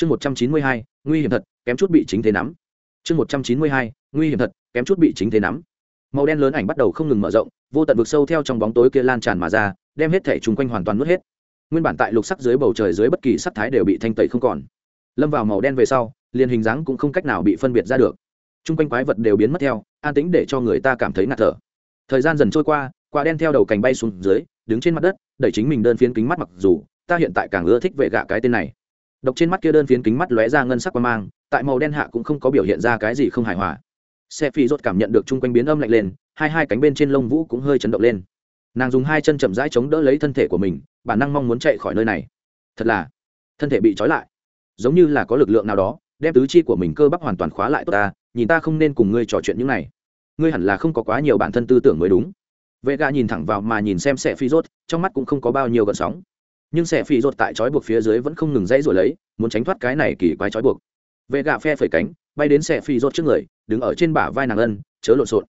chương một trăm chín mươi hai, nguy hiểm thật, kém chút bị chính thế nắm. Chương một trăm chín mươi hai, nguy hiểm thật, kém chút bị chính thế nắm. Màu đen lớn ảnh bắt đầu không ngừng mở rộng, vô tận vực sâu theo trong bóng tối kia lan tràn mà ra, đem hết thể chung quanh hoàn toàn nuốt hết. Nguyên bản tại lục sắc dưới bầu trời dưới bất kỳ sắc thái đều bị thanh tẩy không còn. Lâm vào màu đen về sau, liền hình dáng cũng không cách nào bị phân biệt ra được. Chung quanh quái vật đều biến mất theo, an tĩnh để cho người ta cảm thấy ngạt thở. Thời gian dần trôi qua, quả đen theo đầu cành bay xuống dưới, đứng trên mặt đất, đẩy chính mình đơn phiến kính mắt mặc dù, ta hiện tại càng ưa thích vệ gạ cái tên này độc trên mắt kia đơn phiến kính mắt lóe ra ngân sắc qua mang, tại màu đen hạ cũng không có biểu hiện ra cái gì không hài hòa. Xe phi rốt cảm nhận được chung quanh biến âm lạnh lên, hai hai cánh bên trên lông vũ cũng hơi chấn động lên. Nàng dùng hai chân chậm rãi chống đỡ lấy thân thể của mình, bản năng mong muốn chạy khỏi nơi này. Thật là, thân thể bị trói lại. Giống như là có lực lượng nào đó, đem tứ chi của mình cơ bắp hoàn toàn khóa lại tốt ta, nhìn ta không nên cùng ngươi trò chuyện những này. Ngươi hẳn là không có quá nhiều bản thân tư tưởng mới đúng. Vệ gà nhìn thẳng vào mà nhìn xem xe phi rốt, trong mắt cũng không có bao nhiêu gợn sóng nhưng xe phi rột tại trói buộc phía dưới vẫn không ngừng dãy rồi lấy, muốn tránh thoát cái này kỳ quái trói buộc. Vệ gà phe phẩy cánh, bay đến xe phi rột trước người, đứng ở trên bả vai nàng ân, chớ lộn xộn.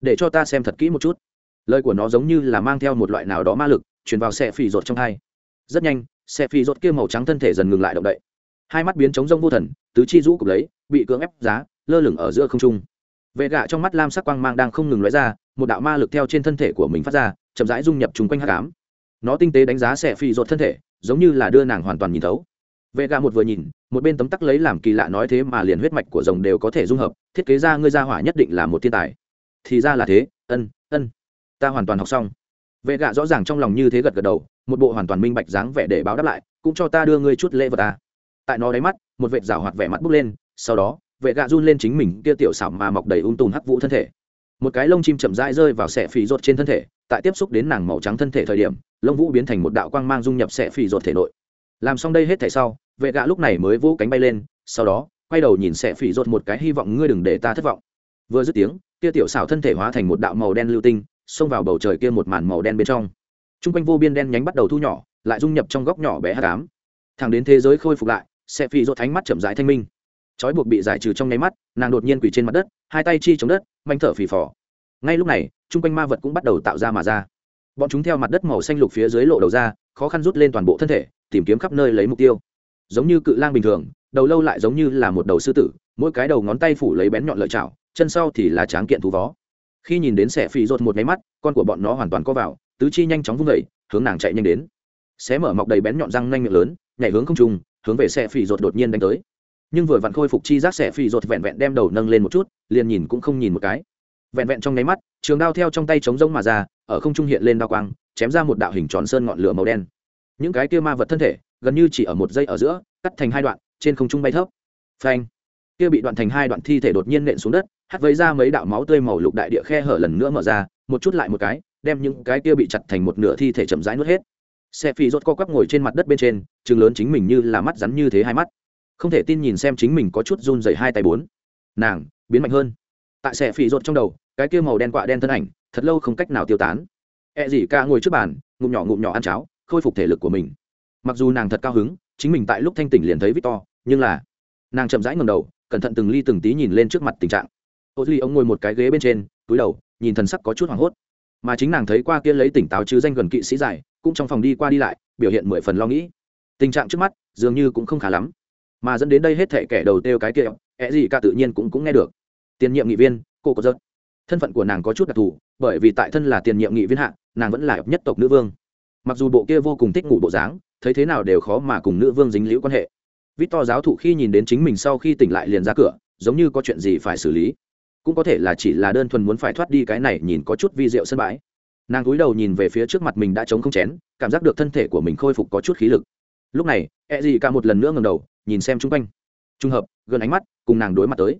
Để cho ta xem thật kỹ một chút. Lời của nó giống như là mang theo một loại nào đó ma lực, truyền vào xe phi rột trong hai. Rất nhanh xe phi rột kia màu trắng thân thể dần ngừng lại động đậy. Hai mắt biến trống rông vô thần, tứ chi rũ cục lấy, bị cưỡng ép giá, lơ lửng ở giữa không trung. Vệ gạ trong mắt lam sắc quang mang đang không ngừng lóe ra, một đạo ma lực theo trên thân thể của mình phát ra, chậm rãi dung nhập chung quanh hát cám nó tinh tế đánh giá sẽ phi rột thân thể, giống như là đưa nàng hoàn toàn nhìn thấu. Vệ Gà một vừa nhìn, một bên tấm tắc lấy làm kỳ lạ nói thế mà liền huyết mạch của rồng đều có thể dung hợp, thiết kế ra ngươi ra hỏa nhất định là một thiên tài. Thì ra là thế, ân ân, ta hoàn toàn học xong. Vệ gạ rõ ràng trong lòng như thế gật gật đầu, một bộ hoàn toàn minh bạch dáng vẻ để báo đáp lại, cũng cho ta đưa ngươi chút lễ vật ta. Tại nó đáy mắt, một vệ rào hoạt vẻ mặt bốc lên, sau đó vệ gạ run lên chính mình, kia tiểu xảo mà mọc đầy ung tùn hắc vũ thân thể. Một cái lông chim chậm rãi rơi vào xẻ phì rột trên thân thể tại tiếp xúc đến nàng màu trắng thân thể thời điểm, lông vũ biến thành một đạo quang mang dung nhập sẽ phì ruột thể nội. Làm xong đây hết thể sau, vệ gạ lúc này mới vỗ cánh bay lên, sau đó, quay đầu nhìn sẽ phì ruột một cái hy vọng ngươi đừng để ta thất vọng. Vừa dứt tiếng, kia tiểu xảo thân thể hóa thành một đạo màu đen lưu tinh, xông vào bầu trời kia một màn màu đen bên trong. T r u n g quanh vô biên đen nhánh bắt đầu thu nhỏ, lại dung nhập trong góc nhỏ bé hát cám thẳng đến thế giới khôi phục lại sẽ phỉ ruột thánh mắt chậm rãi thanh minh. Trói buộc bị giải trừ trong nháy mắt, nàng đột nhiên quỳ trên mặt đất, hai tay chi chống đất, manh thở phì phò ngay lúc này, chung quanh ma vật cũng bắt đầu tạo ra mà ra. Bọn chúng theo mặt đất màu xanh lục phía dưới lộ đầu ra, khó khăn rút lên toàn bộ thân thể, tìm kiếm khắp nơi lấy mục tiêu. Giống như cự lang bình thường, đầu lâu lại giống như là một đầu sư tử, mỗi cái đầu ngón tay phủ lấy bén nhọn lợi chảo, chân sau thì là tráng kiện thú vó. Khi nhìn đến xẻ phì rột một máy mắt, con của bọn nó hoàn toàn co vào, tứ chi nhanh chóng vung vẩy hướng nàng chạy nhanh đến. Xé mở mọc đầy bén nhọn răng nhanh miệng lớn, nhảy hướng không trùng hướng về xẻ phì rột đột nhiên đánh tới. Nhưng vừa vặn khôi phục chi giác xẻ phì rột vẹn vẹn đem đầu nâng lên một chút, liền nhìn cũng không nhìn một cái vẹn vẹn trong nháy mắt, trường đao theo trong tay chống rông mà ra, ở không trung hiện lên đao quang, chém ra một đạo hình tròn sơn ngọn lửa màu đen. Những cái kia ma vật thân thể, gần như chỉ ở một giây ở giữa, cắt thành hai đoạn, trên không trung bay thấp. Phanh. Kia bị đoạn thành hai đoạn thi thể đột nhiên nện xuống đất, hắt vấy ra mấy đạo máu tươi màu lục đại địa khe hở lần nữa mở ra, một chút lại một cái, đem những cái kia bị chặt thành một nửa thi thể chậm rãi nuốt hết. Xe phi rốt co quắp ngồi trên mặt đất bên trên chừng lớn chính mình như là mắt rắn như thế hai mắt. Không thể tin nhìn xem chính mình có chút run dày hai tay bốn. Nàng, biến mạnh hơn tại xe phỉ rột trong đầu, cái kia màu đen quạ đen thân ảnh, thật lâu không cách nào tiêu tán. E gì ca ngồi trước bàn, ngụm nhỏ ngụm nhỏ ăn cháo, khôi phục thể lực của mình. Mặc dù nàng thật cao hứng, chính mình tại lúc thanh tỉnh liền thấy victor nhưng là, nàng chậm rãi ngầm đầu, cẩn thận từng ly từng tí nhìn lên trước mặt tình trạng. Ô duy ông ngồi một cái ghế bên trên, túi đầu, nhìn thần sắc có chút hoảng hốt. Mà chính nàng thấy qua kia lấy tỉnh táo chứ danh gần kỵ sĩ dài, cũng trong phòng đi qua đi lại, biểu hiện mười phần lo nghĩ. Tình trạng trước mắt, dường như cũng không khá lắm. Mà dẫn đến đây hết thệ kẻ đầu têu cái kia ẹ gì cả tự nhiên cũng cũng nghe được tiền nhiệm nghị viên, cô có giật thân phận của nàng có chút đặc thù, bởi vì tại thân là tiền nhiệm nghị viên hạ, nàng vẫn là nhất tộc nữ vương. Mặc dù bộ kia vô cùng thích ngủ bộ dáng, thấy thế nào đều khó mà cùng nữ vương dính liễu quan hệ. Vít to giáo thụ khi nhìn đến chính mình sau khi tỉnh lại liền ra cửa, giống như có chuyện gì phải xử lý. Cũng có thể là chỉ là đơn thuần muốn phải thoát đi cái này nhìn có chút vi diệu sân bãi. Nàng cúi đầu nhìn về phía trước mặt mình đã chống không chén, cảm giác được thân thể của mình khôi phục có chút khí lực. Lúc này e gì cả một lần nữa ngầm đầu, nhìn xem chung quanh. Trùng hợp, gần ánh mắt, cùng nàng đối mặt tới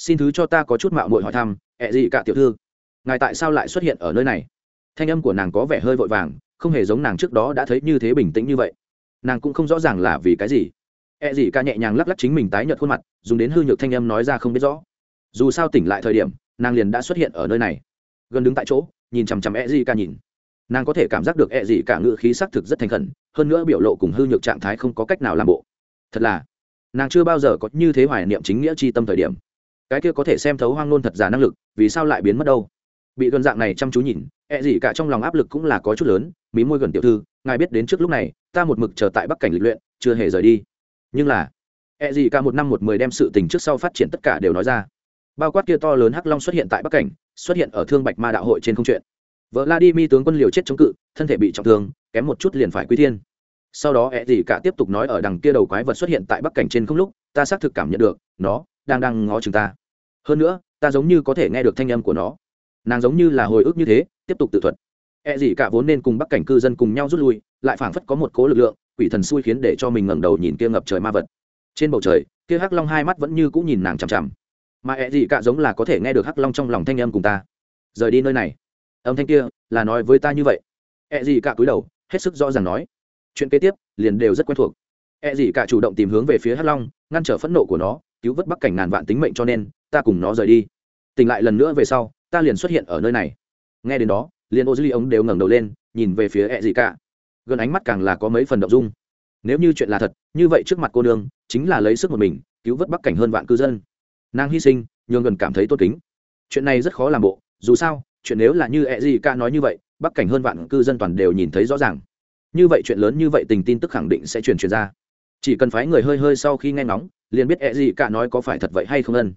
xin thứ cho ta có chút mạo muội hỏi thăm e gì cả tiểu thư? Ngài tại sao lại xuất hiện ở nơi này? Thanh âm của nàng có vẻ hơi vội vàng, không hề giống nàng trước đó đã thấy như thế bình tĩnh như vậy. Nàng cũng không rõ ràng là vì cái gì. E gì cả nhẹ nhàng lắc lắc chính mình tái nhợt khuôn mặt, dùng đến hư nhược thanh âm nói ra không biết rõ. Dù sao tỉnh lại thời điểm, nàng liền đã xuất hiện ở nơi này. Gần đứng tại chỗ, nhìn chằm chằm e gì cả nhìn. Nàng có thể cảm giác được e gì cả ngự khí xác thực rất thành khẩn, hơn nữa biểu lộ cùng hư nhược trạng thái không có cách nào làm bộ. Thật là, nàng chưa bao giờ có như thế hoài niệm chính nghĩa chi tâm thời điểm cái kia có thể xem thấu hoang nôn thật giả năng lực vì sao lại biến mất đâu bị gần dạng này chăm chú nhìn e gì cả trong lòng áp lực cũng là có chút lớn mí môi gần tiểu thư ngài biết đến trước lúc này ta một mực chờ tại bắc cảnh lịch luyện chưa hề rời đi nhưng là E gì cả một năm một mười đem sự tình trước sau phát triển tất cả đều nói ra. Bao quát kia to lớn hắc long xuất hiện tại Bắc Cảnh, xuất hiện ở Thương Bạch Ma đạo hội trên không chuyện. vợ ladi mi tướng quân liều chết chống cự, thân thể bị trọng thương, kém một chút liền phải quy thiên. Sau đó E gì cả tiếp tục nói ở đằng kia đầu quái vật xuất hiện tại Bắc Cảnh trên không lúc, ta xác thực cảm nhận được, nó đang đang ngó chừng ta. Hơn nữa, ta giống như có thể nghe được thanh âm của nó. Nàng giống như là hồi ức như thế, tiếp tục tự thuật. E gì cả vốn nên cùng Bắc Cảnh cư dân cùng nhau rút lui, lại phảng phất có một cố lực lượng, quỷ thần xui khiến để cho mình ngẩng đầu nhìn kia ngập trời ma vật. Trên bầu trời kia hắc long hai mắt vẫn như cũng nhìn nàng chằm chằm. Mà E gì cả giống là có thể nghe được hắc long trong lòng thanh âm cùng ta. Rời đi nơi này. Âm thanh kia là nói với ta như vậy. E gì cả cúi đầu hết sức rõ ràng nói. Chuyện kế tiếp liền đều rất quen thuộc. E gì cả chủ động tìm hướng về phía hắc long ngăn trở phẫn nộ của nó cứu vớt bắc cảnh ngàn vạn tính mệnh cho nên, ta cùng nó rời đi. Tỉnh lại lần nữa về sau, ta liền xuất hiện ở nơi này. Nghe đến đó, liền ô dư ly ống đều ngẩng đầu lên, nhìn về phía ẹ gì cả. Gần ánh mắt càng là có mấy phần động dung. Nếu như chuyện là thật, như vậy trước mặt cô nương, chính là lấy sức một mình, cứu vớt bắc cảnh hơn vạn cư dân. Nàng hy sinh, nhường gần cảm thấy tốt kính. Chuyện này rất khó làm bộ, dù sao, chuyện nếu là như ẹ gì cả nói như vậy, bắc cảnh hơn vạn cư dân toàn đều nhìn thấy rõ ràng. Như vậy chuyện lớn như vậy tình tin tức khẳng định sẽ truyền truyền ra. Chỉ cần phái người hơi hơi sau khi nghe ngóng liền biết ẹ gì cả nói có phải thật vậy hay không ân.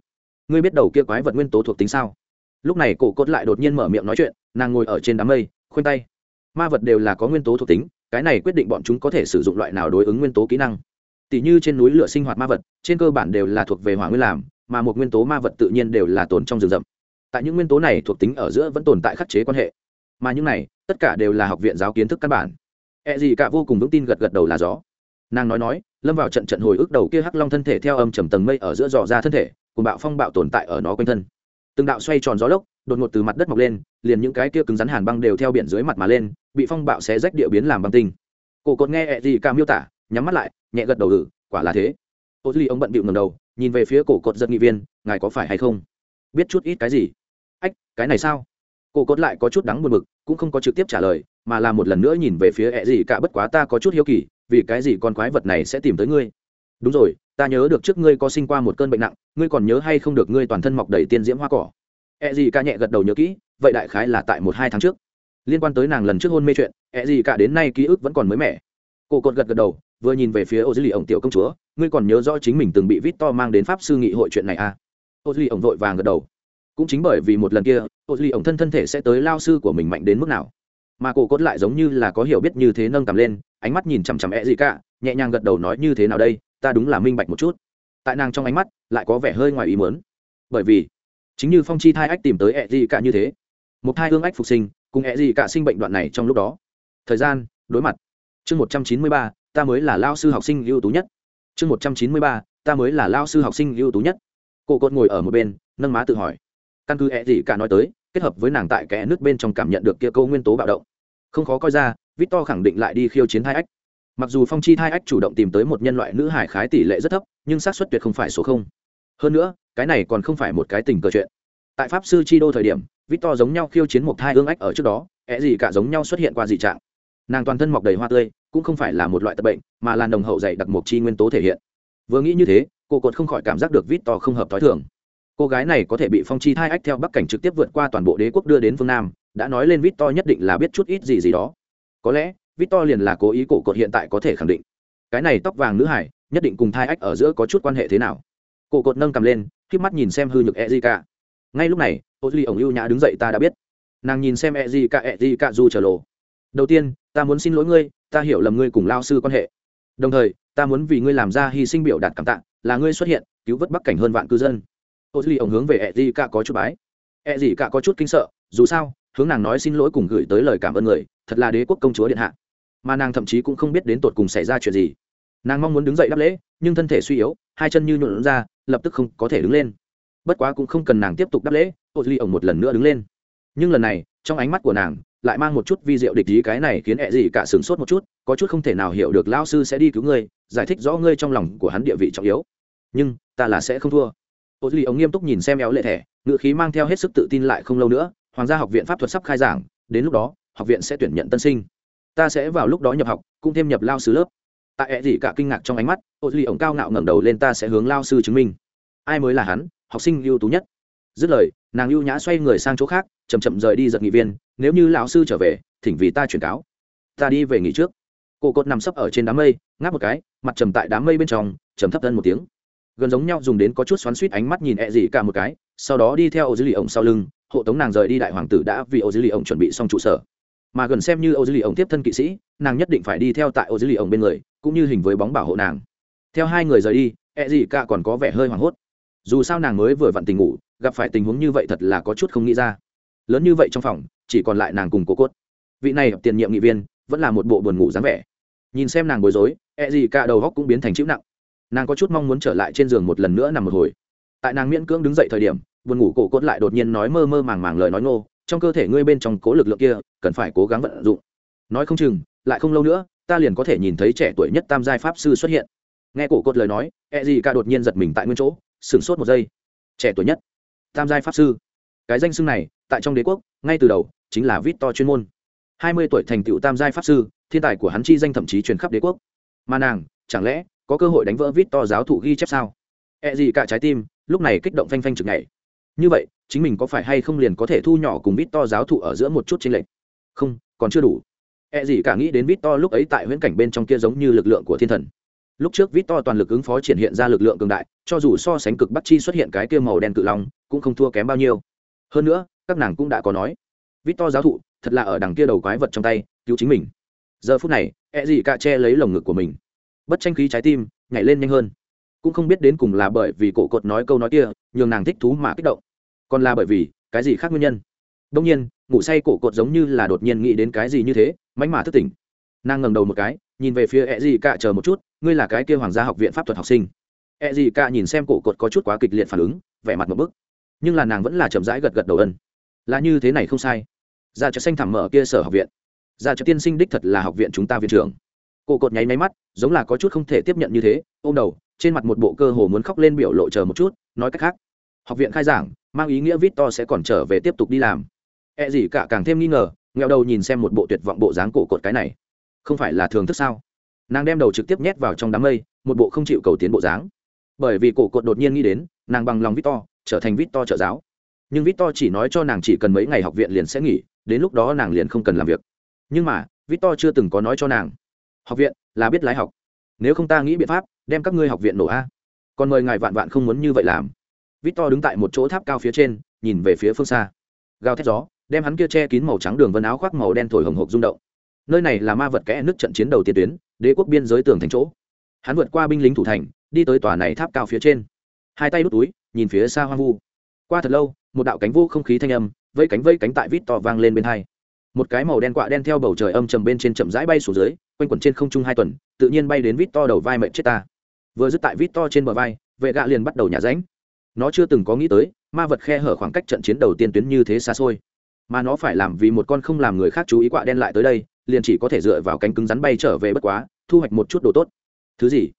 Ngươi biết đầu kia quái vật nguyên tố thuộc tính sao? Lúc này cổ cốt lại đột nhiên mở miệng nói chuyện, nàng ngồi ở trên đám mây, khoanh tay. Ma vật đều là có nguyên tố thuộc tính, cái này quyết định bọn chúng có thể sử dụng loại nào đối ứng nguyên tố kỹ năng. Tỷ như trên núi lửa sinh hoạt ma vật, trên cơ bản đều là thuộc về hỏa nguyên làm, mà một nguyên tố ma vật tự nhiên đều là tồn trong rừng rậm. Tại những nguyên tố này thuộc tính ở giữa vẫn tồn tại khắc chế quan hệ. Mà những này, tất cả đều là học viện giáo kiến thức căn bản. E gì cả vô cùng vững tin gật gật đầu là gió nàng nói nói, lâm vào trận trận hồi ức đầu kia hắc long thân thể theo âm trầm tầng mây ở giữa dò ra thân thể, cùng bạo phong bạo tồn tại ở nó quanh thân. Từng đạo xoay tròn gió lốc, đột ngột từ mặt đất mọc lên, liền những cái kia cứng rắn hàn băng đều theo biển dưới mặt mà lên, bị phong bạo xé rách địa biến làm băng tinh. Cổ cột nghe ẹ gì ca miêu tả, nhắm mắt lại, nhẹ gật đầu ừ quả là thế. Ô duy ông bận bịu ngầm đầu, nhìn về phía cổ cột giật nghị viên, ngài có phải hay không? Biết chút ít cái gì? Ách, cái này sao? Cổ cột lại có chút đắng buồn bực, cũng không có trực tiếp trả lời, mà là một lần nữa nhìn về phía ẹ gì cả bất quá ta có chút hiếu kỳ vì cái gì con quái vật này sẽ tìm tới ngươi? Đúng rồi, ta nhớ được trước ngươi có sinh qua một cơn bệnh nặng, ngươi còn nhớ hay không được ngươi toàn thân mọc đầy tiên diễm hoa cỏ? E gì cả nhẹ gật đầu nhớ kỹ, vậy đại khái là tại một hai tháng trước. Liên quan tới nàng lần trước hôn mê chuyện e gì cả đến nay ký ức vẫn còn mới mẻ. Cô cột gật gật đầu, vừa nhìn về phía ô dư lì ổng tiểu công chúa, ngươi còn nhớ rõ chính mình từng bị vít to mang đến pháp sư nghị hội chuyện này à? Ô dư lì ổng vội vàng gật đầu. Cũng chính bởi vì một lần kia ô dư lì ổng thân thân thể sẽ tới lao sư của mình mạnh đến mức nào mà cô cốt lại giống như là có hiểu biết như thế nâng cầm lên ánh mắt nhìn chằm chằm e gì cả nhẹ nhàng gật đầu nói như thế nào đây ta đúng là minh bạch một chút. Tại nàng trong ánh mắt lại có vẻ hơi ngoài ý muốn, bởi vì chính như phong chi thai ách tìm tới e gì cả như thế một thai hương ách phục sinh cùng e gì cả sinh bệnh đoạn này trong lúc đó. Thời gian đối mặt. Chương một trăm chín mươi ba ta mới là lao sư học sinh ưu tú nhất. Chương một trăm chín mươi ba ta mới là lao sư học sinh ưu tú nhất. Cô cốt ngồi ở một bên nâng má tự hỏi. Căn cứ e gì cả nói tới kết hợp với nàng tại kẽ nước bên trong cảm nhận được kia câu nguyên tố bạo động. Không khó coi ra, victor khẳng định lại đi khiêu chiến hai ách. Mặc dù phong chi hai ách chủ động tìm tới một nhân loại nữ hải khái tỷ lệ rất thấp, nhưng xác suất tuyệt không phải số không. Hơn nữa, cái này còn không phải một cái tình cờ chuyện. Tại pháp sư chi đô thời điểm, victor giống nhau khiêu chiến một hai ương ách ở trước đó ẹ gì cả giống nhau xuất hiện qua dị trạng. Nàng toàn thân mọc đầy hoa tươi, cũng không phải là một loại tật bệnh, mà là nồng hậu dày đặc mộc chi nguyên tố thể hiện. Vừa nghĩ như thế, cô cột không khỏi cảm giác được victor không hợp t h ó i thường cô gái này có thể bị phong chi thai ách theo bắc cảnh trực tiếp vượt qua toàn bộ đế quốc đưa đến phương nam, đã nói lên vít to nhất định là biết chút ít gì gì đó. Có lẽ vít to liền là cố ý cổ cột hiện tại có thể khẳng định. Cái này tóc vàng nữ hải, nhất định cùng thai ách ở giữa có chút quan hệ thế nào? Cổ cột nâng cầm lên k mắt nhìn xem hư nhược e d cả ngay lúc này ô duy ổng ưu nhã đứng dậy ta đã biết. Nàng nhìn xem e d cả e d cả du trở lộ đầu tiên, ta muốn xin lỗi ngươi, ta hiểu lầm ngươi cùng lao sư quan hệ. Đồng thời, ta muốn vì ngươi làm ra hy sinh biểu đạt cảm tạ, là ngươi xuất hiện, cứu vớt bắc cảnh hơn vạn cư dân ô duy ổng hướng về e ẹ dị cả có chút bái. E ẹ dị cả có chút kinh sợ, dù sao, hướng nàng nói xin lỗi cùng gửi tới lời cảm ơn người, thật là đế quốc công chúa điện hạ. Mà nàng thậm chí cũng không biết đến tột cùng xảy ra chuyện gì. Nàng mong muốn đứng dậy đáp lễ, nhưng thân thể suy yếu, hai chân như nhuộn ra, lập tức không có thể đứng lên. Bất quá cũng không cần nàng tiếp tục đáp lễ ô duy ổng một lần nữa đứng lên. Nhưng lần này, trong ánh mắt của nàng, lại mang một chút vi diệu địch ý cái này khiến ẹ gì cả sửng sốt một chút, có chút không thể nào hiểu được lao sư sẽ đi cứu ngươi, giải thích rõ ngươi trong lòng của hắn địa vị trọng yếu. Nhưng, ta là sẽ không thua ô duy ông nghiêm túc nhìn xem éo lệ thẻ ngựa khí mang theo hết sức tự tin lại không lâu nữa, hoàng gia học viện pháp thuật sắp khai giảng, đến lúc đó, học viện sẽ tuyển nhận tân sinh. Ta sẽ vào lúc đó nhập học, cũng thêm nhập lao sư lớp. Tại ẹ gì cả kinh ngạc trong ánh mắt, ô duy ông cao ngạo ngẩng đầu lên ta sẽ hướng lao sư chứng minh. Ai mới là hắn? Học sinh ưu tú nhất. Dứt lời, nàng ưu nhã xoay người sang chỗ khác chầm chậm rời đi giật nghị viên, nếu như lão sư trở về, thỉnh vì ta chuyển cáo. Ta đi về nghỉ trước. Cô cốt nằm sấp ở trên đám mây, ngáp một cái, mặt trầm tại đám mây bên trong, trầm thấp thân một tiếng gần giống nhau dùng đến có chút xoắn suýt ánh mắt nhìn e ẹ dị cả một cái, sau đó đi theo ô dư lì ổng sau lưng, hộ tống nàng rời đi đại hoàng tử đã vì ô dư lì ổng chuẩn bị xong trụ sở. Mà gần xem như ô dư lì ổng tiếp thân kỵ sĩ, nàng nhất định phải đi theo tại ô dư lì ổng bên người, cũng như hình với bóng bảo hộ nàng. Theo hai người rời đi e ẹ dị cả còn có vẻ hơi hoảng hốt. Dù sao nàng mới vừa vặn tình ngủ, gặp phải tình huống như vậy thật là có chút không nghĩ ra. Lớn như vậy trong phòng, chỉ còn lại nàng cùng cố cốt. Vị này tiền nhiệm nghị viên, vẫn là một bộ buồn ngủ dáng vẻ. Nhìn xem nàng bối rối e ẹ dị cả đầu góc cũng biến thành chữ nặng nàng có chút mong muốn trở lại trên giường một lần nữa nằm một hồi. Tại nàng miễn cưỡng đứng dậy thời điểm, buồn ngủ cổ cốt lại đột nhiên nói mơ mơ màng màng lời nói ngô, trong cơ thể ngươi bên trong cố lực lượng kia, cần phải cố gắng vận dụng. Nói không chừng, lại không lâu nữa, ta liền có thể nhìn thấy trẻ tuổi nhất tam giai pháp sư xuất hiện. Nghe cổ cốt lời nói e gì cả đột nhiên giật mình tại nguyên chỗ, sửng sốt một giây. Trẻ tuổi nhất tam giai pháp sư. Cái danh xưng này, tại trong đế quốc, ngay từ đầu, chính là vít to chuyên môn. Hai mươi tuổi thành tựu tam giai pháp sư, thiên tài của hắn chi danh thậm chí truyền khắp đế quốc. Mà nàng, chẳng lẽ có cơ hội đánh vỡ vít to giáo thụ ghi chép sao? E gì cả trái tim, lúc này kích động phanh phanh chực nhảy. Như vậy, chính mình có phải hay không liền có thể thu nhỏ cùng vít to giáo thụ ở giữa một chút chênh lệch? Không, còn chưa đủ. E gì cả nghĩ đến vít to lúc ấy tại huyễn cảnh bên trong kia giống như lực lượng của thiên thần. Lúc trước vít to toàn lực ứng phó triển hiện ra lực lượng cường đại, cho dù so sánh cực bắt chi xuất hiện cái kia màu đen cự long, cũng không thua kém bao nhiêu. Hơn nữa, các nàng cũng đã có nói, vít to giáo thụ, thật là ở đằng kia đầu quái vật trong tay, cứu chính mình. Giờ phút này e gì cả che lấy lồng ngực của mình bất tranh khí trái tim, nhảy lên nhanh hơn. Cũng không biết đến cùng là bởi vì cổ cột nói câu nói kia, nhường nàng thích thú mà kích động, còn là bởi vì cái gì khác nguyên nhân. Đông nhiên, ngủ say cổ cột giống như là đột nhiên nghĩ đến cái gì như thế mánh mà thức tỉnh. Nàng ngẩng đầu một cái, nhìn về phía e gì cả chờ một chút, ngươi là cái kia hoàng gia học viện pháp thuật học sinh. E gì cả nhìn xem cổ cột có chút quá kịch liệt phản ứng, vẻ mặt một bức. Nhưng là nàng vẫn là chậm rãi gật gật đầu ân. Là như thế này không sai. Ra cho xanh thẳm mở kia sở học viện. Ra cho tiên sinh đích thật là học viện chúng ta viện trưởng cổ cột nháy máy mắt, giống là có chút không thể tiếp nhận như thế, ôm đầu, trên mặt một bộ cơ hồ muốn khóc lên biểu lộ chờ một chút, nói cách khác, học viện khai giảng, mang ý nghĩa vít to sẽ còn trở về tiếp tục đi làm. E gì cả càng thêm nghi ngờ, nghèo đầu nhìn xem một bộ tuyệt vọng bộ dáng cổ cột cái này. Không phải là thường thức sao? Nàng đem đầu trực tiếp nhét vào trong đám mây, một bộ không chịu cầu tiến bộ dáng. Bởi vì cổ cột đột nhiên nghĩ đến, nàng bằng lòng vít to, trở thành vít to trợ giáo. Nhưng vít to chỉ nói cho nàng chỉ cần mấy ngày học viện liền sẽ nghỉ, đến lúc đó nàng liền không cần làm việc. Nhưng mà, vít to chưa từng có nói cho nàng học viện là biết lái học. Nếu không ta nghĩ biện pháp, đem các ngươi học viện nổ a. Còn mời ngài vạn vạn không muốn như vậy làm. Vít to đứng tại một chỗ tháp cao phía trên, nhìn về phía phương xa. Gào thét gió, đem hắn kia che kín màu trắng đường vân áo khoác màu đen thổi hồng hộc rung động. Nơi này là ma vật kẽ nước trận chiến đầu tiên tuyến, đế quốc biên giới tường thành chỗ. Hắn vượt qua binh lính thủ thành, đi tới tòa này tháp cao phía trên. Hai tay đút túi, nhìn phía xa hoang vu. Qua thật lâu, một đạo cánh vô không khí thanh âm, vây cánh vây cánh tại vít to vang lên bên hai. Một cái màu đen quạ đen theo bầu trời âm trầm bên trên chậm rãi bay xuống dưới quanh quẩn trên không trung hai tuần, tự nhiên bay đến vít to đầu vai mệnh chết ta. Vừa dứt tại vít to trên bờ vai, vệ gạ liền bắt đầu nhả ránh nó chưa từng có nghĩ tới, ma vật khe hở khoảng cách trận chiến đầu tiên tuyến như thế xa xôi. Mà nó phải làm vì một con không làm người khác chú ý quạ đen lại tới đây, liền chỉ có thể dựa vào cánh cứng rắn bay trở về bất quá, thu hoạch một chút đồ tốt. Thứ gì?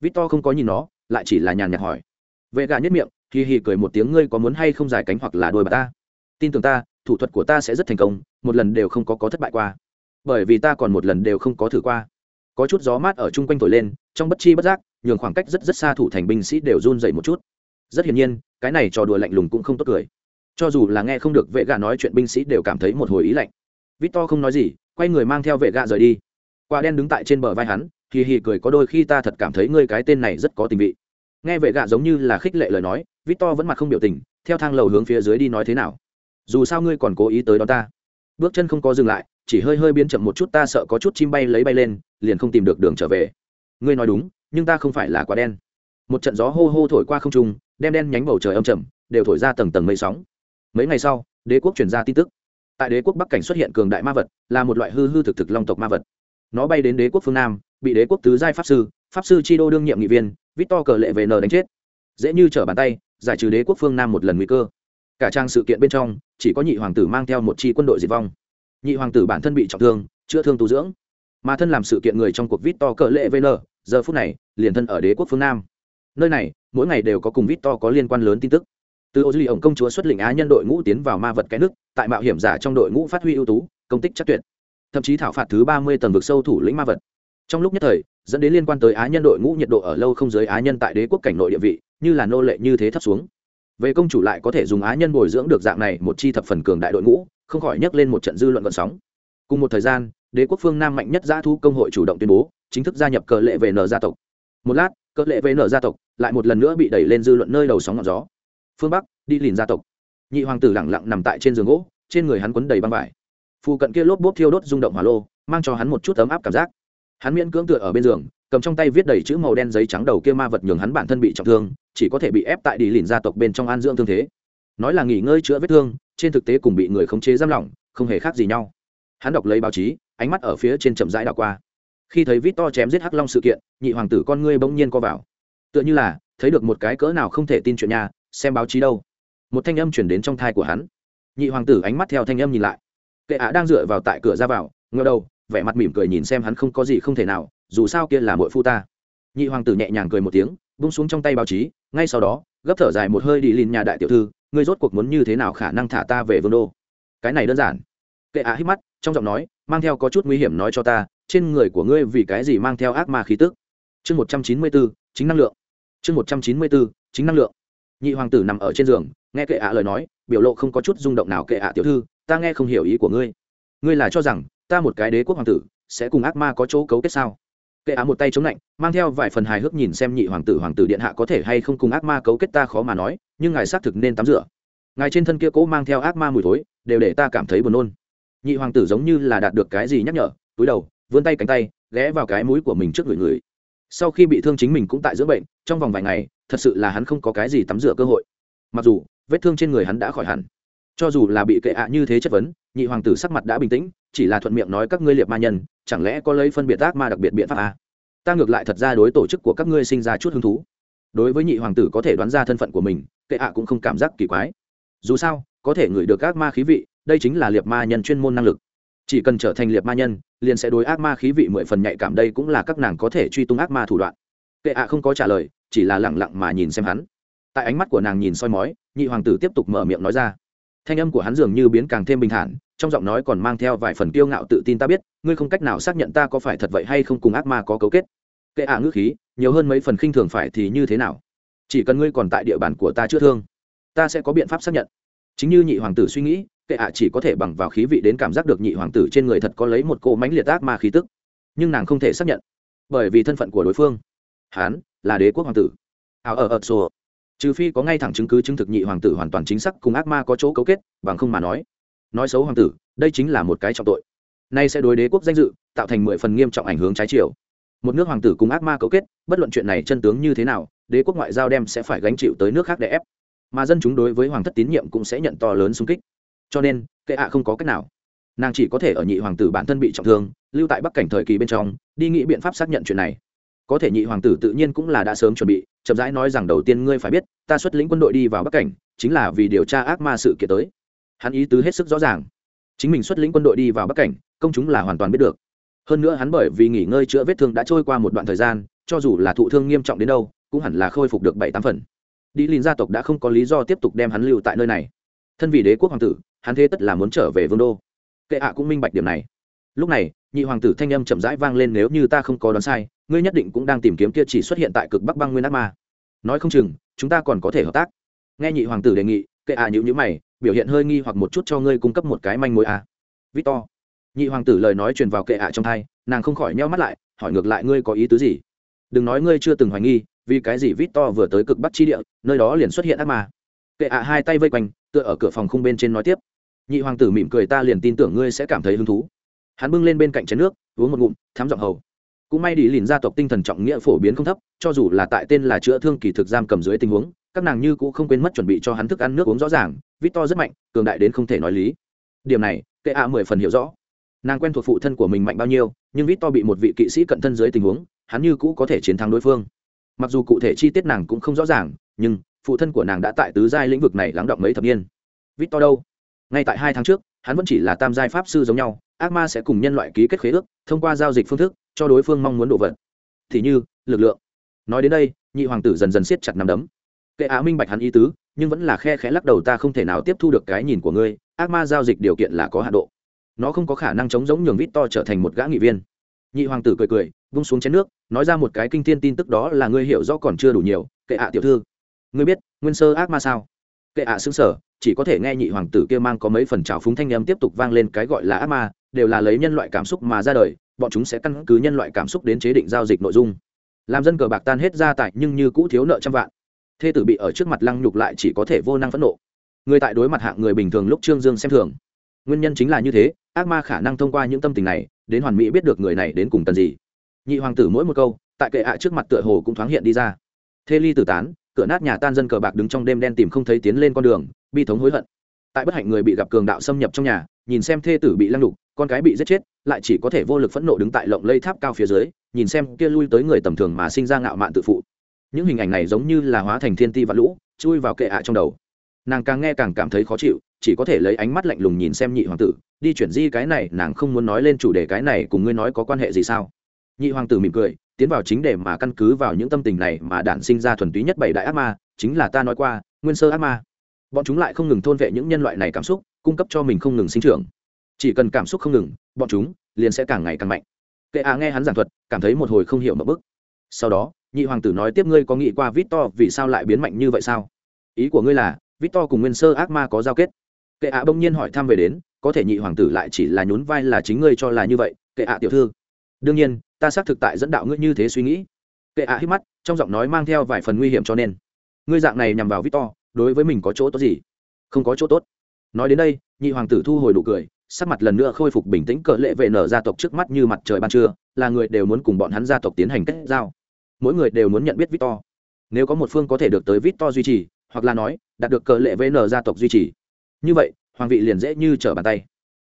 Vít to không có nhìn nó, lại chỉ là nhàn nhạt hỏi. Vệ gà nhất miệng, hì hì cười một tiếng, ngươi có muốn hay không dài cánh hoặc là đôi bà ta? Tin tưởng ta, thủ thuật của ta sẽ rất thành công, một lần đều không có có thất bại qua bởi vì ta còn một lần đều không có thử qua. Có chút gió mát ở chung quanh thổi lên, trong bất chi bất giác, nhường khoảng cách rất rất xa thủ thành binh sĩ đều run dậy một chút. Rất hiển nhiên, cái này trò đùa lạnh lùng cũng không tốt cười. Cho dù là nghe không được vệ gà nói chuyện binh sĩ đều cảm thấy một hồi ý lạnh. Vít to không nói gì, quay người mang theo vệ gà rời đi. Quả đen đứng tại trên bờ vai hắn, hì hì cười có đôi khi ta thật cảm thấy ngươi cái tên này rất có tình vị. Nghe vệ gà giống như là khích lệ lời nói, victor vẫn mặt không biểu tình, theo thang lầu hướng phía dưới đi nói thế nào. Dù sao ngươi còn cố ý tới đó ta. Bước chân không có dừng lại chỉ hơi hơi biến chậm một chút, ta sợ có chút chim bay lấy bay lên, liền không tìm được đường trở về. Ngươi nói đúng, nhưng ta không phải là quá đen. Một trận gió hô hô thổi qua không trung, đem đen nhánh bầu trời âm trầm, đều thổi ra tầng tầng mây sóng. Mấy ngày sau, đế quốc truyền ra tin tức. Tại đế quốc bắc cảnh xuất hiện cường đại ma vật, là một loại hư hư thực thực long tộc ma vật. Nó bay đến đế quốc phương nam, bị đế quốc tứ giai pháp sư pháp sư chi đô đương nhiệm nghị viên, victor cờ lệ về nờ đánh chết. Dễ như trở bàn tay, giải trừ đế quốc phương nam một lần nguy cơ. Cả trang sự kiện bên trong, chỉ có nhị hoàng tử mang theo một chi quân đội diệt vong nhị hoàng tử bản thân bị trọng thương, chữa thương tu dưỡng. Mà thân làm sự kiện người trong cuộc Vítto cỡ lệ vn, giờ phút này, liền thân ở đế quốc phương nam. Nơi này, mỗi ngày đều có cùng victor có liên quan lớn tin tức. Từ ô duy ổng công chúa xuất lĩnh á nhân đội ngũ tiến vào ma vật cái nước, tại mạo hiểm giả trong đội ngũ phát huy ưu tú, công tích chắc tuyệt. Thậm chí thảo phạt thứ ba mươi tầng vực sâu thủ lĩnh ma vật. Trong lúc nhất thời, dẫn đến liên quan tới á nhân đội ngũ nhiệt độ ở lâu không giới á nhân tại đế quốc cảnh nội địa vị, như là nô lệ như thế thấp xuống. Về công chủ lại có thể dùng á nhân bồi dưỡng được dạng này một chi thập phần cường đại đội ngũ không khỏi nhắc lên một trận dư luận gợn sóng. Cùng một thời gian, đế quốc phương nam mạnh nhất giã thu công hội chủ động tuyên bố, chính thức gia nhập cờ lệ về n gia tộc. Một lát, cờ lệ về nở gia tộc lại một lần nữa bị đẩy lên dư luận nơi đầu sóng ngọn gió. Phương bắc, đi lìn gia tộc. Nhị hoàng tử lẳng lặng nằm tại trên giường gỗ, trên người hắn quấn đầy băng vải. Phu cận kia lốp bốp thiêu đốt rung động hỏa lô, mang cho hắn một chút ấm áp cảm giác. Hắn miễn cưỡng tựa ở bên giường, cầm trong tay viết đầy chữ màu đen giấy trắng đầu kia ma vật nhường hắn bản thân bị trọng thương, chỉ có thể bị ép tại đi lìn gia tộc bên trong an dưỡng thương thế. Nói là nghỉ ngơi chữa vết thương trên thực tế cùng bị người khống chế giam lỏng, không hề khác gì nhau. Hắn đọc lấy báo chí, ánh mắt ở phía trên chậm rãi đảo qua. Khi thấy vít to chém giết hắc long sự kiện, nhị hoàng tử con ngươi bỗng nhiên co vào. Tựa như là, thấy được một cái cỡ nào không thể tin chuyện nhà xem báo chí đâu. Một thanh âm chuyển đến trong thai của hắn. Nhị hoàng tử ánh mắt theo thanh âm nhìn lại. Kệ ạ đang dựa vào tại cửa ra vào ngờ đầu, vẻ mặt mỉm cười nhìn xem hắn không có gì không thể nào, dù sao kia là mội phu ta. Nhị hoàng tử nhẹ nhàng cười một tiếng bung xuống trong tay báo chí, ngay sau đó, gấp thở dài một hơi đi lìn nhà đại tiểu thư ngươi rốt cuộc muốn như thế nào khả năng thả ta về vương đô? Cái này đơn giản. Kệ ạ hít mắt, trong giọng nói, mang theo có chút nguy hiểm nói cho ta, trên người của ngươi vì cái gì mang theo ác ma khí tức? Chương một trăm chín mươi bốn chính năng lượng. Chương một trăm chín mươi bốn chính năng lượng. Nhị hoàng tử nằm ở trên giường, nghe kệ ạ lời nói, biểu lộ không có chút rung động nào kệ ạ tiểu thư, ta nghe không hiểu ý của ngươi. Ngươi là cho rằng, ta một cái đế quốc hoàng tử, sẽ cùng ác ma có chỗ cấu kết sao? Kệ á một tay chống lạnh, mang theo vài phần hài hước nhìn xem nhị hoàng tử hoàng tử điện hạ có thể hay không cùng ác ma cấu kết ta khó mà nói, nhưng ngài xác thực nên tắm rửa. Ngài trên thân kia cố mang theo ác ma mùi thối, đều để ta cảm thấy buồn nôn. Nhị hoàng tử giống như là đạt được cái gì nhắc nhở, túi đầu, vươn tay cánh tay, ghé vào cái mũi của mình trước người người. Sau khi bị thương chính mình cũng tại dưỡng bệnh, trong vòng vài ngày, thật sự là hắn không có cái gì tắm rửa cơ hội. Mặc dù, vết thương trên người hắn đã khỏi hẳn. Cho dù là bị kệ ạ như thế chất vấn, nhị hoàng tử sắc mặt đã bình tĩnh, chỉ là thuận miệng nói các ngươi liệt ma nhân chẳng lẽ có lấy phân biệt ác ma đặc biệt biện pháp à? ta ngược lại thật ra đối tổ chức của các ngươi sinh ra chút hứng thú. Đối với nhị hoàng tử có thể đoán ra thân phận của mình, kệ ạ cũng không cảm giác kỳ quái. Dù sao, có thể ngửi được ác ma khí vị, đây chính là liệt ma nhân chuyên môn năng lực. Chỉ cần trở thành liệt ma nhân, liền sẽ đối ác ma khí vị mười phần nhạy cảm, đây cũng là các nàng có thể truy tung ác ma thủ đoạn. Kệ ạ không có trả lời, chỉ là lẳng lặng mà nhìn xem hắn. Tại ánh mắt của nàng nhìn soi mói, nhị hoàng tử tiếp tục mở miệng nói ra thanh âm của hắn dường như biến càng thêm bình thản, trong giọng nói còn mang theo vài phần kiêu ngạo tự tin ta biết, ngươi không cách nào xác nhận ta có phải thật vậy hay không cùng ác ma có cấu kết. Kệ ạ ngữ khí, nhiều hơn mấy phần khinh thường phải thì như thế nào? Chỉ cần ngươi còn tại địa bàn của ta chữa thương, ta sẽ có biện pháp xác nhận. Chính như nhị hoàng tử suy nghĩ, kệ ạ chỉ có thể bằng vào khí vị đến cảm giác được nhị hoàng tử trên người thật có lấy một cô mánh liệt ác ma khí tức. Nhưng nàng không thể xác nhận, bởi vì thân phận của đối phương. Hán, là đế quốc hoàng tử. Ảo ở ở sổ trừ phi có ngay thẳng chứng cứ chứng thực nhị hoàng tử hoàn toàn chính xác cùng ác ma có chỗ cấu kết, bằng không mà nói. Nói xấu hoàng tử, đây chính là một cái trọng tội. Nay sẽ đối đế quốc danh dự, tạo thành mười phần nghiêm trọng ảnh hướng trái chiều. Một nước hoàng tử cùng ác ma cấu kết, bất luận chuyện này chân tướng như thế nào, đế quốc ngoại giao đem sẽ phải gánh chịu tới nước khác để ép. Mà dân chúng đối với hoàng thất tín nhiệm cũng sẽ nhận to lớn xung kích. Cho nên, kệ ạ không có cách nào. Nàng chỉ có thể ở nhị hoàng tử bản thân bị trọng thương, lưu tại bắc cảnh thời kỳ bên trong, đi nghĩ biện pháp xác nhận chuyện này có thể nhị hoàng tử tự nhiên cũng là đã sớm chuẩn bị, chậm rãi nói rằng đầu tiên ngươi phải biết, ta xuất lĩnh quân đội đi vào bắc cảnh, chính là vì điều tra ác ma sự kiện tới. Hắn ý tứ hết sức rõ ràng. Chính mình xuất lĩnh quân đội đi vào bắc cảnh, công chúng là hoàn toàn biết được. Hơn nữa hắn bởi vì nghỉ ngơi chữa vết thương đã trôi qua một đoạn thời gian, cho dù là thụ thương nghiêm trọng đến đâu, cũng hẳn là khôi phục được bảy tám phần. Đi lìn gia tộc đã không có lý do tiếp tục đem hắn lưu tại nơi này. Thân vì đế quốc hoàng tử, hắn thế tất là muốn trở về vương đô. Kệ ạ cũng minh bạch điểm này lúc này, nhị hoàng tử thanh âm chậm rãi vang lên nếu như ta không có đoán sai, ngươi nhất định cũng đang tìm kiếm kia chỉ xuất hiện tại cực bắc băng nguyên ác ma. Nói không chừng, chúng ta còn có thể hợp tác. Nghe nhị hoàng tử đề nghị, kệ ạ à nhữ nhữ mày, biểu hiện hơi nghi hoặc một chút cho ngươi cung cấp một cái manh mối à. victor. Nhị hoàng tử lời nói truyền vào kệ ạ trong thai, nàng không khỏi nheo mắt lại, hỏi ngược lại ngươi có ý tứ gì? Đừng nói ngươi chưa từng hoài nghi, vì cái gì victor vừa tới cực bắc chi địa, nơi đó liền xuất hiện ác ma? Kệ ạ hai tay vây quanh, tựa ở cửa phòng khung bên trên nói tiếp. Nhị hoàng tử mỉm cười ta liền tin tưởng ngươi sẽ cảm thấy hứng thú hắn bưng lên bên cạnh chén nước, uống một ngụm thám giọng hầu. Cũng may đi lìn gia tộc tinh thần trọng nghĩa phổ biến không thấp, cho dù là tại tên là chữa thương kỳ thực giam cầm dưới tình huống, các nàng như cũng không quên mất chuẩn bị cho hắn thức ăn nước uống rõ ràng, vít to rất mạnh, cường đại đến không thể nói lý. Điểm này, kệ ạ mười phần hiểu rõ. Nàng quen thuộc phụ thân của mình mạnh bao nhiêu, nhưng vít to bị một vị kỵ sĩ cận thân dưới tình huống, hắn như cũ có thể chiến thắng đối phương. Mặc dù cụ thể chi tiết nàng cũng không rõ ràng, nhưng phụ thân của nàng đã tại tứ giai lĩnh vực này lắng động mấy thập niên. Vít to đâu? Ngay tại hai tháng trước, hắn vẫn chỉ là tam giai pháp sư giống nhau ác ma sẽ cùng nhân loại ký kết khế ước, thông qua giao dịch phương thức, cho đối phương mong muốn đồ vật. Thì như, lực lượng. Nói đến đây, nhị hoàng tử dần dần siết chặt nắm đấm. Kệ á minh bạch hắn ý tứ, nhưng vẫn là khe khẽ lắc đầu, ta không thể nào tiếp thu được cái nhìn của ngươi, ác ma giao dịch điều kiện là có hạ độ. Nó không có khả năng chống giống nhường vít to trở thành một gã nghị viên. Nhị hoàng tử cười cười, vung xuống chén nước, nói ra một cái kinh thiên tin tức đó là ngươi hiểu rõ còn chưa đủ nhiều, kệ ạ tiểu thư, ngươi biết nguyên sơ ác ma sao? Kệ ạ xứng sở chỉ có thể nghe nhị hoàng tử kia mang có mấy phần trào phúng thanh âm tiếp tục vang lên cái gọi là ác ma đều là lấy nhân loại cảm xúc mà ra đời, bọn chúng sẽ căn cứ nhân loại cảm xúc đến chế định giao dịch nội dung. Làm dân cờ bạc tan hết gia tài nhưng như cũ thiếu nợ trăm vạn. Thê tử bị ở trước mặt lăng nhục lại chỉ có thể vô năng phẫn nộ. Người tại đối mặt hạng người bình thường lúc trương dương xem thường. Nguyên nhân chính là như thế, ác ma khả năng thông qua những tâm tình này, đến hoàn mỹ biết được người này đến cùng cần gì. Nhị hoàng tử mỗi một câu, tại kệ ạ trước mặt tựa hồ cũng thoáng hiện đi ra. Thê ly tử tán, cửa nát nhà tan dân cờ bạc đứng trong đêm đen tìm không thấy tiến lên con đường, bi thống hối hận. Tại bất hạnh người bị gặp cường đạo xâm nhập trong nhà, nhìn xem thê tử bị lăng đục con cái bị giết chết, lại chỉ có thể vô lực phẫn nộ đứng tại lộng lây tháp cao phía dưới, nhìn xem kia lui tới người tầm thường mà sinh ra ngạo mạn tự phụ. Những hình ảnh này giống như là hóa thành thiên ti và lũ, chui vào kệ ạ trong đầu. Nàng càng nghe càng cảm thấy khó chịu, chỉ có thể lấy ánh mắt lạnh lùng nhìn xem nhị hoàng tử, đi chuyển di cái này, nàng không muốn nói lên chủ đề cái này cùng ngươi nói có quan hệ gì sao? Nhị hoàng tử mỉm cười, tiến vào chính đề mà căn cứ vào những tâm tình này mà đản sinh ra thuần túy nhất bảy đại ác ma, chính là ta nói qua, nguyên sơ ác ma. Bọn chúng lại không ngừng thôn vệ những nhân loại này cảm xúc, cung cấp cho mình không ngừng sinh trưởng chỉ cần cảm xúc không ngừng, bọn chúng liền sẽ càng ngày càng mạnh. Kệ ạ nghe hắn giảng thuật, cảm thấy một hồi không hiểu một bức. Sau đó, nhị hoàng tử nói tiếp ngươi có nghĩ qua vít to vì sao lại biến mạnh như vậy sao? Ý của ngươi là vít to cùng nguyên sơ ác ma có giao kết. Kệ ạ bỗng nhiên hỏi thăm về đến, có thể nhị hoàng tử lại chỉ là nhún vai là chính ngươi cho là như vậy, kệ ạ tiểu thư. Đương nhiên, ta xác thực tại dẫn đạo ngươi như thế suy nghĩ. Kệ ạ hít mắt, trong giọng nói mang theo vài phần nguy hiểm cho nên. Ngươi dạng này nhằm vào victor, đối với mình có chỗ tốt gì? Không có chỗ tốt. Nói đến đây, nhị hoàng tử thu hồi nụ cười sắc mặt lần nữa khôi phục bình tĩnh, cỡ lệ vệ nở gia tộc trước mắt như mặt trời ban trưa, là người đều muốn cùng bọn hắn gia tộc tiến hành kết giao. Mỗi người đều muốn nhận biết victor. Nếu có một phương có thể được tới victor duy trì, hoặc là nói, đạt được cờ lệ vn gia tộc duy trì. Như vậy, hoàng vị liền dễ như trở bàn tay.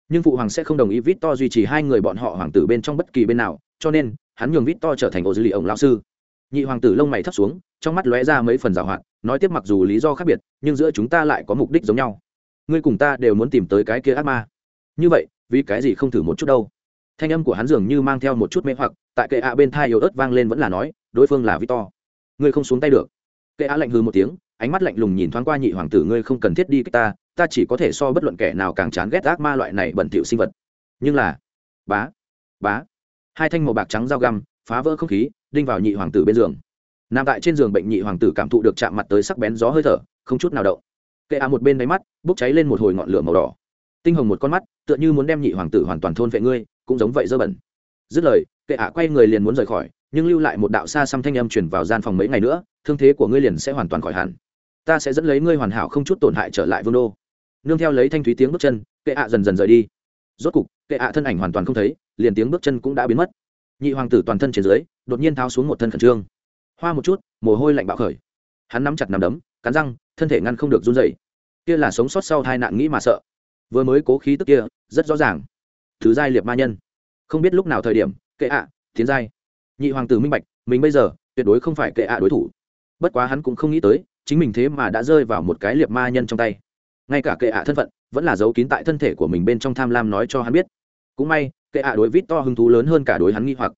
Nhưng phụ hoàng sẽ không đồng ý victor duy trì hai người bọn họ hoàng tử bên trong bất kỳ bên nào, cho nên, hắn nhường victor trở thành ô dư lì ổng lao sư. Nhị hoàng tử lông mày thấp xuống, trong mắt lóe ra mấy phần giảo hoạt, nói tiếp mặc dù lý do khác biệt, nhưng giữa chúng ta lại có mục đích giống nhau. Ngươi cùng ta đều muốn tìm tới cái kia ác ma như vậy, vì cái gì không thử một chút đâu? Thanh âm của hắn dường như mang theo một chút mê hoặc, tại kệ ạ bên thai yếu ớt vang lên vẫn là nói, đối phương là victor. Ngươi không xuống tay được. Kệ ạ lạnh hư một tiếng, ánh mắt lạnh lùng nhìn thoáng qua nhị hoàng tử, ngươi không cần thiết đi cách ta ta chỉ có thể so bất luận kẻ nào càng chán ghét ác ma loại này bẩn thỉu sinh vật. Nhưng là, bá bá. Hai thanh màu bạc trắng dao găm, phá vỡ không khí, đinh vào nhị hoàng tử bên giường. Nằm tại trên giường bệnh nhị hoàng tử cảm thụ được chạm mặt tới sắc bén gió hơi thở, không chút nào động. Kệ ạ một bên đáy mắt, bốc cháy lên một hồi ngọn lửa màu đỏ tinh hồng một con mắt, tựa như muốn đem nhị hoàng tử hoàn toàn thôn vệ ngươi, cũng giống vậy dơ bẩn. Dứt lời, kệ ạ quay người liền muốn rời khỏi, nhưng lưu lại một đạo xa xăm thanh âm chuyển vào gian phòng mấy ngày nữa, thương thế của ngươi liền sẽ hoàn toàn khỏi hẳn. Ta sẽ dẫn lấy ngươi hoàn hảo không chút tổn hại trở lại vương đô. Nương theo lấy thanh thúy tiếng bước chân, kệ ạ dần dần rời đi. Rốt cục, kệ ạ thân ảnh hoàn toàn không thấy, liền tiếng bước chân cũng đã biến mất. Nhị hoàng tử toàn thân trên dưới, đột nhiên tháo xuống một thân khẩn trương. Hoa một chút, mồ hôi lạnh bạo khởi. Hắn nắm chặt nắm đấm, cắn răng, thân thể ngăn không được run dậy kia là sống sót sau tai nạn nghĩ mà sợ vừa mới cố khí tức kia, rất rõ ràng. Thứ giai liệt ma nhân. Không biết lúc nào thời điểm, kệ ạ, tiến giai. Nhị hoàng tử minh bạch, mình bây giờ, tuyệt đối không phải kệ ạ đối thủ. Bất quá hắn cũng không nghĩ tới, chính mình thế mà đã rơi vào một cái liệt ma nhân trong tay. Ngay cả kệ ạ thân phận, vẫn là giấu kín tại thân thể của mình bên trong tham lam nói cho hắn biết. Cũng may, kệ ạ đối vít to hứng thú lớn hơn cả đối hắn nghi hoặc.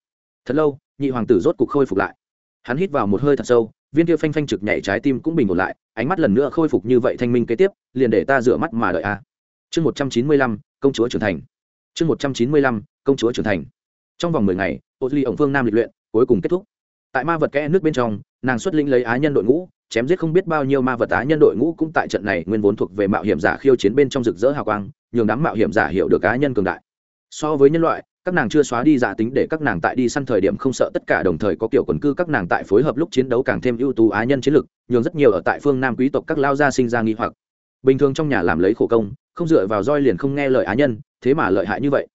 Thật lâu, nhị hoàng tử rốt cục khôi phục lại. Hắn hít vào một hơi thật sâu, viên kia phanh phanh trực nhảy trái tim cũng bình ổn lại, ánh mắt lần nữa khôi phục như vậy thanh minh kế tiếp, liền để ta rửa mắt mà đợi a chương một trăm chín mươi lăm, công chúa trưởng thành. Chương một trăm chín mươi lăm, công chúa trưởng thành. Trong vòng mười ngày ô duy ổng phương nam lịch luyện, cuối cùng kết thúc. Tại ma vật kẽ nước bên trong, nàng xuất lĩnh lấy á nhân đội ngũ, chém giết không biết bao nhiêu ma vật á nhân đội ngũ cũng tại trận này nguyên vốn thuộc về mạo hiểm giả khiêu chiến bên trong rực rỡ hào quang, nhường đám mạo hiểm giả hiểu được cá nhân cường đại. So với nhân loại, các nàng chưa xóa đi giả tính để các nàng tại đi săn thời điểm không sợ tất cả đồng thời có kiểu quần cư các nàng tại phối hợp lúc chiến đấu càng thêm ưu tú á nhân chiến lực, nhường rất nhiều ở tại phương nam quý tộc các lao gia sinh ra nghi hoặc bình thường trong nhà làm lấy khổ công, không dựa vào roi liền không nghe lời á nhân, thế mà lợi hại như vậy.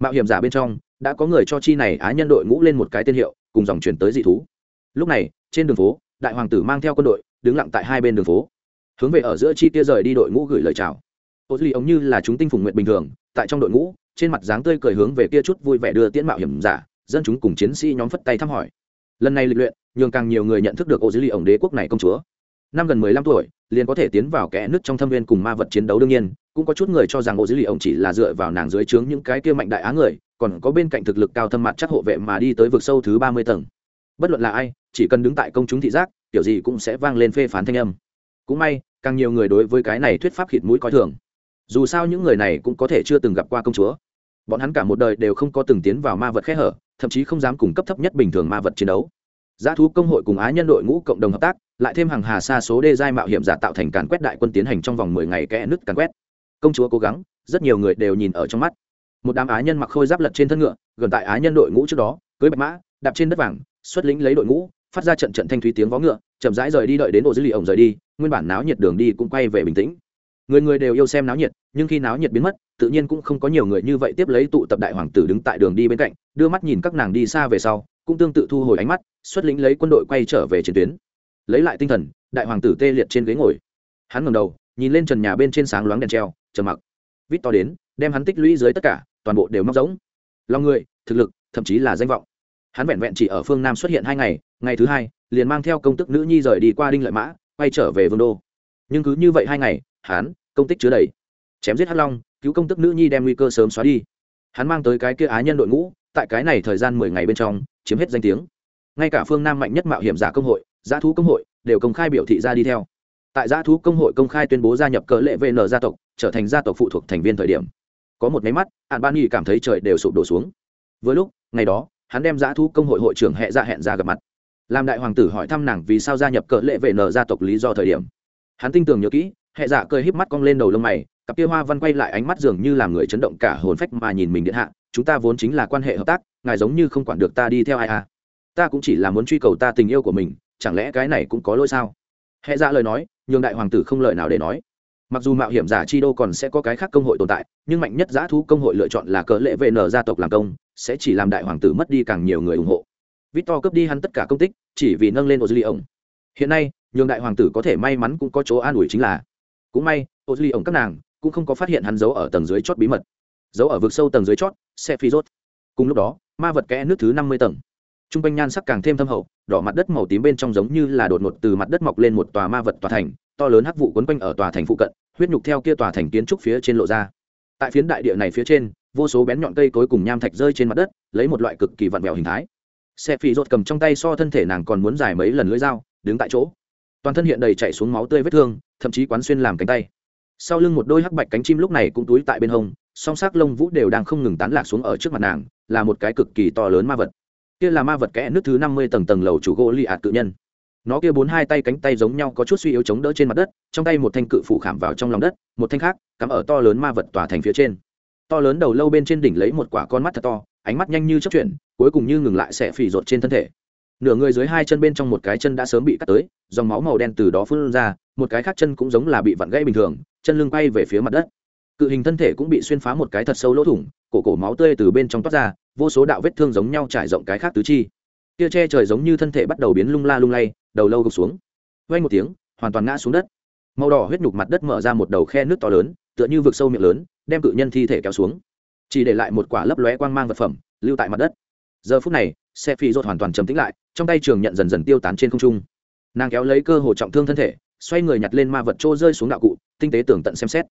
Mạo hiểm giả bên trong, đã có người cho chi này á nhân đội ngũ lên một cái tên hiệu, cùng dòng chuyển tới dị thú. Lúc này, trên đường phố, đại hoàng tử mang theo quân đội, đứng lặng tại hai bên đường phố. Hướng về ở giữa chi tia rời đi đội ngũ gửi lời chào. Ô duy ống như là chúng tinh phùng nguyện bình thường, tại trong đội ngũ, trên mặt dáng tươi cười hướng về kia chút vui vẻ đưa tiễn mạo hiểm giả, dân chúng cùng chiến sĩ nhóm phất tay thăm hỏi. Lần này lịch luyện, nhường càng nhiều người nhận thức được ô dưới lì ổng đế quốc này công chúa năm gần mười lăm tuổi, liền có thể tiến vào kẽ nước trong thâm viên cùng ma vật chiến đấu đương nhiên, cũng có chút người cho rằng ô dưới lì ổng chỉ là dựa vào nàng dưới trướng những cái kia mạnh đại á người, còn có bên cạnh thực lực cao thâm mặt chắc hộ vệ mà đi tới vực sâu thứ ba mươi tầng. Bất luận là ai, chỉ cần đứng tại công chúng thị giác, kiểu gì cũng sẽ vang lên phê phán thanh âm. Cũng may, càng nhiều người đối với cái này thuyết pháp khịt mũi coi thường. Dù sao những người này cũng có thể chưa từng gặp qua công chúa. Bọn hắn cả một đời đều không có từng tiến vào ma vật khe hở, thậm chí không dám cung cấp thấp nhất bình thường ma vật chiến đấu giá thú công hội cùng á nhân đội ngũ cộng đồng hợp tác, lại thêm hàng hà xa số đê giai mạo hiểm giả tạo thành càn quét đại quân tiến hành trong vòng mười ngày kẽ nứt càn quét. Công chúa cố gắng, rất nhiều người đều nhìn ở trong mắt. Một đám á nhân mặc khôi giáp lật trên thân ngựa, gần tại á nhân đội ngũ trước đó, cưới bạch mã, đạp trên đất vàng, xuất lĩnh lấy đội ngũ, phát ra trận trận thanh thúy tiếng vó ngựa, chậm rãi rời đi đợi đến ổ dữ lì ổng rời đi, nguyên bản náo nhiệt đường đi cũng quay về bình tĩnh. Người người đều yêu xem náo nhiệt nhưng khi náo nhiệt biến mất, tự nhiên cũng không có nhiều người như vậy tiếp lấy tụ tập đại hoàng tử đứng tại đường đi bên cạnh, đưa mắt nhìn các nàng đi xa về sau, cũng tương tự thu hồi ánh mắt, xuất lĩnh lấy quân đội quay trở về chiến tuyến. Lấy lại tinh thần, đại hoàng tử tê liệt trên ghế ngồi. Hắn ngầm đầu, nhìn lên trần nhà bên trên sáng loáng đèn treo chờ mặc. Vít to đến, đem hắn tích lũy dưới tất cả, toàn bộ đều móc giống lòng người, thực lực, thậm chí là danh vọng. Hắn vẹn vẹn chỉ ở phương nam xuất hiện hai ngày ngày thứ hai, liền mang theo công tức nữ nhi rời đi qua đinh lợi mã, quay trở về vương đô. Nhưng cứ như vậy hai ngày, hắn, công tích chứa đầy chém giết hắc long, cứu công tức nữ nhi đem nguy cơ sớm xóa đi. Hắn mang tới cái kia á nhân đội ngũ, tại cái này thời gian mười ngày bên trong, chiếm hết danh tiếng. Ngay cả phương nam mạnh nhất mạo hiểm giả công hội giá thú công hội, đều công khai biểu thị ra đi theo. Tại giá thú công hội công khai tuyên bố gia nhập cỡ lệ vn gia tộc, trở thành gia tộc phụ thuộc thành viên thời điểm. Có một máy mắt hạn ban nghi cảm thấy trời đều sụp đổ xuống. Với lúc, ngày đó, hắn đem giá thú công hội hội trưởng hẹ ra hẹn ra gặp mặt. Làm đại hoàng tử hỏi thăm nàng vì sao gia nhập cỡ lệ vn gia tộc lý do thời điểm. Hắn tin tưởng nhớ kỹ hệ dạ cười híp mắt cong lên đầu lông mày cặp kia hoa văn quay lại ánh mắt dường như làm người chấn động cả hồn phách mà nhìn mình điện hạ, chúng ta vốn chính là quan hệ hợp tác, ngài giống như không quản được ta đi theo ai à. Ta cũng chỉ là muốn truy cầu ta tình yêu của mình, chẳng lẽ cái này cũng có lỗi sao? Hệ ra lời nói, nhường đại hoàng tử không lời nào để nói. Mặc dù mạo hiểm giả chi đô còn sẽ có cái khác công hội tồn tại, nhưng mạnh nhất giã thu công hội lựa chọn là cỡ lệ vn gia tộc làm công, sẽ chỉ làm đại hoàng tử mất đi càng nhiều người ủng hộ. Victor cướp đi hắn tất cả công tích, chỉ vì nâng lên ô ông hiện nay, nhường đại hoàng tử có thể may mắn cũng có chỗ an ủi chính là. Cũng may ô ông các nàng cũng không có phát hiện hắn giấu ở tầng dưới chót bí mật. Giấu ở vực sâu tầng dưới chót xe phi rốt cùng lúc đó, ma vật kẽ nước thứ năm mươi tầng. T r u n g quanh nhan sắc càng thêm thâm hậu, đỏ mặt đất màu tím bên trong giống như là đột ngột từ mặt đất mọc lên một tòa ma vật tòa thành, to lớn hắc vụ quấn quanh ở tòa thành phụ cận, huyết nhục theo kia tòa thành kiến trúc phía trên lộ ra. Tại phiến đại địa này phía trên, vô số bén nhọn cây cối cùng nham thạch rơi trên mặt đất, lấy một loại cực kỳ vặn vẹo hình thái. Xe phi rốt cầm trong tay so thân thể nàng còn muốn dài mấy lần lưỡi dao, đứng tại chỗ. Toàn thân hiện đầy chạy xuống máu tươi vết thương, thậm chí quán xuyên làm cánh tay sau lưng một đôi hắc bạch cánh chim lúc này cũng túi tại bên hông, song sắc lông vũ đều đang không ngừng tán lạc xuống ở trước mặt nàng, là một cái cực kỳ to lớn ma vật. Kia là ma vật kẽ nước thứ năm mươi tầng tầng lầu chủ gỗ lì ạt tự nhân. Nó kia bốn hai tay cánh tay giống nhau có chút suy yếu chống đỡ trên mặt đất, trong tay một thanh cự phủ khảm vào trong lòng đất, một thanh khác, cắm ở to lớn ma vật tỏa thành phía trên. To lớn đầu lâu bên trên đỉnh lấy một quả con mắt thật to, ánh mắt nhanh như chấp chuyển cuối cùng như ngừng lại sẽ phì rột trên thân thể. Nửa người dưới hai chân bên trong một cái chân đã sớm bị cắt tới, dòng máu màu đen từ đó phun ra một cái khác chân cũng giống là bị vặn gãy bình thường, chân lưng bay về phía mặt đất. Cự hình thân thể cũng bị xuyên phá một cái thật sâu lỗ thủng, cổ cổ máu tươi từ bên trong toát ra, vô số đạo vết thương giống nhau trải rộng cái khác tứ chi. Kia che trời giống như thân thể bắt đầu biến lung la lung lay, đầu lâu gục xuống. Vay một tiếng, hoàn toàn ngã xuống đất. Màu đỏ huyết nhục mặt đất mở ra một đầu khe nước to lớn, tựa như vực sâu miệng lớn, đem cự nhân thi thể kéo xuống. Chỉ để lại một quả lấp lóe quang mang vật phẩm, lưu tại mặt đất. Giờ phút này xe phi rột hoàn toàn trầm tĩnh lại, trong tay trường nhận dần dần tiêu tán trên không trung. Nàng kéo lấy cơ hồ trọng thương thân thể xoay người nhặt lên ma vật trô rơi xuống đạo cụ, tinh tế tưởng tận xem xét.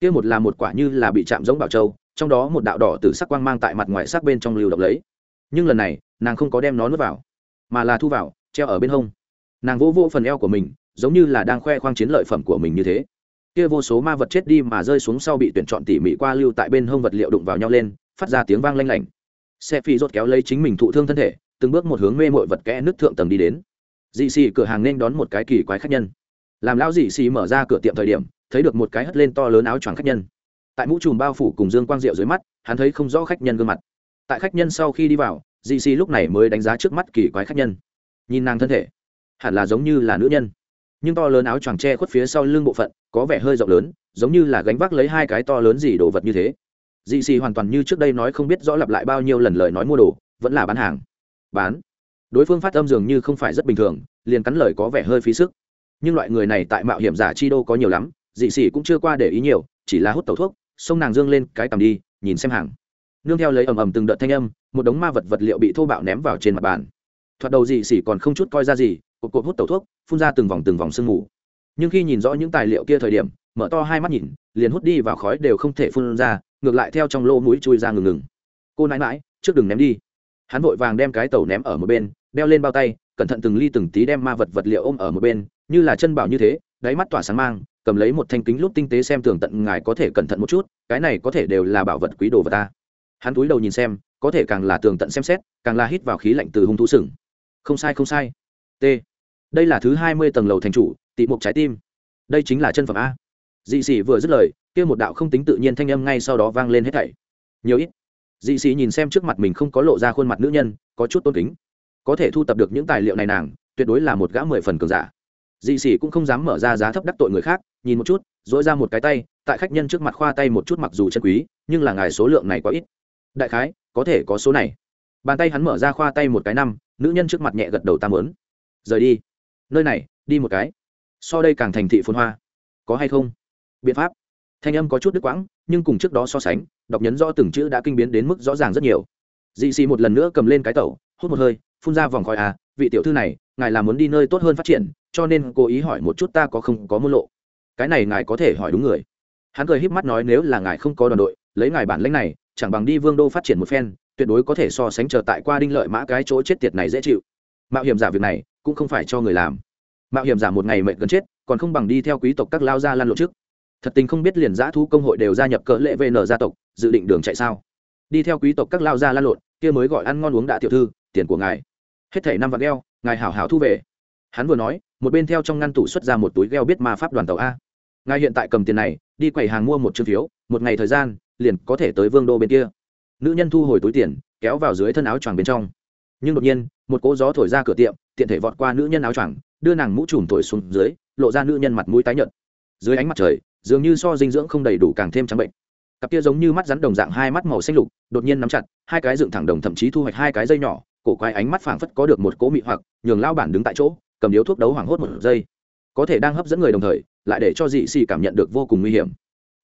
Kia một là một quả như là bị chạm giống bảo châu, trong đó một đạo đỏ từ sắc quang mang tại mặt ngoài sắc bên trong lưu động lấy. Nhưng lần này, nàng không có đem nó nuốt vào, mà là thu vào, treo ở bên hông. Nàng vỗ vỗ phần eo của mình, giống như là đang khoe khoang chiến lợi phẩm của mình như thế. Kia vô số ma vật chết đi mà rơi xuống sau bị tuyển chọn tỉ mỉ qua lưu tại bên hông vật liệu đụng vào nhau lên, phát ra tiếng vang lanh lảnh. Xe phi rốt kéo lấy chính mình thụ thương thân thể, từng bước một hướng mê mội vật kẽ nước thượng tầng đi đến. Dị xì cửa hàng nên đón một cái kỳ quái khách nhân làm lão dị xì mở ra cửa tiệm thời điểm, thấy được một cái hất lên to lớn áo choàng khách nhân. Tại mũ trùm bao phủ cùng dương quang diệu dưới mắt, hắn thấy không rõ khách nhân gương mặt. Tại khách nhân sau khi đi vào dị xì lúc này mới đánh giá trước mắt kỳ quái khách nhân. Nhìn nàng thân thể, hẳn là giống như là nữ nhân. Nhưng to lớn áo choàng che khuất phía sau lưng bộ phận, có vẻ hơi rộng lớn, giống như là gánh vác lấy hai cái to lớn gì đồ vật như thế. Dị xì hoàn toàn như trước đây nói không biết rõ lặp lại bao nhiêu lần lời nói mua đồ, vẫn là bán hàng. Bán. Đối phương phát âm dường như không phải rất bình thường, liền cắn lời có vẻ hơi phí sức nhưng loại người này tại mạo hiểm giả chi đô có nhiều lắm, dị sĩ cũng chưa qua để ý nhiều, chỉ là hút tẩu thuốc, xông nàng dương lên cái cầm đi, nhìn xem hàng. Nương theo lấy ầm ầm từng đợt thanh âm, một đống ma vật vật liệu bị thô bạo ném vào trên mặt bàn. Thoạt đầu dị sĩ còn không chút coi ra gì, cột cột hút tẩu thuốc, phun ra từng vòng từng vòng sương mù. Nhưng khi nhìn rõ những tài liệu kia thời điểm, mở to hai mắt nhìn, liền hút đi vào khói đều không thể phun ra, ngược lại theo trong lỗ mũi chui ra ngừng ngừng. Cô nãi mãi trước đừng ném đi. Hắn vội vàng đem cái tàu ném ở một bên, đeo lên bao tay, cẩn thận từng ly từng tí đem ma vật vật liệu ôm ở một bên như là chân bảo như thế, đáy mắt tỏa sáng mang, cầm lấy một thanh kính lúc tinh tế xem tường tận ngài có thể cẩn thận một chút, cái này có thể đều là bảo vật quý đồ vật ta. Hắn túi đầu nhìn xem, có thể càng là tường tận xem xét, càng là hít vào khí lạnh từ hung thú sừng. Không sai không sai. T. Đây là thứ hai mươi tầng lầu thành chủ, tị mục trái tim. Đây chính là chân phẩm a. Dị sĩ vừa dứt lời, kia một đạo không tính tự nhiên thanh âm ngay sau đó vang lên hết thảy. Nhiều ít. Dị sĩ nhìn xem trước mặt mình không có lộ ra khuôn mặt nữ nhân, có chút tôn kính. Có thể thu tập được những tài liệu này nàng, tuyệt đối là một gã mười phần cường giả dị sĩ cũng không dám mở ra giá thấp đắc tội người khác, nhìn một chút dỗi ra một cái tay, tại khách nhân trước mặt khoa tay một chút mặc dù chân quý, nhưng là ngài số lượng này quá ít. Đại khái, có thể có số này. Bàn tay hắn mở ra khoa tay một cái năm, nữ nhân trước mặt nhẹ gật đầu ta mớn rời đi. Nơi này, đi một cái. So đây càng thành thị phồn hoa. Có hay không? Biện pháp. Thanh âm có chút đứt quãng, nhưng cùng trước đó so sánh, đọc nhấn rõ từng chữ đã kinh biến đến mức rõ ràng rất nhiều. Dị xì một lần nữa cầm lên cái tẩu, hút một hơi, phun ra vòng khói à vị tiểu thư này, ngài là muốn đi nơi tốt hơn phát triển cho nên cố ý hỏi một chút ta có không có môn lộ. Cái này ngài có thể hỏi đúng người. Hắn cười híp mắt nói nếu là ngài không có đoàn đội, lấy ngài bản lãnh này, chẳng bằng đi vương đô phát triển một phen, tuyệt đối có thể so sánh chờ tại qua đinh lợi mã cái chỗ chết tiệt này dễ chịu. Mạo hiểm giả việc này, cũng không phải cho người làm. Mạo hiểm giả một ngày mệnh gần chết, còn không bằng đi theo quý tộc các lao gia lan lộ trước. Thật tình không biết liền giã thú công hội đều gia nhập cỡ lệ vn gia tộc, dự định đường chạy sao? Đi theo quý tộc các lao gia lan lộn, kia mới gọi ăn ngon uống đã tiểu thư, tiền của ngài. Hết thảy năm vạn gheo ngài hảo hảo thu về. Hắn vừa nói một bên theo trong ngăn tủ xuất ra một túi gheo biết ma pháp đoàn tàu a. Ngài hiện tại cầm tiền này, đi quầy hàng mua một chương phiếu, một ngày thời gian, liền có thể tới vương đô bên kia. Nữ nhân thu hồi túi tiền, kéo vào dưới thân áo choàng bên trong. Nhưng đột nhiên, một cỗ gió thổi ra cửa tiệm, tiện thể vọt qua nữ nhân áo choàng, đưa nàng mũ trùm thổi xuống dưới, lộ ra nữ nhân mặt mũi tái nhợt. Dưới ánh mặt trời, dường như so dinh dưỡng không đầy đủ càng thêm trắng bệnh. Cặp kia giống như mắt rắn đồng dạng hai mắt màu xanh lục, đột nhiên nắm chặt, hai cái dựng thẳng đồng thậm chí thu hoạch hai cái dây nhỏ, cổ quái ánh mắt phảng phất có được một cỗ mị hoặc, nhường lao bản đứng tại chỗ cầm điếu thuốc đấu hoảng hốt một giây. Có thể đang hấp dẫn người đồng thời, lại để cho dị xì cảm nhận được vô cùng nguy hiểm.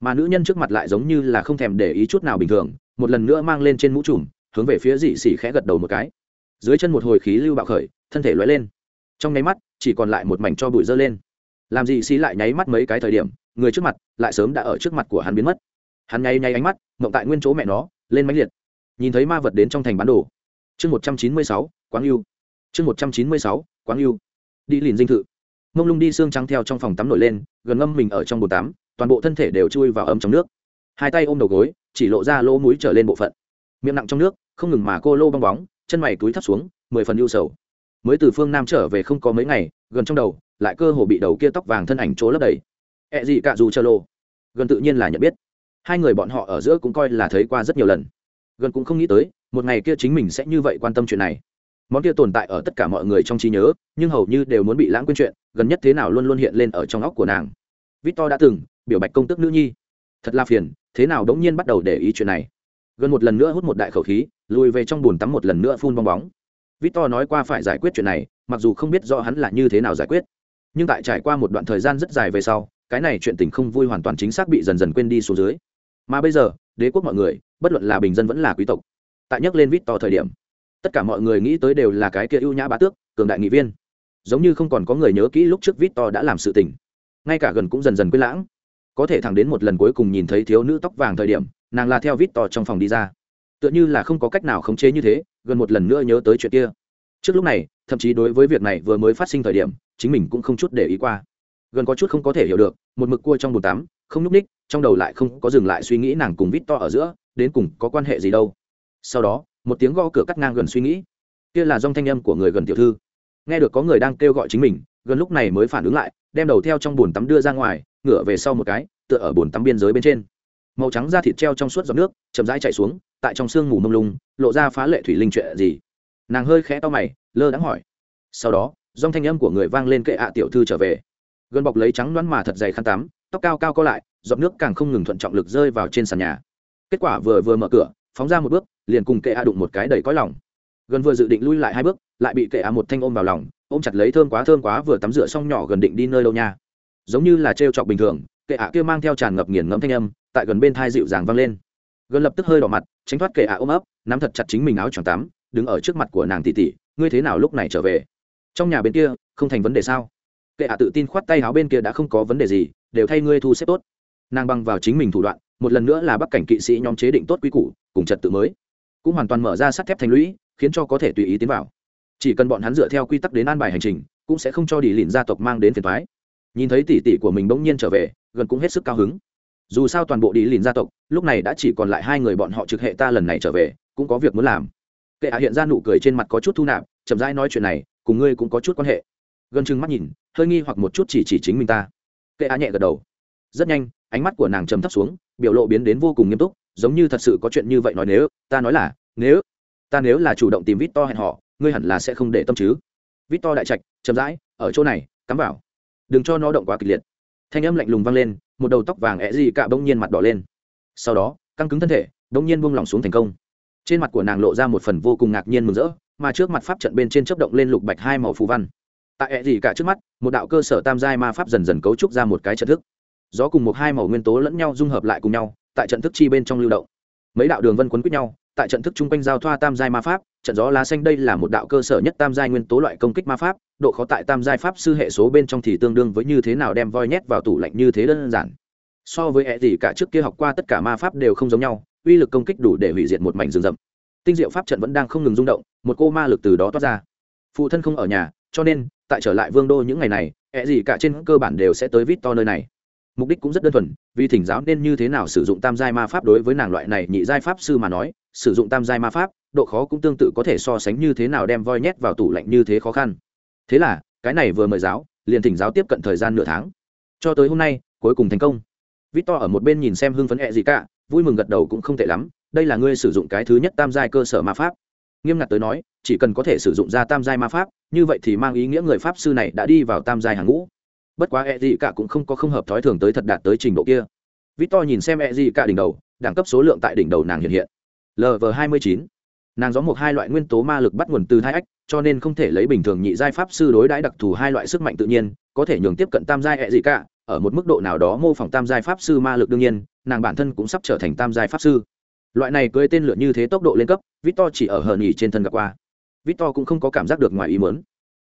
Mà nữ nhân trước mặt lại giống như là không thèm để ý chút nào bình thường, một lần nữa mang lên trên mũ trùm, hướng về phía dị xì khẽ gật đầu một cái. Dưới chân một hồi khí lưu bạo khởi, thân thể lóe lên. Trong nháy mắt, chỉ còn lại một mảnh cho bụi dơ lên. Làm dị xì lại nháy mắt mấy cái thời điểm, người trước mặt lại sớm đã ở trước mặt của hắn biến mất. Hắn nháy nháy ánh mắt, mộng tại nguyên chỗ mẹ nó, lên mãnh liệt. Nhìn thấy ma vật đến trong thành bán đồ. Chương một trăm chín mươi sáu, quáng yêu chương một trăm chín mươi sáu, quáng yêu đi liền dinh thự. Mông lung đi xương trắng theo trong phòng tắm nổi lên, gần ngâm mình ở trong bồn tắm, toàn bộ thân thể đều chui vào ấm trong nước. Hai tay ôm đầu gối, chỉ lộ ra lỗ mũi trở lên bộ phận. Miệng nặng trong nước, không ngừng mà cô lô bong bóng, chân mày túi thấp xuống, mười phần ưu sầu. Mới từ phương nam trở về không có mấy ngày, gần trong đầu, lại cơ hồ bị đầu kia tóc vàng thân ảnh chỗ lấp đầy. Ẹ gì cả dù chờ lô. Gần tự nhiên là nhận biết. Hai người bọn họ ở giữa cũng coi là thấy qua rất nhiều lần. Gần cũng không nghĩ tới, một ngày kia chính mình sẽ như vậy quan tâm chuyện này món kia tồn tại ở tất cả mọi người trong trí nhớ, nhưng hầu như đều muốn bị lãng quên chuyện, gần nhất thế nào luôn luôn hiện lên ở trong óc của nàng. Victor đã từng, biểu bạch công tức nữ nhi. Thật là phiền, thế nào đống nhiên bắt đầu để ý chuyện này. Gần một lần nữa hút một đại khẩu khí, lùi về trong bùn tắm một lần nữa phun bong bóng. Victor nói qua phải giải quyết chuyện này, mặc dù không biết rõ hắn là như thế nào giải quyết. Nhưng tại trải qua một đoạn thời gian rất dài về sau, cái này chuyện tình không vui hoàn toàn chính xác bị dần dần quên đi xuống dưới. Mà bây giờ, đế quốc mọi người, bất luận là bình dân vẫn là quý tộc. Tại nhắc lên vít to thời điểm tất cả mọi người nghĩ tới đều là cái kia ưu nhã bá tước, cường đại nghị viên. Giống như không còn có người nhớ kỹ lúc trước vít to đã làm sự tình. Ngay cả gần cũng dần dần quên lãng. Có thể thẳng đến một lần cuối cùng nhìn thấy thiếu nữ tóc vàng thời điểm, nàng là theo vít to trong phòng đi ra. Tựa như là không có cách nào khống chế như thế, gần một lần nữa nhớ tới chuyện kia. Trước lúc này, thậm chí đối với việc này vừa mới phát sinh thời điểm, chính mình cũng không chút để ý qua. Gần có chút không có thể hiểu được, một mực cua trong bồn tắm, không nhúc ních trong đầu lại không có dừng lại suy nghĩ nàng cùng vít to ở giữa, đến cùng có quan hệ gì đâu. Sau đó một tiếng gõ cửa cắt ngang gần suy nghĩ. Kia là dòng thanh âm của người gần tiểu thư. Nghe được có người đang kêu gọi chính mình, gần lúc này mới phản ứng lại, đem đầu theo trong bồn tắm đưa ra ngoài, ngửa về sau một cái, tựa ở bồn tắm biên giới bên trên. Màu trắng da thịt treo trong suốt giọt nước, chậm rãi chạy xuống, tại trong sương mù mông lung, lộ ra phá lệ thủy linh chuyện gì? Nàng hơi khẽ to mày, lơ đãng hỏi. Sau đó, dòng thanh âm của người vang lên kệ ạ tiểu thư trở về. Gần bọc lấy trắng đoán mà thật dày khăn tắm, tóc cao cao co lại, giọt nước càng không ngừng thuận trọng lực rơi vào trên sàn nhà. Kết quả vừa vừa mở cửa phóng ra một bước, liền cùng kệ a đụng một cái đầy cõi lòng. Gần vừa dự định lui lại hai bước, lại bị kệ a một thanh ôm vào lòng, ôm chặt lấy thơm quá thơm quá vừa tắm rửa xong nhỏ gần định đi nơi đâu nha. Giống như là trêu chọc bình thường, kệ a kia mang theo tràn ngập nghiền ngẫm thanh âm, tại gần bên thai dịu dàng vang lên. Gần lập tức hơi đỏ mặt, tránh thoát kệ a ôm ấp, nắm thật chặt chính mình áo choàng tắm, đứng ở trước mặt của nàng tỷ tỷ ngươi thế nào lúc này trở về? Trong nhà bên kia, không thành vấn đề sao? Kệ a tự tin khoát tay áo bên kia, đã không có vấn đề gì, đều thay ngươi thu xếp tốt. Nàng băng vào chính mình thủ đoạn một lần nữa là bắc cảnh kỵ sĩ nhóm chế định tốt quy củ, cùng trật tự mới. Cũng hoàn toàn mở ra sắt thép thành lũy, khiến cho có thể tùy ý tiến vào. Chỉ cần bọn hắn dựa theo quy tắc đến an bài hành trình, cũng sẽ không cho đi lìn gia tộc mang đến phiền thoái nhìn thấy tỷ tỷ của mình bỗng nhiên trở về, gần cũng hết sức cao hứng. Dù sao toàn bộ đi lìn gia tộc, lúc này đã chỉ còn lại hai người bọn họ trực hệ ta lần này trở về, cũng có việc muốn làm. Kệ hạ hiện ra nụ cười trên mặt có chút thu nạp, chậm rãi nói chuyện này, cùng ngươi cũng có chút quan hệ. Gần chừng mắt nhìn, hơi nghi hoặc một chút chỉ chỉ chính mình ta. Kệ hạ nhẹ gật đầu. Rất nhanh, ánh mắt của nàng trầm thấp xuống biểu lộ biến đến vô cùng nghiêm túc, giống như thật sự có chuyện như vậy nói nếu, ta nói là, nếu, ta nếu là chủ động tìm vít to hẹn họ, ngươi hẳn là sẽ không để tâm chứ. Vít to đại trạch, chậm rãi, ở chỗ này, cắm vào. Đừng cho nó động quá kịch liệt. Thanh âm lạnh lùng vang lên, một đầu tóc vàng ẹ gì cả bỗng nhiên mặt đỏ lên. Sau đó, căng cứng thân thể, bỗng nhiên buông lỏng xuống thành công. Trên mặt của nàng lộ ra một phần vô cùng ngạc nhiên mừng rỡ, mà trước mặt pháp trận bên trên chớp động lên lục bạch hai màu phù văn. Tại ẹ gì cả trước mắt, một đạo cơ sở tam giai ma pháp dần dần cấu trúc ra một cái trận thức gió cùng một hai màu nguyên tố lẫn nhau dung hợp lại cùng nhau, tại trận thức chi bên trong lưu động. Mấy đạo đường vân quấn quýt nhau, tại trận thức chung quanh giao thoa tam giai ma pháp, trận gió lá xanh đây là một đạo cơ sở nhất tam giai nguyên tố loại công kích ma pháp, độ khó tại tam giai pháp sư hệ số bên trong thì tương đương với như thế nào đem voi nhét vào tủ lạnh như thế đơn giản. So với hệ gì cả trước kia học qua tất cả ma pháp đều không giống nhau, uy lực công kích đủ để hủy diệt một mảnh rừng rậm. Tinh diệu pháp trận vẫn đang không ngừng rung động, một cô ma lực từ đó toát ra. Phụ thân không ở nhà, cho nên, tại trở lại vương đô những ngày này hệ gì cả trên cơ bản đều sẽ tới vít to nơi này mục đích cũng rất đơn thuần, vì thỉnh giáo nên như thế nào sử dụng tam giai ma pháp đối với nàng loại này nhị giai pháp sư mà nói, sử dụng tam giai ma pháp, độ khó cũng tương tự có thể so sánh như thế nào đem voi nhét vào tủ lạnh như thế khó khăn. Thế là, cái này vừa mời giáo, liền thỉnh giáo tiếp cận thời gian nửa tháng. Cho tới hôm nay, cuối cùng thành công. Victor ở một bên nhìn xem hưng phấn hẹ gì cả, vui mừng gật đầu cũng không tệ lắm, đây là ngươi sử dụng cái thứ nhất tam giai cơ sở ma pháp. Nghiêm ngặt tới nói, chỉ cần có thể sử dụng ra tam giai ma pháp, như vậy thì mang ý nghĩa người pháp sư này đã đi vào tam giai hàng ngũ bất quá e gì cả cũng không có không hợp thói thường tới thật đạt tới trình độ kia. Victor nhìn xem e gì cả đỉnh đầu, đẳng cấp số lượng tại đỉnh đầu nàng hiện hiện. Lv hai mươi chín. Nàng gió một hai loại nguyên tố ma lực bắt nguồn từ hai ách, cho nên không thể lấy bình thường nhị giai pháp sư đối đãi đặc thù hai loại sức mạnh tự nhiên, có thể nhường tiếp cận tam giai e hệ gì cả, ở một mức độ nào đó mô phỏng tam giai pháp sư ma lực đương nhiên, nàng bản thân cũng sắp trở thành tam giai pháp sư. Loại này cưới tên lửa như thế tốc độ lên cấp, victor chỉ ở hờ nhì trên thân gặp qua. Victor cũng không có cảm giác được ngoài ý mớn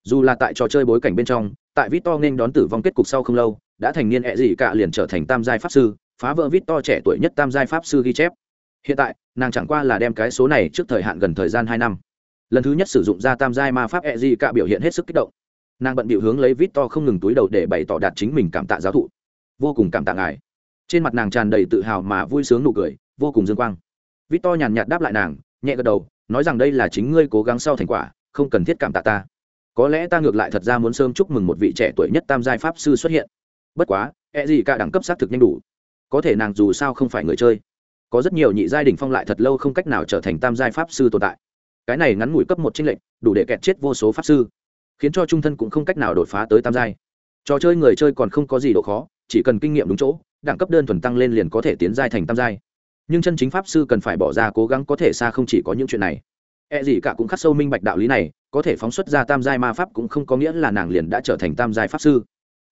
dù là tại trò chơi bối cảnh bên trong tại victor nên đón tử vong kết cục sau không lâu, đã thành niên ẹ gì cả liền trở thành tam giai pháp sư, phá vỡ victor trẻ tuổi nhất tam giai pháp sư ghi chép. Hiện tại, nàng chẳng qua là đem cái số này trước thời hạn gần thời gian hai năm. Lần thứ nhất sử dụng ra tam giai ma pháp ẹ gì cả biểu hiện hết sức kích động. Nàng bận bịu hướng lấy victor không ngừng túi đầu để bày tỏ đạt chính mình cảm tạ giáo thụ. Vô cùng cảm tạ ngài. Trên mặt nàng tràn đầy tự hào mà vui sướng nụ cười, vô cùng dương quang. Victor nhàn nhạt đáp lại nàng, nhẹ gật đầu, nói rằng đây là chính ngươi cố gắng sau thành quả, không cần thiết cảm tạ ta có lẽ ta ngược lại thật ra muốn sớm chúc mừng một vị trẻ tuổi nhất tam giai pháp sư xuất hiện. Bất quá e gì cả đẳng cấp xác thực nhanh đủ. Có thể nàng dù sao không phải người chơi. Có rất nhiều nhị giai đình phong lại thật lâu không cách nào trở thành tam giai pháp sư tồn tại. Cái này ngắn ngủi cấp một tranh lệnh đủ để kẹt chết vô số pháp sư, khiến cho trung thân cũng không cách nào đột phá tới tam giai. Trò chơi người chơi còn không có gì độ khó, chỉ cần kinh nghiệm đúng chỗ, đẳng cấp đơn thuần tăng lên liền có thể tiến giai thành tam giai. Nhưng chân chính pháp sư cần phải bỏ ra cố gắng có thể xa không chỉ có những chuyện này. E gì cả cũng khắc sâu minh bạch đạo lý này có thể phóng xuất ra tam giai ma pháp cũng không có nghĩa là nàng liền đã trở thành tam giai pháp sư.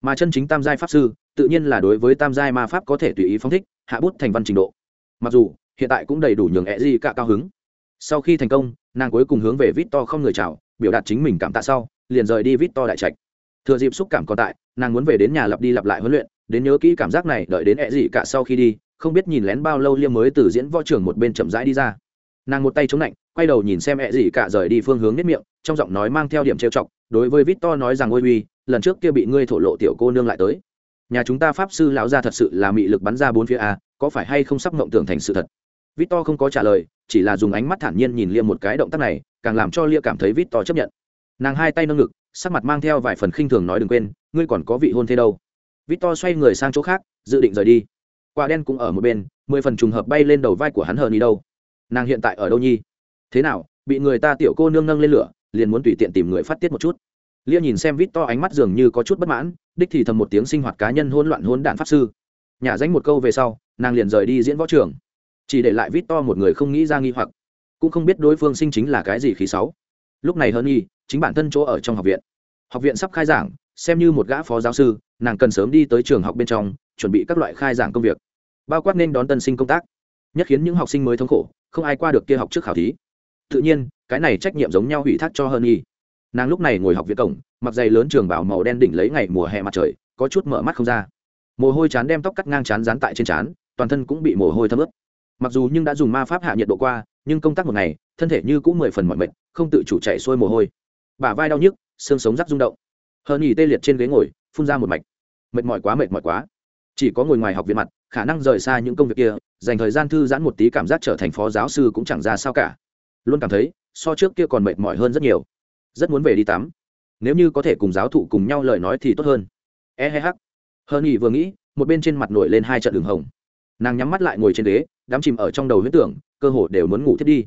Mà chân chính tam giai pháp sư, tự nhiên là đối với tam giai ma pháp có thể tùy ý phóng thích, hạ bút thành văn trình độ. Mặc dù, hiện tại cũng đầy đủ nhường e gì cả cao hứng. Sau khi thành công, nàng cuối cùng hướng về vít to không người chào, biểu đạt chính mình cảm tạ sau, liền rời đi vít to đại trạch. Thừa dịp xúc cảm còn tại, nàng muốn về đến nhà lặp đi lặp lại huấn luyện, đến nhớ kỹ cảm giác này, đợi đến ẹ gì cả sau khi đi, không biết nhìn lén bao lâu liêm mới từ diễn võ trưởng một bên chậm rãi đi ra. Nàng một tay chống lạnh quay đầu nhìn xem ẹ gì cả rời đi phương hướng nếp miệng, trong giọng nói mang theo điểm trêu chọc, đối với victor nói rằng, ôi uy, lần trước kia bị ngươi thổ lộ tiểu cô nương lại tới. Nhà chúng ta pháp sư lão gia thật sự là mị lực bắn ra bốn phía a, có phải hay không sắp mộng tưởng thành sự thật? Victor không có trả lời, chỉ là dùng ánh mắt thản nhiên nhìn lia một cái động tác này, càng làm cho lia cảm thấy victor chấp nhận. Nàng hai tay nâng ngực, sắc mặt mang theo vài phần khinh thường nói, đừng quên, ngươi còn có vị hôn thế đâu. Victor xoay người sang chỗ khác, dự định rời đi. Quả đen cũng ở một bên, mười phần trùng hợp bay lên đầu vai của hắn hờn đi đâu. Nàng hiện tại ở đâu nhi? Thế nào, bị người ta tiểu cô nương nâng lên lửa, liền muốn tùy tiện tìm người phát tiết một chút. Lia nhìn xem vít to ánh mắt dường như có chút bất mãn, đích thì thầm một tiếng sinh hoạt cá nhân hôn loạn hôn đạn pháp sư. Nhà danh một câu về sau, nàng liền rời đi diễn võ trường. Chỉ để lại vít to một người không nghĩ ra nghi hoặc. Cũng không biết đối phương sinh chính là cái gì khí sáu lúc này hơn nhi, chính bản thân chỗ ở trong học viện. Học viện sắp khai giảng, xem như một gã phó giáo sư, nàng cần sớm đi tới trường học bên trong, chuẩn bị các loại khai giảng công việc. Bao quát nên đón tân sinh công tác. Nhất khiến những học sinh mới thống khổ, không ai qua được kia học trước khảo thí tự nhiên, cái này trách nhiệm giống nhau hủy thác cho hơn nhi nàng lúc này ngồi học viện cổng, mặc giày lớn trường bảo màu đen đỉnh lấy ngày mùa hè mặt trời, có chút mở mắt không ra. Mồ hôi chán đem tóc cắt ngang chán dán tại trên chán toàn thân cũng bị mồ hôi thấm ướt. Mặc dù nhưng đã dùng ma pháp hạ nhiệt độ qua, nhưng công tác một ngày, thân thể như cũng mười phần mọi mệt, không tự chủ chạy xuôi mồ hôi. Bả vai đau nhức, xương sống rắc rung động. Hơn nhì tê liệt trên ghế ngồi, phun ra một mạch. Mệt mỏi quá, mệt mỏi quá. Chỉ có ngồi ngoài học viện mặt, khả năng rời xa những công việc kia, dành thời gian thư giãn một tí cảm giác trở thành phó giáo sư cũng chẳng ra sao cả luôn cảm thấy so trước kia còn mệt mỏi hơn rất nhiều. Rất muốn về đi tắm. Nếu như có thể cùng giáo thụ cùng nhau lời nói thì tốt hơn. E he hắc. Hơn nghỉ vừa nghĩ, một bên trên mặt nổi lên hai trận đường hồng. Nàng nhắm mắt lại ngồi trên ghế đám chìm ở trong đầu huyết tưởng, cơ hồ đều muốn ngủ thiết đi.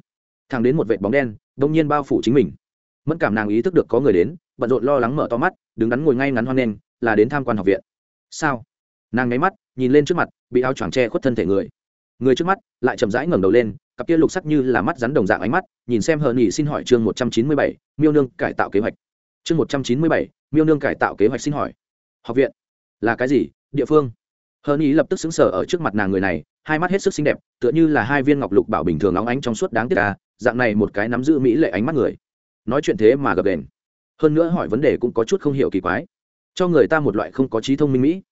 Thang đến một vệt bóng đen, đông nhiên bao phủ chính mình. Mẫn cảm nàng ý thức được có người đến, bận rộn lo lắng mở to mắt, đứng đắn ngồi ngay ngắn hoan nghênh là đến tham quan học viện. Sao? Nàng nháy mắt, nhìn lên trước mặt, bị áo choàng che khuất thân thể người. Người trước mắt lại chậm rãi ngẩng đầu lên cặp kia lục sắc như là mắt rắn đồng dạng ánh mắt, nhìn xem hờ nhị xin hỏi chương một trăm chín mươi bảy, miêu nương cải tạo kế hoạch. Chương một trăm chín mươi bảy, miêu nương cải tạo kế hoạch xin hỏi. Học viện? Là cái gì? Địa phương? Hờ nhị lập tức xứng sở ở trước mặt nàng người này, hai mắt hết sức xinh đẹp, tựa như là hai viên ngọc lục bảo bình thường óng ánh trong suốt đáng tiếc à dạng này một cái nắm giữ mỹ lệ ánh mắt người. Nói chuyện thế mà gặp đền hơn nữa hỏi vấn đề cũng có chút không hiểu kỳ quái. Cho người ta một loại không có trí thông minh mỹ.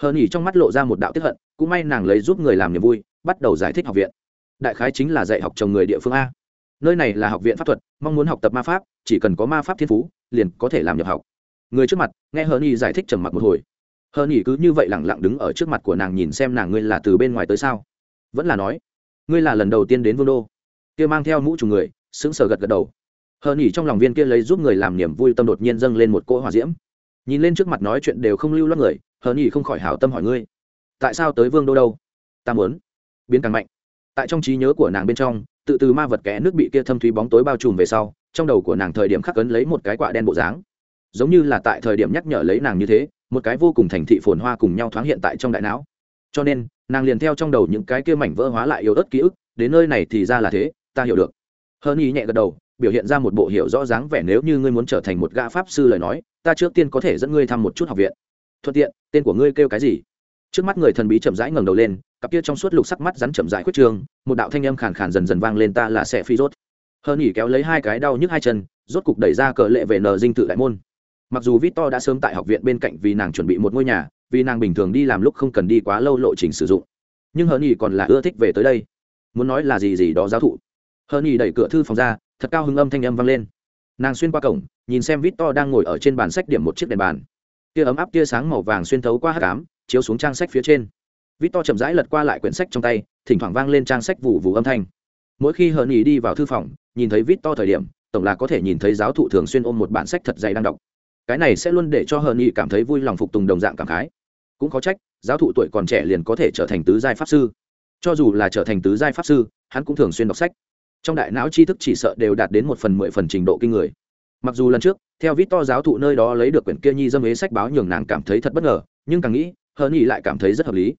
Hờ nhỉ trong mắt lộ ra một đạo tiếp hận, cũng may nàng lấy giúp người làm niềm vui, bắt đầu giải thích học viện đại khái chính là dạy học chồng người địa phương a. Nơi này là học viện pháp thuật, mong muốn học tập ma pháp, chỉ cần có ma pháp thiên phú, liền có thể làm nhập học. Người trước mặt, nghe hờ nhi giải thích trầm mặc một hồi. Hờ nhi cứ như vậy lẳng lặng đứng ở trước mặt của nàng nhìn xem nàng ngươi là từ bên ngoài tới sao? Vẫn là nói, ngươi là lần đầu tiên đến vương đô. Kia mang theo mũ trùng người, sững sờ gật gật đầu. Hờ nhi trong lòng viên kia lấy giúp người làm niềm vui tâm đột nhiên dâng lên một cỗ hòa diễm. Nhìn lên trước mặt nói chuyện đều không lưu loát người, hờ nhi không khỏi hảo tâm hỏi ngươi, tại sao tới vương đô đâu? Ta muốn. Biến càng mạnh tại trong trí nhớ của nàng bên trong, tự từ ma vật kẽ nước bị kia thâm thúy bóng tối bao trùm về sau, trong đầu của nàng thời điểm khắc ấn lấy một cái quạ đen bộ dáng. Giống như là tại thời điểm nhắc nhở lấy nàng như thế, một cái vô cùng thành thị phồn hoa cùng nhau thoáng hiện tại trong đại não. Cho nên, nàng liền theo trong đầu những cái kia mảnh vỡ hóa lại yếu ớt ký ức, đến nơi này thì ra là thế, ta hiểu được. Hơn ý nhẹ gật đầu, biểu hiện ra một bộ hiểu rõ dáng vẻ nếu như ngươi muốn trở thành một gã pháp sư lời nói, ta trước tiên có thể dẫn ngươi thăm một chút học viện. Thuận tiện, tên của ngươi kêu cái gì? Trước mắt người thần bí chậm rãi ngẩng đầu lên, cặp kia trong suốt lục sắc mắt rắn chậm rãi khuyết trường một đạo thanh âm khàn khàn dần dần vang lên ta là sẽ phi rốt. Hơn nhỉ kéo lấy hai cái đau nhức hai chân, rốt cục đẩy ra cờ lệ về nờ dinh tự đại môn. Mặc dù victor đã sớm tại học viện bên cạnh vì nàng chuẩn bị một ngôi nhà, vì nàng bình thường đi làm lúc không cần đi quá lâu lộ trình sử dụng. Nhưng hơn nhỉ còn là ưa thích về tới đây. Muốn nói là gì gì đó giáo thụ. Hơn nhỉ đẩy cửa thư phòng ra, thật cao hứng âm thanh âm vang lên. Nàng xuyên qua cổng, nhìn xem victor đang ngồi ở trên bàn sách điểm một chiếc đèn bàn. Tia ấm áp tia sáng màu vàng xuyên thấu qua hát cám chiếu xuống trang sách phía trên. Victor chậm rãi lật qua lại quyển sách trong tay, thỉnh thoảng vang lên trang sách vụ vụ âm thanh. Mỗi khi hờn ý đi vào thư phòng, nhìn thấy victor thời điểm, tổng là có thể nhìn thấy giáo thụ thường xuyên ôm một bản sách thật dày đang đọc. Cái này sẽ luôn để cho hờn ý cảm thấy vui lòng phục tùng đồng dạng cảm khái. Cũng có trách, giáo thụ tuổi còn trẻ liền có thể trở thành tứ giai pháp sư. Cho dù là trở thành tứ giai pháp sư, hắn cũng thường xuyên đọc sách. Trong đại não tri thức chỉ sợ đều đạt đến một phần mười phần trình độ kinh người. Mặc dù lần trước, theo vít to giáo thụ nơi đó lấy được quyển kia nhi dâm ế sách báo nhường nàng cảm thấy thật bất ngờ, nhưng càng nghĩ hơn nhỉ lại cảm thấy rất hợp lý.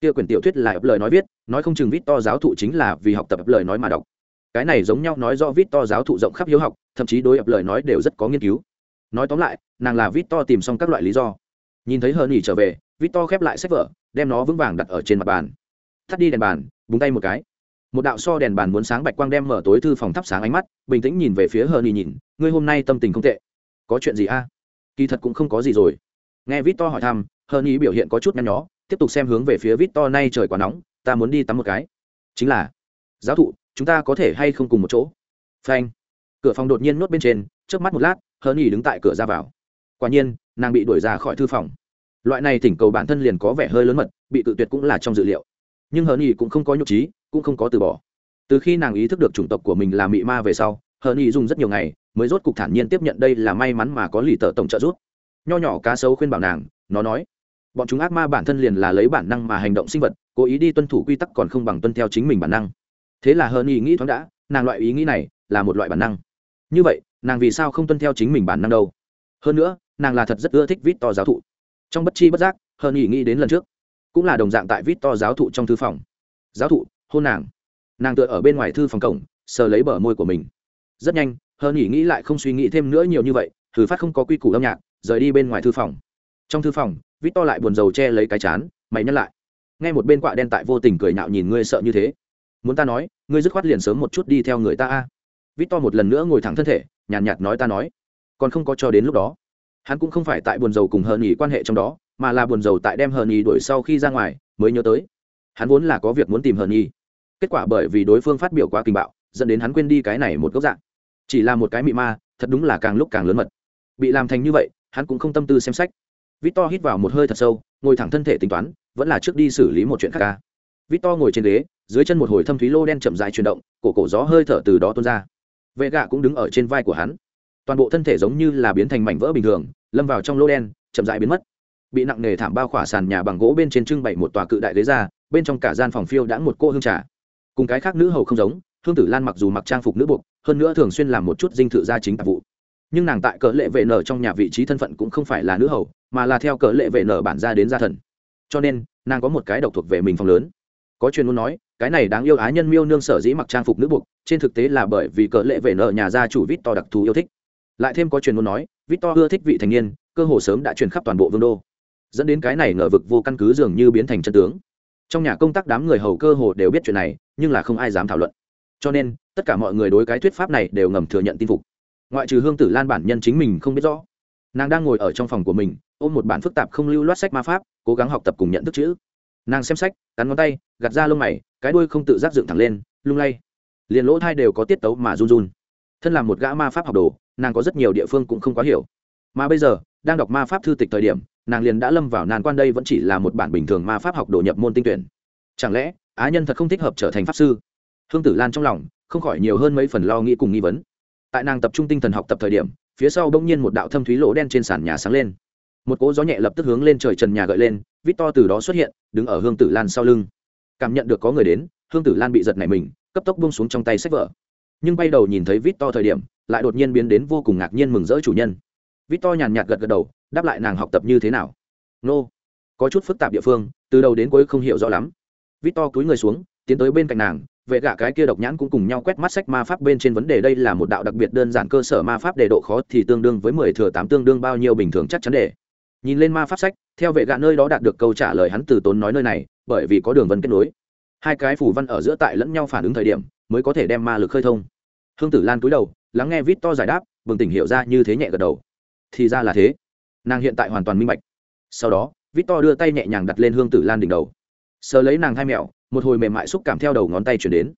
Kia quyển tiểu thuyết là ập lời nói viết, nói không chừng vít to giáo thụ chính là vì học tập ập lời nói mà đọc. Cái này giống nhau nói do vít to giáo thụ rộng khắp hiếu học, thậm chí đối ập lời nói đều rất có nghiên cứu. Nói tóm lại, nàng là vít to tìm xong các loại lý do. Nhìn thấy hơn nhỉ trở về vít to khép lại sách vở, đem nó vững vàng đặt ở trên mặt bàn. Thắt đi đèn bàn, búng tay một cái. Một đạo so đèn bàn muốn sáng bạch quang đem mở tối thư phòng thắp sáng ánh mắt, bình tĩnh nhìn về phía hờ nhi nhìn, ngươi hôm nay tâm tình không tệ. Có chuyện gì a? Kỳ thật cũng không có gì rồi. Nghe vít to hỏi thăm hờ nhi biểu hiện có chút nhăn nhó, tiếp tục xem hướng về phía vít to nay trời quá nóng, ta muốn đi tắm một cái. Chính là, giáo thụ, chúng ta có thể hay không cùng một chỗ? Phanh. Cửa phòng đột nhiên nuốt bên trên trước mắt một lát, hờ nhi đứng tại cửa ra vào. Quả nhiên, nàng bị đuổi ra khỏi thư phòng. Loại này thỉnh cầu bản thân liền có vẻ hơi lớn mật, bị tự tuyệt cũng là trong dự liệu. Nhưng hờ nhi cũng không có nhục trí, cũng không có từ bỏ. Từ khi nàng ý thức được chủng tộc của mình là mị ma về sau, hờ nhi dùng rất nhiều ngày mới rốt cục thản nhiên tiếp nhận đây là may mắn mà có lì tờ tổng trợ giúp. Nho nhỏ cá sấu khuyên bảo nàng, nó nói bọn chúng ác ma bản thân liền là lấy bản năng mà hành động sinh vật, cố ý đi tuân thủ quy tắc còn không bằng tuân theo chính mình bản năng. Thế là hơn ý nghĩ thoáng đã, nàng loại ý nghĩ này là một loại bản năng. Như vậy, nàng vì sao không tuân theo chính mình bản năng đâu? Hơn nữa, nàng là thật rất ưa thích vít to giáo thụ. Trong bất chi bất giác hơn ý nghĩ đến lần trước, cũng là đồng dạng tại vít to giáo thụ trong thư phòng. Giáo thụ, hôn nàng. Nàng tựa ở bên ngoài thư phòng cổng, sờ lấy bờ môi của mình. Rất nhanh hơn ý nghĩ lại không suy nghĩ thêm nữa nhiều như vậy, thử phát không có quy củ âm nhạc, rời đi bên ngoài thư phòng. Trong thư phòng vít to lại buồn rầu che lấy cái chán mày nhắc lại. Ngay một bên quạ đen tại vô tình cười nhạo nhìn ngươi sợ như thế. Muốn ta nói ngươi dứt khoát liền sớm một chút đi theo người ta a. Vít to một lần nữa ngồi thẳng thân thể nhàn nhạt, nhạt nói ta nói. Còn không có cho đến lúc đó. Hắn cũng không phải tại buồn rầu cùng hờn nhì quan hệ trong đó mà là buồn rầu tại đem hờn nhì đuổi sau khi ra ngoài mới nhớ tới. Hắn vốn là có việc muốn tìm hờn nhi. Kết quả bởi vì đối phương phát biểu quá kinh bạo dẫn đến hắn quên đi cái này một gốc dạng. Chỉ là một cái mị ma thật đúng là càng lúc càng lớn mật. Bị làm thành như vậy hắn cũng không tâm tư xem sách victor hít vào một hơi thật sâu, ngồi thẳng thân thể tính toán, vẫn là trước đi xử lý một chuyện khác ca. Victor ngồi trên ghế, dưới chân một hồi thâm thúy lô đen chậm rãi chuyển động, cổ cổ gió hơi thở từ đó tuôn ra. Vệ gạ cũng đứng ở trên vai của hắn. Toàn bộ thân thể giống như là biến thành mảnh vỡ bình thường, lâm vào trong lô đen, chậm rãi biến mất. Bị nặng nề thảm bao khỏa sàn nhà bằng gỗ bên trên trưng bày một tòa cự đại ghế ra, bên trong cả gian phòng phiêu đã một cô hương trà. Cùng cái khác nữ hầu không giống, hương tử lan mặc dù mặc trang phục nữ buộc, hơn nữa thường xuyên làm một chút dinh thự gia chính tạp vụ nhưng nàng tại cỡ lệ vệ nở trong nhà vị trí thân phận cũng không phải là nữ hầu, mà là theo cỡ lệ vệ nở bản ra đến gia thần. Cho nên, nàng có một cái độc thuộc về mình phòng lớn. Có truyền muốn nói, cái này đáng yêu á nhân miêu nương sở dĩ mặc trang phục nữ buộc, trên thực tế là bởi vì cỡ lệ vệ nở nhà gia chủ vít to đặc thù yêu thích. Lại thêm có truyền muốn nói vít to ưa thích vị thành niên, cơ hồ sớm đã truyền khắp toàn bộ vương đô. Dẫn đến cái này ngờ vực vô căn cứ dường như biến thành chân tướng. Trong nhà công tác đám người hầu cơ hồ đều biết chuyện này, nhưng là không ai dám thảo luận. Cho nên, tất cả mọi người đối cái thuyết pháp này đều ngầm thừa nhận tin phục ngoại trừ hương tử lan bản nhân chính mình không biết rõ. Nàng đang ngồi ở trong phòng của mình, ôm một bản phức tạp không lưu loát sách ma pháp, cố gắng học tập cùng nhận thức chữ. Nàng xem sách, cắn ngón tay, gạt ra lông mày, cái đuôi không tự giác dựng thẳng lên, lung lay. Liền lỗ thai đều có tiết tấu mà run run. Thân là một gã ma pháp học đồ, nàng có rất nhiều địa phương cũng không quá hiểu. Mà bây giờ, đang đọc ma pháp thư tịch thời điểm, nàng liền đã lâm vào nàn quan đây vẫn chỉ là một bản bình thường ma pháp học đồ nhập môn tinh tuyển. Chẳng lẽ, á nhân thật không thích hợp trở thành pháp sư? Hương tử lan trong lòng, không khỏi nhiều hơn mấy phần lo nghĩ cùng nghi vấn tại nàng tập trung tinh thần học tập thời điểm, phía sau bỗng nhiên một đạo thâm thúy lỗ đen trên sàn nhà sáng lên. Một cỗ gió nhẹ lập tức hướng lên trời trần nhà gợi lên, vít to từ đó xuất hiện, đứng ở hương tử lan sau lưng. Cảm nhận được có người đến, hương tử lan bị giật nảy mình, cấp tốc bông xuống trong tay sách vở. Nhưng bay đầu nhìn thấy vít to thời điểm, lại đột nhiên biến đến vô cùng ngạc nhiên mừng rỡ chủ nhân. Vít to nhàn nhạt gật gật đầu, đáp lại nàng học tập như thế nào? Nô. Có chút phức tạp địa phương, từ đầu đến cuối không hiểu rõ lắm. Vít to cúi người xuống, tiến tới bên cạnh nàng vệ gạ cái kia độc nhãn cũng cùng nhau quét mắt sách ma pháp bên trên vấn đề đây là một đạo đặc biệt đơn giản cơ sở ma pháp để độ khó thì tương đương với mười thừa tám tương đương bao nhiêu bình thường chắc chắn để. Nhìn lên ma pháp sách, theo vệ gạ nơi đó đạt được câu trả lời hắn từ tốn nói nơi này, bởi vì có đường vân kết nối. Hai cái phủ văn ở giữa tại lẫn nhau phản ứng thời điểm, mới có thể đem ma lực khơi thông. Hương tử lan cúi đầu, lắng nghe vít to giải đáp, bừng tỉnh hiểu ra như thế nhẹ gật đầu. Thì ra là thế. Nàng hiện tại hoàn toàn minh bạch. Sau đó, vít to đưa tay nhẹ nhàng đặt lên hương tử lan đỉnh đầu. Sờ lấy nàng hai mẹo một hồi mềm mại xúc cảm theo đầu ngón tay chuyển đến.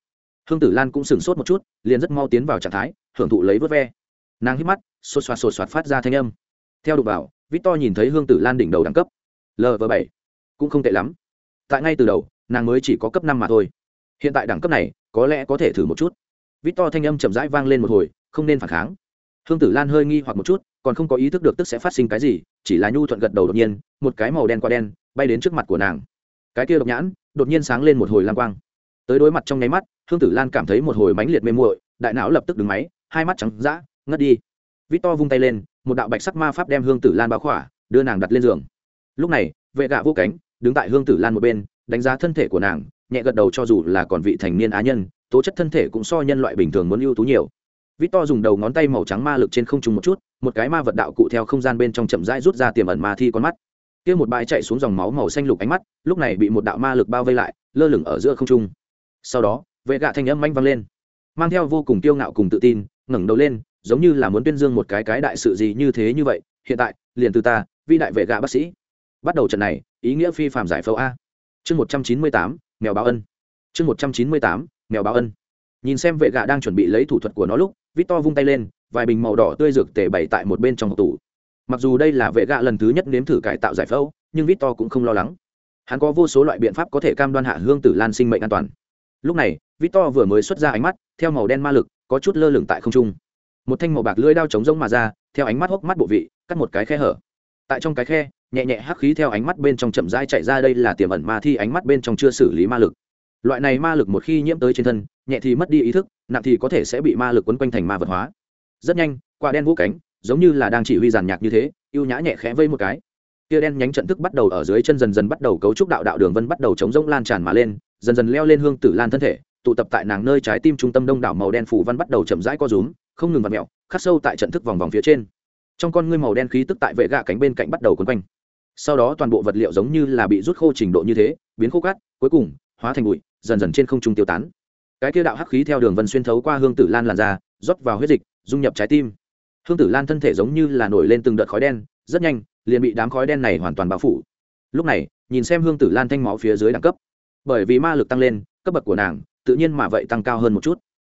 Hương tử lan cũng sửng sốt một chút, liền rất mau tiến vào trạng thái, hưởng thụ lấy vớt ve. Nàng hít mắt, sột xoạt sột xoạt phát ra thanh âm. Theo đục vào vít to nhìn thấy hương tử lan đỉnh đầu đẳng cấp. Lv bảy, cũng không tệ lắm. Tại ngay từ đầu, nàng mới chỉ có cấp năm mà thôi. Hiện tại đẳng cấp này, có lẽ có thể thử một chút. Vít to thanh âm chậm rãi vang lên một hồi, không nên phản kháng. Hương tử lan hơi nghi hoặc một chút, còn không có ý thức được tức sẽ phát sinh cái gì, chỉ là nhu thuận gật đầu đột nhiên, một cái màu đen qua đen, bay đến trước mặt của nàng cái kia độc nhãn đột nhiên sáng lên một hồi lang quang. Tới đối mặt trong nháy mắt, hương tử lan cảm thấy một hồi mãnh liệt mê muội, đại não lập tức đứng máy, hai mắt trắng d ngất đi. Vít to vung tay lên, một đạo bạch sắc ma pháp đem hương tử lan bao khỏa, đưa nàng đặt lên giường. Lúc này, vệ gạ vô cánh, đứng tại hương tử lan một bên, đánh giá thân thể của nàng, nhẹ gật đầu cho dù là còn vị thành niên á nhân, tố chất thân thể cũng so nhân loại bình thường muốn ưu tú nhiều. Vít to dùng đầu ngón tay màu trắng ma lực trên không trung một chút, một cái ma vật đạo cụ theo không gian bên trong chậm rãi rút ra tiềm ẩn ma thi con mắt kia một bãi chạy xuống dòng máu màu xanh lục ánh mắt, lúc này bị một đạo ma lực bao vây lại, lơ lửng ở giữa không trung. Sau đó, vệ gạ thanh âm manh vang lên, mang theo vô cùng kiêu ngạo cùng tự tin, ngẩng đầu lên, giống như là muốn tuyên dương một cái cái đại sự gì như thế như vậy, hiện tại, liền từ ta vi đại vệ gạ bác sĩ. Bắt đầu trận này, ý nghĩa phi phạm giải phẫu a. Chương một trăm chín mươi tám, mèo báo ân. Chương một trăm chín mươi tám, mèo báo ân. Nhìn xem vệ gạ đang chuẩn bị lấy thủ thuật của nó lúc vít to vung tay lên, vài bình màu đỏ tươi rực tể bày tại một bên trong hộp tủ mặc dù đây là vệ gạ lần thứ nhất nếm thử cải tạo giải phẫu, nhưng victor cũng không lo lắng. Hắn có vô số loại biện pháp có thể cam đoan hạ hương tử lan sinh mệnh an toàn. Lúc này, victor vừa mới xuất ra ánh mắt, theo màu đen ma lực, có chút lơ lửng tại không trung. Một thanh màu bạc lưỡi đao chống rông mà ra, theo ánh mắt hốc mắt bộ vị, cắt một cái khe hở. Tại trong cái khe, nhẹ nhẹ hắc khí theo ánh mắt bên trong chậm rãi chạy ra đây là tiềm ẩn ma thi ánh mắt bên trong chưa xử lý ma lực. Loại này ma lực một khi nhiễm tới trên thân, nhẹ thì mất đi ý thức, nặng thì có thể sẽ bị ma lực quấn quanh thành ma vật hóa. Rất nhanh, quả đen vũ cánh giống như là đang chỉ huy giàn nhạc như thế, ưu nhã nhẹ khẽ vây một cái. Tia đen nhánh trận thức bắt đầu ở dưới chân dần dần bắt đầu cấu trúc đạo đạo đường vân bắt đầu chống rỗng lan tràn mà lên, dần dần leo lên hương tử lan thân thể, tụ tập tại nàng nơi trái tim trung tâm đông đảo màu đen phủ văn bắt đầu chậm rãi co rúm, không ngừng vặt mẹo khắc sâu tại trận thức vòng vòng phía trên. Trong con ngươi màu đen khí tức tại vệ gạ cánh bên cạnh bắt đầu quấn quanh. Sau đó toàn bộ vật liệu giống như là bị rút khô trình độ như thế, biến khô cát, cuối cùng, hóa thành bụi, dần dần trên không trung tiêu tán. Cái kia đạo hắc khí theo đường vân xuyên thấu qua hương tử lan làn ra rót vào huyết dịch, dung nhập trái tim hương tử lan thân thể giống như là nổi lên từng đợt khói đen, rất nhanh, liền bị đám khói đen này hoàn toàn bao phủ. Lúc này, nhìn xem hương tử lan thanh máu phía dưới đẳng cấp, bởi vì ma lực tăng lên, cấp bậc của nàng tự nhiên mà vậy tăng cao hơn một chút.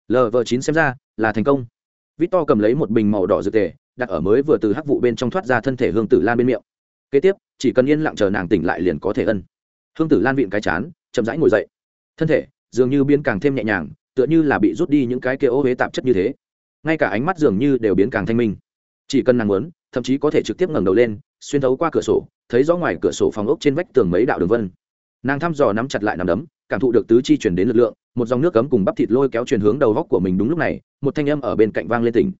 Lv chín xem ra là thành công. Victor cầm lấy một bình màu đỏ dược tề, đặt ở mới vừa từ hắc vụ bên trong thoát ra thân thể hương tử lan bên miệng. Kế tiếp, chỉ cần yên lặng chờ nàng tỉnh lại liền có thể ân. Hương tử lan vịn cái chán, chậm rãi ngồi dậy. Thân thể dường như biến càng thêm nhẹ nhàng, tựa như là bị rút đi những cái kia ô huế tạp chất như thế ngay cả ánh mắt dường như đều biến càng thanh minh. Chỉ cần nàng muốn, thậm chí có thể trực tiếp ngẩng đầu lên, xuyên thấu qua cửa sổ, thấy rõ ngoài cửa sổ phòng ốc trên vách tường mấy đạo đường vân. Nàng thăm dò nắm chặt lại nằm đấm, cảm thụ được tứ chi chuyển đến lực lượng, một dòng nước cấm cùng bắp thịt lôi kéo truyền hướng đầu góc của mình đúng lúc này, một thanh âm ở bên cạnh vang lên tỉnh.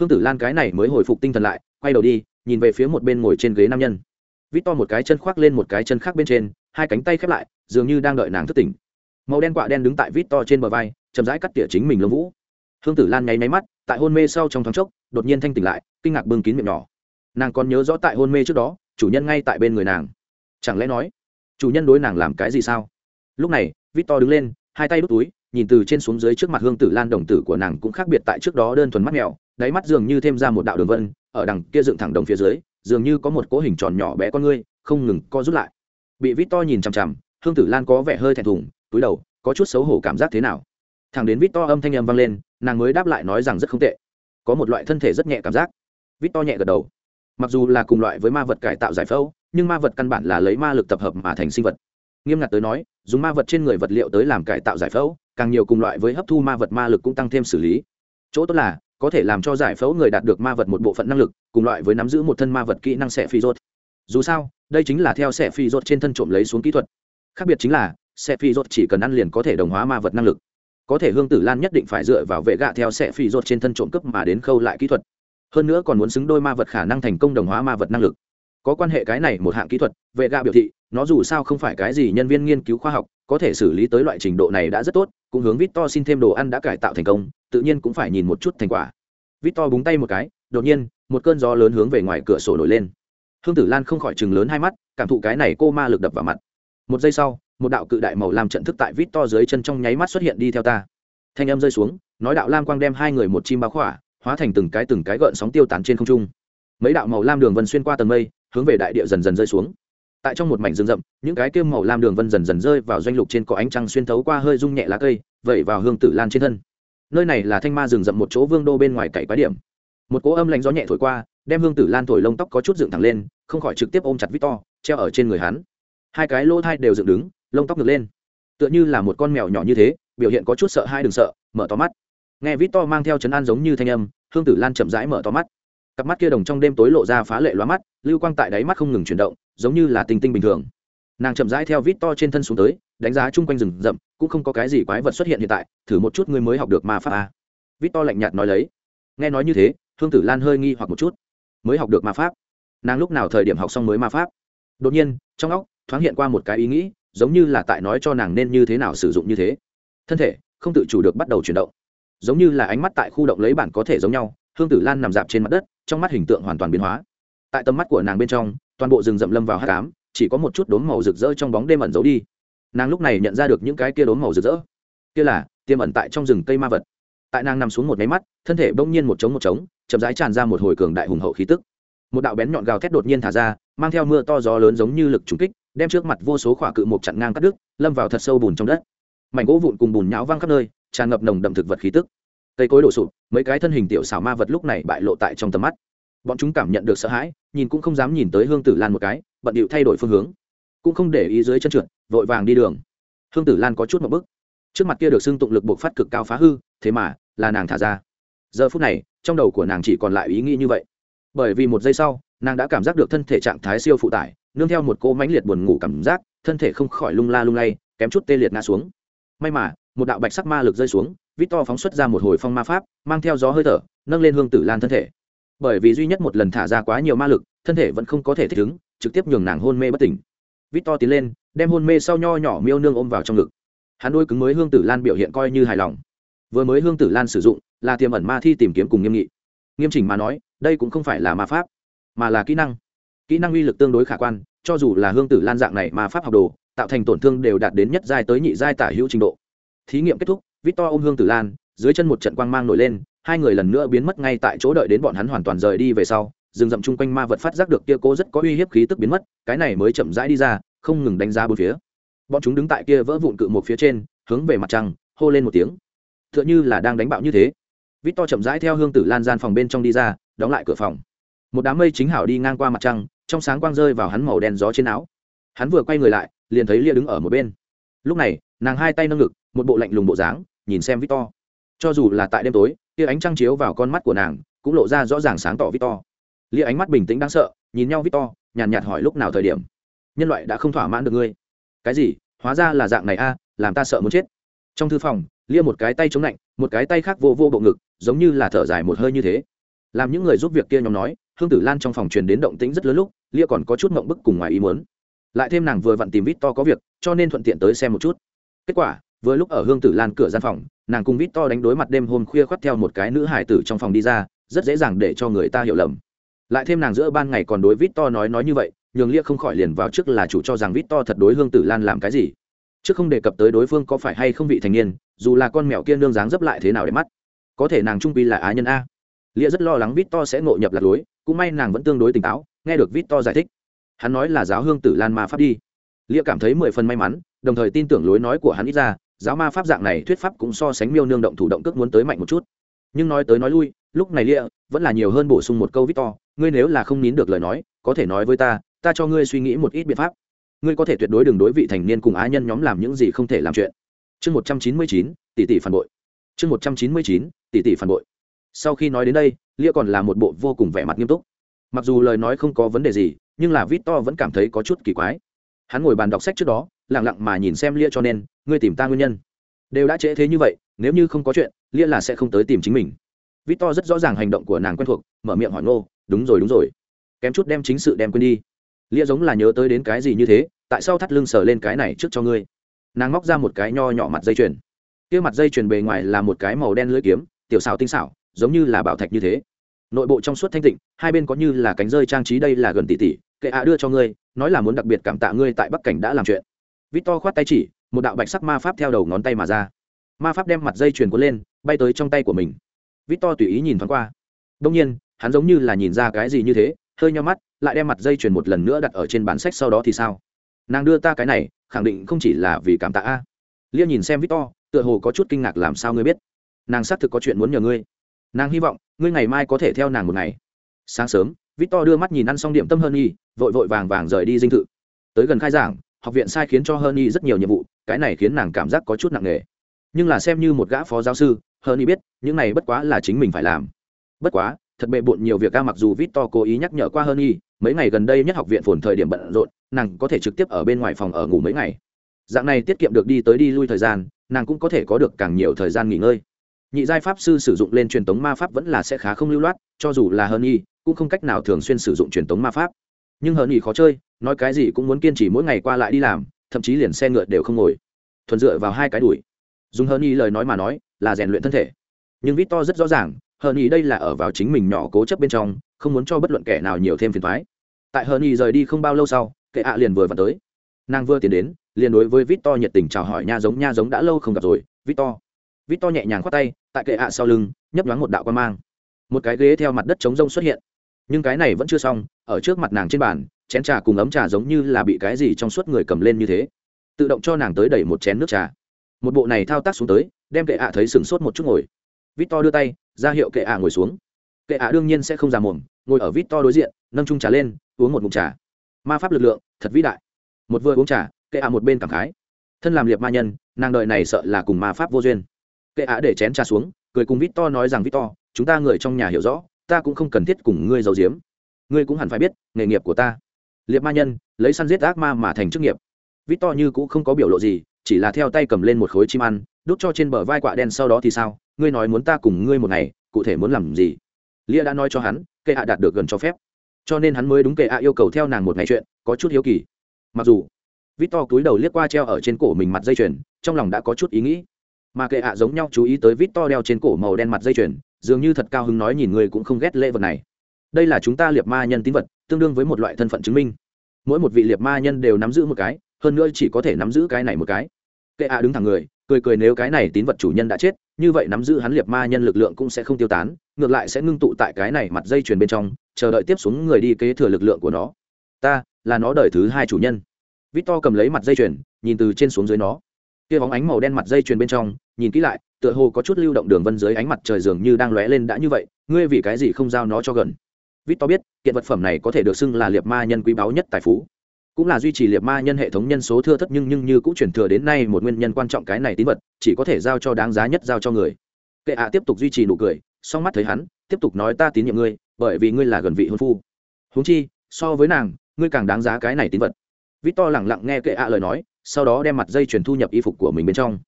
Hương tử lan cái này mới hồi phục tinh thần lại, quay đầu đi, nhìn về phía một bên ngồi trên ghế nam nhân. Vít to một cái chân khoác lên một cái chân khác bên trên, hai cánh tay khép lại, dường như đang đợi nàng thức tỉnh. Màu đen quạ đen đứng tại vít to trên bờ vai, chậm rãi cắt tỉa chính mình lông vũ hương tử lan nháy máy mắt, tại hôn mê sau trong thoáng chốc, đột nhiên thanh tỉnh lại, kinh ngạc bưng kín miệng nhỏ. Nàng còn nhớ rõ tại hôn mê trước đó, chủ nhân ngay tại bên người nàng. Chẳng lẽ nói, chủ nhân đối nàng làm cái gì sao? Lúc này, vít to đứng lên, hai tay đút túi, nhìn từ trên xuống dưới trước mặt hương tử lan đồng tử của nàng cũng khác biệt tại trước đó đơn thuần mắt mèo, đáy mắt dường như thêm ra một đạo đường vân, ở đằng kia dựng thẳng đồng phía dưới, dường như có một cỗ hình tròn nhỏ bé con ngươi, không ngừng co rút lại. Bị vít to nhìn chằm chằm, hương tử lan có vẻ hơi thẹn thùng, túi đầu, có chút xấu hổ cảm giác thế nào? Thằng đến vít to âm thanh em vang lên, nàng mới đáp lại nói rằng rất không tệ. Có một loại thân thể rất nhẹ cảm giác. Vít to nhẹ gật đầu. Mặc dù là cùng loại với ma vật cải tạo giải phẫu, nhưng ma vật căn bản là lấy ma lực tập hợp mà thành sinh vật. Nghiêm ngặt tới nói, dùng ma vật trên người vật liệu tới làm cải tạo giải phẫu, càng nhiều cùng loại với hấp thu ma vật ma lực cũng tăng thêm xử lý. Chỗ tốt là, có thể làm cho giải phẫu người đạt được ma vật một bộ phận năng lực, cùng loại với nắm giữ một thân ma vật kỹ năng xẻ phi rốt dù sao, đây chính là theo xẻ phi rốt trên thân trộm lấy xuống kỹ thuật. Khác biệt chính là xẻ phi rốt chỉ cần ăn liền có thể đồng hóa ma vật năng lực có thể hương tử lan nhất định phải dựa vào vệ gạ theo sẽ phi rột trên thân trộm cấp mà đến khâu lại kỹ thuật. Hơn nữa còn muốn xứng đôi ma vật khả năng thành công đồng hóa ma vật năng lực. Có quan hệ cái này một hạng kỹ thuật, vệ gạ biểu thị, nó dù sao không phải cái gì nhân viên nghiên cứu khoa học, có thể xử lý tới loại trình độ này đã rất tốt, cũng hướng vít to xin thêm đồ ăn đã cải tạo thành công, tự nhiên cũng phải nhìn một chút thành quả. Vít to búng tay một cái, đột nhiên, một cơn gió lớn hướng về ngoài cửa sổ nổi lên. Hương tử lan không khỏi chừng lớn hai mắt, cảm thụ cái này cô ma lực đập vào mặt. Một giây sau một đạo cự đại màu làm trận thức tại vít to dưới chân trong nháy mắt xuất hiện đi theo ta. Thanh âm rơi xuống, nói đạo lam quang đem hai người một chim báo khỏa, hóa thành từng cái từng cái gợn sóng tiêu tán trên không trung. Mấy đạo màu lam đường vân xuyên qua tầng mây, hướng về đại địa dần dần rơi xuống. Tại trong một mảnh rừng rậm, những cái kêu màu lam đường vân dần dần rơi vào doanh lục trên cỏ ánh trăng xuyên thấu qua hơi rung nhẹ lá cây, vẩy vào hương tử lan trên thân. Nơi này là thanh ma rừng rậm một chỗ vương đô bên ngoài cậy quái điểm. Một cỗ âm lạnh gió nhẹ thổi qua, đem hương tử lan thổi lông tóc có chút dựng thẳng lên, không khỏi trực tiếp ôm chặt victor, treo ở trên người hắn. Hai cái lỗ thai đều dựng đứng lông tóc ngược lên. Tựa như là một con mèo nhỏ như thế, biểu hiện có chút sợ hai đừng sợ, mở to mắt. Nghe victor mang theo chấn an giống như thanh âm, hương tử lan chậm rãi mở to mắt. Cặp mắt kia đồng trong đêm tối lộ ra phá lệ loa mắt, lưu quang tại đáy mắt không ngừng chuyển động, giống như là tinh tinh bình thường. Nàng chậm rãi theo vít to trên thân xuống tới, đánh giá chung quanh rừng rậm, cũng không có cái gì quái vật xuất hiện hiện tại, thử một chút ngươi mới học được ma pháp à. a vít to lạnh nhạt nói lấy. Nghe nói như thế, hương tử lan hơi nghi hoặc một chút. Mới học được ma pháp. Nàng lúc nào thời điểm học xong mới ma pháp? Đột nhiên, trong óc thoáng hiện qua một cái ý nghĩ giống như là tại nói cho nàng nên như thế nào sử dụng như thế. Thân thể, không tự chủ được bắt đầu chuyển động. Giống như là ánh mắt tại khu động lấy bản có thể giống nhau, hương tử lan nằm dạp trên mặt đất, trong mắt hình tượng hoàn toàn biến hóa. Tại tầm mắt của nàng bên trong, toàn bộ rừng rậm lâm vào hát cám chỉ có một chút đốm màu rực rỡ trong bóng đêm ẩn giấu đi. Nàng lúc này nhận ra được những cái kia đốm màu rực rỡ. Kia là tiêm ẩn tại trong rừng cây ma vật. Tại nàng nằm xuống một máy mắt, thân thể bỗng nhiên một trống một trống, chậm rãi tràn ra một hồi cường đại hùng hậu khí tức. Một đạo bén nhọn gào thét đột nhiên thả ra, mang theo mưa to gió lớn giống như lực trúng kích đem trước mặt vô số khỏa cự mục chặn ngang cắt đứt, lâm vào thật sâu bùn trong đất. Mảnh gỗ vụn cùng bùn nhão văng khắp nơi, tràn ngập nồng đậm thực vật khí tức. Cây cối đổ sụp, mấy cái thân hình tiểu xảo ma vật lúc này bại lộ tại trong tầm mắt. Bọn chúng cảm nhận được sợ hãi, nhìn cũng không dám nhìn tới hương tử lan một cái, bận điệu thay đổi phương hướng. Cũng không để ý dưới chân trượt, vội vàng đi đường. Hương tử lan có chút một bức trước mặt kia được xưng tụng lực buộc phát cực cao phá hư, thế mà, là nàng thả ra. Giờ phút này, trong đầu của nàng chỉ còn lại ý nghĩ như vậy bởi vì một giây sau, nàng đã cảm giác được thân thể trạng thái siêu phụ tải, nương theo một cô mãnh liệt buồn ngủ cảm giác, thân thể không khỏi lung la lung lay, kém chút tê liệt ngã xuống. May mà, một đạo bạch sắc ma lực rơi xuống vít to phóng xuất ra một hồi phong ma pháp, mang theo gió hơi thở, nâng lên hương tử lan thân thể. Bởi vì duy nhất một lần thả ra quá nhiều ma lực, thân thể vẫn không có thể thích ứng, trực tiếp nhường nàng hôn mê bất tỉnh. Vít to tiến lên, đem hôn mê sau nho nhỏ miêu nương ôm vào trong ngực. Hắn đôi cứng mới hương tử lan biểu hiện coi như hài lòng. Vừa mới hương tử lan sử dụng, là tiềm ẩn ma thi tìm kiếm cùng nghiêm nghị. Nghiêm chỉnh mà nói đây cũng không phải là ma pháp, mà là kỹ năng. Kỹ năng uy lực tương đối khả quan, cho dù là hương tử lan dạng này ma pháp học đồ, tạo thành tổn thương đều đạt đến nhất giai tới nhị giai tả hữu trình độ. Thí nghiệm kết thúc, victor ôm hương tử lan, dưới chân một trận quang mang nổi lên, hai người lần nữa biến mất ngay tại chỗ đợi đến bọn hắn hoàn toàn rời đi về sau, rừng rậm chung quanh ma vật phát giác được kia cố rất có uy hiếp khí tức biến mất, cái này mới chậm rãi đi ra, không ngừng đánh giá bốn phía. Bọn chúng đứng tại kia vỡ vụn cự một phía trên, hướng về mặt trăng, hô lên một tiếng. Tựa như là đang đánh bạo như thế. Vít to chậm rãi theo hương tử lan gian phòng bên trong đi ra đóng lại cửa phòng. Một đám mây chính hảo đi ngang qua mặt trăng, trong sáng quang rơi vào hắn màu đen gió trên áo. Hắn vừa quay người lại, liền thấy lia đứng ở một bên. Lúc này, nàng hai tay nâng ngực, một bộ lạnh lùng bộ dáng, nhìn xem victor. Cho dù là tại đêm tối, tia ánh trăng chiếu vào con mắt của nàng, cũng lộ ra rõ ràng sáng tỏ victor. Lia ánh mắt bình tĩnh đáng sợ, nhìn nhau victor, nhàn nhạt hỏi lúc nào thời điểm. Nhân loại đã không thỏa mãn được ngươi. Cái gì? Hóa ra là dạng này a, làm ta sợ muốn chết. Trong thư phòng, lia một cái tay chống lạnh, một cái tay khác vô vô bộ ngực, giống như là thở dài một hơi như thế làm những người giúp việc kia nhóm nói, hương tử lan trong phòng truyền đến động tĩnh rất lớn lúc, lia còn có chút mộng bức cùng ngoài ý muốn. Lại thêm nàng vừa vặn tìm vít to có việc, cho nên thuận tiện tới xem một chút. Kết quả, vừa lúc ở hương tử lan cửa gian phòng, nàng cùng vít to đánh đối mặt đêm hôm khuya khoắt theo một cái nữ hải tử trong phòng đi ra, rất dễ dàng để cho người ta hiểu lầm. Lại thêm nàng giữa ban ngày còn đối vít to nói nói như vậy, nhường lia không khỏi liền vào trước là chủ cho rằng vít to thật đối hương tử lan làm cái gì. Trước không đề cập tới đối phương có phải hay không vị thành niên, dù là con mèo kia nương dáng dấp lại thế nào để mắt. Có thể nàng trung pi là á nhân a lia rất lo lắng vít to sẽ ngộ nhập lạc lối, cũng may nàng vẫn tương đối tỉnh táo, nghe được vít to giải thích. Hắn nói là giáo hương tử lan ma pháp đi. Lia cảm thấy mười phần may mắn, đồng thời tin tưởng lối nói của hắn ít ra, giáo ma pháp dạng này thuyết pháp cũng so sánh miêu nương động thủ động cước muốn tới mạnh một chút. Nhưng nói tới nói lui, lúc này lia vẫn là nhiều hơn bổ sung một câu victor, ngươi nếu là không nín được lời nói, có thể nói với ta ta cho ngươi suy nghĩ một ít biện pháp. Ngươi có thể tuyệt đối đừng đối vị thành niên cùng á nhân nhóm làm những gì không thể làm chuyện. Chương một trăm chín mươi chín, tỷ tỷ phản bội. Chương một trăm chín mươi chín, tỷ tỷ phản bội sau khi nói đến đây, lia còn là một bộ vô cùng vẻ mặt nghiêm túc. Mặc dù lời nói không có vấn đề gì, nhưng là vít to vẫn cảm thấy có chút kỳ quái. Hắn ngồi bàn đọc sách trước đó lẳng lặng mà nhìn xem lia cho nên, ngươi tìm ta nguyên nhân. Đều đã trễ thế như vậy, nếu như không có chuyện, lia là sẽ không tới tìm chính mình. Vít to rất rõ ràng hành động của nàng quen thuộc, mở miệng hỏi ngô, đúng rồi đúng rồi. Kém chút đem chính sự đem quên đi. Lia giống là nhớ tới đến cái gì như thế, tại sao thắt lưng sờ lên cái này trước cho ngươi? Nàng móc ra một cái nho nhỏ mặt dây chuyền. Kia mặt dây chuyền bề ngoài là một cái màu đen lưỡi kiếm, tiểu xào tinh xảo giống như là bảo thạch như thế. Nội bộ trong suốt thanh tịnh, hai bên có như là cánh rơi trang trí đây là gần tỷ tỷ, kệ ạ đưa cho ngươi, nói là muốn đặc biệt cảm tạ ngươi tại bắc cảnh đã làm chuyện. Vít to khoát tay chỉ, một đạo bạch sắc ma pháp theo đầu ngón tay mà ra. Ma pháp đem mặt dây chuyền cuốn lên, bay tới trong tay của mình. Vít to tùy ý nhìn thoáng qua. Đông nhiên, hắn giống như là nhìn ra cái gì như thế, hơi nho mắt, lại đem mặt dây chuyền một lần nữa đặt ở trên bản sách sau đó thì sao? Nàng đưa ta cái này, khẳng định không chỉ là vì cảm tạ a. Lia nhìn xem victor, tựa hồ có chút kinh ngạc làm sao ngươi biết. Nàng xác thực có chuyện muốn nhờ ngươi nàng hy vọng ngươi ngày mai có thể theo nàng một ngày sáng sớm victor đưa mắt nhìn ăn xong điểm tâm hơn y vội vội vàng vàng rời đi dinh thự tới gần khai giảng học viện sai khiến cho hơn y rất nhiều nhiệm vụ cái này khiến nàng cảm giác có chút nặng nề nhưng là xem như một gã phó giáo sư hơn y biết những này bất quá là chính mình phải làm bất quá thật bệ bộn nhiều việc ca mặc dù Victor cố ý nhắc nhở qua hơn y, mấy ngày gần đây nhất học viện phồn thời điểm bận rộn, nàng có thể trực tiếp ở bên ngoài phòng ở ngủ mấy ngày. Dạng này tiết kiệm được đi tới đi lui thời gian, nàng cũng có thể có được càng nhiều thời gian nghỉ ngơi. Nhị giai pháp sư sử dụng lên truyền tống ma pháp vẫn là sẽ khá không lưu loát, cho dù là hơn y, cũng không cách nào thường xuyên sử dụng truyền tống ma pháp. Nhưng hơn y khó chơi, nói cái gì cũng muốn kiên trì mỗi ngày qua lại đi làm, thậm chí liền xe ngựa đều không ngồi. Thuần dựa vào hai cái đuổi. Dùng hơn y lời nói mà nói, là rèn luyện thân thể. Nhưng Vít To rất rõ ràng, hơn y đây là ở vào chính mình nhỏ cố chấp bên trong không muốn cho bất luận kẻ nào nhiều thêm phiền thoái tại hơn y rời đi không bao lâu sau kệ ạ liền vừa vào tới nàng vừa tiến đến liền đối với vít to nhiệt tình chào hỏi nha giống nha giống đã lâu không gặp rồi vít to vít to nhẹ nhàng khoác tay, tại kệ ạ sau lưng, nhấp nhoáng một đạo quan mang. Một cái ghế theo mặt đất chống rông xuất hiện. Nhưng cái này vẫn chưa xong, ở trước mặt nàng trên bàn, chén trà cùng ấm trà giống như là bị cái gì trong suốt người cầm lên như thế. Tự động cho nàng tới đẩy một chén nước trà. Một bộ này thao tác xuống tới, đem kệ ạ thấy sửng sốt một chút ngồi. Vít to đưa tay, ra hiệu kệ ạ ngồi xuống. Kệ ạ đương nhiên sẽ không già mồm ngồi ở vít to đối diện, nâng trung trà lên, uống một mụn trà. Ma pháp lực lượng, thật vĩ đại. Một vừa uống trà, kệ ạ một bên cảm khái. Thân làm liệt ma nhân, nàng đợi này sợ là cùng ma pháp vô duyên kệ ạ để chén trà xuống, cười cùng vít to nói rằng vít to chúng ta người trong nhà hiểu rõ, ta cũng không cần thiết cùng ngươi giấu giếm. Ngươi cũng hẳn phải biết, nghề nghiệp của ta. Liệt ma nhân, lấy săn giết ác ma mà thành chức nghiệp. Vít to như cũng không có biểu lộ gì, chỉ là theo tay cầm lên một khối chim ăn, đút cho trên bờ vai quạ đen sau đó thì sao? Ngươi nói muốn ta cùng ngươi một ngày, cụ thể muốn làm gì? Lia đã nói cho hắn, kệ hạ đạt được gần cho phép. Cho nên hắn mới đúng kệ hạ yêu cầu theo nàng một ngày chuyện, có chút hiếu kỳ. Mặc dù vít to cúi đầu liếc qua treo ở trên cổ mình mặt dây chuyền, trong lòng đã có chút ý nghĩ mà kệ hạ giống nhau chú ý tới vít to đeo trên cổ màu đen mặt dây chuyền, dường như thật cao hứng nói nhìn người cũng không ghét lễ vật này. Đây là chúng ta liệt ma nhân tín vật, tương đương với một loại thân phận chứng minh. Mỗi một vị liệt ma nhân đều nắm giữ một cái, hơn nữa chỉ có thể nắm giữ cái này một cái. Kệ hạ đứng thẳng người, cười cười nếu cái này tín vật chủ nhân đã chết, như vậy nắm giữ hắn liệt ma nhân lực lượng cũng sẽ không tiêu tán, ngược lại sẽ ngưng tụ tại cái này mặt dây chuyền bên trong, chờ đợi tiếp xuống người đi kế thừa lực lượng của nó. Ta là nó đời thứ hai chủ nhân. Victor cầm lấy mặt dây chuyền, nhìn từ trên xuống dưới nó kia bóng ánh màu đen mặt dây chuyền bên trong, nhìn kỹ lại, tựa hồ có chút lưu động đường vân dưới ánh mặt trời dường như đang lóe lên đã như vậy, ngươi vì cái gì không giao nó cho gần? Vít To biết, kiện vật phẩm này có thể được xưng là liệt ma nhân quý báu nhất tài phú. Cũng là duy trì liệt ma nhân hệ thống nhân số thưa thất nhưng nhưng như cũng chuyển thừa đến nay một nguyên nhân quan trọng cái này tín vật, chỉ có thể giao cho đáng giá nhất giao cho người. Kệ ạ tiếp tục duy trì nụ cười, song mắt thấy hắn, tiếp tục nói ta tín nhiệm ngươi, bởi vì ngươi là gần vị hôn phu. Huống chi, so với nàng, ngươi càng đáng giá cái này tín vật. Vít to lẳng lặng nghe kệ ạ lời nói sau đó đem mặt dây chuyển thu nhập y phục của mình bên trong.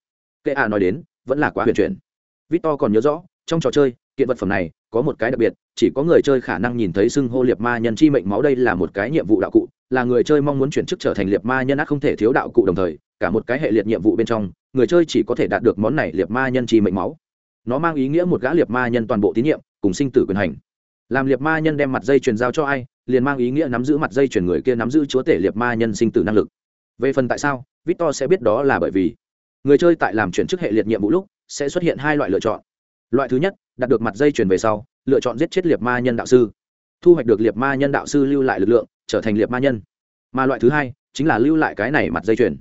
Kệ ạ nói đến, vẫn là quá huyền chuyển. Victor còn nhớ rõ, trong trò chơi, kiện vật phẩm này có một cái đặc biệt, chỉ có người chơi khả năng nhìn thấy xưng hô liệt ma nhân chi mệnh máu đây là một cái nhiệm vụ đạo cụ, là người chơi mong muốn chuyển chức trở thành liệt ma nhân ác không thể thiếu đạo cụ đồng thời, cả một cái hệ liệt nhiệm vụ bên trong, người chơi chỉ có thể đạt được món này liệt ma nhân chi mệnh máu. Nó mang ý nghĩa một gã liệt ma nhân toàn bộ tín nhiệm, cùng sinh tử quyền hành. Làm liệt ma nhân đem mặt dây truyền giao cho ai, liền mang ý nghĩa nắm giữ mặt dây chuyển người kia nắm giữ chúa tể liệt ma nhân sinh tử năng lực về phần tại sao, victor sẽ biết đó là bởi vì người chơi tại làm chuyển chức hệ liệt nhiệm vụ lúc sẽ xuất hiện hai loại lựa chọn. Loại thứ nhất đạt được mặt dây chuyển về sau, lựa chọn giết chết liệt ma nhân đạo sư. Thu hoạch được liệt ma nhân đạo sư lưu lại lực lượng, trở thành liệt ma nhân. Mà loại thứ hai, chính là lưu lại cái này mặt dây chuyền.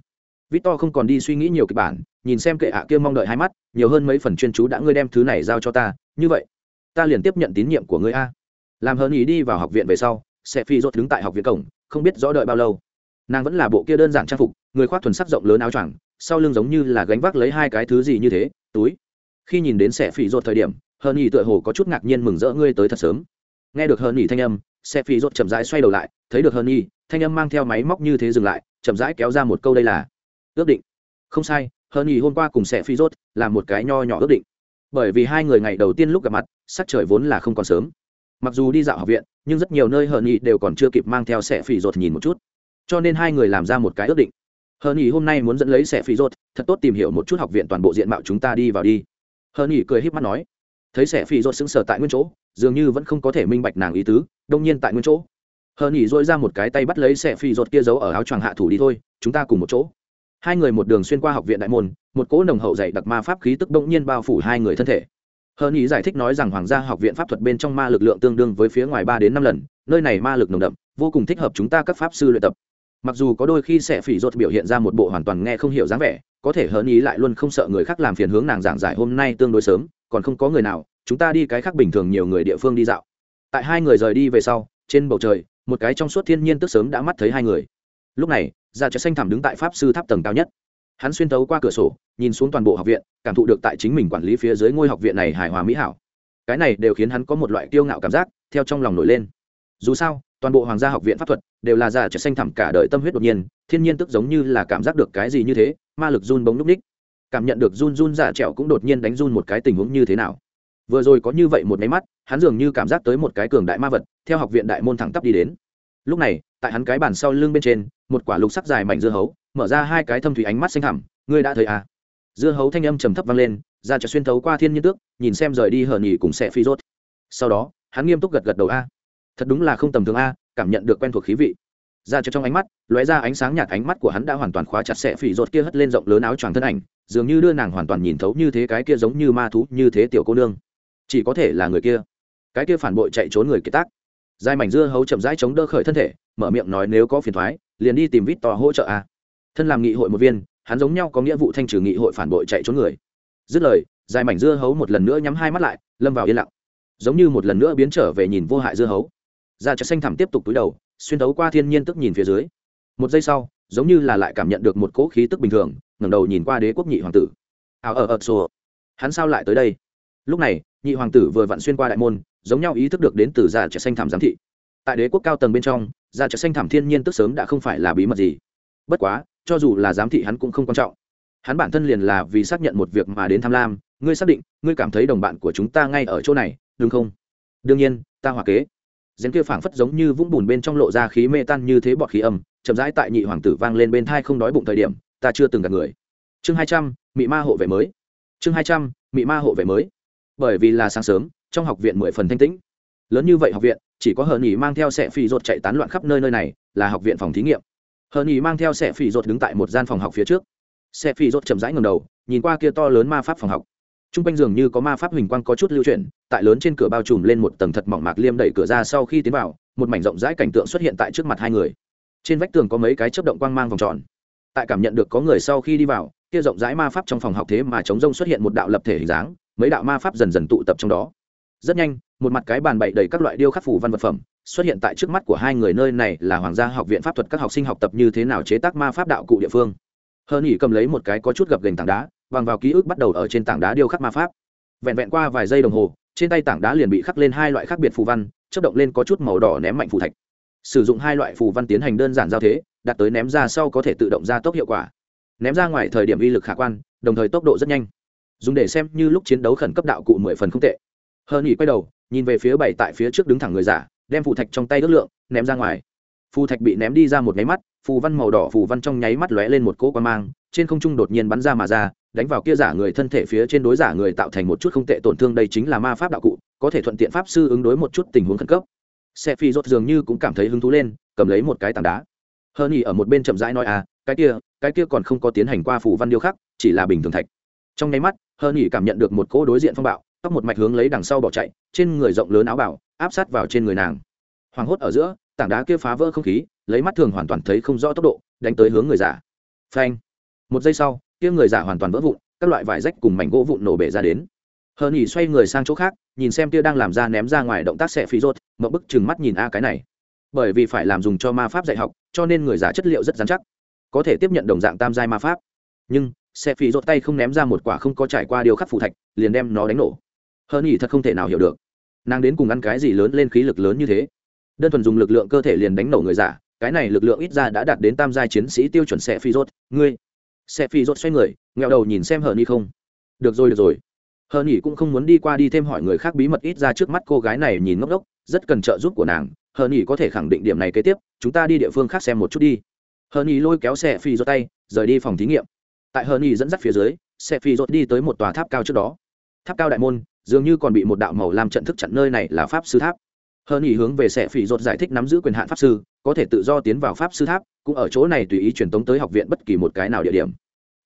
Victor không còn đi suy nghĩ nhiều kịch bản, nhìn xem kệ ạ kia mong đợi hai mắt, nhiều hơn mấy phần chuyên chú đã ngươi đem thứ này giao cho ta, như vậy, ta liền tiếp nhận tín nhiệm của ngươi a. Làm hơn ý đi vào học viện về sau sẽ phi rốt đứng tại học viện cổng, không biết rõ đợi bao lâu nàng vẫn là bộ kia đơn giản trang phục, người khoác thuần sắc rộng lớn áo choàng, sau lưng giống như là gánh vác lấy hai cái thứ gì như thế, túi. Khi nhìn đến sẽ phỉ ruột thời điểm hờ nhì tựa hồ có chút ngạc nhiên mừng rỡ ngươi tới thật sớm. Nghe được hờ nhì thanh âm sẽ phỉ ruột chậm rãi xoay đầu lại, thấy được hờ nhì thanh âm mang theo máy móc như thế dừng lại, chậm rãi kéo ra một câu đây là, ước định. Không sai hờ nhì hôm qua cùng sẽ phỉ ruột là một cái nho nhỏ ước định. Bởi vì hai người ngày đầu tiên lúc gặp mặt, sắc trời vốn là không còn sớm. Mặc dù đi dạo học viện, nhưng rất nhiều nơi hờ nhì đều còn chưa kịp mang theo sẻ phỉ rột nhìn một chút cho nên hai người làm ra một cái ước định. Hờ nghỉ hôm nay muốn dẫn lấy sẻ phi rột thật tốt tìm hiểu một chút học viện toàn bộ diện mạo chúng ta đi vào đi. Hờ nghỉ cười h í p mắt nói. Thấy sẻ phi rột sững sờ tại nguyên chỗ, dường như vẫn không có thể minh bạch nàng ý tứ, đông nhiên tại nguyên chỗ. Hờ nghỉ dội ra một cái tay bắt lấy sẻ phi rột kia giấu ở áo choàng hạ thủ đi thôi, chúng ta cùng một chỗ. Hai người một đường xuyên qua học viện đại môn, một cỗ nồng hậu dạy đặc ma pháp khí tức bỗng nhiên bao phủ hai người thân thể. Hơn ý giải thích nói rằng hoàng gia học viện pháp thuật bên trong ma lực lượng tương đương với phía ngoài ba đến năm lần, nơi này ma lực nồng đậm, vô cùng thích hợp chúng ta các pháp sư luyện tập mặc dù có đôi khi sẽ phỉ rột biểu hiện ra một bộ hoàn toàn nghe không hiểu dáng vẻ, có thể hớn ý lại luôn không sợ người khác làm phiền hướng nàng giảng giải hôm nay tương đối sớm, còn không có người nào, chúng ta đi cái khác bình thường nhiều người địa phương đi dạo. Tại hai người rời đi về sau, trên bầu trời, một cái trong suốt thiên nhiên tức sớm đã mắt thấy hai người. Lúc này già trẻ xanh thẳm đứng tại pháp sư tháp tầng cao nhất. Hắn xuyên tấu qua cửa sổ, nhìn xuống toàn bộ học viện, cảm thụ được tại chính mình quản lý phía dưới ngôi học viện này hài hòa mỹ hảo. Cái này đều khiến hắn có một loại kiêu ngạo cảm giác, theo trong lòng nổi lên. Dù sao toàn bộ hoàng gia học viện pháp thuật đều là già trẻ xanh thẳm cả đời tâm huyết đột nhiên, thiên nhiên tức giống như là cảm giác được cái gì như thế, ma lực run bóng núp ních. Cảm nhận được run run giả trẻo cũng đột nhiên đánh run một cái tình huống như thế nào. Vừa rồi có như vậy một máy mắt, hắn dường như cảm giác tới một cái cường đại ma vật, theo học viện đại môn thẳng tắp đi đến. Lúc này, tại hắn cái bàn sau lưng bên trên, một quả lục sắc dài mảnh dưa hấu, mở ra hai cái thâm thủy ánh mắt xanh thẳm, ngươi đã thấy à? Dưa hấu thanh âm trầm thấp vang lên ra cho xuyên thấu qua thiên nhiên tước, nhìn xem rời đi hờ nhì cùng sẽ phi rốt sau đó, hắn nghiêm túc gật gật đầu a thật đúng là không tầm thường a, cảm nhận được quen thuộc khí vị. Ra cho trong ánh mắt, lóe ra ánh sáng nhạt, ánh mắt của hắn đã hoàn toàn khóa chặt sẽ phỉ rột kia hất lên rộng lớn áo choàng thân ảnh, dường như đưa nàng hoàn toàn nhìn thấu như thế cái kia giống như ma thú, như thế tiểu cô nương. Chỉ có thể là người kia. Cái kia phản bội chạy trốn người kiệt tác. Dài mảnh dưa hấu chậm rãi chống đỡ khởi thân thể, mở miệng nói nếu có phiền thoái, liền đi tìm vít to hỗ trợ a. Thân làm nghị hội một viên, hắn giống nhau có nghĩa vụ thanh trừ nghị hội phản bội chạy trốn người. Dứt lời dài mảnh dưa hấu một lần nữa nhắm hai mắt lại, lâm vào yên lặng. Giống như một lần nữa biến trở về nhìn vô hại dưa hấu da chợ xanh thẳm tiếp tục túi đầu, xuyên thấu qua thiên nhiên tức nhìn phía dưới. Một giây sau, giống như là lại cảm nhận được một cỗ khí tức bình thường, ngẩng đầu nhìn qua đế quốc nhị hoàng tử. Ảo ở ợt sổ hắn sao lại tới đây? Lúc này, nhị hoàng tử vừa vặn xuyên qua đại môn, giống nhau ý thức được đến từ da chợ xanh thẳm giám thị. Tại đế quốc cao tầng bên trong da chợ xanh thẳm thiên nhiên tức sớm đã không phải là bí mật gì. Bất quá, cho dù là giám thị hắn cũng không quan trọng. Hắn bản thân liền là vì xác nhận một việc mà đến tham lam, ngươi xác định, ngươi cảm thấy đồng bạn của chúng ta ngay ở chỗ này, đúng không? Đương nhiên, ta hòa kế rèn kia phảng phất giống như vũng bùn bên trong lộ ra khí mê tan như thế bọt khí âm, chậm rãi tại nhị hoàng tử vang lên bên thai không đói bụng thời điểm, ta chưa từng gặp người. Chương hai trăm, mị ma hộ vệ mới. Chương hai trăm, mị ma hộ vệ mới. Bởi vì là sáng sớm, trong học viện mười phần thanh tĩnh. Lớn như vậy học viện, chỉ có hờ nghỉ mang theo xe phi rột chạy tán loạn khắp nơi nơi này, là học viện phòng thí nghiệm. Hờ nghỉ mang theo xe phi rột đứng tại một gian phòng học phía trước. Xe phi rột chậm rãi ngầm đầu, nhìn qua kia to lớn ma pháp phòng học. Trung quanh giường như có ma pháp huỳnh quang có chút lưu chuyển, tại lớn trên cửa bao trùm lên một tầng thật mỏng mạc liêm đẩy cửa ra sau khi tiến vào, một mảnh rộng rãi cảnh tượng xuất hiện tại trước mặt hai người. Trên vách tường có mấy cái chớp động quang mang vòng tròn. Tại cảm nhận được có người sau khi đi vào, kia rộng rãi ma pháp trong phòng học thế mà chống rông xuất hiện một đạo lập thể hình dáng, mấy đạo ma pháp dần dần tụ tập trong đó. Rất nhanh, một mặt cái bàn bày đầy các loại điêu khắc phủ văn vật phẩm xuất hiện tại trước mắt của hai người nơi này là hoàng gia học viện pháp thuật các học sinh học tập như thế nào chế tác ma pháp đạo cụ địa phương. Hơn nhỉ cầm lấy một cái có chút gập gềnh tảng đá bằng vào ký ức bắt đầu ở trên tảng đá điêu khắc ma pháp. Vẹn vẹn qua vài giây đồng hồ, trên tay tảng đá liền bị khắc lên hai loại khác biệt phù văn chất động lên có chút màu đỏ ném mạnh phù thạch. Sử dụng hai loại phù văn tiến hành đơn giản giao thế, đạt tới ném ra sau có thể tự động ra tốc hiệu quả. Ném ra ngoài thời điểm uy lực khả quan, đồng thời tốc độ rất nhanh. Dùng để xem như lúc chiến đấu khẩn cấp đạo cụ mười phần không tệ. Hờ nghỉ quay đầu, nhìn về phía bảy tại phía trước đứng thẳng người giả, đem phù thạch trong tay ước lượng, ném ra ngoài. Phù thạch bị ném đi ra một nháy mắt, phù văn màu đỏ phù văn trong nháy mắt lóe lên một cỗ quan mang trên không trung đột nhiên bắn ra mà ra, đánh vào kia giả người thân thể phía trên đối giả người tạo thành một chút không tệ tổn thương. Đây chính là ma pháp đạo cụ, có thể thuận tiện pháp sư ứng đối một chút tình huống khẩn cấp. Xe phi rốt dường như cũng cảm thấy hứng thú lên, cầm lấy một cái tảng đá. Hơn nhỉ ở một bên chậm rãi nói à cái kia cái kia còn không có tiến hành qua phủ văn điêu khắc, chỉ là bình thường thạch. Trong nháy mắt, hơn nhỉ cảm nhận được một cỗ đối diện phong bạo, tóc một mạch hướng lấy đằng sau bỏ chạy, trên người rộng lớn áo bảo áp sát vào trên người nàng. Hoảng hốt ở giữa, tảng đá kia phá vỡ không khí, lấy mắt thường hoàn toàn thấy không rõ tốc độ, đánh tới hướng người giả. Phanh một giây sau, kia người giả hoàn toàn vỡ vụn, các loại vải rách cùng mảnh gỗ vụn nổ bể ra đến. Hờ nhỉ xoay người sang chỗ khác, nhìn xem kia đang làm ra ném ra ngoài động tác xẻ phí rốt mậu bức chừng mắt nhìn a cái này. Bởi vì phải làm dùng cho ma pháp dạy học, cho nên người giả chất liệu rất dán chắc. Có thể tiếp nhận đồng dạng tam giai ma pháp. Nhưng sẽ phí rốt tay không ném ra một quả không có trải qua điều khắc phù thạch, liền đem nó đánh nổ. Hờ nhỉ thật không thể nào hiểu được. Nàng đến cùng ăn cái gì lớn lên khí lực lớn như thế? Đơn thuần dùng lực lượng cơ thể liền đánh nổ người giả, cái này lực lượng ít ra đã đạt đến tam giai chiến sĩ tiêu chuẩn xe phí rốt. Ngươi xe phi rốt xoay người nghèo đầu nhìn xem hờ ni không. Được rồi được rồi. Hờ ni cũng không muốn đi qua đi thêm hỏi người khác bí mật ít ra trước mắt cô gái này nhìn ngốc ngốc, rất cần trợ giúp của nàng. Hờ ni có thể khẳng định điểm này kế tiếp, chúng ta đi địa phương khác xem một chút đi. Hờ ni lôi kéo xe phi rốt tay, rời đi phòng thí nghiệm. Tại hờ ni dẫn dắt phía dưới, xe phi rốt đi tới một tòa tháp cao trước đó. Tháp cao đại môn, dường như còn bị một đạo màu làm trận thức chặn nơi này là pháp sư tháp hơn ý hướng về sẽ phỉ rột giải thích nắm giữ quyền hạn pháp sư, có thể tự do tiến vào pháp sư tháp, cũng ở chỗ này tùy ý truyền tống tới học viện bất kỳ một cái nào địa điểm.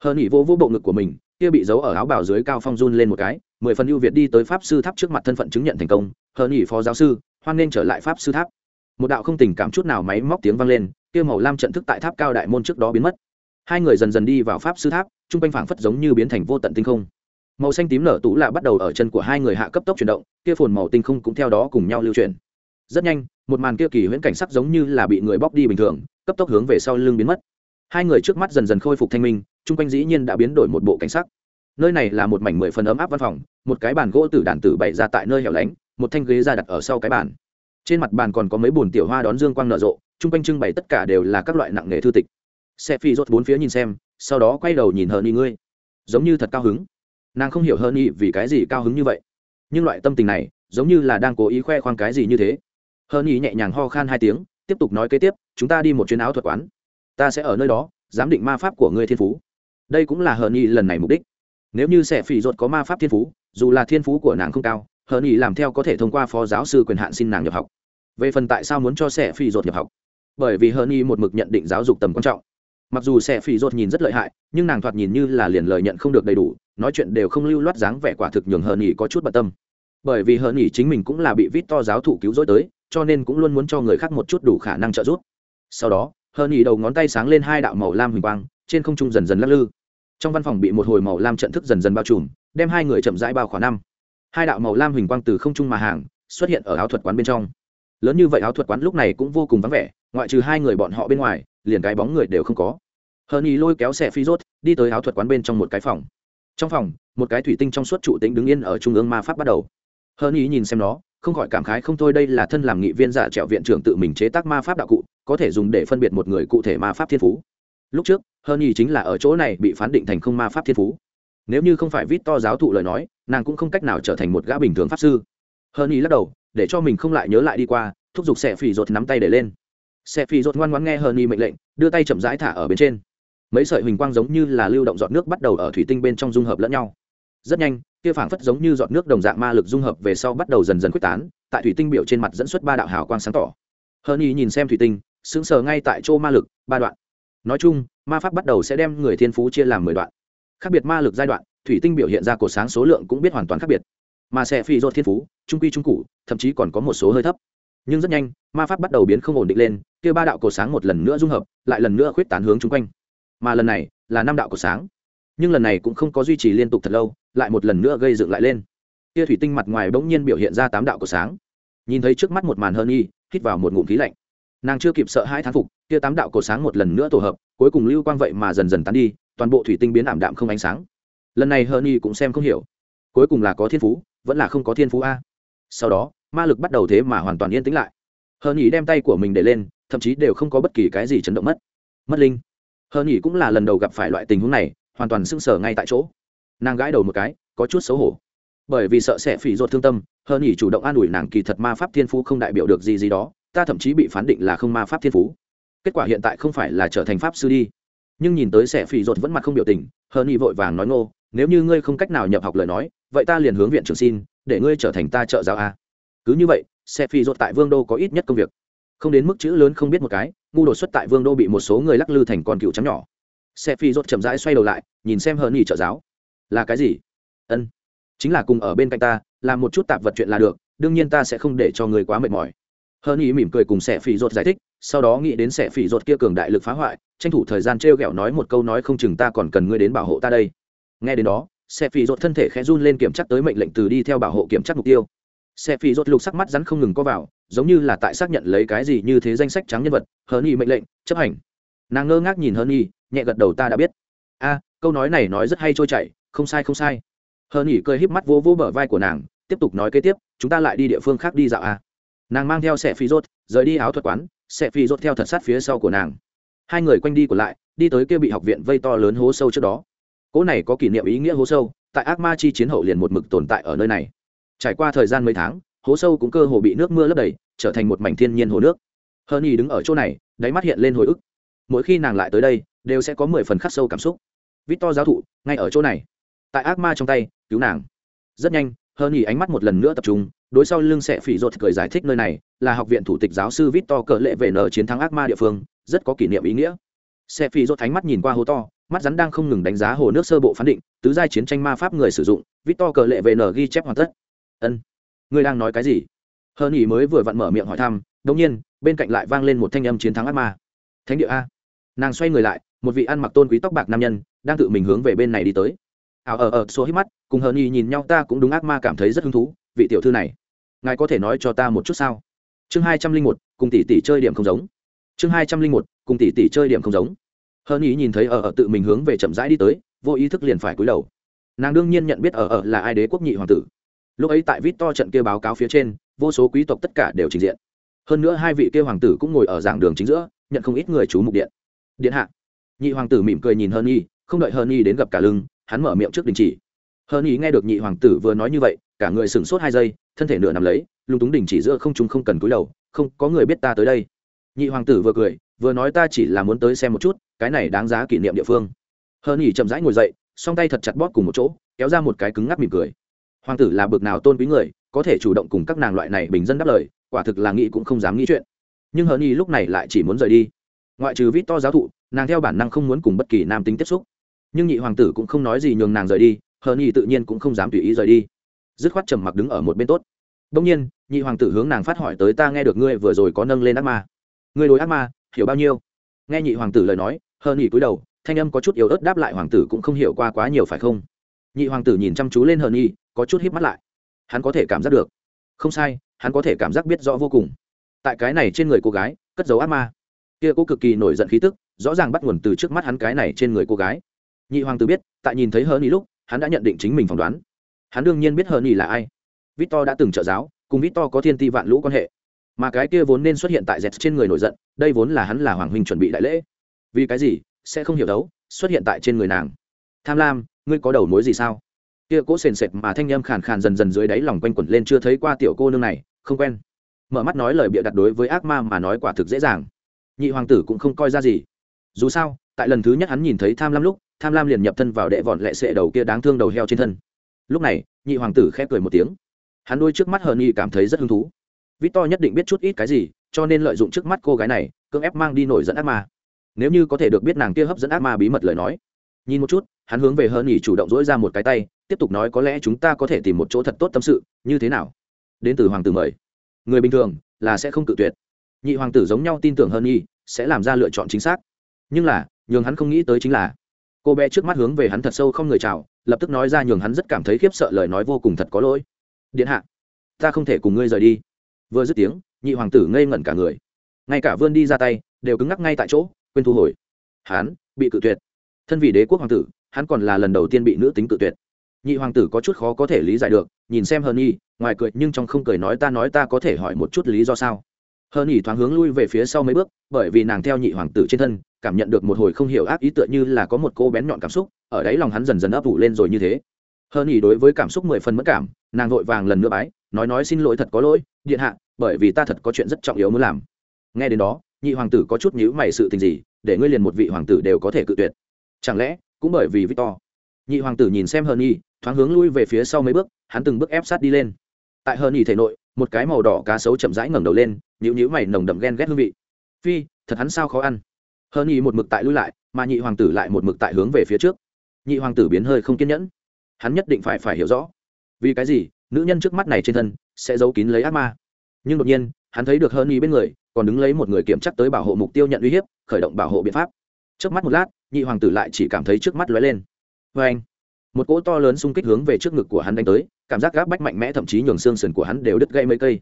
Hơn ý vô vô bộ ngực của mình, kia bị giấu ở áo bào dưới cao phong run lên một cái, mười phần ưu việt đi tới pháp sư tháp trước mặt thân phận chứng nhận thành công. Hơn ý phó giáo sư, hoan nên trở lại pháp sư tháp. Một đạo không tình cảm chút nào máy móc tiếng vang lên, kia màu lam trận thức tại tháp cao đại môn trước đó biến mất. Hai người dần dần đi vào pháp sư tháp, trung quanh phảng phất giống như biến thành vô tận tinh không. Màu xanh tím nở tú lạ bắt đầu ở chân của hai người hạ cấp tốc chuyển động, kia phồn màu tinh không cũng theo đó cùng nhau lưu chuyển rất nhanh, một màn kia kỳ huyễn cảnh sắc giống như là bị người bóc đi bình thường, cấp tốc hướng về sau lưng biến mất. Hai người trước mắt dần dần khôi phục thanh minh, chung quanh dĩ nhiên đã biến đổi một bộ cảnh sắc. Nơi này là một mảnh mười phần ấm áp văn phòng, một cái bàn gỗ tử đàn tử bày ra tại nơi hẻo lánh, một thanh ghế ra đặt ở sau cái bàn. Trên mặt bàn còn có mấy bồn tiểu hoa đón dương quang nở rộ, chung quanh trưng bày tất cả đều là các loại nặng nghề thư tịch. Xe phi rốt bốn phía nhìn xem, sau đó quay đầu nhìn hờn y ngươi. Giống như thật cao hứng. Nàng không hiểu hờn y vì cái gì cao hứng như vậy. Nhưng loại tâm tình này, giống như là đang cố ý khoe khoang cái gì như thế hơn ý nhẹ nhàng ho khan hai tiếng, tiếp tục nói kế tiếp, chúng ta đi một chuyến áo thuật quán. Ta sẽ ở nơi đó, giám định ma pháp của ngươi thiên phú. Đây cũng là hờn ý lần này mục đích. Nếu như sẽ phỉ ruột có ma pháp thiên phú, dù là thiên phú của nàng không cao hờn ý làm theo có thể thông qua phó giáo sư quyền hạn xin nàng nhập học. Về phần tại sao muốn cho sẽ phỉ ruột nhập học? Bởi vì hờn ý một mực nhận định giáo dục tầm quan trọng. Mặc dù sẽ phỉ ruột nhìn rất lợi hại, nhưng nàng thoạt nhìn như là liền lời nhận không được đầy đủ, nói chuyện đều không lưu loát dáng vẻ quả thực nhường hờn ý có chút bận tâm. Bởi vì hờn ý chính mình cũng là bị vít to giáo thụ cứu rỗi tới cho nên cũng luôn muốn cho người khác một chút đủ khả năng trợ giúp. Sau đó hờn ý đầu ngón tay sáng lên hai đạo màu lam huỳnh quang, trên không trung dần dần lắc lư. Trong văn phòng bị một hồi màu lam trận thức dần dần bao trùm, đem hai người chậm rãi bao khỏa năm. Hai đạo màu lam huỳnh quang từ không trung mà hàng, xuất hiện ở áo thuật quán bên trong. Lớn như vậy áo thuật quán lúc này cũng vô cùng vắng vẻ, ngoại trừ hai người bọn họ bên ngoài, liền cái bóng người đều không có. Hờn ý lôi kéo xe phi rốt, đi tới áo thuật quán bên trong một cái phòng. Trong phòng, một cái thủy tinh trong suốt trụ tĩnh đứng yên ở trung ương ma pháp bắt đầu. Hờn ý nhìn xem nó không khỏi cảm khái không thôi đây là thân làm nghị viên giả trẻo viện trưởng tự mình chế tác ma pháp đạo cụ, có thể dùng để phân biệt một người cụ thể ma pháp thiên phú. Lúc trước hơn nhì chính là ở chỗ này bị phán định thành không ma pháp thiên phú. Nếu như không phải vít to giáo thụ lời nói, nàng cũng không cách nào trở thành một gã bình thường pháp sư. Hơn nhì lắc đầu, để cho mình không lại nhớ lại đi qua, thúc giục xe phì rột nắm tay để lên. Xe phì rột ngoan ngoãn nghe hơn nhì mệnh lệnh, đưa tay chậm rãi thả ở bên trên. Mấy sợi huỳnh quang giống như là lưu động giọt nước bắt đầu ở thủy tinh bên trong dung hợp lẫn nhau rất nhanh, kia phảng phất giống như giọt nước đồng dạng ma lực dung hợp về sau bắt đầu dần dần quyết tán, tại thủy tinh biểu trên mặt dẫn xuất ba đạo hào quang sáng tỏ. Hơn Nhi nhìn xem thủy tinh, sững sờ ngay tại chỗ ma lực, ba đoạn. Nói chung, ma pháp bắt đầu sẽ đem người thiên phú chia làm mười đoạn. Khác biệt ma lực giai đoạn, thủy tinh biểu hiện ra cột sáng số lượng cũng biết hoàn toàn khác biệt. Mà sẽ phi dốt thiên phú, trung quy trung cụ, thậm chí còn có một số hơi thấp. Nhưng rất nhanh, ma pháp bắt đầu biến không ổn định lên, kia ba đạo cột sáng một lần nữa dung hợp, lại lần nữa khuyết tán hướng chung quanh. Mà lần này là năm đạo cột sáng nhưng lần này cũng không có duy trì liên tục thật lâu, lại một lần nữa gây dựng lại lên. Tia thủy tinh mặt ngoài bỗng nhiên biểu hiện ra tám đạo của sáng. Nhìn thấy trước mắt một màn hơn y hít vào một ngụm khí lạnh. Nàng chưa kịp sợ hai thán phục, tia tám đạo cổ sáng một lần nữa tổ hợp, cuối cùng lưu quang vậy mà dần dần tán đi, toàn bộ thủy tinh biến ảm đạm không ánh sáng. Lần này hơn y cũng xem không hiểu. Cuối cùng là có thiên phú, vẫn là không có thiên phú a. Sau đó, ma lực bắt đầu thế mà hoàn toàn yên tĩnh lại. Hơn y đem tay của mình để lên, thậm chí đều không có bất kỳ cái gì chấn động mất. Mất linh. Hơn y cũng là lần đầu gặp phải loại tình huống này hoàn toàn sững sờ ngay tại chỗ. Nàng gãi đầu một cái, có chút xấu hổ. Bởi vì sợ sẽ phỉ ruột thương tâm, hơn nhỉ chủ động an ủi nàng kỳ thật ma pháp thiên phú không đại biểu được gì gì đó, ta thậm chí bị phán định là không ma pháp thiên phú. Kết quả hiện tại không phải là trở thành pháp sư đi. Nhưng nhìn tới sẽ phỉ ruột vẫn mặt không biểu tình, hơn nhỉ vội vàng nói ngô, nếu như ngươi không cách nào nhập học lời nói, vậy ta liền hướng viện trưởng xin, để ngươi trở thành ta trợ giáo a. Cứ như vậy sẽ phỉ ruột tại vương đô có ít nhất công việc. Không đến mức chữ lớn không biết một cái, ngu đột xuất tại vương đô bị một số người lắc lư thành con cựu trắng nhỏ xe phi rốt chậm rãi xoay đầu lại, nhìn xem hờn nhì trợ giáo. Là cái gì? Ân, chính là cùng ở bên cạnh ta, làm một chút tạp vật chuyện là được, đương nhiên ta sẽ không để cho người quá mệt mỏi. Hờn nhì mỉm cười cùng xe phi rốt giải thích, sau đó nghĩ đến xe phi rốt kia cường đại lực phá hoại, tranh thủ thời gian t r e o g ẹ o nói một câu nói không chừng ta còn cần ngươi đến bảo hộ ta đây. Nghe đến đó, xe phi rốt thân thể khẽ run lên kiểm chắc tới mệnh lệnh từ đi theo bảo hộ kiểm chắc mục tiêu. Xe phi rốt lục sắc mắt rắn không ngừng có vào, giống như là tại xác nhận lấy cái gì như thế danh sách trắng nhân vật hớn y mệnh lệnh, chấp hành. Nàng ngơ ngác nhìn hớn y nhẹ gật đầu ta đã biết. A, câu nói này nói rất hay trôi chảy, không sai không sai. Hờn nghỉ cười híp mắt vô vô bờ vai của nàng, tiếp tục nói kế tiếp, chúng ta lại đi địa phương khác đi dạo a. Nàng mang theo xe phi rốt, rời đi áo thuật quán xe phi rốt theo thật sát phía sau của nàng. Hai người quanh đi của lại, đi tới kia bị học viện vây to lớn hố sâu trước đó. Cỗ này có kỷ niệm ý nghĩa hố sâu, tại ác ma chi chiến hậu liền một mực tồn tại ở nơi này. Trải qua thời gian mấy tháng, hố sâu cũng cơ hồ bị nước mưa lấp đầy, trở thành một mảnh thiên nhiên hồ nước. Hơn y đứng ở chỗ này, đáy mắt hiện lên hồi ức. Mỗi khi nàng lại tới đây đều sẽ có mười phần khắc sâu cảm xúc. Vít to giáo thụ, ngay ở chỗ này. Tại ác ma trong tay, cứu nàng. Rất nhanh hơn nghỉ ánh mắt một lần nữa tập trung, đối sau lưng sẽ phỉ ruột cười giải thích nơi này là học viện thủ tịch giáo sư vít to cờ lệ về nờ chiến thắng ác ma địa phương, rất có kỷ niệm ý nghĩa. Sẽ phỉ ruột ánh mắt nhìn qua hố to, mắt rắn đang không ngừng đánh giá hồ nước sơ bộ phán định, tứ giai chiến tranh ma pháp người sử dụng vít to cờ lệ về nờ ghi chép hoàn tất. Ân, ngươi đang nói cái gì? Hơn nghỉ mới vừa vặn mở miệng hỏi thăm đống nhiên, bên cạnh lại vang lên một thanh âm chiến thắng ác ma. Thánh địa a. Nàng xoay người lại một vị ăn mặc tôn quý tóc bạc nam nhân, đang tự mình hướng về bên này đi tới. Ảo ở ở số hít mắt, cùng hờn y nhìn nhau ta cũng đúng ác ma cảm thấy rất hứng thú, vị tiểu thư này, ngài có thể nói cho ta một chút sao? Chương hai trăm linh một, cùng tỷ tỷ chơi điểm không giống. Chương hai trăm linh một, cùng tỷ tỷ chơi điểm không giống. Hờn y nhìn thấy ở ở tự mình hướng về chậm rãi đi tới, vô ý thức liền phải cúi đầu. Nàng đương nhiên nhận biết ở ở là ai đế quốc nhị hoàng tử. Lúc ấy tại vít to trận kia báo cáo phía trên, vô số quý tộc tất cả đều trình diện. Hơn nữa hai vị kia hoàng tử cũng ngồi ở giảng đường chính giữa, nhận không ít người chú mục điện. Điện hạ nhị hoàng tử mỉm cười nhìn hơn y không đợi hơn y đến gặp cả lưng, hắn mở miệng trước đình chỉ. Hơn y nghe được nhị hoàng tử vừa nói như vậy, cả người sửng sốt hai giây, thân thể nửa nằm lấy, lúng túng đình chỉ giữa không chúng không cần cúi đầu, không, có người biết ta tới đây. Nhị hoàng tử vừa cười, vừa nói ta chỉ là muốn tới xem một chút, cái này đáng giá kỷ niệm địa phương. Hơn y chậm rãi ngồi dậy, song tay thật chặt bóp cùng một chỗ, kéo ra một cái cứng ngắc mỉm cười. Hoàng tử là bực nào tôn quý người, có thể chủ động cùng các nàng loại này bình dân đáp lời, quả thực là nghĩ cũng không dám nghĩ chuyện. Nhưng hờn y lúc này lại chỉ muốn rời đi ngoại trừ vít to giáo thụ, nàng theo bản năng không muốn cùng bất kỳ nam tính tiếp xúc. Nhưng nhị hoàng tử cũng không nói gì nhường nàng rời đi hờn nhị tự nhiên cũng không dám tùy ý rời đi. Dứt khoát trầm mặc đứng ở một bên tốt. Đông nhiên, nhị hoàng tử hướng nàng phát hỏi tới ta nghe được ngươi vừa rồi có nâng lên ác ma. Ngươi đối ác ma, hiểu bao nhiêu? Nghe nhị hoàng tử lời nói hờn nhị cúi đầu, thanh âm có chút yếu ớt đáp lại hoàng tử cũng không hiểu qua quá nhiều phải không? Nhị hoàng tử nhìn chăm chú lên hờn nhị có chút híp mắt lại. Hắn có thể cảm giác được. Không sai, hắn có thể cảm giác biết rõ vô cùng. Tại cái này trên người cô gái, cất dấu ác ma kia cô cực kỳ nổi giận khí tức, rõ ràng bắt nguồn từ trước mắt hắn cái này trên người cô gái. Nhị hoàng tử biết, tại nhìn thấy hờn ý lúc, hắn đã nhận định chính mình phỏng đoán. Hắn đương nhiên biết hờn ý là ai. Victor đã từng trợ giáo, cùng victor có thiên ti vạn lũ quan hệ. Mà cái kia vốn nên xuất hiện tại dẹt trên người nổi giận, đây vốn là hắn là hoàng huynh chuẩn bị đại lễ. Vì cái gì, sẽ không hiểu đấu, xuất hiện tại trên người nàng. Tham lam, ngươi có đầu mối gì sao? Kia cố sền sệt mà thanh âm khàn khàn dần dần dưới đáy lòng quanh quẩn lên chưa thấy qua tiểu cô nương này, không quen. Mở mắt nói lời bịa đặt đối với ác ma mà nói quả thực dễ dàng nhị hoàng tử cũng không coi ra gì. Dù sao, tại lần thứ nhất hắn nhìn thấy tham lam lúc, tham lam liền nhập thân vào đệ vọn lệ sệ đầu kia đáng thương đầu heo trên thân. Lúc này, nhị hoàng tử khép cười một tiếng. Hắn đôi trước mắt hờ nhi cảm thấy rất hứng thú. Vít to nhất định biết chút ít cái gì, cho nên lợi dụng trước mắt cô gái này, cưỡng ép mang đi nổi dẫn ác ma. Nếu như có thể được biết nàng kia hấp dẫn ác ma bí mật lời nói. Nhìn một chút, hắn hướng về hờ nhi chủ động dỗi ra một cái tay, tiếp tục nói có lẽ chúng ta có thể tìm một chỗ thật tốt tâm sự, như thế nào? Đến từ hoàng tử mời. Người bình thường là sẽ không cự tuyệt nhị hoàng tử giống nhau tin tưởng hơn y, sẽ làm ra lựa chọn chính xác. Nhưng là, nhường hắn không nghĩ tới chính là, cô bé trước mắt hướng về hắn thật sâu không người chào, lập tức nói ra nhường hắn rất cảm thấy khiếp sợ lời nói vô cùng thật có lỗi. Điện hạ, ta không thể cùng ngươi rời đi. Vừa dứt tiếng, nhị hoàng tử ngây ngẩn cả người. Ngay cả vươn đi ra tay, đều cứng ngắc ngay tại chỗ, quên thu hồi. Hắn bị cự tuyệt. Thân vị đế quốc hoàng tử, hắn còn là lần đầu tiên bị nữ tính cự tuyệt. Nhị hoàng tử có chút khó có thể lý giải được, nhìn xem hờn nhi ngoài cười nhưng trong không cười nói ta nói ta có thể hỏi một chút lý do sao. Hơn nhi thoáng hướng lui về phía sau mấy bước, bởi vì nàng theo nhị hoàng tử trên thân, cảm nhận được một hồi không hiểu ác ý tựa như là có một cô bén nhọn cảm xúc, ở đấy lòng hắn dần dần ấp ủ lên rồi như thế. Hơn nhỉ đối với cảm xúc mười phần mất cảm, nàng vội vàng lần nữa bái, nói nói xin lỗi thật có lỗi, điện hạ, bởi vì ta thật có chuyện rất trọng yếu muốn làm. Nghe đến đó, nhị hoàng tử có chút nhữ mày sự tình gì, để ngươi liền một vị hoàng tử đều có thể cự tuyệt. Chẳng lẽ, cũng bởi vì victor? Nhị hoàng tử nhìn xem Hơn nhi thoáng hướng lui về phía sau mấy bước, hắn từng bước ép sát đi lên. Tại Hơn nhi thể nội một cái màu đỏ cá sấu chậm rãi ngẩng đầu lên nhữ nhữ mày nồng đậm ghen ghét hương vị. Phi, thật hắn sao khó ăn? Hơn nhi một mực tại lui lại, mà nhị hoàng tử lại một mực tại hướng về phía trước. Nhị hoàng tử biến hơi không kiên nhẫn. Hắn nhất định phải phải hiểu rõ. Vì cái gì, nữ nhân trước mắt này trên thân, sẽ giấu kín lấy ác ma. Nhưng đột nhiên, hắn thấy được hơn nhị bên người, còn đứng lấy một người kiểm chắc tới bảo hộ mục tiêu nhận uy hiếp, khởi động bảo hộ biện pháp. Trước mắt một lát, nhị hoàng tử lại chỉ cảm thấy trước mắt lóe lên. Vê anh một cỗ to lớn xung kích hướng về trước ngực của hắn đánh tới cảm giác gáp bách mạnh mẽ, thậm chí nhường xương sườn của hắn đều đứt gãy mấy cây.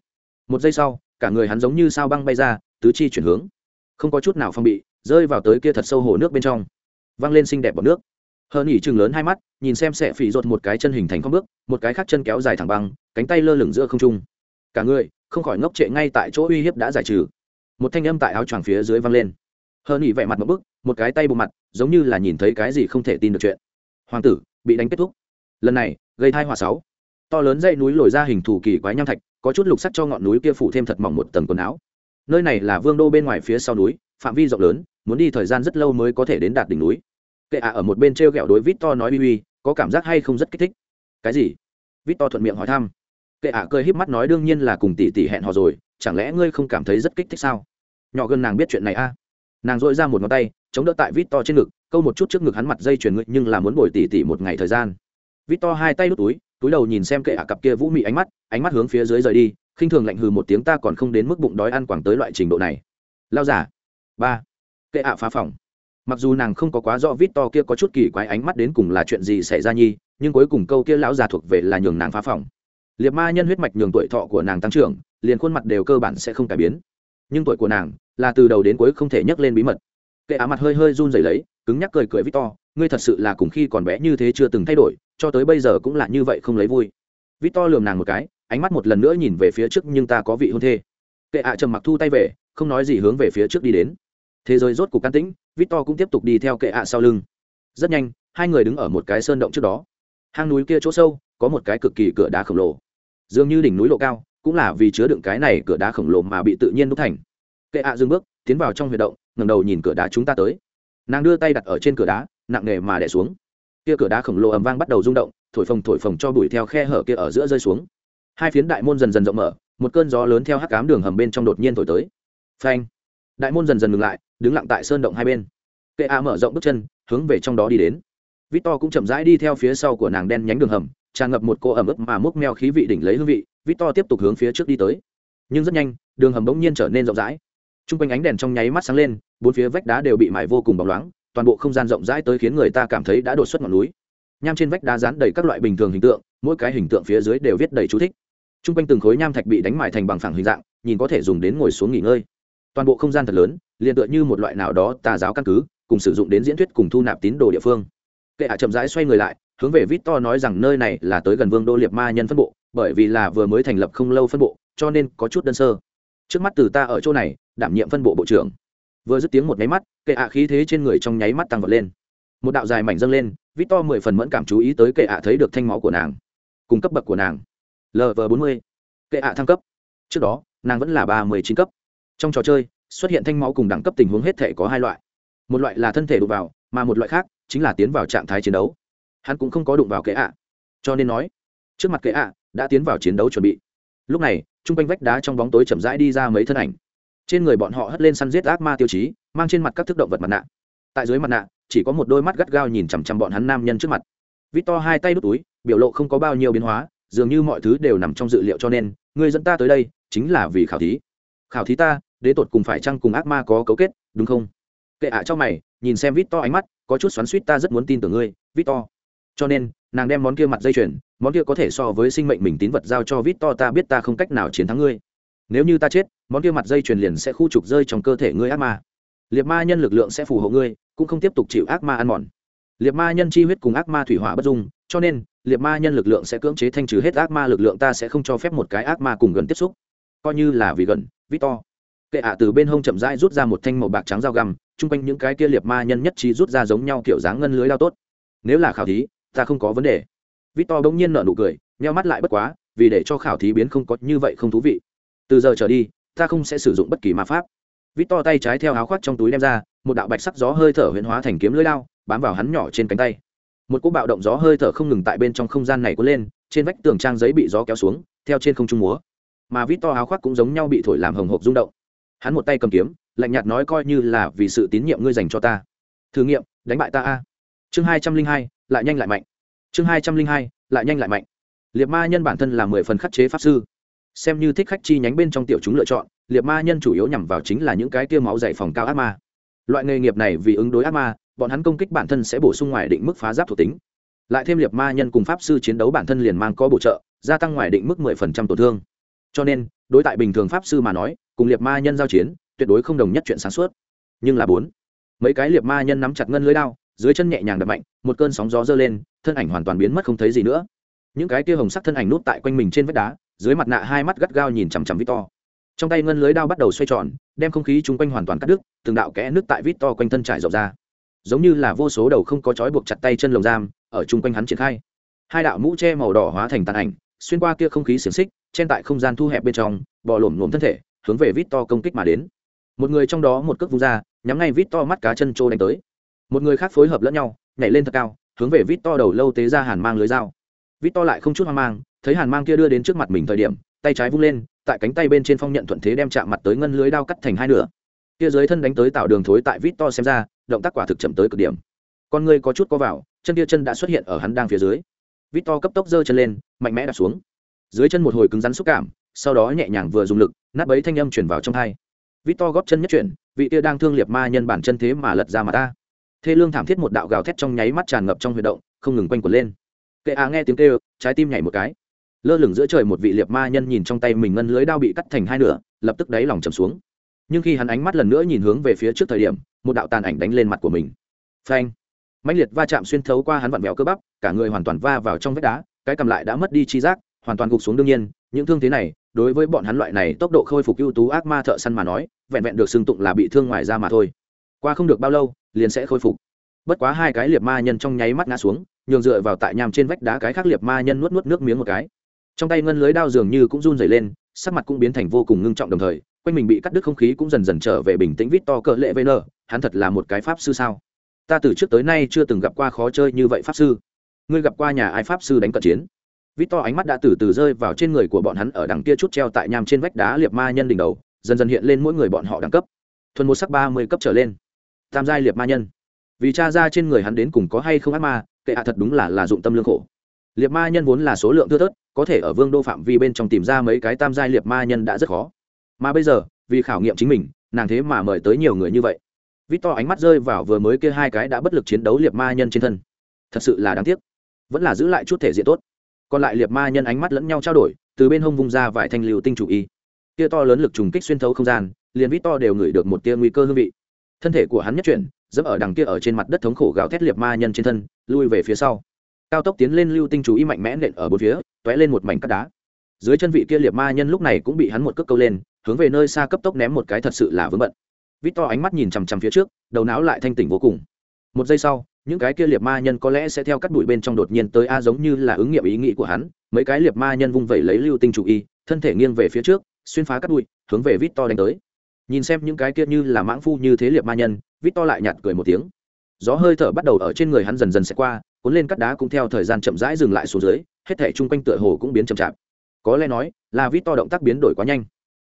Một giây sau, cả người hắn giống như sao băng bay ra, tứ chi chuyển hướng. Không có chút nào phong bị, rơi vào tới kia thật sâu hồ nước bên trong. Văng lên xinh đẹp bọc nước. Hơn nhỉ chừng lớn hai mắt, nhìn xem sẽ phỉ rột một cái chân hình thành con bước, một cái khác chân kéo dài thẳng băng, cánh tay lơ lửng giữa không trung. Cả người, không khỏi ngốc trệ ngay tại chỗ uy hiếp đã giải trừ. Một thanh âm tại áo choàng phía dưới văng lên. Hơn nhỉ vẻ mặt một bức, một cái tay bộ mặt, giống như là nhìn thấy cái gì không thể tin được chuyện. Hoàng tử, bị đánh kết thúc. Lần này, gây thai hỏa sáu to lớn dãy núi lồi ra hình thù kỳ quái nham thạch, có chút lục sắc cho ngọn núi kia phủ thêm thật mỏng một tầng quần áo. Nơi này là vương đô bên ngoài phía sau núi, phạm vi rộng lớn, muốn đi thời gian rất lâu mới có thể đến đạt đỉnh núi. Kệ ạ ở một bên t r e o g ẹ o đối vít to nói bi bi có cảm giác hay không rất kích thích. Cái gì? Vít to thuận miệng hỏi thăm. Kệ ạ cười híp mắt nói đương nhiên là cùng tỷ tỷ hẹn hò rồi, chẳng lẽ ngươi không cảm thấy rất kích thích sao? Nhỏ gần nàng biết chuyện này a. À? nàng dội ra một ngón tay, chống đỡ tại vít to trên ngực, câu một chút trước ngực hắn mặt dây chuyền ngực nhưng là muốn bồi tỷ tỷ một ngày thời gian. Vít to hai tay đút túi túi đầu nhìn xem kệ ả cặp kia vũ mị ánh mắt ánh mắt hướng phía dưới rời đi, khinh thường lạnh hừ một tiếng ta còn không đến mức bụng đói ăn quảng tới loại trình độ này. Lao giả. Ba. Kệ ạ phá phòng. Mặc dù nàng không có quá rõ vít to kia có chút kỳ quái ánh mắt đến cùng là chuyện gì xảy ra nhi, nhưng cuối cùng câu kia lão già thuộc về là nhường nàng phá phòng. Liệt ma nhân huyết mạch nhường tuổi thọ của nàng tăng trưởng, liền khuôn mặt đều cơ bản sẽ không cải biến. Nhưng tuổi của nàng là từ đầu đến cuối không thể nhắc lên bí mật. Kệ á mặt hơi hơi run rẩy lấy, cứng nhắc cười cười vít to ngươi thật sự là cùng khi còn bé như thế chưa từng thay đổi, cho tới bây giờ cũng là như vậy không lấy vui. Vít to lườm nàng một cái, ánh mắt một lần nữa nhìn về phía trước nhưng ta có vị hôn thê. Kệ ạ trầm mặc thu tay về, không nói gì hướng về phía trước đi đến. Thế giới rốt cuộc can tĩnh, victor cũng tiếp tục đi theo kệ ạ sau lưng. Rất nhanh, hai người đứng ở một cái sơn động trước đó. Hang núi kia chỗ sâu, có một cái cực kỳ cửa đá khổng lồ. Dường như đỉnh núi lộ cao, cũng là vì chứa đựng cái này cửa đá khổng lồ mà bị tự nhiên đúc thành. Kệ ạ dừng bước, tiến vào trong huyệt động, ngẩng đầu nhìn cửa đá chúng ta tới. Nàng đưa tay đặt ở trên cửa đá nặng nề mà đè xuống. Kia cửa đá khổng lồ ầm vang bắt đầu rung động, thổi phồng thổi phồng cho bụi theo khe hở kia ở giữa rơi xuống. Hai phiến đại môn dần dần rộng mở, một cơn gió lớn theo hắc cám đường hầm bên trong đột nhiên thổi tới. Phanh! Đại môn dần dần ngừng lại, đứng lặng tại sơn động hai bên. Kệ a mở rộng bước chân, hướng về trong đó đi đến. Victor cũng chậm rãi đi theo phía sau của nàng đen nhánh đường hầm, tràn ngập một cô ẩm ướt mà múc meo khí vị đỉnh lấy hương vị, victor tiếp tục hướng phía trước đi tới. Nhưng rất nhanh, đường hầm bỗng nhiên trở nên rộng rãi. T r u n g quanh ánh đèn trong nháy mắt sáng lên, bốn phía vách đá đều bị mải vô cùng bóng loáng toàn bộ không gian rộng rãi tới khiến người ta cảm thấy đã đột xuất ngọn núi. Nham trên vách đá dán đầy các loại bình thường hình tượng, mỗi cái hình tượng phía dưới đều viết đầy chú thích. T r u n g quanh từng khối nham thạch bị đánh mài thành bằng phẳng hình dạng, nhìn có thể dùng đến ngồi xuống nghỉ ngơi. Toàn bộ không gian thật lớn, liền tựa như một loại nào đó tà giáo căn cứ, cùng sử dụng đến diễn thuyết cùng thu nạp tín đồ địa phương. Kệ hạ chậm rãi xoay người lại, hướng về vít to nói rằng nơi này là tới gần vương đô liệt ma nhân phân bộ, bởi vì là vừa mới thành lập không lâu phân bộ, cho nên có chút đơn sơ. Trước mắt từ ta ở chỗ này, đảm nhiệm phân bộ bộ trưởng vừa dứt tiếng một nháy mắt, kệ hạ khí thế trên người trong nháy mắt tăng vọt lên. Một đạo dài mảnh dâng lên vít to mười phần mẫn cảm chú ý tới kệ hạ thấy được thanh máu của nàng. Cùng cấp bậc của nàng. Lv bốn mươi. Kệ hạ thăng cấp. Trước đó, nàng vẫn là ba mươi chín cấp. Trong trò chơi, xuất hiện thanh máu cùng đẳng cấp tình huống hết thể có hai loại. Một loại là thân thể đụng vào, mà một loại khác chính là tiến vào trạng thái chiến đấu. Hắn cũng không có đụng vào kệ ạ. Cho nên nói, trước mặt kệ ạ, đã tiến vào chiến đấu chuẩn bị. Lúc này t r u n g quanh vách đá trong bóng tối chậm rãi đi ra mấy thân ảnh trên người bọn họ hất lên săn giết ác ma tiêu chí, mang trên mặt các thức động vật mặt nạ. Tại dưới mặt nạ, chỉ có một đôi mắt gắt gao nhìn chằm chằm bọn hắn nam nhân trước mặt. Vít to hai tay đút túi, biểu lộ không có bao nhiêu biến hóa, dường như mọi thứ đều nằm trong dự liệu cho nên, người dẫn ta tới đây, chính là vì khảo thí. Khảo thí ta đến tột cùng phải chăng cùng ác ma có cấu kết, đúng không? Kệ ạ cho mày, nhìn xem vít to ánh mắt, có chút xoắn suýt ta rất muốn tin tưởng ngươi vít to cho nên, nàng đem món kia mặt dây chuyền, món kia có thể so với sinh mệnh mình tín vật giao cho vít to ta biết ta không cách nào chiến thắng ngươi nếu như ta chết, món kia mặt dây chuyền liền sẽ khu trục rơi trong cơ thể ngươi ác ma. Liệt ma nhân lực lượng sẽ phù hộ ngươi, cũng không tiếp tục chịu ác ma ăn mòn. Liệt ma nhân chi huyết cùng ác ma thủy hỏa bất dung, cho nên, liệt ma nhân lực lượng sẽ cưỡng chế thanh trừ hết ác ma lực lượng ta sẽ không cho phép một cái ác ma cùng gần tiếp xúc. Coi như là vì gần victor kệ ạ từ bên hông chậm rãi rút ra một thanh màu bạc trắng dao găm, chung quanh những cái kia liệt ma nhân nhất trí rút ra giống nhau kiểu dáng ngân lưới lao tốt. Nếu là khảo thí, ta không có vấn đề. Victor bỗng nhiên nở nụ cười, nheo mắt lại bất quá, vì để cho khảo thí biến không có như vậy không thú vị từ giờ trở đi, ta không sẽ sử dụng bất kỳ ma pháp. Victor tay trái theo áo khoác trong túi đem ra, một đạo bạch sắc gió hơi thở huyễn hóa thành kiếm lưỡi lao bám vào hắn nhỏ trên cánh tay. Một cú bạo động gió hơi thở không ngừng tại bên trong không gian này cuốn lên, trên vách tường trang giấy bị gió kéo xuống, theo trên không trung múa. Mà vít to áo khoác cũng giống nhau bị thổi làm hồng hộp rung động. Hắn một tay cầm kiếm, lạnh nhạt nói coi như là vì sự tín nhiệm ngươi dành cho ta. Thử nghiệm, đánh bại ta a. Chương hai trăm linh hai, lại nhanh lại mạnh. Chương hai trăm linh hai, lại nhanh lại mạnh. Liệt ma nhân bản thân là mười phần khắc chế pháp sư xem như thích khách chi nhánh bên trong tiểu chúng lựa chọn, liệt ma nhân chủ yếu nhằm vào chính là những cái tiêu máu dày phòng cao ác ma. Loại nghề nghiệp này vì ứng đối ác ma, bọn hắn công kích bản thân sẽ bổ sung ngoài định mức phá giáp thuộc tính. Lại thêm liệt ma nhân cùng pháp sư chiến đấu bản thân liền mang có bổ trợ, gia tăng ngoài định mức mười phần trăm tổn thương. Cho nên, đối tại bình thường pháp sư mà nói, cùng liệt ma nhân giao chiến, tuyệt đối không đồng nhất chuyện sáng suốt. Nhưng là bốn, mấy cái liệt ma nhân nắm chặt ngân lưới đao, dưới chân nhẹ nhàng đập mạnh, một cơn sóng gió dơ lên, thân ảnh hoàn toàn biến mất không thấy gì nữa. Những cái kia hồng sắc thân ảnh nút tại quanh mình trên vách đá dưới mặt nạ hai mắt gắt gao nhìn chằm chằm Victor. trong tay ngân lưới đao bắt đầu xoay tròn, đem không khí chung quanh hoàn toàn cắt đứt, từng đạo kẽ nước tại Victor quanh thân trải rộng ra. Giống như là vô số đầu không có trói buộc chặt tay chân lồng giam, ở chung quanh hắn triển khai. Hai đạo mũ che màu đỏ hóa thành tàn ảnh, xuyên qua kia không khí xiển xích, chen tại không gian thu hẹp bên trong, bò lổm lổm thân thể, hướng về Victor công kích mà đến. Một người trong đó một cước vung ra, nhắm ngay Victor mắt cá chân trô đánh tới. Một người khác phối hợp lẫn nhau, nhảy lên thật cao, hướng về Victor đầu lâu tế ra hàn mang lưới dao. Victor lại không chút hoang mang thấy hàn mang kia đưa đến trước mặt mình thời điểm, tay trái vung lên, tại cánh tay bên trên phong nhận thuận thế đem chạm mặt tới ngân lưới đao cắt thành hai nửa. Kia dưới thân đánh tới tạo đường thối tại vít to xem ra, động tác quả thực chậm tới cực điểm. Con người có chút có vào, chân kia chân đã xuất hiện ở hắn đang phía dưới. Vít to cấp tốc giơ chân lên, mạnh mẽ đặt xuống. Dưới chân một hồi cứng rắn xúc cảm, sau đó nhẹ nhàng vừa dùng lực, nát bấy thanh âm chuyển vào trong hai. Vít to góp chân nhất chuyển, vị kia đang thương liệt ma nhân bản chân thế mà lật ra mà ta. Thê lương thảm thiết một đạo gào thét trong nháy mắt tràn ngập trong huy động, không ngừng quanh quẩn lên. Kệ á nghe tiếng kêu, trái tim nhảy một cái lơ lửng giữa trời một vị liệt ma nhân nhìn trong tay mình ngân lưới đao bị cắt thành hai nửa, lập tức đáy lòng chầm xuống. Nhưng khi hắn ánh mắt lần nữa nhìn hướng về phía trước thời điểm, một đạo tàn ảnh đánh lên mặt của mình. Phanh! Mạnh liệt va chạm xuyên thấu qua hắn vặn vẹo cơ bắp, cả người hoàn toàn va vào trong vách đá, cái cầm lại đã mất đi chi giác, hoàn toàn gục xuống đương nhiên. Những thương thế này, đối với bọn hắn loại này tốc độ khôi phục ưu tú ác ma thợ săn mà nói, vẹn vẹn được xưng tụng là bị thương ngoài ra mà thôi. Qua không được bao lâu, liền sẽ khôi phục. Bất quá hai cái liệt ma nhân trong nháy mắt ngã xuống, nhường dựa vào tại nham trên vách đá cái khác liệt ma nhân nuốt nuốt nước miếng một cái trong tay ngân lưới đao dường như cũng run dày lên, sắc mặt cũng biến thành vô cùng ngưng trọng đồng thời, quanh mình bị cắt đứt không khí cũng dần dần trở về bình tĩnh vít to cỡ lệ vn hắn thật là một cái pháp sư sao? Ta từ trước tới nay chưa từng gặp qua khó chơi như vậy pháp sư. Ngươi gặp qua nhà ai pháp sư đánh cận chiến? Vít to ánh mắt đã từ từ rơi vào trên người của bọn hắn ở đằng kia chút treo tại nham trên vách đá liệt ma nhân đỉnh đầu, dần dần hiện lên mỗi người bọn họ đẳng cấp. Thuần một sắc ba mươi cấp trở lên. Tam giai liệt ma nhân. Vì cha ra trên người hắn đến cùng có hay không ác ma, kệ hạ thật đúng là là dụng tâm lương khổ. Liệt ma nhân vốn là số lượng thưa thớt có thể ở vương đô phạm vi bên trong tìm ra mấy cái tam giai liệt ma nhân đã rất khó. Mà bây giờ, vì khảo nghiệm chính mình, nàng thế mà mời tới nhiều người như vậy. Vít to ánh mắt rơi vào vừa mới kia hai cái đã bất lực chiến đấu liệt ma nhân trên thân. Thật sự là đáng tiếc. Vẫn là giữ lại chút thể diện tốt. Còn lại liệt ma nhân ánh mắt lẫn nhau trao đổi, từ bên hông vung ra vài thanh liều tinh chủ y. Kia to lớn lực trùng kích xuyên thấu không gian, liền vít to đều ngửi được một tia nguy cơ hương vị. Thân thể của hắn nhất chuyển, dẫm ở đằng kia ở trên mặt đất thống khổ gào thét liệt ma nhân trên thân, lui về phía sau cao tốc tiến lên lưu tinh chú ý mạnh mẽ nện ở bốn phía t ó é lên một mảnh cắt đá. Dưới chân vị kia liệt ma nhân lúc này cũng bị hắn một cước câu lên, hướng về nơi xa cấp tốc ném một cái thật sự là vướng bận. Vít to ánh mắt nhìn chằm chằm phía trước, đầu não lại thanh tỉnh vô cùng. Một giây sau, những cái kia liệt ma nhân có lẽ sẽ theo cắt bụi bên trong đột nhiên tới a, giống như là ứng nghiệm ý nghĩ của hắn, mấy cái liệt ma nhân vung vẩy lấy lưu tinh chủ y thân thể nghiêng về phía trước, xuyên phá cắt bụi hướng về vít to đánh tới. Nhìn xem những cái kia như là mãng phu như thế liệt ma nhân vít to lại nhạt cười một tiếng. Gió hơi thở bắt đầu ở trên người hắn dần dần sẽ qua cuốn lên cắt đá cũng theo thời gian chậm rãi dừng lại xuống dưới, hết thể chung quanh tựa hồ cũng biến chậm chạp. Có lẽ nói, là vít to động tác biến đổi quá nhanh.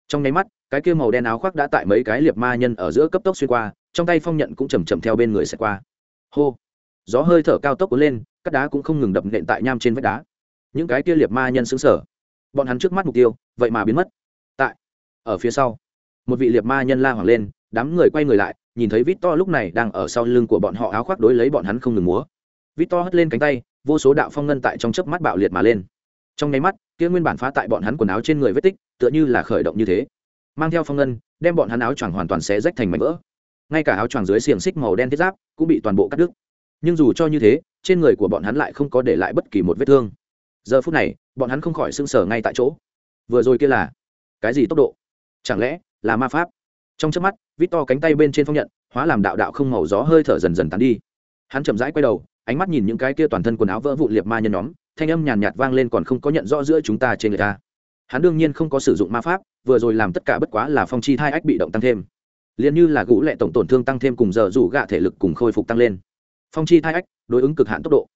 Trong nháy mắt, cái kia màu đen áo khoác đã tại mấy cái liệp ma nhân ở giữa cấp tốc xuyên qua, trong tay phong nhận cũng chầm chậm theo bên người sẽ qua. Hô! Gió hơi thở cao tốc cuốn lên, cắt đá cũng không ngừng đập nện tại nham trên vách đá. Những cái kia liệp ma nhân xứng sở bọn hắn trước mắt mục tiêu, vậy mà biến mất. Tại, ở phía sau, một vị liệp ma nhân la hoảng lên, đám người quay người lại, nhìn thấy vít to lúc này đang ở sau lưng của bọn họ áo khoác đối lấy bọn hắn không ngừng múa vít to hất lên cánh tay, vô số đạo phong ngân tại trong chớp mắt bạo liệt mà lên. Trong nháy mắt, kia nguyên bản phá tại bọn hắn quần áo trên người vết tích, tựa như là khởi động như thế. Mang theo phong ngân, đem bọn hắn áo choàng hoàn toàn xé rách thành mảnh vỡ. Ngay cả áo choàng dưới xiềng xích màu đen thiết giáp cũng bị toàn bộ cắt đứt. Nhưng dù cho như thế, trên người của bọn hắn lại không có để lại bất kỳ một vết thương. Giờ phút này, bọn hắn không khỏi sưng sở ngay tại chỗ. Vừa rồi kia là cái gì tốc độ? Chẳng lẽ là ma pháp? Trong trước mắt vít to cánh tay bên trên phong nhận, hóa làm đạo đạo không màu gió hơi thở dần dần tán đi. Hắn chậm rãi quay đầu ánh mắt nhìn những cái kia toàn thân quần áo vỡ vụ liệt ma nhân nhóm, thanh âm nhàn nhạt vang lên còn không có nhận rõ giữa chúng ta trên người ta. Hắn đương nhiên không có sử dụng ma pháp, vừa rồi làm tất cả bất quá là phong chi hai ách bị động tăng thêm. Liền như là gũ lệ tổng tổn thương tăng thêm cùng giờ rủ gạ thể lực cùng khôi phục tăng lên. Phong chi thai ách, đối ứng cực hạn tốc độ.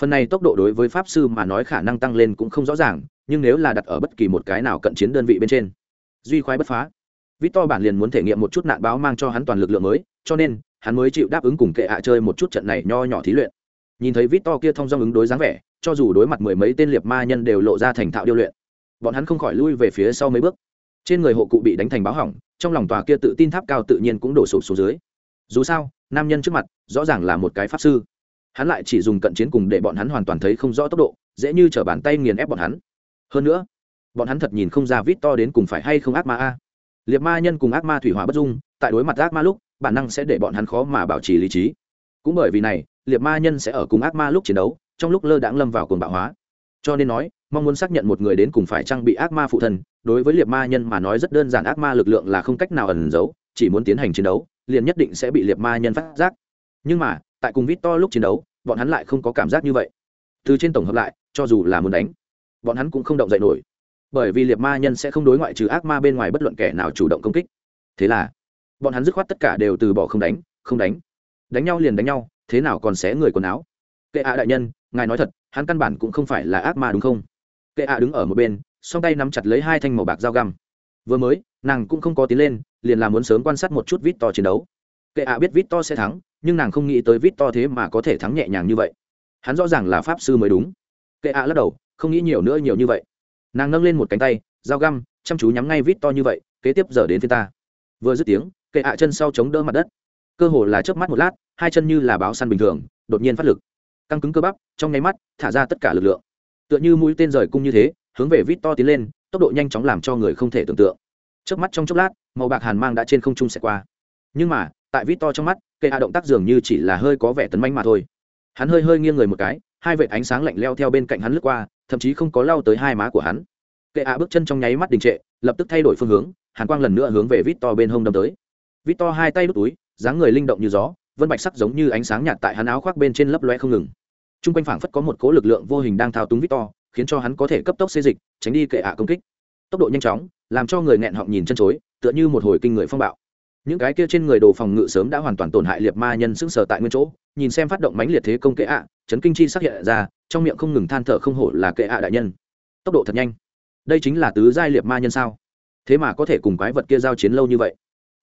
Phần này tốc độ đối với pháp sư mà nói khả năng tăng lên cũng không rõ ràng, nhưng nếu là đặt ở bất kỳ một cái nào cận chiến đơn vị bên trên, duy khoái bất phá. Vít to bản liền muốn thể nghiệm một chút nạn báo mang cho hắn toàn lực lượng mới, cho nên, hắn mới chịu đáp ứng cùng kệ hạ chơi một chút trận này nho nhỏ thí luyện nhìn thấy vít to kia thông dong ứng đối dáng vẻ, cho dù đối mặt mười mấy tên liệt ma nhân đều lộ ra thành thạo điêu luyện. Bọn hắn không khỏi lui về phía sau mấy bước. Trên người hộ cụ bị đánh thành báo hỏng, trong lòng tòa kia tự tin tháp cao tự nhiên cũng đổ sụp xuống dưới. Dù sao, nam nhân trước mặt, rõ ràng là một cái pháp sư. Hắn lại chỉ dùng cận chiến cùng để bọn hắn hoàn toàn thấy không rõ tốc độ, dễ như t r ở bàn tay nghiền ép bọn hắn. Hơn nữa, bọn hắn thật nhìn không ra vít to đến cùng phải hay không ác ma a. Liệt ma nhân cùng ác ma thủy hỏa bất dung, tại đối mặt ác ma lúc, bản năng sẽ để bọn hắn khó mà bảo trì lý trí. Cũng bởi vì này liệt ma nhân sẽ ở cùng ác ma lúc chiến đấu, trong lúc lơ đãng lâm vào cồn bạo hóa. Cho nên nói, mong muốn xác nhận một người đến cùng phải trang bị ác ma phụ thân, đối với liệt ma nhân mà nói rất đơn giản, ác ma lực lượng là không cách nào ẩn giấu, chỉ muốn tiến hành chiến đấu, liền nhất định sẽ bị liệt ma nhân phát giác. Nhưng mà, tại cùng vít to lúc chiến đấu, bọn hắn lại không có cảm giác như vậy. Từ trên tổng hợp lại, cho dù là muốn đánh, bọn hắn cũng không động dậy nổi. Bởi vì liệt ma nhân sẽ không đối ngoại trừ ác ma bên ngoài bất luận kẻ nào chủ động công kích. Thế là, bọn hắn dứt khoát tất cả đều từ bỏ không đánh không đánh. Đánh nhau liền đánh nhau thế nào còn xé người quần áo? Kệ ạ đại nhân, ngài nói thật, hắn căn bản cũng không phải là ác ma đúng không? Kệ ạ đứng ở một bên, song tay nắm chặt lấy hai thanh màu bạc dao găm. Vừa mới, nàng cũng không có tiến lên, liền là muốn sớm quan sát một chút vít to chiến đấu. Kệ ạ biết vít to sẽ thắng, nhưng nàng không nghĩ tới vít to thế mà có thể thắng nhẹ nhàng như vậy. Hắn rõ ràng là pháp sư mới đúng. Kệ ạ lắc đầu, không nghĩ nhiều nữa nhiều như vậy. Nàng nâng lên một cánh tay, dao găm, chăm chú nhắm ngay vít to như vậy, kế tiếp giờ đến phía ta. Vừa dứt tiếng, kệ ạ chân sau chống đỡ mặt đất cơ hồ là chớp mắt một lát, hai chân như là báo săn bình thường, đột nhiên phát lực. Căng cứng cơ bắp, trong nháy mắt, thả ra tất cả lực lượng. Tựa như mũi tên rời cung như thế, hướng về vít to tiến lên, tốc độ nhanh chóng làm cho người không thể tưởng tượng. Trước mắt trong chốc lát, màu bạc hàn mang đã trên không trung sẽ qua. Nhưng mà, tại vít to trong mắt cây hạ động tác dường như chỉ là hơi có vẻ tấn manh mà thôi. Hắn hơi hơi nghiêng người một cái, hai vệt ánh sáng lạnh leo theo bên cạnh hắn lướt qua, thậm chí không có lao tới hai má của hắn. Kệ hạ bước chân trong nháy mắt đình trệ, lập tức thay đổi phương hướng, hàn quang lần nữa hướng về vít to bên hông đâm tới. Vít to hai tay đút túi dáng người linh động như gió, vân bạch sắc giống như ánh sáng nhạt tại hắn áo khoác bên trên lấp loe không ngừng. T r u n g quanh phảng phất có một cố lực lượng vô hình đang thao túng vít to khiến cho hắn có thể cấp tốc xê dịch, tránh đi kệ hạ công kích. Tốc độ nhanh chóng, làm cho người nghẹn họng nhìn chân chối, tựa như một hồi kinh người phong bạo. Những cái kia trên người đồ phòng ngự sớm đã hoàn toàn tổn hại liệt ma nhân sững sờ tại nguyên chỗ, nhìn xem phát động mánh liệt thế công kệ ạ, chấn kinh chi xác hiện ra, trong miệng không ngừng than thở không hổ là kệ ạ đại nhân. Tốc độ thật nhanh. Đây chính là tứ giai liệt ma nhân sao? Thế mà có thể cùng quái vật kia giao chiến lâu như vậy.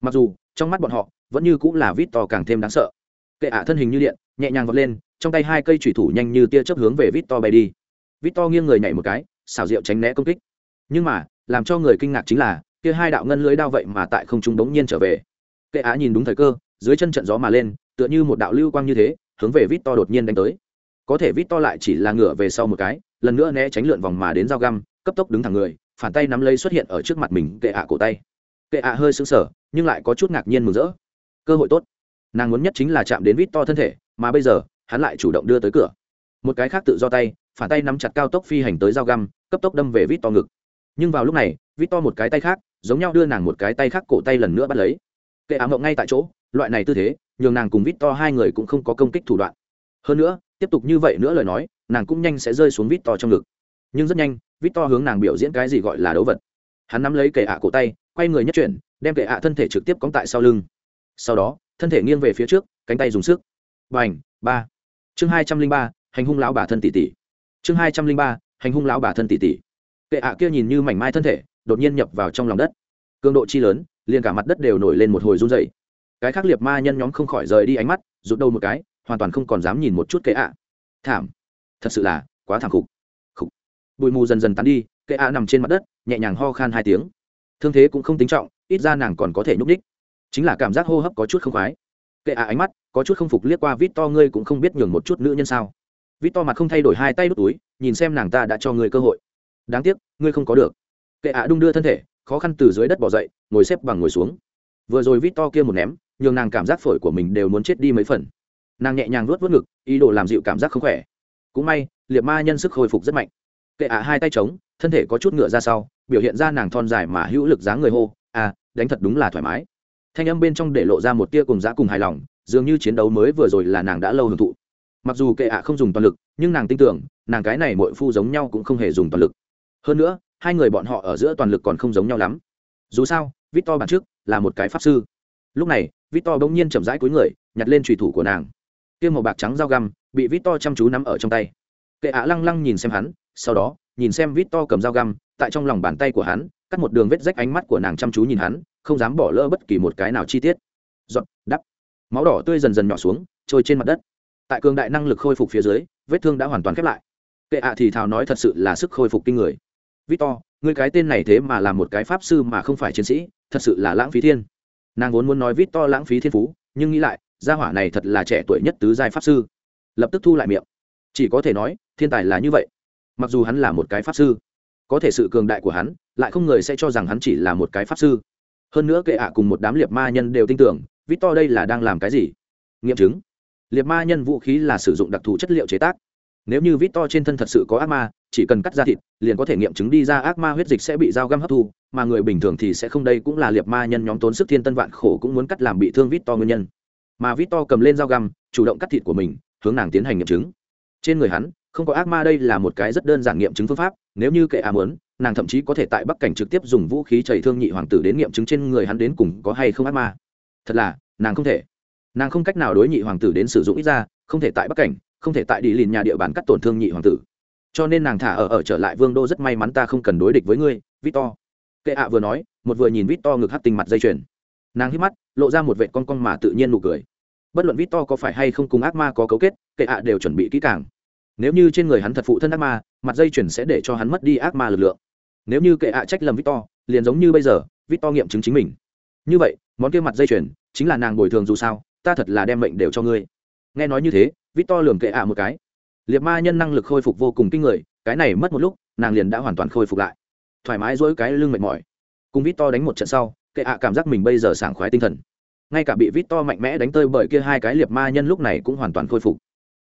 Mặc dù, trong mắt bọn họ vẫn như cũng là vít to càng thêm đáng sợ. Kệ ạ thân hình như điện, nhẹ nhàng vọt lên, trong tay hai cây thủy thủ nhanh như tia chớp hướng về vít to bay đi. Vít to nghiêng người nhảy một cái, xảo diệu tránh né công kích. Nhưng mà, làm cho người kinh ngạc chính là, kia hai đạo ngân lưới đao vậy mà tại không trung đống nhiên trở về. Kệ á nhìn đúng thời cơ, dưới chân trận gió mà lên, tựa như một đạo lưu quang như thế, hướng về vít to đột nhiên đánh tới. Có thể vít to lại chỉ là ngửa về sau một cái, lần nữa né tránh lượn vòng mà đến dao găm, cấp tốc đứng thẳng người, phản tay nắm lấy xuất hiện ở trước mặt mình, kệ ạ cổ tay. Kệ ạ hơi sững sờ, nhưng lại có chút ngạc nhiên mừng rỡ cơ hội tốt. Nàng muốn nhất chính là chạm đến vít to thân thể, mà bây giờ, hắn lại chủ động đưa tới cửa. Một cái khác tự do tay, phản tay nắm chặt cao tốc phi hành tới dao găm, cấp tốc đâm về vít to ngực. Nhưng vào lúc này, vít to một cái tay khác, giống nhau đưa nàng một cái tay khác cổ tay lần nữa bắt lấy. Kệ ám mộng ngay tại chỗ, loại này tư thế, nhường nàng cùng vít to hai người cũng không có công kích thủ đoạn. Hơn nữa, tiếp tục như vậy nữa lời nói, nàng cũng nhanh sẽ rơi xuống vít to trong ngực. Nhưng rất nhanh, vít to hướng nàng biểu diễn cái gì gọi là đấu vật. Hắn nắm lấy kệ ạ cổ tay, quay người nhất chuyển, đem kệ ạ thân thể trực tiếp cóng tại sau lưng sau đó, thân thể nghiêng về phía trước, cánh tay dùng sức. B à n h ba. Chương hai trăm linh ba, hành hung lão bà thân tỷ tỷ. Chương hai trăm linh ba, hành hung lão bà thân tỷ tỷ. Kệ ạ kia nhìn như mảnh mai thân thể, đột nhiên nhập vào trong lòng đất. Cường độ chi lớn, liền cả mặt đất đều nổi lên một hồi run dày cái khác liệt ma nhân nhóm không khỏi rời đi ánh mắt, rụt đầu một cái, hoàn toàn không còn dám nhìn một chút kệ ạ. Thảm. Thật sự là quá thảm khục. Khục. Bụi mù dần dần tán đi, kệ ạ nằm trên mặt đất, nhẹ nhàng ho khan hai tiếng. Thương thế cũng không tính trọng, ít ra nàng còn có thể nhúc ních chính là cảm giác hô hấp có chút không khoái. Kệ ạ ánh mắt, có chút không phục liếc qua vít to ngươi cũng không biết nhường một chút nữ nhân sao? Vít to mặt không thay đổi hai tay đút túi, nhìn xem nàng ta đã cho ngươi cơ hội. Đáng tiếc, ngươi không có được. Kệ ạ đung đưa thân thể, khó khăn từ dưới đất bỏ dậy, ngồi xếp bằng ngồi xuống. Vừa rồi vít to kia một ném, nhường nàng cảm giác phổi của mình đều muốn chết đi mấy phần. Nàng nhẹ nhàng nuốt vớt ngực, ý đồ làm dịu cảm giác không khỏe. Cũng may, liệt ma nhân sức hồi phục rất mạnh. Kệ ạ hai tay trống thân thể có chút ngựa ra sau, biểu hiện ra nàng thon dài mà hữu lực dáng người hô à đánh thật đúng là thoải mái thanh âm bên trong để lộ ra một tia cùng giá cùng hài lòng, dường như chiến đấu mới vừa rồi là nàng đã lâu hưởng thụ. Mặc dù kệ ạ không dùng toàn lực, nhưng nàng tin tưởng, nàng cái này mỗi phu giống nhau cũng không hề dùng toàn lực. Hơn nữa, hai người bọn họ ở giữa toàn lực còn không giống nhau lắm. Dù sao, victor bản trước là một cái pháp sư. Lúc này, victor bỗng nhiên chậm rãi cuối người, nhặt lên trùy thủ của nàng. Tiêm màu bạc trắng dao găm bị victor chăm chú nắm ở trong tay. Kệ ạ lăng lăng nhìn xem hắn, sau đó, nhìn xem victor cầm dao găm, tại trong lòng bàn tay của hắn, cắt một đường vết rách ánh mắt của nàng chăm chú nhìn hắn không dám bỏ lỡ bất kỳ một cái nào chi tiết. Giọt, đắp. Máu đỏ tươi dần dần nhỏ xuống, trôi trên mặt đất. Tại cường đại năng lực khôi phục phía dưới, vết thương đã hoàn toàn khép lại. Kệ ạ thì thào nói thật sự là sức khôi phục kinh người. Victor người cái tên này thế mà là một cái pháp sư mà không phải chiến sĩ, thật sự là lãng phí thiên. Nàng vốn muốn nói victor lãng phí thiên phú, nhưng nghĩ lại, gia hỏa này thật là trẻ tuổi nhất tứ giai pháp sư. Lập tức thu lại miệng. Chỉ có thể nói, thiên tài là như vậy. Mặc dù hắn là một cái pháp sư, có thể sự cường đại của hắn, lại không người sẽ cho rằng hắn chỉ là một cái pháp sư hơn nữa kệ ạ cùng một đám liệt ma nhân đều tin tưởng, victor đây là đang làm cái gì? Nghiệm chứng. Liệt ma nhân vũ khí là sử dụng đặc thù chất liệu chế tác. Nếu như victor trên thân thật sự có ác ma, chỉ cần cắt ra thịt, liền có thể nghiệm chứng đi ra ác ma huyết dịch sẽ bị dao găm hấp thu, mà người bình thường thì sẽ không. Đây cũng là liệt ma nhân nhóm tốn sức thiên tân vạn khổ cũng muốn cắt làm bị thương victor nguyên nhân. Mà victor cầm lên dao găm, chủ động cắt thịt của mình, hướng nàng tiến hành nghiệm chứng. Trên người hắn không có ác ma đây là một cái rất đơn giản nghiệm chứng phương pháp, nếu như kệ A muốn, nàng thậm chí có thể tại bắc cảnh trực tiếp dùng vũ khí chảy thương nhị hoàng tử đến nghiệm chứng trên người hắn đến cùng có hay không ác ma. Thật là, nàng không thể. Nàng không cách nào đối nhị hoàng tử đến sử dụng ít ra, không thể tại bắc cảnh, không thể tại đi lìn nhà địa bàn cắt tổn thương nhị hoàng tử. Cho nên nàng thả ở ở trở lại vương đô rất may mắn ta không cần đối địch với ngươi, victor. Kệ ạ vừa nói, một vừa nhìn victor ngực hắt tinh mặt dây chuyền. Nàng hít mắt, lộ ra một vệ con con mà tự nhiên nụ cười. Bất luận victor có phải hay không cùng ác ma có cấu kết kệ ạ đều chuẩn bị kỹ càng nếu như trên người hắn thật phụ thân ác ma, mặt dây chuyển sẽ để cho hắn mất đi ác ma lực lượng. Nếu như kệ ạ trách lầm victor, liền giống như bây giờ, victor nghiệm chứng chính mình. Như vậy, món kia mặt dây chuyển chính là nàng bồi thường dù sao, ta thật là đem mệnh đều cho ngươi. Nghe nói như thế, victor lường kệ ạ một cái. Liệt ma nhân năng lực khôi phục vô cùng kinh người, cái này mất một lúc, nàng liền đã hoàn toàn khôi phục lại. Thoải mái dỗi cái lưng mệt mỏi. Cùng victor đánh một trận sau, kệ ạ cảm giác mình bây giờ sảng khoái tinh thần. Ngay cả bị victor mạnh mẽ đánh tơi bởi kia hai cái liệt ma nhân lúc này cũng hoàn toàn khôi phục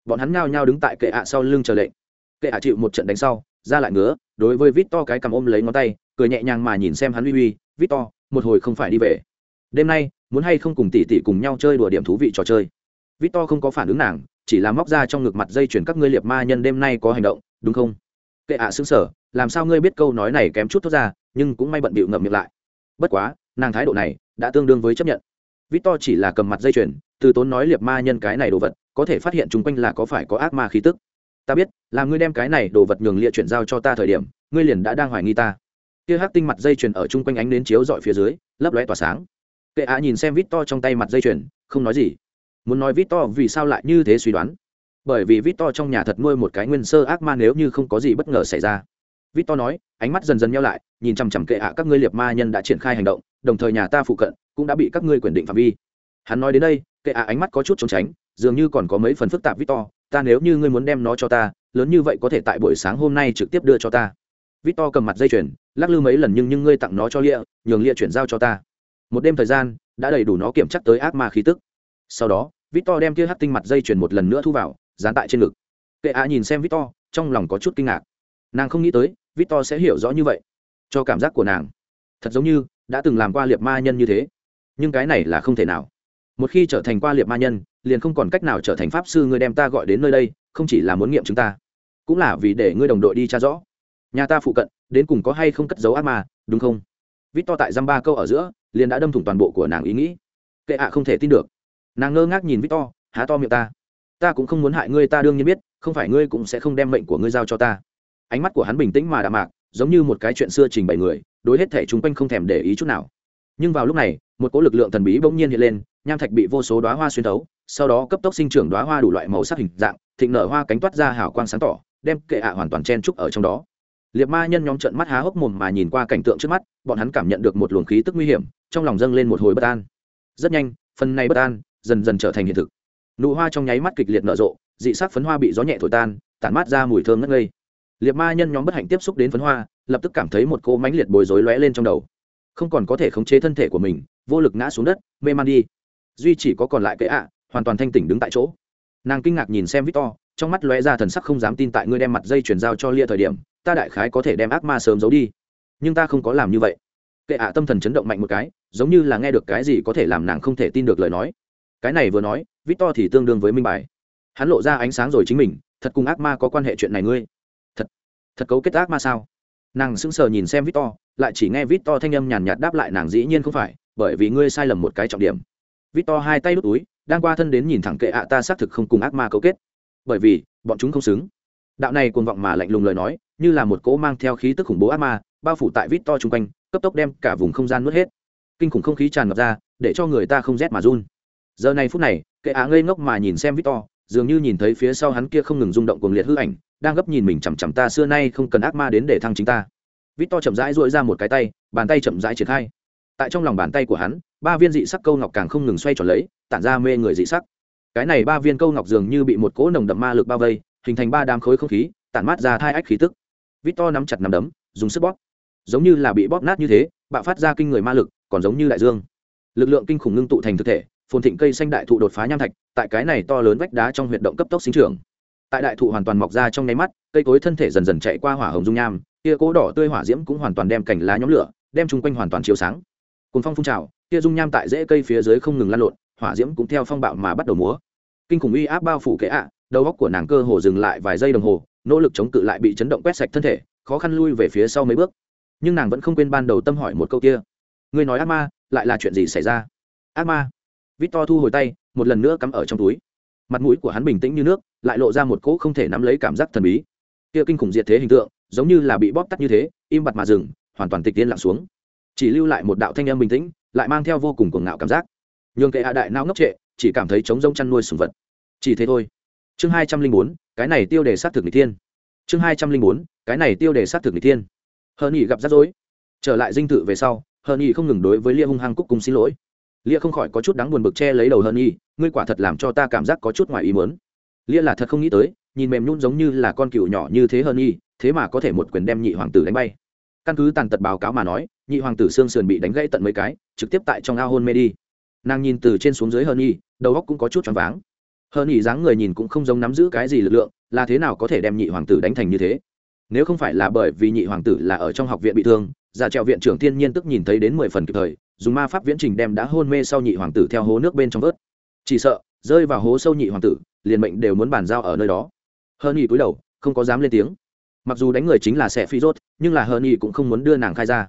bọn hắn nhao nhao đứng tại kệ ạ sau lưng chờ lệnh. Kệ ạ chịu một trận đánh sau, ra lại ngứa, đối với vít to cái cầm ôm lấy ngón tay, cười nhẹ nhàng mà nhìn xem hắn uy uy vít to một hồi không phải đi về. Đêm nay, muốn hay không cùng tỷ tỷ cùng nhau chơi đùa điểm thú vị trò chơi? Vít to không có phản ứng nàng, chỉ là móc ra trong ngực mặt dây chuyển các ngươi liệt ma nhân đêm nay có hành động, đúng không? Kệ ạ xứng sở làm sao ngươi biết câu nói này kém chút thốt ra, nhưng cũng may bận bịu ngậm miệng lại. Bất quá, nàng thái độ này đã tương đương với chấp nhận. Victor chỉ là cầm mặt dây chuyền, từ tốn nói liệt ma nhân cái này đồ vật, có thể phát hiện chúng quanh là có phải có ác ma khí tức. Ta biết, là ngươi đem cái này đồ vật nhường lia chuyển giao cho ta thời điểm, ngươi liền đã đang hoài nghi ta. Kia hắc tinh mặt dây chuyền ở chung quanh ánh đến chiếu dọi phía dưới, lấp lóe tỏa sáng. Kệ Á nhìn xem Victor trong tay mặt dây chuyền, không nói gì. Muốn nói Victor vì sao lại như thế suy đoán? Bởi vì Victor trong nhà thật nuôi một cái nguyên sơ ác ma nếu như không có gì bất ngờ xảy ra vít to nói, ánh mắt dần dần nhau lại, nhìn chằm chằm kệ ạ, các ngươi liệt ma nhân đã triển khai hành động, đồng thời nhà ta phụ cận cũng đã bị các ngươi quyền định phạm vi. Hắn nói đến đây, kệ ạ ánh mắt có chút trốn tránh, dường như còn có mấy phần phức tạp victor ta nếu như ngươi muốn đem nó cho ta, lớn như vậy có thể tại buổi sáng hôm nay trực tiếp đưa cho ta. Victor cầm mặt dây chuyền, lắc lư mấy lần nhưng nhưng ngươi tặng nó cho lia nhường lia chuyển giao cho ta. Một đêm thời gian, đã đầy đủ nó kiểm chắc tới ác ma khí tức. Sau đó victor đem kia hắc tinh mặt dây chuyền một lần nữa thu vào, dán tại trên ngực. Kệ ạ nhìn xem victor trong lòng có chút kinh ngạc. Nàng không nghĩ tới victor sẽ hiểu rõ như vậy. Cho cảm giác của nàng, thật giống như đã từng làm qua liệt ma nhân như thế. Nhưng cái này là không thể nào. Một khi trở thành qua liệt ma nhân, liền không còn cách nào trở thành pháp sư ngươi đem ta gọi đến nơi đây, không chỉ là muốn nghiệm chúng ta, cũng là vì để ngươi đồng đội đi tra rõ. Nhà ta phụ cận, đến cùng có hay không cất dấu ác ma, đúng không? Vít to tại dăm ba câu ở giữa, liền đã đâm thủng toàn bộ của nàng ý nghĩ. Kệ ạ không thể tin được. Nàng ngơ ngác nhìn vít to há to miệng ta. Ta cũng không muốn hại ngươi, ta đương nhiên biết, không phải ngươi cũng sẽ không đem mệnh của ngươi giao cho ta ánh mắt của hắn bình tĩnh mà đạm mạc, giống như một cái chuyện xưa trình bày người, đối hết thể chúng quanh không thèm để ý chút nào. Nhưng vào lúc này, một cỗ lực lượng thần bí bỗng nhiên hiện lên, nham thạch bị vô số đoá hoa xuyên thấu, sau đó cấp tốc sinh trưởng đoá hoa đủ loại màu sắc hình dạng, thịnh nở hoa cánh toát ra hào quang sáng tỏ, đem kệ ạ hoàn toàn chen trúc ở trong đó. Liệt ma nhân nhóm trận mắt há hốc mồm mà nhìn qua cảnh tượng trước mắt, bọn hắn cảm nhận được một luồng khí tức nguy hiểm, trong lòng dâng lên một hồi bất an. Rất nhanh, phần này bất an dần dần trở thành hiện thực. Nụ hoa trong nháy mắt kịch liệt nở rộ, dị sắc phấn hoa bị gió nhẹ thổi tan, tản mát ra mùi thơm ngất ngây liệt ma nhân nhóm bất hạnh tiếp xúc đến phấn hoa, lập tức cảm thấy một cô mánh liệt bồi dối lóe lên trong đầu. Không còn có thể khống chế thân thể của mình, vô lực ngã xuống đất, mê man đi. Duy chỉ có còn lại kệ ạ, hoàn toàn thanh tỉnh đứng tại chỗ. Nàng kinh ngạc nhìn xem victor, trong mắt lóe ra thần sắc không dám tin tại ngươi đem mặt dây chuyển giao cho lia thời điểm, ta đại khái có thể đem ác ma sớm giấu đi. Nhưng ta không có làm như vậy. Kệ ạ tâm thần chấn động mạnh một cái, giống như là nghe được cái gì có thể làm nàng không thể tin được lời nói. Cái này vừa nói, victor thì tương đương với minh bài. Hắn lộ ra ánh sáng rồi chính mình, thật cùng ác ma có quan hệ chuyện này ngươi thật cấu kết ác ma sao? Nàng sững sờ nhìn xem victor, lại chỉ nghe victor thanh âm nhàn nhạt đáp lại nàng dĩ nhiên không phải, bởi vì ngươi sai lầm một cái trọng điểm. Victor hai tay đút túi, đang qua thân đến nhìn thẳng kệ ạ ta xác thực không cùng ác ma cấu kết. Bởi vì, bọn chúng không xứng. Đạo này cuồng vọng mà lạnh lùng lời nói, như là một cỗ mang theo khí tức khủng bố ác ma, bao phủ tại victor chung quanh, cấp tốc đem cả vùng không gian nuốt hết. Kinh khủng không khí tràn ngập ra, để cho người ta không rét mà run. Giờ này phút này, kệ ạ ngây ngốc mà nhìn xem victor, dường như nhìn thấy phía sau hắn kia không ngừng rung động cuồng liệt hư ảnh đang gấp nhìn mình chằm chằm ta xưa nay không cần ác ma đến để thăng chính ta. Vít to chậm rãi duỗi ra một cái tay, bàn tay chậm rãi triển khai. Tại trong lòng bàn tay của hắn, ba viên dị sắc câu ngọc càng không ngừng xoay tròn lấy, tản ra mê người dị sắc. Cái này ba viên câu ngọc dường như bị một cỗ nồng đậm ma lực bao vây, hình thành ba đám khối không khí, tản mát ra thai ách khí tức. Vít to nắm chặt nắm đấm, dùng sức bóp. Giống như là bị bóp nát như thế, bạo phát ra kinh người ma lực, còn giống như đại dương. Lực lượng kinh khủng ngưng tụ thành thực thể, phồn thịnh cây xanh đại thụ đột phá nham thạch, tại cái này to lớn vách đá trong huyệt động cấp tốc sinh trưởng tại đại thụ hoàn toàn mọc ra trong nháy mắt, cây cối thân thể dần dần chạy qua hỏa hồng dung nham, kia cố đỏ tươi hỏa diễm cũng hoàn toàn đem cành lá nhóm lửa, đem chung quanh hoàn toàn chiếu sáng. Cùng phong phun trào, kia dung nham tại rễ cây phía dưới không ngừng lan lộn, hỏa diễm cũng theo phong bạo mà bắt đầu múa. Kinh khủng uy áp bao phủ kệ ạ, đầu óc của nàng cơ hồ dừng lại vài giây đồng hồ, nỗ lực chống cự lại bị chấn động quét sạch thân thể, khó khăn lui về phía sau mấy bước. Nhưng nàng vẫn không quên ban đầu tâm hỏi một câu kia. Ngươi nói ác ma, lại là chuyện gì xảy ra? Ác ma. Victor thu hồi tay, một lần nữa cắm ở trong túi. Mặt mũi của hắn bình tĩnh như nước lại lộ ra một cỗ không thể nắm lấy cảm giác thần bí. Kia kinh khủng diệt thế hình tượng, giống như là bị bóp tắt như thế, im bặt mà dừng, hoàn toàn tịch tiên lặng xuống. Chỉ lưu lại một đạo thanh âm bình tĩnh, lại mang theo vô cùng cuồng ngạo cảm giác. Nhường kệ hạ đại nao ngốc trệ, chỉ cảm thấy trống rông chăn nuôi sùng vật. Chỉ thế thôi. Chương hai trăm linh bốn, cái này tiêu đề sát thực n thiên. Chương hai trăm linh bốn, cái này tiêu đề sát thực n thiên. Hờ nghị gặp rắc rối. Trở lại dinh thự về sau, hờ nghị không ngừng đối với lia hung hăng cúc cùng xin lỗi. Lia không khỏi có chút đáng buồn bực che lấy đầu hờ nghị ngươi quả thật làm cho ta cảm giác có chút ngoài ý mớn lia là thật không nghĩ tới, nhìn mềm nhún giống như là con cừu nhỏ như thế hơn y, thế mà có thể một quyền đem nhị hoàng tử đánh bay. Căn cứ tàn tật báo cáo mà nói, nhị hoàng tử xương sườn bị đánh gãy tận mấy cái, trực tiếp tại trong ao hôn mê đi. Nàng nhìn từ trên xuống dưới hơn y, đầu óc cũng có chút choáng váng. Hơn y dáng người nhìn cũng không giống nắm giữ cái gì lực lượng, là thế nào có thể đem nhị hoàng tử đánh thành như thế? Nếu không phải là bởi vì nhị hoàng tử là ở trong học viện bị thương giả trèo viện trưởng thiên nhiên tức nhìn thấy đến mười phần kịp thời, dùng ma pháp viễn trình đem đã hôn mê sau nhị hoàng tử theo hố nước bên trong vớt. Chỉ sợ, rơi vào hố sâu nhị hoàng tử liền mệnh đều muốn bàn giao ở nơi đó. Hơn nhị cúi đầu, không có dám lên tiếng. Mặc dù đánh người chính là sẽ phi rốt nhưng là hơn nhị cũng không muốn đưa nàng khai ra.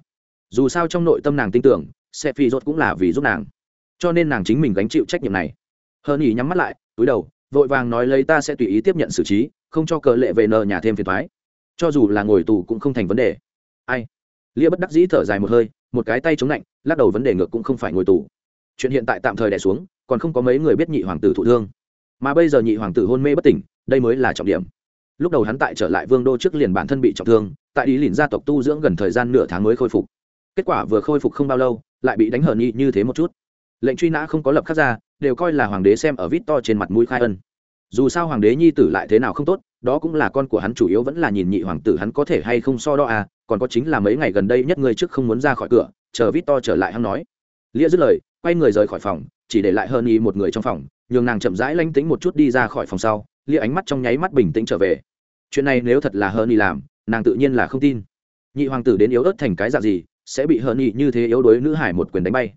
Dù sao trong nội tâm nàng tin tưởng sẽ phi rốt cũng là vì giúp nàng. Cho nên nàng chính mình gánh chịu trách nhiệm này. Hơn nhị nhắm mắt lại, túi đầu, vội vàng nói lấy ta sẽ tùy ý tiếp nhận xử trí, không cho cờ lệ về nờ nhà thêm phiền thoái cho dù là ngồi tù cũng không thành vấn đề. Ai? Lia bất đắc dĩ thở dài một hơi, một cái tay chống lạnh, lắc đầu vấn đề ngược cũng không phải ngồi tù. Chuyện hiện tại tạm thời đẻ xuống, còn không có mấy người biết nhị hoàng tử thụ thương mà bây giờ nhị hoàng tử hôn mê bất tỉnh, đây mới là trọng điểm. Lúc đầu hắn tại trở lại vương đô trước liền bản thân bị trọng thương, tại ý lìn gia tộc tu dưỡng gần thời gian nửa tháng mới khôi phục. Kết quả vừa khôi phục không bao lâu, lại bị đánh hờn nhị như thế một chút. Lệnh truy nã không có lập khắc ra, đều coi là hoàng đế xem ở vít to trên mặt mũi khai ân. Dù sao hoàng đế nhi tử lại thế nào không tốt, đó cũng là con của hắn chủ yếu vẫn là nhìn nhị hoàng tử hắn có thể hay không so đo à còn có chính là mấy ngày gần đây nhất người trước không muốn ra khỏi cửa, chờ vít to trở lại hắn nói. Lia dứt lời, quay người rời khỏi phòng, chỉ để lại hơn y một người trong phòng nhường nàng chậm rãi lanh tính một chút đi ra khỏi phòng sau, lia ánh mắt trong nháy mắt bình tĩnh trở về. Chuyện này nếu thật là hơn y làm, nàng tự nhiên là không tin. Nhị hoàng tử đến yếu ớt thành cái dạng gì, sẽ bị hơn y như thế yếu đuối nữ hải một quyền đánh bay.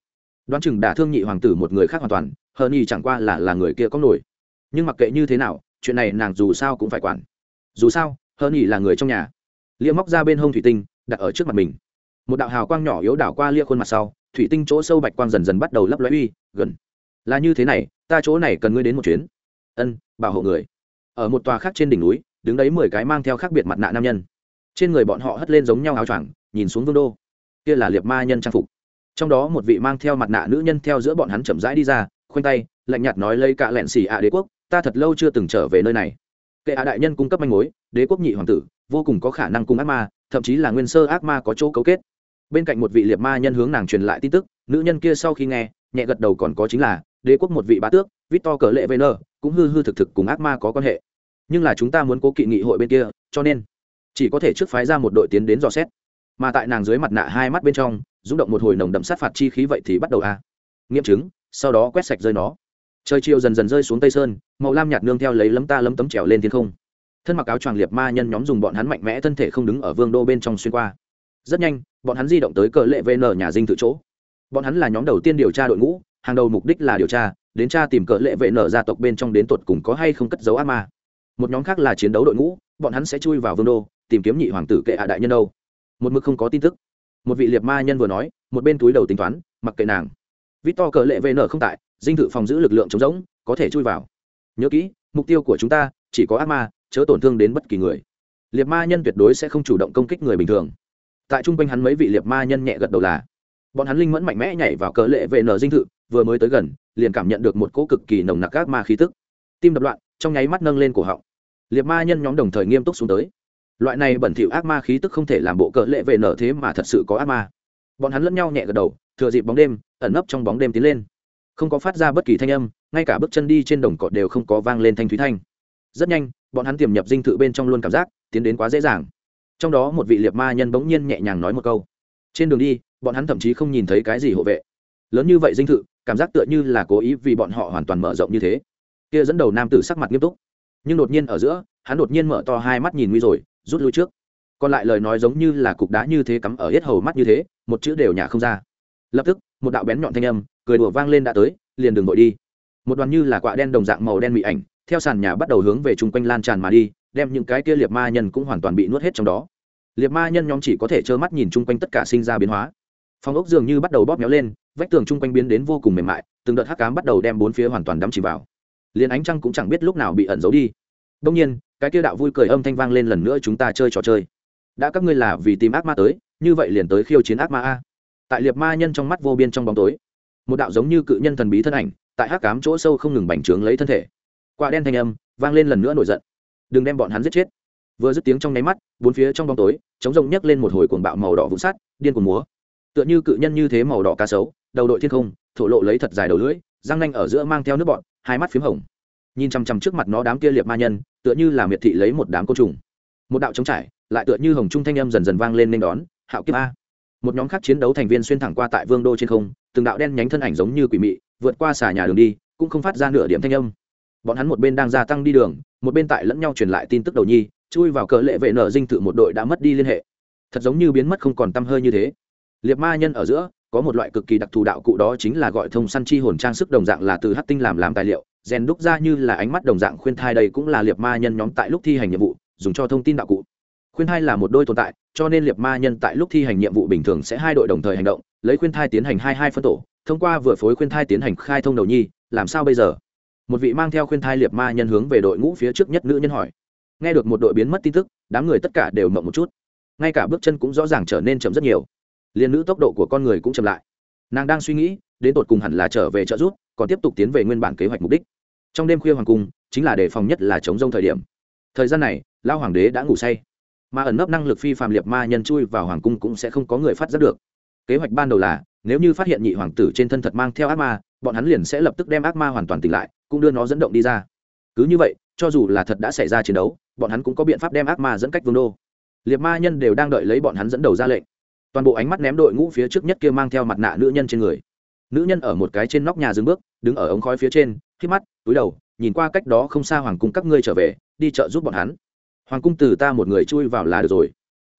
Đoán chừng đả thương nhị hoàng tử một người khác hoàn toàn hơn y chẳng qua là là người kia có nổi. Nhưng mặc kệ như thế nào, chuyện này nàng dù sao cũng phải quản. Dù sao hơn y là người trong nhà. Lia móc ra bên hông thủy tinh, đặt ở trước mặt mình. Một đạo hào quang nhỏ yếu đảo qua lia khuôn mặt sau, thủy tinh chỗ sâu bạch quang dần dần bắt đầu lấp lóe uy, gần là như thế này, ta chỗ này cần ngươi đến một chuyến. Ân, bảo hộ người. Ở một tòa khác trên đỉnh núi, đứng đấy mười cái mang theo khác biệt mặt nạ nam nhân. Trên người bọn họ hất lên giống nhau áo choàng, nhìn xuống vương đô. Kia là liệt ma nhân trang phục. Trong đó một vị mang theo mặt nạ nữ nhân theo giữa bọn hắn chậm rãi đi ra, khoanh tay, lạnh nhạt nói lấy cả lẹn xì ạ đế quốc, ta thật lâu chưa từng trở về nơi này. Kệ ạ đại nhân cung cấp manh mối, đế quốc nhị hoàng tử, vô cùng có khả năng cung ác ma, thậm chí là nguyên sơ ác ma có chỗ cấu kết. Bên cạnh một vị liệt ma nhân hướng nàng truyền lại tin tức, nữ nhân kia sau khi nghe, nhẹ gật đầu còn có chính là đế quốc một vị bá tước, victor cờ lệ vn cũng hư hư thực thực cùng ác ma có quan hệ. Nhưng là chúng ta muốn cố kỵ nghị hội bên kia, cho nên chỉ có thể trước phái ra một đội tiến đến dò xét. Mà tại nàng dưới mặt nạ hai mắt bên trong, rung động một hồi nồng đậm sát phạt chi khí vậy thì bắt đầu a. À. nghiệm chứng, sau đó quét sạch rơi nó. Trời chiều dần dần rơi xuống tây sơn, màu lam nhạt nương theo lấy lấm ta lấm tấm trèo lên thiên không. Thân mặc áo choàng liệt ma nhân nhóm dùng bọn hắn mạnh mẽ thân thể không đứng ở vương đô bên trong xuyên qua. Rất nhanh, bọn hắn di động tới cờ lệ vn nhà dinh tự chỗ. Bọn hắn là nhóm đầu tiên điều tra đội ngũ hàng đầu mục đích là điều tra, đến tra tìm cờ lệ vệ nở gia tộc bên trong đến tột cùng có hay không cất dấu ác ma. Một nhóm khác là chiến đấu đội ngũ, bọn hắn sẽ chui vào vương đô, tìm kiếm nhị hoàng tử kệ hạ đại nhân đâu. Một mực không có tin tức. Một vị liệt ma nhân vừa nói, một bên túi đầu tính toán, mặc kệ nàng. Vít to cờ lệ vệ nở không tại, dinh thự phòng giữ lực lượng chống rỗng, có thể chui vào. Nhớ kỹ, mục tiêu của chúng ta, chỉ có ác ma, chớ tổn thương đến bất kỳ người. Liệt ma nhân tuyệt đối sẽ không chủ động công kích người bình thường. Tại trung quanh hắn mấy vị liệt ma nhân nhẹ gật đầu là, bọn hắn linh mẫn mạnh mẽ nhảy vào cờ lệ vệ nở dinh thự vừa mới tới gần, liền cảm nhận được một cỗ cực kỳ nồng nặc các ma khí tức. Tim đập loạn, trong nháy mắt nâng lên cổ họng. Liệt ma nhân nhóm đồng thời nghiêm túc xuống tới. Loại này bẩn thỉu ác ma khí tức không thể làm bộ cờ lệ về nở thế mà thật sự có ác ma. Bọn hắn lẫn nhau nhẹ gật đầu, thừa dịp bóng đêm, ẩn nấp trong bóng đêm tiến lên. Không có phát ra bất kỳ thanh âm, ngay cả bước chân đi trên đồng cỏ đều không có vang lên thanh thúy thanh. Rất nhanh, bọn hắn tiềm nhập dinh thự bên trong luôn cảm giác, tiến đến quá dễ dàng. Trong đó một vị liệt ma nhân bỗng nhiên nhẹ nhàng nói một câu. Trên đường đi, bọn hắn thậm chí không nhìn thấy cái gì hộ vệ. Lớn như vậy dinh thự cảm giác tựa như là cố ý vì bọn họ hoàn toàn mở rộng như thế. Kia dẫn đầu nam tử sắc mặt nghiêm túc. Nhưng đột nhiên ở giữa, hắn đột nhiên mở to hai mắt nhìn nguy rồi, rút lui trước. Còn lại lời nói giống như là cục đá như thế cắm ở hết hầu mắt như thế, một chữ đều nhả không ra. Lập tức, một đạo bén nhọn thanh âm, cười đùa vang lên đã tới, liền đường vội đi. Một đoàn như là quạ đen đồng dạng màu đen mị ảnh, theo sàn nhà bắt đầu hướng về chung quanh lan tràn mà đi, đem những cái kia liệt ma nhân cũng hoàn toàn bị nuốt hết trong đó. Liệt ma nhân nhóm chỉ có thể trơ mắt nhìn chung quanh tất cả sinh ra biến hóa phòng ốc dường như bắt đầu bóp méo lên, vách tường chung quanh biến đến vô cùng mềm mại, từng đợt hắc cám bắt đầu đem bốn phía hoàn toàn đắm chìm vào. Liền ánh trăng cũng chẳng biết lúc nào bị ẩn giấu đi. Đông nhiên, cái kia đạo vui cười âm thanh vang lên lần nữa chúng ta chơi trò chơi. Đã các ngươi là vì tìm ác ma tới, như vậy liền tới khiêu chiến ác ma a. Tại liệt ma nhân trong mắt vô biên trong bóng tối, một đạo giống như cự nhân thần bí thân ảnh, tại hắc cám chỗ sâu không ngừng bành trướng lấy thân thể. Quả đen thanh âm vang lên lần nữa nổi giận. Đừng đem bọn hắn giết chết. Vừa dứt tiếng trong nháy mắt, bốn phía trong bóng tối, chống rồng nhấc lên một hồi cuồng bạo màu đỏ vụn sắt, điên cuồng múa tựa như cự nhân như thế màu đỏ cá sấu, đầu đội thiên không, thổ lộ lấy thật dài đầu lưỡi, răng nanh ở giữa mang theo nước bọn hai mắt p h í m hồng. Nhìn chằm chằm trước mặt nó đám kia liệt ma nhân, tựa như là miệt thị lấy một đám côn trùng. Một đạo trống trải, lại tựa như hồng trung thanh âm dần dần vang lên nên đón, hạo kiếp a. Một nhóm khác chiến đấu thành viên xuyên thẳng qua tại vương đô trên không, từng đạo đen nhánh thân ảnh giống như quỷ mị, vượt qua xà nhà đường đi, cũng không phát ra nửa điểm thanh âm. Bọn hắn một bên đang gia tăng đi đường, một bên tại lẫn nhau truyền lại tin tức đầu nhi, chui vào cờ lệ vệ nở dinh thự một đội đã mất đi liên hệ. Thật giống như biến mất không còn t hơi như thế liệt ma nhân ở giữa, có một loại cực kỳ đặc thù đạo cụ đó chính là gọi thông săn chi hồn trang sức đồng dạng là từ hát tinh làm làm tài liệu, rèn đúc ra như là ánh mắt đồng dạng khuyên thai đây cũng là liệt ma nhân nhóm tại lúc thi hành nhiệm vụ, dùng cho thông tin đạo cụ. Khuyên thai là một đôi tồn tại, cho nên liệt ma nhân tại lúc thi hành nhiệm vụ bình thường sẽ hai đội đồng thời hành động, lấy khuyên thai tiến hành hai hai phân tổ, thông qua vừa phối khuyên thai tiến hành khai thông đầu nhi, làm sao bây giờ? Một vị mang theo khuyên thai liệt ma nhân hướng về đội ngũ phía trước nhất nữ nhân hỏi. Nghe được một đội biến mất tin tức, đám người tất cả đều mộng một chút. Ngay cả bước chân cũng rõ ràng trở nên chậm rất nhiều liền nữ tốc độ của con người cũng chậm lại. Nàng đang suy nghĩ, đến tột cùng hẳn là trở về trợ giúp còn tiếp tục tiến về nguyên bản kế hoạch mục đích. Trong đêm khuya hoàng cung, chính là đề phòng nhất là chống rông thời điểm. Thời gian này lao hoàng đế đã ngủ say. Mà ẩn nấp năng lực phi phàm liệt ma nhân chui vào hoàng cung cũng sẽ không có người phát giác được. Kế hoạch ban đầu là, nếu như phát hiện nhị hoàng tử trên thân thật mang theo ác ma, bọn hắn liền sẽ lập tức đem ác ma hoàn toàn tỉnh lại, cũng đưa nó dẫn động đi ra. Cứ như vậy, cho dù là thật đã xảy ra chiến đấu, bọn hắn cũng có biện pháp đem ác ma dẫn cách vương đô. Liệt ma nhân đều đang đợi lấy bọn hắn dẫn đầu ra lệnh toàn bộ ánh mắt ném đội ngũ phía trước nhất kia mang theo mặt nạ nữ nhân trên người. Nữ nhân ở một cái trên nóc nhà dừng bước, đứng ở ống khói phía trên, khi mắt, túi đầu, nhìn qua cách đó không xa hoàng cung các ngươi trở về, đi chợ giúp bọn hắn. Hoàng cung từ ta một người chui vào là được rồi.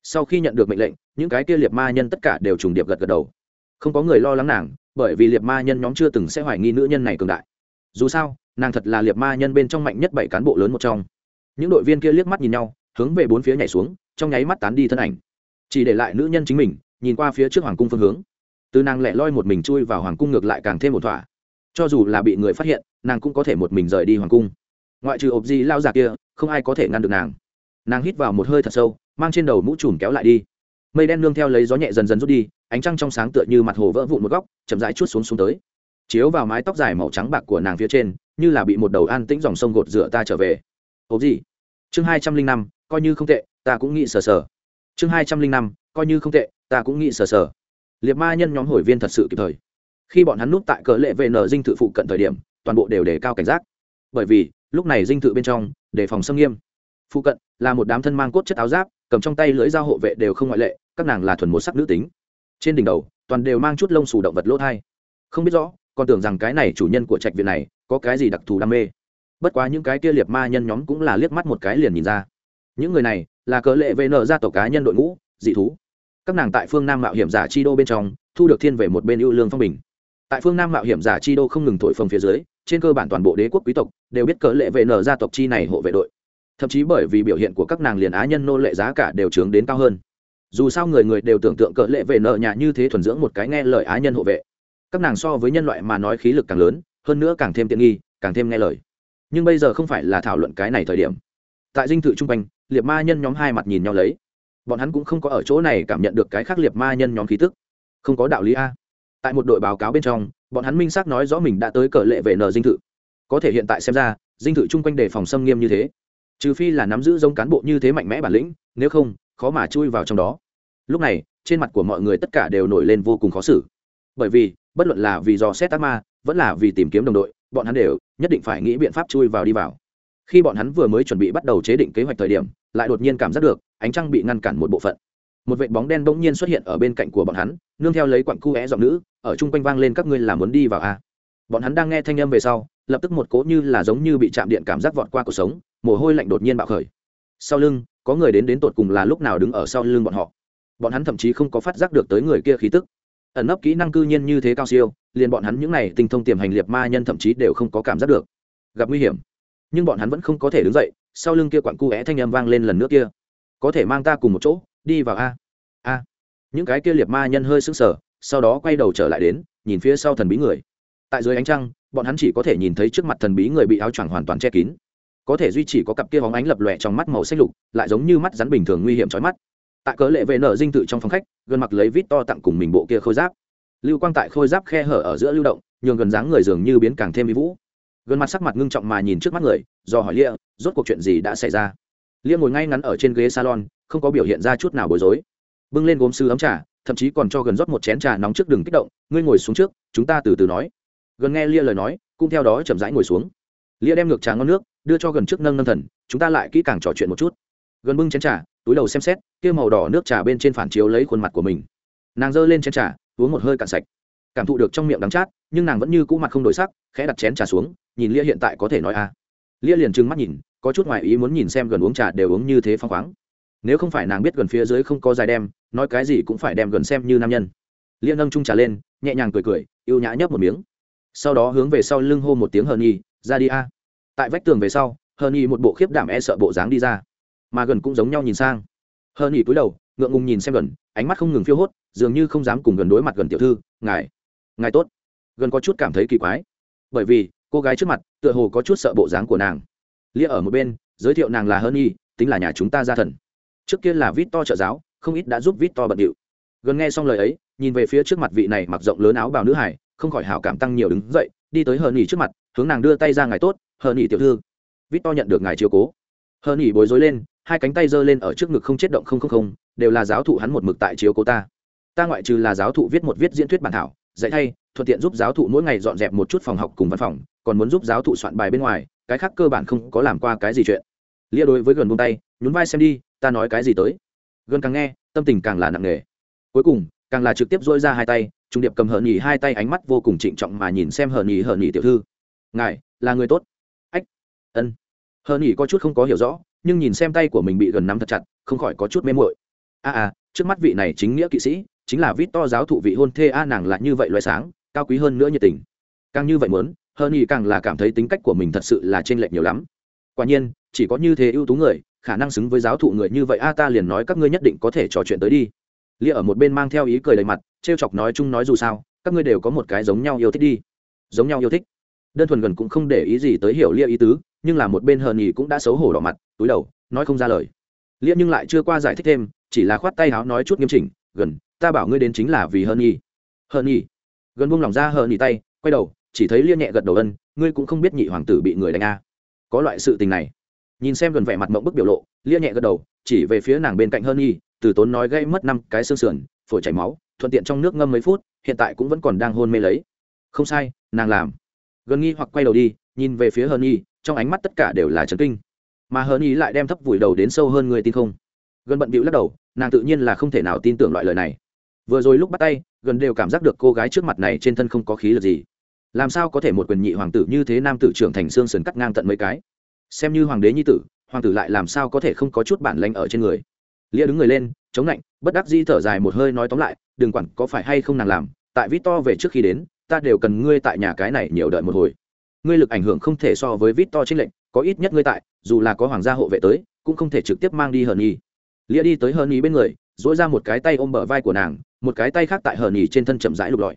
Sau khi nhận được mệnh lệnh, những cái kia liệt ma nhân tất cả đều trùng điệp gật gật đầu. Không có người lo lắng nàng, bởi vì liệt ma nhân nhóm chưa từng sẽ hoài nghi nữ nhân này cường đại. Dù sao, nàng thật là liệt ma nhân bên trong mạnh nhất bảy cán bộ lớn một trong. Những đội viên kia liếc mắt nhìn nhau, hướng về bốn phía nhảy xuống, trong nháy mắt tán đi thân ảnh chỉ để lại nữ nhân chính mình, nhìn qua phía trước hoàng cung phương hướng. Từ nàng lẻ loi một mình chui vào hoàng cung ngược lại càng thêm một thỏa. Cho dù là bị người phát hiện, nàng cũng có thể một mình rời đi hoàng cung. Ngoại trừ ộp di lao già kia, không ai có thể ngăn được nàng. Nàng hít vào một hơi thật sâu, mang trên đầu mũ trùm kéo lại đi. Mây đen nương theo lấy gió nhẹ dần dần rút đi, ánh trăng trong sáng tựa như mặt hồ vỡ vụn một góc, chậm rãi chút xuống xuống tới. Chiếu vào mái tóc dài màu trắng bạc của nàng phía trên, như là bị một đầu an tĩnh dòng sông gột rửa ta trở về. Ốp gì chương hai trăm linh năm, coi như không tệ, ta cũng nghĩ sờ sờ chương hai trăm linh năm, coi như không tệ, ta cũng nghĩ sờ sờ. Liệt ma nhân nhóm hồi viên thật sự kịp thời. Khi bọn hắn núp tại cờ lệ vn dinh thự phụ cận thời điểm, toàn bộ đều đề cao cảnh giác. Bởi vì, lúc này dinh thự bên trong, đề phòng xâm nghiêm. Phụ cận, là một đám thân mang cốt chất áo giáp, cầm trong tay lưỡi dao hộ vệ đều không ngoại lệ, các nàng là thuần một sắc nữ tính. Trên đỉnh đầu, toàn đều mang chút lông xù động vật lỗ thai. Không biết rõ, còn tưởng rằng cái này chủ nhân của trạch viện này, có cái gì đặc thù đam mê. Bất quá những cái kia liệt ma nhân nhóm cũng là liếc mắt một cái liền nhìn ra. Những người này là cớ lệ vn gia tộc cá nhân đội ngũ, dị thú. Các nàng tại phương nam mạo hiểm giả chi đô bên trong, thu được thiên về một bên ưu lương phong bình. Tại phương nam mạo hiểm giả chi đô không ngừng thổi phồng phía dưới, trên cơ bản toàn bộ đế quốc quý tộc đều biết cớ lệ vn gia tộc chi này hộ vệ đội. Thậm chí bởi vì biểu hiện của các nàng liền á nhân nô lệ giá cả đều trướng đến cao hơn. Dù sao người người đều tưởng tượng cỡ lệ về nợ nhà như thế thuần dưỡng một cái nghe lời á nhân hộ vệ. Các nàng so với nhân loại mà nói khí lực càng lớn, hơn nữa càng thêm tiện nghi, càng thêm nghe lời. Nhưng bây giờ không phải là thảo luận cái này thời điểm tại dinh thự trung quanh liệt ma nhân nhóm hai mặt nhìn nhau lấy. Bọn hắn cũng không có ở chỗ này cảm nhận được cái khác liệt ma nhân nhóm khí tức. Không có đạo lý a. Tại một đội báo cáo bên trong, bọn hắn minh xác nói rõ mình đã tới cờ lệ về nờ dinh thự. Có thể hiện tại xem ra, dinh thự chung quanh đề phòng xâm nghiêm như thế. Trừ phi là nắm giữ giống cán bộ như thế mạnh mẽ bản lĩnh, nếu không, khó mà chui vào trong đó. Lúc này, trên mặt của mọi người tất cả đều nổi lên vô cùng khó xử. Bởi vì, bất luận là vì do xét ác ma, vẫn là vì tìm kiếm đồng đội, bọn hắn đều nhất định phải nghĩ biện pháp chui vào đi vào khi bọn hắn vừa mới chuẩn bị bắt đầu chế định kế hoạch thời điểm, lại đột nhiên cảm giác được, ánh trăng bị ngăn cản một bộ phận. Một vệ bóng đen bỗng nhiên xuất hiện ở bên cạnh của bọn hắn, nương theo lấy quặng cu é giọng nữ, ở chung quanh vang lên các ngươi làm muốn đi vào a bọn hắn đang nghe thanh âm về sau, lập tức một cố như là giống như bị chạm điện cảm giác vọt qua cuộc sống, mồ hôi lạnh đột nhiên bạo khởi. Sau lưng, có người đến đến tột cùng là lúc nào đứng ở sau lưng bọn họ? Bọn hắn thậm chí không có phát giác được tới người kia khí tức. Ẩn nấp kỹ năng cư nhiên như thế cao siêu, liền bọn hắn những n à y tinh thông tiềm hành liệt ma nhân thậm chí đều không có cảm giác được. Gặp nguy hiểm nhưng bọn hắn vẫn không có thể đứng dậy, sau lưng kia quặn cu é thanh âm vang lên lần nữa kia. Có thể mang ta cùng một chỗ, đi vào a. A. Những cái kia liệt ma nhân hơi sững sờ, sau đó quay đầu trở lại đến, nhìn phía sau thần bí người. Tại dưới ánh trăng, bọn hắn chỉ có thể nhìn thấy trước mặt thần bí người bị áo choàng hoàn toàn che kín. Có thể duy chỉ có cặp kia bóng ánh lập lòe trong mắt màu xanh lục, lại giống như mắt rắn bình thường nguy hiểm trói mắt. Tại cớ lệ vệ nở dinh tự trong phòng khách gần mặc lấy vít to tặng cùng mình bộ kia khôi giáp. Lưu quang tại khôi giáp khe hở ở giữa lưu động, nhường gần dáng người dường như biến càng thêm mỹ vũ gần mặt sắc mặt ngưng trọng mà nhìn trước mắt người, do hỏi lia, rốt cuộc chuyện gì đã xảy ra? Lia ngồi ngay ngắn ở trên ghế salon, không có biểu hiện ra chút nào bối rối. Bưng lên gốm sư ấm trà, thậm chí còn cho gần rót một chén trà nóng trước đường kích động, ngươi ngồi xuống trước, chúng ta từ từ nói. Gần nghe lia lời nói, cũng theo đó chậm rãi ngồi xuống. Lia đem ngược trà ngon nước, đưa cho gần trước nâng nâng thần, chúng ta lại kỹ càng trò chuyện một chút. Gần bưng chén trà, túi đầu xem xét, kia màu đỏ nước trà bên trên phản chiếu lấy khuôn mặt của mình. Nàng giơ lên chén trà, uống một hơi cạn sạch. Cảm thụ được trong miệng đắng chát, nhưng nàng vẫn như cũ mặt không đổi sắc, khẽ đặt chén trà xuống nhìn lia hiện tại có thể nói a à. lia liền trừng mắt nhìn, có chút ngoại ý muốn nhìn xem gần uống trà đều uống như thế phong khoáng. Nếu không phải nàng biết gần phía dưới không có dài đem, nói cái gì cũng phải đem gần xem như nam nhân. Lia nâng trung trà lên, nhẹ nhàng cười cười y ê u nhã nhấp một miếng. Sau đó hướng về sau lưng hô một tiếng hờ nhi, ra đi a. Tại vách tường về sau, hờ nhi một bộ khiếp đảm e sợ bộ dáng đi ra. Mà gần cũng giống nhau nhìn sang. Hờ nhi cúi đầu, ngượng ngùng nhìn xem gần, ánh mắt không ngừng phiêu hốt, dường như không dám cùng gần đối mặt gần tiểu thư, ngài ngài tốt. Gần có chút cảm thấy kỳ quái. Bởi vì cô gái trước mặt, tựa hồ có chút sợ bộ dáng của nàng. Lia ở một bên, giới thiệu nàng là hơn y tính là nhà chúng ta gia thần. Trước kia là vít to trợ giáo, không ít đã giúp vít to bận điệu. Gần nghe xong lời ấy, nhìn về phía trước mặt vị này mặc rộng lớn áo bào nữ hải không khỏi hảo cảm tăng nhiều đứng dậy, đi tới hờ nỉ trước mặt, hướng nàng đưa tay ra ngài tốt hờ nỉ tiểu thư. Vít to nhận được ngài chiếu cố. Hờ nỉ bối rối lên, hai cánh tay giơ lên ở trước ngực không chết động không không không, đều là giáo thụ hắn một mực tại chiếu cố ta. Ta ngoại trừ là giáo thụ viết một viết diễn thuyết bản thảo, dạy thay thuận tiện giúp giáo thụ mỗi ngày dọn dẹp một chút phòng học cùng văn phòng còn muốn giúp giáo thụ soạn bài bên ngoài cái khác cơ bản không có làm qua cái gì chuyện. Lia đối với gần buông tay nhún vai xem đi ta nói cái gì tới. Gần càng nghe tâm tình càng là nặng nề. Cuối cùng càng là trực tiếp dỗi ra hai tay trung điệp cầm hờ nhì hai tay ánh mắt vô cùng trịnh trọng mà nhìn xem hờ nhì hờ nhì tiểu thư. Ngài là người tốt. Ách ân. Hờ nhì có chút không có hiểu rõ nhưng nhìn xem tay của mình bị gần nắm thật chặt không khỏi có chút mê mội a à, à trước mắt vị này chính nghĩa kỵ sĩ chính là vít to giáo thụ vị hôn thê a nàng là như vậy loại sáng cao quý hơn nữa nhiệt tình. Càng như vậy muốn hơn nhì càng là cảm thấy tính cách của mình thật sự là t r ê n lệch nhiều lắm. Quả nhiên, chỉ có như thế ưu tú người, khả năng xứng với giáo thụ người như vậy, a, ta liền nói các ngươi nhất định có thể trò chuyện tới đi. Lia ở một bên mang theo ý cười đầy mặt t r e o chọc nói chung nói dù sao, các ngươi đều có một cái giống nhau yêu thích đi. Giống nhau yêu thích. Đơn thuần gần cũng không để ý gì tới hiểu lia ý tứ, nhưng là một bên hờn nhì cũng đã xấu hổ đỏ mặt, túi đầu, nói không ra lời. Lia nhưng lại chưa qua giải thích thêm, chỉ là khoát tay háo nói chút nghiêm chỉnh, gần, ta bảo ngươi đến chính là vì hờn nhì hờn nhì gần buông lỏng ra hờ nhì tay, quay đầu, chỉ thấy lia nhẹ gật đầu ân, ngươi cũng không biết nhị hoàng tử bị người đánh a. Có loại sự tình này. Nhìn xem gần vẻ mặt mộng bức biểu lộ lia nhẹ gật đầu, chỉ về phía nàng bên cạnh hơn nhi từ tốn nói gây mất năm cái xương sườn, phổi chảy máu, thuận tiện trong nước ngâm mấy phút, hiện tại cũng vẫn còn đang hôn mê lấy. Không sai, nàng làm. Gần nghi hoặc quay đầu đi, nhìn về phía hơn nhi trong ánh mắt tất cả đều là trấn kinh. Mà hơn nhi lại đem thấp vùi đầu đến sâu hơn người tin không. Gần bận bịu lắc đầu, nàng tự nhiên là không thể nào tin tưởng loại lời này vừa rồi lúc bắt tay, gần đều cảm giác được cô gái trước mặt này trên thân không có khí lực gì. Làm sao có thể một quyền nhị hoàng tử như thế nam tử trưởng thành xương sườn cắt ngang tận mấy cái? Xem như hoàng đế nhi tử, hoàng tử lại làm sao có thể không có chút bản lanh ở trên người? Lia đứng người lên, chống lạnh bất đắc di thở dài một hơi nói tóm lại, đừng quản có phải hay không nàng làm, tại vít to về trước khi đến, ta đều cần ngươi tại nhà cái này nhiều đợi một hồi. Ngươi lực ảnh hưởng không thể so với vít to trên lệnh, có ít nhất ngươi tại, dù là có hoàng gia hộ vệ tới, cũng không thể trực tiếp mang đi hờn y lia đi tới hờn y bên người dỗi ra một cái tay ôm bờ vai của nàng, một cái tay khác tại hờ nhì trên thân chậm rãi lục lọi.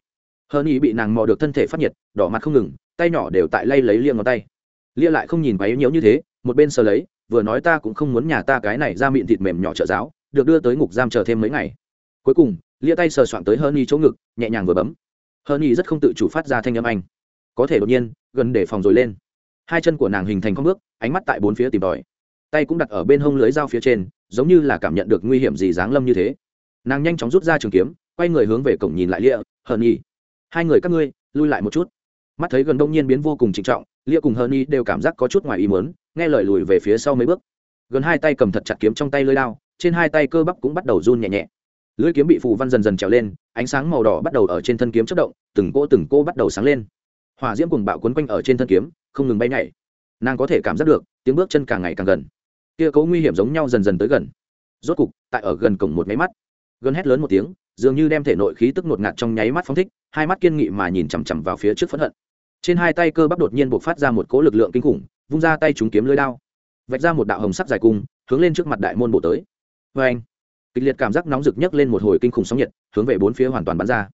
Hờ nhì bị nàng mò được thân thể phát nhiệt, đỏ mặt không ngừng, tay nhỏ đều tại lay lấy liêng ngón tay. Lia lại không nhìn váy nhiễu như thế, một bên sờ lấy, vừa nói ta cũng không muốn nhà ta cái này ra miệng thịt mềm nhỏ trợ giáo, được đưa tới ngục giam chờ thêm mấy ngày. Cuối cùng, lia tay sờ soạn tới hờn nhi chỗ ngực, nhẹ nhàng vừa bấm. Hờn nhi rất không tự chủ phát ra thanh âm anh. Có thể đột nhiên, gần để phòng rồi lên. Hai chân của nàng hình thành con bước, ánh mắt tại bốn phía tìm tòi. Tay cũng đặt ở bên hông lưới dao phía trên giống như là cảm nhận được nguy hiểm gì giáng lâm như thế. Nàng nhanh chóng rút ra trường kiếm, quay người hướng về cổng nhìn lại lia hờn nhi. Hai người các ngươi, lui lại một chút. Mắt thấy gần đông nhiên biến vô cùng trịnh trọng, lia cùng hờn nhi đều cảm giác có chút ngoài ý mớn nghe lời lùi về phía sau mấy bước. Gần hai tay cầm thật chặt kiếm trong tay lưới lao, trên hai tay cơ bắp cũng bắt đầu run nhẹ nhẹ. Lưỡi kiếm bị phù văn dần dần trèo lên, ánh sáng màu đỏ bắt đầu ở trên thân kiếm chất động, từng cô từng cô bắt đầu sáng lên. Hỏa diễm cùng bạo quấn quanh ở trên thân kiếm, không ngừng bay nhảy. Nàng có thể cảm giác được, tiếng bước chân càng ngày càng gần kia cấu nguy hiểm giống nhau dần dần tới gần. Rốt cục, tại ở gần cổng một máy mắt gần hét lớn một tiếng, dường như đem thể nội khí tức ngột ngạt trong nháy mắt phóng thích, hai mắt kiên nghị mà nhìn chằm chằm vào phía trước phẫn hận. Trên hai tay cơ bắp đột nhiên buộc phát ra một cỗ lực lượng kinh khủng, vung ra tay chúng kiếm lưới đao, vạch ra một đạo hồng sắc dài cung, hướng lên trước mặt đại môn bộ tới. Vê anh kịch liệt cảm giác nóng rực nhấc lên một hồi kinh khủng sóng nhiệt, hướng về bốn phía hoàn toàn bắn ra.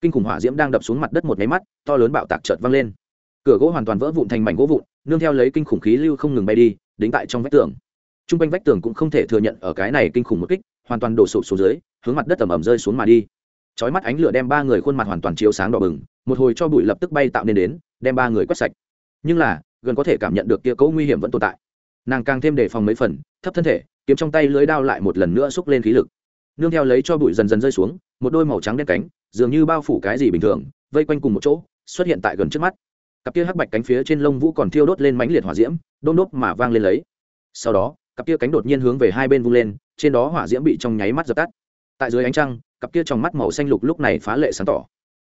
Kinh khủng hỏa diễm đang đập xuống mặt đất một máy mắt, to lớn bạo tạc chợt văng lên. Cửa gỗ hoàn toàn vỡ vụn thành mảnh gỗ vụn, nương theo lấy kinh khủng khí lưu không ngừng bay đi, đính tại trong vách tường t r u n g quanh vách tường cũng không thể thừa nhận ở cái này kinh khủng một kích, hoàn toàn đổ sụp xuống dưới, hướng mặt đất ẩm ẩm rơi xuống mà đi. Chói mắt ánh lửa đem ba người khuôn mặt hoàn toàn chiếu sáng đỏ bừng, một hồi cho bụi lập tức bay tạo nên đến, đem ba người quét sạch. Nhưng là, gần có thể cảm nhận được kia cấu nguy hiểm vẫn tồn tại. Nàng càng thêm đề phòng mấy phần, thấp thân thể, kiếm trong tay lưới đao lại một lần nữa xúc lên khí lực. Nương theo lấy cho bụi dần dần rơi xuống, một đôi màu trắng đen cánh, dường như bao phủ cái gì bình thường, vây quanh cùng một chỗ, xuất hiện tại gần trước mắt. Cặp kia hắc bạch cánh phía trên lông vũ còn thiêu đốt lên mãnh liệt hỏa diễm, đôn đốt mà vang lên lấy. Sau đó cặp kia cánh đột nhiên hướng về hai bên vung lên, trên đó hỏa diễm bị trong nháy mắt dập tắt. Tại dưới ánh trăng, cặp kia trong mắt màu xanh lục lúc này phá lệ sáng tỏ.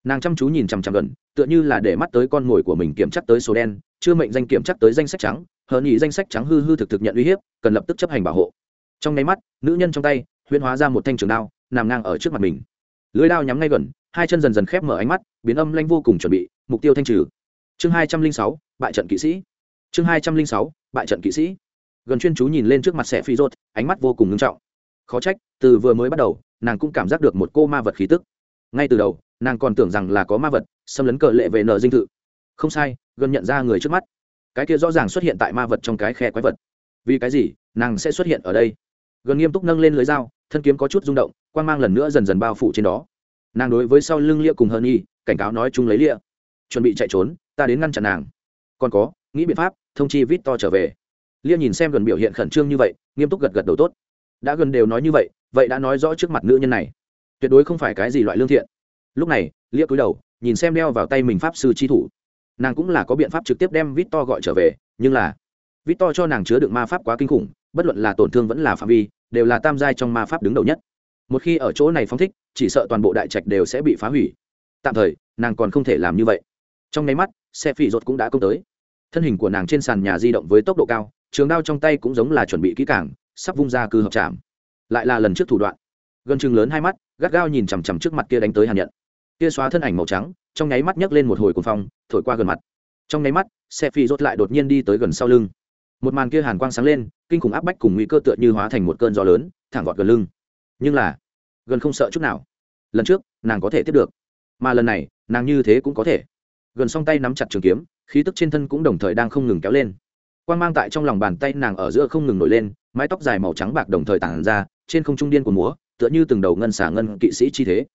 Nàng chăm chú nhìn chằm chằm gần, tựa như là để mắt tới con mồi của mình kiểm chắc tới số đen, chưa mệnh danh kiểm chắc tới danh sách trắng, hờ nhị danh sách trắng hư hư thực thực nhận uy hiếp, cần lập tức chấp hành bảo hộ. Trong nháy mắt, nữ nhân trong tay, huyễn hóa ra một thanh trường đao, nằm ngang ở trước mặt mình. Lưới đao nhắm ngay gần, hai chân dần dần khép mở ánh mắt, biến âm lanh vô cùng chuẩn bị, mục tiêu thanh trừ. Chương hai trăm linh sáu, bại trận kỵ sĩ. Chương hai trăm linh sáu, bại trận kỵ sĩ gần chuyên chú nhìn lên trước mặt sẽ phi rốt, ánh mắt vô cùng ngưng trọng. Khó trách, từ vừa mới bắt đầu, nàng cũng cảm giác được một cô ma vật khí tức. Ngay từ đầu, nàng còn tưởng rằng là có ma vật, xâm lấn cờ lệ về nợ dinh thự. Không sai, gần nhận ra người trước mắt. Cái kia rõ ràng xuất hiện tại ma vật trong cái khe quái vật. Vì cái gì, nàng sẽ xuất hiện ở đây? Gần nghiêm túc nâng lên lưới dao, thân kiếm có chút rung động quan g mang lần nữa dần dần bao phủ trên đó. Nàng đối với sau lưng lia cùng hơn y cảnh cáo nói chung lấy lia. Chuẩn bị chạy trốn, ta đến ngăn chặn nàng. Còn có, nghĩ biện pháp, thông chi vít to trở về lia nhìn xem gần biểu hiện khẩn trương như vậy, nghiêm túc gật gật đầu tốt. Đã gần đều nói như vậy vậy đã nói rõ trước mặt nữ nhân này. Tuyệt đối không phải cái gì loại lương thiện. Lúc này, lia cúi đầu, nhìn xem đeo vào tay mình pháp sư chi thủ. Nàng cũng là có biện pháp trực tiếp đem vít to gọi trở về, nhưng là vít to cho nàng chứa đựng ma pháp quá kinh khủng, bất luận là tổn thương vẫn là phạm vi, đều là tam giai trong ma pháp đứng đầu nhất. Một khi ở chỗ này phóng thích, chỉ sợ toàn bộ đại trạch đều sẽ bị phá hủy. Tạm thời, nàng còn không thể làm như vậy. Trong nháy mắt, xe phỉ rột cũng đã công tới. Thân hình của nàng trên sàn nhà di động với tốc độ cao trường đao trong tay cũng giống là chuẩn bị kỹ càng, sắp vung ra cư hợp chạm. Lại là lần trước thủ đoạn. Gần chừng lớn hai mắt, gắt gao nhìn chằm chằm trước mặt kia đánh tới hàn nhận. Kia xóa thân ảnh màu trắng, trong nháy mắt nhấc lên một hồi cuồng phong, thổi qua gần mặt. Trong nháy mắt xe phi rốt lại đột nhiên đi tới gần sau lưng. Một màn kia hàn quang sáng lên, kinh khủng áp bách cùng nguy cơ tựa như hóa thành một cơn gió lớn, thẳng gọt gần lưng. Nhưng là, gần không sợ chút nào. Lần trước, nàng có thể tiếp được. Mà lần này, nàng như thế cũng có thể. Gần song tay nắm chặt trường kiếm, khí tức trên thân cũng đồng thời đang không ngừng kéo lên quan g mang tại trong lòng bàn tay nàng ở giữa không ngừng nổi lên, mái tóc dài màu trắng bạc đồng thời tản ra, trên không trung điên của múa, tựa như từng đầu ngân xả ngân kỵ sĩ chi thế.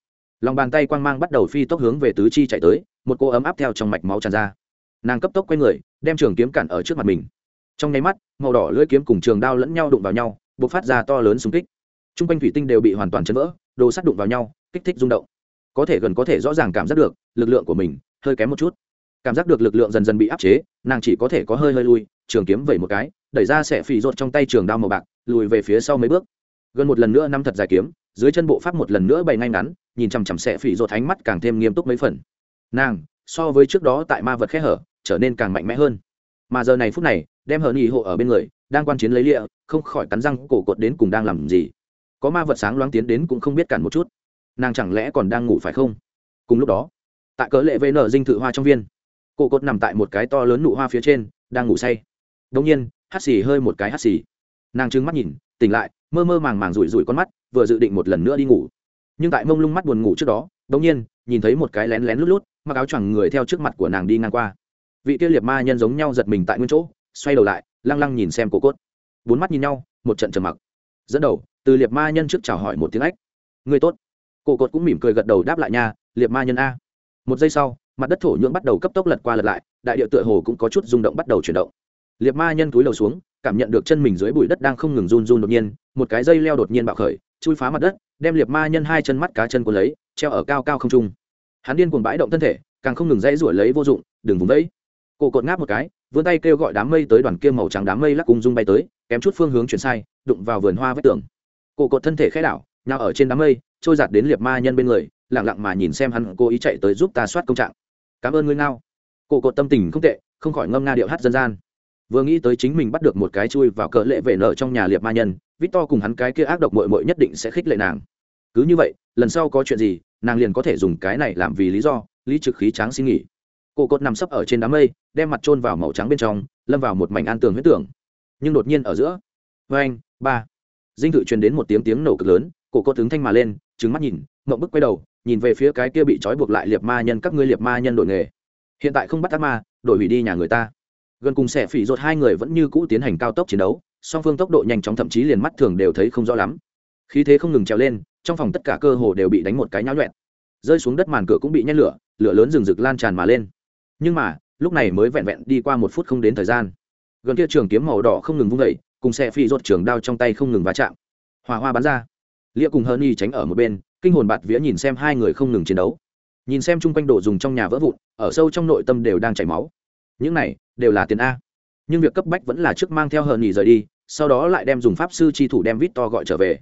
Lòng bàn tay quang mang bắt đầu phi tốc hướng về tứ chi chạy tới, một cô ấm áp theo trong mạch máu tràn ra. Nàng cấp tốc quay người, đem trường kiếm cản ở trước mặt mình. Trong nháy mắt, màu đỏ lưỡi kiếm cùng trường đao lẫn nhau đụng vào nhau b ộ c phát ra to lớn xung kích. T r u n g quanh thủy tinh đều bị hoàn toàn chấn vỡ, đồ sắt đụng vào nhau, kích thích rung động. Có thể gần có thể rõ ràng cảm giác được, lực lượng của mình hơi kém một chút. Cảm giác được lực lượng dần dần bị áp chế, nàng chỉ có thể có hơi hơi lui trường kiếm vẩy một cái, đẩy ra sẽ phì rột trong tay trường đao màu bạc, lùi về phía sau mấy bước. Gần một lần nữa năm thật dài kiếm, dưới chân bộ pháp một lần nữa bày ngay ngắn, nhìn chằm chằm sẽ phì rột ánh mắt càng thêm nghiêm túc mấy phần. Nàng, so với trước đó tại ma vật khẽ hở, trở nên càng mạnh mẽ hơn. Mà giờ này phút này, đem hờn nhị hộ ở bên người, đang quan chiến lấy lịa, không khỏi cắn răng cổ cột đến cùng đang làm gì. Có ma vật sáng loáng tiến đến cũng không biết cản một chút. Nàng chẳng lẽ còn đang ngủ phải không? Cùng lúc đó, tại cỡ lệ vn dinh thự hoa trong viên, cổ cột nằm tại một cái to lớn nụ hoa phía trên, đang ngủ say đông nhiên hắt xì hơi một cái hắt xì. Nàng trừng mắt nhìn, tỉnh lại, mơ mơ màng màng rủi rủi con mắt, vừa dự định một lần nữa đi ngủ. Nhưng tại mông lung mắt buồn ngủ trước đó đông nhiên, nhìn thấy một cái lén lén lút lút, mặc áo choàng người theo trước mặt của nàng đi ngang qua. Vị kia liệt ma nhân giống nhau giật mình tại nguyên chỗ, xoay đầu lại, lăng lăng nhìn xem cổ cốt. Bốn mắt nhìn nhau, một trận trầm mặc. Dẫn đầu, từ liệt ma nhân trước chào hỏi một tiếng ách người tốt. Cổ cốt cũng mỉm cười gật đầu đáp lại nha, liệt ma nhân a. Một giây sau, mặt đất thổ nhưỡng bắt đầu cấp tốc lật qua lật lại, đại địa tựa hồ cũng có chút rung động bắt đầu chuyển động liệt ma nhân túi đầu xuống, cảm nhận được chân mình dưới bụi đất đang không ngừng run run đột nhiên, một cái dây leo đột nhiên bạo khởi, chui phá mặt đất, đem liệt ma nhân hai chân mắt cá chân của lấy, treo ở cao cao không trung. Hắn điên cuồng bãi động thân thể, càng không ngừng dãy ruổi lấy vô dụng, đừng vùng vẫy. Cổ cột ngáp một cái, vươn tay kêu gọi đám mây tới đoàn kia màu trắng đám mây lắc cùng rung bay tới, kém chút phương hướng chuyển sai, đụng vào vườn hoa vách tường. Cổ cột thân thể khẽ đảo nào ở trên đám mây, trôi giạt đến liệt ma nhân bên người, lặng lặng mà nhìn xem hắn cố ý chạy tới giúp ta soát công trạng. Cảm ơn ngươi ngao. Cổ cột tâm tình không tệ, không khỏi ngâm nga điệu hát dân gian vừa nghĩ tới chính mình bắt được một cái chui vào cỡ lệ vệ nợ trong nhà liệt ma nhân vít to cùng hắn cái kia ác độc mội mội nhất định sẽ khích lệ nàng. Cứ như vậy, lần sau có chuyện gì, nàng liền có thể dùng cái này làm vì lý do, lý trực khí tráng xin nghỉ. Cô cột nằm sấp ở trên đám mây, đem mặt trôn vào màu trắng bên trong, lâm vào một mảnh an tường huyết tưởng. Nhưng đột nhiên ở giữa vê anh ba. Dinh thự truyền đến một tiếng tiếng nổ cực lớn cổ cốt tướng thanh mà lên trứng mắt nhìn mộng bức quay đầu, nhìn về phía cái kia bị trói buộc lại liệt ma nhân các ngươi liệt ma nhân đổi nghề. Hiện tại không bắt ác ma, đổi hủy đi nhà người ta gần cùng xẻ phỉ rột hai người vẫn như cũ tiến hành cao tốc chiến đấu, song phương tốc độ nhanh chóng thậm chí liền mắt thường đều thấy không rõ lắm. Khí thế không ngừng trèo lên, trong phòng tất cả cơ hồ đều bị đánh một cái nháo nhuẹn rơi xuống đất màn cửa cũng bị nhét lửa lửa lớn rừng rực lan tràn mà lên. Nhưng mà, lúc này mới vẹn vẹn đi qua một phút không đến thời gian. Gần kia trường kiếm màu đỏ không ngừng vung vẩy cùng xe phi rột trường đao trong tay không ngừng va chạm. Hòa hoa bắn ra. Lia cùng hơn y tránh ở một bên, kinh hồn bạt vía nhìn xem hai người không ngừng chiến đấu. Nhìn xem chung quanh đồ dùng trong nhà vỡ vụn, ở sâu trong nội tâm đều đang chảy máu. Những này đều là tiền a. Nhưng việc cấp bách vẫn là trước mang theo hờn nghỉ rời đi, sau đó lại đem dùng pháp sư chi thủ đem vít to gọi trở về.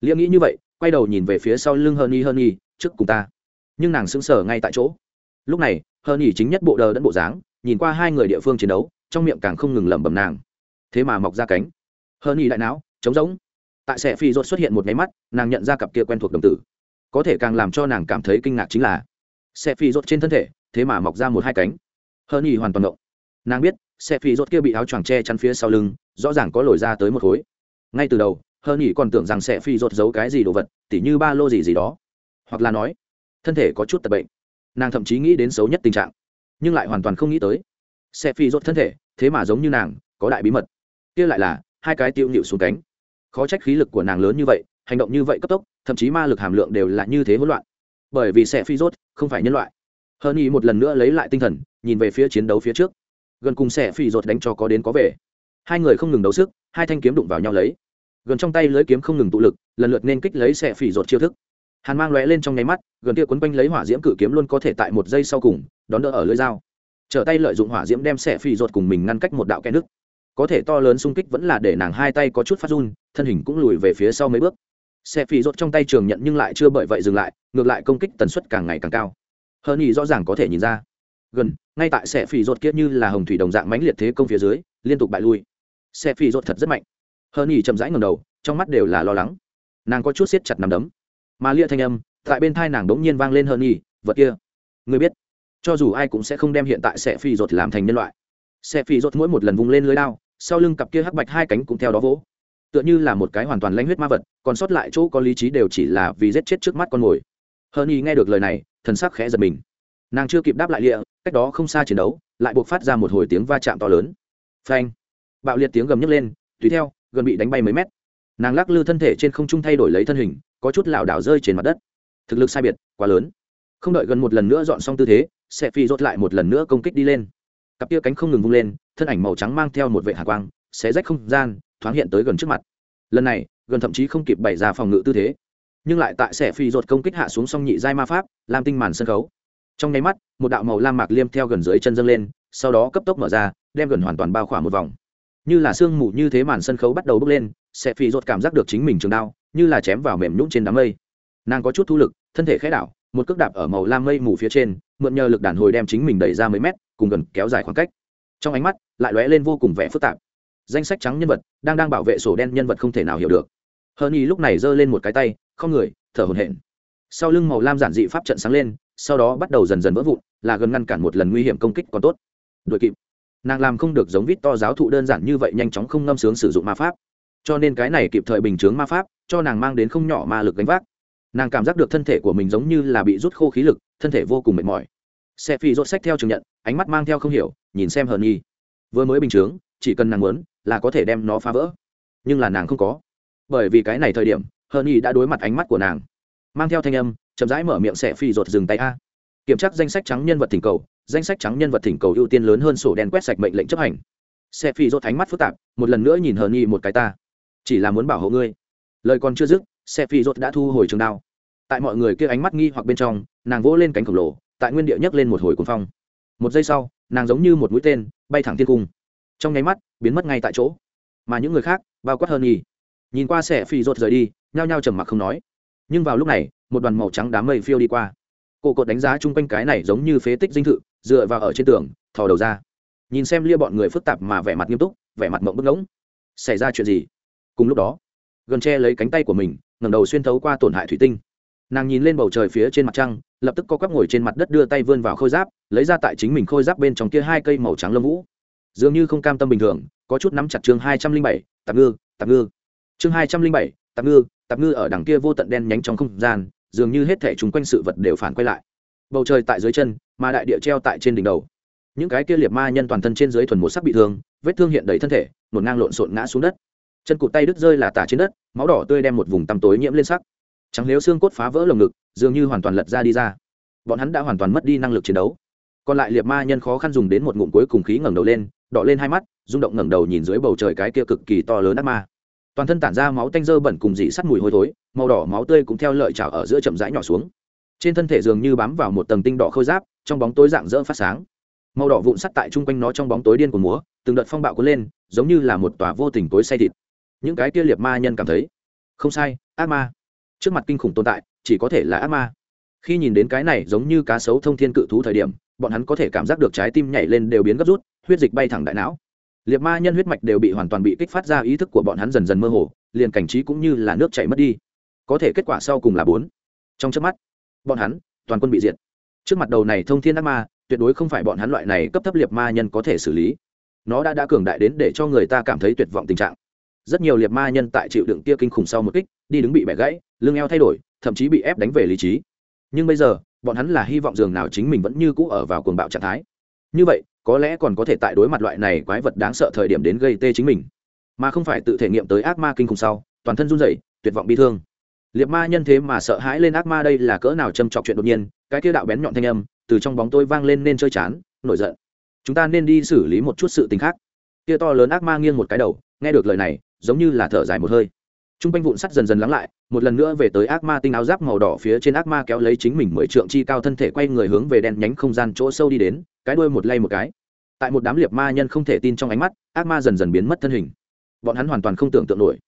Lia nghĩ như vậy, quay đầu nhìn về phía sau lưng hờn nghỉ hờn nghỉ trước cùng ta. Nhưng nàng sững sờ ngay tại chỗ. Lúc này hờn nghỉ chính nhất bộ đờ đẫn bộ dáng, nhìn qua hai người địa phương chiến đấu, trong miệng càng không ngừng lẩm bẩm nàng. Thế mà mọc ra cánh. Hờn nghỉ đại não, trống rỗng. Tại xe phi rột xuất hiện một cái mắt, nàng nhận ra cặp kia quen thuộc đồng tử. Có thể càng làm cho nàng cảm thấy kinh ngạc chính là xe phi rột trên thân thể, thế mà mọc ra một hai cánh. Hờn nghỉ hoàn toàn động nàng biết, xe phi Rốt kia bị áo choàng che chắn phía sau lưng, rõ ràng có lồi ra tới một khối. Ngay từ đầu hơn nhì còn tưởng rằng xe phi Rốt giấu cái gì đồ vật, tỉ như ba lô gì gì đó. Hoặc là nói, thân thể có chút tật bệnh. Nàng thậm chí nghĩ đến xấu nhất tình trạng, nhưng lại hoàn toàn không nghĩ tới. Xe phi Rốt thân thể, thế mà giống như nàng, có đại bí mật. Kia lại là, hai cái tiêu nhịu xuống cánh. Khó trách khí lực của nàng lớn như vậy, hành động như vậy cấp tốc, thậm chí ma lực hàm lượng đều là như thế hỗn loạn. Bởi vì xe phi rốt không phải nhân loại. Hơn y một lần nữa lấy lại tinh thần, nhìn về phía chiến đấu phía trước gần cùng xẻ phỉ rột đánh cho có đến có về. Hai người không ngừng đấu sức, hai thanh kiếm đụng vào nhau lấy. Gần trong tay lưới kiếm không ngừng tụ lực, lần lượt nên kích lấy xẻ phỉ rột chiêu thức. Hàn mang lóe lên trong nháy mắt, gần kia quấn quanh lấy hỏa diễm cử kiếm luôn có thể tại một giây sau cùng, đón đỡ ở lưới dao. Trở tay lợi dụng hỏa diễm đem xẻ phỉ rột cùng mình ngăn cách một đạo kẽ nước có thể to lớn xung kích vẫn là để nàng hai tay có chút phát run, thân hình cũng lùi về phía sau mấy bước. Xe phi rốt trong tay trường nhận nhưng lại chưa bởi vậy dừng lại, ngược lại công kích tần suất càng ngày càng cao. Hơn ý rõ ràng có thể nhìn ra gần, ngay tại xe phỉ rột kia như là hồng thủy đồng dạng mãnh liệt thế công phía dưới, liên tục bại lui. Xe phỉ rột thật rất mạnh. Hơn nhì chậm rãi ngầm đầu, trong mắt đều là lo lắng. Nàng có chút siết chặt nằm đấm. Mà lia thanh âm, tại bên thai nàng đống nhiên vang lên hơn nhì vật kia người biết, cho dù ai cũng sẽ không đem hiện tại xe phỉ rột làm thành nhân loại. Xe phỉ rột mỗi một lần vung lên lưới đao, sau lưng cặp kia hắc bạch hai cánh cũng theo đó vỗ. Tựa như là một cái hoàn toàn lãnh huyết ma vật, còn sót lại chỗ có lý trí đều chỉ là vì giết chết trước mắt con mồi. Hơn nhỉ nghe được lời này, thần sắc khẽ giật mình nàng chưa kịp đáp lại lịa, cách đó không xa chiến đấu, lại buộc phát ra một hồi tiếng va chạm to lớn. Phanh! Bạo liệt tiếng gầm nhấc lên, tùy theo, gần bị đánh bay mấy mét. Nàng lắc lư thân thể trên không trung thay đổi lấy thân hình, có chút lảo đảo rơi trên mặt đất. Thực lực sai biệt, quá lớn. Không đợi gần một lần nữa dọn xong tư thế sẽ phi rốt lại một lần nữa công kích đi lên. Cặp kia cánh không ngừng vung lên, thân ảnh màu trắng mang theo một vệ hạ quang sẽ rách không gian, thoáng hiện tới gần trước mặt. Lần này, gần thậm chí không kịp bày ra phòng ngự tư thế. Nhưng lại tại sẽ phi rột công kích hạ xuống song nhị giai ma pháp làm tinh màn sân khấu trong nháy mắt, một đạo màu lam mạc liêm theo gần dưới chân dâng lên, sau đó cấp tốc mở ra, đem gần hoàn toàn bao khỏa một vòng. Như là sương mù như thế màn sân khấu bắt đầu bước lên sẽ phi rột cảm giác được chính mình trường đao, như là chém vào mềm nhũng trên đám mây. Nàng có chút thu lực, thân thể khẽ đảo, một cước đạp ở màu lam mây mù phía trên, mượn nhờ lực đàn hồi đem chính mình đẩy ra mấy mét, cùng gần kéo dài khoảng cách. Trong ánh mắt, lại lóe lên vô cùng vẻ phức tạp. Danh sách trắng nhân vật, đang đang bảo vệ sổ đen nhân vật không thể nào hiểu được. Hơn y lúc này giơ lên một cái tay, không người, thở hổn hển. Sau lưng màu lam giản dị pháp trận sáng lên sau đó bắt đầu dần dần vỡ vụn, là gần ngăn cản một lần nguy hiểm công kích còn tốt. Đuổi kịp. Nàng làm không được giống vít to giáo thụ đơn giản như vậy nhanh chóng không ngâm sướng sử dụng ma pháp. Cho nên cái này kịp thời bình chướng ma pháp, cho nàng mang đến không nhỏ ma lực gánh vác. Nàng cảm giác được thân thể của mình giống như là bị rút khô khí lực, thân thể vô cùng mệt mỏi. Xe phi rốt sách theo chứng nhận, ánh mắt mang theo không hiểu, nhìn xem hờn nhi vừa mới bình chướng, chỉ cần nàng muốn, là có thể đem nó phá vỡ. Nhưng là nàng không có. Bởi vì cái này thời điểm hờn nhi đã đối mặt ánh mắt của nàng. Mang theo thanh âm chậm rãi mở miệng xẻ phi rột dừng tay a. Kiểm tra danh sách trắng nhân vật thỉnh cầu, danh sách trắng nhân vật thỉnh cầu ưu tiên lớn hơn sổ đen quét sạch mệnh lệnh chấp hành. Xe phi rốt ánh mắt phức tạp, một lần nữa nhìn hờ nhi một cái ta. Chỉ là muốn bảo hộ ngươi. Lời còn chưa dứt xe phi rốt đã thu hồi trường đao. Tại mọi người kia ánh mắt nghi hoặc bên trong, nàng vỗ lên cánh khổng lồ, tại nguyên địa nhấc lên một hồi cuồng phong. Một giây sau, nàng giống như một mũi tên, bay thẳng thiên cung. Trong nháy mắt, biến mất ngay tại chỗ. Mà những người khác, bao quát hơn nhì nhìn qua xe phi rốt rời đi, nhao nhao trầm mặc không nói. Nhưng vào lúc này một đoàn màu trắng đám mây phiêu đi qua. Cô cột đánh giá chung quanh cái này giống như phế tích dinh thự, dựa vào ở trên tường, thò đầu ra. Nhìn xem lia bọn người phức tạp mà vẻ mặt nghiêm túc, vẻ mặt mộng bức ngỗng. Xảy ra chuyện gì? Cùng lúc đó, gần che lấy cánh tay của mình, ngẩng đầu xuyên thấu qua tổn hại thủy tinh. Nàng nhìn lên bầu trời phía trên mặt trăng, lập tức có quắp ngồi trên mặt đất đưa tay vươn vào khôi giáp, lấy ra tại chính mình khôi giáp bên trong kia hai cây màu trắng lâm vũ. Dường như không cam tâm bình thường, có chút nắm chặt chương hai trăm linh bảy, tạp ngư tạp ngư. Chương hai trăm linh bảy, tạp ngư tạp ngư ở đằng kia vô tận đen nhánh trong không gian dường như hết thể chúng quanh sự vật đều phản quay lại. Bầu trời tại dưới chân, mà đại địa treo tại trên đỉnh đầu. Những cái kia liệt ma nhân toàn thân trên dưới thuần một sắc bị thương, vết thương hiện đầy thân thể một ngang lộn xộn ngã xuống đất. Chân cụt tay đứt rơi là tả trên đất, máu đỏ tươi đem một vùng tăm tối nhiễm lên sắc. Trắng nếu xương cốt phá vỡ lồng ngực, dường như hoàn toàn lật ra đi ra. Bọn hắn đã hoàn toàn mất đi năng lực chiến đấu. Còn lại liệt ma nhân khó khăn dùng đến một ngụm cuối cùng khí ngẩng đầu lên, đỏ lên hai mắt, rung động ngẩng đầu nhìn dưới bầu trời cái kia cực kỳ to lớn ác ma toàn thân tản ra máu tanh dơ bẩn cùng dị sắt mùi hôi thối, màu đỏ máu tươi cũng theo lợi chảo ở giữa chậm rãi nhỏ xuống. Trên thân thể dường như bám vào một tầng tinh đỏ khôi giáp, trong bóng tối dạng dỡ phát sáng. Màu đỏ vụn sắt tại chung quanh nó trong bóng tối điên của múa, từng đợt phong bạo cuốn lên, giống như là một tòa vô tình tối say thịt. Những cái kia liệt ma nhân cảm thấy, không sai, ác ma. Trước mặt kinh khủng tồn tại, chỉ có thể là ác ma. Khi nhìn đến cái này giống như cá sấu thông thiên cự thú thời điểm, bọn hắn có thể cảm giác được trái tim nhảy lên đều biến gấp rút, huyết dịch bay thẳng đại não liệt ma nhân huyết mạch đều bị hoàn toàn bị kích phát ra ý thức của bọn hắn dần dần mơ hồ, liền cảnh trí cũng như là nước chảy mất đi. Có thể kết quả sau cùng là bốn. Trong trước mắt, bọn hắn toàn quân bị diệt. Trước mặt đầu này thông thiên ác ma, tuyệt đối không phải bọn hắn loại này cấp thấp liệt ma nhân có thể xử lý. Nó đã đã cường đại đến để cho người ta cảm thấy tuyệt vọng tình trạng. Rất nhiều liệt ma nhân tại chịu đựng kia kinh khủng sau một kích, đi đứng bị bẻ gãy, lưng eo thay đổi, thậm chí bị ép đánh về lý trí. Nhưng bây giờ, bọn hắn là hy vọng dường nào chính mình vẫn như cũ ở vào cuồng bạo trạng thái. Như vậy có lẽ còn có thể tại đối mặt loại này quái vật đáng sợ thời điểm đến gây tê chính mình. Mà không phải tự thể nghiệm tới ác ma kinh khủng sau, toàn thân run rẩy, tuyệt vọng bi thương. Liệt ma nhân thế mà sợ hãi lên ác ma đây là cỡ nào châm trọc chuyện đột nhiên, cái kia đạo bén nhọn thanh âm từ trong bóng tôi vang lên nên chơi chán, nổi giận. Chúng ta nên đi xử lý một chút sự tình khác. Kia to lớn ác ma nghiêng một cái đầu, nghe được lời này, giống như là thở dài một hơi. T r u n g quanh vụn sắt dần dần lắng lại một lần nữa về tới ác ma tinh áo giáp màu đỏ phía trên ác ma kéo lấy chính mình mười trượng chi cao thân thể quay người hướng về đen nhánh không gian chỗ sâu đi đến, cái đuôi một lay một cái. Tại một đám liệt ma nhân không thể tin trong ánh mắt, ác ma dần dần biến mất thân hình. Bọn hắn hoàn toàn không tưởng tượng nổi.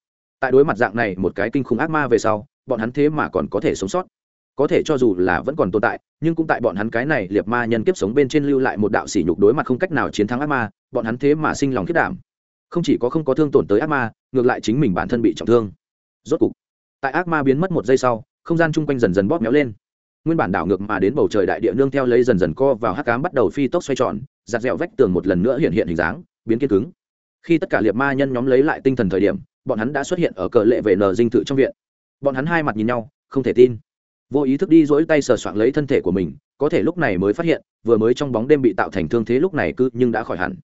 Tại đối mặt dạng này một cái kinh khủng ác ma về sau, bọn hắn thế mà còn có thể sống sót. Có thể cho dù là vẫn còn tồn tại, nhưng cũng tại bọn hắn cái này liệt ma nhân kiếp sống bên trên lưu lại một đạo sỉ nhục đối mặt không cách nào chiến thắng ác ma, bọn hắn thế mà sinh lòng khiết đảm. Không chỉ có không có thương tổn tới ác ma, ngược lại chính mình bản thân bị trọng thương. Rốt cục tại ác ma biến mất một giây sau, không gian chung quanh dần dần bóp méo lên. Nguyên bản đảo ngược mà đến bầu trời đại địa nương theo lấy dần dần co vào hắc cám bắt đầu phi tốc xoay tròn, giặt dẹo vách tường một lần nữa hiện hiện hình dáng, biến kiên cứng. Khi tất cả liệt ma nhân nhóm lấy lại tinh thần thời điểm, bọn hắn đã xuất hiện ở cờ lệ vệ nờ dinh thự trong viện. Bọn hắn hai mặt nhìn nhau, không thể tin. Vô ý thức đi dỗi tay sờ soạng lấy thân thể của mình, có thể lúc này mới phát hiện, vừa mới trong bóng đêm bị tạo thành thương thế lúc này cứ nhưng đã khỏi hẳn.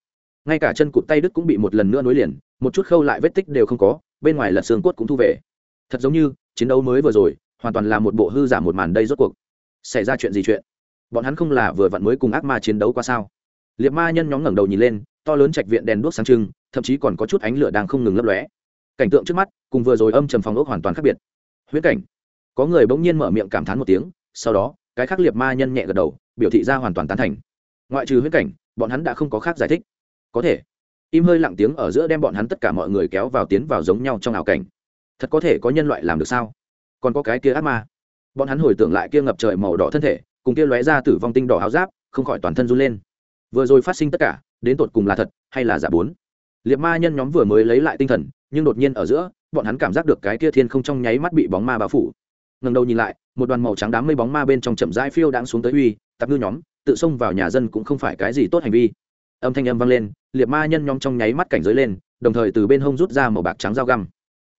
Ngay cả chân cụt tay đứt cũng bị một lần nữa nối liền, một chút khâu lại vết tích đều không có, bên ngoài lật xương cốt cũng thu về thật giống như, chiến đấu mới vừa rồi, hoàn toàn là một bộ hư giả một màn đây rốt cuộc. Xảy ra chuyện gì chuyện? Bọn hắn không là vừa vặn mới cùng ác ma chiến đấu qua sao? Liệt ma nhân nhóm ngẩng đầu nhìn lên, to lớn trạch viện đèn đuốc sáng trưng, thậm chí còn có chút ánh lửa đang không ngừng lấp lóe. Cảnh tượng trước mắt, cùng vừa rồi âm trầm phòng ốc hoàn toàn khác biệt. Huyễn cảnh. Có người bỗng nhiên mở miệng cảm thán một tiếng, sau đó, cái khác liệt ma nhân nhẹ gật đầu, biểu thị ra hoàn toàn tán thành. Ngoại trừ huyễn cảnh, bọn hắn đã không có khác giải thích. Có thể. Im hơi lặng tiếng ở giữa đem bọn hắn tất cả mọi người kéo vào tiến vào giống nhau trong ảo cảnh thật có thể có nhân loại làm được sao? Còn có cái kia ác ma. Bọn hắn hồi tưởng lại kia ngập trời màu đỏ thân thể, cùng kia lóe ra tử vong tinh đỏ áo giáp, không khỏi toàn thân run lên. Vừa rồi phát sinh tất cả, đến tột cùng là thật hay là giả bốn? Liệt ma nhân nhóm vừa mới lấy lại tinh thần, nhưng đột nhiên ở giữa, bọn hắn cảm giác được cái kia thiên không trong nháy mắt bị bóng ma bao phủ. Ngần đầu nhìn lại, một đoàn màu trắng đám mây bóng ma bên trong chậm rãi phiêu đang xuống tới uy, tạp ngư nhóm, tự xông vào nhà dân cũng không phải cái gì tốt hành vi. Âm thanh âm vang lên, liệt ma nhân nhóm trong nháy mắt cảnh giới lên, đồng thời từ bên hông rút ra màu bạc trắng dao găm.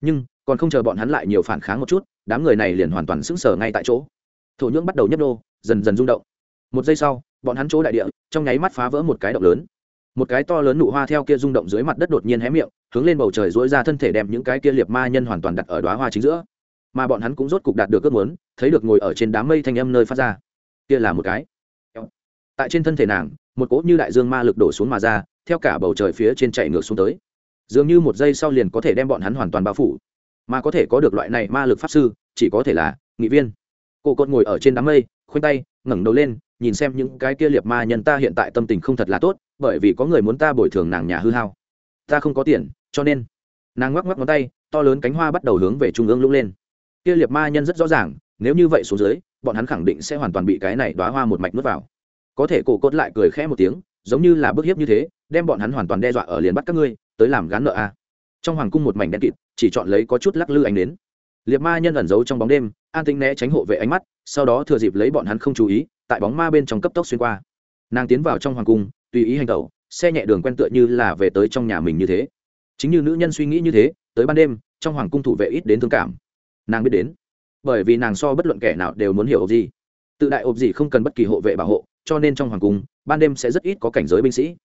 Nhưng còn không chờ bọn hắn lại nhiều phản kháng một chút, đám người này liền hoàn toàn sững sờ ngay tại chỗ. Thổ nhưỡng bắt đầu nhấp nô, dần dần rung động. Một giây sau, bọn hắn chỗ đại địa, trong nháy mắt phá vỡ một cái động lớn. Một cái to lớn nụ hoa theo kia rung động dưới mặt đất đột nhiên hé miệng, hướng lên bầu trời dỗi ra thân thể đem những cái kia liệt ma nhân hoàn toàn đặt ở đoá hoa chính giữa. Mà bọn hắn cũng rốt cục đạt được ước muốn, thấy được ngồi ở trên đám mây thanh âm nơi phát ra. Kia là một cái. Tại trên thân thể nàng, một cỗ như đại dương ma lực đổ xuống mà ra, theo cả bầu trời phía trên chạy ngược xuống tới. Dường như một giây sau liền có thể đem bọn hắn hoàn toàn bao phủ mà có thể có được loại này ma lực pháp sư, chỉ có thể là nghị viên. Cô cột ngồi ở trên đám mây, khoanh tay, ngẩng đầu lên, nhìn xem những cái kia liệt ma nhân ta hiện tại tâm tình không thật là tốt, bởi vì có người muốn ta bồi thường nàng nhà hư hao. Ta không có tiền, cho nên nàng ngoắc ngoắc ngón tay, to lớn cánh hoa bắt đầu hướng về trung ương lũng lên. Kia liệt ma nhân rất rõ ràng, nếu như vậy xuống dưới, bọn hắn khẳng định sẽ hoàn toàn bị cái này đoá hoa một mạch nuốt vào. Có thể cổ cốt lại cười khẽ một tiếng, giống như là bức hiếp như thế, đem bọn hắn hoàn toàn đe dọa ở liền bắt các ngươi, tới làm gán nợ a. Trong hoàng cung một mảnh đen kịt chỉ chọn lấy có chút lắc lư ánh đến liệt ma nhân ẩn giấu trong bóng đêm, an tĩnh né tránh hộ vệ ánh mắt, sau đó thừa dịp lấy bọn hắn không chú ý, tại bóng ma bên trong cấp tốc xuyên qua. Nàng tiến vào trong hoàng cung, tùy ý hành tẩu, xe nhẹ đường quen tựa như là về tới trong nhà mình như thế. Chính như nữ nhân suy nghĩ như thế, tới ban đêm, trong hoàng cung thủ vệ ít đến thương cảm. Nàng biết đến. Bởi vì nàng so bất luận kẻ nào đều muốn hiểu ộp gì. Tự đại ộp gì không cần bất kỳ hộ vệ bảo hộ, cho nên trong hoàng cung, ban đêm sẽ rất ít có cảnh giới binh sĩ.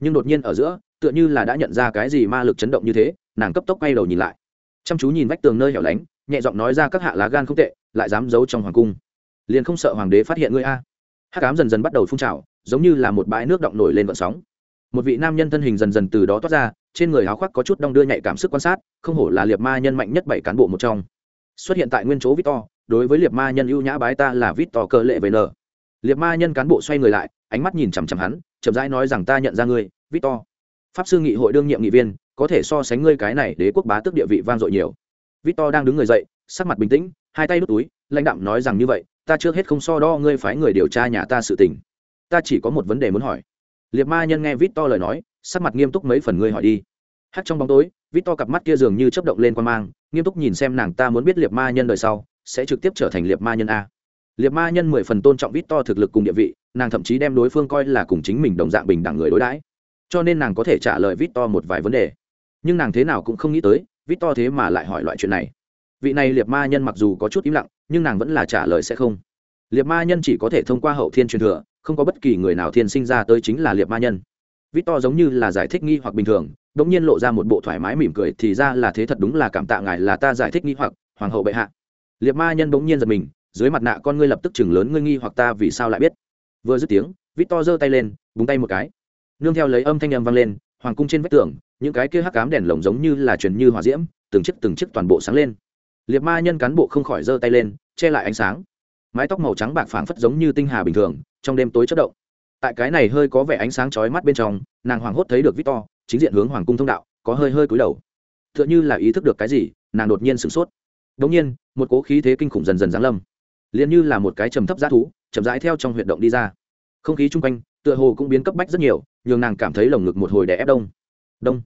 Nhưng đột nhiên ở giữa, tựa như là đã nhận ra cái gì ma lực chấn động như thế, nàng cấp tốc quay đầu nhìn lại chăm chú nhìn vách tường nơi hẻo lánh, nhẹ giọng nói ra các hạ lá gan không tệ, lại dám giấu trong hoàng cung. Liền không sợ hoàng đế phát hiện ngươi a. Hát cám dần dần bắt đầu phun trào, giống như là một bãi nước động nổi lên vận sóng. Một vị nam nhân thân hình dần dần từ đó toát ra, trên người áo khoác có chút đong đưa nhạy cảm sức quan sát, không hổ là liệt ma nhân mạnh nhất bảy cán bộ một trong. Xuất hiện tại nguyên chỗ victor, đối với liệt ma nhân ưu nhã bái ta là victor cơ lệ về n liệt ma nhân cán bộ xoay người lại, ánh mắt nhìn chằm chằm hắn, chậm rãi nói rằng ta nhận ra ngươi, victor. Pháp sư nghị hội đương nhiệm nghị viên có thể so sánh ngươi cái này đế quốc bá tước địa vị vang dội nhiều. Victor đang đứng người dậy, sắc mặt bình tĩnh, hai tay đút túi, lãnh đạm nói rằng như vậy, ta trước hết không so đo ngươi phái người điều tra nhà ta sự tình. Ta chỉ có một vấn đề muốn hỏi. Liệt ma nhân nghe victor lời nói, sắc mặt nghiêm túc mấy phần ngươi hỏi đi. Hắt trong bóng tối, victor cặp mắt kia dường như chấp động lên quan mang, nghiêm túc nhìn xem nàng ta muốn biết liệt ma nhân đời sau, sẽ trực tiếp trở thành liệt ma nhân a. Liệt ma nhân mười phần tôn trọng victor thực lực cùng địa vị, nàng thậm chí đem đối phương coi là cùng chính mình đồng dạng bình đẳng người đối đãi. Cho nên nàng có thể trả lời Victor một vài vấn đề nhưng nàng thế nào cũng không nghĩ tới vít to thế mà lại hỏi loại chuyện này. Vị này liệt ma nhân mặc dù có chút im lặng, nhưng nàng vẫn là trả lời sẽ không. Liệt ma nhân chỉ có thể thông qua hậu thiên truyền thừa, không có bất kỳ người nào thiên sinh ra tới chính là liệt ma nhân. Vít to giống như là giải thích nghi hoặc bình thường đ ỗ n g nhiên lộ ra một bộ thoải mái mỉm cười, thì ra là thế thật đúng là cảm tạ ngài là ta giải thích nghi hoặc, hoàng hậu bệ hạ. Liệt ma nhân bỗng nhiên giật mình, dưới mặt nạ con ngươi lập tức chừng lớn, ngươi nghi hoặc ta vì sao lại biết? Vừa dứt tiếng vít to giơ tay lên, búng tay một cái. Nương theo lấy âm thanh âm vang lên hoàng cung trên vách tường, những cái kia hắc cám đèn lồng giống như là truyền như hòa diễm, từng chiếc từng chiếc toàn bộ sáng lên. Liệt ma nhân cán bộ không khỏi giơ tay lên, che lại ánh sáng. Mái tóc màu trắng bạc phảng phất giống như tinh hà bình thường, trong đêm tối chất động. Tại cái này hơi có vẻ ánh sáng chói mắt bên trong, nàng hoàng hốt thấy được victor, chính diện hướng hoàng cung thông đạo, có hơi hơi cúi đầu. T h ư ợ n h ư là ý thức được cái gì, nàng đột nhiên sửng sốt. Đ ỗ n g nhiên, một cố khí thế kinh khủng dần dần giáng lâm. Liền như là một cái trầm thấp g thú, chậm rãi theo trong huyệt động đi ra. Không khí chung quanh, tựa hồ cũng biến cấp bách rất nhiều nhường nàng cảm thấy lồng ngực một hồi đè ép đông. Đông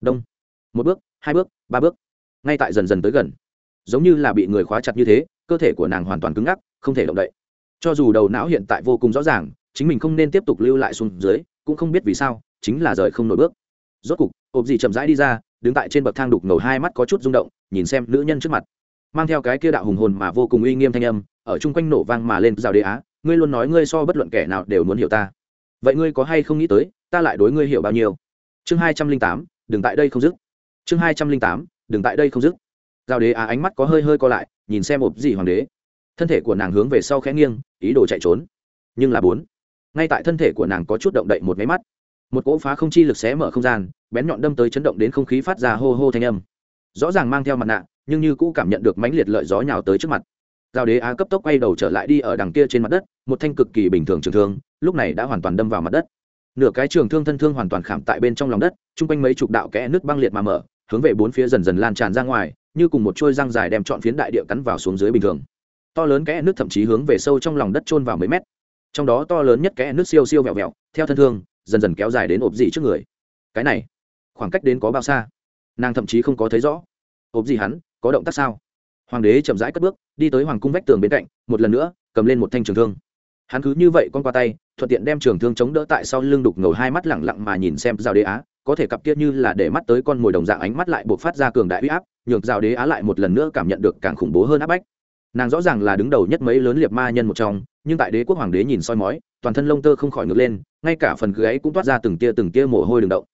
đông. Một bước, hai bước, ba bước. Ngay tại dần dần tới gần. Giống như là bị người khóa chặt như thế, cơ thể của nàng hoàn toàn cứng ngắc, không thể động đậy. Cho dù đầu não hiện tại vô cùng rõ ràng, chính mình không nên tiếp tục lưu lại xuống dưới, cũng không biết vì sao, chính là rời không nổi bước. Rốt cục ộp gì chậm rãi đi ra, đứng tại trên bậc thang đục ngầu hai mắt có chút rung động, nhìn xem nữ nhân trước mặt. Mang theo cái kia đạo hùng hồn mà vô cùng uy nghiêm thanh âm, ở chung quanh nổ vang mà lên rào đế á, ngươi luôn nói ngươi so bất luận kẻ nào đều muốn hiểu ta. Vậy ngươi có hay không nghĩ tới ta lại đối ngươi hiểu bao nhiêu? Chương hai trăm linh tám, đừng tại đây không dứt. Chương hai trăm linh tám, đừng tại đây không dứt. Giao đế á ánh mắt có hơi hơi co lại, nhìn xem ộp gì hoàng đế. Thân thể của nàng hướng về sau khẽ nghiêng, ý đồ chạy trốn. Nhưng là bốn, ngay tại thân thể của nàng có chút động đậy một máy mắt. Một cỗ phá không chi lực xé mở không gian, bén nhọn đâm tới chấn động đến không khí phát ra hô hô thanh âm. Rõ ràng mang theo mặt nạ, nhưng như cũ cảm nhận được mãnh liệt lợi gió nhào tới trước mặt. Giao đế á cấp tốc quay đầu trở lại đi ở đằng kia trên mặt đất, một thanh cực kỳ bình thường trường thương, lúc này đã hoàn toàn đâm vào mặt đất nửa cái trường thương thân thương hoàn toàn khảm tại bên trong lòng đất, chung quanh mấy chục đạo kẽ nước băng liệt mà mở, hướng về bốn phía dần dần lan tràn ra ngoài, như cùng một trôi răng dài đem trọn phiến đại địa cắn vào xuống dưới bình thường. To lớn kẽ nước thậm chí hướng về sâu trong lòng đất trôn vào mấy mét. Trong đó to lớn nhất kẽ nước siêu siêu vẹo vẹo, theo thân thương, dần dần kéo dài đến ộp dị trước người. Cái này, khoảng cách đến có bao xa? Nàng thậm chí không có thấy rõ. Ộp dị hắn, có động tác sao? Hoàng đế chậm rãi cất bước, đi tới hoàng cung vách tường bên cạnh, một lần nữa, cầm lên một thanh trường thương. Hắn cứ như vậy con qua tay thuận tiện đem trường thương chống đỡ tại sau lưng đục ngầu hai mắt lẳng lặng mà nhìn xem rào đế á, có thể cặp kia như là để mắt tới con mồi đồng dạng ánh mắt lại buộc phát ra cường đại uy áp nhược rào đế á lại một lần nữa cảm nhận được càng khủng bố hơn áp bách. Nàng rõ ràng là đứng đầu nhất mấy lớn liệt ma nhân một trong, nhưng tại đế quốc hoàng đế nhìn soi mói, toàn thân lông tơ không khỏi ngược lên, ngay cả phần gáy cũng toát ra từng tia từng tia mồ hôi đường động.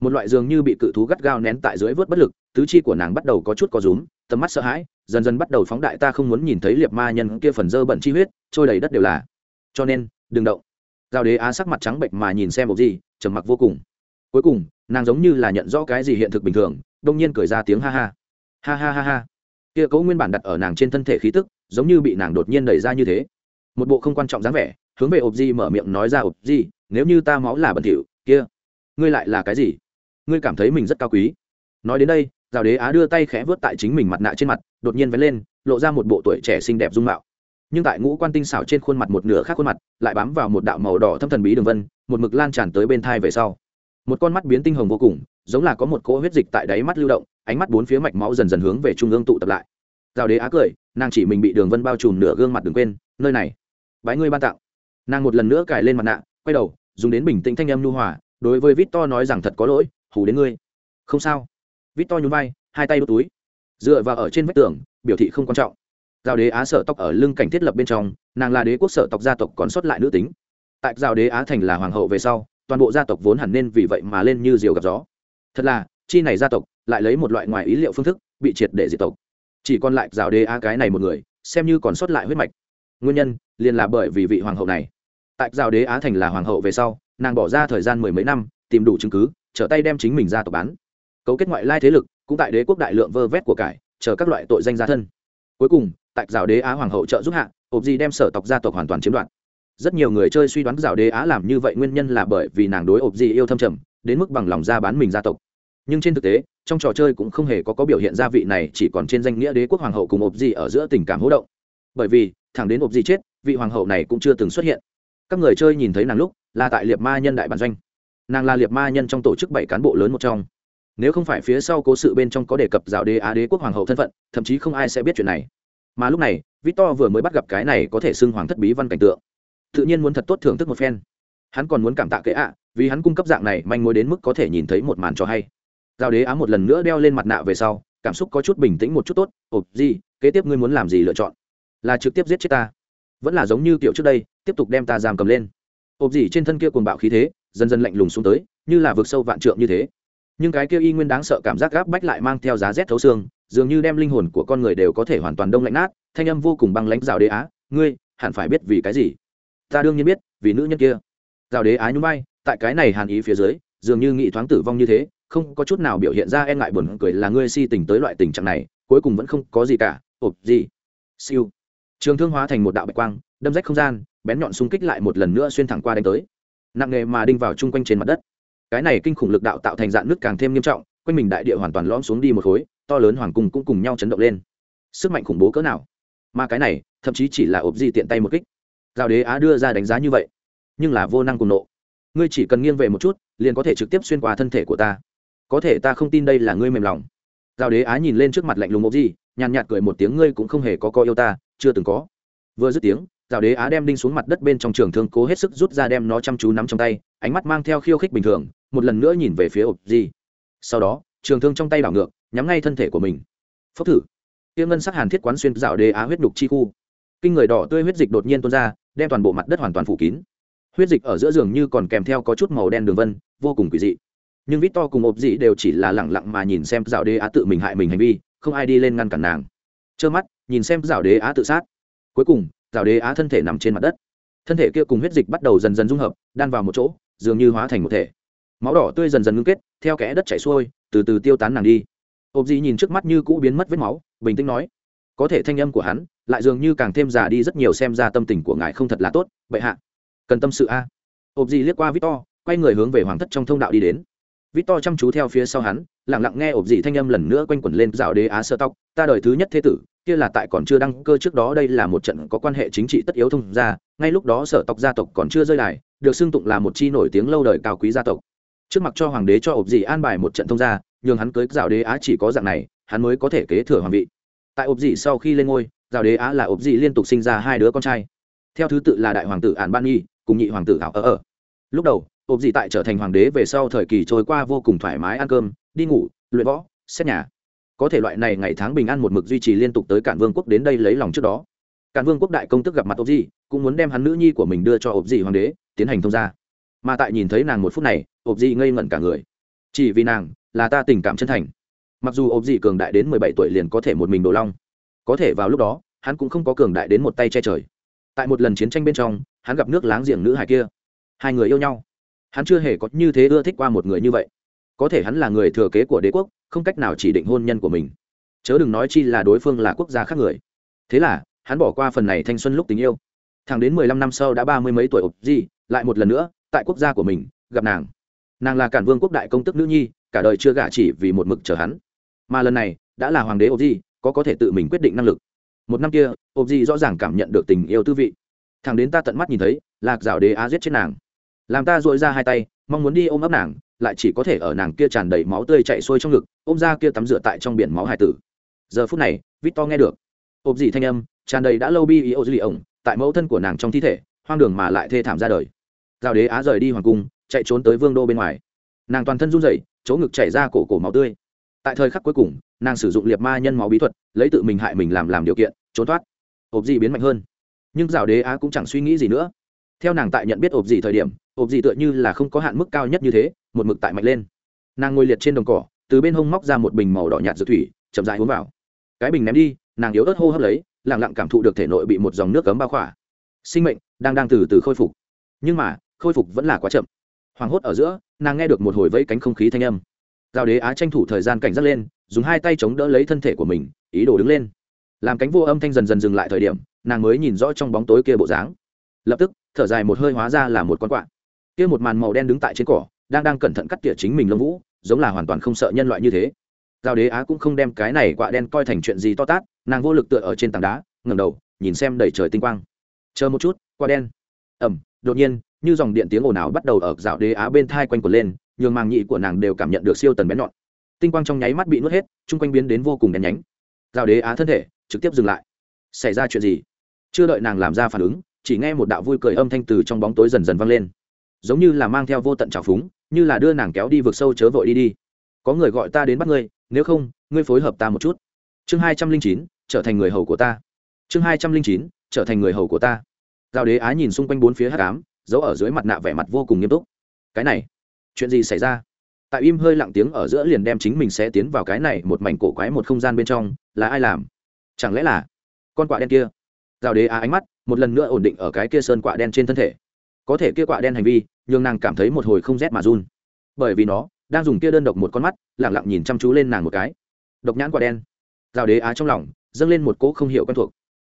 Một loại dường như bị cự thú gắt gao nén tại dưới vớt bất lực, tứ chi của nàng bắt đầu có chút có rúm, tầm mắt sợ hãi, dần dần bắt đầu phóng đại ta không muốn nhìn thấy liệt ma nhân kia phần dơ bẩn chi huyết, trôi đầy đất đều là. Cho nên, đừng động giao đế á sắc mặt trắng bệnh mà nhìn xem bộ gì, trầm mặc vô cùng. Cuối cùng, nàng giống như là nhận rõ cái gì hiện thực bình thường, đông nhiên cười ra tiếng ha ha. Ha ha ha ha. Kia cấu nguyên bản đặt ở nàng trên thân thể khí tức, giống như bị nàng đột nhiên đẩy ra như thế. Một bộ không quan trọng dáng vẻ, hướng về ộp di mở miệng nói ra ộp di nếu như ta máu là bẩn thỉu, kia, ngươi lại là cái gì? Ngươi cảm thấy mình rất cao quý. Nói đến đây giáo đế á đưa tay khẽ vớt tại chính mình mặt nạ trên mặt, đột nhiên vén lên, lộ ra một bộ tuổi trẻ xinh đẹp dung mạo nhưng tại ngũ quan tinh xảo trên khuôn mặt một nửa khác khuôn mặt, lại bám vào một đạo màu đỏ thâm thần bí đường vân, một mực lan tràn tới bên thai về sau. Một con mắt biến tinh hồng vô cùng, giống là có một cỗ huyết dịch tại đáy mắt lưu động, ánh mắt bốn phía mạch máu dần dần hướng về trung ương tụ tập lại. Rào đế á cười, nàng chỉ mình bị đường vân bao trùm nửa gương mặt đừng quên, nơi này, bái ngươi ban tặng. Nàng một lần nữa cài lên mặt nạ, quay đầu, dùng đến bình tĩnh thanh âm nhu hòa, đối với vít to nói rằng, thật có lỗi, hù đến ngươi. Không sao. Vít to nhún vai, hai tay đốt túi. Dựa vào ở trên vách tường, biểu thị không quan trọng giao đế á sở tộc ở lưng cảnh thiết lập bên trong, nàng là đế quốc sở tộc gia tộc còn sót lại nữ tính. Tại giao đế á thành là hoàng hậu về sau, toàn bộ gia tộc vốn hẳn nên vì vậy mà lên như diều gặp gió. Thật là, chi này gia tộc lại lấy một loại ngoài ý liệu phương thức, bị triệt để diệt tộc. Chỉ còn lại giao đế á cái này một người, xem như còn sót lại huyết mạch. Nguyên nhân, liền là bởi vì vị hoàng hậu này. Tại giao đế á thành là hoàng hậu về sau, nàng bỏ ra thời gian mười mấy năm, tìm đủ chứng cứ, trở tay đem chính mình ra tộc bán. Cấu kết ngoại lai thế lực, cũng tại đế quốc đại lượng vơ vét của cải, chờ các loại tội danh gia thân. Cuối cùng tại rào đế á hoàng hậu trợ giúp hạ, ộp gì đem sở tộc gia tộc hoàn toàn chiếm đoạt. Rất nhiều người chơi suy đoán rào đế á làm như vậy nguyên nhân là bởi vì nàng đối ộp gì yêu thâm trầm, đến mức bằng lòng ra bán mình gia tộc. Nhưng trên thực tế, trong trò chơi cũng không hề có có biểu hiện gia vị này, chỉ còn trên danh nghĩa đế quốc hoàng hậu cùng ộp gì ở giữa tình cảm hỗ động. Bởi vì, thẳng đến ộp gì chết, vị hoàng hậu này cũng chưa từng xuất hiện. Các người chơi nhìn thấy nàng lúc, là tại liệt ma nhân đại bản doanh. Nàng là liệt ma nhân trong tổ chức bảy cán bộ lớn một trong. Nếu không phải phía sau cố sự bên trong có đề cập rào đế á đế quốc hoàng hậu thân phận, thậm chí không ai sẽ biết chuyện này mà lúc này, victor vừa mới bắt gặp cái này có thể xưng hoàng thất bí văn cảnh tượng. Tự nhiên muốn thật tốt thưởng thức một phen. Hắn còn muốn cảm tạ kệ ạ, vì hắn cung cấp dạng này manh mối đến mức có thể nhìn thấy một màn cho hay. Giao đế á một lần nữa đeo lên mặt nạ về sau, cảm xúc có chút bình tĩnh một chút tốt. Ộp gì, kế tiếp ngươi muốn làm gì lựa chọn? Là trực tiếp giết chết ta. Vẫn là giống như kiểu trước đây, tiếp tục đem ta giam cầm lên. Ộp gì, trên thân kia cuồng bạo khí thế, dần dần lạnh lùng xuống tới, như là vượt sâu vạn trượng như thế nhưng cái kia y nguyên đáng sợ cảm giác gáp bách lại mang theo giá rét thấu xương, dường như đem linh hồn của con người đều có thể hoàn toàn đông lạnh nát, thanh âm vô cùng băng lãnh, rào đế á, ngươi hẳn phải biết vì cái gì? Ta đương nhiên biết, vì nữ nhân kia. Rào đế á nhún bay tại cái này hàn ý phía dưới, dường như nghị thoáng tử vong như thế, không có chút nào biểu hiện ra e ngại buồn cười là ngươi si tình tới loại tình trạng này, cuối cùng vẫn không có gì cả, ộp gì? Siêu. Trường thương hóa thành một đạo bạch quang, đâm rách không gian, bén nhọn xung kích lại một lần nữa xuyên thẳng qua đánh tới. Nặng nghề mà đinh vào chung quanh trên mặt đất cái này kinh khủng lực đạo tạo thành dạng nước càng thêm nghiêm trọng, quanh mình đại địa hoàn toàn lõm xuống đi một khối, to lớn hoàng cung cũng cùng nhau chấn động lên. Sức mạnh khủng bố cỡ nào? Mà cái này, thậm chí chỉ là ốp di tiện tay một kích. Giao đế á đưa ra đánh giá như vậy, nhưng là vô năng cùng nộ. Ngươi chỉ cần nghiêng về một chút, liền có thể trực tiếp xuyên qua thân thể của ta. Có thể ta không tin đây là ngươi mềm lòng. Giao đế á nhìn lên trước mặt lạnh lùng ốp di, nhàn nhạt cười một tiếng, ngươi cũng không hề có co yêu ta, chưa từng có. Vừa dứt tiếng, giao đế á đem đinh xuống mặt đất bên trong trường thương cố hết sức rút ra đem nó chăm chú nắm trong tay, ánh mắt mang theo khiêu khích bình thường một lần nữa nhìn về phía ộp di sau đó, trường thương trong tay đảo ngược, nhắm ngay thân thể của mình. Phốc thử. Tiêm ngân sắc hàn thiết quán xuyên rào đế á huyết đục chi khu. Kinh người đỏ tươi huyết dịch đột nhiên tuôn ra, đem toàn bộ mặt đất hoàn toàn phủ kín. Huyết dịch ở giữa giường như còn kèm theo có chút màu đen đường vân, vô cùng quỷ dị. Nhưng vít to cùng ộp dị đều chỉ là lẳng lặng mà nhìn xem rào đế á tự mình hại mình hành vi, không ai đi lên ngăn cản nàng. Trơ mắt, nhìn xem rào đế á tự sát. Cuối cùng, rào đế á thân thể nằm trên mặt đất. Thân thể kia cùng huyết dịch bắt đầu dần dần dung hợp, đan vào một chỗ, dường như hóa thành một thể máu đỏ tươi dần dần ngưng kết, theo kẽ đất chảy xuôi, từ từ tiêu tán nàng đi. Ộp dị nhìn trước mắt như cũ biến mất vết máu, bình tĩnh nói, có thể thanh âm của hắn lại dường như càng thêm già đi rất nhiều, xem ra tâm tình của ngài không thật là tốt vậy hạ. Cần tâm sự a. À. ộp dị liếc qua victor, quay người hướng về hoàng thất trong thông đạo đi đến. Victor chăm chú theo phía sau hắn, lặng lặng nghe ộp dị thanh âm lần nữa quanh quẩn lên dạo đế á sơ tóc, ta đời thứ nhất thế tử, kia là tại còn chưa đăng cơ trước đó, đây là một trận có quan hệ chính trị tất yếu thông ra ngay lúc đó sở tộc gia tộc còn chưa rơi đài được xưng tụng là một chi nổi tiếng lâu đời cao quý gia tộc trước mặt cho hoàng đế cho ộp dị an bài một trận thông gia, nhường hắn cưới rào đế á chỉ có dạng này, hắn mới có thể kế thừa hoàng vị. Tại ộp dị sau khi lên ngôi rào đế á là ộp dị liên tục sinh ra hai đứa con trai. Theo thứ tự là đại hoàng tử ản ban nhi, cùng nhị hoàng tử ảo ở ở lúc đầu ộp dị tại trở thành hoàng đế về sau thời kỳ trôi qua vô cùng thoải mái ăn cơm, đi ngủ, luyện võ, xét nhà. Có thể loại này ngày tháng bình an một mực duy trì liên tục tới cản vương quốc đến đây lấy lòng trước đó. Cản vương quốc đại công tức gặp mặt ộp dị, cũng muốn đem hắn nữ nhi của mình đưa cho ộp dị hoàng đế, tiến hành thông gia mà tại nhìn thấy nàng một phút này, ộp dị ngây ngẩn cả người. Chỉ vì nàng là ta tình cảm chân thành. Mặc dù ộp dị cường đại đến mười bảy tuổi liền có thể một mình đồ long, có thể vào lúc đó, hắn cũng không có cường đại đến một tay che trời. Tại một lần chiến tranh bên trong, hắn gặp nước láng giềng nữ hải kia. Hai người yêu nhau. Hắn chưa hề có như thế ưa thích qua một người như vậy. Có thể hắn là người thừa kế của đế quốc, không cách nào chỉ định hôn nhân của mình. Chớ đừng nói chi là đối phương là quốc gia khác người. Thế là, hắn bỏ qua phần này thanh xuân lúc tình yêu. Thằng đến mười lăm năm sau đã ba mươi mấy tuổi ộp di lại một lần nữa tại quốc gia của mình, gặp nàng. Nàng là cản vương quốc đại công tức nữ nhi, cả đời chưa gả chỉ vì một mực chờ hắn. Mà lần này, đã là hoàng đế ốp di, có có thể tự mình quyết định năng lực. Một năm kia ốp di rõ ràng cảm nhận được tình yêu tư vị. Thằng đến ta tận mắt nhìn thấy, lạc rào đế á giết chết nàng. Làm ta dội ra hai tay, mong muốn đi ôm ấp nàng, lại chỉ có thể ở nàng kia tràn đầy máu tươi chạy xuôi trong ngực, ôm ra kia tắm rửa tại trong biển máu hải tử. Giờ phút này vít to nghe được. Ộp dị thanh âm, tràn đầy đã lâu bi ý ô dư lì ổng, tại mẫu thân của nàng trong thi thể, hoang đường mà lại thê thảm ra đời giao đế á rời đi hoàng cung, chạy trốn tới vương đô bên ngoài. Nàng toàn thân run rẩy, chỗ ngực chảy ra cổ cổ máu tươi. Tại thời khắc cuối cùng, nàng sử dụng liệt ma nhân máu bí thuật, lấy tự mình hại mình làm làm điều kiện, trốn thoát. Ộp dị biến mạnh hơn. Nhưng rào đế á cũng chẳng suy nghĩ gì nữa. Theo nàng tại nhận biết ộp dị thời điểm, ộp dị tựa như là không có hạn mức cao nhất như thế, một mực tại mạnh lên. Nàng ngồi liệt trên đồng cỏ, từ bên hông móc ra một bình màu đỏ nhạt dược thủy, chậm dại uống vào. Cái bình ném đi, nàng yếu ớt hô hấp lấy lẳng lặng cảm thụ được thể nội bị một dòng nước cấm bao khỏa. Sinh mệnh đang đang từ từ khôi phục. Nhưng mà khôi phục vẫn là quá chậm. Hoảng hốt ở giữa, nàng nghe được một hồi vẫy cánh không khí thanh âm. Giao đế á tranh thủ thời gian cảnh giác lên, dùng hai tay chống đỡ lấy thân thể của mình, ý đồ đứng lên. Làm cánh vô âm thanh dần dần dừng lại thời điểm, nàng mới nhìn rõ trong bóng tối kia bộ dáng. Lập tức, thở dài một hơi hóa ra là một con quạ. Kia một màn màu đen đứng tại trên cỏ, đang đang cẩn thận cắt tỉa chính mình lông vũ, giống là hoàn toàn không sợ nhân loại như thế. Giao đế á cũng không đem cái này quạ đen coi thành chuyện gì to tát, nàng vô lực tựa ở trên tảng đá, ngẩng đầu, nhìn xem đầy trời tinh quang. Chờ một chút, quạ đen. Ẩm đột nhiên như dòng điện tiếng ồn ào bắt đầu ở dạo đế á bên thai quanh quần lên, nhường màng nhị của nàng đều cảm nhận được siêu tần bén nhọn. Tinh quang trong nháy mắt bị nuốt hết, chung quanh biến đến vô cùng đen nhánh. Dạo đế á thân thể trực tiếp dừng lại. Xảy ra chuyện gì? Chưa đợi nàng làm ra phản ứng, chỉ nghe một đạo vui cười âm thanh từ trong bóng tối dần dần vang lên. Giống như là mang theo vô tận trào phúng, như là đưa nàng kéo đi vực sâu chớ vội đi đi. Có người gọi ta đến bắt ngươi, nếu không, ngươi phối hợp ta một chút. Chương hai trăm linh chín, trở thành người hầu của ta. Chương hai trăm linh chín, trở thành người hầu của ta. Giao đế á nhìn xung quanh bốn phía hát cám giấu ở dưới mặt nạ vẻ mặt vô cùng nghiêm túc. Cái này, chuyện gì xảy ra? Tại im hơi lặng tiếng ở giữa liền đem chính mình sẽ tiến vào cái này một mảnh cổ quái một không gian bên trong, là ai làm? Chẳng lẽ là con quạ đen kia? Rào đế á ánh mắt, một lần nữa ổn định ở cái kia sơn quạ đen trên thân thể. Có thể kia quạ đen hành vi, nhường nàng cảm thấy một hồi không rét mà run. Bởi vì nó đang dùng kia đơn độc một con mắt lẳng lặng nhìn chăm chú lên nàng một cái. Độc nhãn quạ đen. Rào đế á trong lòng, dâng lên một cỗ không hiểu quen thuộc.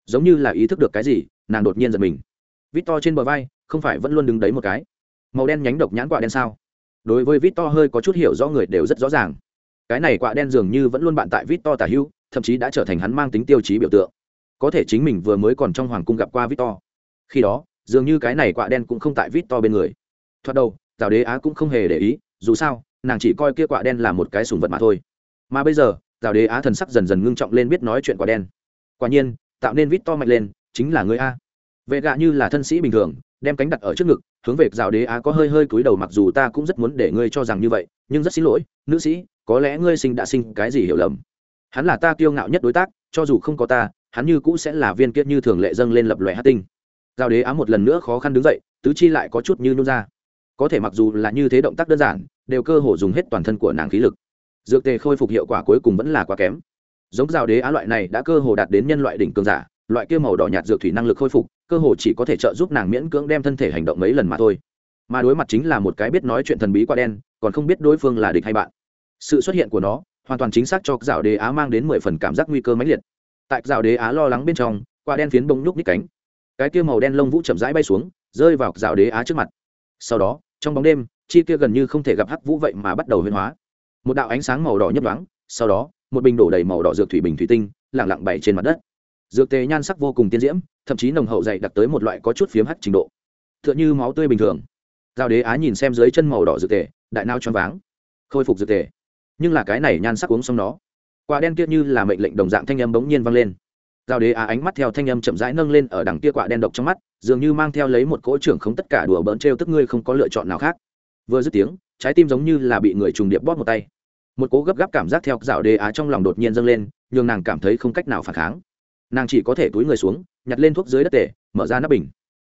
Giống như là ý thức được cái gì, nàng đột nhiên giật mình. Vít to trên bờ vai không phải vẫn luôn đứng đấy một cái. Màu đen nhánh độc nhãn quạ đen sao? Đối với vít to hơi có chút hiểu rõ người đều rất rõ ràng. Cái này quạ đen dường như vẫn luôn bạn tại vít to tả hưu, thậm chí đã trở thành hắn mang tính tiêu chí biểu tượng. Có thể chính mình vừa mới còn trong hoàng cung gặp qua vít to. Khi đó dường như cái này quạ đen cũng không tại vít to bên người. Thoạt đầu tào đế á cũng không hề để ý dù sao nàng chỉ coi kia quạ đen là một cái sùng vật mà thôi. Mà bây giờ tào đế á thần sắc dần dần ngưng trọng lên biết nói chuyện quả đen. Quả nhiên tạo nên vít to mạnh lên chính là người a. Vệ gạ như là thân sĩ bình thường đem cánh đặt ở trước ngực, hướng về rào đế á có hơi hơi cúi đầu mặc dù ta cũng rất muốn để ngươi cho rằng như vậy, nhưng rất xin lỗi, nữ sĩ, có lẽ ngươi sinh đã sinh cái gì hiểu lầm. Hắn là ta kiêu ngạo nhất đối tác, cho dù không có ta, hắn như cũ sẽ là viên kiết như thường lệ dâng lên lập lòe hát tinh. Giao đế á một lần nữa khó khăn đứng dậy, tứ chi lại có chút như nôn ra. Có thể mặc dù là như thế động tác đơn giản, đều cơ hồ dùng hết toàn thân của nàng khí lực. Dược tề khôi phục hiệu quả cuối cùng vẫn là quá kém. Giống giao đế á loại này đã cơ hồ đạt đến nhân loại đỉnh cường giả loại kia màu đỏ nhạt dược thủy năng lực khôi phục, cơ hồ chỉ có thể trợ giúp nàng miễn cưỡng đem thân thể hành động mấy lần mà thôi. Mà đối mặt chính là một cái biết nói chuyện thần bí quả đen, còn không biết đối phương là địch hay bạn. Sự xuất hiện của nó, hoàn toàn chính xác cho dạo đế á mang đến mười phần cảm giác nguy cơ mãnh liệt. Tại dạo đế á lo lắng bên trong, quả đen phiến bông nhúc nít cánh. Cái kia màu đen lông vũ chậm rãi bay xuống, rơi vào dạo đế á trước mặt. Sau đó, trong bóng đêm, chi kia gần như không thể gặp hắc vũ vậy mà bắt đầu huyên hóa. Một đạo ánh sáng màu đỏ nhấp đoáng sau đó, một bình đổ đầy màu đỏ dược thủy bình thủy tinh lẳng lặng bày trên mặt đất dược tề nhan sắc vô cùng tiên diễm, thậm chí nồng hậu dày đặc tới một loại có chút phiếm hắt trình độ. T h ư ợ n h ư máu tươi bình thường. Giao đế á nhìn xem dưới chân màu đỏ dược tề, đại nao choáng váng. Khôi phục dược tề. Nhưng là cái này nhan sắc uống xong nó, quả đen kia như là mệnh lệnh đồng dạng thanh âm bỗng nhiên vang lên. Giao đế á ánh mắt theo thanh âm chậm rãi nâng lên ở đằng kia quả đen độc trong mắt, dường như mang theo lấy một cỗ trưởng không tất cả đùa bỡn trêu tức ngươi không có lựa chọn nào khác. Vừa dứt tiếng, trái tim giống như là bị người trùng điệp bóp một tay. Một cố gấp gáp cảm giác theo dạo đế á trong lòng đột nhiên dâng lên, nhường nàng cảm thấy không cách nào phản kháng nàng chỉ có thể túi người xuống, nhặt lên thuốc dưới đất tể mở ra nắp bình.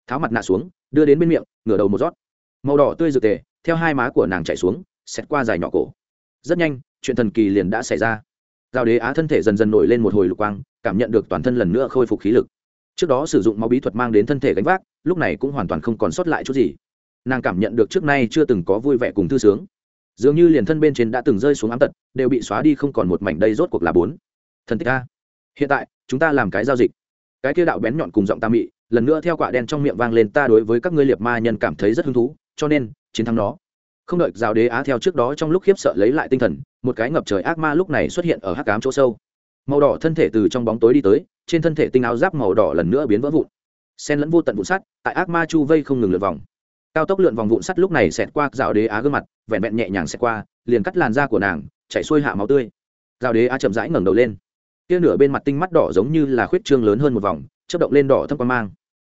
Tháo mặt nạ xuống, đưa đến bên miệng, ngửa đầu một rót. Màu đỏ tươi rực tề, theo hai má của nàng chạy xuống xét qua dài nhỏ cổ. Rất nhanh, chuyện thần kỳ liền đã xảy ra. Giao đế á thân thể dần dần nổi lên một hồi lục quang, cảm nhận được toàn thân lần nữa khôi phục khí lực. Trước đó sử dụng máu bí thuật mang đến thân thể gánh vác, lúc này cũng hoàn toàn không còn sót lại chút gì. Nàng cảm nhận được trước nay chưa từng có vui vẻ cùng thư sướng. Dường như liền thân bên trên đã từng rơi xuống ám tật, đều bị xóa đi không còn một mảnh đây rốt cuộc là bốn. Thần tích a hiện tại, chúng ta làm cái giao dịch. Cái kia đạo bén nhọn cùng giọng ta mị, lần nữa theo quạ đen trong miệng vang lên ta đối với các ngươi liệt ma nhân cảm thấy rất hứng thú, cho nên, chiến thắng nó. Không đợi rào đế á theo trước đó trong lúc khiếp sợ lấy lại tinh thần, một cái ngập trời ác ma lúc này xuất hiện ở hắc cám chỗ sâu. Màu đỏ thân thể từ trong bóng tối đi tới, trên thân thể tinh áo giáp màu đỏ lần nữa biến vỡ vụn. Sen lẫn vô tận vụn sắt, tại ác ma chu vây không ngừng lượn vòng. Cao tốc lượn vòng vụn sắt lúc này xẹt qua rào đế á gương mặt, vẹn vẹn nhẹ nhàng xẹt qua, liền cắt làn da của nàng chạy xuôi hạ máu tươi. Rào đế á chậm rãi ngẩng đầu lên kia nửa bên mặt tinh mắt đỏ giống như là khuyết trương lớn hơn một vòng chất động lên đỏ thâm quan mang.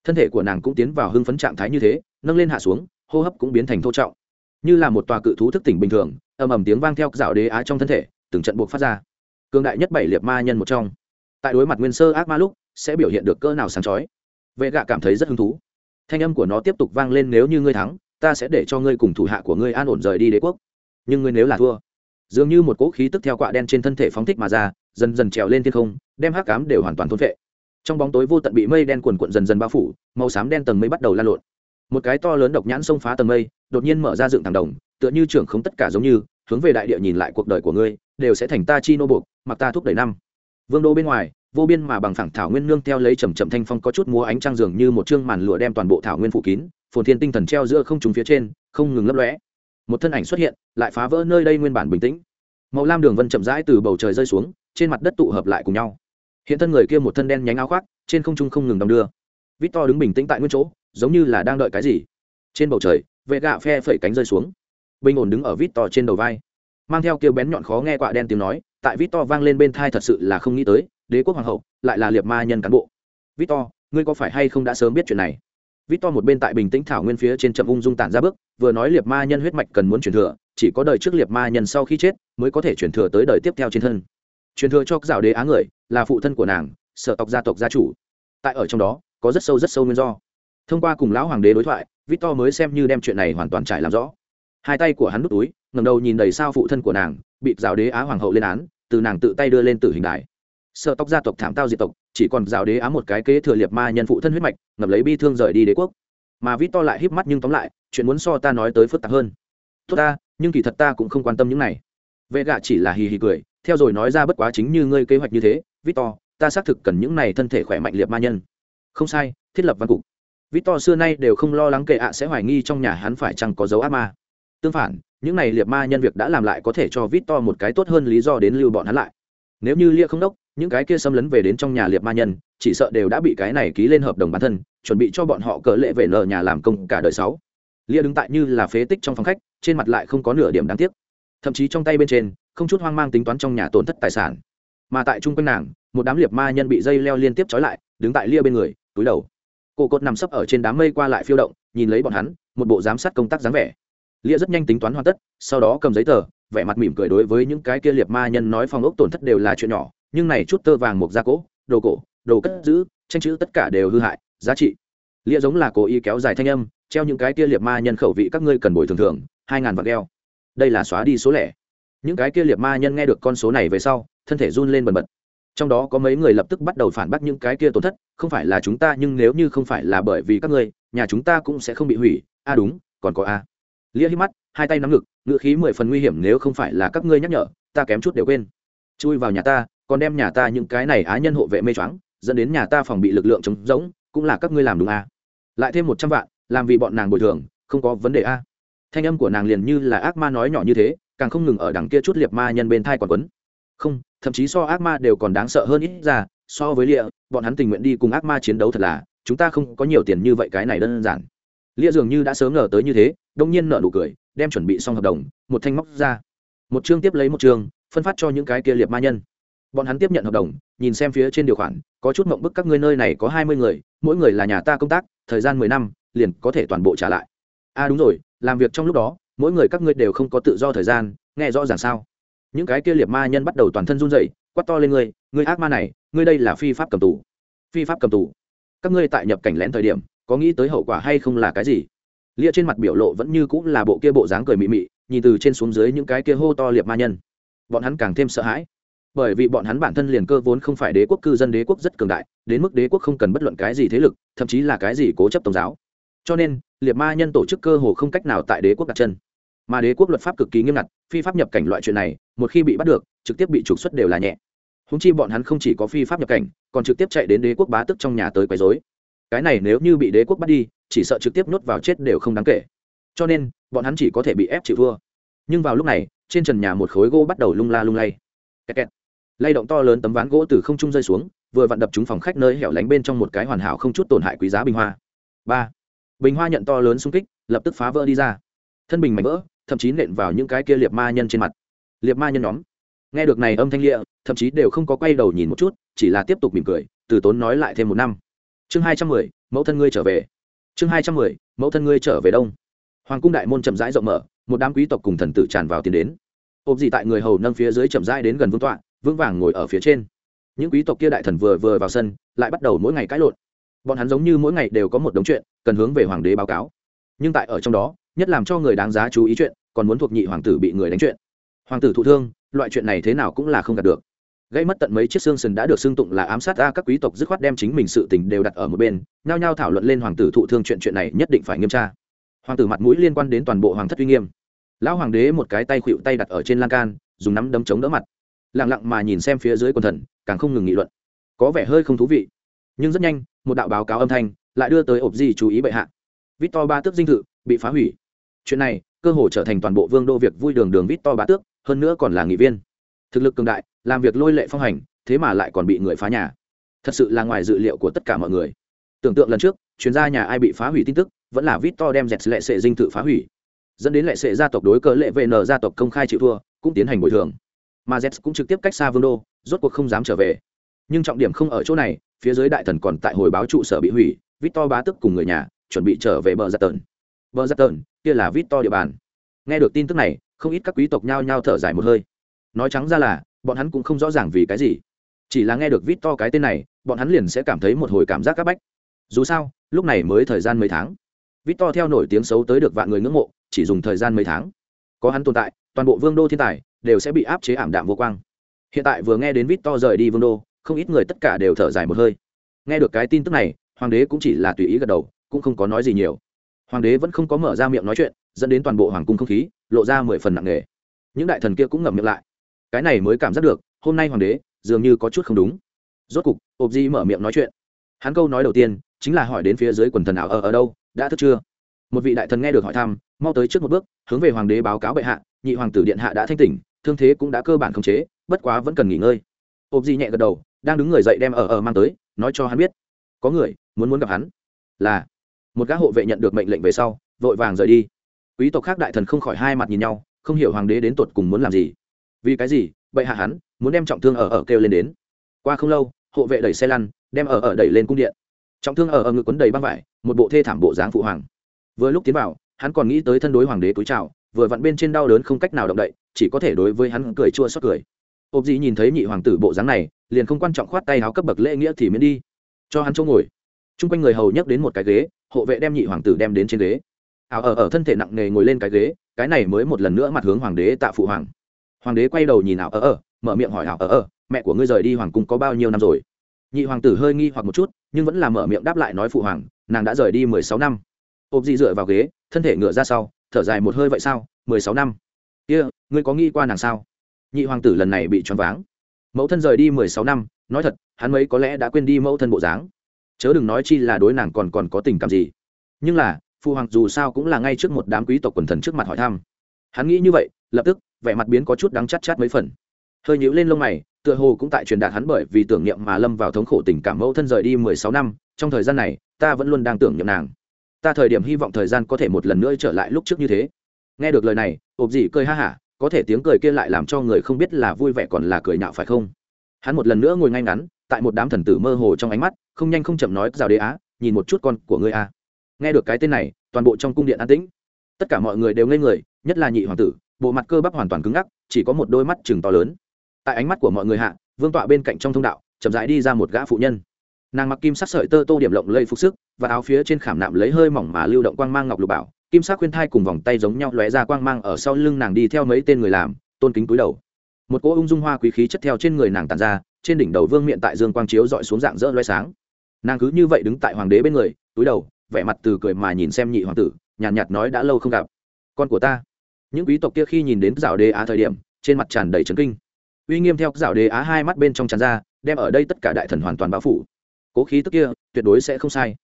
Thân thể của nàng cũng tiến vào hưng phấn trạng thái như thế, nâng lên hạ xuống, hô hấp cũng biến thành thô trọng. Như là một tòa cự thú thức tỉnh bình thường, ầm ầm tiếng vang theo dạo đế á trong thân thể, từng trận buộc phát ra. Cường đại nhất bảy liệt ma nhân một trong. Tại đối mặt nguyên sơ ác ma lúc, sẽ biểu hiện được cỡ nào sáng chói. Vệ gạ cảm thấy rất hứng thú. Thanh âm của nó tiếp tục vang lên, nếu như ngươi thắng, ta sẽ để cho ngươi cùng thủ hạ của ngươi an ổn rời đi đế quốc. Nhưng ngươi nếu là thua dường như một cỗ khí tức theo quạ đen trên thân thể phóng thích mà ra, dần dần trèo lên thiên không, đem hắc cám đều hoàn toàn thôn vệ trong bóng tối vô tận bị mây đen quần cuộn dần dần bao phủ, màu xám đen tầng mây bắt đầu lan lộn. Một cái to lớn độc nhãn xông phá tầng mây, đột nhiên mở ra dựng thẳng đồng, tựa như trưởng không tất cả giống như, hướng về đại địa nhìn lại cuộc đời của ngươi, đều sẽ thành ta chi nô buộc, mặc ta thúc đẩy năm. Vương đô bên ngoài, vô biên mà bằng phẳng thảo nguyên nương theo lấy trầm trầm thanh phong có chút múa ánh trăng dường như một chương màn lụa đem toàn bộ thảo nguyên phủ kín, phồn thiên tinh thần treo giữa không trùng phía trên, không ngừng lấp lóe một thân ảnh xuất hiện, lại phá vỡ nơi đây nguyên bản bình tĩnh. Màu lam đường vân chậm rãi từ bầu trời rơi xuống, trên mặt đất tụ hợp lại cùng nhau. Hiện thân người kia một thân đen nhánh áo khoác, trên không trung không ngừng đong đưa. Vít to đứng bình tĩnh tại nguyên chỗ, giống như là đang đợi cái gì. Trên bầu trời, vệ gạ phe phẩy cánh rơi xuống. Bình ổn đứng ở vít to trên đầu vai. Mang theo kêu bén nhọn khó nghe quạ đen tiếng nói, tại vít to vang lên bên thai thật sự là không nghĩ tới, đế quốc hoàng hậu, lại là liệt ma nhân cán bộ. Vít to ngươi có phải hay không đã sớm biết chuyện này? Vít to một bên tại bình tĩnh thảo nguyên phía trên chậm ung dung tản ra bước, vừa nói liệt ma nhân huyết mạch cần muốn truyền thừa, chỉ có đời trước liệt ma nhân sau khi chết mới có thể truyền thừa tới đời tiếp theo trên thân. Truyền thừa cho Giáo đế á người là phụ thân của nàng, sở tộc gia tộc gia chủ. Tại ở trong đó, có rất sâu rất sâu nguyên do. Thông qua cùng lão hoàng đế đối thoại vít to mới xem như đem chuyện này hoàn toàn trải làm rõ. Hai tay của hắn nút túi ngầm đầu nhìn đầy sao phụ thân của nàng, bị giáo đế á hoàng hậu lên án, từ nàng tự tay đưa lên tử hình đài. Sợ tộc gia tộc thảm tao diệt tộc chỉ còn rào đế á một cái kế thừa liệt ma nhân phụ thân huyết mạch ngập lấy bi thương rời đi đế quốc. Mà vít to lại híp mắt nhưng tóm lại chuyện muốn so ta nói tới phức tạp hơn. Tốt ta nhưng kỳ thật ta cũng không quan tâm những này. Vệ gạ chỉ là hì hì cười theo rồi nói ra bất quá chính như ngươi kế hoạch như thế vít to ta xác thực cần những này thân thể khỏe mạnh liệt ma nhân. Không sai thiết lập văn cục. Victor xưa nay đều không lo lắng kệ ạ sẽ hoài nghi trong nhà hắn phải chăng có dấu ác ma. Tương phản, những này liệt ma nhân việc đã làm lại có thể cho Victor một cái tốt hơn lý do đến lưu bọn hắn lại. Nếu như Lia không đốc, những cái kia xâm lấn về đến trong nhà liệt ma nhân, chỉ sợ đều đã bị cái này ký lên hợp đồng bản thân, chuẩn bị cho bọn họ cỡ lệ về nợ nhà làm công cả đời sáu. Lia đứng tại như là phế tích trong phòng khách, trên mặt lại không có nửa điểm đáng tiếc. Thậm chí trong tay bên trên, không chút hoang mang tính toán trong nhà tổn thất tài sản. Mà tại trung quanh nàng, một đám liệt ma nhân bị dây leo liên tiếp trói lại, đứng tại Lia bên người, túi đầu cổ cột nằm sấp ở trên đám mây qua lại phiêu động nhìn lấy bọn hắn một bộ giám sát công tác dáng vẻ lia rất nhanh tính toán hoàn tất, sau đó cầm giấy tờ, vẻ mặt mỉm cười đối với những cái kia liệt ma nhân nói phong ốc tổn thất đều là chuyện nhỏ, nhưng này chút tơ vàng mục gia cỗ đồ cổ, đồ cất giữ, tranh chữ tất cả đều hư hại, giá trị. Lia giống là cố ý kéo dài thanh âm, treo những cái kia liệt ma nhân khẩu vị các ngươi cần bồi thường thường hai ngàn vạn đeo đây là xóa đi số lẻ. Những cái kia liệt ma nhân nghe được con số này về sau, thân thể run lên bần bật. Trong đó có mấy người lập tức bắt đầu phản bác những cái kia tổn thất, không phải là chúng ta, nhưng nếu như không phải là bởi vì các ngươi, nhà chúng ta cũng sẽ không bị hủy. A đúng, còn có a lia hít mắt, hai tay nắm ngực ngựa khí mười phần nguy hiểm nếu không phải là các ngươi nhắc nhở, ta kém chút đều quên. Chui vào nhà ta, còn đem nhà ta những cái này á nhân hộ vệ mê choáng, dẫn đến nhà ta phòng bị lực lượng chống rỗng, cũng là các ngươi làm đúng à? lại thêm một trăm vạn, làm vì bọn nàng bồi thường, không có vấn đề a thanh âm của nàng liền như là ác ma nói nhỏ như thế, càng không ngừng ở đằng kia chút liệt ma nhân bên thai còn quấn. Không, thậm chí so ác ma đều còn đáng sợ hơn ít ra, so với lịa bọn hắn tình nguyện đi cùng ác ma chiến đấu thật là, chúng ta không có nhiều tiền như vậy cái này đơn giản. Lia dường như đã sớm ngờ tới như thế đông nhiên nợ nụ cười, đem chuẩn bị xong hợp đồng, một thanh móc ra. Một chương tiếp lấy một chương, phân phát cho những cái kia liệt ma nhân. Bọn hắn tiếp nhận hợp đồng, nhìn xem phía trên điều khoản, có chút mộng bức các ngươi nơi này có hai mươi người, mỗi người là nhà ta công tác, thời gian mười năm, liền có thể toàn bộ trả lại. A à đúng rồi, làm việc trong lúc đó, mỗi người các ngươi đều không có tự do thời gian, nghe rõ ràng sao? Những cái kia liệt ma nhân bắt đầu toàn thân run rẩy, quát to lên ngươi ngươi ác ma này, ngươi đây là phi pháp cầm tù. Phi pháp cầm tù. Các ngươi tại nhập cảnh lén thời điểm, có nghĩ tới hậu quả hay không là cái gì? Lia trên mặt biểu lộ vẫn như cũng là bộ kia bộ dáng cười mị mị, nhìn từ trên xuống dưới những cái kia hô to liệt ma nhân. Bọn hắn càng thêm sợ hãi. Bởi vì bọn hắn bản thân liền cơ vốn không phải đế quốc, cư dân đế quốc rất cường đại, đến mức đế quốc không cần bất luận cái gì thế lực, thậm chí là cái gì cố chấp tôn giáo. Cho nên liệt ma nhân tổ chức cơ hồ không cách nào tại đế quốc đặt chân. Mà đế quốc luật pháp cực kỳ nghiêm ngặt, phi pháp nhập cảnh loại chuyện này, một khi bị bắt được, trực tiếp bị trục xuất đều là nhẹ. Húng chi bọn hắn không chỉ có phi pháp nhập cảnh, còn trực tiếp chạy đến đế quốc bá tức trong nhà tới quấy dối cái này nếu như bị đế quốc bắt đi, chỉ sợ trực tiếp nuốt vào chết đều không đáng kể. Cho nên, bọn hắn chỉ có thể bị ép chịu thua. Nhưng vào lúc này, trên trần nhà một khối gỗ bắt đầu lung la lung lay. Kẹt kẹt. lay động to lớn tấm ván gỗ từ không trung rơi xuống, vừa vặn đập trúng phòng khách nơi hẻo lánh bên trong một cái hoàn hảo không chút tổn hại quý giá bình hoa. Ba. Bình hoa nhận to lớn xung kích, lập tức phá vỡ đi ra. Thân bình mảnh vỡ, thậm chí nện vào những cái kia liệt ma nhân trên mặt. Liệt ma nhân nhóm. Nghe được này âm thanh lịa, thậm chí đều không có quay đầu nhìn một chút, chỉ là tiếp tục mỉm cười, từ tốn nói lại thêm một năm chương hai trăm mười, mẫu thân ngươi trở về. Chương hai trăm mười, mẫu thân ngươi trở về đông. Hoàng cung đại môn chậm rãi rộng mở, một đám quý tộc cùng thần tử tràn vào tiến đến. Ôm dị tại người hầu nâng phía dưới chậm rãi đến gần vương tọa, vững vàng ngồi ở phía trên. Những quý tộc kia đại thần vừa vừa vào sân, lại bắt đầu mỗi ngày cãi lộn. Bọn hắn giống như mỗi ngày đều có một đống chuyện, cần hướng về hoàng đế báo cáo. Nhưng tại ở trong đó, nhất làm cho người đáng giá chú ý chuyện, còn muốn thuộc nhị hoàng tử bị người đánh chuyện. Hoàng tử thụ thương, loại chuyện này thế nào cũng là không đạt được gây mất tận mấy chiếc xương sừng đã được xưng tụng là ám sát ra, các quý tộc dứt khoát đem chính mình sự tình đều đặt ở một bên, nhao nhao thảo luận lên hoàng tử thụ thương chuyện chuyện này nhất định phải nghiêm tra. Hoàng tử mặt mũi liên quan đến toàn bộ hoàng thất uy nghiêm. Lão hoàng đế một cái tay khuỵu tay đặt ở trên lan can, dùng nắm đấm chống đỡ mặt. Lặng lặng mà nhìn xem phía dưới quần thần, càng không ngừng nghị luận. Có vẻ hơi không thú vị. Nhưng rất nhanh, một đạo báo cáo âm thanh lại đưa tới ộp di chú ý bệ hạ. Victor ba tước dinh thự, bị phá hủy. Chuyện này, cơ hồ trở thành toàn bộ vương đô việc vui đường đường victor ba tước, hơn nữa còn là nghị viên thực lực cường đại, làm việc lôi lệ phong hành, thế mà lại còn bị người phá nhà. Thật sự là ngoài dự liệu của tất cả mọi người. Tưởng tượng lần trước, chuyên gia nhà ai bị phá hủy tin tức, vẫn là victor đem dẹt lệ sệ dinh thự phá hủy. Dẫn đến lệ sệ gia tộc đối cờ lệ vn gia tộc công khai chịu thua, cũng tiến hành bồi thường. Mà z cũng trực tiếp cách xa vương đô, rốt cuộc không dám trở về. Nhưng trọng điểm không ở chỗ này, phía dưới đại thần còn tại hồi báo trụ sở bị hủy, victor bá tức cùng người nhà, chuẩn bị trở về bờ gia tần bờ gia tần kia là victor địa bàn. Nghe được tin tức này, không ít các quý tộc nhao nhao thở dài một hơi nói trắng ra là, bọn hắn cũng không rõ ràng vì cái gì. Chỉ là nghe được victor cái tên này, bọn hắn liền sẽ cảm thấy một hồi cảm giác c bách. Dù sao, lúc này mới thời gian mấy tháng. Victor theo nổi tiếng xấu tới được vạn người ngưỡng mộ, chỉ dùng thời gian mấy tháng. Có hắn tồn tại, toàn bộ vương đô thiên tài đều sẽ bị áp chế ảm đạm vô quang. Hiện tại vừa nghe đến victor rời đi vương đô, không ít người tất cả đều thở dài một hơi. Nghe được cái tin tức này, hoàng đế cũng chỉ là tùy ý gật đầu, cũng không có nói gì nhiều. Hoàng đế vẫn không có mở ra miệng nói chuyện, dẫn đến toàn bộ hoàng cung không khí, lộ ra mười phần nặng nề. Những đại thần kia cũng ngậm miệng lại cái này mới cảm giác được, hôm nay hoàng đế dường như có chút không đúng. Rốt cục, ộp di mở miệng nói chuyện. Hắn câu nói đầu tiên chính là hỏi đến phía dưới quần thần ảo ở ở đâu, đã thức chưa? Một vị đại thần nghe được hỏi thăm, mau tới trước một bước, hướng về hoàng đế báo cáo bệ hạ, nhị hoàng tử điện hạ đã thanh tỉnh, thương thế cũng đã cơ bản khống chế, bất quá vẫn cần nghỉ ngơi. Ộp di nhẹ gật đầu, đang đứng người dậy đem ở ở mang tới, nói cho hắn biết. Có người muốn muốn gặp hắn. Là. Một gã hộ vệ nhận được mệnh lệnh về sau, vội vàng rời đi. Quý tộc khác đại thần không khỏi hai mặt nhìn nhau, không hiểu hoàng đế đến tột cùng muốn làm gì vì cái gì? Bệ hạ hắn muốn đem trọng thương ở ở kêu lên đến. Qua không lâu, hộ vệ đẩy xe lăn, đem ở ở đẩy lên cung điện. Trọng thương ở ở ngực quấn đầy băng vải, một bộ thê thảm bộ dáng phụ hoàng. Vừa lúc tiến vào, hắn còn nghĩ tới thân đối hoàng đế túi trào vừa vặn bên trên đau đớn không cách nào động đậy, chỉ có thể đối với hắn cười chua xót cười. Ộp dị nhìn thấy nhị hoàng tử bộ dáng này, liền không quan trọng khoát tay áo cấp bậc lễ nghĩa thì miễn đi. Cho hắn chỗ ngồi. Chung quanh người hầu nhấc đến một cái ghế, hộ vệ đem nhị hoàng tử đem đến trên ghế. Ảo ở ở thân thể nặng nề ngồi lên cái ghế, cái này mới một lần nữa mặt hướng hoàng đế tạ phụ hoàng hoàng đế quay đầu nhìn ảo ở ở mở miệng hỏi ảo ở ở mẹ của ngươi rời đi hoàng cung có bao nhiêu năm rồi? Nhị hoàng tử hơi nghi hoặc một chút nhưng vẫn là mở miệng đáp lại nói phụ hoàng nàng đã rời đi mười sáu năm. Ộp dị dựa vào ghế thân thể ngựa ra sau thở dài một hơi vậy sao? mười sáu năm. Kia、yeah, ngươi có nghi qua nàng sao? Nhị hoàng tử lần này bị choáng váng. Mẫu thân rời đi mười sáu năm nói thật hắn mấy có lẽ đã quên đi mẫu thân bộ dáng. Chớ đừng nói chi là đối nàng còn còn có tình cảm gì. Nhưng là phụ hoàng dù sao cũng là ngay trước một đám quý tộc quần thần trước mặt hỏi thăm. Hắn nghĩ như vậy lập tức vẻ mặt biến có chút đắng chát chát mấy phần. Hơi nhíu lên lông mày, tựa hồ cũng tại truyền đạt hắn bởi vì tưởng niệm mà lâm vào thống khổ tình cảm mẫu thân rời đi mười sáu năm, trong thời gian này, ta vẫn luôn đang tưởng niệm nàng. Ta thời điểm hy vọng thời gian có thể một lần nữa trở lại lúc trước như thế. Nghe được lời này, ộp dị cười ha hả, có thể tiếng cười kia lại làm cho người không biết là vui vẻ còn là cười nhạo phải không? Hắn một lần nữa ngồi ngay ngắn, tại một đám thần tử mơ hồ trong ánh mắt, không nhanh không chậm nói, rào đế á, nhìn một chút con của ngươi a nghe được cái tên này, toàn bộ trong cung điện an tĩnh. Tất cả mọi người đều ngây người, nhất là nhị hoàng tử bộ mặt cơ bắp hoàn toàn cứng ngắc chỉ có một đôi mắt chừng to lớn. Tại ánh mắt của mọi người hạ vương tọa bên cạnh trong thông đạo chậm rãi đi ra một gã phụ nhân. Nàng mặc kim sắc sợi tơ tô điểm lộng lây phục sức và áo phía trên khảm nạm lấy hơi mỏng mà lưu động quang mang ngọc lục bảo kim sắc khuyên thai cùng vòng tay giống nhau lóe ra quang mang ở sau lưng nàng đi theo mấy tên người làm tôn kính túi đầu. Một cỗ ung dung hoa quý khí chất theo trên người nàng tàn ra trên đỉnh đầu vương miện tại dương quang chiếu dọi xuống dạng dỡ lóe sáng. Nàng cứ như vậy đứng tại hoàng đế bên người túi đầu vẻ mặt từ cười mà nhìn xem nhị hoàng tử nhàn nhạt, nhạt nói đã lâu không gặp. Con của ta những quý tộc kia khi nhìn đến rào đế á thời điểm, trên mặt tràn đầy trấn kinh. Uy nghiêm theo rào đế á hai mắt bên trong tràn ra, đem ở đây tất cả đại thần hoàn toàn bao phủ. Cố khí tức kia, tuyệt đối sẽ không sai.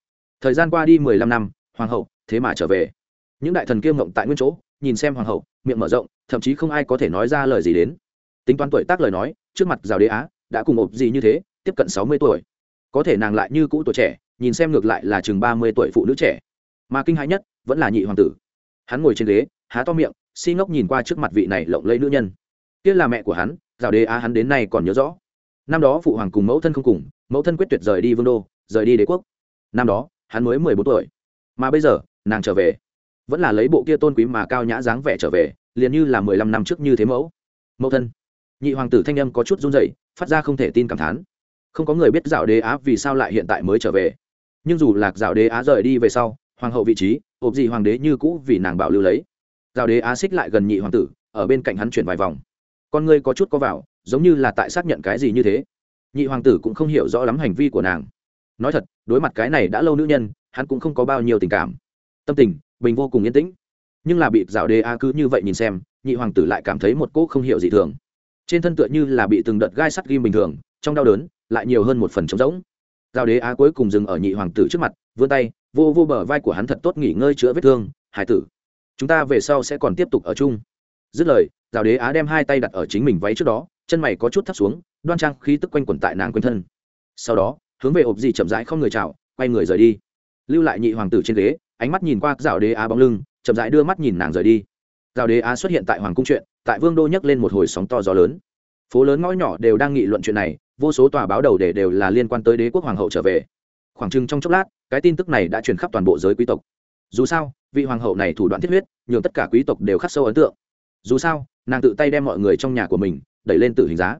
Thời gian qua đi mười lăm năm, hoàng hậu, thế mà trở về. Những đại thần kia ngộng tại nguyên chỗ, nhìn xem hoàng hậu, miệng mở rộng, thậm chí không ai có thể nói ra lời gì đến. Tính toán tuổi tác lời nói, trước mặt rào đế á, đã cùng ộp gì như thế, tiếp cận sáu mươi tuổi. Có thể nàng lại như cũ tuổi trẻ, nhìn xem ngược lại là chừng ba mươi tuổi phụ nữ trẻ. Mà kinh hãi nhất, vẫn là nhị hoàng tử. Hắn ngồi trên ghế, há to miệng si ngốc nhìn qua trước mặt vị này lộng lẫy nữ nhân. Kia là mẹ của hắn, rào đế á hắn đến nay còn nhớ rõ. Năm đó phụ hoàng cùng mẫu thân không cùng, mẫu thân quyết tuyệt rời đi vương đô, rời đi đế quốc. Năm đó, hắn mới mười bốn tuổi. Mà bây giờ, nàng trở về. Vẫn là lấy bộ kia tôn quý mà cao nhã dáng vẻ trở về, liền như là mười lăm năm trước như thế mẫu. Mẫu thân. Nhị hoàng tử thanh âm có chút run dậy phát ra không thể tin cảm thán. Không có người biết dạo đế á vì sao lại hiện tại mới trở về. Nhưng dù lạc dạo đế á rời đi về sau, hoàng hậu vị trí hộp gì hoàng đế như cũ vì nàng bảo lưu lấy. Giao đế á xích lại gần nhị hoàng tử, ở bên cạnh hắn chuyển vài vòng. Con ngươi có chút có vào, giống như là tại xác nhận cái gì như thế. Nhị hoàng tử cũng không hiểu rõ lắm hành vi của nàng. Nói thật, đối mặt cái này đã lâu nữ nhân, hắn cũng không có bao nhiêu tình cảm. Tâm tình, bình vô cùng yên tĩnh. Nhưng là bị dạo đế a cứ như vậy nhìn xem, nhị hoàng tử lại cảm thấy một cỗ không hiểu gì thường. Trên thân tựa như là bị từng đợt gai sắt ghim bình thường, trong đau đớn, lại nhiều hơn một phần trống rỗng. Dạo đế á cuối cùng dừng ở nhị hoàng tử trước mặt, vươn tay, vô vô bờ vai của hắn thật tốt nghỉ ngơi chữa vết thương, hải tử chúng ta về sau sẽ còn tiếp tục ở chung. Dứt lời giáo đế á đem hai tay đặt ở chính mình váy trước đó, chân mày có chút thấp xuống, đoan trang khí tức quanh quẩn tại nàng quên thân. Sau đó, hướng về ộp gì chậm rãi không người chào, quay người rời đi. Lưu lại nhị hoàng tử trên ghế, ánh mắt nhìn qua giáo đế á bóng lưng, chậm rãi đưa mắt nhìn nàng rời đi. Giáo đế á xuất hiện tại hoàng cung chuyện, tại vương đô nhấc lên một hồi sóng to gió lớn. Phố lớn ngõ nhỏ đều đang nghị luận chuyện này, vô số tòa báo đầu để đều là liên quan tới đế quốc hoàng hậu trở về. Khoảng chừng trong chốc lát, cái tin tức này đã truyền khắp toàn bộ giới quý tộc. Dù sao vị hoàng hậu này thủ đoạn thiết huyết, nhường tất cả quý tộc đều khắc sâu ấn tượng. Dù sao, nàng tự tay đem mọi người trong nhà của mình đẩy lên tử hình giá,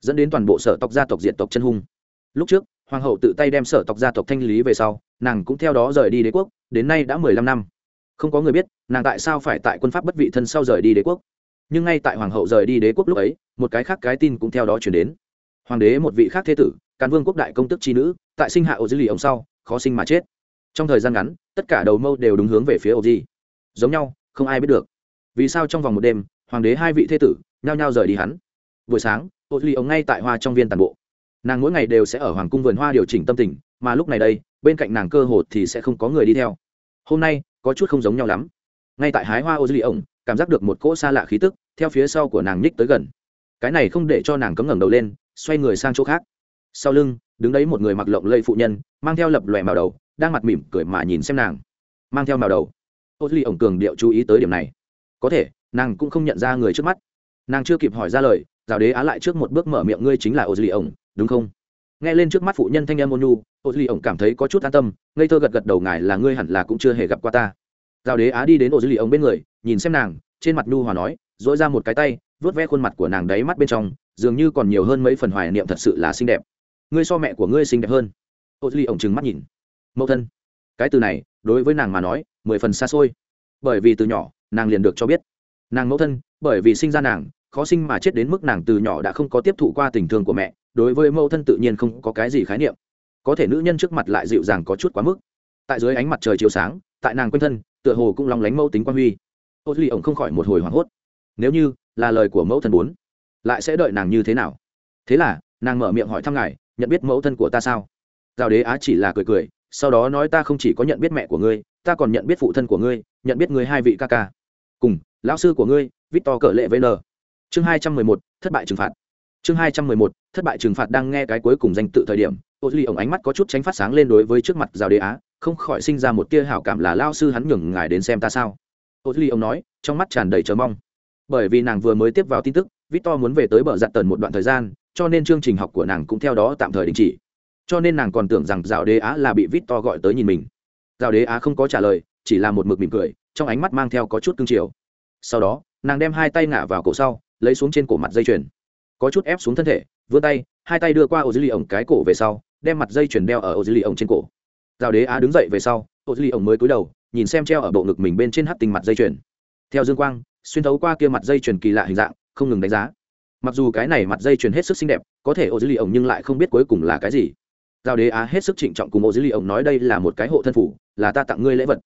dẫn đến toàn bộ sở tộc gia tộc diện tộc chân hung. Lúc trước, hoàng hậu tự tay đem sở tộc gia tộc thanh lý về sau, nàng cũng theo đó rời đi đế quốc, đến nay đã mười lăm năm. Không có người biết, nàng tại sao phải tại quân pháp bất vị thân sau rời đi đế quốc. Nhưng ngay tại hoàng hậu rời đi đế quốc lúc ấy, một cái khác cái tin cũng theo đó chuyển đến. Hoàng đế một vị khác thế tử, càn vương quốc đại công tức tri nữ, tại sinh hạ ô dư lì ông sau, khó sinh mà chết trong thời gian ngắn, tất cả đầu mâu đều đúng hướng về phía ổ di giống nhau, không ai biết được. Vì sao trong vòng một đêm, hoàng đế hai vị thế tử nhao nhao rời đi hắn? Buổi sáng ổ di ống ngay tại hoa trong viên tàn bộ. Nàng mỗi ngày đều sẽ ở hoàng cung vườn hoa điều chỉnh tâm tình, mà lúc này đây, bên cạnh nàng cơ hồ thì sẽ không có người đi theo. Hôm nay, có chút không giống nhau lắm. Ngay tại hái hoa ô duy ổng cảm giác được một cỗ xa lạ khí tức, theo phía sau của nàng nhích tới gần. Cái này không để cho nàng cấm ngẩng đầu lên, xoay người sang chỗ khác. Sau lưng đứng đấy một người mặc lộng lây phụ nhân, mang theo lập lòe màu đầu, đang mặt mỉm cười mà nhìn xem nàng. Mang theo màu đầu. Ô duy ổng cường điệu chú ý tới điểm này. Có thể, nàng cũng không nhận ra người trước mắt. Nàng chưa kịp hỏi ra lời, rào đế á lại trước một bước mở miệng ngươi chính là ô duy ổng, đúng không? Nghe lên trước mắt phụ nhân thanh em ônu ô duy ổng cảm thấy có chút an tâm, ngây thơ gật gật đầu ngài là ngươi hẳn là cũng chưa hề gặp qua ta. Rào đế á đi đến ô duy ổng bên người, nhìn xem nàng, trên mặt nhu hòa nói dỗi ra một cái tay vớt ve khuôn mặt của nàng đáy mắt bên trong, dường như còn nhiều hơn mấy phần hoài niệm thật sự là xinh đẹp ngươi so mẹ của ngươi xinh đẹp hơn. Ô duy ổng trừng mắt nhìn. Mẫu thân, cái từ này, đối với nàng mà nói, mười phần xa xôi. Bởi vì từ nhỏ, nàng liền được cho biết. Nàng mẫu thân, bởi vì sinh ra nàng, khó sinh mà chết đến mức nàng từ nhỏ đã không có tiếp thụ qua tình thương của mẹ, đối với mẫu thân tự nhiên không có cái gì khái niệm. Có thể nữ nhân trước mặt lại dịu dàng có chút quá mức. Tại dưới ánh mặt trời chiều sáng, tại nàng quanh thân, tựa hồ cũng lóng lánh mẫu tính quan huy. Ô duy ổng không khỏi một hồi hoảng hốt. Nếu như là lời của mẫu thân bốn lại sẽ đợi nàng như thế nào? Thế là, nàng mở miệng hỏi thăm ngài nhận biết mẫu thân của ta sao? Giao đế á chỉ là cười cười, sau đó nói ta không chỉ có nhận biết mẹ của ngươi, ta còn nhận biết phụ thân của ngươi, nhận biết ngươi hai vị ca ca. Cùng, lão sư của ngươi, victor cỡ lệ vn chương hai trăm mười một, thất bại trừng phạt. Chương hai trăm mười một, thất bại trừng phạt đang nghe cái cuối cùng danh tự thời điểm, ô duy ổng ánh mắt có chút tránh phát sáng lên đối với trước mặt giao đế á, không khỏi sinh ra một tia hảo cảm là lao sư hắn nhường ngài đến xem ta sao? Ô duy ổng nói, trong mắt tràn đầy chờ mong. Bởi vì nàng vừa mới tiếp vào tin tức, victor muốn về tới bờ giặt tần một đoạn thời gian cho nên chương trình học của nàng cũng theo đó tạm thời đình chỉ. Cho nên nàng còn tưởng rằng rào đế á là bị vít to gọi tới nhìn mình. Rào đế á không có trả lời, chỉ là một mực mỉm cười, trong ánh mắt mang theo có chút cương chiều. Sau đó, nàng đem hai tay ngả vào cổ sau, lấy xuống trên cổ mặt dây chuyền. Có chút ép xuống thân thể, vươn tay, hai tay đưa qua ô dư lì ổng cái cổ về sau, đem mặt dây chuyền đeo ở ô dư lì ổng trên cổ. Rào đế á đứng dậy về sau, ô dư lì ổng mới cúi đầu, nhìn xem treo ở bộ ngực mình bên trên hắt tình mặt dây chuyền. Theo dương quang, xuyên thấu qua kia mặt dây chuyền kỳ lạ hình dạng, không ngừng đánh giá mặc dù cái này mặt dây chuyền hết sức xinh đẹp, có thể ô dư lì ổng nhưng lại không biết cuối cùng là cái gì. Giao đế á hết sức trịnh trọng cùng ô dư lì ổng nói đây là một cái hộ thân phủ, là ta tặng ngươi lễ vật.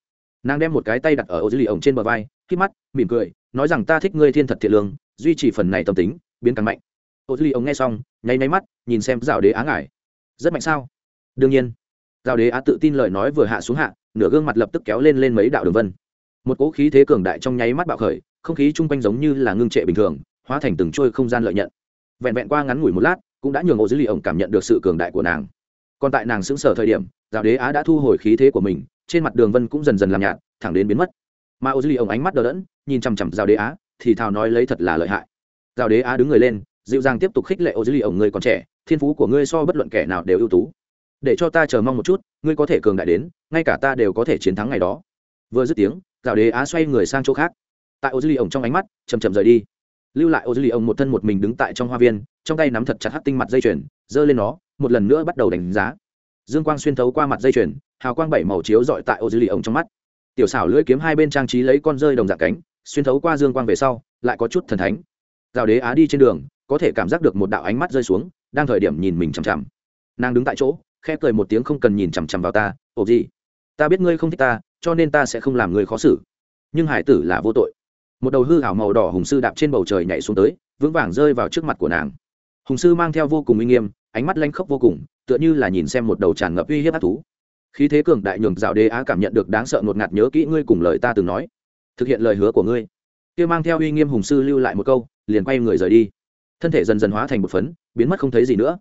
Nàng đem một cái tay đặt ở ô dư lì ổng trên bờ vai khi mắt, mỉm cười, nói rằng ta thích ngươi thiên thật thiện lương, duy trì phần này tâm tính, biến càng mạnh. Ô dư ly ổng nghe xong, nháy nháy mắt, nhìn xem Giao đế á ngải rất mạnh sao? Đương nhiên. Giao đế á tự tin lời nói vừa hạ xuống hạ, nửa gương mặt lập tức kéo lên lên mấy đạo đường vân. Một cỗ khí thế cường đại trong nháy mắt bạo khởi, không khí chung quanh giống như là ngưng trệ bình thường hóa thành từng trôi không gian lợi nhận. Vẹn vẹn qua ngắn ngủi một lát, cũng đã nhường ô dữ lì ổng cảm nhận được sự cường đại của nàng. Còn tại nàng xứng sở thời điểm giáo đế á đã thu hồi khí thế của mình, trên mặt đường vân cũng dần dần làm nhạt, thẳng đến biến mất. Mà ô dữ lì ổng ánh mắt đờ đẫn, nhìn chằm chằm giáo đế á, thì thào nói lấy thật là lợi hại. Giáo đế á đứng người lên, dịu dàng tiếp tục khích lệ ô dữ lì ổng người còn trẻ, thiên phú của ngươi so bất luận kẻ nào đều ưu tú. Để cho ta chờ mong một chút, ngươi có thể cường đại đến, ngay cả ta đều có thể chiến thắng ngày đó. Vừa dứt tiếng giáo đế á xoay người sang chỗ khác. Tại ô dữ lì ổng trong ánh mắt chầm chầm rời đi lưu lại ô dư ly ông một thân một mình đứng tại trong hoa viên, trong tay nắm thật chặt hắt tinh mặt dây chuyền, giơ lên nó, một lần nữa bắt đầu đánh giá. Dương quang xuyên thấu qua mặt dây chuyền, hào quang bảy màu chiếu dọi tại ô dư ly ông trong mắt. Tiểu xảo lưỡi kiếm hai bên trang trí lấy con rơi đồng dạng cánh, xuyên thấu qua dương quang về sau, lại có chút thần thánh. Rào đế á đi trên đường, có thể cảm giác được một đạo ánh mắt rơi xuống, đang thời điểm nhìn mình chằm chằm. Nàng đứng tại chỗ, khẽ cười một tiếng không cần nhìn chằm chằm vào ta ồ gì ta biết ngươi không thích ta, cho nên ta sẽ không làm ngươi khó xử. Nhưng hải tử là vô tội một đầu hư hảo màu đỏ hùng sư đạp trên bầu trời nhảy xuống tới, vững vàng rơi vào trước mặt của nàng. Hùng sư mang theo vô cùng uy nghiêm, ánh mắt lanh khốc vô cùng, tựa như là nhìn xem một đầu tràn ngập uy hiếp ác thú. Khí thế cường đại nhường dạo đế á cảm nhận được đáng sợ ngột ngạt nhớ kỹ ngươi cùng lời ta từng nói. Thực hiện lời hứa của ngươi. Kia mang theo uy nghiêm hùng sư lưu lại một câu, liền quay người rời đi. Thân thể dần dần hóa thành một phấn, biến mất không thấy gì nữa.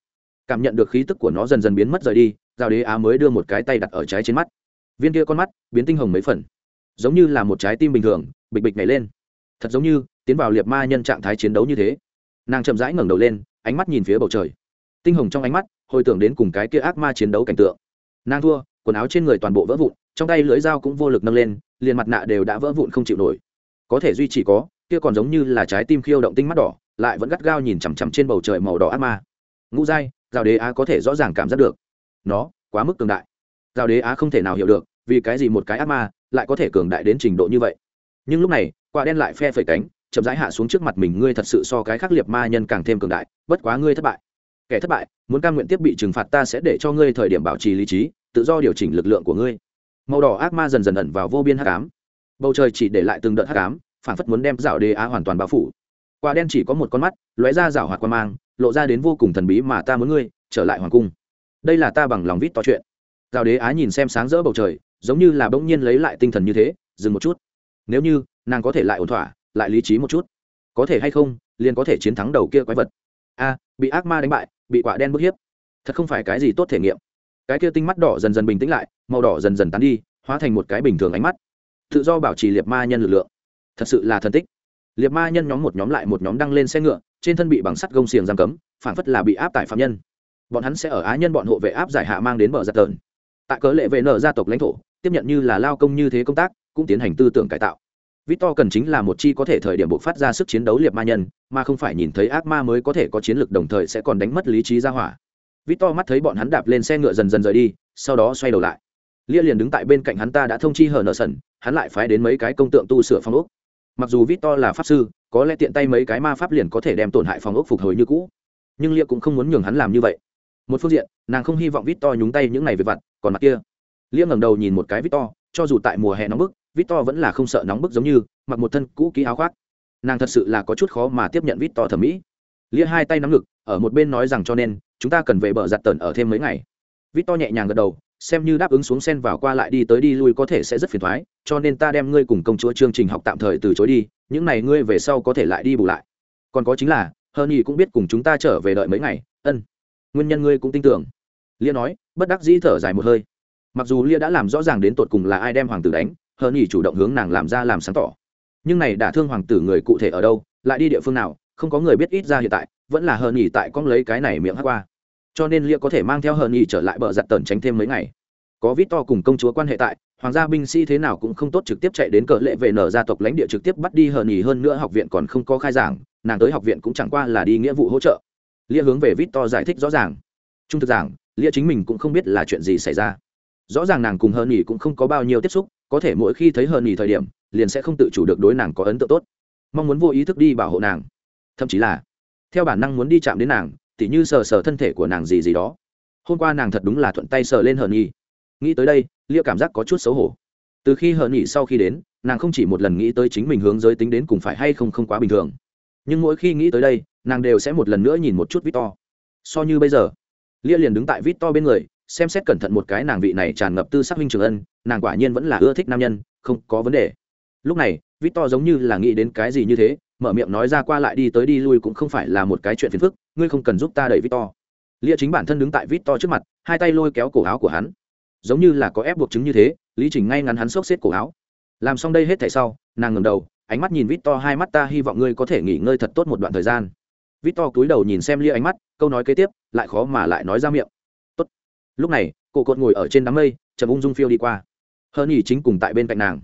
Cảm nhận được khí tức của nó dần dần biến mất rời đi giao đế á mới đưa một cái tay đặt ở trái trên mắt. Viên kia con mắt, biến tinh hồng mấy phần. Giống như là một trái tim bình thường, bịch bịch nhảy lên thật giống như tiến vào liệt ma nhân trạng thái chiến đấu như thế. Nàng chậm rãi ngẩng đầu lên, ánh mắt nhìn phía bầu trời. Tinh hồng trong ánh mắt, hồi tưởng đến cùng cái kia ác ma chiến đấu cảnh tượng. Nàng thua, quần áo trên người toàn bộ vỡ vụn, trong tay lưỡi dao cũng vô lực nâng lên, liền mặt nạ đều đã vỡ vụn không chịu nổi. Có thể duy trì có, kia còn giống như là trái tim khiêu động tinh mắt đỏ, lại vẫn gắt gao nhìn chằm chằm trên bầu trời màu đỏ ác ma. Ngũ giai, giao đế á có thể rõ ràng cảm giác được. Nó, quá mức cường đại. Giao đế á không thể nào hiểu được, vì cái gì một cái ác ma lại có thể cường đại đến trình độ như vậy nhưng lúc này, quả đen lại phe phẩy cánh, chậm rãi hạ xuống trước mặt mình, ngươi thật sự so cái khác liệt ma nhân càng thêm cường đại, bất quá ngươi thất bại. Kẻ thất bại, muốn cam nguyện tiếp bị trừng phạt ta sẽ để cho ngươi thời điểm bảo trì lý trí, tự do điều chỉnh lực lượng của ngươi. Màu đỏ ác ma dần dần ẩn vào vô biên hắc ám. Bầu trời chỉ để lại từng đợt hắc ám, phản phất muốn đem rào đế á hoàn toàn bao phủ. Quả đen chỉ có một con mắt, lóe ra rảo hoạt quan mang, lộ ra đến vô cùng thần bí mà ta muốn ngươi, trở lại hoàng cung. Đây là ta bằng lòng vít to chuyện. Rào đế á nhìn xem sáng rỡ bầu trời, giống như là bỗng nhiên lấy lại tinh thần như thế, dừng một chút nếu như, nàng có thể lại ổn thỏa, lại lý trí một chút. Có thể hay không, liền có thể chiến thắng đầu kia quái vật. A, bị ác ma đánh bại, bị quả đen bức hiếp. Thật không phải cái gì tốt thể nghiệm. Cái kia tinh mắt đỏ dần dần bình tĩnh lại, màu đỏ dần dần tán đi, hóa thành một cái bình thường ánh mắt. Tự do bảo trì liệt ma nhân lực lượng. Thật sự là thần tích. Liệt ma nhân nhóm một nhóm lại một nhóm đăng lên xe ngựa, trên thân bị bằng sắt gông xiềng giam cấm phản phất là bị áp tải phạm nhân. Bọn hắn sẽ ở á nhân bọn hộ vệ áp giải hạ mang đến bờ giặt tờn. Tại cớ lệ vệ nở gia tộc lãnh thổ, tiếp nhận như là lao công như thế công tác cũng tiến hành tư tưởng cải tạo. Victor cần chính là một chi có thể thời điểm bộc phát ra sức chiến đấu liệt ma nhân, mà không phải nhìn thấy ác ma mới có thể có chiến lược đồng thời sẽ còn đánh mất lý trí ra hỏa. Victor mắt thấy bọn hắn đạp lên xe ngựa dần dần rời đi, sau đó xoay đầu lại. Lia liền đứng tại bên cạnh hắn ta đã thông chi hở nợ sần, hắn lại phái đến mấy cái công tượng tu sửa phong ốc. Mặc dù victor là pháp sư, có lẽ tiện tay mấy cái ma pháp liền có thể đem tổn hại phòng ốc phục hồi như cũ. Nhưng lia cũng không muốn nhường hắn làm như vậy. Một phương diện, nàng không hy vọng victor nhúng tay những này về vặt, còn mặt kia. Lia ngẩng đầu nhìn một cái victor cho dù tại mùa hè nóng bức, victor vẫn là không sợ nóng bức giống như, mặc một thân cũ kỹ áo khoác. Nàng thật sự là có chút khó mà tiếp nhận victor thẩm mỹ. Lia hai tay nắm ngực, ở một bên nói rằng cho nên, chúng ta cần về bờ giặt tần ở thêm mấy ngày. Victor nhẹ nhàng gật đầu, xem như đáp ứng xuống sen vào qua lại đi tới đi lui có thể sẽ rất phiền thoái, cho nên ta đem ngươi cùng công chúa chương trình học tạm thời từ chối đi, những này ngươi về sau có thể lại đi bù lại. Còn có chính là hơn nhi cũng biết cùng chúng ta trở về đợi mấy ngày, ân. Nguyên nhân ngươi cũng tin tưởng. Lia nói, bất đắc dĩ thở dài một hơi mặc dù lia đã làm rõ ràng đến tột cùng là ai đem hoàng tử đánh, hơn ý chủ động hướng nàng làm ra làm sáng tỏ. Nhưng này đã thương hoàng tử người cụ thể ở đâu, lại đi địa phương nào, không có người biết ít ra hiện tại, vẫn là hơn nhỉ tại con lấy cái này miệng hát qua. Cho nên lia có thể mang theo hơn nhỉ trở lại bờ giặt tần tránh thêm mấy ngày. Có vít to cùng công chúa quan hệ tại, hoàng gia binh sĩ thế nào cũng không tốt trực tiếp chạy đến cờ lệ về nở gia tộc lãnh địa trực tiếp bắt đi hờn nhỉ hơn nữa học viện còn không có khai giảng, nàng tới học viện cũng chẳng qua là đi nghĩa vụ hỗ trợ. Lia hướng về vít to giải thích rõ ràng. Trung thực giảng, lia chính mình cũng không biết là chuyện gì xảy ra rõ ràng nàng cùng hờ nhỉ cũng không có bao nhiêu tiếp xúc, có thể mỗi khi thấy hờ nhỉ thời điểm, liền sẽ không tự chủ được đối nàng có ấn tượng tốt. Mong muốn vô ý thức đi bảo hộ nàng. Thậm chí là, theo bản năng muốn đi chạm đến nàng, tỉ như sờ sờ thân thể của nàng gì gì đó. Hôm qua nàng thật đúng là thuận tay sờ lên hờ nhỉ nghĩ tới đây lia cảm giác có chút xấu hổ. Từ khi hờ nhỉ sau khi đến, nàng không chỉ một lần nghĩ tới chính mình hướng giới tính đến cùng phải hay không không quá bình thường. Nhưng mỗi khi nghĩ tới đây, nàng đều sẽ một lần nữa nhìn một chút vít to so như bây giờ lia liền đứng tại vít to bên người xem xét cẩn thận một cái nàng vị này tràn ngập tư sắc huynh trường ân, nàng quả nhiên vẫn là ưa thích nam nhân, không có vấn đề. Lúc này vít to giống như là nghĩ đến cái gì như thế, mở miệng nói ra qua lại đi tới đi lui cũng không phải là một cái chuyện phiền phức, ngươi không cần giúp ta đẩy vít to lia chính bản thân đứng tại vít to trước mặt, hai tay lôi kéo cổ áo của hắn. Giống như là có ép buộc chứng như thế, lý trình ngay ngắn hắn xốc xếp cổ áo. Làm xong đây hết thảy sau, nàng ngầm đầu, ánh mắt nhìn vít to hai mắt ta hy vọng ngươi có thể nghỉ ngơi thật tốt một đoạn thời gian. Vít to cúi đầu nhìn xem lia ánh mắt, câu nói kế tiếp, lại khó mà lại nói ra miệng lúc này, cổ cột ngồi ở trên đám mây chầm ung dung phiêu đi qua. Hơn nhỉ chính cùng tại bên cạnh nàng.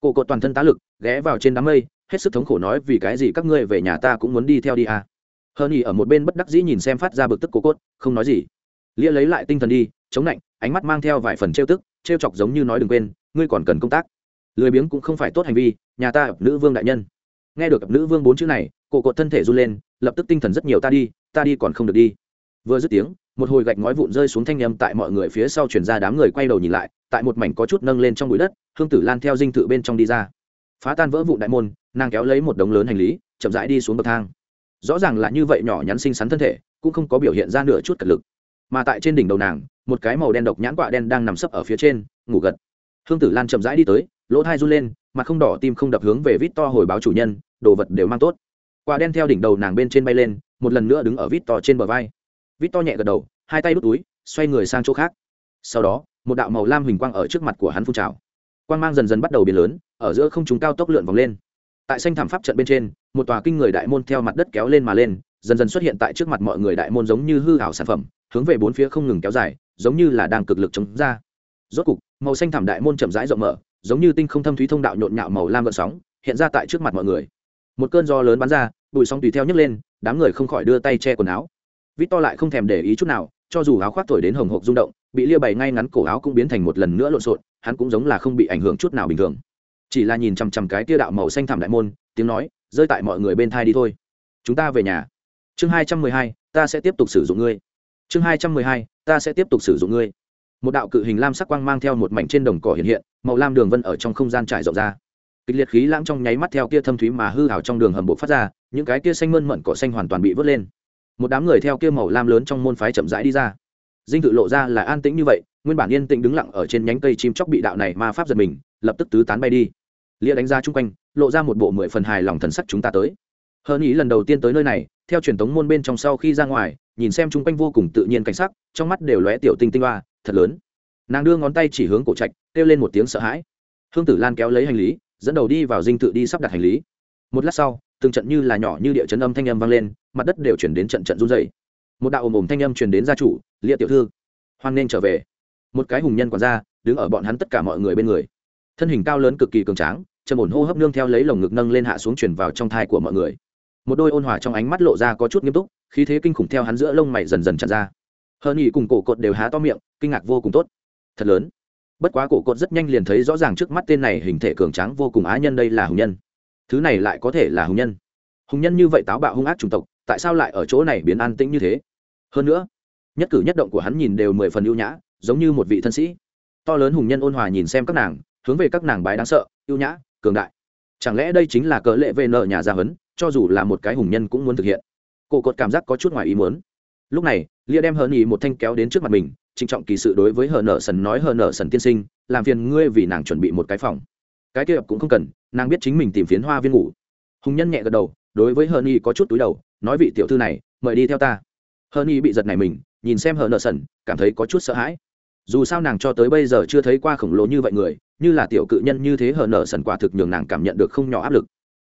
Cổ cột toàn thân tá lực, ghé vào trên đám mây, hết sức thống khổ nói, vì cái gì các ngươi về nhà ta cũng muốn đi theo đi à. hơn nhỉ ở một bên bất đắc dĩ nhìn xem phát ra bực tức cổ cốt không nói gì. Lia lấy lại tinh thần đi, chống lạnh, ánh mắt mang theo vài phần trêu tức, trêu chọc giống như nói, đừng quên, ngươi còn cần công tác. Lười biếng cũng không phải tốt hành vi, nhà ta nữ vương đại nhân. Nghe được nữ vương bốn chữ này, cổ cột thân thể run lên, lập tức tinh thần rất nhiều, ta đi ta đi còn không được đi vừa dứt tiếng, một hồi gạch ngói vụn rơi xuống thanh â m tại mọi người phía sau chuyển ra, đám người quay đầu nhìn lại, tại một mảnh có chút nâng lên trong bụi đất, hương tử lan theo dinh thự bên trong đi ra. Phá tan vỡ vụn đại môn, nàng kéo lấy một đống lớn hành lý, chậm rãi đi xuống bậc thang. Rõ ràng là như vậy nhỏ nhắn xinh xắn thân thể, cũng không có biểu hiện ra nửa chút cật lực. Mà tại trên đỉnh đầu nàng, một cái màu đen độc nhãn quạ đen đang nằm sấp ở phía trên, ngủ gật. Hương tử lan chậm rãi đi tới, lỗ thai run lên, mặt không đỏ tim không đập hướng về vít to hồi báo chủ nhân, đồ vật đều mang tốt. Quạ đen theo đỉnh đầu nàng bên trên bay lên, một lần nữa đứng ở vít to trên bờ vai vít to nhẹ gật đầu, hai tay đút túi, xoay người sang chỗ khác. Sau đó, một đạo màu lam hình quang ở trước mặt của hắn phun trào. Quang mang dần dần bắt đầu biến lớn, ở giữa không chúng cao tốc lượn vòng lên. Tại xanh thảm pháp trận bên trên, một tòa kinh người đại môn theo mặt đất kéo lên mà lên, dần dần xuất hiện tại trước mặt mọi người đại môn giống như hư hảo sản phẩm, hướng về bốn phía không ngừng kéo dài, giống như là đang cực lực chống ra. Rốt cục, màu xanh thảm đại môn chậm rãi rộng mở, giống như tinh không thâm thúy thông đạo nhộn nhạo màu lam gợn sóng, hiện ra tại trước mặt mọi người. Một cơn gió lớn bắn ra, bụi sóng tùy theo nhấc lên, đám người không khỏi đưa tay che quần áo vít to lại không thèm để ý chút nào, cho dù áo khoác thổi đến hồng hộc rung động, bị lia bày ngay ngắn cổ áo cũng biến thành một lần nữa lộn xộn, hắn cũng giống là không bị ảnh hưởng chút nào bình thường. Chỉ là nhìn chằm chằm cái tia đạo màu xanh thảm đại môn, tiếng nói, rơi tại mọi người bên thai đi thôi. Chúng ta về nhà. Chương hai trăm mười hai, ta sẽ tiếp tục sử dụng ngươi. Chương hai trăm mười hai, ta sẽ tiếp tục sử dụng ngươi. Một đạo cự hình lam sắc quang mang theo một mảnh trên đồng cỏ hiện hiện, màu lam đường vân ở trong không gian trải rộng ra. Kịch liệt khí lãng trong nháy mắt theo kia thâm thúy mà hư hào trong đường hầm bộ phát ra, những cái kia xanh mơn mận cỏ xanh hoàn toàn bị vớt lên một đám người theo kia màu lam lớn trong môn phái chậm rãi đi ra. Dinh tự lộ ra là an tĩnh như vậy, nguyên bản yên tĩnh đứng lặng ở trên nhánh cây chim chóc bị đạo này ma pháp giật mình, lập tức tứ tán bay đi. Lia đánh ra chung quanh, lộ ra một bộ mười phần hài lòng thần sắc chúng ta tới. Hơn ý lần đầu tiên tới nơi này, theo truyền thống môn bên trong sau khi ra ngoài, nhìn xem chung quanh vô cùng tự nhiên cảnh sắc, trong mắt đều lóe tiểu tinh tinh hoa, thật lớn. Nàng đưa ngón tay chỉ hướng cổ trạch, kêu lên một tiếng sợ hãi. Hương tử lan kéo lấy hành lý, dẫn đầu đi vào dinh tự đi sắp đặt hành lý. Một lát sau từng trận như là nhỏ như địa chấn âm thanh âm vang lên, mặt đất đều chuyển đến trận trận run dày một đạo ồm ồm thanh âm truyền đến gia chủ lia tiểu thư, hoan nên trở về. Một cái hùng nhân quản gia, đứng ở bọn hắn tất cả mọi người bên người. Thân hình cao lớn cực kỳ cường tráng, trầm ổn hô hấp nương theo lấy lồng ngực nâng lên hạ xuống chuyển vào trong thai của mọi người. Một đôi ôn hòa trong ánh mắt lộ ra có chút nghiêm túc, khí thế kinh khủng theo hắn giữa lông mày dần dần chặt ra. Hơn nghỉ cùng cổ cột đều há to miệng, kinh ngạc vô cùng tốt. Thật lớn. Bất quá cổ cột rất nhanh liền thấy rõ ràng trước mắt tên này hình thể cường tráng vô cùng á nhân đây là hùng nhân thứ này lại có thể là hùng nhân. Hùng nhân như vậy táo bạo hung ác chủng tộc, tại sao lại ở chỗ này biến an tĩnh như thế? Hơn nữa, nhất cử nhất động của hắn nhìn đều mười phần ưu nhã, giống như một vị thân sĩ. To lớn hùng nhân ôn hòa nhìn xem các nàng, hướng về các nàng bái đáng sợ, ưu nhã, cường đại. Chẳng lẽ đây chính là cớ lệ về nợ nhà gia huấn, cho dù là một cái hùng nhân cũng muốn thực hiện? Cổ cột cảm giác có chút ngoài ý muốn. Lúc này, lia đem hờn ý một thanh kéo đến trước mặt mình, trịnh trọng kỳ sự đối với hờ nợ sần nói hờ nợ sần tiên sinh, làm phiền ngươi vì nàng chuẩn bị một cái phòng cái kia cũng không cần, nàng biết chính mình tìm phiến hoa viên ngủ. Hùng nhân nhẹ gật đầu, đối với hờ nhi có chút túi đầu, nói vị tiểu thư này, mời đi theo ta. Hờ nhi bị giật này mình, nhìn xem hờ nợ sần, cảm thấy có chút sợ hãi. Dù sao nàng cho tới bây giờ chưa thấy qua khổng lồ như vậy người, như là tiểu cự nhân như thế hờ nợ sần quả thực nhường nàng cảm nhận được không nhỏ áp lực.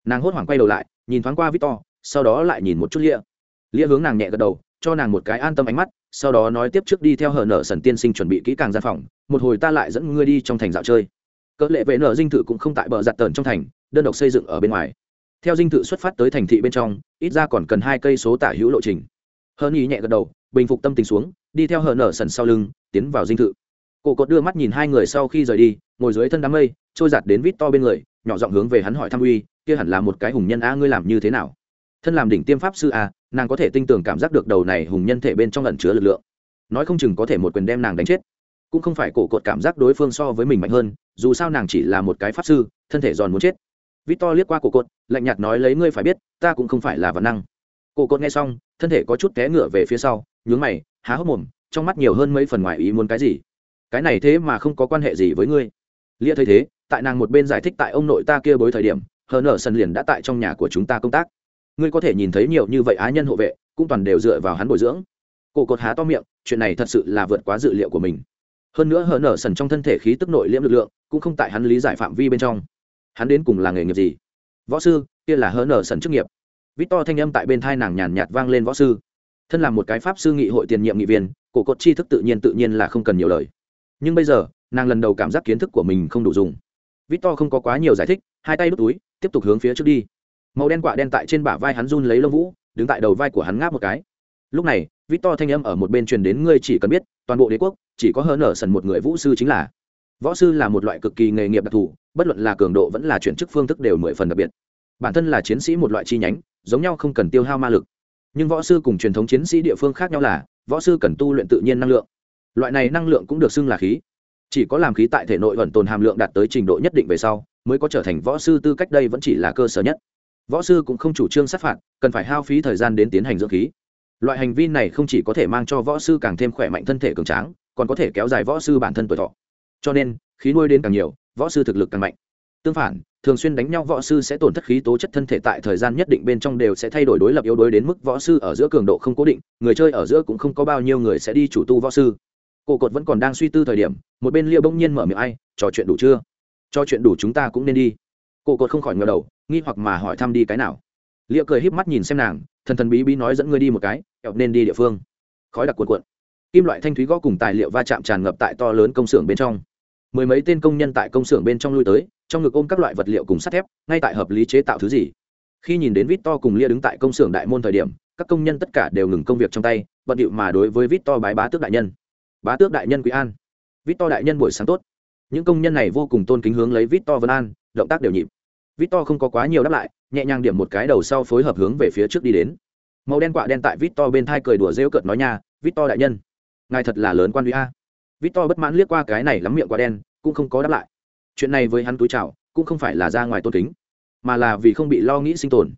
Nàng hốt hoảng quay đầu lại, nhìn thoáng qua victor, sau đó lại nhìn một chút lia. Lia hướng nàng nhẹ gật đầu, cho nàng một cái an tâm ánh mắt, sau đó nói tiếp trước đi theo hờ nợ sần tiên sinh chuẩn bị kỹ càng gian phòng, một hồi ta lại dẫn ngươi đi trong thành dạo chơi cỡ lệ vệ nở dinh thự cũng không tại bờ giặt tờn trong thành, đơn độc xây dựng ở bên ngoài. Theo dinh thự xuất phát tới thành thị bên trong, ít ra còn cần hai cây số tả hữu lộ trình. Hơn ý nhẹ gật đầu, bình phục tâm tình xuống, đi theo hờ nở sần sau lưng, tiến vào dinh thự. Cổ cột đưa mắt nhìn hai người sau khi rời đi, ngồi dưới thân đám mây, trôi giặt đến vít to bên người, nhỏ giọng hướng về hắn hỏi thăm uy, kia hẳn là một cái hùng nhân a ngươi làm như thế nào? Thân làm đỉnh tiêm pháp sư a nàng có thể tinh tường cảm giác được đầu này hùng nhân thể bên trong lần chứa lực lượng. Nói không chừng có thể một quyền đem nàng đánh chết cũng không phải cổ cột cảm giác đối phương so với mình mạnh hơn, dù sao nàng chỉ là một cái pháp sư, thân thể giòn muốn chết. Victor liếc qua cổ cột, lạnh nhạt nói lấy ngươi phải biết, ta cũng không phải là văn năng. Cổ cột nghe xong, thân thể có chút té ngựa về phía sau, nhướng mày, há hốc mồm, trong mắt nhiều hơn mấy phần ngoài ý muốn cái gì? Cái này thế mà không có quan hệ gì với ngươi. Lia thấy thế, tại nàng một bên giải thích tại ông nội ta kia bối thời điểm, hờ nở sân liền đã tại trong nhà của chúng ta công tác. Ngươi có thể nhìn thấy nhiều như vậy á nhân hộ vệ, cũng toàn đều dựa vào hắn bồi dưỡng. Cổ cột há to miệng, chuyện này thật sự là vượt quá dự liệu của mình hơn nữa hờ nở sần trong thân thể khí tức nội liễm lực lượng, cũng không tại hắn lý giải phạm vi bên trong. Hắn đến cùng là nghề nghiệp gì? Võ sư, kia là hờ nở sần chức nghiệp. Vít to thanh âm tại bên thai nàng nhàn nhạt vang lên võ sư. Thân là một cái pháp sư nghị hội tiền nhiệm nghị viên, cổ cột tri thức tự nhiên tự nhiên là không cần nhiều lời. Nhưng bây giờ, nàng lần đầu cảm giác kiến thức của mình không đủ dùng. Vít to không có quá nhiều giải thích, hai tay đút túi, tiếp tục hướng phía trước đi. Màu đen quạ đen tại trên bả vai hắn run lấy lông vũ, đứng tại đầu vai của hắn ngáp một cái lúc này vít to thanh âm ở một bên truyền đến, ngươi chỉ cần biết, toàn bộ đế quốc, chỉ có hơn ở sần một người vũ sư chính là. Võ sư là một loại cực kỳ nghề nghiệp đặc thù, bất luận là cường độ vẫn là chuyển chức phương thức đều mười phần đặc biệt. Bản thân là chiến sĩ một loại chi nhánh, giống nhau không cần tiêu hao ma lực. Nhưng võ sư cùng truyền thống chiến sĩ địa phương khác nhau là, võ sư cần tu luyện tự nhiên năng lượng. Loại này năng lượng cũng được xưng là khí. Chỉ có làm khí tại thể nội vẫn tồn hàm lượng đạt tới trình độ nhất định về sau, mới có trở thành võ sư tư cách đây vẫn chỉ là cơ sở nhất. Võ sư cũng không chủ trương sát phạt, cần phải hao phí thời gian đến tiến hành dưỡng khí loại hành vi này không chỉ có thể mang cho võ sư càng thêm khỏe mạnh thân thể cường tráng, còn có thể kéo dài võ sư bản thân tuổi thọ. Cho nên, khí nuôi đến càng nhiều, võ sư thực lực càng mạnh. Tương phản, thường xuyên đánh nhau võ sư sẽ tổn thất khí tố chất thân thể tại thời gian nhất định bên trong đều sẽ thay đổi đối lập yếu đối đến mức võ sư ở giữa cường độ không cố định, người chơi ở giữa cũng không có bao nhiêu người sẽ đi chủ tu võ sư. Cổ cột vẫn còn đang suy tư thời điểm, một bên liệu bỗng nhiên mở miệng ai, trò chuyện đủ chưa? Cho chuyện đủ chúng ta cũng nên đi. Cổ cột không khỏi ngờ đầu, nghi hoặc mà hỏi thăm đi cái nào. Liệu cười híp mắt nhìn xem nàng thần thần bí bí nói dẫn ngươi đi một cái, kẹo nên đi địa phương. Khói đặc cuộn cuộn. Kim loại thanh thúy gõ cùng tài liệu va chạm tràn ngập tại to lớn công xưởng bên trong. Mười mấy tên công nhân tại công xưởng bên trong lui tới, trong ngực ôm các loại vật liệu cùng sắt thép, ngay tại hợp lý chế tạo thứ gì. Khi nhìn đến vít to cùng lia đứng tại công xưởng đại môn thời điểm, các công nhân tất cả đều ngừng công việc trong tay, bận điệu mà đối với vít to bái bá tước đại nhân. Bá tước đại nhân quý an. Vít to đại nhân buổi sáng tốt. Những công nhân này vô cùng tôn kính hướng lấy vít to vân an, động tác đều nhịp. Vít to không có quá nhiều đáp lại nhẹ nhàng điểm một cái đầu sau phối hợp hướng về phía trước đi đến. Màu đen quạ đen tại vít to bên thai cười đùa rêu cợt nói nha vít to đại nhân, ngài thật là lớn quan uy a. Vít to bất mãn liếc qua cái này lắm miệng quạ đen, cũng không có đáp lại. Chuyện này với hắn túi chào, cũng không phải là ra ngoài tôn kính, mà là vì không bị lo nghĩ sinh tồn.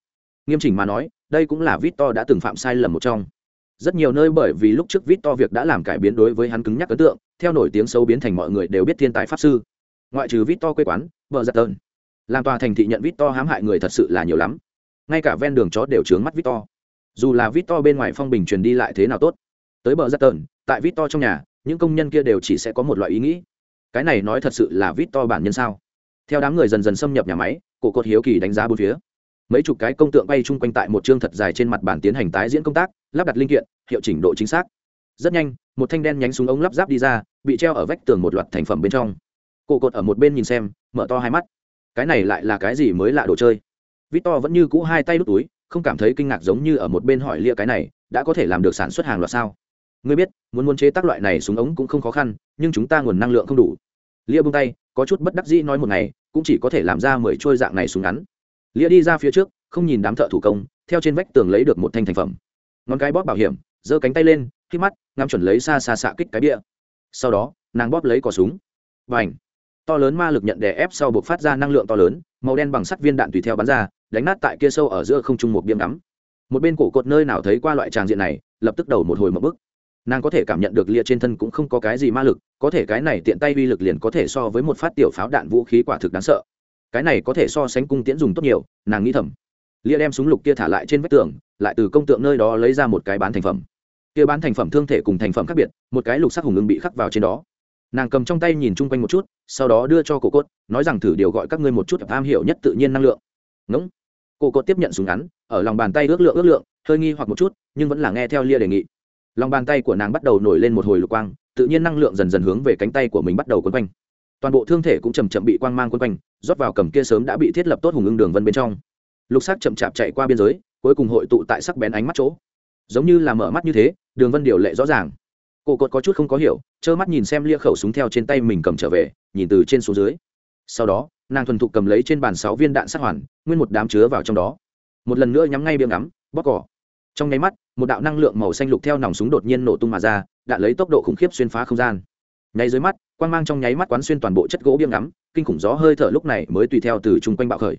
Nghiêm chỉnh mà nói, đây cũng là vít to đã từng phạm sai lầm một trong. Rất nhiều nơi bởi vì lúc trước vít to việc đã làm cải biến đối với hắn cứng nhắc ấn tượng, theo nổi tiếng xấu biến thành mọi người đều biết thiên tài pháp sư. Ngoại trừ vít to quê quán vợ giặt tợn làm tòa thành thị nhận vít to hãm hại người thật sự là nhiều lắm. Ngay cả ven đường chó đều trướng mắt vít to dù là vít to bên ngoài phong bình truyền đi lại thế nào tốt, tới bờ giắt tờn, tại vít to trong nhà, những công nhân kia đều chỉ sẽ có một loại ý nghĩ. Cái này nói thật sự là vít to bản nhân sao? Theo đám người dần dần xâm nhập nhà máy, cổ cột hiếu kỳ đánh giá bốn phía. Mấy chục cái công tượng bay chung quanh tại một chương thật dài trên mặt bàn tiến hành tái diễn công tác, lắp đặt linh kiện, hiệu chỉnh độ chính xác. Rất nhanh, một thanh đen nhánh súng ống lắp ráp đi ra, bị treo ở vách tường một loạt thành phẩm bên trong. Cổ cột ở một bên nhìn xem, mở to hai mắt cái này lại là cái gì mới lạ đồ chơi? Victor vẫn như cũ hai tay đút túi, không cảm thấy kinh ngạc giống như ở một bên hỏi lia cái này, đã có thể làm được sản xuất hàng loạt sao? Ngươi biết, muốn muốn chế tác loại này súng ống cũng không khó khăn, nhưng chúng ta nguồn năng lượng không đủ. Lia buông tay, có chút bất đắc dĩ nói một ngày, cũng chỉ có thể làm ra mười trôi dạng này súng ngắn. Lia đi ra phía trước, không nhìn đám thợ thủ công, theo trên vách tường lấy được một thanh thành phẩm. Ngón cái bóp bảo hiểm, giơ cánh tay lên, khi mắt, ngắm chuẩn lấy xa xa xạ kích cái bia sau đó, nàng bóp lấy cỏ súng. Và ảnh to lớn ma lực nhận đè ép sau buộc phát ra năng lượng to lớn, màu đen bằng sắt viên đạn tùy theo bắn ra, đánh nát tại kia sâu ở giữa không trung một biếm đắm một bên cổ cột nơi nào thấy qua loại tràng diện này, lập tức đầu một hồi một bức. Nàng có thể cảm nhận được lia trên thân cũng không có cái gì ma lực, có thể cái này tiện tay uy lực liền có thể so với một phát tiểu pháo đạn vũ khí quả thực đáng sợ. Cái này có thể so sánh cung tiễn dùng tốt nhiều, nàng nghĩ thầm. Lia đem súng lục kia thả lại trên vách tường, lại từ công tượng nơi đó lấy ra một cái bán thành phẩm. Kia bán thành phẩm thương thể cùng thành phẩm khác biệt, một cái lục sắc hùng ưng bị khắc vào trên đó nàng cầm trong tay nhìn chung quanh một chút, sau đó đưa cho cổ cốt, nói rằng thử điều gọi các ngươi một chút am hiểu nhất tự nhiên năng lượng. Ngỗng. Cổ cốt tiếp nhận súng ngắn, ở lòng bàn tay ước lượng ước lượng, hơi nghi hoặc một chút, nhưng vẫn là nghe theo lia đề nghị. Lòng bàn tay của nàng bắt đầu nổi lên một hồi lục quang, tự nhiên năng lượng dần dần hướng về cánh tay của mình bắt đầu quấn quanh. Toàn bộ thương thể cũng chầm chậm bị quang mang quấn quanh, rót vào cầm kia sớm đã bị thiết lập tốt hùng ưng đường vân bên trong. Lục sắc chậm chạp chạy qua biên giới, cuối cùng hội tụ tại sắc bén ánh mắt chỗ. Giống như là mở mắt như thế, đường vân điều lệ rõ ràng cổ cột có chút không có hiểu, trơ mắt nhìn xem lia khẩu súng theo trên tay mình cầm trở về, nhìn từ trên xuống dưới. Sau đó, nàng thuần thục cầm lấy trên bàn sáu viên đạn sát hoàn, nguyên một đám chứa vào trong đó. Một lần nữa nhắm ngay biếng ngắm bóc cỏ trong nháy mắt, một đạo năng lượng màu xanh lục theo nòng súng đột nhiên nổ tung mà ra đạn lấy tốc độ khủng khiếp xuyên phá không gian. Nháy dưới mắt, quang mang trong nháy mắt quán xuyên toàn bộ chất gỗ biếng ngắm, kinh khủng gió hơi thở lúc này mới tùy theo từ chung quanh bạo khởi.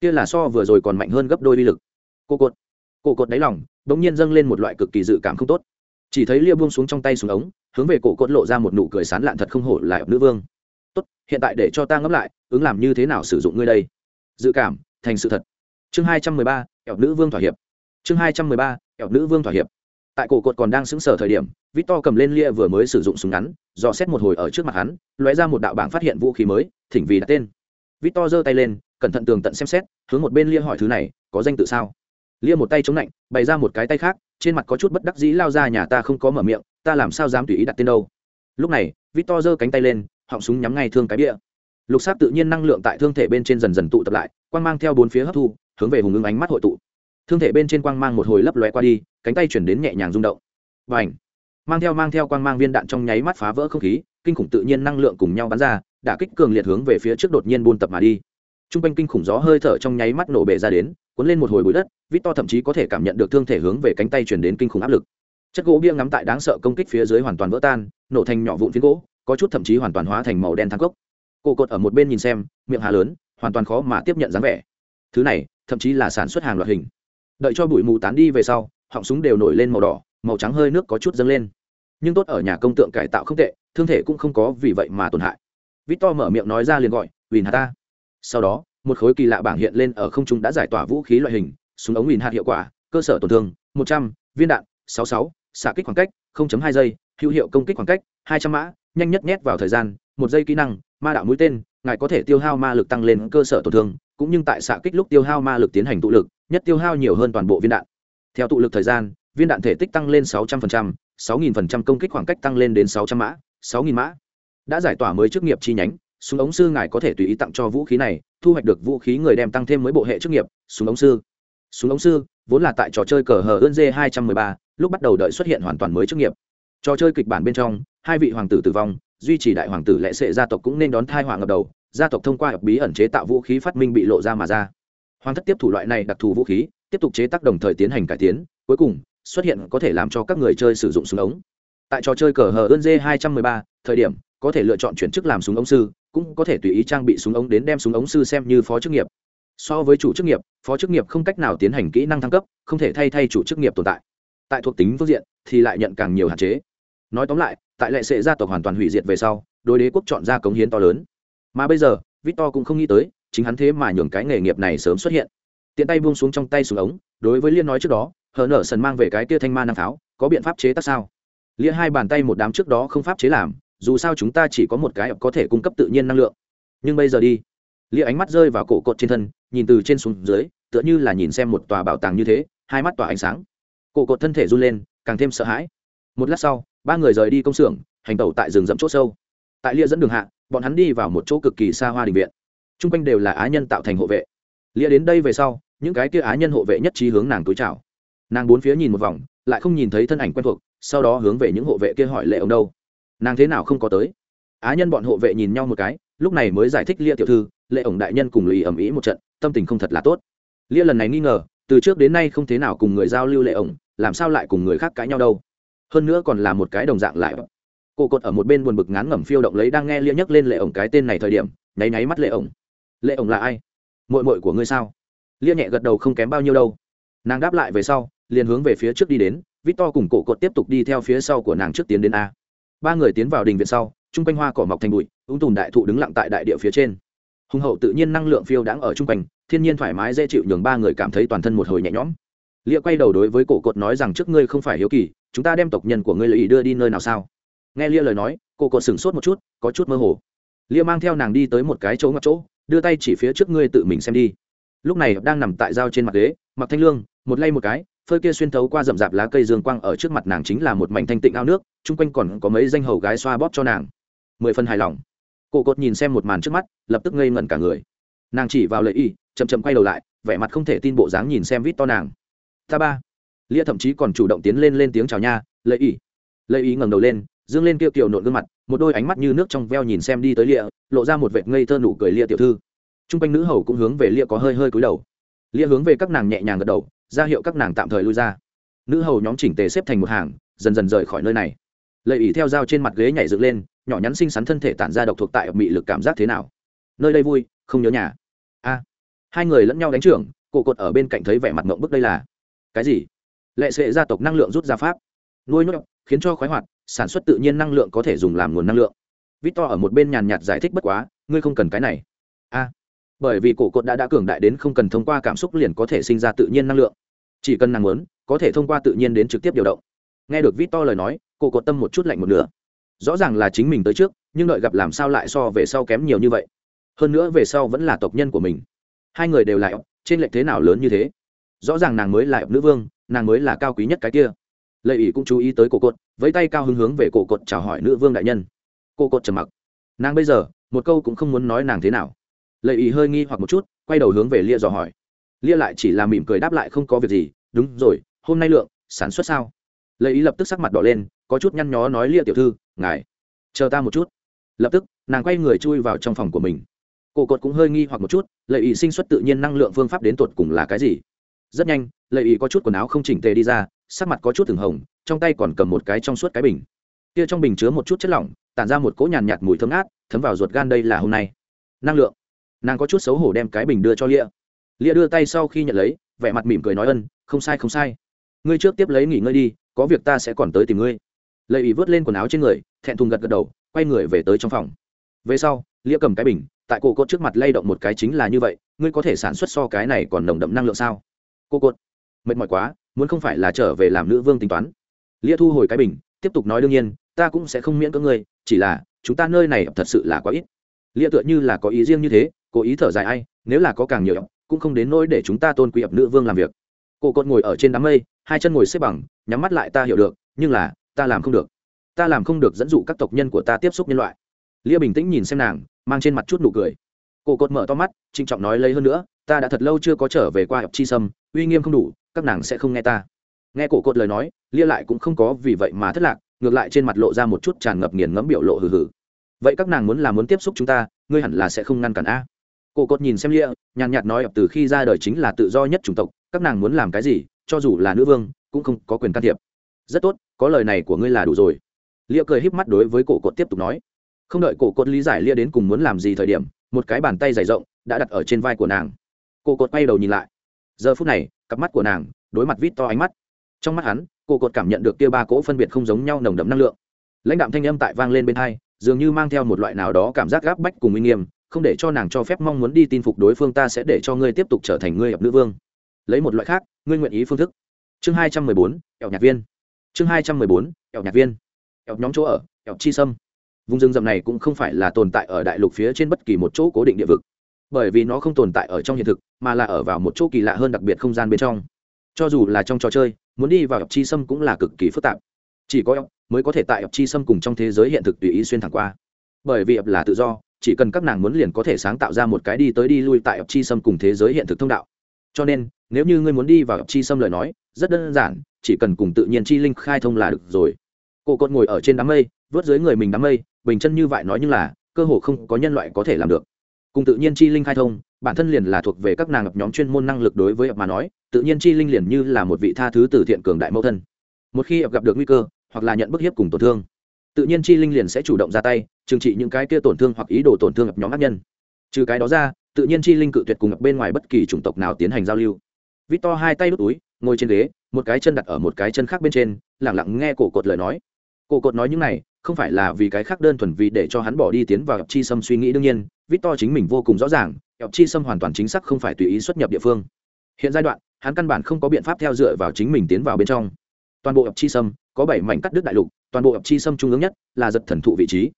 Kia là so vừa rồi còn mạnh hơn gấp đôi uy lực. Cô cột. Cổ cột đáy lòng bỗng nhiên dâng lên một loại cực kỳ dự cảm không tốt chỉ thấy lia buông xuống trong tay xuống ống, hướng về cổ cột lộ ra một nụ cười sán lạn thật không hổ lại nữ vương. Tốt, hiện tại để cho ta ngẫm lại, ứng làm như thế nào sử dụng ngươi đây? Dự cảm, thành sự thật. Chương hai trăm mười ba ẻo nữ vương thỏa hiệp. Chương hai trăm mười ba ẻo nữ vương thỏa hiệp. Tại cổ cột còn đang xứng sở thời điểm, victor cầm lên lia vừa mới sử dụng súng ngắn, dò xét một hồi ở trước mặt hắn, lóe ra một đạo bảng phát hiện vũ khí mới, thỉnh vì đặt tên. Victor giơ tay lên, cẩn thận tường tận xem xét, hướng một bên lia hỏi thứ này, có danh tự sao? Lia một tay chống lạnh, bày ra một cái tay khác trên mặt có chút bất đắc dĩ lao ra nhà ta không có mở miệng, ta làm sao dám tùy ý đặt tên đâu. Lúc này, victor giơ cánh tay lên, họng súng nhắm ngay thương cái bia lục sát tự nhiên năng lượng tại thương thể bên trên dần dần tụ tập lại, quang mang theo bốn phía hấp thu, hướng về hùng ứng ánh mắt hội tụ. Thương thể bên trên quang mang một hồi lấp lóe qua đi, cánh tay chuyển đến nhẹ nhàng rung động. Và ảnh mang theo mang theo quang mang viên đạn trong nháy mắt phá vỡ không khí, kinh khủng tự nhiên năng lượng cùng nhau bắn ra, đả kích cường liệt hướng về phía trước đột nhiên buôn tập mà đi t r u n g quanh kinh khủng gió hơi thở trong nháy mắt nổ bể ra đến, cuốn lên một hồi bụi đất vít to thậm chí có thể cảm nhận được thương thể hướng về cánh tay chuyển đến kinh khủng áp lực. Chất gỗ bia ngắm tại đáng sợ công kích phía dưới hoàn toàn vỡ tan, nổ thành nhỏ vụn phiến gỗ, có chút thậm chí hoàn toàn hóa thành màu đen thang cốc. Cổ cột ở một bên nhìn xem, miệng hà lớn, hoàn toàn khó mà tiếp nhận dáng vẻ. Thứ này, thậm chí là sản xuất hàng loạt hình. Đợi cho bụi mù tán đi về sau, họng súng đều nổi lên màu đỏ, màu trắng hơi nước có chút dâng lên. Nhưng tốt ở nhà công tượng cải tạo không tệ, thương thể cũng không có vì vậy mà tổn hại. Victor mở miệng nói ra liền gọi huỳnh hà ta sau đó một khối kỳ lạ bảng hiện lên ở không trung đã giải tỏa vũ khí loại hình súng ống nghìn hạt hiệu quả cơ sở tổn thương một trăm viên đạn sáu sáu xạ kích khoảng cách 0.2 giây hữu hiệu công kích khoảng cách hai trăm mã nhanh nhất nhét vào thời gian một giây kỹ năng ma đạo mũi tên ngài có thể tiêu hao ma lực tăng lên cơ sở tổn thương cũng nhưng tại xạ kích lúc tiêu hao ma lực tiến hành tụ lực nhất tiêu hao nhiều hơn toàn bộ viên đạn. Theo tụ lực thời gian viên đạn thể tích tăng lên 600%, 6.000% công kích khoảng cách tăng lên đến 600 mã 6.000 mã. Đã giải tỏa mới chức nghiệp chi nhánh súng ống sư ngài có thể tùy ý tặng cho vũ khí này thu hoạch được vũ khí người đem tăng thêm mới bộ hệ chức nghiệp súng ống sư. Súng ống sư vốn là tại trò chơi cờ hờ ơn mười 213, lúc bắt đầu đợi xuất hiện hoàn toàn mới chức nghiệp. Trò chơi kịch bản bên trong hai vị hoàng tử tử vong duy trì đại hoàng tử lệ sệ gia tộc cũng nên đón thai hoàng ngập đầu gia tộc thông qua bí ẩn chế tạo vũ khí phát minh bị lộ ra mà ra. Hoàng thất tiếp thủ loại này đặc thù vũ khí tiếp tục chế tác đồng thời tiến hành cải tiến cuối cùng xuất hiện có thể làm cho các người chơi sử dụng súng ống. Tại trò chơi cờ hờ ơn mười 213, thời điểm có thể lựa chọn chuyển chức làm súng ống sư, cũng có thể tùy ý trang bị súng ống đến đem súng ống sư xem như phó chức nghiệp. So với chủ chức nghiệp, phó chức nghiệp không cách nào tiến hành kỹ năng thăng cấp, không thể thay thay chủ chức nghiệp tồn tại. Tại thuộc tính phương diện, thì lại nhận càng nhiều hạn chế. Nói tóm lại, tại lệ sệ gia tộc hoàn toàn hủy diệt về sau, đối đế quốc chọn ra cống hiến to lớn. Mà bây giờ, victor cũng không nghĩ tới, chính hắn thế mà nhường cái nghề nghiệp này sớm xuất hiện. Tiện tay buông xuống trong tay xuống ống, đối với liên nói trước đó hờ nở sần mang về cái tia thanh ma năng pháo, có biện pháp chế tác sao? Lia hai bàn tay một đám trước đó không pháp chế làm dù sao chúng ta chỉ có một cái có thể cung cấp tự nhiên năng lượng. Nhưng bây giờ đi. Lia ánh mắt rơi vào cổ cột trên thân, nhìn từ trên xuống dưới, tựa như là nhìn xem một tòa bảo tàng như thế, hai mắt tỏa ánh sáng. Cổ cột thân thể run lên, càng thêm sợ hãi. Một lát sau, ba người rời đi công xưởng, hành tẩu tại rừng rậm c h ỗ sâu. Tại lia dẫn đường hạ, bọn hắn đi vào một chỗ cực kỳ xa hoa đình viện. T r u n g quanh đều là á nhân tạo thành hộ vệ. Lia đến đây về sau, những cái kia á nhân hộ vệ nhất trí hướng nàng túi chào. Nàng bốn phía nhìn một vòng, lại không nhìn thấy thân ảnh quen thuộc, sau đó hướng về những hộ vệ kia hỏi lệ ông đâu nàng thế nào không có tới. Á nhân bọn hộ vệ nhìn nhau một cái, lúc này mới giải thích lia tiểu thư, lệ ổng đại nhân cùng lì ẩm ý một trận, tâm tình không thật là tốt. Lia lần này nghi ngờ, từ trước đến nay không thế nào cùng người giao lưu lệ ổng, làm sao lại cùng người khác cãi nhau đâu? Hơn nữa còn là một cái đồng dạng lại. Cô cột ở một bên buồn bực ngán ngẩm phiêu động lấy đang nghe lia nhắc lên lệ ổng cái tên này thời điểm, nháy nháy mắt lệ ổng. Lệ ổng là ai? Mội mội của ngươi sao? Lia nhẹ gật đầu không kém bao nhiêu đâu. Nàng đáp lại về sau, liền hướng về phía trước đi đến vít to cùng cổ cột tiếp tục đi theo phía sau của nàng trước tiến đến a ba người tiến vào đình viện sau, chung quanh hoa cỏ mọc thành bụi, ung tùm đại thụ đứng lặng tại đại địa phía trên. Hùng hậu tự nhiên năng lượng phiêu đãng ở chung quanh, thiên nhiên thoải mái dễ chịu nhường ba người cảm thấy toàn thân một hồi nhẹ nhõm. Lia quay đầu đối với cổ cột nói rằng trước ngươi không phải hiếu kỳ, chúng ta đem tộc nhân của ngươi lợi ý đưa đi nơi nào sao? Nghe lia lời nói, cổ cột sửng sốt một chút, có chút mơ hồ. Lia mang theo nàng đi tới một cái chỗ ngọc chỗ, đưa tay chỉ phía trước ngươi tự mình xem đi. Lúc này đang nằm tại dao trên mặt ghế, mặc thanh lương, một lay một cái phơi kia xuyên thấu qua rậm rạp lá cây dương quang ở trước mặt nàng chính là một mảnh thanh tịnh ao nước, chung quanh còn có mấy danh hầu gái xoa bóp cho nàng. Mười phần hài lòng. Cổ cột nhìn xem một màn trước mắt, lập tức ngây ngẩn cả người. Nàng chỉ vào lệ y, chậm chậm quay đầu lại, vẻ mặt không thể tin bộ dáng nhìn xem vít to nàng. Ta ba. Lia thậm chí còn chủ động tiến lên lên tiếng chào nha, lệ y. Lệ y ngẩng đầu lên, dương lên kia kiểu nộn gương mặt, một đôi ánh mắt như nước trong veo nhìn xem đi tới lia, lộ ra một vệt ngây thơ nụ cười lia tiểu thư. T r u n g quanh nữ hầu cũng hướng về lia có hơi hơi cúi đầu. Lia hướng về các nàng nhẹ nhàng gật đầu ra hiệu các nàng tạm thời lui ra. Nữ hầu nhóm chỉnh tề xếp thành một hàng, dần dần rời khỏi nơi này. Lệ ỉ theo dao trên mặt ghế nhảy dựng lên, nhỏ nhắn xinh xắn thân thể tản ra độc thuộc tại mị lực cảm giác thế nào. Nơi đây vui, không nhớ nhà. A. Hai người lẫn nhau đánh trưởng, cổ cột ở bên cạnh thấy vẻ mặt mộng bức đây là. Cái gì? Lệ sệ gia tộc năng lượng rút ra pháp. Nuôi nhốt, khiến cho khoái hoạt, sản xuất tự nhiên năng lượng có thể dùng làm nguồn năng lượng. Victor ở một bên nhàn nhạt giải thích bất quá, ngươi không cần cái này. A bởi vì cổ cột đã đã cường đại đến không cần thông qua cảm xúc liền có thể sinh ra tự nhiên năng lượng. Chỉ cần năng muốn, có thể thông qua tự nhiên đến trực tiếp điều động. Nghe được victor lời nói, cổ cột tâm một chút lạnh một nửa. Rõ ràng là chính mình tới trước, nhưng đợi gặp làm sao lại so về sau kém nhiều như vậy. Hơn nữa về sau vẫn là tộc nhân của mình. Hai người đều lại trên lệch thế nào lớn như thế? Rõ ràng nàng mới là nữ vương, nàng mới là cao quý nhất cái kia. Lệ ỷ cũng chú ý tới cổ cột, với tay cao hứng hướng về cổ cột chào hỏi nữ vương đại nhân. Cổ cột trầm mặc. Nàng bây giờ, một câu cũng không muốn nói nàng thế nào lệ Ý hơi nghi hoặc một chút quay đầu hướng về lia dò hỏi. Lia lại chỉ là mỉm cười đáp lại không có việc gì. Đúng rồi hôm nay lượng sản xuất sao? Lệ ý lập tức sắc mặt đỏ lên có chút nhăn nhó nói lia tiểu thư ngài chờ ta một chút. Lập tức nàng quay người chui vào trong phòng của mình. Cổ cột cũng hơi nghi hoặc một chút lợi ý sinh xuất tự nhiên năng lượng phương pháp đến tột cùng là cái gì? Rất nhanh lợi ý có chút quần áo không chỉnh tề đi ra sắc mặt có chút thường hồng trong tay còn cầm một cái trong suốt cái bình. Kia trong bình chứa một chút chất lỏng tản ra một cỗ nhàn nhạt, nhạt mùi thơm ngát thấm vào ruột gan đây là hôm nay. Năng lượng nàng có chút xấu hổ đem cái bình đưa cho lia. Lia đưa tay sau khi nhận lấy, vẻ mặt mỉm cười nói ân, không sai không sai. Ngươi trước tiếp lấy nghỉ ngơi đi, có việc ta sẽ còn tới tìm ngươi. Lệ ý vớt lên quần áo trên người, thẹn thùng gật gật đầu, quay người về tới trong phòng. Về sau, lia cầm cái bình, tại cổ cốt trước mặt lay động một cái chính là như vậy, ngươi có thể sản xuất so cái này còn nồng đậm năng lượng sao? Cô cốt mệt mỏi quá, muốn không phải là trở về làm nữ vương tính toán. Lia thu hồi cái bình, tiếp tục nói đương nhiên, ta cũng sẽ không miễn cưỡng ngươi, chỉ là, chúng ta nơi này thật sự là quá ít. Lia tựa như là có ý riêng như thế cố ý thở dài ai, nếu là có càng nhiều, cũng không đến nỗi để chúng ta tôn quý ập nữ vương làm việc. Cô cốt ngồi ở trên đám mây, hai chân ngồi xếp bằng, nhắm mắt lại ta hiểu được, nhưng là, ta làm không được. Ta làm không được dẫn dụ các tộc nhân của ta tiếp xúc nhân loại. Lia bình tĩnh nhìn xem nàng, mang trên mặt chút nụ cười. Cổ cột mở to mắt, trịnh trọng nói lấy hơn nữa, ta đã thật lâu chưa có trở về qua ập chi sâm, uy nghiêm không đủ, các nàng sẽ không nghe ta. Nghe cổ cột lời nói, lia lại cũng không có vì vậy mà thất lạc, ngược lại trên mặt lộ ra một chút tràn ngập nghiền ngẫm biểu lộ hừ hừ. Vậy các nàng muốn là muốn tiếp xúc chúng ta, ngươi hẳn là sẽ không ngăn cản a cổ cột nhìn xem lia, nhàn nhạt nói từ khi ra đời chính là tự do nhất chủng tộc, các nàng muốn làm cái gì, cho dù là nữ vương, cũng không có quyền can thiệp. Rất tốt, có lời này của ngươi là đủ rồi. Lia cười híp mắt đối với cổ cột tiếp tục nói. Không đợi cổ cột lý giải lia đến cùng muốn làm gì thời điểm, một cái bàn tay dày rộng đã đặt ở trên vai của nàng. Cổ cột quay đầu nhìn lại. Giờ phút này, cặp mắt của nàng đối mặt vít to ánh mắt. Trong mắt hắn, cổ cột cảm nhận được tia ba cỗ phân biệt không giống nhau nồng đậm năng lượng. Lãnh đạm thanh âm tại vang lên bên hai, dường như mang theo một loại nào đó cảm giác gáp bách cùng uy nghiêm không để cho nàng cho phép mong muốn đi tin phục đối phương, ta sẽ để cho ngươi tiếp tục trở thành ngươi ập nữ vương. Lấy một loại khác, ngươi nguyện ý phương thức. Chương hai trăm mười bốn ẻo nhạc viên. Chương hai trăm mười bốn ẻo nhạc viên. Ẻo nhóm chỗ ở ẻo chi sâm. Vùng rừng rậm này cũng không phải là tồn tại ở đại lục phía trên bất kỳ một chỗ cố định địa vực. Bởi vì nó không tồn tại ở trong hiện thực, mà là ở vào một chỗ kỳ lạ hơn đặc biệt không gian bên trong. Cho dù là trong trò chơi, muốn đi vào ập chi sâm cũng là cực kỳ phức tạp. Chỉ có ọc mới có thể tại ọc chi sâm cùng trong thế giới hiện thực tùy ý xuyên thẳng qua. Bởi vì ọc là tự do chỉ cần các nàng muốn liền có thể sáng tạo ra một cái đi tới đi lui tại ập chi sâm cùng thế giới hiện thực thông đạo. Cho nên, nếu như ngươi muốn đi vào chi xâm lời nói, rất đơn giản, chỉ cần cùng tự nhiên chi linh khai thông là được rồi. Cô cột ngồi ở trên đám mây, vớt dưới người mình đám mây, bình chân như vậy nói nhưng là, cơ hồ không có nhân loại có thể làm được. Cùng tự nhiên chi linh khai thông, bản thân liền là thuộc về các nàng ập nhóm chuyên môn năng lực đối với ập mà nói, tự nhiên chi linh liền như là một vị tha thứ từ thiện cường đại mẫu thân. Một khi ập gặp được nguy cơ, hoặc là nhận bức hiếp cùng tổn thương tự nhiên chi linh liền sẽ chủ động ra tay trừng trị những cái kia tổn thương hoặc ý đồ tổn thương gặp nhóm ác nhân trừ cái đó ra tự nhiên chi linh cự tuyệt cùng gặp bên ngoài bất kỳ chủng tộc nào tiến hành giao lưu Victor hai tay đút túi, ngồi trên ghế, một cái chân đặt ở một cái chân khác bên trên, lặng lặng nghe cổ cột lời nói. Cổ cột nói những này, không phải là vì cái khác đơn thuần vì để cho hắn bỏ đi tiến vào gặp chi sâm suy nghĩ đương nhiên, Victor chính mình vô cùng rõ ràng, gặp chi sâm hoàn toàn chính xác không phải tùy ý xuất nhập địa phương. Hiện giai đoạn, hắn căn bản không có biện pháp theo dựa vào chính mình tiến vào bên trong. Toàn bộ chi sâm có bảy mảnh cắt đứt đại lục, toàn bộ chi sâm trung ương nhất là giật thần thụ vị trí.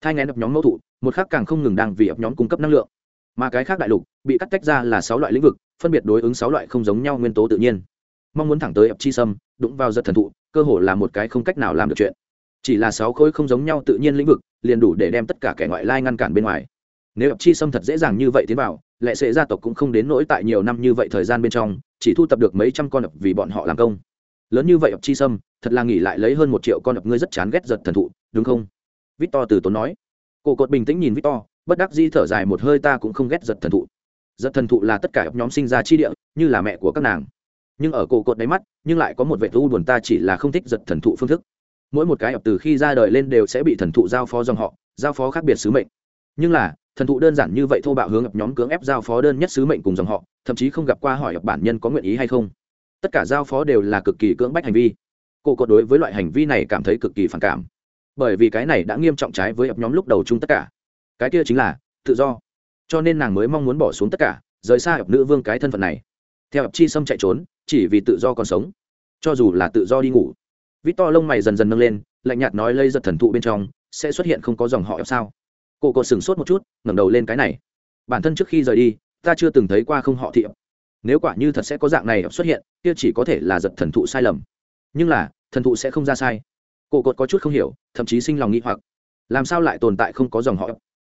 Thai ngén nhóm mẫu thụ, một khác càng không ngừng đang vì nhóm cung cấp năng lượng. Mà cái khác đại lục bị cắt tách ra là sáu loại lĩnh vực phân biệt đối ứng sáu loại không giống nhau nguyên tố tự nhiên. Mong muốn thẳng tới ập chi sâm đụng vào giật thần thụ cơ hồ là một cái không cách nào làm được chuyện. Chỉ là sáu khối không giống nhau tự nhiên lĩnh vực liền đủ để đem tất cả kẻ ngoại lai ngăn cản bên ngoài. Nếu ập chi sâm thật dễ dàng như vậy tiến vào lệ sệ gia tộc cũng không đến nỗi tại nhiều năm như vậy thời gian bên trong chỉ thu tập được mấy trăm con ập vì bọn họ làm công lớn như vậy ập chi sâm, thật là nghỉ lại lấy hơn một triệu con ập ngươi rất chán ghét giật thần thụ, đúng không? Victor từ tốn nói. Cổ cột bình tĩnh nhìn victor, bất đắc di thở dài một hơi ta cũng không ghét giật thần thụ. Giật thần thụ là tất cả ập nhóm sinh ra chi địa, như là mẹ của các nàng. Nhưng ở cổ cột đáy mắt, nhưng lại có một vệ u buồn ta chỉ là không thích giật thần thụ phương thức. Mỗi một cái ập từ khi ra đời lên đều sẽ bị thần thụ giao phó dòng họ, giao phó khác biệt sứ mệnh. Nhưng là, thần thụ đơn giản như vậy thô bạo hướng ập nhóm cưỡng ép giao phó đơn nhất sứ mệnh cùng dòng họ, thậm chí không gặp qua hỏi ập bản nhân có nguyện ý hay không tất cả giao phó đều là cực kỳ cưỡng bách hành vi. Cô có đối với loại hành vi này cảm thấy cực kỳ phản cảm. Bởi vì cái này đã nghiêm trọng trái với ập nhóm lúc đầu chung tất cả. Cái kia chính là, tự do. Cho nên nàng mới mong muốn bỏ xuống tất cả, rời xa ập nữ vương cái thân phận này. Theo ập chi sâm chạy trốn, chỉ vì tự do còn sống. Cho dù là tự do đi ngủ. Vít to lông mày dần dần nâng lên, lạnh nhạt nói lây giật thần thụ bên trong, sẽ xuất hiện không có dòng họ ập sao? Cô có sửng sốt một chút, ngẩng đầu lên cái này. Bản thân trước khi rời đi, ta chưa từng thấy qua không họ thị ập nếu quả như thật sẽ có dạng này xuất hiện, kia chỉ có thể là giật thần thụ sai lầm. Nhưng là, thần thụ sẽ không ra sai. Cổ cột có chút không hiểu, thậm chí sinh lòng nghĩ hoặc. Làm sao lại tồn tại không có dòng họ?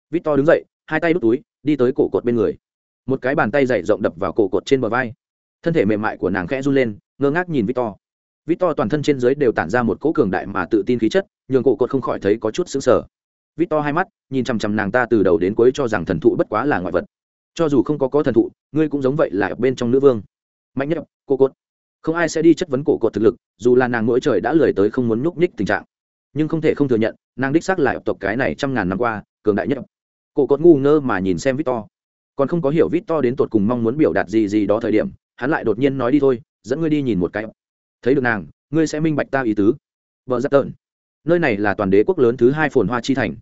Victor to đứng dậy, hai tay đút túi, đi tới cổ cột bên người. Một cái bàn tay dày rộng đập vào cổ cột trên bờ vai. Thân thể mềm mại của nàng khẽ run lên, ngơ ngác nhìn Victor. to to toàn thân trên dưới đều tản ra một cỗ cường đại mà tự tin khí chất, nhường cổ cột không khỏi thấy có chút xứng sở Victor to hai mắt, nhìn chằm chằm nàng ta từ đầu đến cuối cho rằng thần thụ bất quá là ngoại vật cho dù không có có thần thụ, ngươi cũng giống vậy là ở bên trong nữ vương. Mạnh nhất, cô cột. Không ai sẽ đi chất vấn cổ cột thực lực, dù là nàng mỗi trời đã lười tới không muốn nhúc nhích tình trạng. Nhưng không thể không thừa nhận, nàng đích xác lại tộc cái này trăm ngàn năm qua, cường đại nhất. Cổ cột ngu ngơ mà nhìn xem victor. Còn không có hiểu victor đến tột cùng mong muốn biểu đạt gì gì đó thời điểm, hắn lại đột nhiên nói đi thôi, dẫn ngươi đi nhìn một cái. Thấy được nàng, ngươi sẽ minh bạch ta ý tứ. Vợ giáp tợn. Nơi này là toàn đế quốc lớn thứ hai phồn hoa chi thành.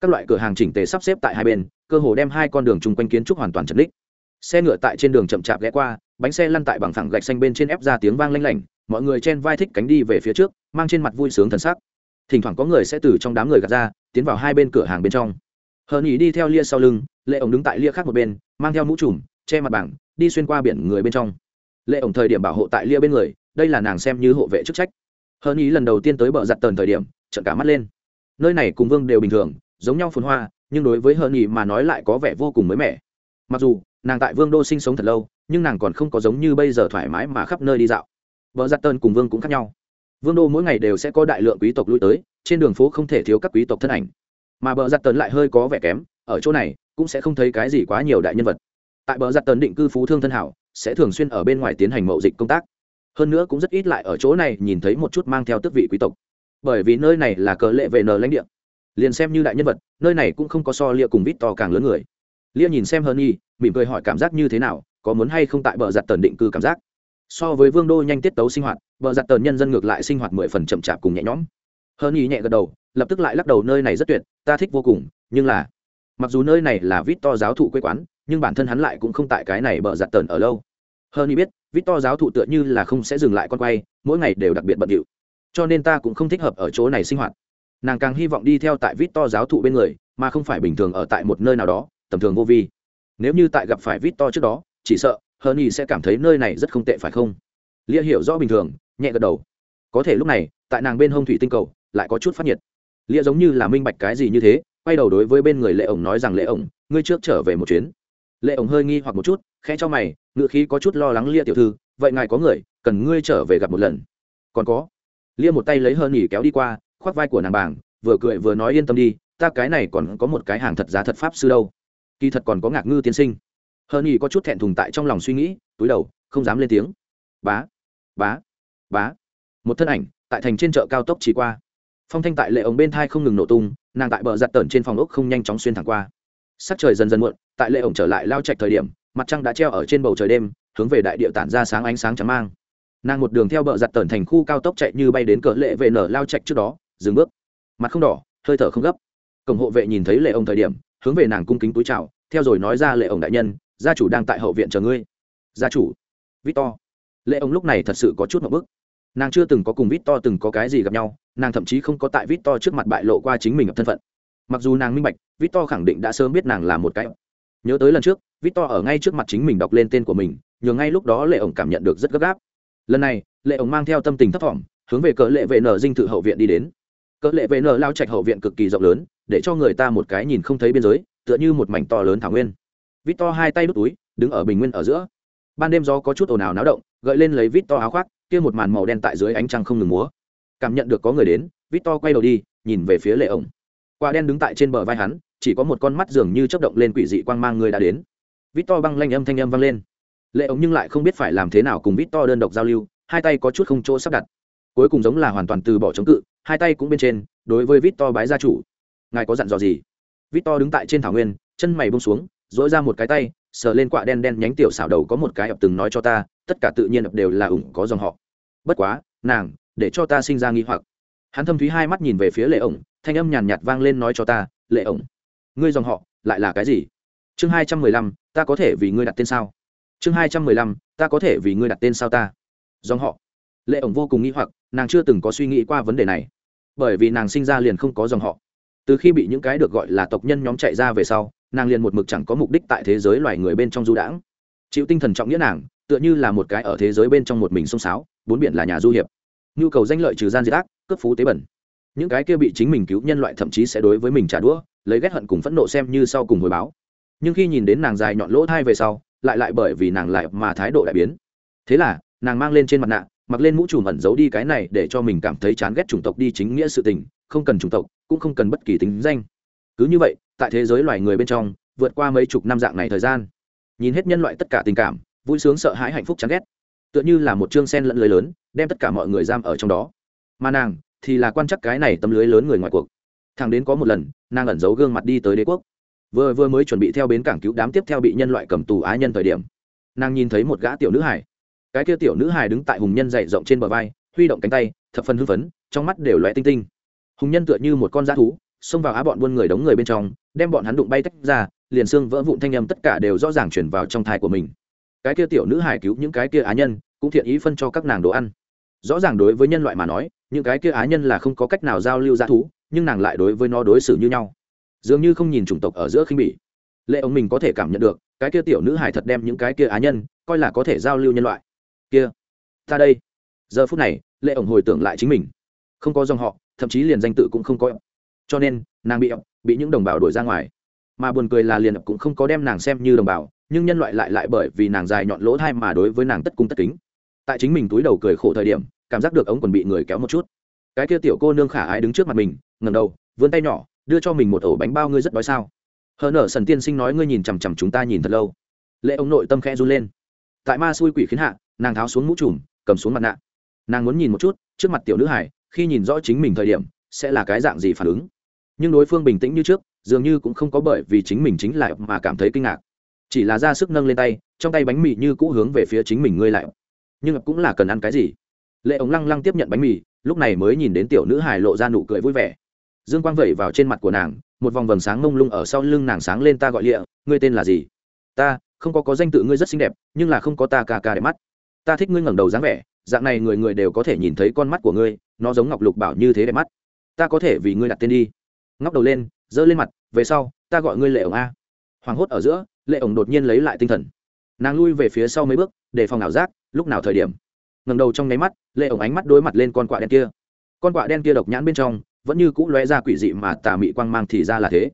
Các loại cửa hàng chỉnh tề sắp xếp tại hai bên cơ hồ đem hai con đường chung quanh kiến trúc hoàn toàn chật ních. Xe ngựa tại trên đường chậm chạp ghé qua, bánh xe lăn tại bằng phẳng gạch xanh bên trên ép ra tiếng vang lanh lảnh, mọi người chen vai thích cánh đi về phía trước, mang trên mặt vui sướng thần sắc. Thỉnh thoảng có người sẽ từ trong đám người gạt ra, tiến vào hai bên cửa hàng bên trong. Hờ nhỉ đi theo lia sau lưng, lệ ổng đứng tại lia khác một bên, mang theo mũ trùm, che mặt bảng đi xuyên qua biển người bên trong. Lệ ổng thời điểm bảo hộ tại lia bên người, đây là nàng xem như hộ vệ chức trách. Hờ nhỉ lần đầu tiên tới bờ giặt tờn thời điểm trận cả mắt lên. Nơi này cùng vương đều bình thường, giống nhau phồn hoa nhưng đối với hờ nhỉ mà nói lại có vẻ vô cùng mới mẻ. Mặc dù, nàng tại vương đô sinh sống thật lâu, nhưng nàng còn không có giống như bây giờ thoải mái mà khắp nơi đi dạo. Vợ giặt tơn cùng vương cũng khác nhau. Vương đô mỗi ngày đều sẽ có đại lượng quý tộc lui tới, trên đường phố không thể thiếu các quý tộc thân ảnh. Mà bờ giặt tần lại hơi có vẻ kém, ở chỗ này, cũng sẽ không thấy cái gì quá nhiều đại nhân vật. Tại bờ giặt tần định cư phú thương thân hảo, sẽ thường xuyên ở bên ngoài tiến hành mậu dịch công tác. Hơn nữa cũng rất ít lại ở chỗ này nhìn thấy một chút mang theo tước vị quý tộc. Bởi vì nơi này là cờ lệ về nờ lãnh địa liền xem như đại nhân vật, nơi này cũng không có so lia cùng vít to càng lớn người. Lia nhìn xem hơn y mỉm cười hỏi cảm giác như thế nào, có muốn hay không tại bờ giặt tần định cư cảm giác? So với vương đô nhanh tiết tấu sinh hoạt, bờ giặt tần nhân dân ngược lại sinh hoạt mười phần chậm chạp cùng nhẹ nhõm. Hơn y nhẹ gật đầu, lập tức lại lắc đầu, nơi này rất tuyệt, ta thích vô cùng, nhưng là mặc dù nơi này là vít to giáo thụ quê quán, nhưng bản thân hắn lại cũng không tại cái này bờ giặt tần ở lâu. Hơn y biết vít to giáo thụ tựa như là không sẽ dừng lại con quay, mỗi ngày đều đặc biệt bận điệu. Cho nên ta cũng không thích hợp ở chỗ này sinh hoạt nàng càng hy vọng đi theo tại vít to giáo thụ bên người, mà không phải bình thường ở tại một nơi nào đó, tầm thường vô vi. Nếu như tại gặp phải vít to trước đó, chỉ sợ hờ nhi sẽ cảm thấy nơi này rất không tệ phải không? Lia hiểu rõ bình thường, nhẹ gật đầu. Có thể lúc này, tại nàng bên hông thủy tinh cầu, lại có chút phát nhiệt. Lia giống như là minh bạch cái gì như thế, quay đầu đối với bên người lệ ổng nói rằng, lệ ổng, ngươi trước trở về một chuyến. Lệ ổng hơi nghi hoặc một chút, khẽ cho mày ngựa khí có chút lo lắng, lia tiểu thư, vậy ngài có người, cần ngươi trở về gặp một lần. Còn có. Lia một tay lấy hờ nhi kéo đi qua khoác vai của nàng bảng, vừa cười vừa nói yên tâm đi, ta cái này còn có một cái hàng thật giá thật pháp sư đâu. Kỳ thật còn có ngạc ngư tiên sinh. Hơn nhỉ có chút thẹn thùng tại trong lòng suy nghĩ, túi đầu, không dám lên tiếng. Bá bá bá. Một thân ảnh, tại thành trên chợ cao tốc chỉ qua. Phong thanh tại lệ ống bên thai không ngừng nổ tung, nàng tại bờ giặt tởn trên phòng ốc không nhanh chóng xuyên thẳng qua. Sắc trời dần dần muộn, tại lệ ổng trở lại lao trạch thời điểm, mặt trăng đã treo ở trên bầu trời đêm, hướng về đại địa tản ra sáng ánh sáng trắng mang. Nàng một đường theo bờ giặt tởn thành khu cao tốc chạy như bay đến cỡ lệ về nở lao trạch trước đó dừng bước. Mặt không đỏ, hơi thở không gấp. Cổng hộ vệ nhìn thấy lệ ông thời điểm, hướng về nàng cung kính túi chào, theo rồi nói ra lệ ông đại nhân, gia chủ đang tại hậu viện chờ ngươi. Gia chủ? Victor. Lệ ông lúc này thật sự có chút một bức. Nàng chưa từng có cùng victor từng có cái gì gặp nhau, nàng thậm chí không có tại victor trước mặt bại lộ qua chính mình ở thân phận. Mặc dù nàng minh bạch, victor khẳng định đã sớm biết nàng là một cái. Nhớ tới lần trước, victor ở ngay trước mặt chính mình đọc lên tên của mình, nhường ngay lúc đó lệ ổng cảm nhận được rất gấp gáp. Lần này, lệ ổng mang theo tâm tình thấp thỏm, hướng về cỡ lệ vệ nở dinh thự hậu viện đi đến cỡ lệ vệ nở lao trạch hậu viện cực kỳ rộng lớn, để cho người ta một cái nhìn không thấy biên giới, tựa như một mảnh to lớn thảo nguyên. Vít to hai tay đút túi, đứng ở bình nguyên ở giữa. Ban đêm gió có chút ồn ào náo động, gợi lên lấy vít to áo khoác, kia một màn màu đen tại dưới ánh trăng không ngừng múa. Cảm nhận được có người đến vít to quay đầu đi, nhìn về phía lệ ổng. Quả đen đứng tại trên bờ vai hắn, chỉ có một con mắt dường như chớp động lên quỷ dị quang mang người đã đến. Vít to băng lanh âm thanh âm vang lên. Lệ ổng nhưng lại không biết phải làm thế nào cùng vít to đơn độc giao lưu, hai tay có chút không chỗ sắp đặt. Cuối cùng giống là hoàn toàn từ bỏ chống cự hai tay cũng bên trên, đối với vít to bái gia chủ. Ngài có dặn dò gì? Vít to đứng tại trên thảo nguyên, chân mày bông xuống dỗi ra một cái tay, sờ lên quạ đen đen nhánh tiểu xảo đầu có một cái ập từng nói cho ta, tất cả tự nhiên ập đều là ủng có dòng họ. Bất quá, nàng, để cho ta sinh ra nghi hoặc. Hắn thâm thúy hai mắt nhìn về phía lệ ổng, thanh âm nhàn nhạt vang lên nói cho ta, lệ ổng, ngươi dòng họ, lại là cái gì? Chương hai trăm mười lăm, ta có thể vì ngươi đặt tên sao? Chương hai trăm mười lăm, ta có thể vì ngươi đặt tên sao ta? Dòng họ. Lệ ổng vô cùng nghi hoặc, nàng chưa từng có suy nghĩ qua vấn đề này bởi vì nàng sinh ra liền không có dòng họ. Từ khi bị những cái được gọi là tộc nhân nhóm chạy ra về sau, nàng liền một mực chẳng có mục đích tại thế giới loài người bên trong du đãng. Chịu tinh thần trọng nghĩa nàng, tựa như là một cái ở thế giới bên trong một mình sông sáo, bốn biển là nhà du hiệp. Nhu cầu danh lợi trừ gian diệt ác cấp phú tế bẩn. Những cái kia bị chính mình cứu nhân loại thậm chí sẽ đối với mình trả đũa, lấy ghét hận cùng phẫn nộ xem như sau cùng hồi báo. Nhưng khi nhìn đến nàng dài nhọn lỗ thai về sau, lại lại bởi vì nàng lại mà thái độ đại biến. Thế là, nàng mang lên trên mặt nạ mặc lên mũ trùm ẩn giấu đi cái này để cho mình cảm thấy chán ghét chủng tộc đi chính nghĩa sự tình, không cần chủng tộc, cũng không cần bất kỳ tính danh. Cứ như vậy, tại thế giới loài người bên trong, vượt qua mấy chục năm dạng này thời gian, nhìn hết nhân loại tất cả tình cảm, vui sướng sợ hãi hạnh phúc chán ghét, tựa như là một chương sen lẫn lưới lớn, đem tất cả mọi người giam ở trong đó. Mà nàng thì là quan chắc cái này tấm lưới lớn người ngoài cuộc. Thằng đến có một lần, nàng ẩn giấu gương mặt đi tới đế quốc. Vừa vừa mới chuẩn bị theo bến cảng cứu đám tiếp theo bị nhân loại cầm tù á nhân thời điểm, nàng nhìn thấy một gã tiểu nữ hải cái kia tiểu nữ hài đứng tại hùng nhân dày rộng trên bờ vai, huy động cánh tay, thập phần hưng phấn, trong mắt đều loẹ tinh tinh. Hùng nhân tựa như một con dã thú, xông vào á bọn buôn người đóng người bên trong, đem bọn hắn đụng bay tách ra, liền xương vỡ vụn thanh âm tất cả đều rõ ràng chuyển vào trong thai của mình. Cái kia tiểu nữ hài cứu những cái kia á nhân, cũng thiện ý phân cho các nàng đồ ăn. Rõ ràng đối với nhân loại mà nói, những cái kia á nhân là không có cách nào giao lưu g thú, nhưng nàng lại đối với nó đối xử như nhau. Dường như không nhìn chủng tộc ở giữa khinh bỉ. Lệ ông mình có thể cảm nhận được, cái kia tiểu nữ hài thật đem những cái kia á nhân, coi là có thể giao lưu nhân loại kia, ta đây. Giờ phút này, lệ ổng hồi tưởng lại chính mình. Không có dòng họ, thậm chí liền danh tự cũng không có. Cho nên, nàng bị bị những đồng bào đuổi ra ngoài. Mà buồn cười là liền cũng không có đem nàng xem như đồng bào, nhưng nhân loại lại lại bởi vì nàng dài nhọn lỗ thai mà đối với nàng tất cung tất kính. Tại chính mình túi đầu cười khổ thời điểm, cảm giác được ống còn bị người kéo một chút. Cái kia tiểu cô nương khả ái đứng trước mặt mình ngầm đầu, vươn tay nhỏ, đưa cho mình một ổ bánh bao ngươi rất đói sao? Hờ nở sần tiên sinh nói ngươi nhìn chằm chằm chúng ta nhìn thật lâu. Lệ ông nội tâm khẽ run lên tại ma xui quỷ khiến hạ, nàng tháo xuống mũ trùm, cầm xuống mặt nạ. Nàng muốn nhìn một chút, trước mặt tiểu nữ hải khi nhìn rõ chính mình thời điểm, sẽ là cái dạng gì phản ứng. Nhưng đối phương bình tĩnh như trước, dường như cũng không có bởi vì chính mình chính lại mà cảm thấy kinh ngạc. Chỉ là ra sức nâng lên tay, trong tay bánh mì như cũ hướng về phía chính mình ngươi lại. Nhưng cũng là cần ăn cái gì? Lệ ống lăng lăng tiếp nhận bánh mì, lúc này mới nhìn đến tiểu nữ hải lộ ra nụ cười vui vẻ. Dương quang vẩy vào trên mặt của nàng, một vòng vầng sáng mông lung ở sau lưng nàng sáng lên ta gọi lịa ngươi tên là gì? Ta không có có danh tự ngươi rất xinh đẹp, nhưng là không có ta ca ca đẹp mắt. Ta thích ngươi ngẩng đầu dáng vẻ, dạng này người người đều có thể nhìn thấy con mắt của ngươi, nó giống ngọc lục bảo như thế đẹp mắt. Ta có thể vì ngươi đặt tên đi. Ngóc đầu lên, giơ lên mặt, về sau, ta gọi ngươi lệ ổng a. Hoảng hốt ở giữa, lệ ổng đột nhiên lấy lại tinh thần. Nàng lui về phía sau mấy bước, để phòng ảo giác, lúc nào thời điểm. Ngầm đầu trong nháy mắt, lệ ổng ánh mắt đối mặt lên con quạ đen kia. Con quạ đen kia độc nhãn bên trong, vẫn như cũ lóe ra quỷ dị mà tà mị quang mang thì ra là thế.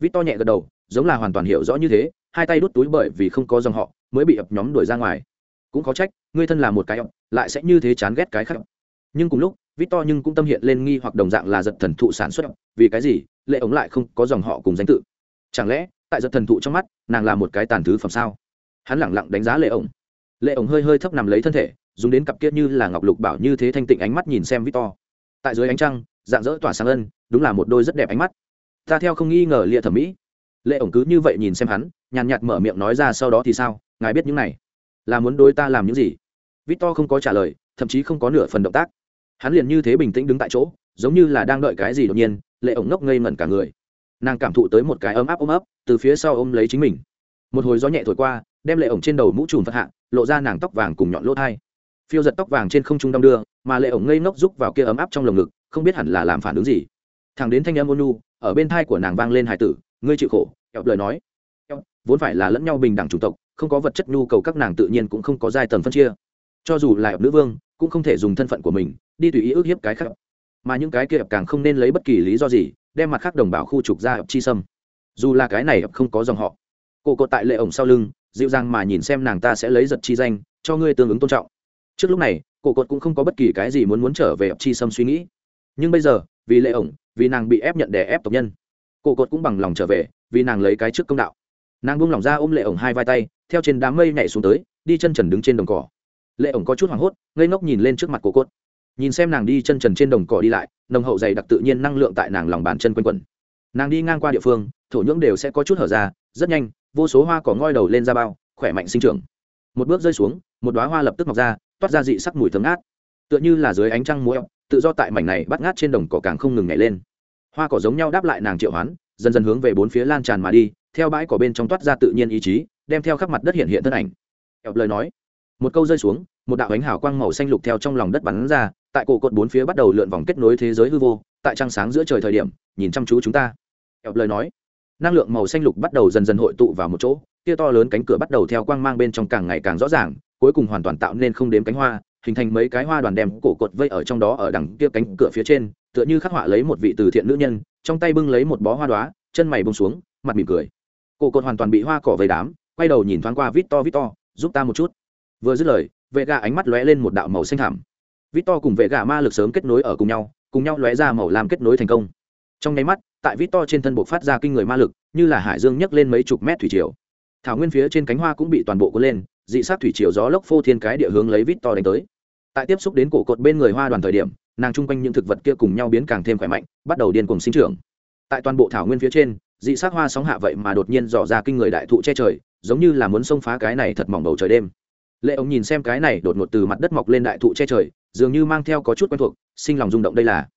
Vít to nhẹ gật đầu, giống là hoàn toàn hiểu rõ như thế hai tay đút túi bởi vì không có dòng họ, mới bị ập nhóm đuổi ra ngoài. Cũng có trách, ngươi thân là một cái ập lại sẽ như thế chán ghét cái khác nhưng cùng lúc vít to nhưng cũng tâm hiện lên nghi hoặc đồng dạng là giật thần thụ sản xuất vì cái gì, lệ ống lại không có dòng họ cùng danh tự. Chẳng lẽ, tại giật thần thụ trong mắt, nàng là một cái tàn thứ phẩm sao? Hắn lẳng lặng đánh giá lệ ổng. Lệ ổng hơi hơi thấp nằm lấy thân thể, dùng đến cặp kia như là ngọc lục bảo như thế thanh tịnh ánh mắt nhìn xem victor. Tại dưới ánh trăng, dạng dỡ tỏa sáng ân, đúng là một đôi rất đẹp ánh mắt. Ta theo không nghi ngờ lịa thẩm mỹ lệ ổng cứ như vậy nhìn xem hắn, nhàn nhạt mở miệng nói ra sau đó thì sao, ngài biết những này, là muốn đối ta làm những gì? Victor không có trả lời, thậm chí không có nửa phần động tác. Hắn liền như thế bình tĩnh đứng tại chỗ, giống như là đang đợi cái gì đột nhiên, lệ ổng ngốc ngây ngẩn cả người. Nàng cảm thụ tới một cái ấm áp ôm ấp, từ phía sau ôm lấy chính mình. Một hồi gió nhẹ thổi qua, đem lệ ổng trên đầu mũ trùm phật hạ, lộ ra nàng tóc vàng cùng nhọn lỗ thai. Phiêu giật tóc vàng trên không trung đong đưa, mà lệ ổng ngây ngốc rúc vào kia ấm áp trong lồng ngực, không biết hẳn là làm phản ứng gì. Thằng đến thanh âm ôn nu ở bên thai của nàng vang lên hải tử ngươi chịu khổ eo lời nói. Vốn phải là lẫn nhau bình đẳng chủng tộc, không có vật chất nhu cầu các nàng tự nhiên cũng không có giai tầng phân chia. Cho dù là nữ vương, cũng không thể dùng thân phận của mình, đi tùy ý ước hiếp cái khác. Mà những cái kia càng không nên lấy bất kỳ lý do gì, đem mặt khác đồng bào khu trục ra chi sâm dù là cái này không có dòng họ. Cổ cột tại lệ ổng sau lưng, dịu dàng mà nhìn xem nàng ta sẽ lấy giật chi danh, cho ngươi tương ứng tôn trọng. Trước lúc này, cổ cột cũng không có bất kỳ cái gì muốn muốn trở về chi sâm suy nghĩ. Nhưng bây giờ, vì lệ ổng, vì nàng bị ép nhận đè ép tộc nhân cổ cột cũng bằng lòng trở về, vì nàng lấy cái trước công đạo. Nàng buông lỏng ra ôm lệ ổng hai vai tay, theo trên đám mây nhảy xuống tới, đi chân trần đứng trên đồng cỏ. Lệ ổng có chút hoảng hốt, ngây ngốc nhìn lên trước mặt cổ cột. Nhìn xem nàng đi chân trần trên đồng cỏ đi lại, nồng hậu dày đặc tự nhiên năng lượng tại nàng lòng bàn chân quanh quẩn. Nàng đi ngang qua địa phương, thổ nhưỡng đều sẽ có chút hở ra, rất nhanh, vô số hoa cỏ ngoi đầu lên ra bao, khỏe mạnh sinh trưởng. Một bước rơi xuống, một đoá hoa lập tức mọc ra, toát ra dị sắc mùi thơm ngát. Tựa như là dưới ánh trăng muối tự do tại mảnh này bắt ngát trên đồng cỏ càng không ngừng nhảy lên hoa cỏ giống nhau đáp lại nàng triệu hoán, dần dần hướng về bốn phía lan tràn mà đi, theo bãi cỏ bên trong toát ra tự nhiên ý chí, đem theo khắp mặt đất hiện hiện thân ảnh. Ẹp lời nói, một câu rơi xuống, một đạo ánh hào quang màu xanh lục theo trong lòng đất bắn ra, tại cổ cột bốn phía bắt đầu lượn vòng kết nối thế giới hư vô, tại trăng sáng giữa trời thời điểm, nhìn chăm chú chúng ta. Ẹp lời nói, năng lượng màu xanh lục bắt đầu dần dần hội tụ vào một chỗ kia to lớn cánh cửa bắt đầu theo quang mang bên trong càng ngày càng rõ ràng, cuối cùng hoàn toàn tạo nên không đếm cánh hoa hình thành mấy cái hoa đoàn đem cổ cột vây ở trong đó ở đằng kia cánh cửa phía trên, tựa như khắc họa lấy một vị từ thiện nữ nhân, trong tay bưng lấy một bó hoa đoá chân mày bông xuống, mặt mỉm cười. Cổ cột hoàn toàn bị hoa cỏ vây đám, quay đầu nhìn thoáng qua vít to vít to giúp ta một chút. Vừa dứt lời vệ gà ánh mắt lóe lên một đạo màu xanh thảm vít to cùng vệ gà ma lực sớm kết nối ở cùng nhau cùng nhau lóe ra màu làm kết nối thành công. Trong nháy mắt, tại vít to trên thân bộ phát ra kinh người ma lực, như là hải dương nhấc lên mấy chục mét thủy triều. Thảo nguyên phía trên cánh hoa cũng bị toàn bộ cuốn lên, dị sát thủy triều gió lốc phô thiên cái địa hướng lấy vít to đánh tới tại tiếp xúc đến cổ cột bên người hoa đoàn thời điểm, nàng chung quanh những thực vật kia cùng nhau biến càng thêm khỏe mạnh, bắt đầu điên cùng sinh trưởng. Tại toàn bộ thảo nguyên phía trên, dị sát hoa sóng hạ vậy mà đột nhiên dò ra kinh người đại thụ che trời, giống như là muốn xông phá cái này thật mỏng bầu trời đêm. Lệ ông nhìn xem cái này đột ngột từ mặt đất mọc lên đại thụ che trời, dường như mang theo có chút quen thuộc, sinh lòng rung động đây là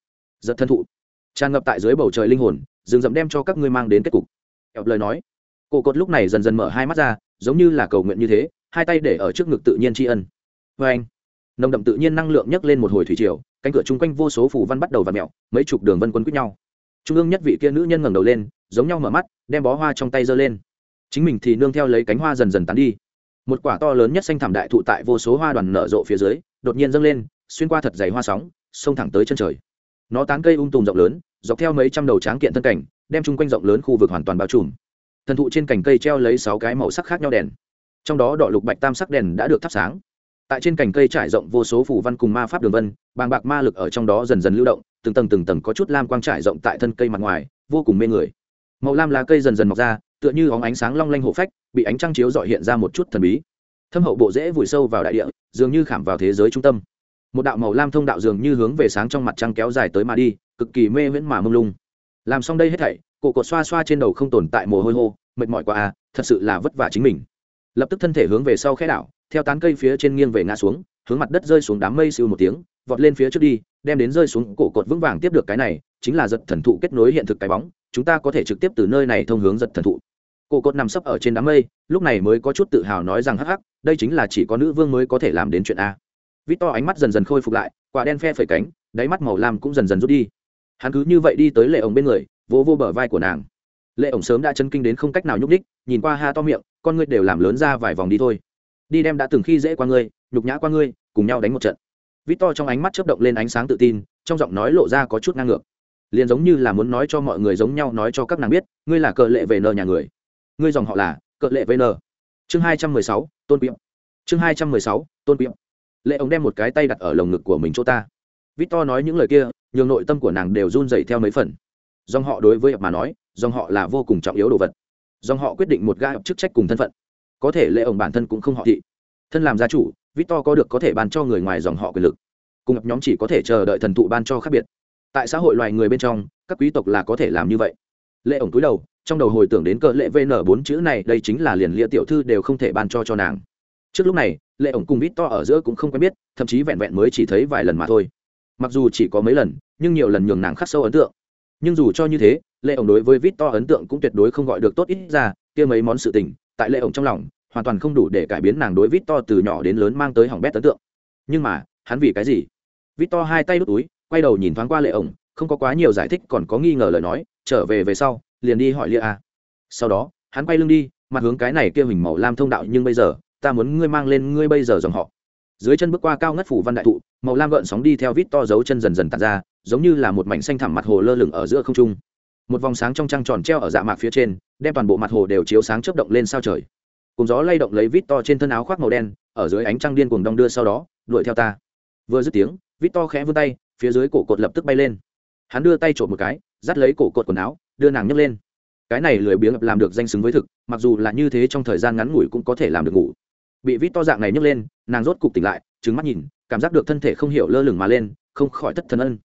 giật thân thụ. Tràn ngập tại dưới bầu trời linh hồn, rừng rậm đem cho các ngươi mang đến kết cục. Ẹp lời nói, cổ cột lúc này dần dần mở hai mắt ra, giống như là cầu nguyện như thế, hai tay để ở trước ngực tự nhiên tri ân. Vê anh nồng đậm tự nhiên năng lượng nhấc lên một hồi thủy triều, cánh cửa chung quanh vô số phủ văn bắt đầu và mẹo mấy chục đường vân quân quýt nhau. Trung ương nhất vị kia nữ nhân ngẩng đầu lên, giống nhau mở mắt, đem bó hoa trong tay giơ lên. Chính mình thì nương theo lấy cánh hoa dần dần tán đi. Một quả to lớn nhất xanh thảm đại thụ tại vô số hoa đoàn nở rộ phía dưới, đột nhiên dâng lên, xuyên qua thật dày hoa sóng, xông thẳng tới chân trời. Nó tán cây ung tùm rộng lớn, dọc theo mấy trăm đầu tráng kiện thân cảnh, đem chung quanh rộng lớn khu vực hoàn toàn bao trùm. Thần thụ trên cành cây treo lấy sáu cái màu sắc khác nhau đèn. Trong đó đỏ lục bạch tam sắc đèn đã được thắp sáng tại trên cành cây trải rộng vô số phủ văn cùng ma pháp đường vân, bàng bạc ma lực ở trong đó dần dần lưu động, từng tầng từng tầng có chút lam quang trải rộng tại thân cây mặt ngoài, vô cùng mê người. Màu lam lá cây dần dần mọc ra, tựa như óng ánh sáng long lanh hộ phách, bị ánh trăng chiếu dọi hiện ra một chút thần bí. Thâm hậu bộ dễ vùi sâu vào đại địa, dường như khảm vào thế giới trung tâm. Một đạo màu lam thông đạo dường như hướng về sáng trong mặt trăng kéo dài tới mà đi, cực kỳ mê viễn mà mông lung. Làm xong đây hết thảy, cổ cột xoa xoa trên đầu không tồn tại mồ hôi hô, mệt mỏi quá à thật sự là vất vả chính mình. Lập tức thân thể hướng về sau khẽ đảo theo tán cây phía trên nghiêng về ngã xuống hướng mặt đất rơi xuống đám mây siêu một tiếng vọt lên phía trước đi đem đến rơi xuống cổ cột vững vàng tiếp được cái này chính là giật thần thụ kết nối hiện thực cái bóng chúng ta có thể trực tiếp từ nơi này thông hướng giật thần thụ. Cổ cột nằm sấp ở trên đám mây lúc này mới có chút tự hào nói rằng hắc hắc đây chính là chỉ có nữ vương mới có thể làm đến chuyện a. Vít to ánh mắt dần dần khôi phục lại quả đen phe phẩy cánh đáy mắt màu lam cũng dần dần rút đi. Hắn cứ như vậy đi tới lệ ổng bên người vỗ vô, vô bờ vai của nàng. Lệ ổng sớm đã chân kinh đến không cách nào nhúc ních nhìn qua ha to miệng con ngươi đều làm lớn ra vài vòng đi thôi đi đem đã từng khi dễ qua ngươi, nhục nhã qua ngươi, cùng nhau đánh một trận. Vít to trong ánh mắt chớp động lên ánh sáng tự tin, trong giọng nói lộ ra có chút ngang ngược. Liền giống như là muốn nói cho mọi người giống nhau nói cho các nàng biết, ngươi là cờ lệ về nờ nhà người. Ngươi dòng họ là cờ lệ vn chương hai trăm mười sáu, tôn piệm chương hai trăm mười sáu, tôn piệm lệ ông đem một cái tay đặt ở lồng ngực của mình chỗ ta. Vít to nói những lời kia, nhường nội tâm của nàng đều run dày theo mấy phần. Dòng họ đối với ập mà nói, dòng họ là vô cùng trọng yếu đồ vật. Dòng họ quyết định một ga chức trách cùng thân phận có thể lệ ổng bản thân cũng không họ thị. Thân làm gia chủ, victor có được có thể ban cho người ngoài dòng họ quyền lực. Cùng nhóm chỉ có thể chờ đợi thần thụ ban cho khác biệt. Tại xã hội loài người bên trong, các quý tộc là có thể làm như vậy. Lệ ổng túi đầu, trong đầu hồi tưởng đến cỡ lệ vn bốn chữ này, đây chính là liền lia tiểu thư đều không thể ban cho cho nàng. Trước lúc này lệ ổng cùng vít to ở giữa cũng không quen biết, thậm chí vẹn vẹn mới chỉ thấy vài lần mà thôi. Mặc dù chỉ có mấy lần, nhưng nhiều lần nhường nàng khắc sâu ấn tượng. Nhưng dù cho như thế lệ ổng đối với vít to ấn tượng cũng tuyệt đối không gọi được tốt ít ra, kia mấy món sự tình, tại lệ ổng trong lòng hoàn toàn không đủ để cải biến nàng đối vít to từ nhỏ đến lớn mang tới hỏng bét ấn tượng. Nhưng mà, hắn vì cái gì? Vít to hai tay đút túi, quay đầu nhìn thoáng qua lệ ổng, không có quá nhiều giải thích còn có nghi ngờ lời nói, trở về về sau, liền đi hỏi lia a. Sau đó, hắn quay lưng đi, mặt hướng cái này kia hình màu lam thông đạo nhưng bây giờ, ta muốn ngươi mang lên ngươi bây giờ dòng họ. Dưới chân bước qua cao ngất phủ văn đại thụ, màu lam gợn sóng đi theo vít to dấu chân dần dần tạt ra, giống như là một mảnh xanh thẳm mặt hồ lơ lửng ở giữa không trung. Một vòng sáng trong trăng tròn treo ở dạ mạc phía trên, đem toàn bộ mặt hồ đều chiếu sáng chớp động lên sao trời cùng gió lay động lấy vít to trên thân áo khoác màu đen, ở dưới ánh trăng điên cuồng đong đưa sau đó, đuổi theo ta. Vừa dứt tiếng, vít to khẽ vươn tay, phía dưới cổ cột lập tức bay lên. Hắn đưa tay trộm một cái, dắt lấy cổ cột quần áo, đưa nàng nhấc lên. Cái này lười biếng làm được danh xứng với thực, mặc dù là như thế trong thời gian ngắn ngủi cũng có thể làm được ngủ. Bị vít to dạng này nhấc lên, nàng rốt cục tỉnh lại trứng mắt nhìn, cảm giác được thân thể không hiểu lơ lửng mà lên, không khỏi thất thần ân.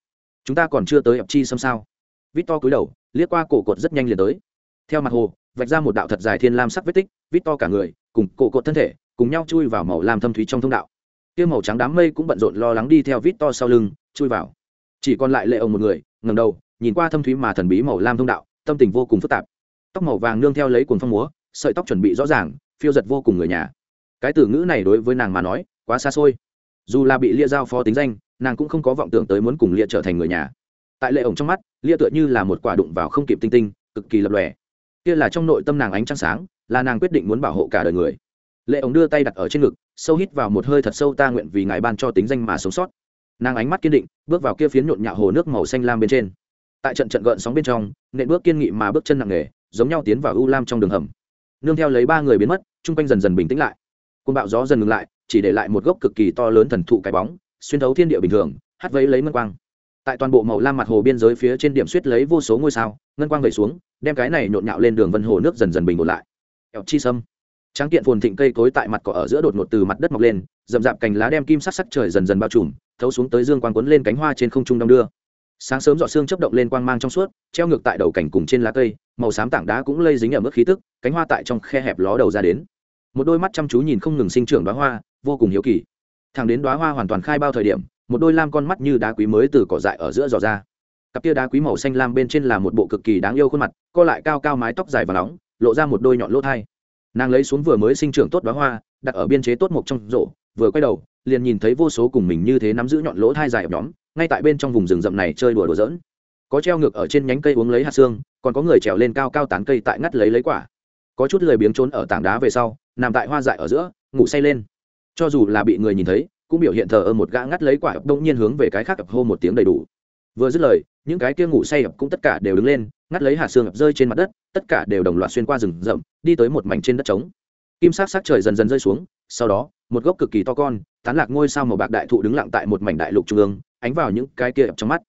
Chúng ta còn chưa tới ập chi xâm sao? Vít to cúi đầu, liếc qua cổ cột rất nhanh liền tới theo mặt hồ, vạch ra một đạo thật dài thiên lam sắc vết tích, vít to cả người, cùng cổ cột thân thể, cùng nhau chui vào màu lam thâm thúy trong thông đạo. Tiêu màu trắng đám mây cũng bận rộn lo lắng đi theo vít to sau lưng, chui vào. Chỉ còn lại lệ ông một người ngầm đầu, nhìn qua thâm thúy mà thần bí màu lam thông đạo, tâm tình vô cùng phức tạp. Tóc màu vàng nương theo lấy cuồng phong múa, sợi tóc chuẩn bị rõ ràng, phiêu giật vô cùng người nhà. Cái từ ngữ này đối với nàng mà nói, quá xa xôi. Dù là bị lia giao phó tính danh, nàng cũng không có vọng tưởng tới muốn cùng lia trở thành người nhà. Tại lệ ổng trong mắt, lia tựa như là một quả đụng vào không kịp tinh tinh, cực kỳ lập lòe kia là trong nội tâm nàng ánh trăng sáng, là nàng quyết định muốn bảo hộ cả đời người. Lệ ổng đưa tay đặt ở trên ngực, sâu hít vào một hơi thật sâu ta nguyện vì ngài ban cho tính danh mà sống sót. Nàng ánh mắt kiên định, bước vào kia phiến nhộn nhạo hồ nước màu xanh lam bên trên. Tại trận trận gợn sóng bên trong, nện bước kiên nghị mà bước chân nặng nề, giống nhau tiến vào u lam trong đường hầm. Nương theo lấy ba người biến mất, chung quanh dần dần bình tĩnh lại. Cơn bão gió dần ngừng lại, chỉ để lại một gốc cực kỳ to lớn thần thụ cái bóng, xuyên thấu thiên địa bình thường, hắt vấy lấy mân quang tại toàn bộ màu lam mặt hồ biên giới phía trên điểm suýt lấy vô số ngôi sao, ngân quang vẩy xuống, đem cái này nhộn nhạo lên đường vân hồ nước dần dần bình ổn lại. Eo chi sâm. Tráng kiện phồn thịnh cây cối tại mặt cỏ ở giữa đột ngột từ mặt đất mọc lên, rậm rạp cành lá đem kim sắc sắc trời dần dần bao trùm, thấu xuống tới dương quang quấn lên cánh hoa trên không trung đông đưa. Sáng sớm dọ xương chấp động lên quang mang trong suốt, treo ngược tại đầu cảnh cùng trên lá cây, màu xám tảng đá cũng lây dính ở mức khí tức, cánh hoa tại trong khe hẹp ló đầu ra đến. Một đôi mắt chăm chú nhìn không ngừng sinh trưởng đoá hoa, vô cùng hiếu kỳ. Thẳng đến đoá hoa hoàn toàn khai bao thời điểm một đôi lam con mắt như đá quý mới từ cỏ dại ở giữa giò ra. Cặp tia đá quý màu xanh lam bên trên là một bộ cực kỳ đáng yêu khuôn mặt, co lại cao cao mái tóc dài và nóng, lộ ra một đôi nhọn lỗ thai. Nàng lấy xuống vừa mới sinh trưởng tốt đoá hoa, đặt ở biên chế tốt mộc trong rổ, vừa quay đầu, liền nhìn thấy vô số cùng mình như thế nắm giữ nhọn lỗ thai dài ở nhóm, ngay tại bên trong vùng rừng rậm này chơi đùa đùa dỡn có treo ngược ở trên nhánh cây uống lấy hạt xương, còn có người trèo lên cao cao tán cây tại ngắt lấy lấy quả. Có chút lười biếng trốn ở tảng đá về sau, nằm tại hoa dại ở giữa, ngủ say lên. Cho dù là bị người nhìn thấy cũng biểu hiện thờ ơ một gã ngắt lấy quả đông nhiên hướng về cái khác ập hô một tiếng đầy đủ. Vừa dứt lời, những cái kia ngủ say ập cũng tất cả đều đứng lên, ngắt lấy hạt xương ập rơi trên mặt đất, tất cả đều đồng loạt xuyên qua rừng rậm, đi tới một mảnh trên đất trống. Kim sắc sắc trời dần dần rơi xuống, sau đó, một gốc cực kỳ to con, tán lạc ngôi sao màu bạc đại thụ đứng lặng tại một mảnh đại lục trung ương, ánh vào những cái kia ập trong mắt.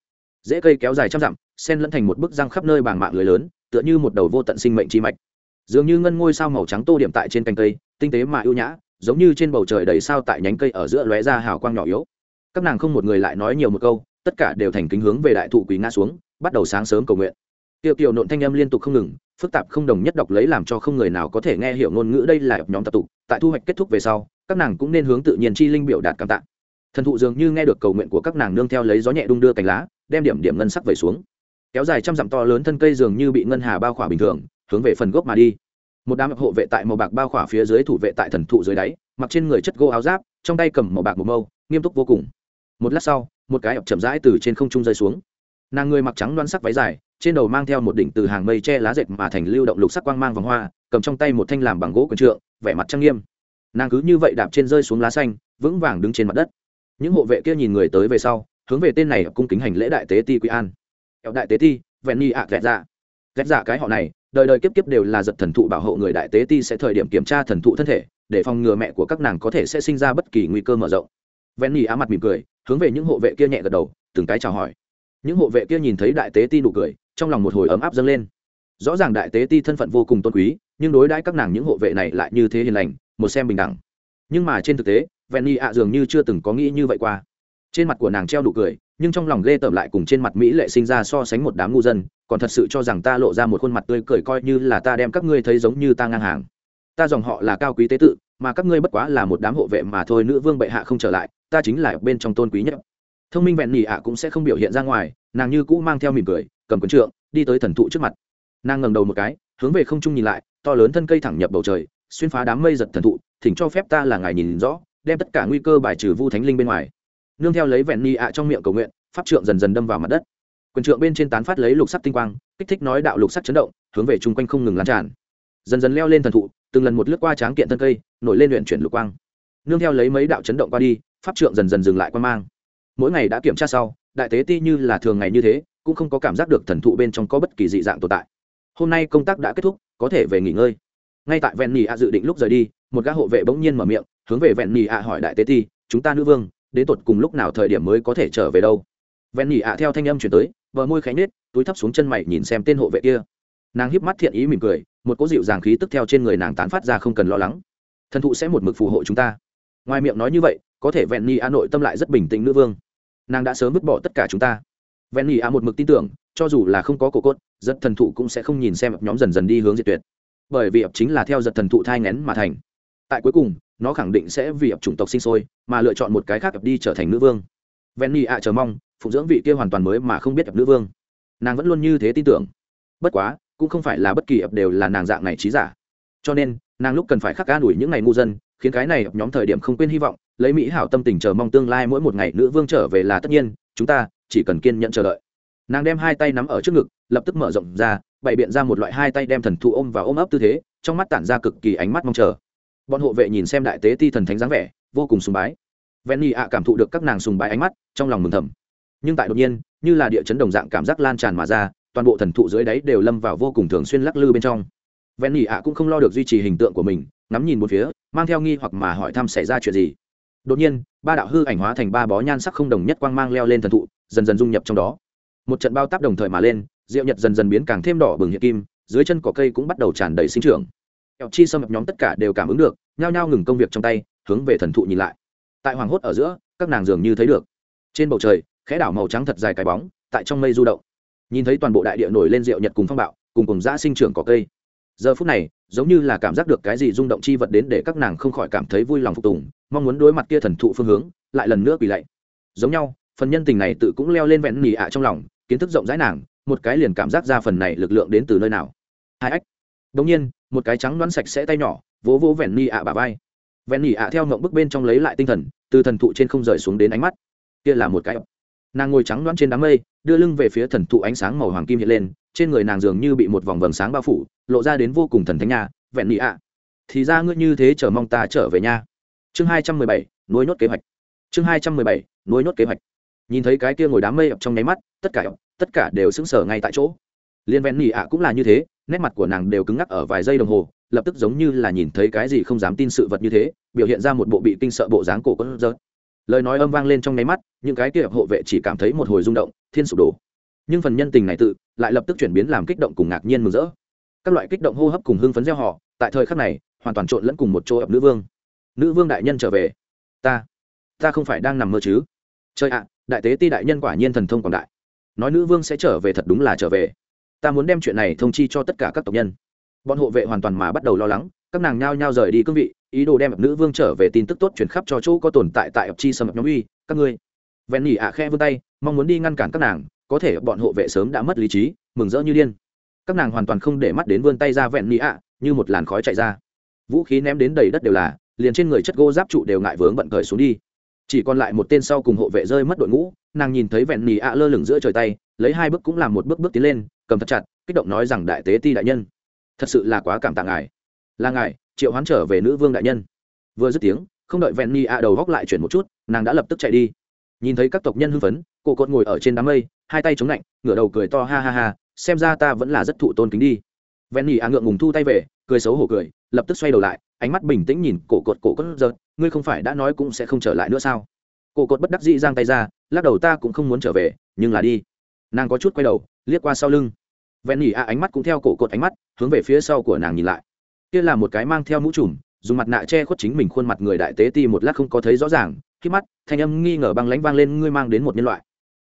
Dễ cây kéo dài trăm dặm, sen lẫn thành một bức răng khắp nơi bàng mạng lưới lớn, tựa như một đầu vô tận sinh mệnh chi mạch. Dường như ngân ngôi sao màu trắng tô điểm tại trên cành cây, tinh tế mà ưu nhã giống như trên bầu trời đầy sao tại nhánh cây ở giữa lóe ra hào quang nhỏ yếu các nàng không một người lại nói nhiều một câu tất cả đều thành kính hướng về đại thụ quỳ ngã xuống bắt đầu sáng sớm cầu nguyện Tiêu Kiều nộn thanh âm liên tục không ngừng, phức tạp không đồng nhất đọc lấy làm cho không người nào có thể nghe hiểu ngôn ngữ đây là nhóm tập tụ, tại thu hoạch kết thúc về sau, các nàng cũng nên hướng tự nhiên chi linh biểu đạt cảm tạ. Thần thụ dường như nghe được cầu nguyện của các nàng nương theo lấy gió nhẹ đung đưa cành lá, đem điểm điểm ngân sắc về xuống. Kéo dài trăm dặm to lớn thân cây dường như bị ngân hà bao khỏa bình thường, hướng về phần gốc mà đi. Một đám hộ vệ tại màu bạc bao khỏa phía dưới thủ vệ tại thần thụ dưới đáy, mặc trên người chất gỗ áo giáp, trong tay cầm màu bạc một mâu, nghiêm túc vô cùng. Một lát sau, một cái ập chậm rãi từ trên không trung rơi xuống. Nàng người mặc trắng đoan sắc váy dài, trên đầu mang theo một đỉnh từ hàng mây che lá dệt mà thành lưu động lục sắc quang mang vòng hoa cầm trong tay một thanh làm bằng gỗ quần trượng vẻ mặt trang nghiêm nàng cứ như vậy đạp trên rơi xuống lá xanh vững vàng đứng trên mặt đất những hộ vệ kia nhìn người tới về sau hướng về tên này cung kính hành lễ đại tế ti quy an eo đại tế ti vẹn ni ạ ghét dạ ghét dạ cái họ này đời đời kiếp kiếp đều là giật thần thụ bảo hộ người đại tế ti sẽ thời điểm kiểm tra thần thụ thân thể, để phòng ngừa mẹ của các nàng có thể sẽ sinh ra bất kỳ nguy cơ mở rộng. Ven nhì á mặt mỉm cười, hướng về những hộ vệ kia nhẹ gật đầu, từng cái chào hỏi. Những hộ vệ kia nhìn thấy đại tế ti nụ cười, trong lòng một hồi ấm áp dâng lên. Rõ ràng đại tế ti thân phận vô cùng tôn quý, nhưng đối đãi các nàng những hộ vệ này lại như thế hiền lành, một xem bình đẳng. Nhưng mà trên thực tế venny ạ dường như chưa từng có nghĩ như vậy qua. Trên mặt của nàng treo đủ cười, nhưng trong lòng ghê tởm lại cùng trên mặt mỹ lệ sinh ra so sánh một đám ngu dân còn thật sự cho rằng ta lộ ra một khuôn mặt tươi cười coi như là ta đem các ngươi thấy giống như ta ngang hàng. Ta dòng họ là cao quý tế tự, mà các ngươi bất quá là một đám hộ vệ mà thôi, nữ vương bệ hạ không trở lại, ta chính là bên trong tôn quý nhất. Thông minh vẹn nhị ạ cũng sẽ không biểu hiện ra ngoài, nàng như cũ mang theo mỉm cười, cầm quần trượng, đi tới thần thụ trước mặt. Nàng ngẩng đầu một cái, hướng về không trung nhìn lại, to lớn thân cây thẳng nhập bầu trời, xuyên phá đám mây giật thần thụ, thỉnh cho phép ta là ngài nhìn rõ, đem tất cả nguy cơ bài trừ vu thánh linh bên ngoài. Nương theo lấy vẹn ni ạ trong miệng cầu nguyện, pháp trượng dần dần đâm vào mặt đất. Quyền trượng bên trên tán phát lấy lục sắc tinh quang, kích thích nói đạo lục sắc chấn động, hướng về chung quanh không ngừng lan tràn. Dần dần leo lên thần thụ, từng lần một lướt qua tráng kiện thân cây, nổi lên luyện chuyển lục quang. Nương theo lấy mấy đạo chấn động qua đi, pháp trượng dần dần dừng lại quan mang. Mỗi ngày đã kiểm tra sau, đại tế ti như là thường ngày như thế, cũng không có cảm giác được thần thụ bên trong có bất kỳ dị dạng tồn tại. Hôm nay công tác đã kết thúc, có thể về nghỉ ngơi. Ngay tại vẹn nỉ ạ dự định lúc rời đi, một gã hộ vệ bỗng nhiên mở miệng, hướng về vẹn nỉ ạ hỏi đại tế ti, chúng ta nữ vương, đến tột cùng lúc nào thời điểm mới có thể trở về đâu? Vẹn nỉ ạ theo thanh âm chuyển tới bờ môi khánh nết túi thấp xuống chân mày nhìn xem tên hộ vệ kia. Nàng híp mắt thiện ý mỉm cười, một cỗ dịu dàng khí tức theo trên người nàng tán phát ra không cần lo lắng. Thần thụ sẽ một mực phù hộ chúng ta. Ngoài miệng nói như vậy, có thể vẹn nhì a nội tâm lại rất bình tĩnh nữ vương. Nàng đã sớm vứt bỏ tất cả chúng ta. Vẹn nhì a một mực tin tưởng, cho dù là không có cổ cốt, giật thần thụ cũng sẽ không nhìn xem nhóm dần dần đi hướng diệt tuyệt. Bởi vì ập chính là theo giật thần thụ thai ngén mà thành. Tại cuối cùng, nó khẳng định sẽ vì ập chủng tộc sinh sôi, mà lựa chọn một cái khác ập đi trở thành nữ vương ven nhì ạ chờ mong, phụng dưỡng vị kia hoàn toàn mới mà không biết ập nữ vương. Nàng vẫn luôn như thế tin tưởng. Bất quá, cũng không phải là bất kỳ ập đều là nàng dạng này trí giả. Cho nên, nàng lúc cần phải khắc ca đuổi những ngày ngu dân, khiến cái này nhóm thời điểm không quên hy vọng, lấy mỹ hảo tâm tình chờ mong tương lai mỗi một ngày nữ vương trở về là tất nhiên, chúng ta chỉ cần kiên nhẫn chờ đợi. Nàng đem hai tay nắm ở trước ngực, lập tức mở rộng ra, bày biện ra một loại hai tay đem thần thụ ôm và ôm ấp tư thế, trong mắt tản ra cực kỳ ánh mắt mong chờ. Bọn hộ vệ nhìn xem đại tế ti thần thánh dáng vẻ, vô cùng sùng bái venny ạ cảm thụ được các nàng sùng bái ánh mắt, trong lòng mừng thầm. Nhưng tại đột nhiên, như là địa chấn đồng dạng cảm giác lan tràn mà ra, toàn bộ thần thụ dưới đáy đều lâm vào vô cùng thường xuyên lắc lư bên trong. Venny ạ cũng không lo được duy trì hình tượng của mình, ngắm nhìn một phía, mang theo nghi hoặc mà hỏi thăm xảy ra chuyện gì. Đột nhiên, ba đạo hư ảnh hóa thành ba bó nhan sắc không đồng nhất quang mang leo lên thần thụ, dần dần dung nhập trong đó. Một trận bao táp đồng thời mà lên, rượu nhật dần dần biến càng thêm đỏ bừng hiện kim, dưới chân cỏ cây cũng bắt đầu tràn đầy sinh trưởng. Kẹo chi xâm nhập nhóm tất cả đều cảm ứng được, nhao nhao ngừng công việc trong tay, hướng về thần thụ nhìn lại tại hoàng hốt ở giữa, các nàng dường như thấy được. Trên bầu trời, khẽ đảo màu trắng thật dài cái bóng, tại trong mây du động. Nhìn thấy toàn bộ đại địa nổi lên rượu nhật cùng phong bạo, cùng cùng giã sinh trưởng cỏ cây. Giờ phút này, giống như là cảm giác được cái gì rung động chi vật đến để các nàng không khỏi cảm thấy vui lòng phục tùng, mong muốn đối mặt kia thần thụ phương hướng, lại lần nữa quỳ lạy. Giống nhau, phần nhân tình này tự cũng leo lên vẹn nỉ ạ trong lòng, kiến thức rộng rãi nàng, một cái liền cảm giác ra phần này lực lượng đến từ nơi nào. Hai ách. Đống nhiên, một cái trắng đoán sạch sẽ tay nhỏ, vỗ vỗ vẹn nỉ ạ bà vai vẹn nỉ ạ theo ngộng bức bên trong lấy lại tinh thần, từ thần thụ trên không rời xuống đến ánh mắt. Kia là một cái nàng ngồi trắng đoán trên đám mây, đưa lưng về phía thần thụ ánh sáng màu hoàng kim hiện lên, trên người nàng dường như bị một vòng vầng sáng bao phủ, lộ ra đến vô cùng thần thánh nha. Vẹn nỉ ạ. Thì ra ngươi như thế chờ mong ta trở về nha. Chương hai trăm mười bảy nuôi nhốt kế hoạch. Chương hai trăm mười bảy nuôi nhốt kế hoạch. Nhìn thấy cái kia ngồi đám mây ập trong nháy mắt, tất cả tất cả đều sững sờ ngay tại chỗ. Liên Vẹn nỉ ạ cũng là như thế nét mặt của nàng đều cứng ngắc ở vài giây đồng hồ, lập tức giống như là nhìn thấy cái gì không dám tin sự vật như thế, biểu hiện ra một bộ bị kinh sợ bộ dáng cổ con rớt lời nói âm vang lên trong nháy mắt, những cái kia hộ vệ chỉ cảm thấy một hồi rung động, thiên sụp đổ. Nhưng phần nhân tình này tự, lại lập tức chuyển biến làm kích động cùng ngạc nhiên mừng rỡ. Các loại kích động hô hấp cùng hưng phấn gieo họ, tại thời khắc này, hoàn toàn trộn lẫn cùng một chỗ ập nữ vương. Nữ vương đại nhân trở về. Ta ta không phải đang nằm mơ chứ? Chơi ạ, đại tế ti đại nhân quả nhiên thần thông quảng đại. Nói nữ vương sẽ trở về thật đúng là trở về ta muốn đem chuyện này thông chi cho tất cả các tộc nhân. Bọn hộ vệ hoàn toàn mà bắt đầu lo lắng, các nàng nhao nhao rời đi cương vị, ý đồ đem nữ vương trở về tin tức tốt chuyển khắp cho chỗ có tồn tại tại ập chi sầm ập nhóm uy, các ngươi. Ven nhỉ ạ khe vươn tay, mong muốn đi ngăn cản các nàng, có thể bọn hộ vệ sớm đã mất lý trí, mừng rỡ như điên. Các nàng hoàn toàn không để mắt đến vươn tay ra vẹn nhỉ ạ, như một làn khói chạy ra. Vũ khí ném đến đầy đất đều là, liền trên người chất gỗ giáp trụ đều ngại vướng bận cởi xuống đi. Chỉ còn lại một tên sau cùng hộ vệ rơi mất đội ngũ, nàng nhìn thấy vẹn nỉ ạ lơ lửng giữa trời tay, lấy hai bước cũng làm một bước bước tiến lên cầm thật chặt, kích động nói rằng đại tế ti đại nhân. Thật sự là quá cảm tạ ngài. Là ngài, triệu hoán trở về nữ vương đại nhân. Vừa dứt tiếng, không đợi vẹn ni ạ đầu góc lại chuyển một chút, nàng đã lập tức chạy đi. Nhìn thấy các tộc nhân hưng phấn cổ cột ngồi ở trên đám mây, hai tay chống lạnh, ngửa đầu cười to ha ha ha, xem ra ta vẫn là rất thụ tôn kính đi. Vẹn ni ạ ngượng ngùng thu tay về, cười xấu hổ cười, lập tức xoay đầu lại, ánh mắt bình tĩnh nhìn cổ cột cổ cốt giật, ngươi không phải đã nói cũng sẽ không trở lại nữa sao? Cổ cột bất đắc dĩ giang tay ra, lắc đầu ta cũng không muốn trở về, nhưng là đi. Nàng có chút quay đầu, liếc qua sau lưng vẹn nhỉ a ánh mắt cũng theo cổ cột ánh mắt, hướng về phía sau của nàng nhìn lại. Kia là một cái mang theo mũ trùm, dùng mặt nạ che khuất chính mình khuôn mặt người đại tế ti một lát không có thấy rõ ràng, khi mắt, thanh âm nghi ngờ băng lánh vang lên, ngươi mang đến một nhân loại.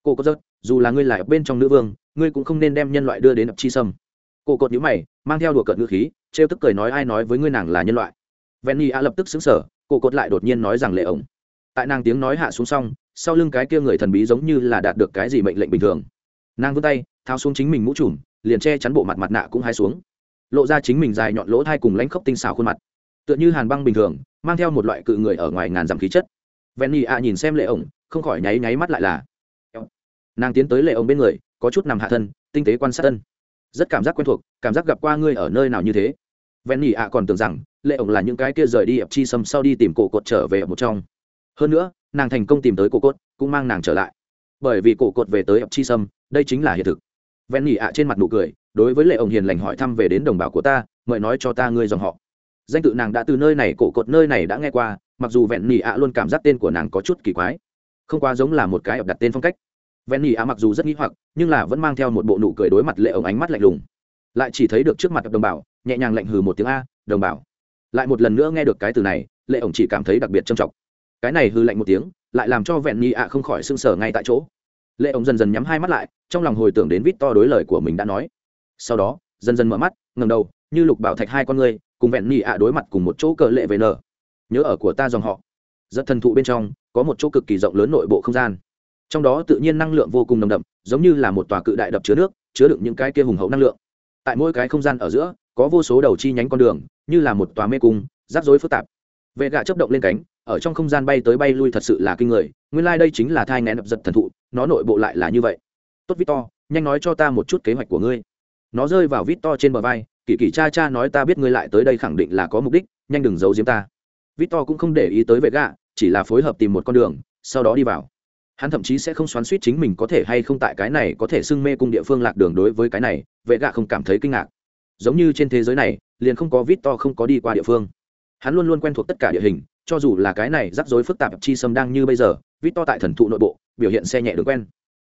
Cổ cột rớt dù là ngươi là ở bên trong nữ vương, ngươi cũng không nên đem nhân loại đưa đến ập chi sâm. Cổ cột nhíu mày, mang theo đùa cợt ngữ khí, trêu tức cười nói ai nói với ngươi nàng là nhân loại. Venny a lập tức xứng sở cổ cột lại đột nhiên nói rằng lệ ổng. Tại nàng tiếng nói hạ xuống xong, sau lưng cái kia người thần bí giống như là đạt được cái gì mệnh lệnh bình thường. Nàng vươn tay thao xuống chính mình mũ trùm liền che chắn bộ mặt mặt nạ cũng hai xuống lộ ra chính mình dài nhọn lỗ thai cùng lãnh khốc tinh xảo khuôn mặt. Tựa như hàn băng bình thường mang theo một loại cự người ở ngoài ngàn dặm khí chất. Venny a nhìn xem lệ ổng không khỏi nháy nháy mắt lại là. Nàng tiến tới lệ ổng bên người có chút nằm hạ thân tinh tế quan sát thân, rất cảm giác quen thuộc cảm giác gặp qua ngươi ở nơi nào như thế. Ven nhị ạ còn tưởng rằng lệ ổng là những cái kia rời đi ập chi sâm sau đi tìm cổ cột trở về ở một trong. Hơn nữa nàng thành công tìm tới cổ cốt, cũng mang nàng trở lại. Bởi vì cổ cột về tới ập chi sâm đây chính là hiện thực ven nhì ạ trên mặt nụ cười, đối với lệ ổng hiền lành hỏi thăm về đến đồng bào của ta, mời nói cho ta ngươi dòng họ. Danh tự nàng đã từ nơi này, cổ cột nơi này đã nghe qua, mặc dù vẹn nhì ạ luôn cảm giác tên của nàng có chút kỳ quái. Không quá giống là một cái ập đặt tên phong cách. Vẹn nhì ạ mặc dù rất nghĩ hoặc, nhưng là vẫn mang theo một bộ nụ cười đối mặt lệ ổng ánh mắt lạnh lùng. Lại chỉ thấy được trước mặt đồng bào, nhẹ nhàng lạnh hừ một tiếng a, đồng bào. Lại một lần nữa nghe được cái từ này, lệ ổng chỉ cảm thấy đặc biệt trầm trọng. Cái này hư lạnh một tiếng, lại làm cho vẹn nhì ạ không khỏi sưng sờ ngay tại chỗ lệ ổng dần dần nhắm hai mắt lại, trong lòng hồi tưởng đến vít to đối lời của mình đã nói. Sau đó, dần dần mở mắt ngầm đầu, như lục bảo thạch hai con người cùng vẹn nhị ạ đối mặt cùng một chỗ cờ lệ về nở nhớ ở của ta dòng họ. Rất thần thụ bên trong, có một chỗ cực kỳ rộng lớn nội bộ không gian. Trong đó tự nhiên năng lượng vô cùng nồng đậm, giống như là một tòa cự đại đập chứa nước, chứa đựng những cái kia hùng hậu năng lượng. Tại mỗi cái không gian ở giữa, có vô số đầu chi nhánh con đường, như là một tòa mê cung, rắc rối phức tạp. Vệ gạ chấp động lên cánh ở trong không gian bay tới bay lui thật sự là kinh người, nguyên lai、like、đây chính là thai ngén đập giật thần thụ, nó nội bộ lại là như vậy. Tốt vít to nhanh nói cho ta một chút kế hoạch của ngươi. Nó rơi vào vít to trên bờ vai, kỳ kỳ cha cha nói ta biết ngươi lại tới đây khẳng định là có mục đích, nhanh đừng giấu giếm ta. Vít to cũng không để ý tới vệ gạ chỉ là phối hợp tìm một con đường, sau đó đi vào. Hắn thậm chí sẽ không xoắn suýt chính mình có thể hay không tại cái này có thể xưng mê cung địa phương lạc đường đối với cái này vệ gạ không cảm thấy kinh ngạc. Giống như trên thế giới này, liền không có vít to không có đi qua địa phương hắn luôn luôn quen thuộc tất cả địa hình, cho dù là cái này rắc rối phức tạp chi sâm đang như bây giờ, vít to tại thần thụ nội bộ, biểu hiện xe nhẹ đường quen.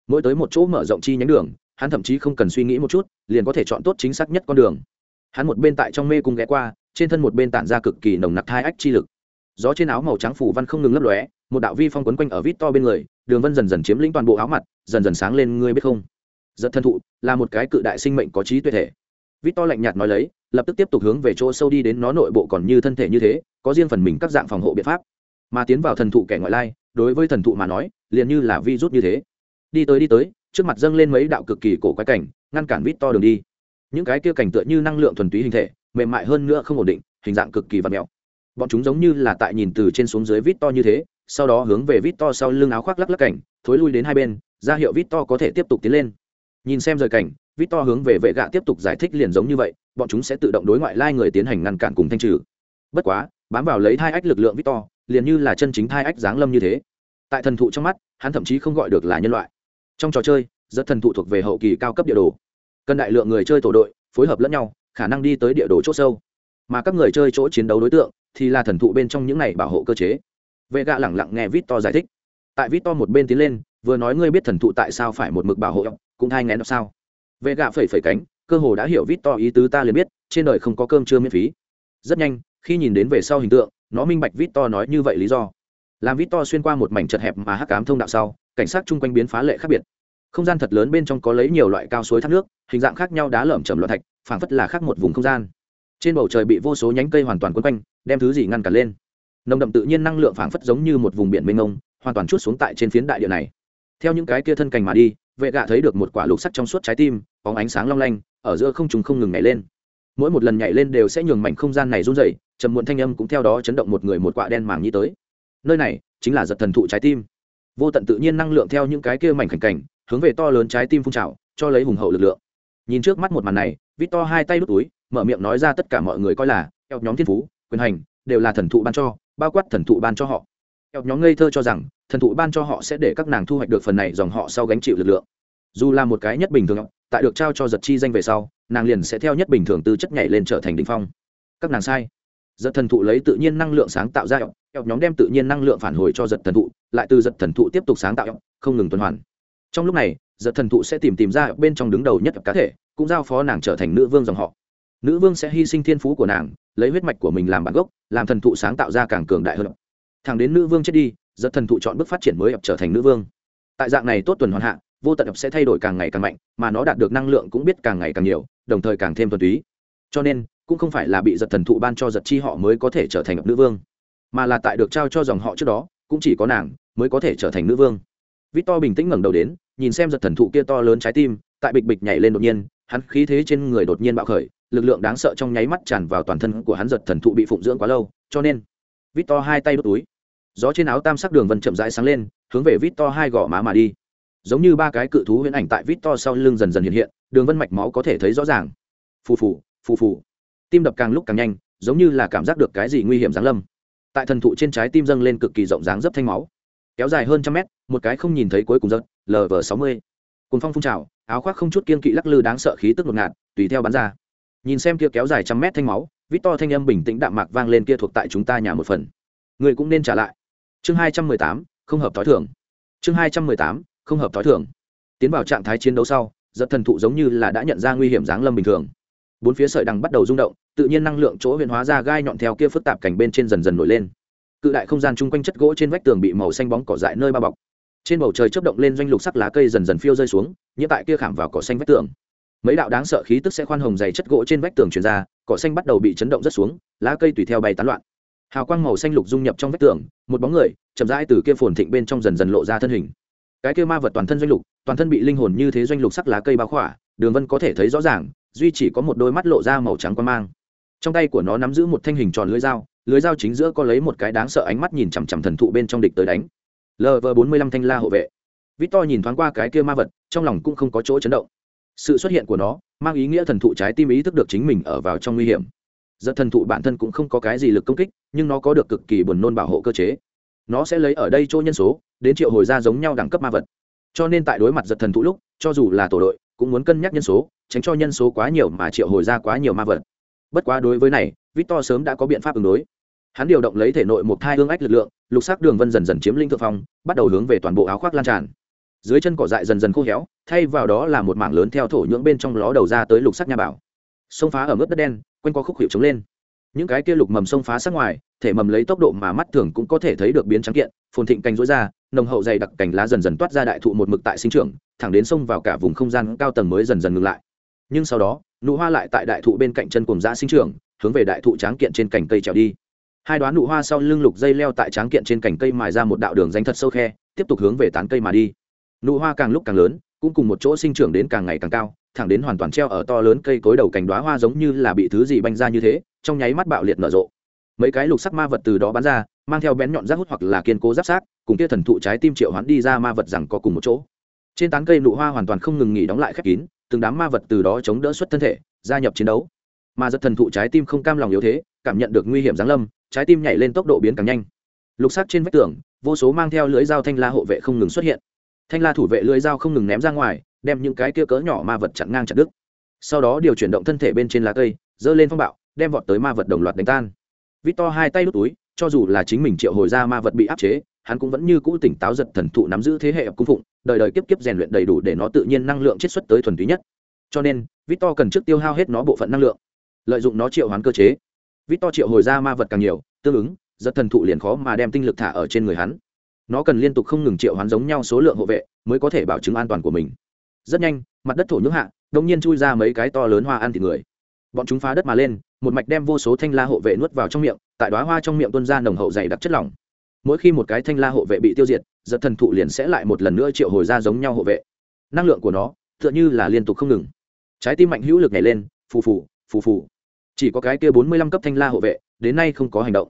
Mỗi tới một chỗ mở rộng chi nhánh đường, hắn thậm chí không cần suy nghĩ một chút, liền có thể chọn tốt chính xác nhất con đường. Hắn một bên tại trong mê cung ghé qua, trên thân một bên tản ra cực kỳ nồng nặc hai ách chi lực. Gió trên áo màu trắng phủ văn không ngừng lấp lóe, một đạo vi phong quấn quanh ở vít to bên người, đường vân dần dần chiếm lĩnh toàn bộ áo mặt, dần dần sáng lên, ngươi biết không? Giật thân thụ là một cái cự đại sinh mệnh có trí tuệ thể vít to lạnh nhạt nói lấy, lập tức tiếp tục hướng về chỗ sâu đi đến nó nội bộ còn như thân thể như thế, có riêng phần mình các dạng phòng hộ biện pháp. Mà tiến vào thần thụ kẻ ngoại lai, đối với thần thụ mà nói, liền như là vi rút như thế. Đi tới đi tới, trước mặt dâng lên mấy đạo cực kỳ cổ quái cảnh, ngăn cản vít to đường đi. Những cái kia cảnh tựa như năng lượng thuần túy hình thể, mềm mại hơn nữa không ổn định, hình dạng cực kỳ vặn vẹo. bọn chúng giống như là tại nhìn từ trên xuống dưới vít to như thế, sau đó hướng về vít to sau lưng áo khoác lắc lắc cảnh, thối lui đến hai bên, ra hiệu vít to có thể tiếp tục tiến lên. Nhìn xem rời cảnh vít to hướng về vệ gạ tiếp tục giải thích liền giống như vậy, bọn chúng sẽ tự động đối ngoại lai người tiến hành ngăn cản cùng thanh trừ. Bất quá, bám vào lấy thai ách lực lượng vít to liền như là chân chính thai ách giáng lâm như thế. Tại thần thụ trong mắt, hắn thậm chí không gọi được là nhân loại. Trong trò chơi, rất thần thụ thuộc về hậu kỳ cao cấp địa đồ. Cần đại lượng người chơi tổ đội, phối hợp lẫn nhau, khả năng đi tới địa đồ c h ỗ sâu. Mà các người chơi chỗ chiến đấu đối tượng, thì là thần thụ bên trong những này bảo hộ cơ chế. Vệ gạ lẳng lặng nghe vít to giải thích. Tại vít to một bên tiến lên, vừa nói ngươi biết thần thụ tại sao phải một mực bảo hộ, cũng thay ngén sao? Vệ gạ phẩy phẩy cánh, cơ hồ đã hiểu vít to ý tứ ta liền biết, trên đời không có cơm chưa miễn phí. Rất nhanh, khi nhìn đến về sau hình tượng, nó minh bạch vít to nói như vậy lý do. Làm vít to xuyên qua một mảnh chật hẹp mà hắc cám thông đạo sau, cảnh sát chung quanh biến phá lệ khác biệt. Không gian thật lớn bên trong có lấy nhiều loại cao suối thác nước, hình dạng khác nhau đá lởm chởm loạn thạch, phảng phất là khác một vùng không gian. Trên bầu trời bị vô số nhánh cây hoàn toàn quấn quanh, đem thứ gì ngăn cản lên. Nồng đậm tự nhiên năng lượng phảng phất giống như một vùng biển mênh mông, hoàn toàn chút xuống tại trên phiến đại địa này. Theo những cái kia thân cành mà đi, vệ gạ thấy được một quả lục sắc trong suốt trái tim bóng ánh sáng long lanh, ở giữa không trùng không ngừng nhảy lên. Mỗi một lần nhảy lên đều sẽ nhường mảnh không gian này run rẩy, trầm muộn thanh âm cũng theo đó chấn động một người một quả đen màng nhĩ tới. Nơi này chính là giật thần thụ trái tim. Vô tận tự nhiên năng lượng theo những cái kia mảnh khảnh cảnh, hướng về to lớn trái tim phun trào, cho lấy hùng hậu lực lượng. Nhìn trước mắt một màn này vít to hai tay đút túi, mở miệng nói ra tất cả mọi người coi là theo nhóm thiên phú, quyền hành, đều là thần thụ ban cho, bao quát thần thụ ban cho họ. Theo nhóm ngây thơ cho rằng, thần thụ ban cho họ sẽ để các nàng thu hoạch được phần này, dòng họ sau gánh chịu lực lượng dù là một cái nhất bình thường, tại được trao cho giật chi danh về sau, nàng liền sẽ theo nhất bình thường tư chất nhảy lên trở thành đ ỉ n h phong. Các nàng sai. Giật thần thụ lấy tự nhiên năng lượng sáng tạo ra nhóm đem tự nhiên năng lượng phản hồi cho giật thần thụ, lại từ giật thần thụ tiếp tục sáng tạo, không ngừng tuần hoàn. Trong lúc này, giật thần thụ sẽ tìm tìm ra bên trong đứng đầu nhất cá thể, cũng giao phó nàng trở thành nữ vương dòng họ. Nữ vương sẽ hy sinh thiên phú của nàng, lấy huyết mạch của mình làm bản gốc, làm thần thụ sáng tạo ra càng cường đại hơn. Thằng đến nữ vương chết đi, giật thần thụ chọn bước phát triển mới ập trở thành nữ vương. Tại dạng này tốt tuần hoàn hạ vô tận ập sẽ thay đổi càng ngày càng mạnh, mà nó đạt được năng lượng cũng biết càng ngày càng nhiều, đồng thời càng thêm thuần túy. Cho nên, cũng không phải là bị giật thần thụ ban cho giật chi họ mới có thể trở thành ập nữ vương, mà là tại được trao cho dòng họ trước đó, cũng chỉ có nàng mới có thể trở thành nữ vương. Victor bình tĩnh ngẩng đầu đến, nhìn xem giật thần thụ kia to lớn trái tim, tại bịch bịch nhảy lên đột nhiên, hắn khí thế trên người đột nhiên bạo khởi, lực lượng đáng sợ trong nháy mắt tràn vào toàn thân của hắn giật thần thụ bị phụng dưỡng quá lâu, cho nên vít to hai tay đốt túi, gió trên áo tam sắc đường vân chậm rãi sáng lên, hướng về vít to hai gò má mà đi giống như ba cái cự thú huyễn ảnh tại vít to sau lưng dần dần hiện hiện, đường vân mạch máu có thể thấy rõ ràng. Phù phù phù phù. Tim đập càng lúc càng nhanh, giống như là cảm giác được cái gì nguy hiểm giáng lâm. Tại thần thụ trên trái tim dâng lên cực kỳ rộng dáng dấp thanh máu. Kéo dài hơn trăm mét, một cái không nhìn thấy cuối cùng giật lv sáu mươi. Cùng phong phun trào, áo khoác không chút kiên kỵ lắc lư đáng sợ khí tức ngột ngạt, tùy theo bắn ra. Nhìn xem kia kéo dài trăm mét thanh máu vít to thanh âm bình tĩnh đạm mạc vang lên kia thuộc tại chúng ta nhà một phần. Người cũng nên trả lại. Chương hai trăm mười tám, không hợp t h ó i thưởng chương hai trăm mười tám không hợp t h ó i thưởng tiến vào trạng thái chiến đấu sau, giật thần thụ giống như là đã nhận ra nguy hiểm giáng lâm bình thường. Bốn phía sợi đằng bắt đầu rung động, tự nhiên năng lượng chỗ huyền hóa ra gai nhọn theo kia phức tạp cảnh bên trên dần dần nổi lên. Cự đại không gian chung quanh chất gỗ trên vách tường bị màu xanh bóng cỏ dại nơi bao bọc. Trên bầu trời chấp động lên doanh lục sắc lá cây dần dần phiêu rơi xuống như tại kia khảm vào cỏ xanh vách tường. Mấy đạo đáng sợ khí tức sẽ khoan hồng dày chất gỗ trên vách tường truyền ra, cỏ xanh bắt đầu bị chấn động rất xuống, lá cây tùy theo bay tán loạn. Hào quang màu xanh lục dung nhập trong vách tường, một bóng người, chậm rãi từ kia phồn thịnh bên trong dần dần lộ ra thân hình cái kia ma vật toàn thân doanh lục, toàn thân bị linh hồn như thế doanh lục sắc lá cây bao khỏa, đường vân có thể thấy rõ ràng, duy chỉ có một đôi mắt lộ ra màu trắng quan mang. Trong tay của nó nắm giữ một thanh hình tròn lưới dao lưới dao chính giữa có lấy một cái đáng sợ ánh mắt nhìn chằm chằm thần thụ bên trong địch tới đánh. Lv bốn mươi lăm thanh la hộ vệ. Vít to nhìn thoáng qua cái kia ma vật, trong lòng cũng không có chỗ chấn động. Sự xuất hiện của nó, mang ý nghĩa thần thụ trái tim ý thức được chính mình ở vào trong nguy hiểm. Giật thần thụ bản thân cũng không có cái gì lực công kích, nhưng nó có được cực kỳ buồn nôn bảo hộ cơ chế nó sẽ lấy ở đây chỗ nhân số, đến triệu hồi ra giống nhau đẳng cấp ma vật. Cho nên tại đối mặt giật thần thụ lúc, cho dù là tổ đội, cũng muốn cân nhắc nhân số, tránh cho nhân số quá nhiều mà triệu hồi ra quá nhiều ma vật. Bất quá đối với này, victor sớm đã có biện pháp ứng đối. Hắn điều động lấy thể nội một thai hương ách lực lượng, lục sắc đường vân dần dần chiếm linh thượng phong, bắt đầu hướng về toàn bộ áo khoác lan tràn. Dưới chân cỏ dại dần dần khô héo, thay vào đó là một mảng lớn theo thổ nhưỡng bên trong ló đầu ra tới lục sắc nha bảo. Sông phá ở mức đất đen, quanh co khúc hiệu chống lên. Những cái kia lục mầm sông phá sát ngoài thể mầm lấy tốc độ mà mắt thường cũng có thể thấy được biến trắng kiện, phồn thịnh cành rối ra, nồng hậu dày đặc cành lá dần dần toát ra đại thụ một mực tại sinh trưởng, thẳng đến sông vào cả vùng không gian cao tầng mới dần dần ngừng lại. Nhưng sau đó, nụ hoa lại tại đại thụ bên cạnh chân cùng giã sinh trưởng, hướng về đại thụ tráng kiện trên cành cây trèo đi. Hai đoán nụ hoa sau lưng lục dây leo tại tráng kiện trên cành cây mài ra một đạo đường danh thật sâu khe, tiếp tục hướng về tán cây mà đi. Nụ hoa càng lúc càng lớn, cũng cùng một chỗ sinh trưởng đến càng ngày càng cao, thẳng đến hoàn toàn treo ở to lớn cây cối đầu cành đoá hoa giống như là bị thứ gì banh ra như thế, trong nháy mắt bạo liệt nở rộ mấy cái lục sắc ma vật từ đó bắn ra, mang theo bén nhọn rác hút hoặc là kiên cố giáp sát, cùng kia thần thụ trái tim triệu hoán đi ra ma vật rằng có cùng một chỗ. Trên tán cây nụ hoa hoàn toàn không ngừng nghỉ đóng lại khép kín, từng đám ma vật từ đó chống đỡ xuất thân thể, gia nhập chiến đấu. Mà giật thần thụ trái tim không cam lòng yếu thế, cảm nhận được nguy hiểm giáng lâm, trái tim nhảy lên tốc độ biến càng nhanh. Lục sắc trên vách tường, vô số mang theo lưới dao thanh la hộ vệ không ngừng xuất hiện. Thanh la thủ vệ lưới dao không ngừng ném ra ngoài, đem những cái kia cỡ nhỏ ma vật chặn ngang chặt đứt. Sau đó điều chuyển động thân thể bên trên lá cây, dơ lên phong bạo, đem vọt tới ma vật đồng loạt đánh tan vít to hai tay đút túi, cho dù là chính mình triệu hồi ra ma vật bị áp chế, hắn cũng vẫn như cũ tỉnh táo giật thần thụ nắm giữ thế hệ cung phụng, đời đời kiếp kiếp rèn luyện đầy đủ để nó tự nhiên năng lượng chiết xuất tới thuần túy nhất. Cho nên vít to cần trước tiêu hao hết nó bộ phận năng lượng, lợi dụng nó triệu hoán cơ chế. Vít to triệu hồi ra ma vật càng nhiều, tương ứng, giật thần thụ liền khó mà đem tinh lực thả ở trên người hắn. Nó cần liên tục không ngừng triệu hoán giống nhau số lượng hộ vệ, mới có thể bảo chứng an toàn của mình. Rất nhanh, mặt đất thổ nhưỡng hạ, đông nhiên chui ra mấy cái to lớn hoa ăn thịt người bọn chúng phá đất mà lên, một mạch đem vô số thanh la hộ vệ nuốt vào trong miệng, tại đoá hoa trong miệng tuân ra nồng hậu dày đặc chất lỏng. Mỗi khi một cái thanh la hộ vệ bị tiêu diệt, giật thần thụ liền sẽ lại một lần nữa triệu hồi ra giống nhau hộ vệ. Năng lượng của nó, tựa như là liên tục không ngừng. Trái tim mạnh hữu lực nhảy lên, phù phù phù phù. Chỉ có cái kia bốn mươi lăm cấp thanh la hộ vệ, đến nay không có hành động.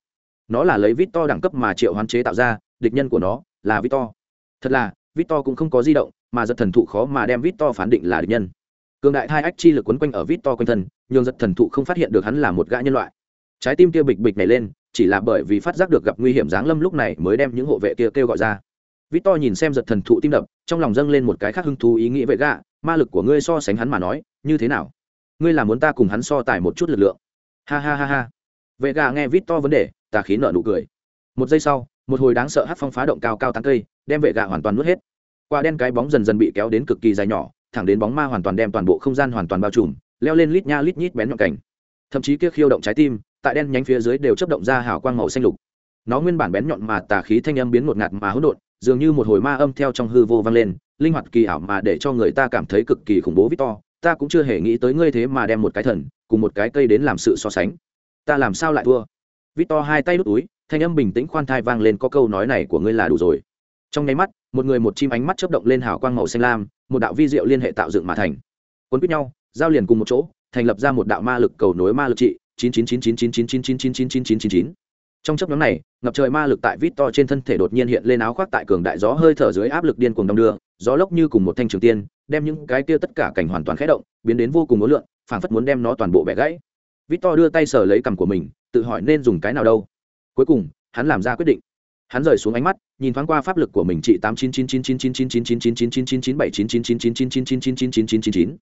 Nó là lấy vít to đẳng cấp mà triệu hoán chế tạo ra, địch nhân của nó là vít to. Thật là, vít to cũng không có di động, mà giật thần thụ khó mà đem vít to phán định là địch nhân cường đại thai ách chi lực quấn quanh ở vít to quanh thân, nhường giật thần thụ không phát hiện được hắn là một gã nhân loại. Trái tim kia bịch bịch này lên, chỉ là bởi vì phát giác được gặp nguy hiểm giáng lâm lúc này mới đem những hộ vệ kia kêu gọi ra. Vít to nhìn xem giật thần thụ tim đập, trong lòng dâng lên một cái khác hứng thú ý nghĩ vậy gạ ma lực của ngươi so sánh hắn mà nói, như thế nào? Ngươi là muốn ta cùng hắn so tài một chút lực lượng? Ha ha ha ha. Vệ gà nghe vít to vấn đề, tà khí nợ nụ cười. Một giây sau, một hồi đáng sợ hát phong phá động cao cao tán cây, đem vệ gà hoàn toàn nuốt hết. Quả đen cái bóng dần dần bị kéo đến cực kỳ dài nhỏ thẳng đến bóng ma hoàn toàn đem toàn bộ không gian hoàn toàn bao trùm, leo lên lít nha lít nhít bén nhọn cảnh. Thậm chí kia khiêu động trái tim, tại đen nhánh phía dưới đều chấp động ra hào quang màu xanh lục. Nó nguyên bản bén nhọn mà tà khí thanh âm biến một ngạt mà hỗn độn, dường như một hồi ma âm theo trong hư vô vang lên, linh hoạt kỳ ảo mà để cho người ta cảm thấy cực kỳ khủng bố victor ta cũng chưa hề nghĩ tới ngươi thế mà đem một cái thần, cùng một cái cây đến làm sự so sánh. Ta làm sao lại thua? Victor hai tay đút túi, thanh âm bình tĩnh khoan thai vang lên có câu nói này của ngươi là đủ rồi. Trong nháy mắt, một người một chim ánh mắt chớp động lên hào quang màu xanh lam một đạo vi diệu liên hệ tạo dựng mà thành cuốn quýt nhau giao liền cùng một chỗ thành lập ra một đạo ma lực cầu nối ma lực trị chín chín chín chín chín chín chín chín chín chín chín chín chín chín trong chấp nhóm này ngập trời ma lực tại vít to trên thân thể đột nhiên hiện lên áo khoác tại cường đại gió hơi thở dưới áp lực điên cuồng đông đưa gió lốc như cùng một thanh trường tiên đem những cái kia tất cả cảnh hoàn toàn khẽ động biến đến vô cùng mối lượng phảng phất muốn đem nó toàn bộ bẻ gãy vít to đưa tay sờ lấy cằm của mình tự hỏi nên dùng cái nào đâu cuối cùng hắn làm ra quyết định hắn rời xuống ánh mắt nhìn thoáng qua pháp lực của mình trị tám chín chín chín chín chín chín chín chín chín chín chín chín chín bảy chín chín chín chín chín chín chín chín chín chín chín chín chín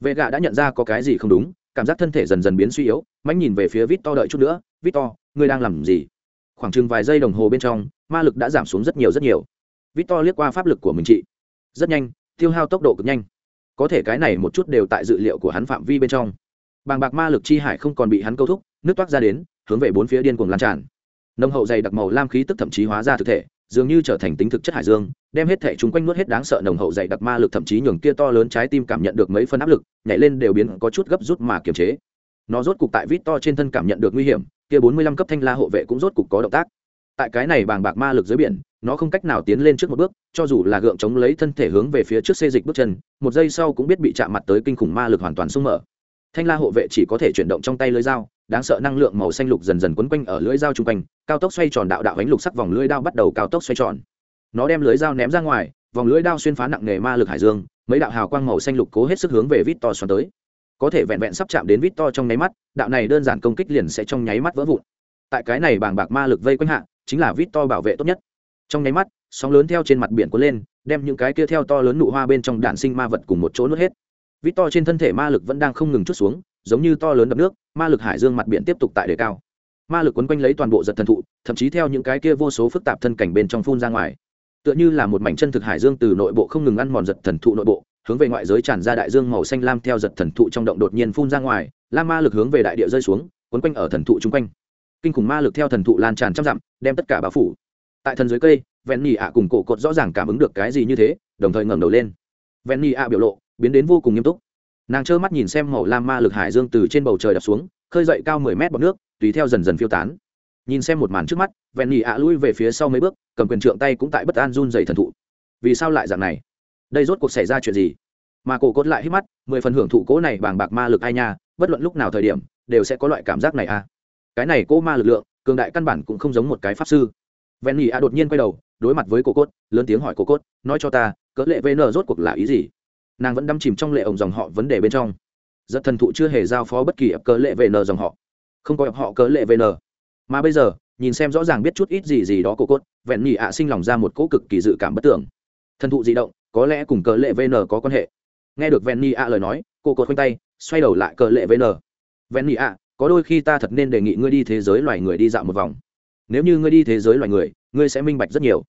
vệ gạ đã nhận ra có cái gì không đúng cảm giác thân thể dần dần biến suy yếu mãnh nhìn về phía vít to đợi chút nữa vít to ngươi đang làm gì khoảng chừng vài giây đồng hồ bên trong ma lực đã giảm xuống rất nhiều rất nhiều vít to liếc qua pháp lực của mình trị rất nhanh tiêu hao tốc độ cực nhanh có thể cái này một chút đều tại dự liệu của hắn phạm vi bên trong bàng bạc ma lực chi hải không còn bị hắn câu thúc nước toát ra đến hướng về bốn phía điên cuồng lan tràn Nồng hậu dày đặc màu lam khí tức thậm chí hóa ra thực thể, dường như trở thành tính thực chất hải dương, đem hết thể chúng quanh nuốt hết đáng sợ nồng hậu dày đặc ma lực thậm chí nhường kia to lớn trái tim cảm nhận được mấy phân áp lực, nhảy lên đều biến có chút gấp rút mà kiềm chế. Nó rốt cục tại vít to trên thân cảm nhận được nguy hiểm, kia bốn mươi lăm cấp thanh la hộ vệ cũng rốt cục có động tác. Tại cái này bàng bạc ma lực dưới biển, nó không cách nào tiến lên trước một bước, cho dù là gượng chống lấy thân thể hướng về phía trước xê dịch bước chân, một giây sau cũng biết bị chạm mặt tới kinh khủng ma lực hoàn toàn sung mở. Thanh la hộ vệ chỉ có thể chuyển động trong tay lưới dao đáng sợ năng lượng màu xanh lục dần dần quấn quanh ở lưỡi dao chung quanh, cao tốc xoay tròn đạo đạo ánh lục sắc vòng lưỡi đao bắt đầu cao tốc xoay tròn. Nó đem lưỡi dao ném ra ngoài, vòng lưỡi đao xuyên phá nặng nề ma lực hải dương, mấy đạo hào quang màu xanh lục cố hết sức hướng về vít to xoắn tới. Có thể vẹn vẹn sắp chạm đến vít to trong nháy mắt, đạo này đơn giản công kích liền sẽ trong nháy mắt vỡ vụn. Tại cái này bàng bạc ma lực vây quanh hạ, chính là vít to bảo vệ tốt nhất. Trong nháy mắt, sóng lớn theo trên mặt biển cuốn lên, đem những cái kia theo to lớn nụ hoa bên trong đạn sinh ma vật cùng một chỗ nuốt hết. Vít to trên thân thể ma lực vẫn đang không ngừng chút xuống giống như to lớn đập nước, ma lực hải dương mặt biển tiếp tục tại đề cao. Ma lực quấn quanh lấy toàn bộ giật thần thụ, thậm chí theo những cái kia vô số phức tạp thân cảnh bên trong phun ra ngoài. Tựa như là một mảnh chân thực hải dương từ nội bộ không ngừng ăn mòn giật thần thụ nội bộ, hướng về ngoại giới tràn ra đại dương màu xanh lam theo giật thần thụ trong động đột nhiên phun ra ngoài la ma lực hướng về đại địa rơi xuống, quấn quanh ở thần thụ chung quanh. Kinh khủng ma lực theo thần thụ lan tràn trăm dặm, đem tất cả bao phủ. Tại thần dưới cây, vẹn nhì ạ cùng cổ cột rõ ràng cảm ứng được cái gì như thế, đồng thời ngẩng đầu lên. Vẹn nhì ạ biểu lộ biến đến vô cùng nghiêm túc nàng trơ mắt nhìn xem màu lam ma lực hải dương từ trên bầu trời đập xuống, khơi dậy cao mười mét bọc nước, tùy theo dần dần phiêu tán. Nhìn xem một màn trước mắt, vẹn nhị ạ lui về phía sau mấy bước, cầm quyền trượng tay cũng tại bất an run dày thần thụ. Vì sao lại dạng này? Đây rốt cuộc xảy ra chuyện gì? Mà cổ cốt lại hít mắt, mười phần hưởng thụ cố này bàng bạc ma lực ai nha, bất luận lúc nào thời điểm, đều sẽ có loại cảm giác này à. Cái này cố ma lực lượng, cường đại căn bản cũng không giống một cái pháp sư. Ven nhị a đột nhiên quay đầu, đối mặt với cổ cốt, lớn tiếng hỏi cổ cốt, nói cho ta, cỡ lệ vn rốt cuộc là ý gì? Nàng vẫn đâm chìm trong lệ ổng dòng họ vấn đề bên trong. Giật thần thụ chưa hề giao phó bất kỳ ập cớ lệ về n dòng họ. Không có ập họ cớ lệ về n mà bây giờ, nhìn xem rõ ràng biết chút ít gì gì đó cổ cốt, vẹn nhị ạ sinh lòng ra một cỗ cực kỳ dự cảm bất tưởng. Thần thụ di động, có lẽ cùng cớ lệ vn có quan hệ. Nghe được vẹn nhị ạ lời nói cô cốt khoanh tay, xoay đầu lại cớ lệ vn vẹn nhị ạ, có đôi khi ta thật nên đề nghị ngươi đi thế giới loài người đi dạo một vòng. Nếu như ngươi đi thế giới loài người, ngươi sẽ minh bạch rất nhiều.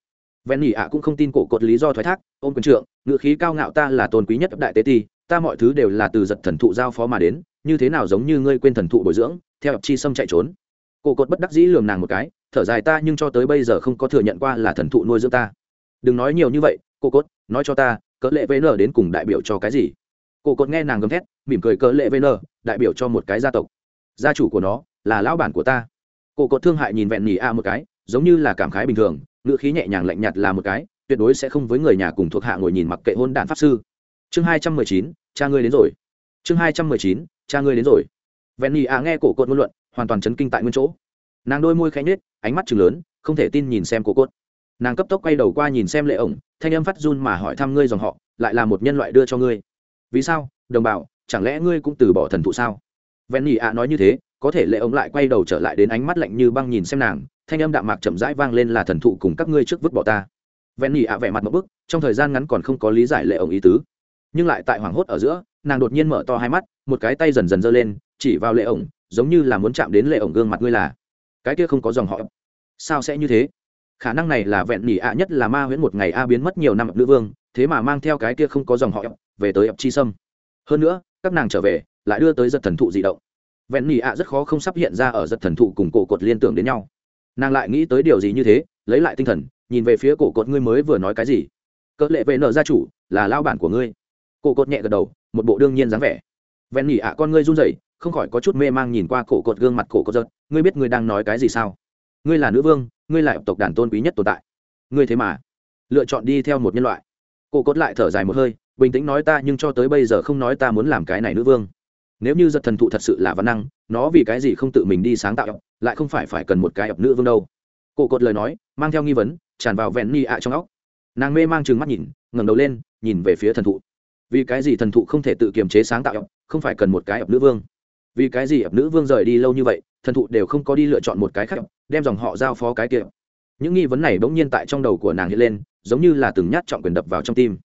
Vẹn nhỉ ạ cũng không tin cổ cột lý do thoái thác, ôm quyền trượng ngự khí cao ngạo ta là tôn quý nhất đại tế ti, ta mọi thứ đều là từ giật thần thụ giao phó mà đến, như thế nào giống như ngươi quên thần thụ bồi dưỡng, theo chi sâm chạy trốn. Cổ cột bất đắc dĩ lường nàng một cái, thở dài ta nhưng cho tới bây giờ không có thừa nhận qua là thần thụ nuôi dưỡng ta. Đừng nói nhiều như vậy cô cốt nói cho ta, cỡ lệ vn đến cùng đại biểu cho cái gì? Cô cốt nghe nàng gầm thét, mỉm cười cỡ lệ vn đại biểu cho một cái gia tộc. Gia chủ của nó là lão bản của ta. Cổ cột thương hại nhìn vẹn nhì a một cái, giống như là cảm khái bình thường ngữ khí nhẹ nhàng lạnh nhạt là một cái, tuyệt đối sẽ không với người nhà cùng thuộc hạ ngồi nhìn mặc kệ hôn đạn pháp sư. Chương hai trăm mười chín, cha ngươi đến rồi. Chương hai trăm mười chín, cha ngươi đến rồi. Vẹn nhì a nghe cổ cột ngôn luận, hoàn toàn chấn kinh tại nguyên chỗ. Nàng đôi môi khẽ nhếch, ánh mắt chừng lớn, không thể tin nhìn xem cổ cốt nàng cấp tốc quay đầu qua nhìn xem lệ ổng, thanh âm phát run mà hỏi thăm ngươi dòng họ, lại là một nhân loại đưa cho ngươi. Vì sao? Đồng bào, chẳng lẽ ngươi cũng từ bỏ thần thụ sao? Venny nhị ạ nói như thế, có thể lệ ống lại quay đầu trở lại đến ánh mắt lạnh như băng nhìn xem nàng thanh âm đạm mạc chậm rãi vang lên là thần thụ cùng các ngươi trước vứt bỏ ta. Vẹn nhị ạ vẻ mặt một bức, trong thời gian ngắn còn không có lý giải lệ ổng ý tứ. Nhưng lại tại hoảng hốt ở giữa, nàng đột nhiên mở to hai mắt, một cái tay dần dần giơ lên, chỉ vào lệ ổng, giống như là muốn chạm đến lệ ổng gương mặt ngươi là. Cái kia không có dòng họ. Sao sẽ như thế? Khả năng này là vẹn nhị ạ nhất là ma huyễn một ngày a biến mất nhiều năm nữ vương, thế mà mang theo cái kia không có dòng họ về tới ập chi sâm. Hơn nữa, các nàng trở về, lại đưa tới giật thần thụ dị động. Vẹn nhị ạ rất khó không sắp hiện ra ở giật thần thụ cùng cổ cột liên tưởng đến nhau nàng lại nghĩ tới điều gì như thế, lấy lại tinh thần, nhìn về phía cổ cột ngươi mới vừa nói cái gì. Cỡ lệ vệ nợ gia chủ, là lao bản của ngươi. Cổ cột nhẹ gật đầu, một bộ đương nhiên dáng vẻ. Ven nhỉ ạ, con ngươi run rẩy, không khỏi có chút mê mang nhìn qua cổ cột gương mặt cổ cột giật. Ngươi biết ngươi đang nói cái gì sao? Ngươi là nữ vương, ngươi là tộc đàn tôn quý nhất tồn tại. Ngươi thế mà lựa chọn đi theo một nhân loại. Cổ cột lại thở dài một hơi, bình tĩnh nói ta, nhưng cho tới bây giờ không nói ta muốn làm cái này nữ vương nếu như giật thần thụ thật sự là văn năng, nó vì cái gì không tự mình đi sáng tạo lại không phải phải cần một cái ập nữ vương đâu? Cổ cột lời nói, mang theo nghi vấn, tràn vào vẹn ni ạ trong óc. Nàng mê mang chừng mắt nhìn, ngẩng đầu lên, nhìn về phía thần thụ. Vì cái gì thần thụ không thể tự kiềm chế sáng tạo không phải cần một cái ập nữ vương? Vì cái gì ập nữ vương rời đi lâu như vậy, thần thụ đều không có đi lựa chọn một cái khác đem dòng họ giao phó cái kia những nghi vấn này bỗng nhiên tại trong đầu của nàng hiện lên, giống như là từng nhát trọng quyền đập vào trong tim.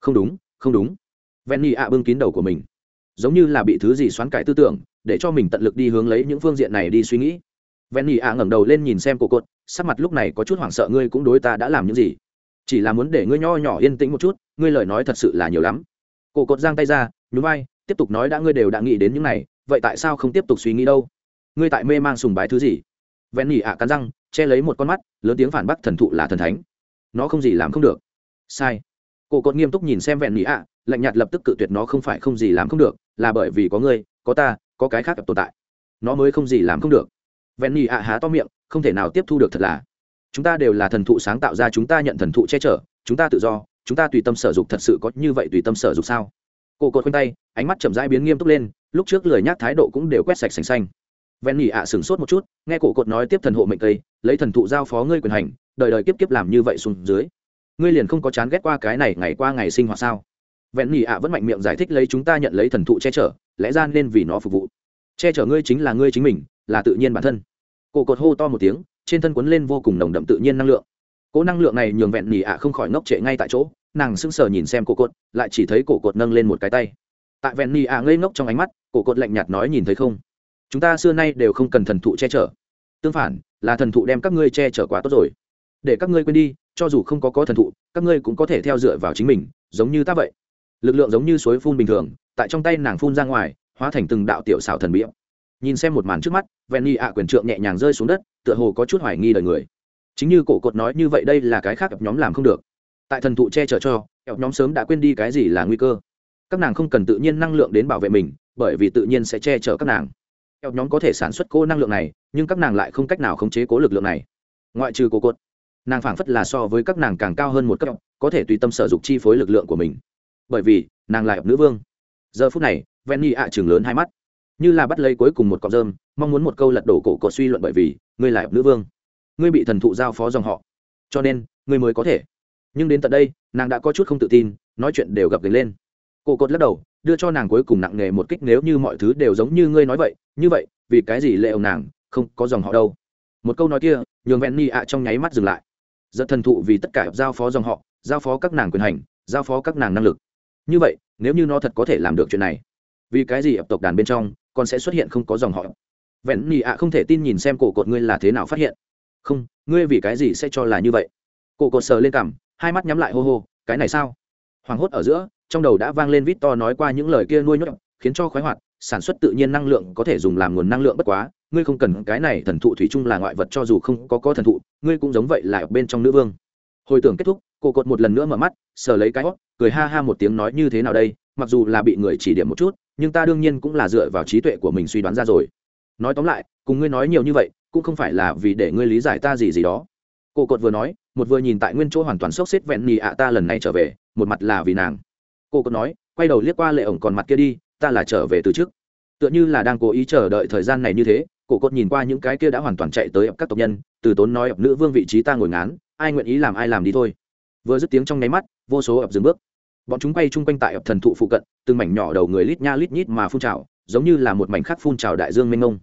Không đúng không đúng. Ven ni ạ bưng kín đầu của mình giống như là bị thứ gì xoắn cải tư tưởng, để cho mình tận lực đi hướng lấy những phương diện này đi suy nghĩ. Ven nhị ạ ngẩng đầu lên nhìn xem cổ cột, sắc mặt lúc này có chút hoảng sợ ngươi cũng đối ta đã làm những gì. Chỉ là muốn để ngươi nho nhỏ yên tĩnh một chút, ngươi lời nói thật sự là nhiều lắm. Cổ cột giang tay ra, nhún vai, tiếp tục nói đã ngươi đều đã nghĩ đến những này, vậy tại sao không tiếp tục suy nghĩ đâu? Ngươi tại mê mang sùng bái thứ gì? Ven nhị ạ cắn răng, che lấy một con mắt, lớn tiếng phản bác thần thụ là thần thánh. Nó không gì làm không được. Sai. Cổ cột nghiêm túc nhìn xem vẹn nhị ạ, lạnh nhạt lập tức cự tuyệt nó không phải không gì làm không được là bởi vì có ngươi, có ta, có cái khác tồn tại. Nó mới không gì làm không được. Vẹn nhì ạ há to miệng, không thể nào tiếp thu được thật là. Chúng ta đều là thần thụ sáng tạo ra, chúng ta nhận thần thụ che chở, chúng ta tự do, chúng ta tùy tâm sở dục thật sự có như vậy tùy tâm sở dục sao? Cổ cột khoanh tay, ánh mắt chậm rãi biến nghiêm túc lên, lúc trước lời nhắc thái độ cũng đều quét sạch sành xanh. Ven nhị ạ sửng sốt một chút, nghe cổ cột nói tiếp thần hộ mệnh cây, lấy thần thụ giao phó ngươi quyền hành, đời đời kiếp kiếp làm như vậy xuống dưới. Ngươi liền không có chán ghét qua cái này ngày qua ngày sinh hoạt sao? Vẹn nhị ạ vẫn mạnh miệng giải thích lấy chúng ta nhận lấy thần thụ che chở, lẽ ra nên vì nó phục vụ. Che chở ngươi chính là ngươi chính mình, là tự nhiên bản thân. Cổ cột hô to một tiếng, trên thân quấn lên vô cùng nồng đậm tự nhiên năng lượng. Cỗ năng lượng này nhường vẹn nhị ạ không khỏi ngốc trệ ngay tại chỗ, nàng sững sờ nhìn xem cổ cột, lại chỉ thấy cổ cột nâng lên một cái tay. Tại vẹn nhị ạ ngây ngốc trong ánh mắt, cổ cột lạnh nhạt nói nhìn thấy không? Chúng ta xưa nay đều không cần thần thụ che chở. Tương phản, là thần thụ đem các ngươi che chở quá tốt rồi. Để các ngươi quên đi, cho dù không có có thần thụ, các ngươi cũng có thể theo dựa vào chính mình, giống như ta vậy lực lượng giống như suối phun bình thường tại trong tay nàng phun ra ngoài hóa thành từng đạo tiểu xảo thần biễu nhìn xem một màn trước mắt ven ni ạ quyền trượng nhẹ nhàng rơi xuống đất tựa hồ có chút hoài nghi đời người. Chính như cổ cột nói như vậy đây là cái khác nhóm làm không được. Tại thần thụ che chở cho nhóm sớm đã quên đi cái gì là nguy cơ. Các nàng không cần tự nhiên năng lượng đến bảo vệ mình bởi vì tự nhiên sẽ che chở các nàng. Ập nhóm có thể sản xuất cô năng lượng này nhưng các nàng lại không cách nào khống chế cố lực lượng này. Ngoại trừ Cổ Cột, nàng phảng phất là so với các nàng càng cao hơn một cấp có thể tùy tâm sở dục chi phối lực lượng của mình bởi vì nàng lại nữ vương. Giờ phút này venny ạ chừng lớn hai mắt. Như là bắt lấy cuối cùng một cọng rơm, mong muốn một câu lật đổ cổ cột suy luận bởi vì, ngươi là nữ vương. Ngươi bị thần thụ giao phó dòng họ. Cho nên, ngươi mới có thể. Nhưng đến tận đây, nàng đã có chút không tự tin, nói chuyện đều gập gành lên. Cổ cột lắc đầu, đưa cho nàng cuối cùng nặng nề một kích nếu như mọi thứ đều giống như ngươi nói vậy, như vậy, vì cái gì lệ ông nàng không có dòng họ đâu? Một câu nói kia, nhường vẹn ni ạ trong nháy mắt dừng lại. Giật thần thụ vì tất cả giao phó dòng họ, giao phó các nàng quyền hành, giao phó các nàng năng lực như vậy, nếu như nó thật có thể làm được chuyện này, vì cái gì ập tộc đàn bên trong còn sẽ xuất hiện không có dòng họ? Vẹn nhị ạ không thể tin nhìn xem cổ cột ngươi là thế nào phát hiện. Không, ngươi vì cái gì sẽ cho là như vậy? Cổ cột sờ lên cằm, hai mắt nhắm lại hô hô, cái này sao? Hoảng hốt ở giữa, trong đầu đã vang lên vít to nói qua những lời kia nuôi nhốt, khiến cho khoái hoạt, sản xuất tự nhiên năng lượng có thể dùng làm nguồn năng lượng bất quá, ngươi không cần cái này thần thụ thủy chung là ngoại vật cho dù không có có thần thụ, ngươi cũng giống vậy là ở bên trong nữ vương. Hồi tưởng kết thúc cô cột một lần nữa mở mắt, sờ lấy cái hót cười ha ha một tiếng nói như thế nào đây, mặc dù là bị người chỉ điểm một chút, nhưng ta đương nhiên cũng là dựa vào trí tuệ của mình suy đoán ra rồi. Nói tóm lại, cùng ngươi nói nhiều như vậy, cũng không phải là vì để ngươi lý giải ta gì gì đó. Cô cột vừa nói, một vừa nhìn tại nguyên chỗ hoàn toàn sốc xếp vẹn nhì ạ ta lần này trở về, một mặt là vì nàng. Cô cột nói, quay đầu liếc qua lệ ổng còn mặt kia đi, ta là trở về từ trước. Tựa như là đang cố ý chờ đợi thời gian này như thế cổ cột nhìn qua những cái kia đã hoàn toàn chạy tới ập các tộc nhân, từ tốn nói ập nữ vương vị trí ta ngồi ngán, ai nguyện ý làm ai làm đi thôi vừa dứt tiếng trong nháy mắt, vô số ập dừng bước. Bọn chúng bay chung quanh tại ập thần thụ phụ cận, từng mảnh nhỏ đầu người lít nha lít nhít mà phun trào, giống như là một mảnh khác phun trào đại dương mênh mông.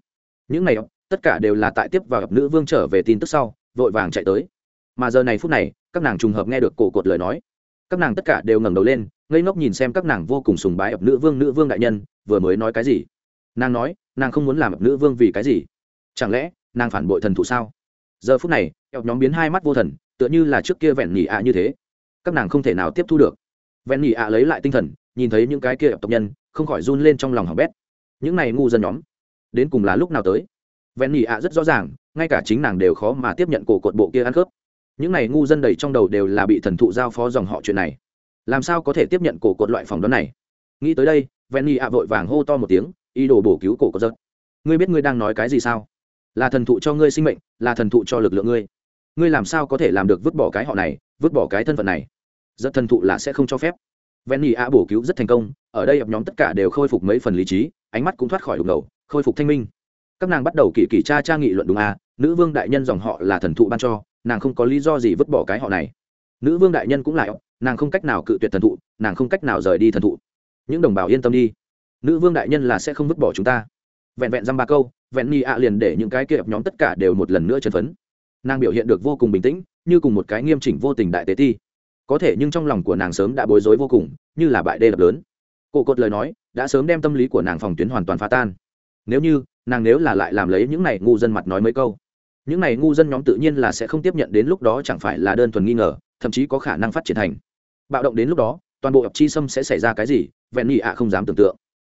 Những này tất cả đều là tại tiếp vào ập nữ vương trở về tin tức sau, vội vàng chạy tới. Mà giờ này phút này, các nàng trùng hợp nghe được cổ cột lời nói. Các nàng tất cả đều ngẩng đầu lên, ngây ngốc nhìn xem các nàng vô cùng sùng bái ập nữ vương nữ vương đại nhân, vừa mới nói cái gì? Nàng nói, nàng không muốn làm ập nữ vương vì cái gì? Chẳng lẽ, nàng phản bội thần thụ sao? Giờ phút này, ập nhóm biến hai mắt vô thần tựa như là trước kia vẹn nhị ạ như thế. Các nàng không thể nào tiếp thu được. Vẹn nhị ạ lấy lại tinh thần, nhìn thấy những cái kia ập tộc nhân, không khỏi run lên trong lòng hỏng bét. Những này ngu dân nhóm, đến cùng là lúc nào tới? Vẹn nhị ạ rất rõ ràng, ngay cả chính nàng đều khó mà tiếp nhận cổ cột bộ kia ăn khớp. Những này ngu dân đầy trong đầu đều là bị thần thụ giao phó dòng họ chuyện này. Làm sao có thể tiếp nhận cổ cột loại phòng đoán này? Nghĩ tới đây venny ạ vội vàng hô to một tiếng, ý đồ bổ cứu cổ cột giật. Ngươi biết ngươi đang nói cái gì sao? Là thần thụ cho ngươi sinh mệnh, là thần thụ cho lực lượng ngươi ngươi làm sao có thể làm được vứt bỏ cái họ này, vứt bỏ cái thân phận này? Rất thần thụ là sẽ không cho phép. Ven nhì a bổ cứu rất thành công, ở đây ập nhóm tất cả đều khôi phục mấy phần lý trí, ánh mắt cũng thoát khỏi đục ngầu khôi phục thanh minh. Các nàng bắt đầu kỳ kỳ tra tra nghị luận đúng à nữ vương đại nhân dòng họ là thần thụ ban cho, nàng không có lý do gì vứt bỏ cái họ này. Nữ vương đại nhân cũng lại, nàng không cách nào cự tuyệt thần thụ, nàng không cách nào rời đi thần thụ. Những đồng bào yên tâm đi. Nữ vương đại nhân là sẽ không vứt bỏ chúng ta. Vẹn vẹn dăm ba câu, vẹn ni ạ liền để những cái kia nhóm tất cả đều một lần nữa chân phấn nàng biểu hiện được vô cùng bình tĩnh, như cùng một cái nghiêm chỉnh vô tình đại tế ti. Có thể nhưng trong lòng của nàng sớm đã bối rối vô cùng, như là bại đê đập lớn. Cổ cột lời nói, đã sớm đem tâm lý của nàng phòng tuyến hoàn toàn phá tan. Nếu như, nàng nếu là lại làm lấy những này ngu dân mặt nói mấy câu, những này ngu dân nhóm tự nhiên là sẽ không tiếp nhận đến lúc đó chẳng phải là đơn thuần nghi ngờ, thậm chí có khả năng phát triển thành. Bạo động đến lúc đó, toàn bộ ập chi sâm sẽ xảy ra cái gì, vẹn nhị ạ không dám tưởng tượng.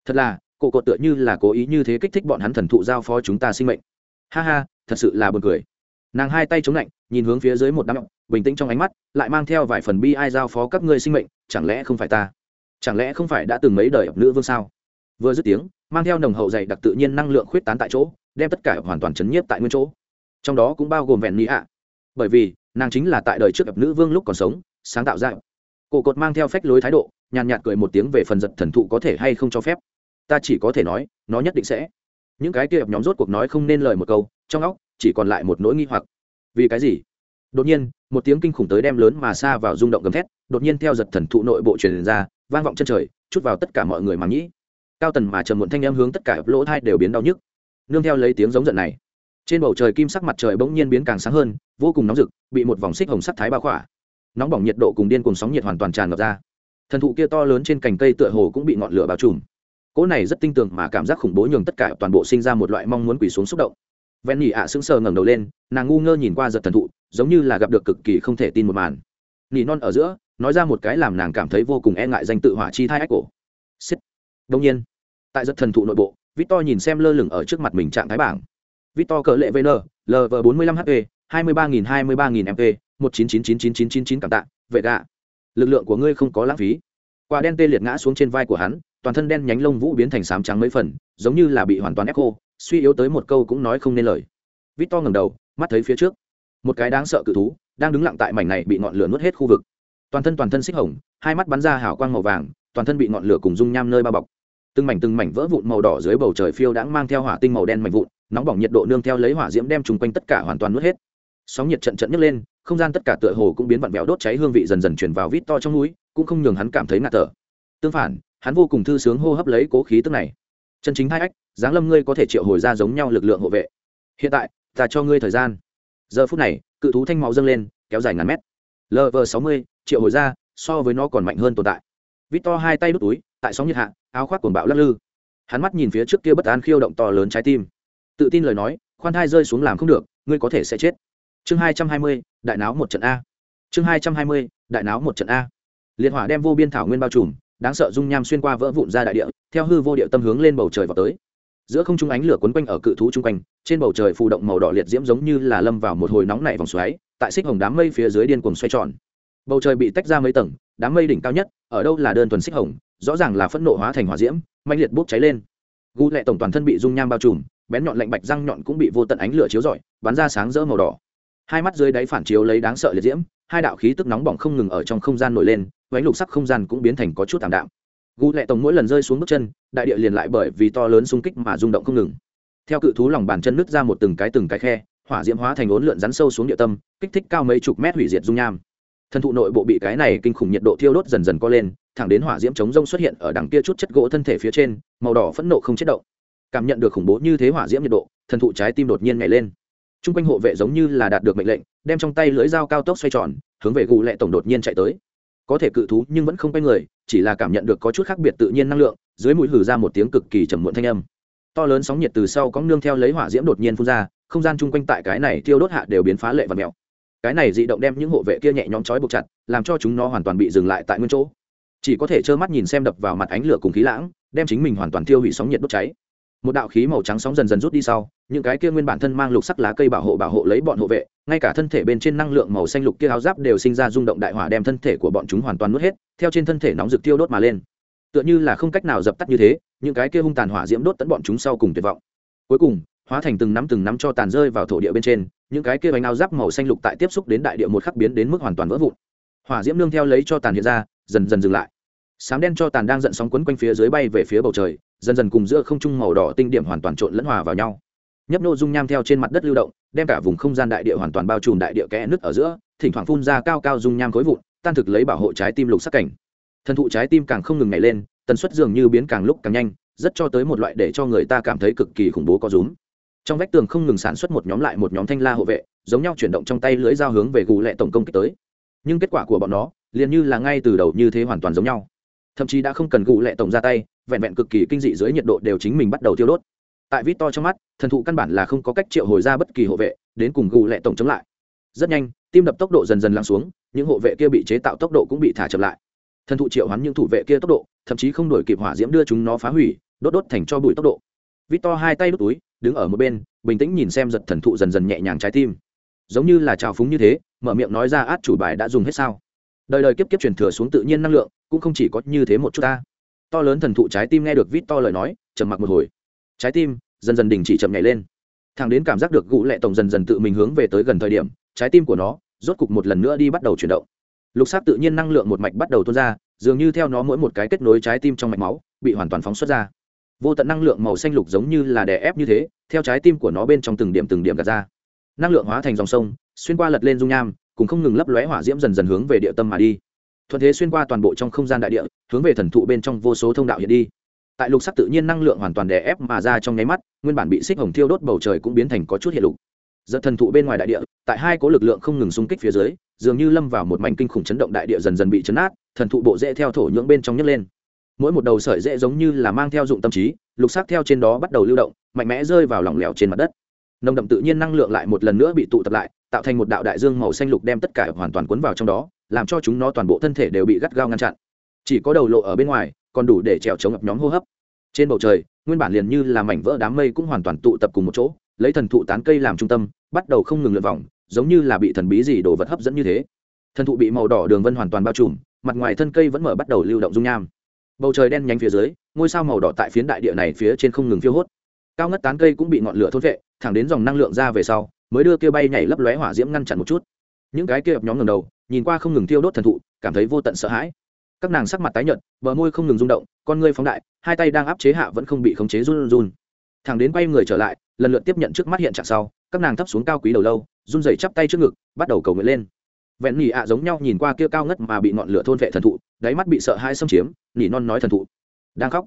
Thật là cổ cột tựa như là cố ý như thế kích thích bọn hắn thần thụ giao phó chúng ta sinh mệnh. Ha ha, thật sự là buồn cười nàng hai tay chống lạnh, nhìn hướng phía dưới một đám bình tĩnh trong ánh mắt, lại mang theo vài phần bi ai giao phó các ngươi sinh mệnh, chẳng lẽ không phải ta? Chẳng lẽ không phải đã từng mấy đời nữ vương sao? Vừa dứt tiếng, mang theo nồng hậu dày đặc tự nhiên năng lượng khuyết tán tại chỗ, đem tất cả hoàn toàn chấn nhiếp tại nguyên chỗ. Trong đó cũng bao gồm vẹn mỹ ạ. Bởi vì, nàng chính là tại đời trước gặp nữ vương lúc còn sống, sáng tạo ra. Cổ cột mang theo phách lối thái độ, nhàn nhạt cười một tiếng về phần giật thần thụ có thể hay không cho phép. Ta chỉ có thể nói, nó nhất định sẽ. Những cái kia nhóm rốt cuộc nói không nên lời một câu, trong óc chỉ còn lại một nỗi nghi hoặc. Vì cái gì? Đột nhiên, một tiếng kinh khủng tới đem lớn mà xa vào rung động gầm thét, đột nhiên theo giật thần thụ nội bộ truyền ra, vang vọng chân trời, chút vào tất cả mọi người mà nghĩ. Cao tần mà trầm muộn thanh em hướng tất cả lỗ thai đều biến đau nhức. Nương theo lấy tiếng giống giận này, trên bầu trời kim sắc mặt trời bỗng nhiên biến càng sáng hơn, vô cùng nóng rực, bị một vòng xích hồng sắc thái bao khỏa. Nóng bỏng nhiệt độ cùng điên cùng sóng nhiệt hoàn toàn tràn ngập ra. Thần thụ kia to lớn trên cành cây tựa hồ cũng bị ngọn lửa bao trùm. Cỗ này rất tinh tường mà cảm giác khủng bố nhường tất cả toàn bộ sinh ra một loại mong muốn quỳ xuống xúc động ven nhị ạ sững sờ ngẩng đầu lên, nàng ngu ngơ nhìn qua giật thần thụ, giống như là gặp được cực kỳ không thể tin một màn. Nỉ non ở giữa, nói ra một cái làm nàng cảm thấy vô cùng e ngại danh tự hỏa chi thai ách cổ. Xích. Đông nhiên, tại giật thần thụ nội bộ, victor nhìn xem lơ lửng ở trước mặt mình trạng thái bảng. Victor cỡ lệ vn lv bốn mươi lăm hp hai mươi ba nghìn hai mươi ba nghìn mp một chín chín chín chín chín chín chín cảm tạ, vệ gạ. Lực lượng của ngươi không có lãng phí. Quả đen tê liệt ngã xuống trên vai của hắn, toàn thân đen nhánh lông vũ biến thành sám trắng mấy phần, giống như là bị hoàn toàn ép khô suy yếu tới một câu cũng nói không nên lời. Vít to ngầm đầu, mắt thấy phía trước. Một cái đáng sợ cự thú đang đứng lặng tại mảnh này bị ngọn lửa nuốt hết khu vực. Toàn thân toàn thân xích hồng, hai mắt bắn ra hào quang màu vàng, toàn thân bị ngọn lửa cùng dung nham nơi bao bọc. Từng mảnh từng mảnh vỡ vụn màu đỏ dưới bầu trời phiêu đãng mang theo hỏa tinh màu đen mảnh vụn, nóng bỏng nhiệt độ nương theo lấy hỏa diễm đem chung quanh tất cả hoàn toàn nuốt hết. Sóng nhiệt trận trận nhấc lên, không gian tất cả tựa hồ cũng biến vặn vẹo đốt cháy hương vị dần dần chuyển vào vít to trong núi, cũng không nhường hắn cảm thấy ngạt thở. Tương phản, hắn vô cùng thư sướng hô hấp lấy cố khí tức này chân chính hai ách, giáng lâm ngươi có thể triệu hồi ra giống nhau lực lượng hộ vệ. Hiện tại, ta cho ngươi thời gian. Giờ phút này, cự thú thanh máu dâng lên, kéo dài ngàn mét. Lv sáu mươi, triệu hồi ra, so với nó còn mạnh hơn tồn tại. Vít to hai tay đút túi, tại sóng nhiệt hạ, áo khoác cuồng bạo lắc lư. Hắn mắt nhìn phía trước kia bất an khiêu động to lớn trái tim. Tự tin lời nói, khoan thai rơi xuống làm không được, ngươi có thể sẽ chết. Chương hai trăm hai mươi, đại náo một trận a. Chương hai trăm hai mươi, đại náo một trận a. Liệt hỏa đem vô biên thảo nguyên bao trùm đáng sợ dung nham xuyên qua vỡ vụn ra đại địa, theo hư vô địa tâm hướng lên bầu trời vào tới. Giữa không trung ánh lửa quấn quanh ở cự thú chung quanh, trên bầu trời phù động màu đỏ liệt diễm giống như là lâm vào một hồi nóng nảy vòng xoáy, tại xích hồng đám mây phía dưới điên cuồng xoay tròn. Bầu trời bị tách ra mấy tầng, đám mây đỉnh cao nhất, ở đâu là đơn thuần xích hồng, rõ ràng là phẫn nộ hóa thành hỏa diễm mạnh liệt bốc cháy lên. Gu lệ tổng toàn thân bị dung nham bao trùm, bén nhọn lạnh bạch răng nhọn cũng bị vô tận ánh lửa chiếu rọi, bắn ra sáng rỡ màu đỏ. Hai mắt dưới đáy phản chiếu lấy đáng sợ liệt diễm hai đạo khí tức nóng bỏng không ngừng ở trong không gian nổi lên ánh lục sắc không gian cũng biến thành có chút tạm đạm. Gu lệ tổng mỗi lần rơi xuống bước chân, đại địa liền lại bởi vì to lớn xung kích mà rung động không ngừng. Theo cự thú lòng bàn chân nứt ra một từng cái từng cái khe, hỏa diễm hóa thành ốn lượn rắn sâu xuống địa tâm, kích thích cao mấy chục mét hủy diệt dung nham. Thân thụ nội bộ bị cái này kinh khủng nhiệt độ thiêu đốt dần dần co lên, thẳng đến hỏa diễm chống rông xuất hiện ở đằng kia chút chất gỗ thân thể phía trên, màu đỏ phẫn nộ không chết động. Cảm nhận được khủng bố như thế hỏa diễm nhiệt độ thân thụ trái tim đột nhiên nhảy lên t r u n g quanh hộ vệ giống như là đạt được mệnh lệnh, đem trong tay lưỡi dao cao tốc xoay tròn, hướng về gù lệ tổng đột nhiên chạy tới. Có thể cự thú nhưng vẫn không quay người, chỉ là cảm nhận được có chút khác biệt tự nhiên năng lượng, dưới mũi hử ra một tiếng cực kỳ trầm muộn thanh âm. To lớn sóng nhiệt từ sau có nương theo lấy hỏa diễm đột nhiên phun ra, không gian chung quanh tại cái này thiêu đốt hạ đều biến phá lệ và mèo cái này dị động đem những hộ vệ kia nhẹ nhõm trói buộc chặt, làm cho chúng nó hoàn toàn bị dừng lại tại nguyên chỗ. Chỉ có thể trơ mắt nhìn xem đập vào mặt ánh lửa cùng khí lãng, đem chính mình hoàn toàn tiêu hủy sóng nhiệt đốt cháy một đạo khí màu trắng sóng dần dần rút đi sau, những cái kia nguyên bản thân mang lục sắc lá cây bảo hộ bảo hộ lấy bọn hộ vệ, ngay cả thân thể bên trên năng lượng màu xanh lục kia áo giáp đều sinh ra rung động đại hỏa đem thân thể của bọn chúng hoàn toàn nuốt hết, theo trên thân thể nóng rực tiêu đốt mà lên. Tựa như là không cách nào dập tắt như thế, những cái kia hung tàn hỏa diễm đốt tận bọn chúng sau cùng tuyệt vọng. Cuối cùng, hóa thành từng nắm từng nắm cho tàn rơi vào thổ địa bên trên, những cái kia bánh áo giáp màu xanh lục tại tiếp xúc đến đại địa một khắc biến đến mức hoàn toàn vỡ vụn. Hỏa diễm nương theo lấy cho tàn hiện ra, dần dần dừng lại sám đen cho tàn đang giận sóng quấn quanh phía dưới bay về phía bầu trời, dần dần cùng giữa không trung màu đỏ tinh điểm hoàn toàn trộn lẫn hòa vào nhau. Nhấp nô dung nham theo trên mặt đất lưu động, đem cả vùng không gian đại địa hoàn toàn bao trùm đại địa kẽ nứt ở giữa, thỉnh thoảng phun ra cao cao dung nham khối vụn, tan thực lấy bảo hộ trái tim lục sắc cảnh. Thần thụ trái tim càng không ngừng nhảy lên, tần suất dường như biến càng lúc càng nhanh, rất cho tới một loại để cho người ta cảm thấy cực kỳ khủng bố có rúm. Trong vách tường không ngừng sản xuất một nhóm lại một nhóm thanh la hộ vệ, giống nhau chuyển động trong tay lưới dao hướng về gù lệ tổng công kích tới. Nhưng kết quả của bọn nó, liền như là ngay từ đầu như thế hoàn toàn giống nhau thậm chí đã không cần gù lệ tổng ra tay, vẹn vẹn cực kỳ kinh dị dưới nhiệt độ đều chính mình bắt đầu tiêu đốt. Tại vít to trong mắt, thần thụ căn bản là không có cách triệu hồi ra bất kỳ hộ vệ, đến cùng gù lệ tổng chống lại. Rất nhanh, tim đập tốc độ dần dần lắng xuống, những hộ vệ kia bị chế tạo tốc độ cũng bị thả chậm lại. Thần thụ triệu hắn những thủ vệ kia tốc độ, thậm chí không đổi kịp hỏa diễm đưa chúng nó phá hủy, đốt đốt thành cho bụi tốc độ. Vít to hai tay đốt túi, đứng ở một bên, bình tĩnh nhìn xem giật thần thụ dần dần nhẹ nhàng trái tim. Giống như là trào phúng như thế, mở miệng nói ra, át chủ bài đã dùng hết sao? Đời đời kiếp kiếp truyền thừa xuống tự nhiên năng lượng cũng không chỉ có như thế một chút ta. To lớn thần thụ trái tim nghe được vít to lời nói, trầm mặc một hồi. Trái tim dần dần đình chỉ chậm nhảy lên. Thằng đến cảm giác được gũ lệ tổng dần dần tự mình hướng về tới gần thời điểm, trái tim của nó rốt cục một lần nữa đi bắt đầu chuyển động. Lục sắc tự nhiên năng lượng một mạch bắt đầu tuôn ra, dường như theo nó mỗi một cái kết nối trái tim trong mạch máu, bị hoàn toàn phóng xuất ra. Vô tận năng lượng màu xanh lục giống như là đè ép như thế, theo trái tim của nó bên trong từng điểm từng điểm gạt ra. Năng lượng hóa thành dòng sông, xuyên qua lật lên dung nham, cùng không ngừng lấp lóe hỏa diễm dần dần hướng về địa tâm mà đi thuận thế xuyên qua toàn bộ trong không gian đại địa, hướng về thần thụ bên trong vô số thông đạo hiện đi. Tại lục sắc tự nhiên năng lượng hoàn toàn đè ép mà ra trong nháy mắt, nguyên bản bị xích hồng thiêu đốt bầu trời cũng biến thành có chút hiện lục. Giật thần thụ bên ngoài đại địa, tại hai cố lực lượng không ngừng xung kích phía dưới, dường như lâm vào một mảnh kinh khủng chấn động đại địa dần dần bị chấn át, thần thụ bộ rễ theo thổ nhưỡng bên trong nhấc lên. Mỗi một đầu sợi rễ giống như là mang theo dụng tâm trí, lục sắc theo trên đó bắt đầu lưu động, mạnh mẽ rơi vào lỏng lẻo trên mặt đất. Nồng đậm tự nhiên năng lượng lại một lần nữa bị tụ tập lại, tạo thành một đạo đại dương màu xanh lục đem tất cả hoàn toàn cuốn vào trong đó làm cho chúng nó toàn bộ thân thể đều bị gắt gao ngăn chặn. Chỉ có đầu lộ ở bên ngoài, còn đủ để trèo chống ngập nhóm hô hấp. Trên bầu trời, nguyên bản liền như là mảnh vỡ đám mây cũng hoàn toàn tụ tập cùng một chỗ, lấy thần thụ tán cây làm trung tâm, bắt đầu không ngừng lượn vòng, giống như là bị thần bí gì đồ vật hấp dẫn như thế. Thần thụ bị màu đỏ đường vân hoàn toàn bao trùm, mặt ngoài thân cây vẫn mở bắt đầu lưu động dung nham. Bầu trời đen nhánh phía dưới, ngôi sao màu đỏ tại phiến đại địa này phía trên không ngừng phiêu hốt. Cao ngất tán cây cũng bị ngọn lửa thốt vệ thẳng đến dòng năng lượng ra về sau, mới đưa kia bay nhảy lấp lóe hỏa diễm ngăn chặn một chút. Những cái kia nhóm ngầm đầu nhìn qua không ngừng thiêu đốt thần thụ, cảm thấy vô tận sợ hãi. Các nàng sắc mặt tái nhợt, bờ môi không ngừng rung động, con ngươi phóng đại, hai tay đang áp chế hạ vẫn không bị khống chế run run thằng đến quay người trở lại, lần lượt tiếp nhận trước mắt hiện trạng sau, các nàng thấp xuống cao quý đầu lâu, run rẩy chắp tay trước ngực, bắt đầu cầu nguyện lên. Vẹn nhị ạ giống nhau nhìn qua kia cao ngất mà bị ngọn lửa thôn vệ thần thụ, đáy mắt bị sợ hai xâm chiếm, nỉ non nói thần thụ. Đang khóc.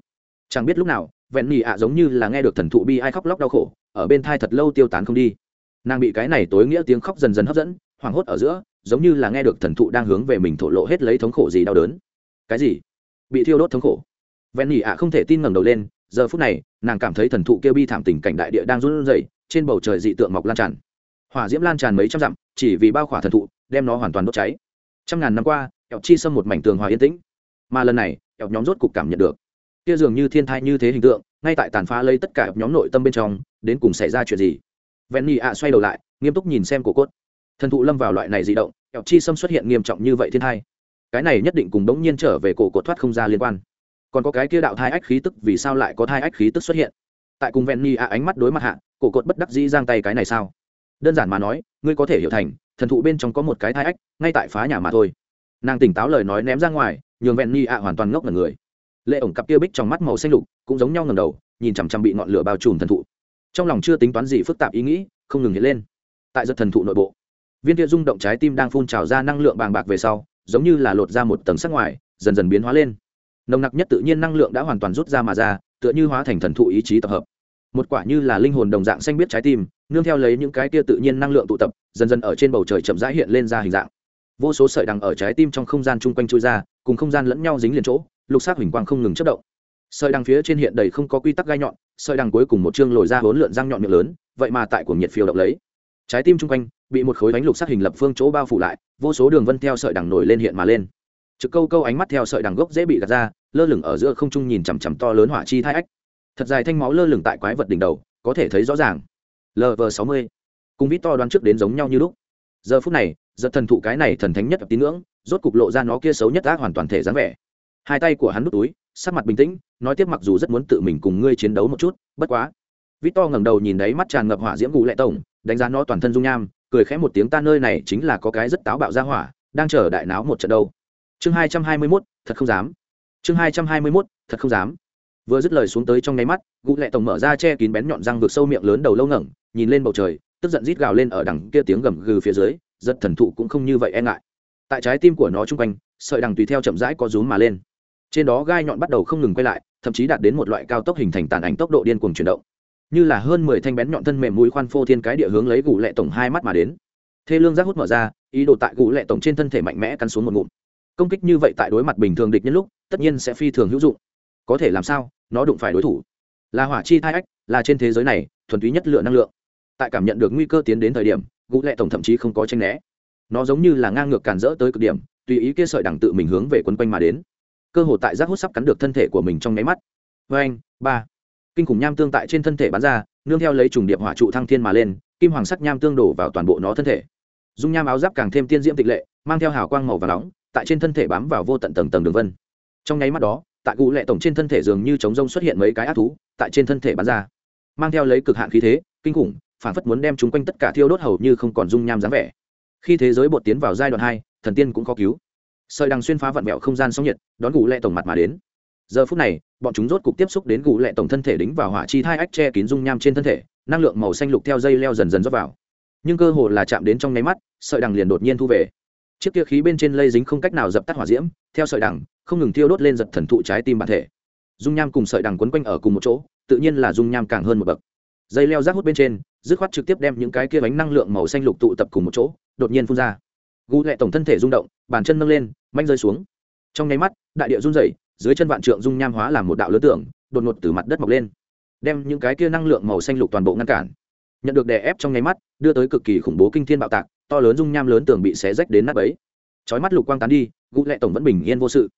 Chẳng biết lúc nào, vẹn nhị ạ giống như là nghe được thần thụ bi ai khóc lóc đau khổ, ở bên thai thật lâu tiêu tán không đi. Nàng bị cái này tối nghĩa tiếng khóc dần dần hấp dẫn, hoảng hốt ở giữa giống như là nghe được thần thụ đang hướng về mình thổ lộ hết lấy thống khổ gì đau đớn. Cái gì? Bị thiêu đốt thống khổ. Ven nhị ạ không thể tin ngẩng đầu lên, giờ phút này, nàng cảm thấy thần thụ kêu bi thảm tình cảnh đại địa đang run rẩy, trên bầu trời dị tượng mọc lan tràn. Hỏa diễm lan tràn mấy trăm dặm, chỉ vì bao khỏa thần thụ, đem nó hoàn toàn đốt cháy. Trăm ngàn năm qua ẻo chi xâm một mảnh tường hòa yên tĩnh. Mà lần này ẻo nhóm rốt cục cảm nhận được. Kia dường như thiên thai như thế hình tượng, ngay tại tàn phá lấy tất cả nhóm nội tâm bên trong, đến cùng xảy ra chuyện gì? Ven nhị ạ xoay đầu lại, nghiêm túc nhìn xem cổ cốt thần thụ lâm vào loại này dị động, kẹo chi xâm xuất hiện nghiêm trọng như vậy thiên thai. Cái này nhất định cùng đống nhiên trở về cổ cột thoát không ra liên quan. Còn có cái kia đạo thai ách khí tức, vì sao lại có thai ách khí tức xuất hiện? Tại cùng ven ni a ánh mắt đối mặt hạ, cổ cột bất đắc dĩ giang tay cái này sao? Đơn giản mà nói, ngươi có thể hiểu thành, thần thụ bên trong có một cái thai ách, ngay tại phá nhà mà thôi. Nàng tỉnh táo lời nói ném ra ngoài, nhường ven ni a hoàn toàn ngốc ngần người. Lệ ổng cặp kia bích trong mắt màu xanh lục, cũng giống nhau ngầm đầu, nhìn chằm chằm bị ngọn lửa bao trùm thần thụ. Trong lòng chưa tính toán gì phức tạp ý nghĩ, không ngừng hiện lên. Tại giật thần thụ nội bộ viên kia rung động trái tim đang phun trào ra năng lượng bàng bạc về sau, giống như là lột ra một tầng sắc ngoài, dần dần biến hóa lên. Nồng nặc nhất tự nhiên năng lượng đã hoàn toàn rút ra mà ra, tựa như hóa thành thần thụ ý chí tập hợp. Một quả như là linh hồn đồng dạng xanh biết trái tim, nương theo lấy những cái kia tự nhiên năng lượng tụ tập, dần dần ở trên bầu trời chậm rãi hiện lên ra hình dạng. Vô số sợi đằng ở trái tim trong không gian chung quanh trôi ra, cùng không gian lẫn nhau dính liền chỗ, lục sắc huỳnh quang không ngừng chất động. Sợi đằng phía trên hiện đầy không có quy tắc gai nhọn, sợi đằng cuối cùng một chương lồi ra hốn lượn răng nhọn miệng lớn, vậy mà tại cuồng nhiệt phiêu động lấy. Trái tim chung quanh bị một khối ánh lục sắc hình lập phương chỗ bao phủ lại, vô số đường vân theo sợi đằng nổi lên hiện mà lên. Trực câu câu ánh mắt theo sợi đằng gốc dễ bị gạt ra, lơ lửng ở giữa không trung nhìn chằm chằm to lớn hỏa chi thai ách. Thật dài thanh máu lơ lửng tại quái vật đỉnh đầu, có thể thấy rõ ràng. Lv sáu mươi. Cùng vít to đoán trước đến giống nhau như lúc. Giờ phút này, giật thần thụ cái này thần thánh nhất tín ngưỡng, rốt cục lộ ra nó kia xấu nhất ác hoàn toàn thể dáng vẻ. Hai tay của hắn nút túi, sắc mặt bình tĩnh, nói tiếp mặc dù rất muốn tự mình cùng ngươi chiến đấu một chút, bất quá. Vít to ngẩng đầu nhìn đấy mắt tràn ngập hỏa diễm gù lệ tổng, đánh giá nó toàn thân dung nham cười khẽ một tiếng, ta nơi này chính là có cái rất táo bạo ra hỏa, đang chờ đại náo một trận đâu. Chương hai trăm hai mươi mốt, thật không dám. Chương hai trăm hai mươi mốt, thật không dám. Vừa dứt lời xuống tới trong nháy mắt gụ lệ tổng mở ra che kín bén nhọn răng vượt sâu miệng lớn đầu lâu ngẩng, nhìn lên bầu trời, tức giận rít gào lên ở đằng kia tiếng gầm gừ phía dưới, giật thần thụ cũng không như vậy e ngại. Tại trái tim của nó chung quanh, sợi đằng tùy theo chậm rãi có rúm mà lên. Trên đó gai nhọn bắt đầu không ngừng quay lại, thậm chí đạt đến một loại cao tốc hình thành tàn ảnh tốc độ điên cuồng chuyển động như là hơn mười thanh bén nhọn thân mềm mũi khoan phô thiên cái địa hướng lấy gù lệ tổng hai mắt mà đến. Thê lương giác hút mở ra, ý đồ tại gù lệ tổng trên thân thể mạnh mẽ cắn xuống một ngụm. Công kích như vậy tại đối mặt bình thường địch nhân lúc, tất nhiên sẽ phi thường hữu dụng. Có thể làm sao, nó đụng phải đối thủ. Là hỏa chi thai ách, là trên thế giới này, thuần túy nhất lượng năng lượng. Tại cảm nhận được nguy cơ tiến đến thời điểm gũ lệ tổng thậm chí không có tranh né. Nó giống như là ngang ngược càn rỡ tới cực điểm, tùy ý kia sợi đằng tự mình hướng về quấn quanh mà đến. Cơ hồ tại giác hút sắp cắn được thân thể của mình trong nháy mắt. Vê anh ba kinh khủng nham tương tại trên thân thể bắn ra, nương theo lấy trùng điệp hỏa trụ thăng thiên mà lên, kim hoàng sắc nham tương đổ vào toàn bộ nó thân thể. Dung nham áo giáp càng thêm tiên diễm tịch lệ, mang theo hào quang màu và nóng, tại trên thân thể bám vào vô tận tầng tầng đường vân. Trong nháy mắt đó, tại cụ lệ tổng trên thân thể dường như trống rông xuất hiện mấy cái ác thú, tại trên thân thể bắn ra. Mang theo lấy cực hạn khí thế, kinh khủng, phản phất muốn đem chúng quanh tất cả thiêu đốt hầu như không còn dung nham dáng vẻ. Khi thế giới bột tiến vào giai đoạn hai, thần tiên cũng khó cứu. Sợi đằng xuyên phá vạn mẹo không gian sóng nhiệt, đón cụ lệ tổng mặt mà đến giờ phút này, bọn chúng rốt cục tiếp xúc đến gù lệ tổng thân thể đính vào hỏa chi thai ách che kín dung nham trên thân thể, năng lượng màu xanh lục theo dây leo dần dần rót vào. Nhưng cơ hồ là chạm đến trong nháy mắt, sợi đằng liền đột nhiên thu về. Chiếc kia khí bên trên lây dính không cách nào dập tắt hỏa diễm, theo sợi đằng, không ngừng thiêu đốt lên giật thần thụ trái tim bản thể. Dung nham cùng sợi đằng quấn quanh ở cùng một chỗ, tự nhiên là dung nham càng hơn một bậc. Dây leo rác hút bên trên, dứt khoát trực tiếp đem những cái kia bánh năng lượng màu xanh lục tụ tập cùng một chỗ, đột nhiên phun ra. Gu lệ tổng thân thể rung động, bàn chân nâng lên, manh rơi xuống. Trong nháy mắt, đại địa run rẩy dưới chân vạn trượng dung nham hóa làm một đạo lớn tượng, đột ngột từ mặt đất mọc lên, đem những cái kia năng lượng màu xanh lục toàn bộ ngăn cản. Nhận được đè ép trong nháy mắt, đưa tới cực kỳ khủng bố kinh thiên bạo tạc, to lớn dung nham lớn tường bị xé rách đến nát bấy. Chói mắt lục quang tán đi, gũ lệ tổng vẫn bình yên vô sự.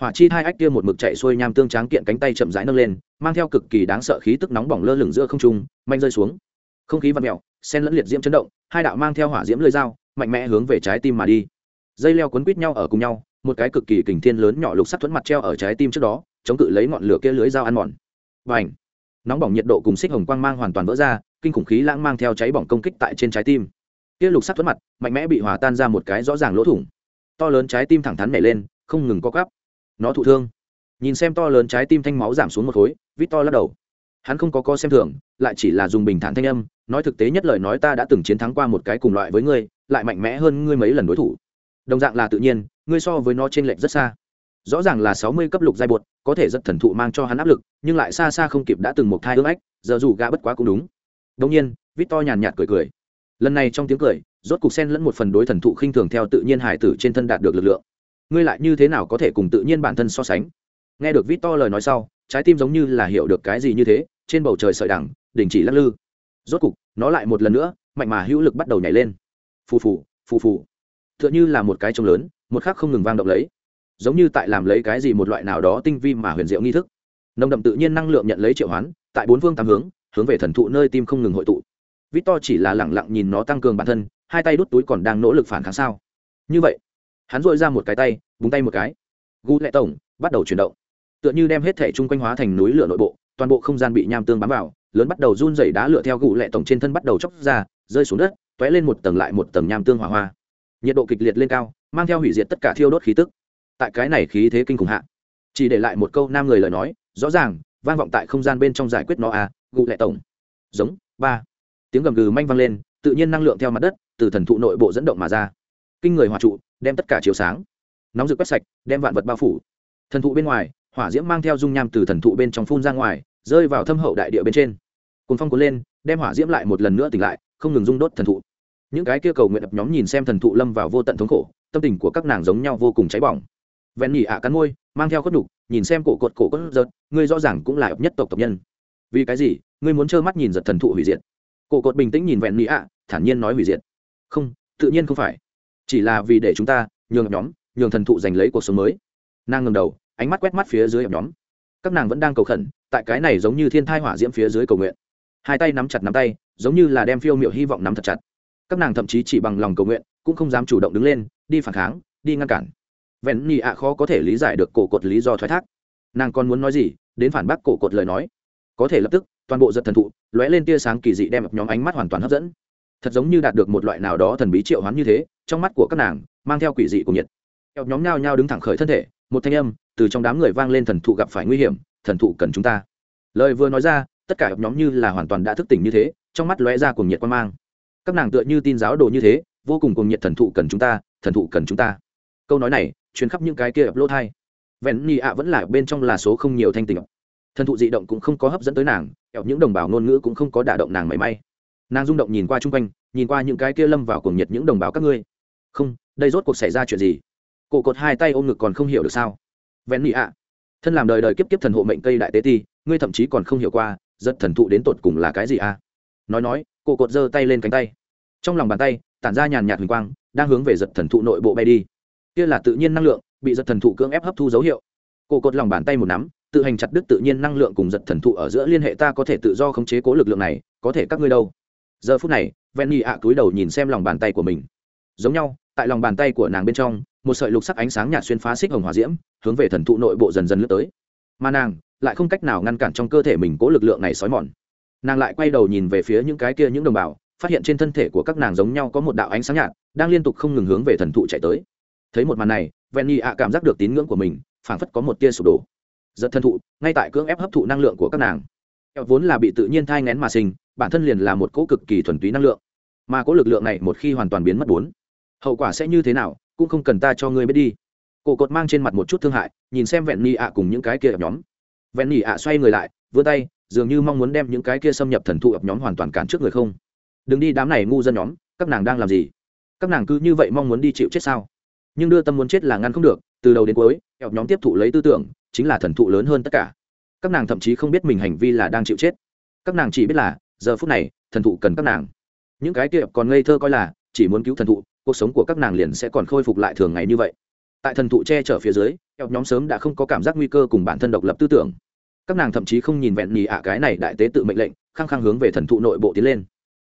Hỏa chi hai ách kia một mực chạy xuôi nham tương tráng kiện cánh tay chậm rãi nâng lên, mang theo cực kỳ đáng sợ khí tức nóng bỏng lơ lửng giữa không trung manh rơi xuống. Không khí vặn mèo sen lẫn liệt diễm chấn động, hai đạo mang theo hỏa diễm lưỡi dao, mạnh mẽ hướng về trái tim mà đi. Dây leo quấn quít nhau ở cùng nhau một cái cực kỳ kình thiên lớn nhỏ lục sắt thuẫn mặt treo ở trái tim trước đó, chống cự lấy ngọn lửa kia lưới dao ăn mòn. Và ảnh nóng bỏng nhiệt độ cùng xích hồng quang mang hoàn toàn vỡ ra, kinh khủng khí lãng mang theo cháy bỏng công kích tại trên trái tim. Kia lục sắt thuẫn mặt, mạnh mẽ bị hòa tan ra một cái rõ ràng lỗ thủng. To lớn trái tim thẳng thắn nhảy lên, không ngừng co cắp nó thụ thương. Nhìn xem to lớn trái tim thanh máu giảm xuống một khối, vít to lắc đầu. Hắn không có co xem thường, lại chỉ là dùng bình thản thanh âm, nói thực tế nhất lời nói ta đã từng chiến thắng qua một cái cùng loại với ngươi, lại mạnh mẽ hơn ngươi mấy lần đối thủ. Đồng dạng là tự nhiên ngươi so với nó trên lệnh rất xa. Rõ ràng là sáu mươi cấp lục giai bột, có thể rất thần thụ mang cho hắn áp lực, nhưng lại xa xa không kịp đã từng một thai ương ách, giờ dù gã bất quá cũng đúng. Đông nhiên vít to nhàn nhạt cười cười. Lần này trong tiếng cười, rốt cục sen lẫn một phần đối thần thụ khinh thường theo tự nhiên hải tử trên thân đạt được lực lượng. Ngươi lại như thế nào có thể cùng tự nhiên bản thân so sánh? Nghe được vít to lời nói sau, trái tim giống như là hiểu được cái gì như thế, trên bầu trời sợi đẳng, đình chỉ lắc lư. Rốt cục, nó lại một lần nữa, mạnh mà hữu lực bắt đầu nhảy lên. Phù phù phù phù. T h ư ợ n h ư là một cái trông lớn một khắc không ngừng vang động lấy. Giống như tại làm lấy cái gì một loại nào đó tinh vi mà huyền diệu nghi thức. Nồng đậm tự nhiên năng lượng nhận lấy triệu hoán, tại bốn phương tám hướng hướng về thần thụ nơi tim không ngừng hội tụ. Vít to chỉ là lẳng lặng nhìn nó tăng cường bản thân, hai tay đút túi còn đang nỗ lực phản kháng sao? Như vậy, hắn dội ra một cái tay, búng tay một cái. Gu lệ tổng, bắt đầu chuyển động. Tựa như đem hết thể chung quanh hóa thành núi lửa nội bộ, toàn bộ không gian bị nham tương bám vào, lớn bắt đầu run dày đá lửa theo gu lệ tổng trên thân bắt đầu chóc ra, rơi xuống đất t ó é lên một tầng lại một tầng nham tương hỏa hoa. Nhiệt độ kịch liệt lên cao mang theo hủy diệt tất cả thiêu đốt khí tức. Tại cái này khí thế kinh khủng hạ, chỉ để lại một câu nam người lời nói, rõ ràng, vang vọng tại không gian bên trong giải quyết nó à gụ lệ tổng. Giống, ba. Tiếng gầm gừ manh vang lên, tự nhiên năng lượng theo mặt đất, từ thần thụ nội bộ dẫn động mà ra. Kinh người hòa trụ, đem tất cả chiếu sáng. Nóng rực quét sạch, đem vạn vật bao phủ. Thần thụ bên ngoài, hỏa diễm mang theo dung nham từ thần thụ bên trong phun ra ngoài, rơi vào thâm hậu đại địa bên trên. Cùng phong cuốn lên, đem hỏa diễm lại một lần nữa tỉnh lại, không ngừng rung đốt thần thụ. Những cái kia cầu nguyện đập nhóm nhìn xem thần thụ lâm vào vô tận thống khổ tâm tình của các nàng giống nhau vô cùng cháy bỏng. Vẹn nhỉ ạ cắn môi, mang theo cốt đục nhìn xem cổ cột cổ cốt giật, ngươi rõ ràng cũng là ập nhất tộc tộc nhân. Vì cái gì? Ngươi muốn trơ mắt nhìn giật thần thụ hủy diệt. Cổ cột bình tĩnh nhìn vẹn nhỉ ạ, thản nhiên nói hủy diệt. Không, tự nhiên không phải. Chỉ là vì để chúng ta nhường nhóm, nhường thần thụ giành lấy cuộc sống mới. Nàng ngầm đầu, ánh mắt quét mắt phía dưới nhóm. Các nàng vẫn đang cầu khẩn, tại cái này giống như thiên thai hỏa diễm phía dưới cầu nguyện. Hai tay nắm chặt nắm tay, giống như là đem phiêu miệu hy vọng nắm thật chặt. Các nàng thậm chí chỉ bằng lòng cầu nguyện, cũng không dám chủ động đứng lên đi phản kháng, đi ngăn cản. Vẹn nhị ạ khó có thể lý giải được cổ cột lý do thoái thác. Nàng còn muốn nói gì, đến phản bác cổ cột lời nói. Có thể lập tức, toàn bộ giật thần thụ, lóe lên tia sáng kỳ dị đem nhóm ánh mắt hoàn toàn hấp dẫn. Thật giống như đạt được một loại nào đó thần bí triệu hoán như thế, trong mắt của các nàng, mang theo quỷ dị của nhiệt. Eo nhóm nhao nhao đứng thẳng khởi thân thể, một thanh âm từ trong đám người vang lên thần thụ gặp phải nguy hiểm, thần thụ cần chúng ta. Lời vừa nói ra, tất cả nhóm như là hoàn toàn đã thức tỉnh như thế, trong mắt lóe ra cùng nhiệt quan mang. Các nàng tựa như tin giáo đồ như thế, vô cùng cùng nhiệt thần thụ cần chúng ta thần thụ cần chúng ta. Câu nói này chuyến khắp những cái kia ập lỗ thai. Vẹn ni ạ vẫn là bên trong là số không nhiều thanh tình thần thụ dị động cũng không có hấp dẫn tới nàng eo những đồng bào ngôn ngữ cũng không có đả động nàng mảy may. Nàng rung động nhìn qua chung quanh, nhìn qua những cái kia lâm vào cuồng nhiệt những đồng bào các ngươi. Không, đây rốt cuộc xảy ra chuyện gì? Cổ cột hai tay ôm ngực còn không hiểu được sao? Vẹn ni ạ. Thân làm đời đời kiếp kiếp thần hộ mệnh cây đại tế ti, ngươi thậm chí còn không hiểu qua rất thần thụ đến tột cùng là cái gì à nói nói, cổ cột giơ tay lên cánh tay. Trong lòng bàn tay, tản ra nhàn nhạt huỳnh quang đang hướng về giật thần thụ nội bộ bay đi. Kia là tự nhiên năng lượng, bị giật thần thụ cưỡng ép hấp thu dấu hiệu. Cổ cột lòng bàn tay một nắm, tự hành chặt đứt tự nhiên năng lượng cùng giật thần thụ ở giữa liên hệ ta có thể tự do khống chế cố lực lượng này, có thể các ngươi đâu. Giờ phút này ven nhị ạ cúi đầu nhìn xem lòng bàn tay của mình. Giống nhau, tại lòng bàn tay của nàng bên trong, một sợi lục sắc ánh sáng nhạt xuyên phá xích hồng hòa diễm, hướng về thần thụ nội bộ dần dần lướt tới. Mà nàng, lại không cách nào ngăn cản trong cơ thể mình cố lực lượng này xói mòn. Nàng lại quay đầu nhìn về phía những cái kia những đồng bào, phát hiện trên thân thể của các nàng giống nhau có một đạo ánh sáng nhạt đang liên tục không ngừng hướng về thần thụ chạy tới. Thấy một màn này venny ạ cảm giác được tín ngưỡng của mình, phảng phất có một tia sụp đổ. Giật thần thụ, ngay tại cưỡng ép hấp thụ năng lượng của các nàng. Vốn là bị tự nhiên thai ngén mà sinh, bản thân liền là một cỗ cực kỳ thuần túy năng lượng. Mà cỗ lực lượng này một khi hoàn toàn biến mất bốn, hậu quả sẽ như thế nào, cũng không cần ta cho ngươi biết đi. Cổ cột mang trên mặt một chút thương hại, nhìn xem vẹn ni ạ cùng những cái kia ập nhóm. Vẹn ni ạ xoay người lại, vươn tay, dường như mong muốn đem những cái kia xâm nhập thần thụ ập nhóm hoàn toàn cản trước người không. Đừng đi, đám này ngu dân nhóm, các nàng đang làm gì? Các nàng cứ như vậy mong muốn đi chịu chết sao? Nhưng đưa tâm muốn chết là ngăn không được, từ đầu đến cuối ập nhóm tiếp thụ lấy tư tưởng, chính là thần thụ lớn hơn tất cả. Các nàng thậm chí không biết mình hành vi là đang chịu chết. Các nàng chỉ biết là, giờ phút này, thần thụ cần các nàng. Những cái kia còn ngây thơ coi là, chỉ muốn cứu thần thụ, cuộc sống của các nàng liền sẽ còn khôi phục lại thường ngày như vậy. Tại thần thụ che chở phía dưới eo nhóm sớm đã không có cảm giác nguy cơ cùng bản thân độc lập tư tưởng. Các nàng thậm chí không nhìn vẹn nhì ạ cái này đại tế tự mệnh lệnh, khăng khăng hướng về thần thụ nội bộ tiến lên.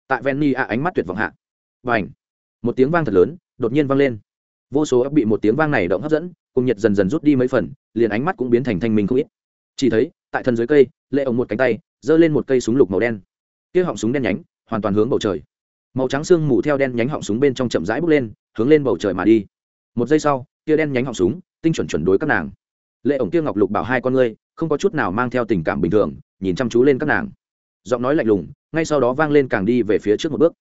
Tại vẹn nhì ạ ánh mắt tuyệt vọng hạ. Và ảnh một tiếng vang thật lớn, đột nhiên vang lên. Vô số ấp bị một tiếng vang này động hấp dẫn, cùng nhiệt dần dần rút đi mấy phần, liền ánh mắt cũng biến thành thanh minh không ít. Chỉ thấy, tại thân dưới cây, lệ ổng một cánh tay, giơ lên một cây súng lục màu đen. Kia họng súng đen nhánh, hoàn toàn hướng bầu trời. Màu trắng xương mù theo đen nhánh họng súng bên trong chậm rãi bước lên, hướng lên bầu trời mà đi. Một giây sau, kia đen nhánh họng súng, tinh chuẩn chuẩn đối các nàng. Lệ ổng kia ngọc lục bảo hai con ngươi, không có chút nào mang theo tình cảm bình thường, nhìn chăm chú lên các nàng. Giọng nói lạnh lùng, ngay sau đó vang lên càng đi về phía trước một bước.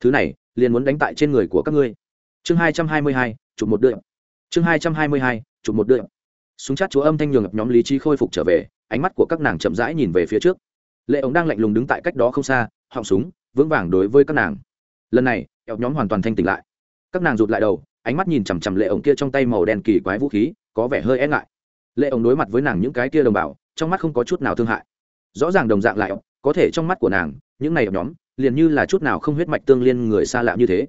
Thứ này liền muốn đánh tại trên người của các ngươi. Chương hai trăm hai mươi hai, chụp một đượm chương hai trăm hai mươi hai, chụp một đượm súng chát chúa âm thanh nhường nhóm lý trí khôi phục trở về, ánh mắt của các nàng chậm rãi nhìn về phía trước. Lệ ống đang lạnh lùng đứng tại cách đó không xa, họng súng, vững vàng đối với các nàng. Lần này, eo nhóm hoàn toàn thanh tỉnh lại. Các nàng rụt lại đầu, ánh mắt nhìn chằm chằm lệ ổng kia trong tay màu đen kỳ quái vũ khí, có vẻ hơi e ngại. Lệ ổng đối mặt với nàng những cái kia đồng bào, trong mắt không có chút nào thương hại. Rõ ràng đồng dạng lại, có thể trong mắt của nàng, những này nhóm liền như là chút nào không huyết mạch tương liên người xa lạ như thế.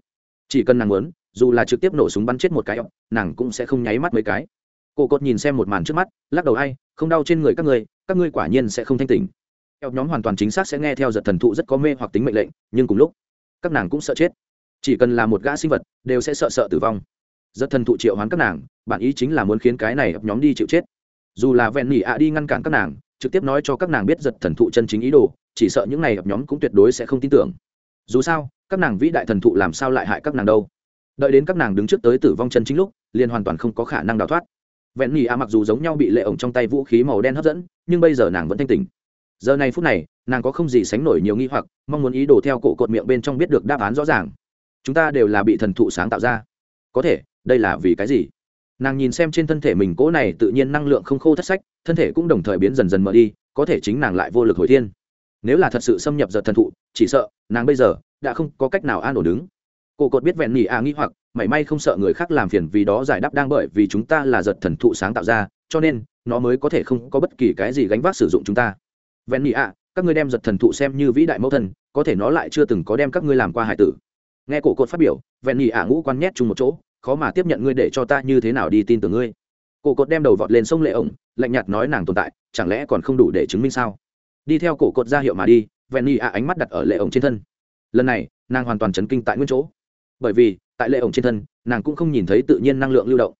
Chỉ cần nàng muốn, dù là trực tiếp nổ súng bắn chết một cái, nàng cũng sẽ không nháy mắt mấy cái. Cổ cột nhìn xem một màn trước mắt, lắc đầu ai, không đau trên người các ngươi các ngươi quả nhiên sẽ không thanh tỉnh. Eo nhóm hoàn toàn chính xác sẽ nghe theo giật thần thụ rất có mê hoặc tính mệnh lệnh, nhưng cùng lúc, các nàng cũng sợ chết. Chỉ cần là một gã sinh vật, đều sẽ sợ sợ tử vong. Giật thần thụ triệu hoán các nàng, bản ý chính là muốn khiến cái này nhóm đi chịu chết. Dù là vẹn nỉ ạ đi ngăn cản các nàng trực tiếp nói cho các nàng biết giật thần thụ chân chính ý đồ, chỉ sợ những này nhóm cũng tuyệt đối sẽ không tin tưởng. Dù sao, các nàng vĩ đại thần thụ làm sao lại hại các nàng đâu? Đợi đến các nàng đứng trước tới tử vong chân chính lúc, liền hoàn toàn không có khả năng đào thoát. Vẹn nỉ A mặc dù giống nhau bị lệ ổng trong tay vũ khí màu đen hấp dẫn, nhưng bây giờ nàng vẫn thanh tình giờ này phút này, nàng có không gì sánh nổi nhiều nghi hoặc, mong muốn ý đồ theo cổ cột miệng bên trong biết được đáp án rõ ràng. Chúng ta đều là bị thần thụ sáng tạo ra. Có thể, đây là vì cái gì? Nàng nhìn xem trên thân thể mình cỗ này tự nhiên năng lượng không khô thất sách, thân thể cũng đồng thời biến dần dần mở đi, có thể chính nàng lại vô lực hồi thiên. Nếu là thật sự xâm nhập giật thần thụ, chỉ sợ, nàng bây giờ, đã không có cách nào an ổn đứng. Cổ cột biết vẹn nỉ à nghĩ hoặc, mảy may không sợ người khác làm phiền vì đó giải đáp đang bởi vì chúng ta là giật thần thụ sáng tạo ra, cho nên, nó mới có thể không có bất kỳ cái gì gánh vác sử dụng chúng ta. Vẹn nỉ à các ngươi đem giật thần thụ xem như vĩ đại mẫu thần có thể nó lại chưa từng có đem các ngươi làm qua hải tử. Nghe cổ cột phát biểu, vẹn nỉ à ngũ quan nhét chung một chỗ khó mà tiếp nhận ngươi để cho ta như thế nào đi tin tưởng ngươi. Cổ cột đem đầu vọt lên sông lệ ổng, lạnh nhạt nói nàng tồn tại, chẳng lẽ còn không đủ để chứng minh sao? Đi theo cổ cột ra hiệu mà đi, vẹn nỉ ạ ánh mắt đặt ở lệ ổng trên thân. Lần này, nàng hoàn toàn chấn kinh tại nguyên chỗ. Bởi vì, tại lệ ổng trên thân, nàng cũng không nhìn thấy tự nhiên năng lượng lưu động.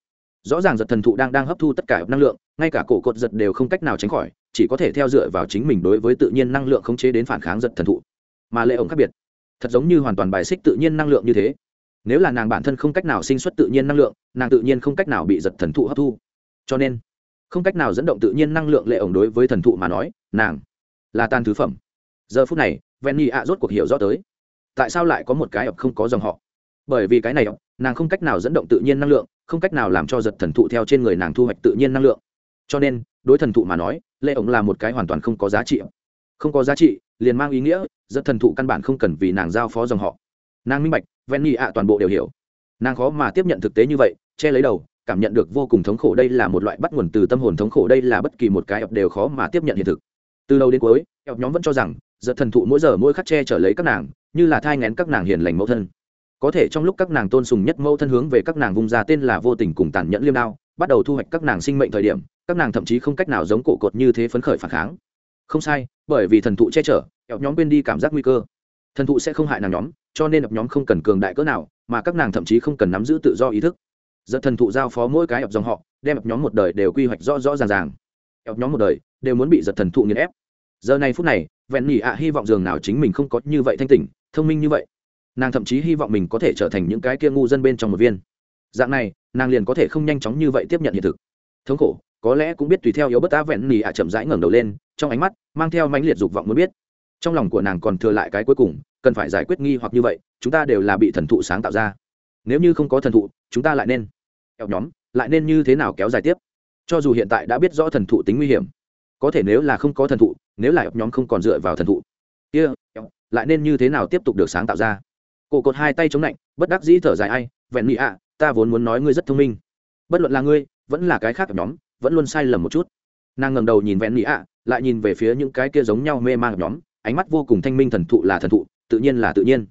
Rõ ràng giật thần thụ đang đang hấp thu tất cả năng lượng, ngay cả cổ cột giật đều không cách nào tránh khỏi, chỉ có thể theo dựa vào chính mình đối với tự nhiên năng lượng khống chế đến phản kháng giật thần thụ. Mà lệ ổng khác biệt, thật giống như hoàn toàn bài xích tự nhiên năng lượng như thế nếu là nàng bản thân không cách nào sinh xuất tự nhiên năng lượng, nàng tự nhiên không cách nào bị giật thần thụ hấp thu. Cho nên, không cách nào dẫn động tự nhiên năng lượng lệ ổng đối với thần thụ mà nói, nàng là tan thứ phẩm. Giờ phút này ven nhi ạ rốt cuộc hiểu rõ tới, tại sao lại có một cái ập không có dòng họ. Bởi vì cái này nàng không cách nào dẫn động tự nhiên năng lượng, không cách nào làm cho giật thần thụ theo trên người nàng thu hoạch tự nhiên năng lượng. Cho nên, đối thần thụ mà nói, lệ ổng là một cái hoàn toàn không có giá trị không có giá trị, liền mang ý nghĩa, giật thần thụ căn bản không cần vì nàng giao phó dòng họ. Nàng minh bạch ven nhị ạ toàn bộ đều hiểu. Nàng khó mà tiếp nhận thực tế như vậy, che lấy đầu, cảm nhận được vô cùng thống khổ đây là một loại bắt nguồn từ tâm hồn thống khổ, đây là bất kỳ một cái ập đều khó mà tiếp nhận hiện thực. Từ đầu đến cuối, ập nhóm vẫn cho rằng, giật thần thụ mỗi giờ mỗi khắc che trở lấy các nàng, như là thai ngén các nàng hiền lành mẫu thân. Có thể trong lúc các nàng tôn sùng nhất mẫu thân hướng về các nàng vung ra tên là vô tình cùng tàn nhẫn liêm đao, bắt đầu thu hoạch các nàng sinh mệnh thời điểm, các nàng thậm chí không cách nào giống cổ cột như thế phấn khởi phản kháng. Không sai, bởi vì thần thụ che chở ẹo nhóm quên đi cảm giác nguy cơ. Thần thụ sẽ không hại nàng nhóm cho nên ập nhóm không cần cường đại cỡ nào, mà các nàng thậm chí không cần nắm giữ tự do ý thức. Giật thần thụ giao phó mỗi cái ập dòng họ, đem ập nhóm một đời đều quy hoạch rõ rõ ràng ràng. Ập nhóm một đời đều muốn bị giật thần thụ nghiền ép. Giờ này phút này, vẹn nhỉ ạ hy vọng dường nào chính mình không có như vậy thanh tỉnh, thông minh như vậy. Nàng thậm chí hy vọng mình có thể trở thành những cái kia ngu dân bên trong một viên. Dạng này, nàng liền có thể không nhanh chóng như vậy tiếp nhận hiện thực. Thống khổ, có lẽ cũng biết tùy theo yếu bất tá vẹn nhỉ ạ chậm rãi ngẩng đầu lên, trong ánh mắt mang theo mãnh liệt dục vọng muốn biết trong lòng của nàng còn thừa lại cái cuối cùng, cần phải giải quyết nghi hoặc như vậy, chúng ta đều là bị thần thụ sáng tạo ra. Nếu như không có thần thụ, chúng ta lại nên eo nhóm, lại nên như thế nào kéo dài tiếp? Cho dù hiện tại đã biết rõ thần thụ tính nguy hiểm, có thể nếu là không có thần thụ, nếu là eo nhóm không còn dựa vào thần thụ, kia, lại nên như thế nào tiếp tục được sáng tạo ra? Cổ cột hai tay chống lạnh bất đắc dĩ thở dài ai, vẹn mỹ ạ, ta vốn muốn nói ngươi rất thông minh. Bất luận là ngươi, vẫn là cái khác nhóm, vẫn luôn sai lầm một chút. Nàng ngẩng đầu nhìn vẹn mỹ ạ, lại nhìn về phía những cái kia giống nhau mê man nhóm ánh mắt vô cùng thanh minh thần thụ là thần thụ, tự nhiên là tự nhiên.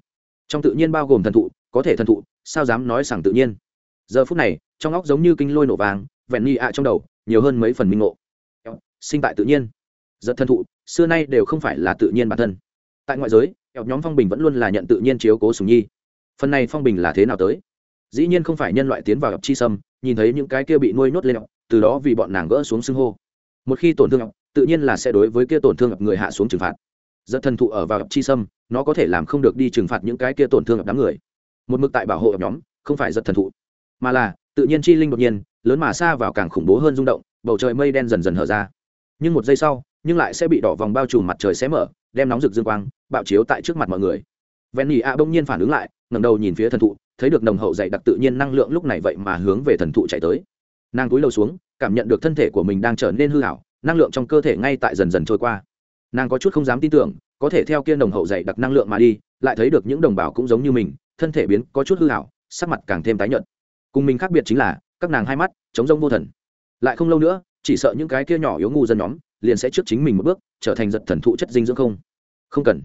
Trong tự nhiên bao gồm thần thụ, có thể thần thụ, sao dám nói rằng tự nhiên? Giờ phút này, trong óc giống như kinh lôi nổ vàng, vẹn nghi ạ trong đầu, nhiều hơn mấy phần minh ngộ. Sinh tại tự nhiên. Giật thần thụ, xưa nay đều không phải là tự nhiên bản thân. Tại ngoại giới nhóm phong bình vẫn luôn là nhận tự nhiên chiếu cố sùng nhi. Phần này phong bình là thế nào tới? Dĩ nhiên không phải nhân loại tiến vào ập chi sâm, nhìn thấy những cái kia bị nuôi nhốt lên từ đó vì bọn nàng gỡ xuống xưng hô. Một khi tổn thương tự nhiên là sẽ đối với kia tổn thương người hạ xuống trừng phạt giật thần thụ ở vào ập chi sâm, nó có thể làm không được đi trừng phạt những cái kia tổn thương ập đám người. Một mực tại bảo hộ ập nhóm, không phải giật thần thụ. Mà là, tự nhiên chi linh đột nhiên, lớn mà xa vào càng khủng bố hơn rung động, bầu trời mây đen dần dần hở ra. Nhưng một giây sau, nhưng lại sẽ bị đỏ vòng bao trùm mặt trời xé mở, đem nóng rực dương quang, bạo chiếu tại trước mặt mọi người. Ven nhì a bỗng nhiên phản ứng lại, ngẩng đầu nhìn phía thần thụ, thấy được nồng hậu dày đặc tự nhiên năng lượng lúc này vậy mà hướng về thần thụ chạy tới. Nàng cúi đầu xuống, cảm nhận được thân thể của mình đang trở nên hư hảo năng lượng trong cơ thể ngay tại dần dần trôi qua nàng có chút không dám tin tưởng, có thể theo kia nồng hậu dày đặc năng lượng mà đi, lại thấy được những đồng bào cũng giống như mình, thân thể biến có chút hư hảo, sắc mặt càng thêm tái nhợt. Cùng mình khác biệt chính là, các nàng hai mắt chống rông vô thần. Lại không lâu nữa, chỉ sợ những cái kia nhỏ yếu ngu dân nhóm, liền sẽ trước chính mình một bước, trở thành giật thần thụ chất dinh dưỡng không? Không cần.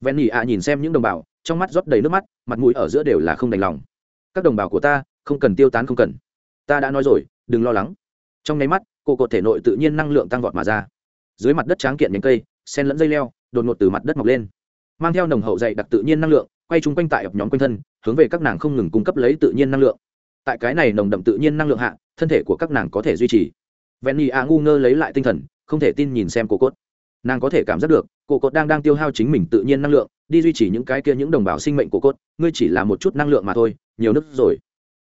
Ven nhị ạ nhìn xem những đồng bào, trong mắt rót đầy nước mắt, mặt mũi ở giữa đều là không đành lòng. Các đồng bào của ta, không cần tiêu tán không cần. Ta đã nói rồi, đừng lo lắng. Trong nháy mắt, cô cột thể nội tự nhiên năng lượng tăng vọt mà ra. Dưới mặt đất tráng kiện nhánh cây sen lẫn dây leo, đột ngột từ mặt đất mọc lên. Mang theo nồng hậu dày đặc tự nhiên năng lượng, quay chung quanh tại ập nhóm quanh thân, hướng về các nàng không ngừng cung cấp lấy tự nhiên năng lượng. Tại cái này nồng đậm tự nhiên năng lượng hạ, thân thể của các nàng có thể duy trì. Ven nhị a ngu ngơ lấy lại tinh thần, không thể tin nhìn xem cô cốt. Nàng có thể cảm giác được, cô cốt đang đang tiêu hao chính mình tự nhiên năng lượng, đi duy trì những cái kia những đồng bào sinh mệnh của cốt, ngươi chỉ là một chút năng lượng mà thôi, nhiều nước rồi.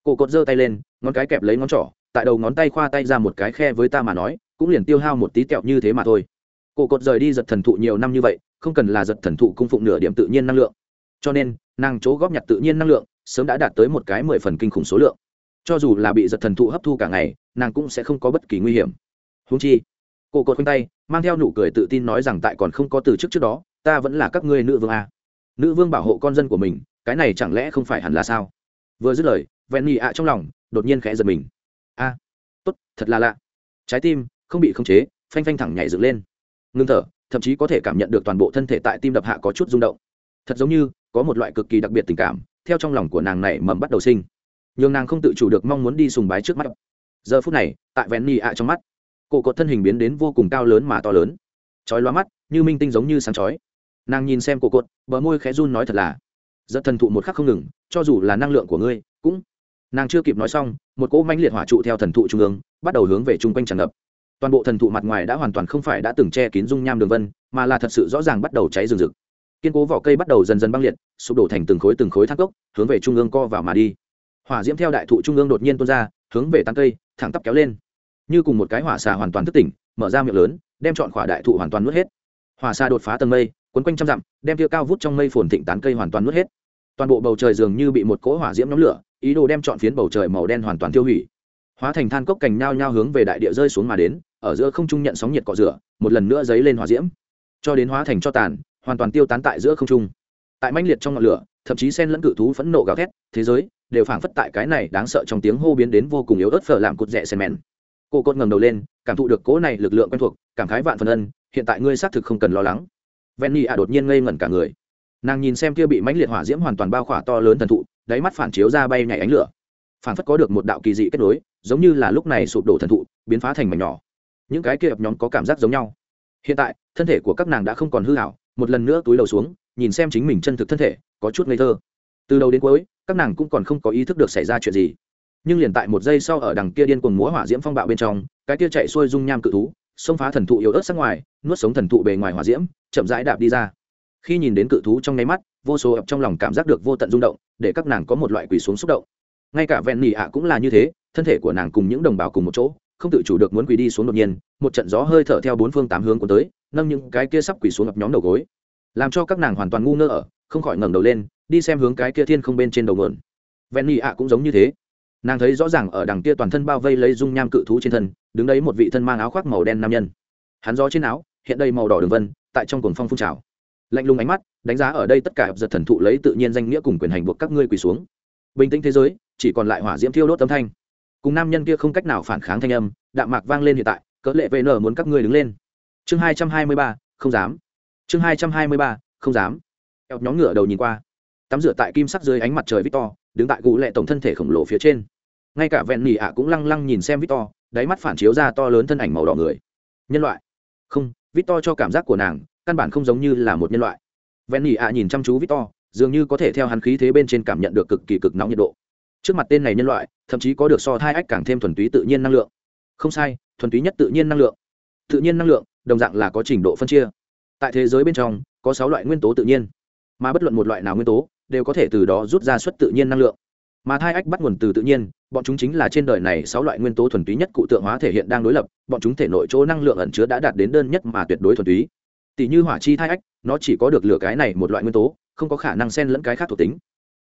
Cô cốt giơ tay lên, ngón cái kẹp lấy ngón trỏ, tại đầu ngón tay khoa tay ra một cái khe với ta mà nói, cũng liền tiêu hao một tí kẹo như thế mà thôi cổ cột rời đi giật thần thụ nhiều năm như vậy, không cần là giật thần thụ cung phụng nửa điểm tự nhiên năng lượng. Cho nên, nàng chỗ góp nhặt tự nhiên năng lượng, sớm đã đạt tới một cái mười phần kinh khủng số lượng. Cho dù là bị giật thần thụ hấp thu cả ngày, nàng cũng sẽ không có bất kỳ nguy hiểm. Húng chi cô cột khoanh tay, mang theo nụ cười tự tin nói rằng tại còn không có từ trước trước đó, ta vẫn là các ngươi nữ vương a. Nữ vương bảo hộ con dân của mình, cái này chẳng lẽ không phải hẳn là sao? Vừa dứt lời, vẹn nhị ạ trong lòng, đột nhiên khẽ giật mình. A, tốt, thật là lạ. Trái tim không bị khống chế, phanh phanh thẳng nhảy dựng lên ngưng thở, thậm chí có thể cảm nhận được toàn bộ thân thể tại tim đập hạ có chút rung động. Thật giống như có một loại cực kỳ đặc biệt tình cảm, theo trong lòng của nàng này mầm bắt đầu sinh. Nhưng nàng không tự chủ được mong muốn đi sùng bái trước mắt. Giờ phút này, tại vén ni ạ trong mắt, cổ cột thân hình biến đến vô cùng cao lớn mà to lớn. Chói loa mắt, như minh tinh giống như sáng chói. Nàng nhìn xem cổ cột, bờ môi khẽ run nói thật là giật thần thụ một khắc không ngừng, cho dù là năng lượng của ngươi, cũng nàng chưa kịp nói xong, một cỗ manh liệt hỏa trụ theo thần thụ trung ương, bắt đầu hướng về chung quanh tràn ngập toàn bộ thần thụ mặt ngoài đã hoàn toàn không phải đã từng che kín dung nham đường vân, mà là thật sự rõ ràng bắt đầu cháy rừng rực. Kiên cố vỏ cây bắt đầu dần dần băng liệt, sụp đổ thành từng khối từng khối thác gốc hướng về trung ương co vào mà đi. Hỏa diễm theo đại thụ trung ương đột nhiên tuôn ra, hướng về tán cây, thẳng tắp kéo lên. Như cùng một cái hỏa xà hoàn toàn thức tỉnh, mở ra miệng lớn, đem chọn khỏa đại thụ hoàn toàn nuốt hết. Hỏa xà đột phá tầng mây, quấn quanh trăm dặm, đem tiêu cao vút trong mây phồn thịnh tán cây hoàn toàn nuốt hết. Toàn bộ bầu trời dường như bị một cỗ hỏa diễm nhóm lửa, ý đồ đem chọn phiến bầu trời màu đen hoàn toàn tiêu hủy hóa thành than cốc cành nhao nhao hướng về đại địa rơi xuống mà đến, ở giữa không trung nhận sóng nhiệt cọ rửa, một lần nữa dấy lên hỏa diễm. Cho đến hóa thành cho tàn, hoàn toàn tiêu tán tại giữa không trung. Tại manh liệt trong ngọn lửa, thậm chí sen lẫn cự thú phẫn nộ gào thét, thế giới đều phảng phất tại cái này đáng sợ trong tiếng hô biến đến vô cùng yếu ớt phở làm cột rẻ sen mèn cô cốt ngẩng đầu lên, cảm thụ được cố này lực lượng quen thuộc, cảm khái vạn phần ân, hiện tại ngươi xác thực không cần lo lắng. Ven nhị ạ đột nhiên ngây ngẩn cả người. Nàng nhìn xem kia bị mãnh liệt hỏa diễm hoàn toàn bao khỏa to lớn thần thụ, đáy mắt phản chiếu ra bay nhảy ánh lửa phản phất có được một đạo kỳ dị kết nối, giống như là lúc này sụp đổ thần thụ, biến phá thành mảnh nhỏ. Những cái kia ập nhóm có cảm giác giống nhau. Hiện tại, thân thể của các nàng đã không còn hư hảo, một lần nữa túi đầu xuống, nhìn xem chính mình chân thực thân thể, có chút ngây thơ. Từ đầu đến cuối, các nàng cũng còn không có ý thức được xảy ra chuyện gì. Nhưng liền tại một giây sau ở đằng kia điên cuồng múa hỏa diễm phong bạo bên trong, cái kia chạy xuôi dung nham cự thú, xông phá thần thụ yếu ớt sắc ngoài, nuốt sống thần thụ bề ngoài hỏa diễm, chậm rãi đạp đi ra. Khi nhìn đến cự thú trong nháy mắt, vô số ập trong lòng cảm giác được vô tận rung động, để các nàng có một loại quỳ xuống xúc động ngay cả vẹn nỉ ạ cũng là như thế, thân thể của nàng cùng những đồng bào cùng một chỗ, không tự chủ được muốn quỳ đi xuống đột nhiên, một trận gió hơi thở theo bốn phương tám hướng cuốn tới, nâng những cái kia sắp quỳ xuống ngập nhóm đầu gối. Làm cho các nàng hoàn toàn ngu ngơ ở, không khỏi ngẩng đầu lên, đi xem hướng cái kia thiên không bên trên đầu nguồn. Ven nỉ ạ cũng giống như thế. Nàng thấy rõ ràng ở đằng kia toàn thân bao vây lấy dung nham cự thú trên thân, đứng đấy một vị thân mang áo khoác màu đen nam nhân. Hắn gió trên áo, hiện đây màu đỏ đường vân, tại trong cồn phong phun trào. Lạnh lùng ánh mắt, đánh giá ở đây tất cả hợp giật thần thụ lấy tự nhiên danh nghĩa cùng quyền hành buộc các ngươi quỳ xuống. Bình tĩnh thế giới chỉ còn lại hỏa diễm thiêu đốt âm thanh. Cùng nam nhân kia không cách nào phản kháng thanh âm, đạm mạc vang lên hiện tại, cỡ lệ vn muốn các ngươi đứng lên. Chương hai trăm hai mươi ba, không dám. Chương hai trăm hai mươi ba, không dám. Eo nhóm ngựa đầu nhìn qua. Tắm rửa tại kim sắc dưới ánh mặt trời victor, đứng tại cụ lệ tổng thân thể khổng lồ phía trên. Ngay cả vẹn nỉ ạ cũng lăng lăng nhìn xem victor, đáy mắt phản chiếu ra to lớn thân ảnh màu đỏ người. Nhân loại. Không, victor cho cảm giác của nàng, căn bản không giống như là một nhân loại. Vẹn nỉ ạ nhìn chăm chú victor, dường như có thể theo hắn khí thế bên trên cảm nhận được cực kỳ cực nóng nhiệt độ trước mặt tên này nhân loại, thậm chí có được so thai ách càng thêm thuần túy tự nhiên năng lượng. Không sai, thuần túy nhất tự nhiên năng lượng. Tự nhiên năng lượng, đồng dạng là có trình độ phân chia. Tại thế giới bên trong, có sáu loại nguyên tố tự nhiên. Mà bất luận một loại nào nguyên tố, đều có thể từ đó rút ra suất tự nhiên năng lượng. Mà thai ách bắt nguồn từ tự nhiên, bọn chúng chính là trên đời này sáu loại nguyên tố thuần túy nhất cụ tượng hóa thể hiện đang đối lập, bọn chúng thể nội chỗ năng lượng ẩn chứa đã đạt đến đơn nhất mà tuyệt đối thuần túy. Tỷ như hỏa chi thai ách, nó chỉ có được lửa cái này một loại nguyên tố, không có khả năng xen lẫn cái khác thuộc tính.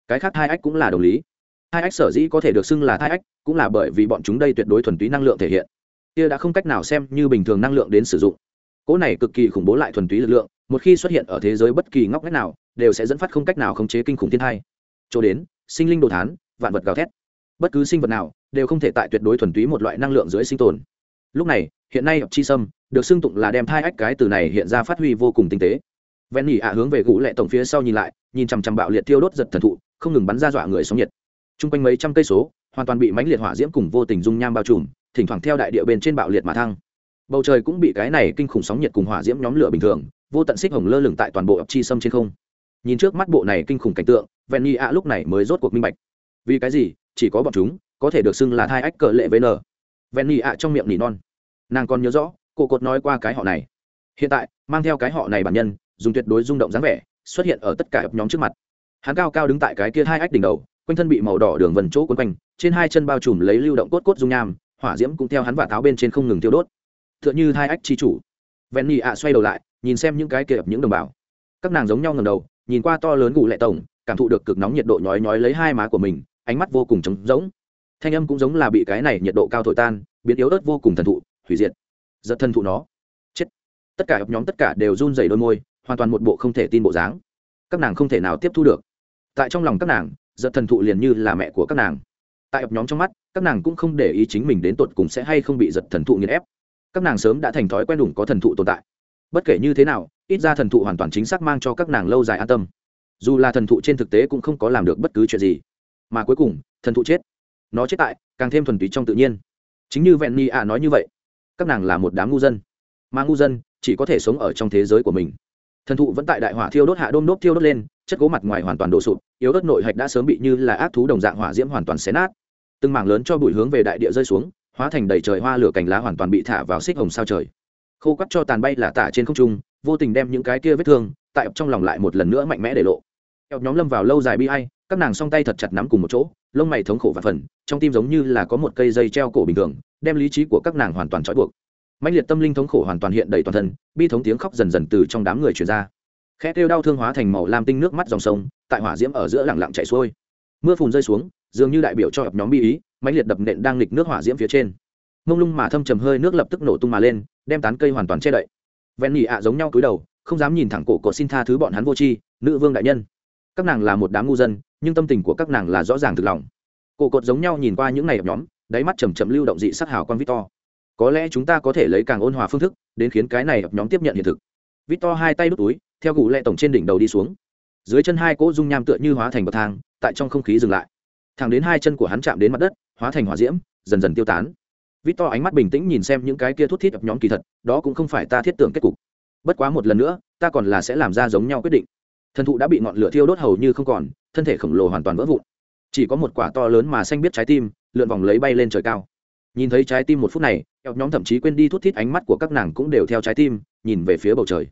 Cái khác thai ách cũng là đồng lý hai ách sở dĩ có thể được xưng là thai ách, cũng là bởi vì bọn chúng đây tuyệt đối thuần túy năng lượng thể hiện. Kia đã không cách nào xem như bình thường năng lượng đến sử dụng. Cỗ này cực kỳ khủng bố lại thuần túy lực lượng, một khi xuất hiện ở thế giới bất kỳ ngóc ngách nào, đều sẽ dẫn phát không cách nào khống chế kinh khủng thiên thai. Chỗ đến, sinh linh đồ thán, vạn vật gào thét. Bất cứ sinh vật nào, đều không thể tại tuyệt đối thuần túy một loại năng lượng dưới sinh tồn. Lúc này, hiện nay chi sâm, được xưng tụng là đem thai ách cái từ này hiện ra phát huy vô cùng tinh tế. Ven nhỉ ạ hướng về gũ lệ tổng phía sau nhìn lại, nhìn chằm chằm bạo liệt tiêu đốt giật thần thụ, không ngừng bắn ra dọa người sóng nhiệt. Trung quanh mấy trăm cây số, hoàn toàn bị mánh liệt hỏa diễm cùng vô tình dung nham bao trùm, thỉnh thoảng theo đại địa bên trên bạo liệt mà thăng. Bầu trời cũng bị cái này kinh khủng sóng nhiệt cùng hỏa diễm nhóm lửa bình thường, vô tận xích hồng lơ lửng tại toàn bộ ập chi sâm trên không. Nhìn trước mắt bộ này kinh khủng cảnh tượng Vẹn Nhi ạ lúc này mới rốt cuộc minh bạch. Vì cái gì? Chỉ có bọn chúng, có thể được xưng là thai ách cờ lệ với n Vẹn Nhi ạ trong miệng nỉ non. Nàng còn nhớ rõ, cô cột nói qua cái họ này. Hiện tại, mang theo cái họ này bản nhân, dùng tuyệt đối rung động dáng vẻ, xuất hiện ở tất cả nhóm trước mặt. Hắn cao cao đứng tại cái kia hai ách đỉnh đầu quanh thân bị màu đỏ đường vần chỗ quấn quanh, trên hai chân bao trùm lấy lưu động cốt cốt dung nham, hỏa diễm cũng theo hắn và tháo bên trên không ngừng tiêu đốt. T h ư ợ n h ư hai ách chi chủ. Ven nhị ạ xoay đầu lại, nhìn xem những cái kia những đồng bào. Các nàng giống nhau ngầm đầu, nhìn qua to lớn gù lệ tổng, cảm thụ được cực nóng nhiệt độ nhói nhói lấy hai má của mình, ánh mắt vô cùng trống rỗng. Thanh âm cũng giống là bị cái này nhiệt độ cao thổi tan, biến yếu ớt vô cùng thần thụ, hủy diệt. Giật thân thụ nó. Chết. Tất cả nhóm tất cả đều run dày đôi môi, hoàn toàn một bộ không thể tin bộ dáng. Các nàng không thể nào tiếp thu được. Tại trong lòng các nàng giật thần thụ liền như là mẹ của các nàng. Tại ập nhóm trong mắt, các nàng cũng không để ý chính mình đến tột cùng sẽ hay không bị giật thần thụ nghiền ép. Các nàng sớm đã thành thói quen đủ có thần thụ tồn tại. Bất kể như thế nào, ít ra thần thụ hoàn toàn chính xác mang cho các nàng lâu dài an tâm. Dù là thần thụ trên thực tế cũng không có làm được bất cứ chuyện gì, mà cuối cùng, thần thụ chết. Nó chết tại, càng thêm thuần túy trong tự nhiên. Chính như vẹn ni ạ nói như vậy, các nàng là một đám ngu dân. Mà ngu dân chỉ có thể sống ở trong thế giới của mình. Thần thụ vẫn tại đại hỏa thiêu đốt hạ đôm đốt thiêu đốt lên chất gỗ mặt ngoài hoàn toàn đổ sụp, yếu ớt nội hạch đã sớm bị như là ác thú đồng dạng hỏa diễm hoàn toàn xé nát. Từng mảng lớn cho bụi hướng về đại địa rơi xuống, hóa thành đầy trời hoa lửa cành lá hoàn toàn bị thả vào xích hồng sao trời. Khô cắt cho tàn bay là tả trên không trung, vô tình đem những cái kia vết thương, tại trong lòng lại một lần nữa mạnh mẽ để lộ. Eo nhóm lâm vào lâu dài bi hay các nàng song tay thật chặt nắm cùng một chỗ, lông mày thống khổ và phần, trong tim giống như là có một cây dây treo cổ bình thường, đem lý trí của các nàng hoàn toàn trói buộc. Mạnh liệt tâm linh thống khổ hoàn toàn hiện đầy toàn thân, bi thống tiếng khóc dần dần từ trong đám người truyền ra khe kêu đau thương hóa thành màu lam tinh nước mắt dòng sông, tại hỏa diễm ở giữa lẳng lặng chảy xuôi. Mưa phùn rơi xuống, dường như đại biểu cho hợp nhóm bi ý mạnh liệt đập nện đang nghịch nước hỏa diễm phía trên. Mông lung mà thâm trầm hơi nước lập tức nổ tung mà lên, đem tán cây hoàn toàn che đậy. Ven nhị ạ giống nhau cúi đầu, không dám nhìn thẳng cổ cổ xin tha thứ bọn hắn vô tri, nữ vương đại nhân. Các nàng là một đám ngu dân, nhưng tâm tình của các nàng là rõ ràng thực lòng. Cổ cột giống nhau nhìn qua những ngày nhóm, đáy mắt chầm chậm lưu động dị sắc hào quan victor. Có lẽ chúng ta có thể lấy càng ôn hòa phương thức, đến khiến cái này nhóm tiếp nhận hiện thực. Victor hai tay đút túi theo gù lệ tổng trên đỉnh đầu đi xuống. Dưới chân hai cỗ dung nham tựa như hóa thành bậc thang, tại trong không khí dừng lại. Thẳng đến hai chân của hắn chạm đến mặt đất, hóa thành hỏa diễm, dần dần tiêu tán. Vít to ánh mắt bình tĩnh nhìn xem những cái kia thút thít ập nhóm kỳ thật, đó cũng không phải ta thiết tưởng kết cục. Bất quá một lần nữa, ta còn là sẽ làm ra giống nhau quyết định. Thần thụ đã bị ngọn lửa thiêu đốt hầu như không còn, thân thể khổng lồ hoàn toàn vỡ vụn. Chỉ có một quả to lớn mà xanh biết trái tim, lượn vòng lấy bay lên trời cao. Nhìn thấy trái tim một phút này, ập nhóm thậm chí quên đi thút thít ánh mắt của các nàng cũng đều theo trái tim, nhìn về phía bầu trời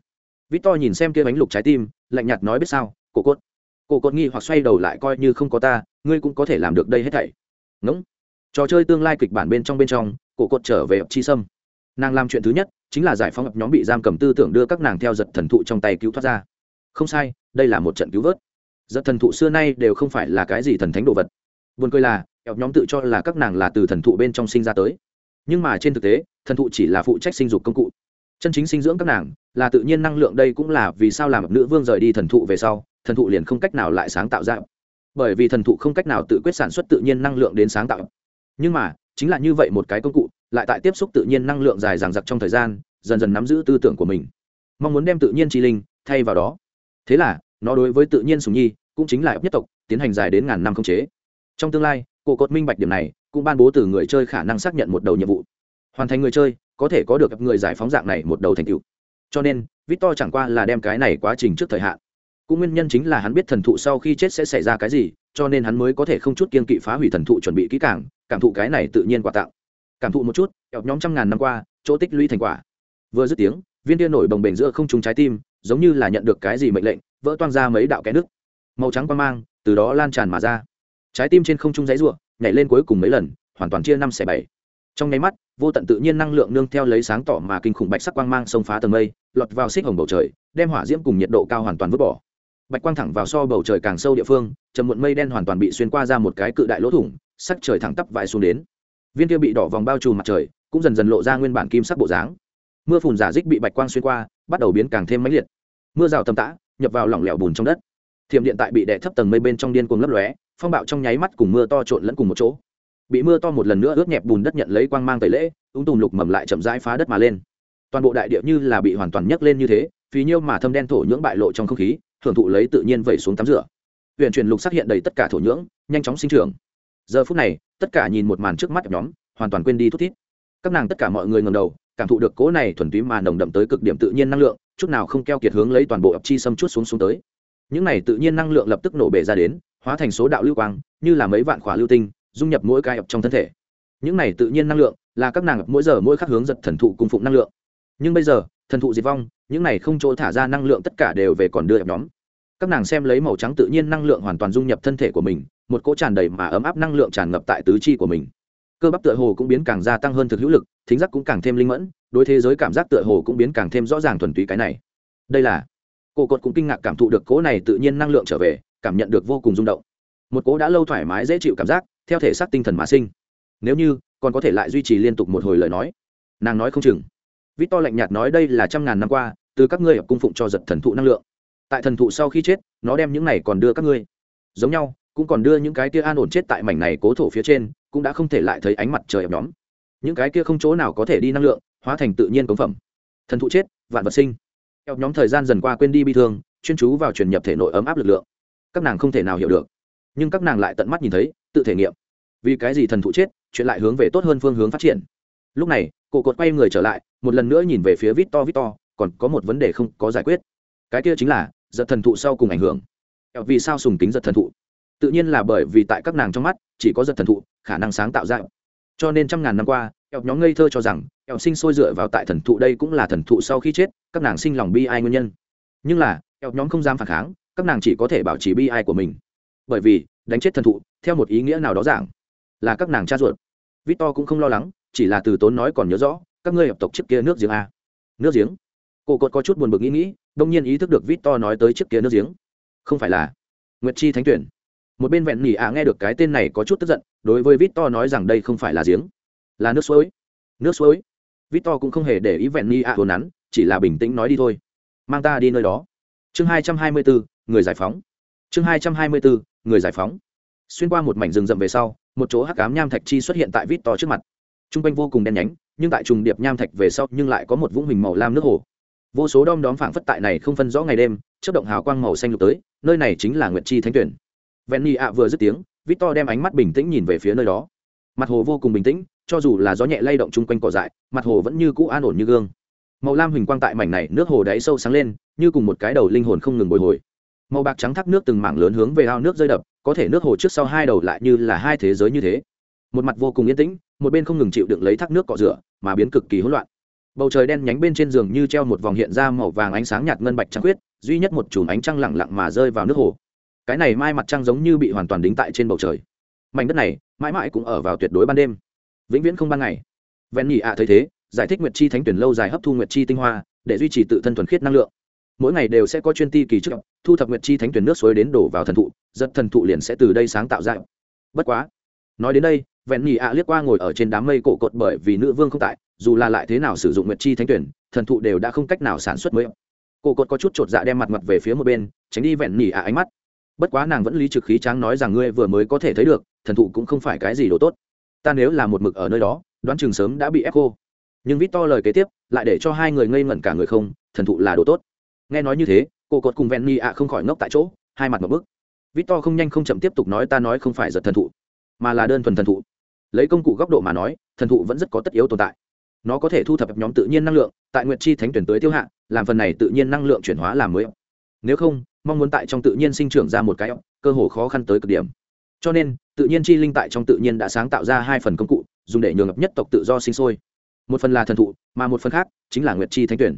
vít to nhìn xem kia bánh lục trái tim, lạnh nhạt nói biết sao, cổ cốt. Cổ cốt nghi hoặc xoay đầu lại coi như không có ta, ngươi cũng có thể làm được đây hết thảy. Ngỗng. Trò chơi tương lai kịch bản bên trong bên trong, cổ cốt trở về ập chi sâm. Nàng làm chuyện thứ nhất, chính là giải phóng ập nhóm bị giam cầm tư tưởng đưa các nàng theo giật thần thụ trong tay cứu thoát ra. Không sai, đây là một trận cứu vớt. Giật thần thụ xưa nay đều không phải là cái gì thần thánh đồ vật. Buồn cười là, ập nhóm tự cho là các nàng là từ thần thụ bên trong sinh ra tới. Nhưng mà trên thực tế, thần thụ chỉ là phụ trách sinh dục công cụ. Chân chính sinh dưỡng các nàng là tự nhiên năng lượng đây cũng là vì sao làm nữ vương rời đi thần thụ về sau, thần thụ liền không cách nào lại sáng tạo ra. Bởi vì thần thụ không cách nào tự quyết sản xuất tự nhiên năng lượng đến sáng tạo. Nhưng mà, chính là như vậy một cái công cụ, lại tại tiếp xúc tự nhiên năng lượng dài dằng dặc trong thời gian, dần dần nắm giữ tư tưởng của mình. Mong muốn đem tự nhiên chi linh thay vào đó. Thế là, nó đối với tự nhiên sùng nhi, cũng chính là nhất tộc, tiến hành dài đến ngàn năm không chế. Trong tương lai cổ cột minh bạch điểm này, cũng ban bố từ người chơi khả năng xác nhận một đầu nhiệm vụ. Hoàn thành người chơi, có thể có được người giải phóng dạng này một đầu thành tựu cho nên, victor chẳng qua là đem cái này quá trình trước thời hạn. Cũng nguyên nhân chính là hắn biết thần thụ sau khi chết sẽ xảy ra cái gì, cho nên hắn mới có thể không chút kiên kỵ phá hủy thần thụ chuẩn bị kỹ càng, cảm thụ cái này tự nhiên quà tặng cảm thụ một chút ọc nhóm trăm ngàn năm qua, chỗ tích lũy thành quả. Vừa dứt tiếng, viên tia nổi bồng bềnh giữa không trúng trái tim, giống như là nhận được cái gì mệnh lệnh, vỡ toang ra mấy đạo cái nước màu trắng quang mang, từ đó lan tràn mà ra. Trái tim trên không trung giấy ruộng nhảy lên cuối cùng mấy lần, hoàn toàn chia năm xẻ bảy. Trong nháy mắt vô tận tự nhiên năng lượng nương theo lấy sáng tỏ mà kinh khủng bạch sắc quang mang xông phá tầng mây, lọt vào xích hồng bầu trời, đem hỏa diễm cùng nhiệt độ cao hoàn toàn vứt bỏ. Bạch quang thẳng vào so bầu trời càng sâu địa phương chầm muộn mây đen hoàn toàn bị xuyên qua ra một cái cự đại lỗ thủng, sắc trời thẳng tắp vãi xuống đến. Viên kia bị đỏ vòng bao trùm mặt trời, cũng dần dần lộ ra nguyên bản kim sắc bộ dáng. Mưa phùn giả dích bị bạch quang xuyên qua, bắt đầu biến càng thêm mãnh liệt. Mưa rào tầm tã, nhập vào lỏng lẻo bùn trong đất. Thiểm điện tại bị đè thấp tầng mây bên trong điên cuồng lấp lóe, phong bạo trong nháy mắt cùng mưa to trộn lẫn cùng một chỗ bị mưa to một lần nữa ướt nhẹp bùn đất nhận lấy quang mang tẩy lễ, úng tùm lục mầm lại chậm rãi phá đất mà lên. Toàn bộ đại địa như là bị hoàn toàn nhấc lên như thế, phí nhiêu mà thâm đen thổ nhưỡng bại lộ trong không khí hưởng thụ lấy tự nhiên vẩy xuống tắm rửa. Huyện truyền lục xác hiện đầy tất cả thổ nhưỡng, nhanh chóng sinh trưởng. Giờ phút này, tất cả nhìn một màn trước mắt nhóm, hoàn toàn quên đi thút thít. Các nàng tất cả mọi người ngầm đầu, cảm thụ được cố này thuần túy mà nồng đậm tới cực điểm tự nhiên năng lượng, chút nào không keo kiệt hướng lấy toàn bộ ập chi xâm chút xuống xuống tới. Những này tự nhiên năng lượng lập tức nổ bể ra đến, hóa thành số đạo lưu quang, như là mấy vạn khỏa lưu tinh dung nhập mỗi cái ập trong thân thể. Những này tự nhiên năng lượng là các nàng ập mỗi giờ mỗi khắc hướng giật thần thụ cung phụng năng lượng. Nhưng bây giờ, thần thụ diệt vong, những này không chỗ thả ra năng lượng tất cả đều về còn đưa ập nhóm. Các nàng xem lấy màu trắng tự nhiên năng lượng hoàn toàn dung nhập thân thể của mình, một cỗ tràn đầy mà ấm áp năng lượng tràn ngập tại tứ chi của mình. Cơ bắp tựa hồ cũng biến càng gia tăng hơn thực hữu lực, thính giác cũng càng thêm linh mẫn, đối thế giới cảm giác tựa hồ cũng biến càng thêm rõ ràng thuần túy cái này. Đây là cổ cột cũng kinh ngạc cảm thụ được cỗ này tự nhiên năng lượng trở về, cảm nhận được vô cùng rung động một cỗ đã lâu thoải mái dễ chịu cảm giác, theo thể xác tinh thần mà sinh. Nếu như, còn có thể lại duy trì liên tục một hồi lời nói. Nàng nói không chừng. Vít to lạnh nhạt nói đây là trăm ngàn năm qua, từ các ngươi ở cung phụng cho giật thần thụ năng lượng. Tại thần thụ sau khi chết, nó đem những này còn đưa các ngươi. Giống nhau, cũng còn đưa những cái kia an ổn chết tại mảnh này cố thổ phía trên, cũng đã không thể lại thấy ánh mặt trời ập nhóm. Những cái kia không chỗ nào có thể đi năng lượng, hóa thành tự nhiên cống phẩm. Thần thụ chết, vạn vật sinh. Ập nhóm thời gian dần qua quên đi bi thương, chuyên chú vào truyền nhập thể nội ấm áp lực lượng. Các nàng không thể nào hiểu được nhưng các nàng lại tận mắt nhìn thấy, tự thể nghiệm. Vì cái gì thần thụ chết, chuyện lại hướng về tốt hơn phương hướng phát triển. Lúc này, cổ cột quay người trở lại, một lần nữa nhìn về phía vít to vít to còn có một vấn đề không có giải quyết. Cái kia chính là, giật thần thụ sau cùng ảnh hưởng. Vì sao sùng kính giật thần thụ? Tự nhiên là bởi vì tại các nàng trong mắt, chỉ có giật thần thụ, khả năng sáng tạo ra. Cho nên trăm ngàn năm qua nhóm ngây thơ cho rằng, eo sinh sôi dựa vào tại thần thụ đây cũng là thần thụ sau khi chết, các nàng sinh lòng bi ai nguyên nhân. Nhưng là, eo, nhóm không dám phản kháng, các nàng chỉ có thể bảo trì bi ai của mình bởi vì, đánh chết thần thụ, theo một ý nghĩa nào đó giảng, là các nàng cha ruột. Victor cũng không lo lắng, chỉ là từ tốn nói còn nhớ rõ, các ngươi hợp tộc trước kia nước giếng a. Nước giếng? Cô cột có chút buồn bực nghĩ nghĩ, đông nhiên ý thức được victor nói tới trước kia nước giếng. Không phải là nguyệt chi thánh tuyển. Một bên vẹn nỉ ạ nghe được cái tên này có chút tức giận, đối với victor nói rằng đây không phải là giếng, là nước suối. Nước suối? Victor cũng không hề để ý vẹn nỉ ạ hồn nắn, chỉ là bình tĩnh nói đi thôi. Mang ta đi nơi đó. Chương hai trăm hai mươi bốn người giải phóng. Chương hai trăm hai mươi bốn người giải phóng. Xuyên qua một mảnh rừng rậm về sau, một chỗ hắc cám nham thạch chi xuất hiện tại vít to trước mặt. T r u n g quanh vô cùng đen nhánh, nhưng tại trùng điệp nham thạch về sau nhưng lại có một vũng hình màu lam nước hồ. Vô số đom đóm phảng phất tại này không phân rõ ngày đêm chất động hào quang màu xanh lục tới, nơi này chính là nguyệt chi thánh tuyển. Vẹn nhị ạ vừa dứt tiếng, vít to đem ánh mắt bình tĩnh nhìn về phía nơi đó. Mặt hồ vô cùng bình tĩnh, cho dù là gió nhẹ lay động chung quanh cỏ dại, mặt hồ vẫn như cũ an ổn như gương. Màu lam huỳnh quang tại mảnh này nước hồ đáy sâu sáng lên, như cùng một cái đầu linh hồn không ngừng bồi hồi màu bạc trắng thác nước từng mảng lớn hướng về ao nước rơi đập, có thể nước hồ trước sau hai đầu lại như là hai thế giới như thế. Một mặt vô cùng yên tĩnh, một bên không ngừng chịu đựng lấy thác nước cọ rửa, mà biến cực kỳ hỗn loạn. Bầu trời đen nhánh bên trên giường như treo một vòng hiện ra màu vàng ánh sáng nhạt ngân bạch trăng khuyết, duy nhất một chùm ánh trăng lặng lặng mà rơi vào nước hồ. Cái này mai mặt trăng giống như bị hoàn toàn đính tại trên bầu trời. Mảnh đất này, mãi mãi cũng ở vào tuyệt đối ban đêm. Vĩnh viễn không ban ngày. Ven nhị ạ thấy thế, giải thích nguyệt chi thánh tuyển lâu dài hấp thu nguyệt chi tinh hoa, để duy trì tự thân thuần khiết năng lượng mỗi ngày đều sẽ có chuyên ti kỳ trước, thu thập nguyệt chi thánh tuyển nước suối đến đổ vào thần thụ, giật thần thụ liền sẽ từ đây sáng tạo ra. Bất quá, nói đến đây, vẹn nhì ạ liếc qua ngồi ở trên đám mây cổ cột bởi vì nữ vương không tại, dù là lại thế nào sử dụng nguyệt chi thánh tuyển, thần thụ đều đã không cách nào sản xuất mới. Cổ cột có chút chột dạ đem mặt mặt về phía một bên, tránh đi vẹn nhì ạ ánh mắt. Bất quá nàng vẫn lý trực khí tráng nói rằng ngươi vừa mới có thể thấy được, thần thụ cũng không phải cái gì đồ tốt. Ta nếu là một mực ở nơi đó, đoán chừng sớm đã bị ép cô nhưng vít to lời kế tiếp, lại để cho hai người ngây ngẩn cả người không, thần thụ là đồ tốt nghe nói như thế, cô cột cùng ven ni ạ không khỏi ngốc tại chỗ, hai mặt một bức. Vít to không nhanh không chậm tiếp tục nói ta nói không phải giật thần thụ, mà là đơn thuần thần thụ. Lấy công cụ góc độ mà nói, thần thụ vẫn rất có tất yếu tồn tại. Nó có thể thu thập nhóm tự nhiên năng lượng, tại nguyệt chi thánh tuyển tới tiêu hạ, làm phần này tự nhiên năng lượng chuyển hóa làm mới. Nếu không, mong muốn tại trong tự nhiên sinh trưởng ra một cái, cơ hồ khó khăn tới cực điểm. Cho nên, tự nhiên chi linh tại trong tự nhiên đã sáng tạo ra hai phần công cụ, dùng để nhường ngập nhất tộc tự do sinh sôi. Một phần là thần thụ, mà một phần khác chính là nguyệt chi thánh tuyển.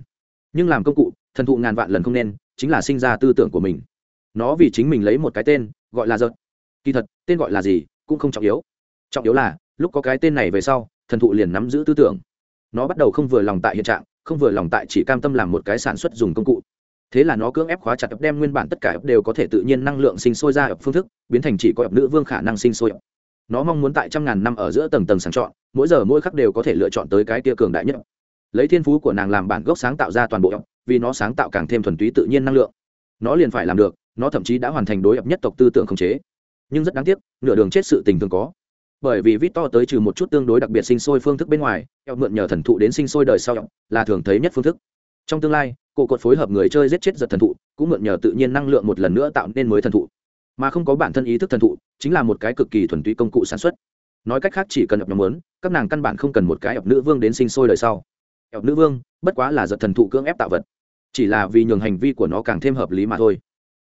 Nhưng làm công cụ thần thụ ngàn vạn lần không nên, chính là sinh ra tư tưởng của mình. Nó vì chính mình lấy một cái tên, gọi là giật. Kỳ thật, tên gọi là gì cũng không trọng yếu. Trọng yếu là, lúc có cái tên này về sau, thần thụ liền nắm giữ tư tưởng. Nó bắt đầu không vừa lòng tại hiện trạng, không vừa lòng tại chỉ cam tâm làm một cái sản xuất dùng công cụ. Thế là nó cưỡng ép khóa chặt ập đem nguyên bản tất cả ập đều có thể tự nhiên năng lượng sinh sôi ra ập phương thức, biến thành chỉ có ập nữ vương khả năng sinh sôi ập nó mong muốn tại trăm ngàn năm ở giữa tầng tầng sàng chọn, mỗi giờ mỗi khắc đều có thể lựa chọn tới cái tia cường đại nhất lấy thiên phú của nàng làm bản gốc sáng tạo ra toàn bộ ập vì nó sáng tạo càng thêm thuần túy tự nhiên năng lượng. Nó liền phải làm được, nó thậm chí đã hoàn thành đối ập nhất tộc tư tưởng khống chế. Nhưng rất đáng tiếc, nửa đường chết sự tình thường có. Bởi vì vít to tới trừ một chút tương đối đặc biệt sinh sôi phương thức bên ngoài, eo mượn nhờ thần thụ đến sinh sôi đời sau, là thường thấy nhất phương thức. Trong tương lai cổ cột phối hợp người chơi giết chết giật thần thụ, cũng mượn nhờ tự nhiên năng lượng một lần nữa tạo nên mới thần thụ. Mà không có bản thân ý thức thần thụ, chính là một cái cực kỳ thuần túy công cụ sản xuất. Nói cách khác chỉ cần ập nhóm lớn các nàng căn bản không cần một cái ập nữ vương đến sinh sôi đời sau. Ập nữ vương, bất quá là giật thần thụ cưỡng ép tạo vật chỉ là vì nhường hành vi của nó càng thêm hợp lý mà thôi.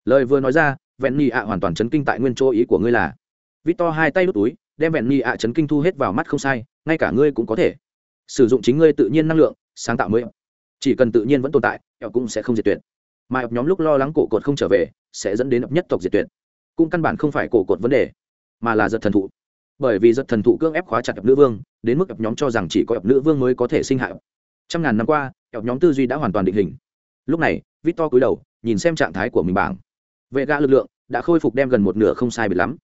Lời vừa nói ra, vẹn nhị ạ hoàn toàn chấn kinh tại nguyên chỗ ý của ngươi là. Vít to hai tay đút túi, đem vẹn nhị ạ chấn kinh thu hết vào mắt không sai, ngay cả ngươi cũng có thể. Sử dụng chính ngươi tự nhiên năng lượng, sáng tạo mới. Chỉ cần tự nhiên vẫn tồn tại cũng sẽ không diệt tuyệt. Mà ập nhóm lúc lo lắng cổ cột không trở về, sẽ dẫn đến ập nhất tộc diệt tuyệt. Cũng căn bản không phải cổ cột vấn đề, mà là giật thần thụ. Bởi vì giật thần thụ cưỡng ép khóa chặt ập nữ vương, đến mức ập nhóm cho rằng chỉ có ập nữ vương mới có thể sinh hại trăm ngàn năm qua ập nhóm tư duy đã hoàn toàn định hình lúc này, victor cúi đầu, nhìn xem trạng thái của mình bảng. Vệ gã lực lượng đã khôi phục đem gần một nửa không sai biệt lắm.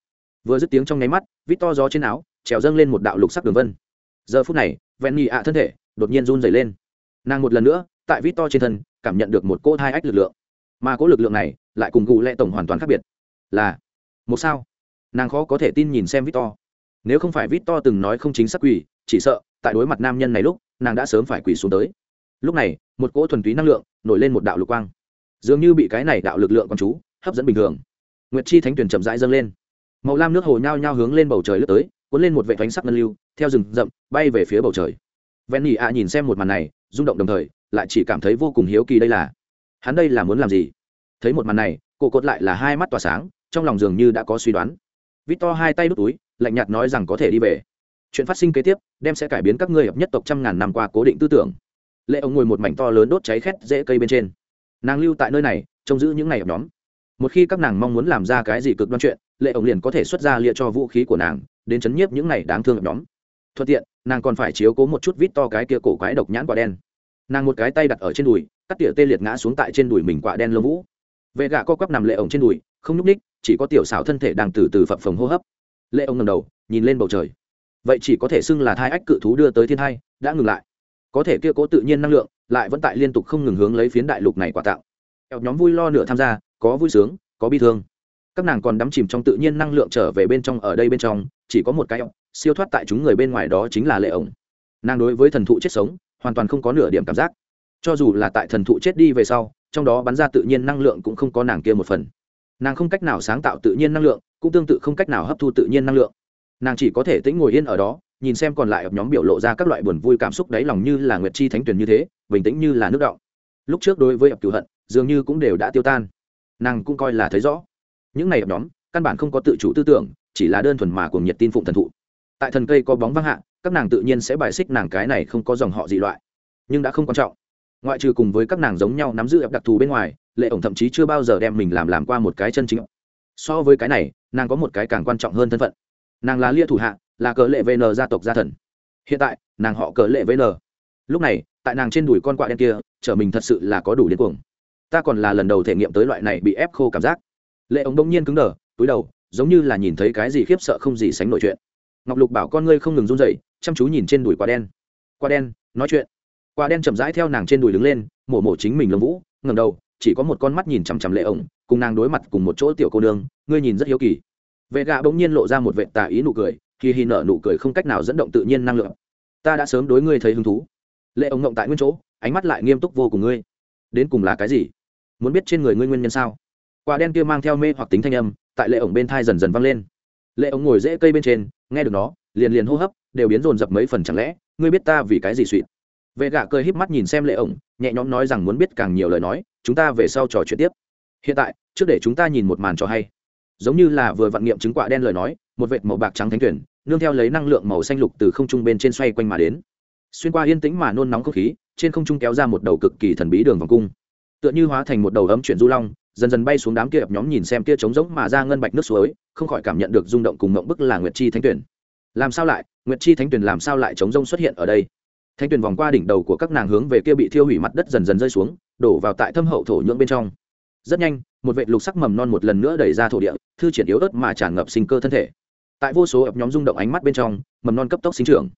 Vừa dứt tiếng trong nháy mắt, victor gió trên áo, trèo dâng lên một đạo lục sắc đường vân. Giờ phút này, vẹn nhị ạ thân thể đột nhiên run dày lên. Nàng một lần nữa, tại vít to trên thân, cảm nhận được một cỗ thai ách lực lượng. Mà cỗ lực lượng này lại cùng gù lệ tổng hoàn toàn khác biệt. Là, một sao? Nàng khó có thể tin nhìn xem vít to nếu không phải vít to từng nói không chính xác quỷ, chỉ sợ tại đối mặt nam nhân này lúc, nàng đã sớm phải quỷ xuống tới lúc này, một cỗ thuần túy năng lượng nổi lên một đạo lục quang. Dường như bị cái này đạo lực lượng con chú hấp dẫn bình thường. Nguyệt chi thánh tuyển chậm rãi dâng lên. Màu lam nước hồ nhao nhao hướng lên bầu trời lướt tới, cuốn lên một vệ thánh sắc ngân lưu, theo rừng rậm, bay về phía bầu trời. Ven nhị ạ nhìn xem một màn này, rung động đồng thời, lại chỉ cảm thấy vô cùng hiếu kỳ đây là, hắn đây là muốn làm gì? Thấy một màn này, cổ cột lại là hai mắt tỏa sáng, trong lòng dường như đã có suy đoán. Vít to hai tay đút túi, lạnh nhạt nói rằng có thể đi về. Chuyện phát sinh kế tiếp, đem sẽ cải biến các ngươi hợp nhất tộc trăm ngàn năm qua cố định tư tưởng lệ ông ngồi một mảnh to lớn đốt cháy khét dễ cây bên trên. Nàng lưu tại nơi này, trông giữ những ngày ập nhóm. Một khi các nàng mong muốn làm ra cái gì cực đoan chuyện, lệ ông liền có thể xuất ra lia cho vũ khí của nàng, đến chấn nhiếp những ngày đáng thương ập nhóm. Thuận tiện, nàng còn phải chiếu cố một chút vít to cái kia cổ quái độc nhãn quả đen. Nàng một cái tay đặt ở trên đùi, cắt tỉa tê liệt ngã xuống tại trên đùi mình quả đen lông vũ. Vệ gạ co quắp nằm lệ ổng trên đùi, không nhúc ních chỉ có tiểu xảo thân thể đang từ từ phập phồng hô hấp. Lệ ổng ngầm đầu, nhìn lên bầu trời. Vậy chỉ có thể xưng là thai ách cự thú đưa tới thiên hai đã ngừng lại có thể kia cố tự nhiên năng lượng, lại vẫn tại liên tục không ngừng hướng lấy phiến đại lục này quả tạo. Eo nhóm vui lo nửa tham gia, có vui sướng, có bi thương. Các nàng còn đắm chìm trong tự nhiên năng lượng trở về bên trong ở đây bên trong, chỉ có một cái eo siêu thoát tại chúng người bên ngoài đó chính là lệ ổng. Nàng đối với thần thụ chết sống, hoàn toàn không có nửa điểm cảm giác. Cho dù là tại thần thụ chết đi về sau, trong đó bắn ra tự nhiên năng lượng cũng không có nàng kia một phần. Nàng không cách nào sáng tạo tự nhiên năng lượng, cũng tương tự không cách nào hấp thu tự nhiên năng lượng. Nàng chỉ có thể tĩnh ngồi yên ở đó nhìn xem còn lại ập nhóm biểu lộ ra các loại buồn vui cảm xúc đáy lòng như là nguyệt chi thánh tuyển như thế, bình tĩnh như là nước động. Lúc trước đối với ập cửu hận, dường như cũng đều đã tiêu tan. Nàng cũng coi là thấy rõ. Những này ập nhóm, căn bản không có tự chủ tư tưởng, chỉ là đơn thuần mà cùng nhiệt tin phụng thần thụ. Tại thần cây có bóng văng hạ, các nàng tự nhiên sẽ bài xích nàng cái này không có dòng họ gì loại. Nhưng đã không quan trọng. Ngoại trừ cùng với các nàng giống nhau nắm giữ ập đặc thù bên ngoài, lệ ổng thậm chí chưa bao giờ đem mình làm làm qua một cái chân chính. So với cái này, nàng có một cái càng quan trọng hơn thân phận. Nàng là lia thủ hạ là cờ lệ vn gia tộc gia thần. Hiện tại, nàng họ cờ lệ vn. Lúc này, tại nàng trên đùi con quạ đen kia, trở mình thật sự là có đủ điên cuồng. Ta còn là lần đầu thể nghiệm tới loại này bị ép khô cảm giác. Lệ ống đông nhiên cứng đờ, túi đầu, giống như là nhìn thấy cái gì khiếp sợ không gì sánh nổi chuyện. Ngọc lục bảo con ngươi không ngừng run dậy chăm chú nhìn trên đùi quả đen. Quả đen, nói chuyện. Quả đen chậm rãi theo nàng trên đùi đứng lên, mổ mổ chính mình lông vũ ngầm đầu, chỉ có một con mắt nhìn chằm chằm lệ ổng cùng nàng đối mặt cùng một chỗ tiểu cô nương, ngươi nhìn rất hiếu kỳ. Vệ gạ bỗng nhiên lộ ra một vệ tà ý nụ cười khi hi nở nụ cười không cách nào dẫn động tự nhiên năng lượng. Ta đã sớm đối ngươi thấy hứng thú. Lệ ống ngộng tại nguyên chỗ, ánh mắt lại nghiêm túc vô cùng ngươi. Đến cùng là cái gì? Muốn biết trên người ngươi nguyên nhân sao? Quả đen kia mang theo mê hoặc tính thanh âm, tại lệ ổng bên thai dần dần vang lên. Lệ ổng ngồi dễ cây bên trên, nghe được nó, liền liền hô hấp, đều biến rồn rập mấy phần chẳng lẽ, ngươi biết ta vì cái gì suỵt vệ gạ cười híp mắt nhìn xem lệ ổng, nhẹ nhõm nói rằng muốn biết càng nhiều lời nói, chúng ta về sau trò chuyện tiếp. Hiện tại, trước để chúng ta nhìn một màn cho hay giống như là vừa vận nghiệm chứng quả đen lời nói, một vệt màu bạc trắng thánh tuyển, nương theo lấy năng lượng màu xanh lục từ không trung bên trên xoay quanh mà đến. Xuyên qua yên tĩnh mà nôn nóng không khí, trên không trung kéo ra một đầu cực kỳ thần bí đường vòng cung. Tựa như hóa thành một đầu ấm chuyển du long, dần dần bay xuống đám kia ập nhóm nhìn xem kia trống rỗng mà ra ngân bạch nước suối, không khỏi cảm nhận được rung động cùng mộng bức là nguyệt chi thánh tuyển. Làm sao lại, nguyệt chi thánh tuyển làm sao lại trống rỗng xuất hiện ở đây? Thánh tuyển vòng qua đỉnh đầu của các nàng hướng về kia bị thiêu hủy mặt đất dần dần rơi xuống, đổ vào tại thâm hậu thổ nhưỡng bên trong rất nhanh, một vệ lục sắc mầm non một lần nữa đẩy ra thổ địa, thư triển yếu ớt mà tràn ngập sinh cơ thân thể. Tại vô số ập nhóm rung động ánh mắt bên trong, mầm non cấp tốc sinh trưởng.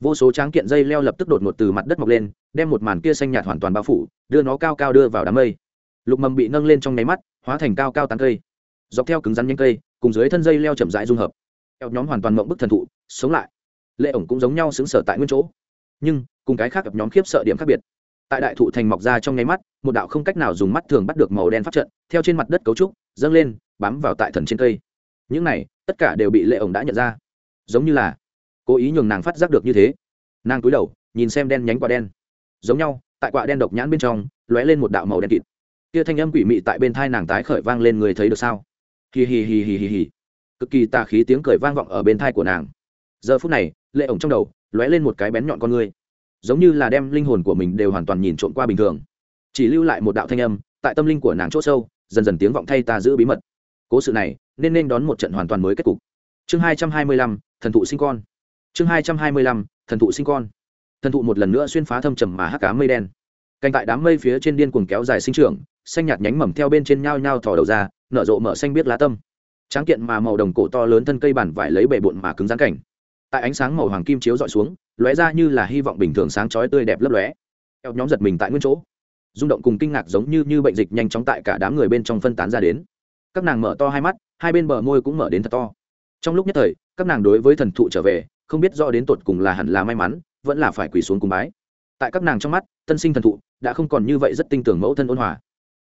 Vô số tráng kiện dây leo lập tức đột ngột từ mặt đất mọc lên, đem một màn kia xanh nhạt hoàn toàn bao phủ, đưa nó cao cao đưa vào đám mây. Lục mầm bị nâng lên trong nháy mắt, hóa thành cao cao tán cây. Dọc theo cứng rắn nhanh cây, cùng dưới thân dây leo chậm rãi dung hợp. Ập nhóm hoàn toàn mộng bức thần thụ, sống lại. Lệ ổng cũng giống nhau xứng sở tại nguyên chỗ. Nhưng, cùng cái khác ập nhóm khiếp sợ điểm khác biệt tại đại thụ thành mọc ra trong nháy mắt, một đạo không cách nào dùng mắt thường bắt được màu đen phát trận, theo trên mặt đất cấu trúc, dâng lên, bám vào tại thần trên cây. Những này, tất cả đều bị lệ ổng đã nhận ra. Giống như là, cố ý nhường nàng phát giác được như thế. Nàng cúi đầu, nhìn xem đen nhánh quả đen. Giống nhau, tại quả đen độc nhãn bên trong, lóe lên một đạo màu đen kịt. Kia thanh âm quỷ mị tại bên thai nàng tái khởi vang lên người thấy được sao? Hì hì hì hì hì hì cực kỳ tà khí tiếng cười vang vọng ở bên thai của nàng. Giờ phút này, lệ ổng trong đầu, lóe lên một cái bén nhọn con người giống như là đem linh hồn của mình đều hoàn toàn nhìn trộm qua bình thường. Chỉ lưu lại một đạo thanh âm, tại tâm linh của nàng c h ỗ sâu, dần dần tiếng vọng thay ta giữ bí mật. Cố sự này, nên nên đón một trận hoàn toàn mới kết cục. Chương hai trăm hai mươi lăm, thần thụ sinh con. Chương hai trăm hai mươi lăm, thần thụ sinh con. Thần thụ một lần nữa xuyên phá thâm trầm mà hắc cá mây đen. Cành tại đám mây phía trên điên cuồng kéo dài sinh trưởng, xanh nhạt nhánh mầm theo bên trên nhao nhao thò đầu ra, nở rộ mở xanh biết lá tâm. Tráng kiện mà màu đồng cổ to lớn thân cây bản vải lấy bề bộn mà cứng rắn cảnh. Tại ánh sáng màu hoàng kim chiếu dọi xuống lóe ra như là hy vọng bình thường sáng chói tươi đẹp lấp lóe. Eo nhóm giật mình tại nguyên chỗ. Rung động cùng kinh ngạc giống như như bệnh dịch nhanh chóng tại cả đám người bên trong phân tán ra đến. Các nàng mở to hai mắt, hai bên bờ môi cũng mở đến thật to. Trong lúc nhất thời, các nàng đối với thần thụ trở về, không biết do đến tột cùng là hẳn là may mắn, vẫn là phải quỳ xuống cùng bái. Tại các nàng trong mắt, tân sinh thần thụ đã không còn như vậy rất tinh tưởng mẫu thân ôn hòa.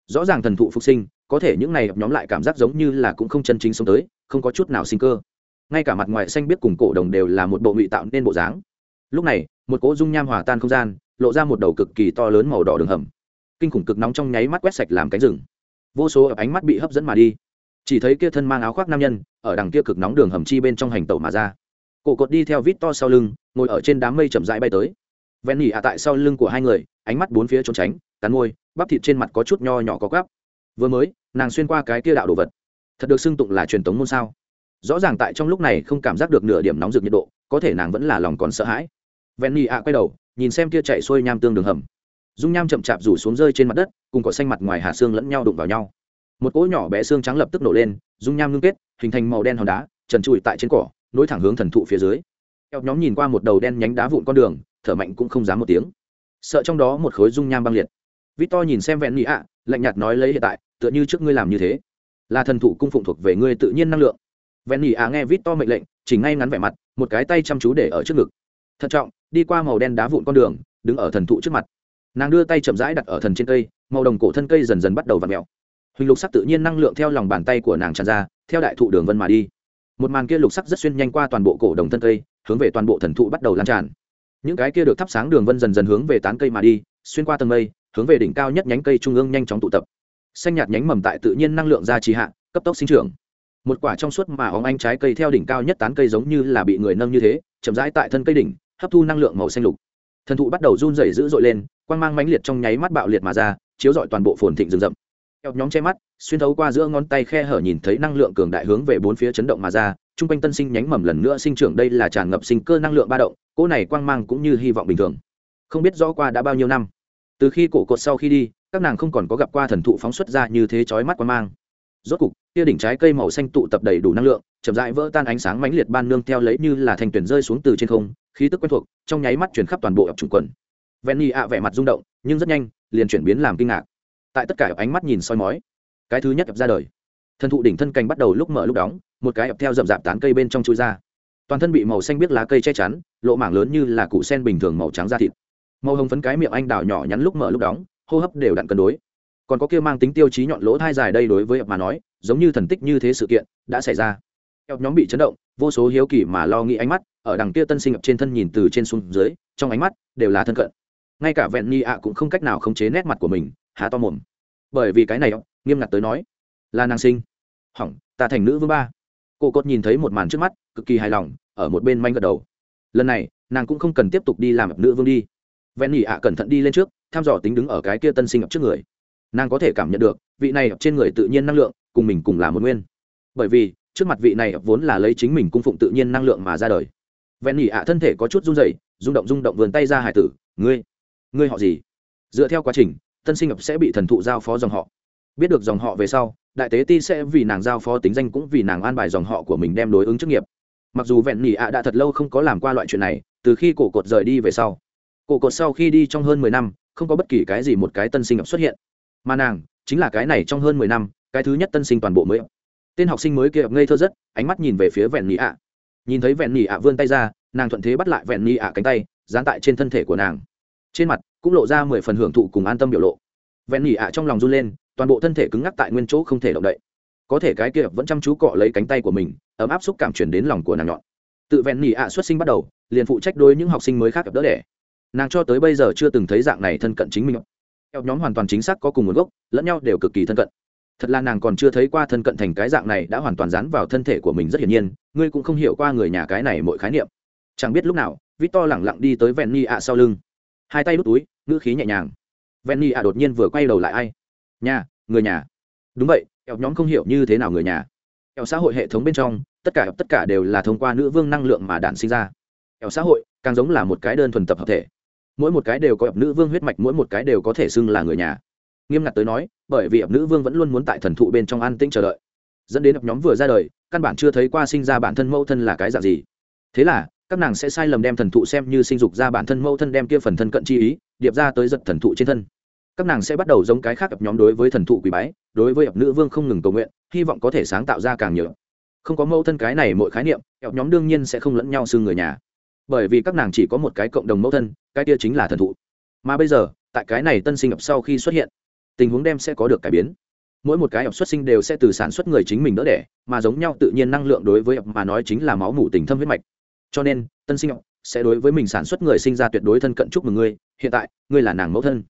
Rõ ràng thần thụ phục sinh, có thể những này nhóm lại cảm giác giống như là cũng không chân chính sống tới, không có chút nào sinh cơ. Ngay cả mặt ngoài xanh biết cùng cổ đồng đều là một bộ ngụy tạo nên bộ dáng lúc này, một cỗ dung nham hòa tan không gian, lộ ra một đầu cực kỳ to lớn màu đỏ đường hầm. Kinh khủng cực nóng trong nháy mắt quét sạch làm cánh rừng. Vô số ở ánh mắt bị hấp dẫn mà đi. Chỉ thấy kia thân mang áo khoác nam nhân, ở đằng kia cực nóng đường hầm chi bên trong hành tẩu mà ra. Cổ cột đi theo vít to sau lưng, ngồi ở trên đám mây chậm rãi bay tới. Ven nỉ ạ tại sau lưng của hai người, ánh mắt bốn phía trốn tránh, cắn môi, bắp thịt trên mặt có chút nho nhỏ có gắp vừa mới, nàng xuyên qua cái kia đạo đồ vật. Thật được xưng tụng là truyền tống môn sao? Rõ ràng tại trong lúc này không cảm giác được nửa điểm nóng rực nhiệt độ, có thể nàng vẫn là lòng còn sợ hãi. Vẹn nỉ ạ quay đầu, nhìn xem kia chạy xuôi nham tương đường hầm. Dung nham chậm chạp rủ xuống rơi trên mặt đất, cùng cỏ xanh mặt ngoài hạ xương lẫn nhau đụng vào nhau. Một cỗ nhỏ bé xương trắng lập tức nổ lên, dung nham ngưng kết, hình thành màu đen hòn đá, trần trụi tại trên cỏ, nối thẳng hướng thần thụ phía dưới. Eo nhóm nhìn qua một đầu đen nhánh đá vụn con đường, thở mạnh cũng không dám một tiếng. Sợ trong đó một khối dung nham băng liệt. Vít to nhìn xem vẹn nhị ạ, lạnh nhạt nói lấy hiện tại, tựa như trước ngươi làm như thế. Là thần thụ cung phụng thuộc về ngươi tự nhiên năng lượng. Vẹn nhị ạ nghe vít to mệnh lệnh, chỉ ngay ngắn vẻ mặt, một cái tay chăm chú để ở trước ngực thận trọng, đi qua màu đen đá vụn con đường, đứng ở thần thụ trước mặt. Nàng đưa tay chậm rãi đặt ở thần trên cây, màu đồng cổ thân cây dần dần bắt đầu v ặ mẹo huỳnh lục sắc tự nhiên năng lượng theo lòng bàn tay của nàng tràn ra, theo đại thụ đường vân mà đi. Một màn kia lục sắc rất xuyên nhanh qua toàn bộ cổ đồng thân cây, hướng về toàn bộ thần thụ bắt đầu lan tràn. Những cái kia được thắp sáng đường vân dần dần hướng về tán cây mà đi, xuyên qua tầng mây, hướng về đỉnh cao nhất nhánh cây trung ương nhanh chóng tụ tập. Xanh nhạt nhánh mầm tại tự nhiên năng lượng ra trì hạ, cấp tốc sinh trưởng. Một quả trong suốt mà óng anh trái cây theo đỉnh cao nhất tán cây giống như là bị người nâng như thế, chậm rãi tại thân cây đỉnh hấp thu năng lượng màu xanh lục. Thần thụ bắt đầu run rẩy dữ dội lên, quang mang mãnh liệt trong nháy mắt bạo liệt mà ra, chiếu rọi toàn bộ phồn thịnh rừng rậm. Eo nhóm che mắt, xuyên thấu qua giữa ngón tay khe hở nhìn thấy năng lượng cường đại hướng về bốn phía chấn động mà ra, chung quanh tân sinh nhánh mầm lần nữa sinh trưởng đây là tràn ngập sinh cơ năng lượng ba động, cỗ này quang mang cũng như hy vọng bình thường. Không biết rõ qua đã bao nhiêu năm. Từ khi cổ cột sau khi đi, các nàng không còn có gặp qua thần thụ phóng xuất ra như thế chói mắt quang mang rốt cục, kia đỉnh trái cây màu xanh tụ tập đầy đủ năng lượng, chậm rãi vỡ tan ánh sáng mãnh liệt ban nương theo lấy như là thành tuyển rơi xuống từ trên không, khí tức quen thuộc, trong nháy mắt chuyển khắp toàn bộ ập trùng quần. Venny ạ vẻ mặt rung động, nhưng rất nhanh, liền chuyển biến làm kinh ngạc. Tại tất cả ánh mắt nhìn soi mói, cái thứ nhất ập ra đời. Thần thụ đỉnh thân cành bắt đầu lúc mở lúc đóng, một cái ập theo rậm rạp tán cây bên trong chui ra. Toàn thân bị màu xanh biết lá cây che chắn, lộ mảng lớn như là củ sen bình thường màu trắng da thịt. Màu hồng phấn cái miệng anh đào nhỏ nhắn lúc mở lúc đóng, hô hấp đều đặn cân đối còn có kia mang tính tiêu chí nhọn lỗ thai dài đây đối với ập mà nói, giống như thần tích như thế sự kiện đã xảy ra. Ập nhóm bị chấn động, vô số hiếu kỳ mà lo nghĩ ánh mắt ở đằng kia tân sinh ập trên thân nhìn từ trên xuống dưới, trong ánh mắt đều là thân cận. Ngay cả vẹn ni ạ cũng không cách nào khống chế nét mặt của mình, há to mồm. Bởi vì cái này nghiêm ngặt tới nói, là nàng sinh. Hỏng, ta thành nữ vương ba. Cô cốt nhìn thấy một màn trước mắt, cực kỳ hài lòng, ở một bên manh gật đầu. Lần này, nàng cũng không cần tiếp tục đi làm nữ vương đi. Vẹn nhị ạ cẩn thận đi lên trước, thăm dò tính đứng ở cái kia tân sinh ập trước người nàng có thể cảm nhận được, vị này trên người tự nhiên năng lượng, cùng mình cùng là một nguyên. Bởi vì, trước mặt vị này vốn là lấy chính mình cung phụng tự nhiên năng lượng mà ra đời. Vẹn nhỉ ạ, thân thể có chút run dày rung động rung động vườn tay ra hải tử, ngươi ngươi họ gì? Dựa theo quá trình, tân sinh ập sẽ bị thần thụ giao phó dòng họ. Biết được dòng họ về sau, đại tế ti sẽ vì nàng giao phó tính danh cũng vì nàng an bài dòng họ của mình đem đối ứng chức nghiệp. Mặc dù vẹn nhỉ ạ đã thật lâu không có làm qua loại chuyện này, từ khi cổ cột rời đi về sau, cổ cột sau khi đi trong hơn mười năm, không có bất kỳ cái gì một cái tân sinh ập xuất hiện mà nàng chính là cái này trong hơn mười năm, cái thứ nhất tân sinh toàn bộ mới. Tên học sinh mới kia ngây thơ rất, ánh mắt nhìn về phía vẹn nhị ạ. Nhìn thấy vẹn nhị ạ vươn tay ra, nàng thuận thế bắt lại vẹn nhị ạ cánh tay, dán tại trên thân thể của nàng. Trên mặt cũng lộ ra mười phần hưởng thụ cùng an tâm biểu lộ. Vẹn nhị ạ trong lòng run lên, toàn bộ thân thể cứng ngắc tại nguyên chỗ không thể động đậy. Có thể cái kia vẫn chăm chú cọ lấy cánh tay của mình, ấm áp xúc cảm chuyển đến lòng của nàng nhọn. Tự vẹn nhị ạ xuất sinh bắt đầu, liền phụ trách đối những học sinh mới khác đỡ đẻ. Nàng cho tới bây giờ chưa từng thấy dạng này thân cận chính mình. Eo nhóm hoàn toàn chính xác có cùng nguồn gốc, lẫn nhau đều cực kỳ thân cận. Thật là nàng còn chưa thấy qua thân cận thành cái dạng này đã hoàn toàn dán vào thân thể của mình rất hiển nhiên, ngươi cũng không hiểu qua người nhà cái này mọi khái niệm. Chẳng biết lúc nào vít to lẳng lặng đi tới vẹn ni ạ sau lưng. Hai tay đút túi, ngữ khí nhẹ nhàng. Vẹn ni ạ đột nhiên vừa quay đầu lại ai? Nhà, người nhà. Đúng vậy eo nhóm không hiểu như thế nào người nhà. Eo xã hội hệ thống bên trong, tất cả tất cả đều là thông qua nữ vương năng lượng mà đạn sinh ra. Eo xã hội, càng giống là một cái đơn thuần tập hợp thể mỗi một cái đều có ập nữ vương huyết mạch, mỗi một cái đều có thể xưng là người nhà. Nghiêm ngặt tới nói, bởi vì ập nữ vương vẫn luôn muốn tại thần thụ bên trong an tĩnh chờ đợi. Dẫn đến ập nhóm vừa ra đời, căn bản chưa thấy qua sinh ra bản thân mẫu thân là cái dạng gì. Thế là, các nàng sẽ sai lầm đem thần thụ xem như sinh dục ra bản thân mẫu thân đem kia phần thân cận chi ý, điệp ra tới giật thần thụ trên thân. Các nàng sẽ bắt đầu giống cái khác ập nhóm đối với thần thụ quỷ bái, đối với ập nữ vương không ngừng cầu nguyện, hy vọng có thể sáng tạo ra càng nhiều. Không có mẫu thân cái này mỗi khái niệm, ập nhóm đương nhiên sẽ không lẫn nhau xưng người nhà bởi vì các nàng chỉ có một cái cộng đồng mẫu thân cái kia chính là thần thụ mà bây giờ tại cái này tân sinh ập sau khi xuất hiện tình huống đem sẽ có được cải biến mỗi một cái ập xuất sinh đều sẽ từ sản xuất người chính mình đỡ đẻ mà giống nhau tự nhiên năng lượng đối với ập mà nói chính là máu mủ tình thâm huyết mạch cho nên tân sinh ập sẽ đối với mình sản xuất người sinh ra tuyệt đối thân cận chúc mừng ngươi hiện tại ngươi là nàng mẫu thân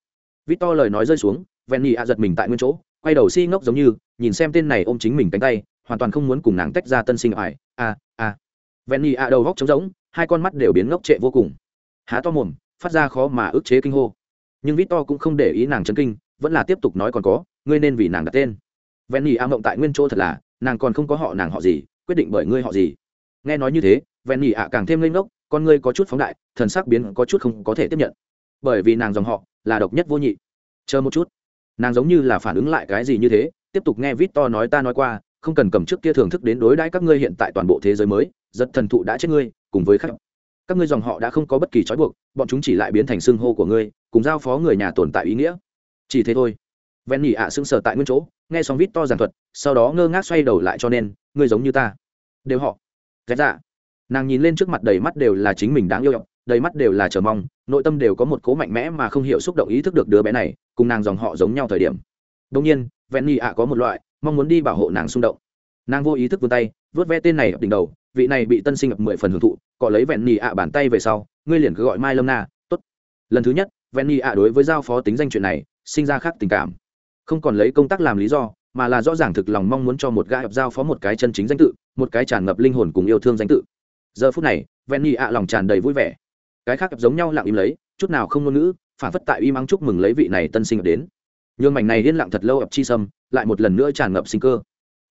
Victor lời nói rơi xuống, Venny a giật mình tại nguyên chỗ, quay đầu si ngốc giống như, nhìn xem tên này ôm chính mình cánh tay, hoàn toàn không muốn cùng nàng tách ra tân sinh ải. A a. Venny a đầu góc trống rỗng, hai con mắt đều biến ngốc trệ vô cùng. Há to mồm, phát ra khó mà ức chế kinh hô. Nhưng vít to cũng không để ý nàng chấn kinh, vẫn là tiếp tục nói còn có, ngươi nên vì nàng đặt tên. ven Venny a mộng tại nguyên chỗ thật là, nàng còn không có họ nàng họ gì, quyết định bởi ngươi họ gì. Nghe nói như thế, ven Venny ạ càng thêm lên ngốc, con ngươi có chút phóng đại, thần sắc biến có chút không có thể tiếp nhận. Bởi vì nàng dòng họ, là độc nhất vô nhị chờ một chút nàng giống như là phản ứng lại cái gì như thế tiếp tục nghe vít to nói ta nói qua không cần cầm trước kia thưởng thức đến đối đãi các ngươi hiện tại toàn bộ thế giới mới giật thần thụ đã chết ngươi cùng với khách, các ngươi dòng họ đã không có bất kỳ trói buộc bọn chúng chỉ lại biến thành xưng hô của ngươi cùng giao phó người nhà tồn tại ý nghĩa. Chỉ thế thôi. Ven nhị ạ sững sờ tại nguyên chỗ nghe xong vít to giảng thuật sau đó ngơ ngác xoay đầu lại cho nên ngươi giống như ta. Đều họ. Ghét dạ. Nàng nhìn lên trước mặt đầy mắt đều là chính mình đáng yêu đầy mắt đều là chờ mong nội tâm đều có một cố mạnh mẽ mà không hiểu xúc động ý thức được đứa bé này cùng nàng dòng họ giống nhau thời điểm. Đông nhiên ven nhị ạ có một loại mong muốn đi bảo hộ nàng xung động. Nàng vô ý thức vươn tay vớt ve tên này ở đỉnh đầu vị này bị tân sinh ập mười phần hưởng thụ, cọ lấy vẹn nhì ạ bàn tay về sau, ngươi liền cứ gọi mai lâm na, tốt. Lần thứ nhất, vẹn nhì ạ đối với giao phó tính danh chuyện này, sinh ra khác tình cảm. Không còn lấy công tác làm lý do, mà là rõ ràng thực lòng mong muốn cho một gã ập giao phó một cái chân chính danh tự, một cái tràn ngập linh hồn cùng yêu thương danh tự. Giờ phút này, vẹn nhì ạ lòng tràn đầy vui vẻ. Cái khác giống nhau lặng im lấy, chút nào không ngôn ngữ, phản phất tại uy mắng chúc mừng lấy vị này tân sinh ập đến. Nhường mảnh này yên lặng thật lâu ập chi sâm, lại một lần nữa tràn ngập sinh cơ.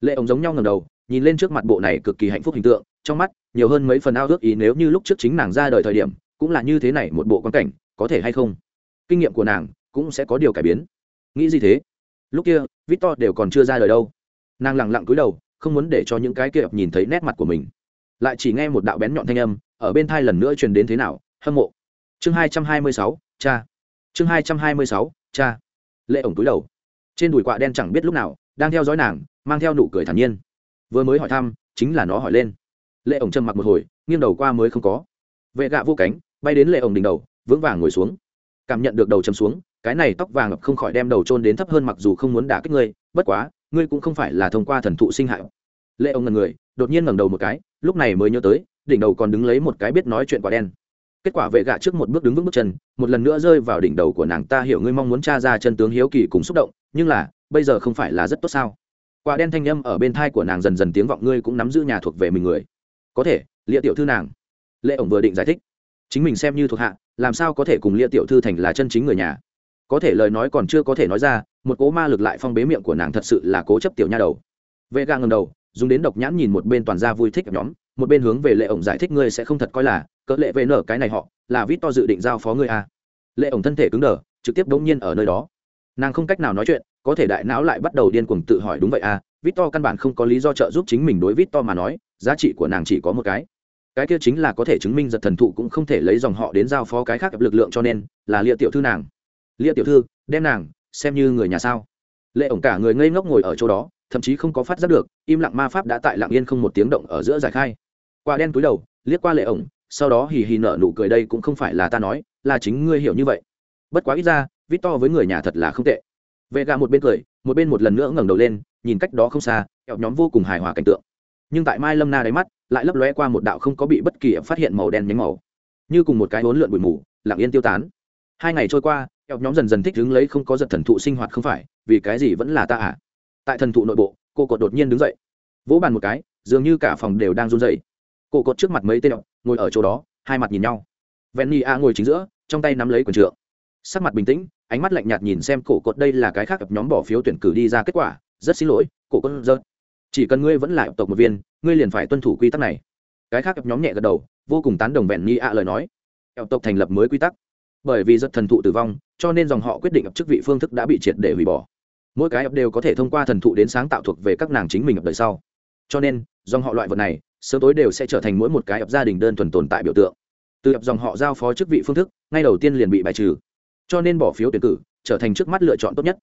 Lệ ống giống nhau ngầm đầu, nhìn lên trước mặt bộ này cực kỳ hạnh phúc hình tượng trong mắt, nhiều hơn mấy phần ao ước ý nếu như lúc trước chính nàng ra đời thời điểm, cũng là như thế này một bộ quan cảnh, có thể hay không? Kinh nghiệm của nàng cũng sẽ có điều cải biến. Nghĩ gì thế? Lúc kia, victor đều còn chưa ra đời đâu. Nàng lẳng lặng cúi đầu, không muốn để cho những cái kia nhìn thấy nét mặt của mình. Lại chỉ nghe một đạo bén nhọn thanh âm, ở bên thai lần nữa truyền đến thế nào? Hâm mộ. Chương hai trăm hai mươi sáu, cha. Chương hai trăm hai mươi sáu, cha. Lệ ổng cúi đầu. Trên đùi quạ đen chẳng biết lúc nào, đang theo dõi nàng, mang theo nụ cười thản nhiên. Vừa mới hỏi thăm, chính là nó hỏi lên lệ ổng trầm mặc một hồi, nghiêng đầu qua mới không có. Vệ gạ vô cánh, bay đến lệ ổng đỉnh đầu, vững vàng ngồi xuống. Cảm nhận được đầu chầm xuống, cái này tóc vàng không khỏi đem đầu trôn đến thấp hơn mặc dù không muốn đả kích ngươi, bất quá, ngươi cũng không phải là thông qua thần thụ sinh hại. Lệ ổng ngần người, đột nhiên ngẩng đầu một cái, lúc này mới nhớ tới, đỉnh đầu còn đứng lấy một cái biết nói chuyện quả đen. Kết quả vệ gạ trước một bước đứng vững bước chân, một lần nữa rơi vào đỉnh đầu của nàng, ta hiểu ngươi mong muốn t r a ra chân tướng hiếu kỳ cùng xúc động, nhưng là, bây giờ không phải là rất tốt sao? Quả đen thanh â m ở bên thai của nàng dần dần tiếng vọng ngươi cũng nắm giữ nhà thuộc về mình người có thể, lia tiểu thư nàng. Lệ ổng vừa định giải thích. Chính mình xem như thuộc hạ, làm sao có thể cùng lia tiểu thư thành là chân chính người nhà? Có thể lời nói còn chưa có thể nói ra, một cố ma lực lại phong bế miệng của nàng thật sự là cố chấp tiểu nha đầu. Vệ ga ngầm đầu, dùng đến độc nhãn nhìn một bên toàn ra vui thích nhóm, một bên hướng về lệ ổng giải thích ngươi sẽ không thật coi là, cỡ lệ vệ nở cái này họ, là vít to dự định giao phó ngươi à. lệ ổng thân thể cứng đờ, trực tiếp đống nhiên ở nơi đó. Nàng không cách nào nói chuyện, có thể đại não lại bắt đầu điên cuồng tự hỏi đúng vậy à vít to căn bản không có lý do trợ giúp chính mình đối vít to mà nói giá trị của nàng chỉ có một cái. Cái kia chính là có thể chứng minh giật thần thụ cũng không thể lấy dòng họ đến giao phó cái khác lực lượng cho nên, là lia tiểu thư nàng. Lia tiểu thư, đem nàng, xem như người nhà sao? Lệ ổng cả người ngây ngốc ngồi ở chỗ đó, thậm chí không có phát giác được, im lặng ma pháp đã tại lặng yên không một tiếng động ở giữa giải khai. Qua đen túi đầu, liếc qua lệ ổng, sau đó hì hì nở nụ cười đây cũng không phải là ta nói, là chính ngươi hiểu như vậy. Bất quá ít ra, vít to với người nhà thật là không tệ. Vệ gà một bên cười, một bên một lần nữa ngẩng đầu lên, nhìn cách đó không xa, kẹo nhóm vô cùng hài hòa cảnh tượng nhưng tại mai lâm na đáy mắt, lại lấp lóe qua một đạo không có bị bất kỳ phát hiện màu đen nhánh màu. Như cùng một cái hỗn lượn bụi mù, lặng yên tiêu tán. Hai ngày trôi qua, kẹo nhóm dần dần thích đứng lấy không có giật thần thụ sinh hoạt không phải, vì cái gì vẫn là ta à? Tại thần thụ nội bộ, cô cột đột nhiên đứng dậy. Vỗ bàn một cái, dường như cả phòng đều đang run dậy cô cột trước mặt mấy tên ngồi ở chỗ đó, hai mặt nhìn nhau. Venny a ngồi chính giữa, trong tay nắm lấy quần trượng. Sắc mặt bình tĩnh, ánh mắt lạnh nhạt nhìn xem cổ cột đây là cái khác nhóm bỏ phiếu tuyển cử đi ra kết quả. Rất xin lỗi, cổ cột rớt chỉ cần ngươi vẫn là tộc một viên, ngươi liền phải tuân thủ quy tắc này. Cái khác nhóm nhẹ gật đầu, vô cùng tán đồng vẹn ni ạ lời nói. Ập tộc thành lập mới quy tắc. Bởi vì rất thần thụ tử vong, cho nên dòng họ quyết định ập chức vị phương thức đã bị triệt để hủy bỏ. Mỗi cái ập đều có thể thông qua thần thụ đến sáng tạo thuộc về các nàng chính mình ập đời sau. Cho nên, dòng họ loại vật này, sớm tối đều sẽ trở thành mỗi một cái ập gia đình đơn thuần tồn tại biểu tượng. Từ ập dòng họ giao phó chức vị phương thức, ngay đầu tiên liền bị bài trừ. Cho nên bỏ phiếu tuyển cử, trở thành trước mắt lựa chọn tốt nhất.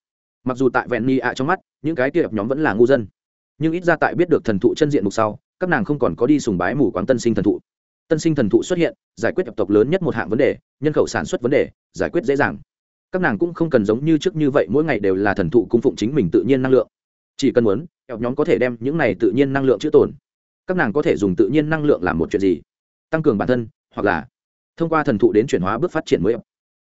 Mặc dù tại vẹn ni ạ trong mắt, những cái kia nhóm vẫn là ngu dân nhưng ít ra tại biết được thần thụ chân diện mục sau, các nàng không còn có đi sùng bái mù quáng tân sinh thần thụ. Tân sinh thần thụ xuất hiện, giải quyết tập tộc lớn nhất một hạng vấn đề, nhân khẩu sản xuất vấn đề, giải quyết dễ dàng. Các nàng cũng không cần giống như trước như vậy mỗi ngày đều là thần thụ cung phụng chính mình tự nhiên năng lượng. Chỉ cần muốn ẹp nhóm có thể đem những này tự nhiên năng lượng chữ tồn các nàng có thể dùng tự nhiên năng lượng làm một chuyện gì? Tăng cường bản thân, hoặc là thông qua thần thụ đến chuyển hóa bước phát triển mới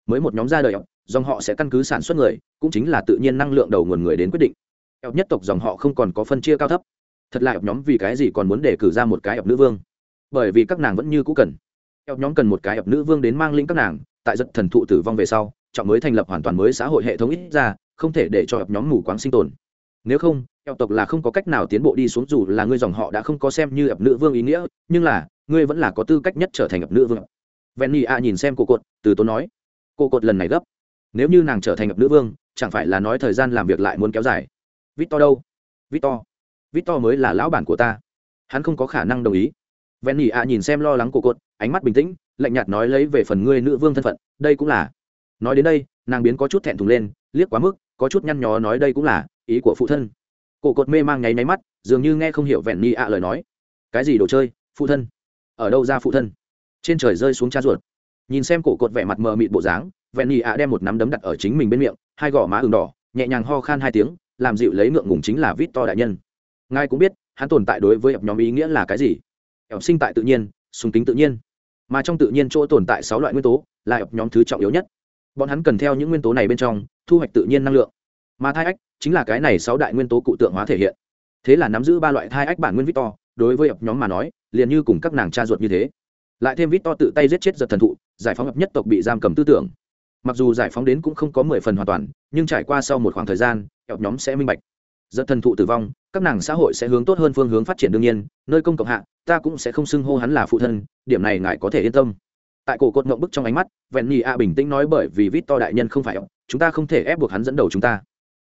mới một nhóm ra đời dòng họ sẽ căn cứ sản xuất người, cũng chính là tự nhiên năng lượng đầu nguồn người đến quyết định ập nhất tộc dòng họ không còn có phân chia cao thấp. Thật lại ập nhóm vì cái gì còn muốn để cử ra một cái ập nữ vương? Bởi vì các nàng vẫn như cũ cần. Ập nhóm cần một cái ập nữ vương đến mang lĩnh các nàng, tại giật thần thụ tử vong về sau, trọng mới thành lập hoàn toàn mới xã hội hệ thống ít ra, không thể để cho ập nhóm mù quáng sinh tồn. Nếu không ập tộc là không có cách nào tiến bộ đi xuống dù là ngươi dòng họ đã không có xem như ập nữ vương ý nghĩa, nhưng là, ngươi vẫn là có tư cách nhất trở thành ập nữ vương. Venny a nhìn xem cô cột, từ tốn nói. Cô cột lần này gấp. Nếu như nàng trở thành ập nữ vương, chẳng phải là nói thời gian làm việc lại muốn kéo dài victor đâu? Victor. Victor mới là lão bản của ta. Hắn không có khả năng đồng ý. Ven nhị ạ nhìn xem lo lắng cổ cột, ánh mắt bình tĩnh, lạnh nhạt nói lấy về phần ngươi nữ vương thân phận, đây cũng là. Nói đến đây, nàng biến có chút thẹn thùng lên, liếc quá mức, có chút nhăn nhó nói đây cũng là ý của phụ thân. Cổ cột mê mang nháy nháy mắt, dường như nghe không hiểu vẹn nhị ạ lời nói. Cái gì đồ chơi, phụ thân? Ở đâu ra phụ thân? Trên trời rơi xuống cha ruột. Nhìn xem cổ cột vẻ mặt mờ mịt bộ dáng vẹn nhị ạ đem một nắm đấm đặt ở chính mình bên miệng, hai gò má ừng đỏ, nhẹ nhàng ho khan hai tiếng làm dịu lấy ngượng ngùng chính là vít to đại nhân. Ngài cũng biết, hắn tồn tại đối với ập nhóm ý nghĩa là cái gì. Ập sinh tại tự nhiên, sùng tính tự nhiên. Mà trong tự nhiên chỗ tồn tại sáu loại nguyên tố, là ập nhóm thứ trọng yếu nhất. Bọn hắn cần theo những nguyên tố này bên trong, thu hoạch tự nhiên năng lượng. Mà thai ách, chính là cái này sáu đại nguyên tố cụ tượng hóa thể hiện. Thế là nắm giữ ba loại thai ách bản nguyên victor đối với ập nhóm mà nói, liền như cùng các nàng cha ruột như thế. Lại thêm victor tự tay giết chết giật thần thụ, giải phóng ập nhất tộc bị giam cầm tư tưởng. Mặc dù giải phóng đến cũng không có mười phần hoàn toàn, nhưng trải qua sau một khoảng thời gian ập nhóm sẽ minh bạch. Giật thần thụ tử vong, các nàng xã hội sẽ hướng tốt hơn phương hướng phát triển đương nhiên, nơi công cộng hạ, ta cũng sẽ không xưng hô hắn là phụ thân, điểm này ngài có thể yên tâm. Tại cổ cột ngộng bức trong ánh mắt, vẹn nhì a bình tĩnh nói bởi vì vít to đại nhân không phải, chúng ta không thể ép buộc hắn dẫn đầu chúng ta.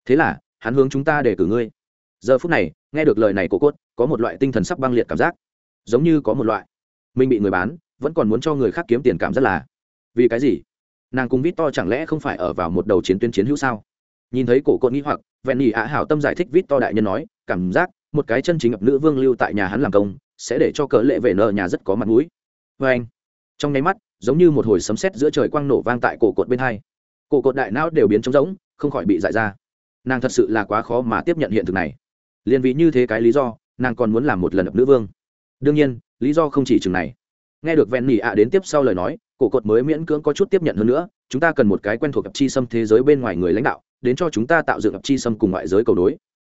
Thế là, hắn hướng chúng ta để cử ngươi. Giờ phút này, nghe được lời này cổ cốt có một loại tinh thần sắp băng liệt cảm giác. Giống như có một loại. Mình bị người bán, vẫn còn muốn cho người khác kiếm tiền cảm rất là. Vì cái gì? Nàng cùng vít to chẳng lẽ không phải ở vào một đầu chiến tuyến chiến hữu sao? Nhìn thấy cổ cột nghĩ hoặc, vẹn nhị ạ hảo tâm giải thích vít to đại nhân nói, cảm giác, một cái chân chính ngập nữ vương lưu tại nhà hắn làm công, sẽ để cho cỡ lệ vệ nợ nhà rất có mặt mũi. Vê anh, trong nháy mắt, giống như một hồi sấm sét giữa trời quang nổ vang tại cổ cột bên hai. Cổ cột đại não đều biến trống rỗng, không khỏi bị dại ra. Nàng thật sự là quá khó mà tiếp nhận hiện thực này. Liền vì như thế cái lý do, nàng còn muốn làm một lần ập nữ vương. Đương nhiên, lý do không chỉ chừng này. Nghe được ven nỉ ạ đến tiếp sau lời nói, cổ cột mới miễn cưỡng có chút tiếp nhận hơn nữa, chúng ta cần một cái quen thuộc ập chi xâm thế giới bên ngoài người lãnh đạo đến cho chúng ta tạo dựng ập chi xâm cùng ngoại giới cầu đối.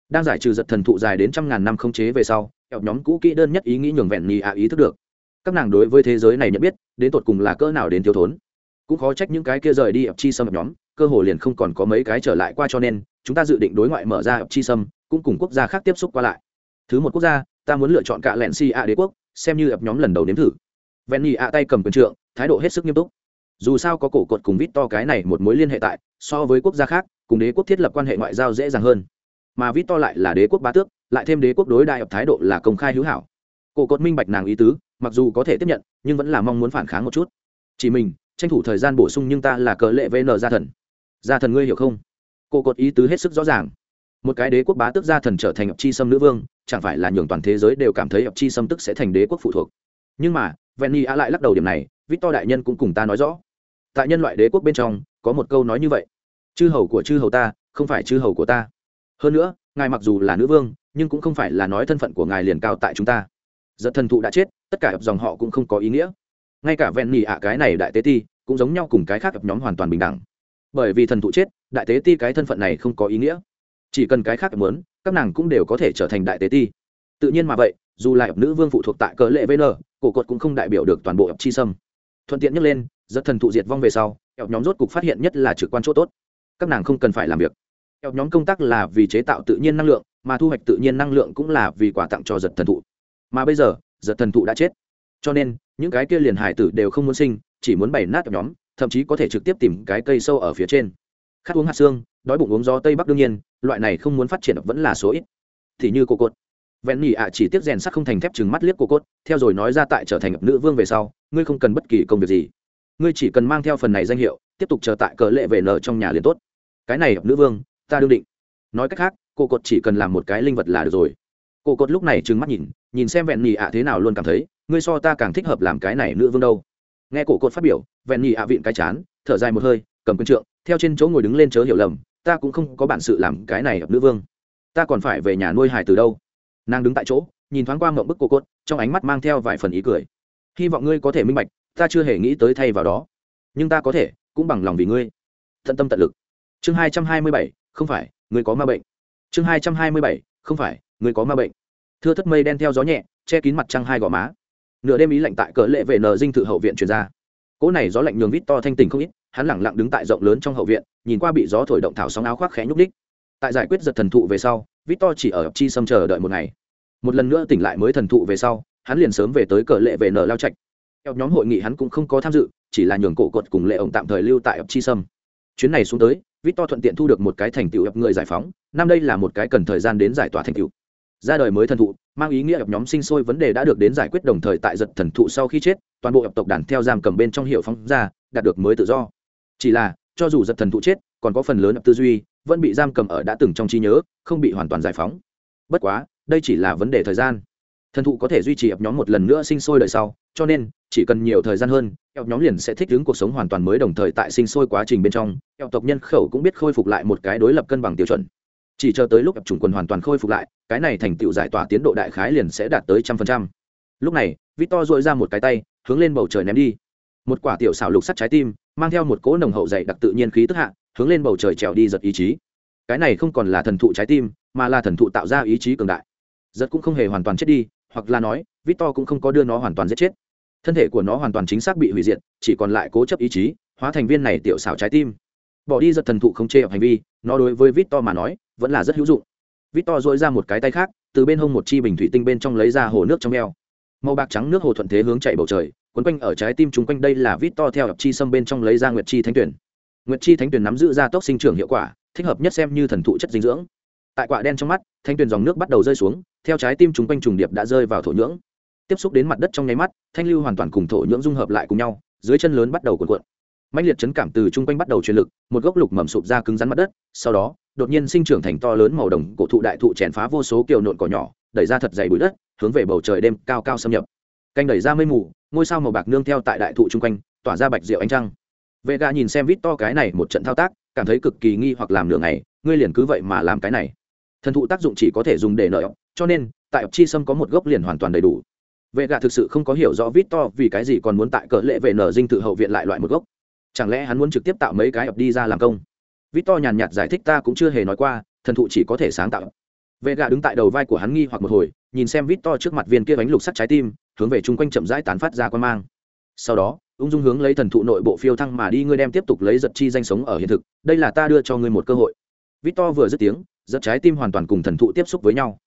Đang giải trừ giật thần thụ dài đến trăm ngàn năm không chế về sau, ập nhóm cũ kỹ đơn nhất ý nghĩ nhường vẹn nhì ạ ý thức được. Các nàng đối với thế giới này nhận biết, đến tột cùng là cỡ nào đến thiếu thốn. Cũng khó trách những cái kia rời đi ập chi xâm ập nhóm, cơ hồ liền không còn có mấy cái trở lại qua cho nên, chúng ta dự định đối ngoại mở ra ập chi xâm, cũng cùng quốc gia khác tiếp xúc qua lại. Thứ một quốc gia, ta muốn lựa chọn cả lẹn si ạ đế quốc, xem như ập nhóm lần đầu nếm thử. Ven nhì ạ tay cầm quyền trượng, thái độ hết sức nghiêm túc. Dù sao có cổ cột cùng vít to cái này một mối liên hệ tại, so với quốc gia khác cùng đế quốc thiết lập quan hệ ngoại giao dễ dàng hơn. Mà vít to lại là đế quốc bá tước, lại thêm đế quốc đối đại ập thái độ là công khai hữu hảo. Cổ cột minh bạch nàng ý tứ, mặc dù có thể tiếp nhận, nhưng vẫn là mong muốn phản kháng một chút. Chỉ mình, tranh thủ thời gian bổ sung nhưng ta là cờ lệ vn gia thần. Gia thần ngươi hiểu không? Cổ cột ý tứ hết sức rõ ràng. Một cái đế quốc bá tước gia thần trở thành ập chi sâm nữ vương, chẳng phải là nhường toàn thế giới đều cảm thấy ập chi sâm tức sẽ thành đế quốc phụ thuộc. Nhưng mà venny a lại lắc đầu điểm này victor đại nhân cũng cùng ta nói rõ. Tại nhân loại đế quốc bên trong, có một câu nói như vậy chư hầu của chư hầu ta, không phải chư hầu của ta. Hơn nữa, ngài mặc dù là nữ vương, nhưng cũng không phải là nói thân phận của ngài liền cao tại chúng ta. Giật thần thụ đã chết, tất cả ập dòng họ cũng không có ý nghĩa. Ngay cả ven nhì ạ cái này đại tế ti, cũng giống nhau cùng cái khác ập nhóm hoàn toàn bình đẳng. Bởi vì thần thụ chết, đại tế ti cái thân phận này không có ý nghĩa. Chỉ cần cái khác muốn, các nàng cũng đều có thể trở thành đại tế ti. Tự nhiên mà vậy, dù lại nữ vương phụ thuộc tại cờ lệ vn, cổ cột cũng không đại biểu được toàn bộ ập chi sâm. Thuận tiện nhắc lên, giật thần thụ diệt vong về sau ập nhóm rốt cục phát hiện nhất là trực quan chỗ tốt các nàng không cần phải làm việc. Theo nhóm công tác là vì chế tạo tự nhiên năng lượng, mà thu hoạch tự nhiên năng lượng cũng là vì quà tặng cho giật thần thụ. Mà bây giờ, giật thần thụ đã chết. Cho nên, những cái kia liền hải tử đều không muốn sinh, chỉ muốn bày nát nhóm, thậm chí có thể trực tiếp tìm cái cây sâu ở phía trên. Khát uống hạt xương, đói bụng uống gió tây bắc đương nhiên, loại này không muốn phát triển vẫn là số ít. Thì như cô cốt vẹn nhị ạ chỉ tiếc rèn sắt không thành thép chừng mắt liếc cô cốt theo rồi nói ra tại trở thành nữ vương về sau, ngươi không cần bất kỳ công việc gì. Ngươi chỉ cần mang theo phần này danh hiệu, tiếp tục chờ tại cờ lệ về nợ trong nhà liền tốt cái này nữ vương, ta đương định. Nói cách khác, cô cột chỉ cần làm một cái linh vật là được rồi. Cô cột lúc này trừng mắt nhìn nhìn xem vẹn nhì ạ thế nào luôn cảm thấy, ngươi so ta càng thích hợp làm cái này nữ vương đâu. Nghe cổ cột phát biểu, vẹn nhì ạ vịn cái chán, thở dài một hơi, cầm quân trượng, theo trên chỗ ngồi đứng lên chớ hiểu lầm, ta cũng không có bản sự làm cái này ập nữ vương. Ta còn phải về nhà nuôi hải từ đâu? Nàng đứng tại chỗ, nhìn thoáng qua mộng bức cô cốt trong ánh mắt mang theo vài phần ý cười. Hy vọng ngươi có thể minh bạch, ta chưa hề nghĩ tới thay vào đó. Nhưng ta có thể, cũng bằng lòng vì ngươi. Tận tâm tận lực chương hai trăm hai mươi bảy, không phải ngươi có ma bệnh. Chương hai trăm hai mươi bảy, không phải ngươi có ma bệnh. Thưa thất mây đen theo gió nhẹ, che kín mặt trăng hai gò má. Nửa đêm ý lạnh tại cỡ lệ về nờ dinh thự hậu viện truyền ra. Cỗ này gió lạnh nhường vít to thanh tình không ít, hắn lẳng lặng đứng tại rộng lớn trong hậu viện, nhìn qua bị gió thổi động thảo sóng áo khoác khẽ nhúc đích tại giải quyết giật thần thụ về sau, vít to chỉ ở chi sâm chờ đợi một ngày. Một lần nữa tỉnh lại mới thần thụ về sau, hắn liền sớm về tới cờ lệ về nở lao trạch. Theo nhóm hội nghị hắn cũng không có tham dự, chỉ là nhường cổ cột cùng lệ ổng tạm thời lưu tại ập chi sâm. Chuyến này xuống tới victor thuận tiện thu được một cái thành tựu ập người giải phóng, năm đây là một cái cần thời gian đến giải tỏa thành tựu. Ra đời mới thần thụ, mang ý nghĩa ập nhóm sinh sôi vấn đề đã được đến giải quyết đồng thời tại giật thần thụ sau khi chết, toàn bộ ập tộc đàn theo giam cầm bên trong hiệu phóng ra, đạt được mới tự do. Chỉ là, cho dù giật thần thụ chết, còn có phần lớn ập tư duy, vẫn bị giam cầm ở đã từng trong trí nhớ, không bị hoàn toàn giải phóng. Bất quá, đây chỉ là vấn đề thời gian. Thần thụ có thể duy trì ập nhóm một lần nữa sinh sôi đời sau cho nên, chỉ cần nhiều thời gian hơn eo nhóm liền sẽ thích ứng cuộc sống hoàn toàn mới đồng thời tại sinh sôi quá trình bên trong eo tộc nhân khẩu cũng biết khôi phục lại một cái đối lập cân bằng tiêu chuẩn. Chỉ chờ tới lúc ập chủng quần hoàn toàn khôi phục lại, cái này thành tựu giải tỏa tiến độ đại khái liền sẽ đạt tới trăm phần trăm. Lúc này, victor dội ra một cái tay, hướng lên bầu trời ném đi. Một quả tiểu xảo lục sắt trái tim, mang theo một cỗ nồng hậu dày đặc tự nhiên khí tức hạ, hướng lên bầu trời trèo đi giật ý chí. Cái này không còn là thần thụ trái tim, mà là thần thụ tạo ra ý chí cường đại. Giật cũng không hề hoàn toàn chết đi hoặc là nói, victor cũng không có đưa nó hoàn toàn giết chết. Thân thể của nó hoàn toàn chính xác bị hủy diệt, chỉ còn lại cố chấp ý chí, hóa thành viên này tiểu xảo trái tim. Bỏ đi giật thần thụ không chê hợp hành vi, nó đối với victor mà nói, vẫn là rất hữu dụng. Victor dội ra một cái tay khác, từ bên hông một chi bình thủy tinh bên trong lấy ra hồ nước trong eo. Màu bạc trắng nước hồ thuận thế hướng chạy bầu trời, quấn quanh ở trái tim chúng quanh đây là victor theo chi xâm bên trong lấy ra nguyệt chi thánh tuyển. Nguyệt chi thánh tuyển nắm giữ ra tốc sinh trưởng hiệu quả, thích hợp nhất xem như thần thụ chất dinh dưỡng. Tại quả đen trong mắt thanh tuyển dòng nước bắt đầu rơi xuống theo trái tim chúng quanh trùng điệp đã rơi vào thổ nhưỡng. Tiếp xúc đến mặt đất trong nháy mắt, thanh lưu hoàn toàn cùng thổ nhưỡng dung hợp lại cùng nhau, dưới chân lớn bắt đầu cuộn cuộn. Mạnh liệt chấn cảm từ chung quanh bắt đầu truyền lực, một gốc lục mầm sụp ra cứng rắn mặt đất, sau đó, đột nhiên sinh trưởng thành to lớn màu đồng cổ thụ đại thụ chèn phá vô số kiều nộn cỏ nhỏ, đẩy ra thật dày bụi đất, hướng về bầu trời đêm cao cao xâm nhập. Canh đẩy ra mây mù, ngôi sao màu bạc nương theo tại đại thụ chung quanh, tỏa ra bạch rượu ánh trăng. Vệ gà nhìn xem vít to cái này một trận thao tác, cảm thấy cực kỳ nghi hoặc làm nửa ngày, ngươi liền cứ vậy mà làm cái này. Thần thụ tác dụng chỉ có thể dùng để nợ cho nên, tại chi sâm có một gốc liền hoàn toàn đầy đủ. Vệ gạ thực sự không có hiểu rõ vít to vì cái gì còn muốn tại cỡ lệ vệ nở dinh thự hậu viện lại loại một gốc. Chẳng lẽ hắn muốn trực tiếp tạo mấy cái ập đi ra làm công? Vít to nhàn nhạt giải thích ta cũng chưa hề nói qua, thần thụ chỉ có thể sáng tạo. Vệ gạ đứng tại đầu vai của hắn nghi hoặc một hồi, nhìn xem vít to trước mặt viên kia bánh lục sắt trái tim, hướng về chung quanh chậm rãi tán phát ra quan mang. Sau đó, ung dung hướng lấy thần thụ nội bộ phiêu thăng mà đi, ngươi đem tiếp tục lấy giật chi danh sống ở hiện thực, đây là ta đưa cho ngươi một cơ hội. Victor vừa dứt tiếng, giật trái tim hoàn toàn cùng thần thụ tiếp xúc với nhau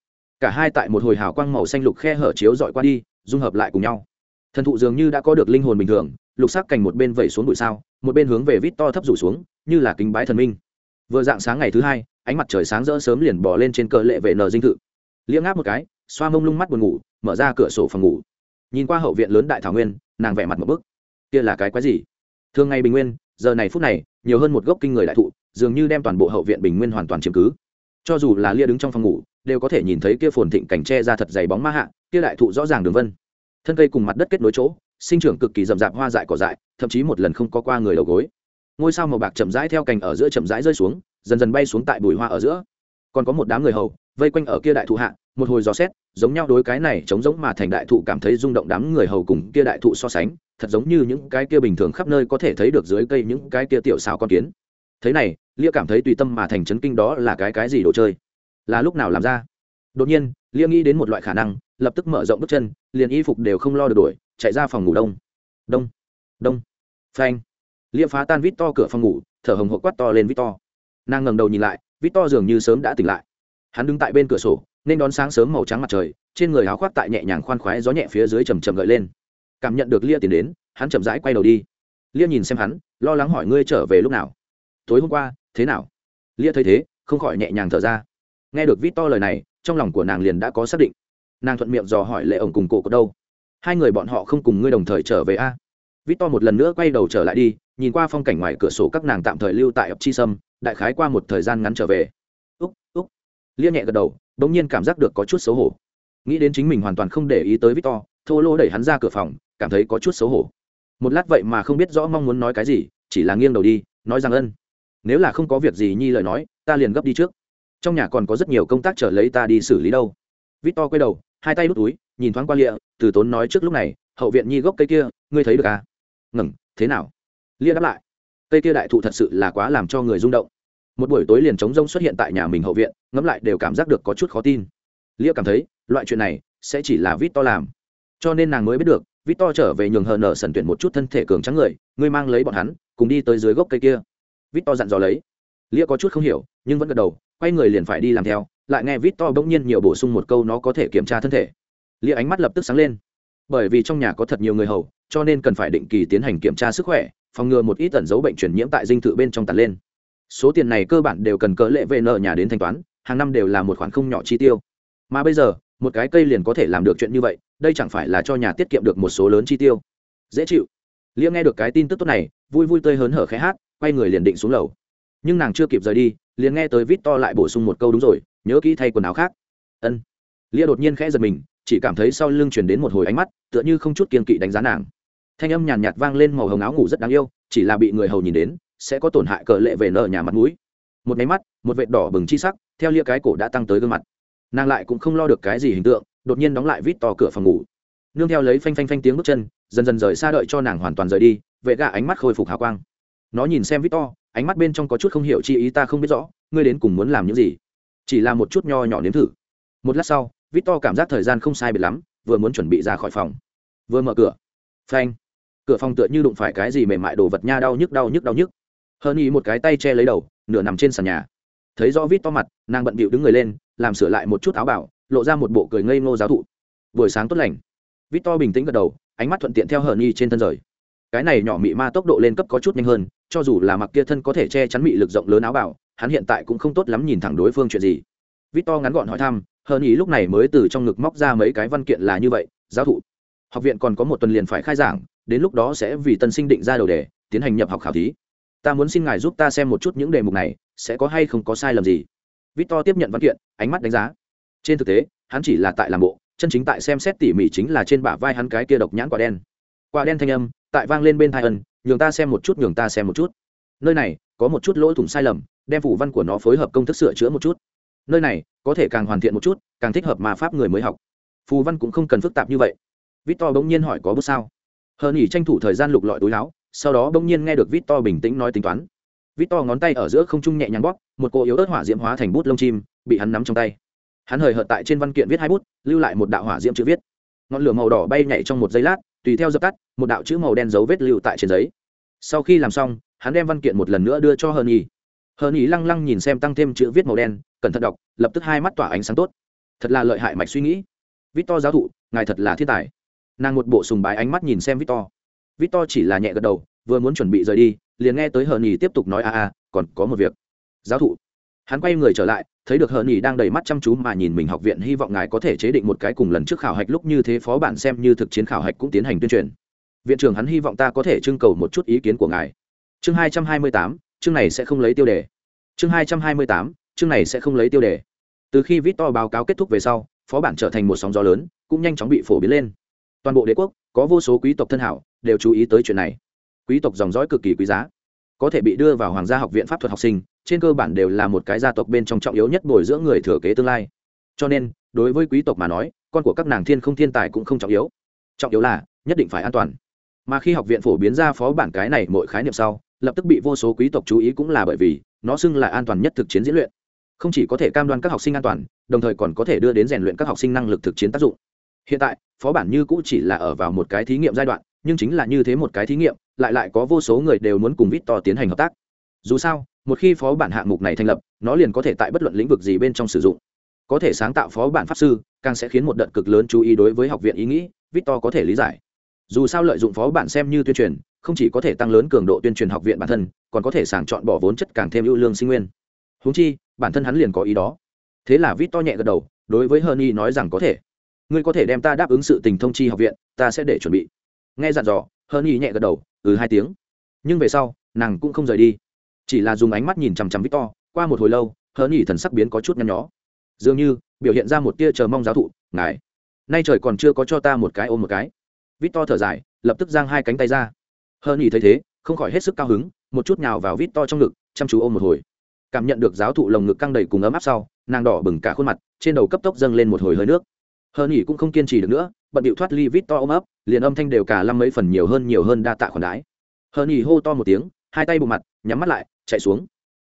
cả hai tại một hồi hào quang màu xanh lục khe hở chiếu dọi qua đi, dung hợp lại cùng nhau. Thần thụ dường như đã có được linh hồn bình thường, lục sắc cành một bên vẩy xuống bụi sao, một bên hướng về vít to thấp rủ xuống, như là kính bái thần minh. Vừa dạng sáng ngày thứ hai, ánh mặt trời sáng rỡ sớm liền bỏ lên trên cờ lệ vệ nờ dinh thự. Liễng áp một cái, xoa mông lung mắt buồn ngủ, mở ra cửa sổ phòng ngủ. Nhìn qua hậu viện lớn đại thảo nguyên, nàng vẻ mặt một bức. Kia là cái quái gì? Thường ngày bình nguyên, giờ này phút này, nhiều hơn một gốc kinh người đại thụ, dường như đem toàn bộ hậu viện bình nguyên hoàn toàn chiếm cứ. Cho dù là lia đứng trong phòng ngủ đều có thể nhìn thấy kia phồn thịnh cảnh tre ra thật dày bóng ma hạ, kia đại thụ rõ ràng đường vân. Thân cây cùng mặt đất kết nối chỗ, sinh trưởng cực kỳ rậm rạp hoa dại cỏ dại, thậm chí một lần không có qua người đầu gối. Ngôi sao màu bạc chậm rãi theo cành ở giữa chậm rãi rơi xuống, dần dần bay xuống tại bụi hoa ở giữa. Còn có một đám người hầu, vây quanh ở kia đại thụ hạ, một hồi gió xét, giống nhau đối cái này chống giống mà thành đại thụ cảm thấy rung động đám người hầu cùng kia đại thụ so sánh, thật giống như những cái kia bình thường khắp nơi có thể thấy được dưới cây những cái kia tiểu xào con kiến. Thế này, lia cảm thấy tùy tâm mà thành chấn kinh đó là cái cái gì đồ chơi? Là lúc nào làm ra? Đột nhiên, lia nghĩ đến một loại khả năng, lập tức mở rộng bước chân, liền y phục đều không lo được đuổi chạy ra phòng ngủ đông. Đông đông. Phanh. Lia phá tan vít to cửa phòng ngủ, thở hồng hộp quát to lên vít to. Nàng ngẩng đầu nhìn lại, vít to dường như sớm đã tỉnh lại. Hắn đứng tại bên cửa sổ, nên đón sáng sớm màu trắng mặt trời, trên người áo khoác tại nhẹ nhàng khoan khoái gió nhẹ phía dưới chầm chầm gợi lên. Cảm nhận được lia tìm đến, hắn chậm rãi quay đầu đi. Lia nhìn xem hắn, lo lắng hỏi ngươi trở về lúc nào? Tối hôm qua, thế nào? Lia thấy thế, không khỏi nhẹ nhàng thở ra nghe được vít to lời này trong lòng của nàng liền đã có xác định. Nàng thuận miệng dò hỏi lệ ổng cùng cổ có đâu? Hai người bọn họ không cùng ngươi đồng thời trở về a? À? vít to một lần nữa quay đầu trở lại đi nhìn qua phong cảnh ngoài cửa sổ các nàng tạm thời lưu tại ập chi sâm đại khái qua một thời gian ngắn trở về. Úc úc. Lia nhẹ gật đầu đ ỗ n g nhiên cảm giác được có chút xấu hổ. Nghĩ đến chính mình hoàn toàn không để ý tới vít to, thô lô đẩy hắn ra cửa phòng cảm thấy có chút xấu hổ. Một lát vậy mà không biết rõ mong muốn nói cái gì chỉ là nghiêng đầu đi nói rằng ân. Nếu là không có việc gì nhi lời nói ta liền gấp đi trước trong nhà còn có rất nhiều công tác chờ lấy ta đi xử lý đâu. Victor quay đầu hai tay đút túi nhìn thoáng qua lịa từ tốn nói trước lúc này hậu viện nhi gốc cây kia ngươi thấy được à? Ngừng, thế nào? Lia đáp lại cây kia đại thụ thật sự là quá làm cho người rung động. Một buổi tối liền trống rông xuất hiện tại nhà mình hậu viện ngẫm lại đều cảm giác được có chút khó tin. Lia cảm thấy loại chuyện này sẽ chỉ là vít to làm. Cho nên nàng mới biết được vít to trở về nhường hờ nở sần tuyển một chút thân thể cường trắng người ngươi mang lấy bọn hắn cùng đi tới dưới gốc cây kia. Vít to dặn dò lấy. Lia có chút không hiểu nhưng vẫn gật đầu quay người liền phải đi làm theo, lại nghe vít to bỗng nhiên nhiều bổ sung một câu nó có thể kiểm tra thân thể. Lia ánh mắt lập tức sáng lên. Bởi vì trong nhà có thật nhiều người hầu, cho nên cần phải định kỳ tiến hành kiểm tra sức khỏe, phòng ngừa một ít tẩn dấu bệnh truyền nhiễm tại dinh thự bên trong tàn lên. Số tiền này cơ bản đều cần cỡ lệ về nợ nhà đến thanh toán, hàng năm đều là một khoản không nhỏ chi tiêu. Mà bây giờ, một cái cây liền có thể làm được chuyện như vậy, đây chẳng phải là cho nhà tiết kiệm được một số lớn chi tiêu. Dễ chịu. Lia nghe được cái tin tức tốt này, vui vui tươi hớn hở khẽ hát, quay người liền định xuống lầu. Nhưng nàng chưa kịp rời đi liền nghe tới vít to lại bổ sung một câu đúng rồi, nhớ kỹ thay quần áo khác. Ân. Lia đột nhiên khẽ giật mình, chỉ cảm thấy sau lưng chuyển đến một hồi ánh mắt, tựa như không chút kiên kỵ đánh giá nàng. Thanh âm nhàn nhạt vang lên màu hồng áo ngủ rất đáng yêu, chỉ là bị người hầu nhìn đến, sẽ có tổn hại cờ lệ về nợ nhà mặt mũi. Một máy mắt, một vệt đỏ bừng chi sắc, theo lia cái cổ đã tăng tới gương mặt. Nàng lại cũng không lo được cái gì hình tượng, đột nhiên đóng lại vít to cửa phòng ngủ. Nương theo lấy phanh phanh phanh tiếng bước chân, dần dần rời xa đợi cho nàng hoàn toàn rời đi vệ gã ánh mắt khôi phục hào quang. Nó nhìn xem vít to ánh mắt bên trong có chút không hiểu chi ý ta không biết rõ, ngươi đến cùng muốn làm những gì? Chỉ là một chút nho nhỏ nếm thử. Một lát sau vít to cảm giác thời gian không sai biệt lắm, vừa muốn chuẩn bị ra khỏi phòng. Vừa mở cửa. Phanh. Cửa phòng tựa như đụng phải cái gì mềm mại đồ vật nha đau nhức đau nhức đau nhức. Hơn ý một cái tay che lấy đầu, nửa nằm trên sàn nhà. Thấy rõ vít to mặt, nàng bận bịu đứng người lên, làm sửa lại một chút áo bảo, lộ ra một bộ cười ngây ngô giáo thụ. Buổi sáng tốt lành. Vít to bình tĩnh gật đầu, ánh mắt thuận tiện theo hờ nhi trên thân rời. Cái này nhỏ mị ma tốc độ lên cấp có chút nhanh hơn cho dù là mặc kia thân có thể che chắn mị lực rộng lớn áo bảo hắn hiện tại cũng không tốt lắm nhìn thẳng đối phương chuyện gì. Vít to ngắn gọn hỏi thăm hơn ý lúc này mới từ trong ngực móc ra mấy cái văn kiện là như vậy, giáo thụ. Học viện còn có một tuần liền phải khai giảng, đến lúc đó sẽ vì tân sinh định ra đầu đề, tiến hành nhập học khảo thí. Ta muốn xin ngài giúp ta xem một chút những đề mục này, sẽ có hay không có sai lầm gì? Victor tiếp nhận văn kiện, ánh mắt đánh giá. Trên thực tế, hắn chỉ là tại làm bộ, chân chính tại xem xét tỉ mỉ chính là trên bả vai hắn cái kia độc nhãn quả đen. Quả đen thanh âm, tại vang lên bên thai ân nhường ta xem một chút, nhường ta xem một chút. Nơi này, có một chút lỗi thủng sai lầm, đem phủ văn của nó phối hợp công thức sửa chữa một chút. Nơi này, có thể càng hoàn thiện một chút, càng thích hợp mà pháp người mới học. Phù văn cũng không cần phức tạp như vậy. Victor bỗng nhiên hỏi có bút sao? Hờ nghỉ tranh thủ thời gian lục lọi túi láo sau đó bỗng nhiên nghe được victor bình tĩnh nói tính toán. Victor ngón tay ở giữa không trung nhẹ nhàng bóp, một cô yếu ớt hỏa diễm hóa thành bút lông chim, bị hắn nắm trong tay. Hắn hời hợt tại trên văn kiện viết hai bút, lưu lại một đạo hỏa diễm chữ viết. Ngọn lửa màu đỏ bay nhảy trong một giây lát tùy theo dập tắt, một đạo chữ màu đen dấu vết lưu tại trên giấy. Sau khi làm xong, hắn đem văn kiện một lần nữa đưa cho hờn ý hờn ý lăng lăng nhìn xem tăng thêm chữ viết màu đen, cẩn thận đọc, lập tức hai mắt tỏa ánh sáng tốt. Thật là lợi hại mạch suy nghĩ. Victor giáo thụ, ngài thật là thiên tài. Nàng một bộ sùng bái ánh mắt nhìn xem Vít To. Vít To chỉ là nhẹ gật đầu, vừa muốn chuẩn bị rời đi, liền nghe tới hờn ý tiếp tục nói, a a, còn có một việc. Giáo thụ hắn quay người trở lại, thấy được hờn ý đang đầy mắt chăm chú mà nhìn mình học viện, hy vọng ngài có thể chế định một cái cùng lần trước khảo hạch lúc như thế phó bản xem như thực chiến khảo hạch cũng tiến hành tuyên truyền. Viện trưởng hắn hy vọng ta có thể trưng cầu một chút ý kiến của ngài. Chương hai trăm hai mươi tám, chương này sẽ không lấy tiêu đề. Chương hai trăm hai mươi tám, chương này sẽ không lấy tiêu đề. Từ khi victor báo cáo kết thúc về sau, phó bản trở thành một sóng gió lớn, cũng nhanh chóng bị phổ biến lên. Toàn bộ đế quốc, có vô số quý tộc thân hảo, đều chú ý tới chuyện này. Quý tộc dòng dõi cực kỳ quý giá. Có thể bị đưa vào hoàng gia học viện pháp thuật học sinh trên cơ bản đều là một cái gia tộc bên trong trọng yếu nhất bồi dưỡng người thừa kế tương lai. Cho nên, đối với quý tộc mà nói, con của các nàng thiên không thiên tài cũng không trọng yếu. Trọng yếu là, nhất định phải an toàn. Mà khi học viện phổ biến ra phó bản cái này mọi khái niệm sau, lập tức bị vô số quý tộc chú ý cũng là bởi vì, nó xưng là an toàn nhất thực chiến diễn luyện. Không chỉ có thể cam đoan các học sinh an toàn, đồng thời còn có thể đưa đến rèn luyện các học sinh năng lực thực chiến tác dụng. Hiện tại, phó bản như cũ chỉ là ở vào một cái thí nghiệm giai đoạn, nhưng chính là như thế một cái thí nghiệm, lại lại có vô số người đều muốn cùng vít to tiến hành hợp tác. Dù sao một khi phó bản hạng mục này thành lập, nó liền có thể tại bất luận lĩnh vực gì bên trong sử dụng. Có thể sáng tạo phó bản pháp sư, càng sẽ khiến một đợt cực lớn chú ý đối với học viện ý nghĩ vít to có thể lý giải. Dù sao lợi dụng phó bản xem như tuyên truyền, không chỉ có thể tăng lớn cường độ tuyên truyền học viện bản thân, còn có thể sàng chọn bỏ vốn chất càng thêm ưu lương sinh nguyên. Húng chi, bản thân hắn liền có ý đó. Thế là vít to nhẹ gật đầu, đối với hơn y nói rằng có thể. Ngươi có thể đem ta đáp ứng sự tình thông chi học viện, ta sẽ để chuẩn bị. Nghe dặn dò hơn y nhẹ gật đầu ừ hai tiếng. Nhưng về sau, nàng cũng không rời đi chỉ là dùng ánh mắt nhìn chằm chằm victor, qua một hồi lâu hớn nhỉ thần sắc biến có chút nhăn nhó. Dường như, biểu hiện ra một tia chờ mong giáo thụ, ngài, nay trời còn chưa có cho ta một cái ôm một cái. Victor thở dài, lập tức giang hai cánh tay ra. Hớn nhỉ thấy thế, không khỏi hết sức cao hứng, một chút nhào vào victor trong ngực, chăm chú ôm một hồi. Cảm nhận được giáo thụ lồng ngực căng đầy cùng ấm áp sau, nàng đỏ bừng cả khuôn mặt, trên đầu cấp tốc dâng lên một hồi hơi nước. Hơn nhỉ cũng không kiên trì được nữa, bận điệu thoát ly vít to ôm ấp, liền âm thanh đều cả lăm mấy phần nhiều hơn nhiều hơn đa tạ khoản đái hơn nhỉ hô to một tiếng, hai tay bù mặt, nhắm mắt lại chạy xuống.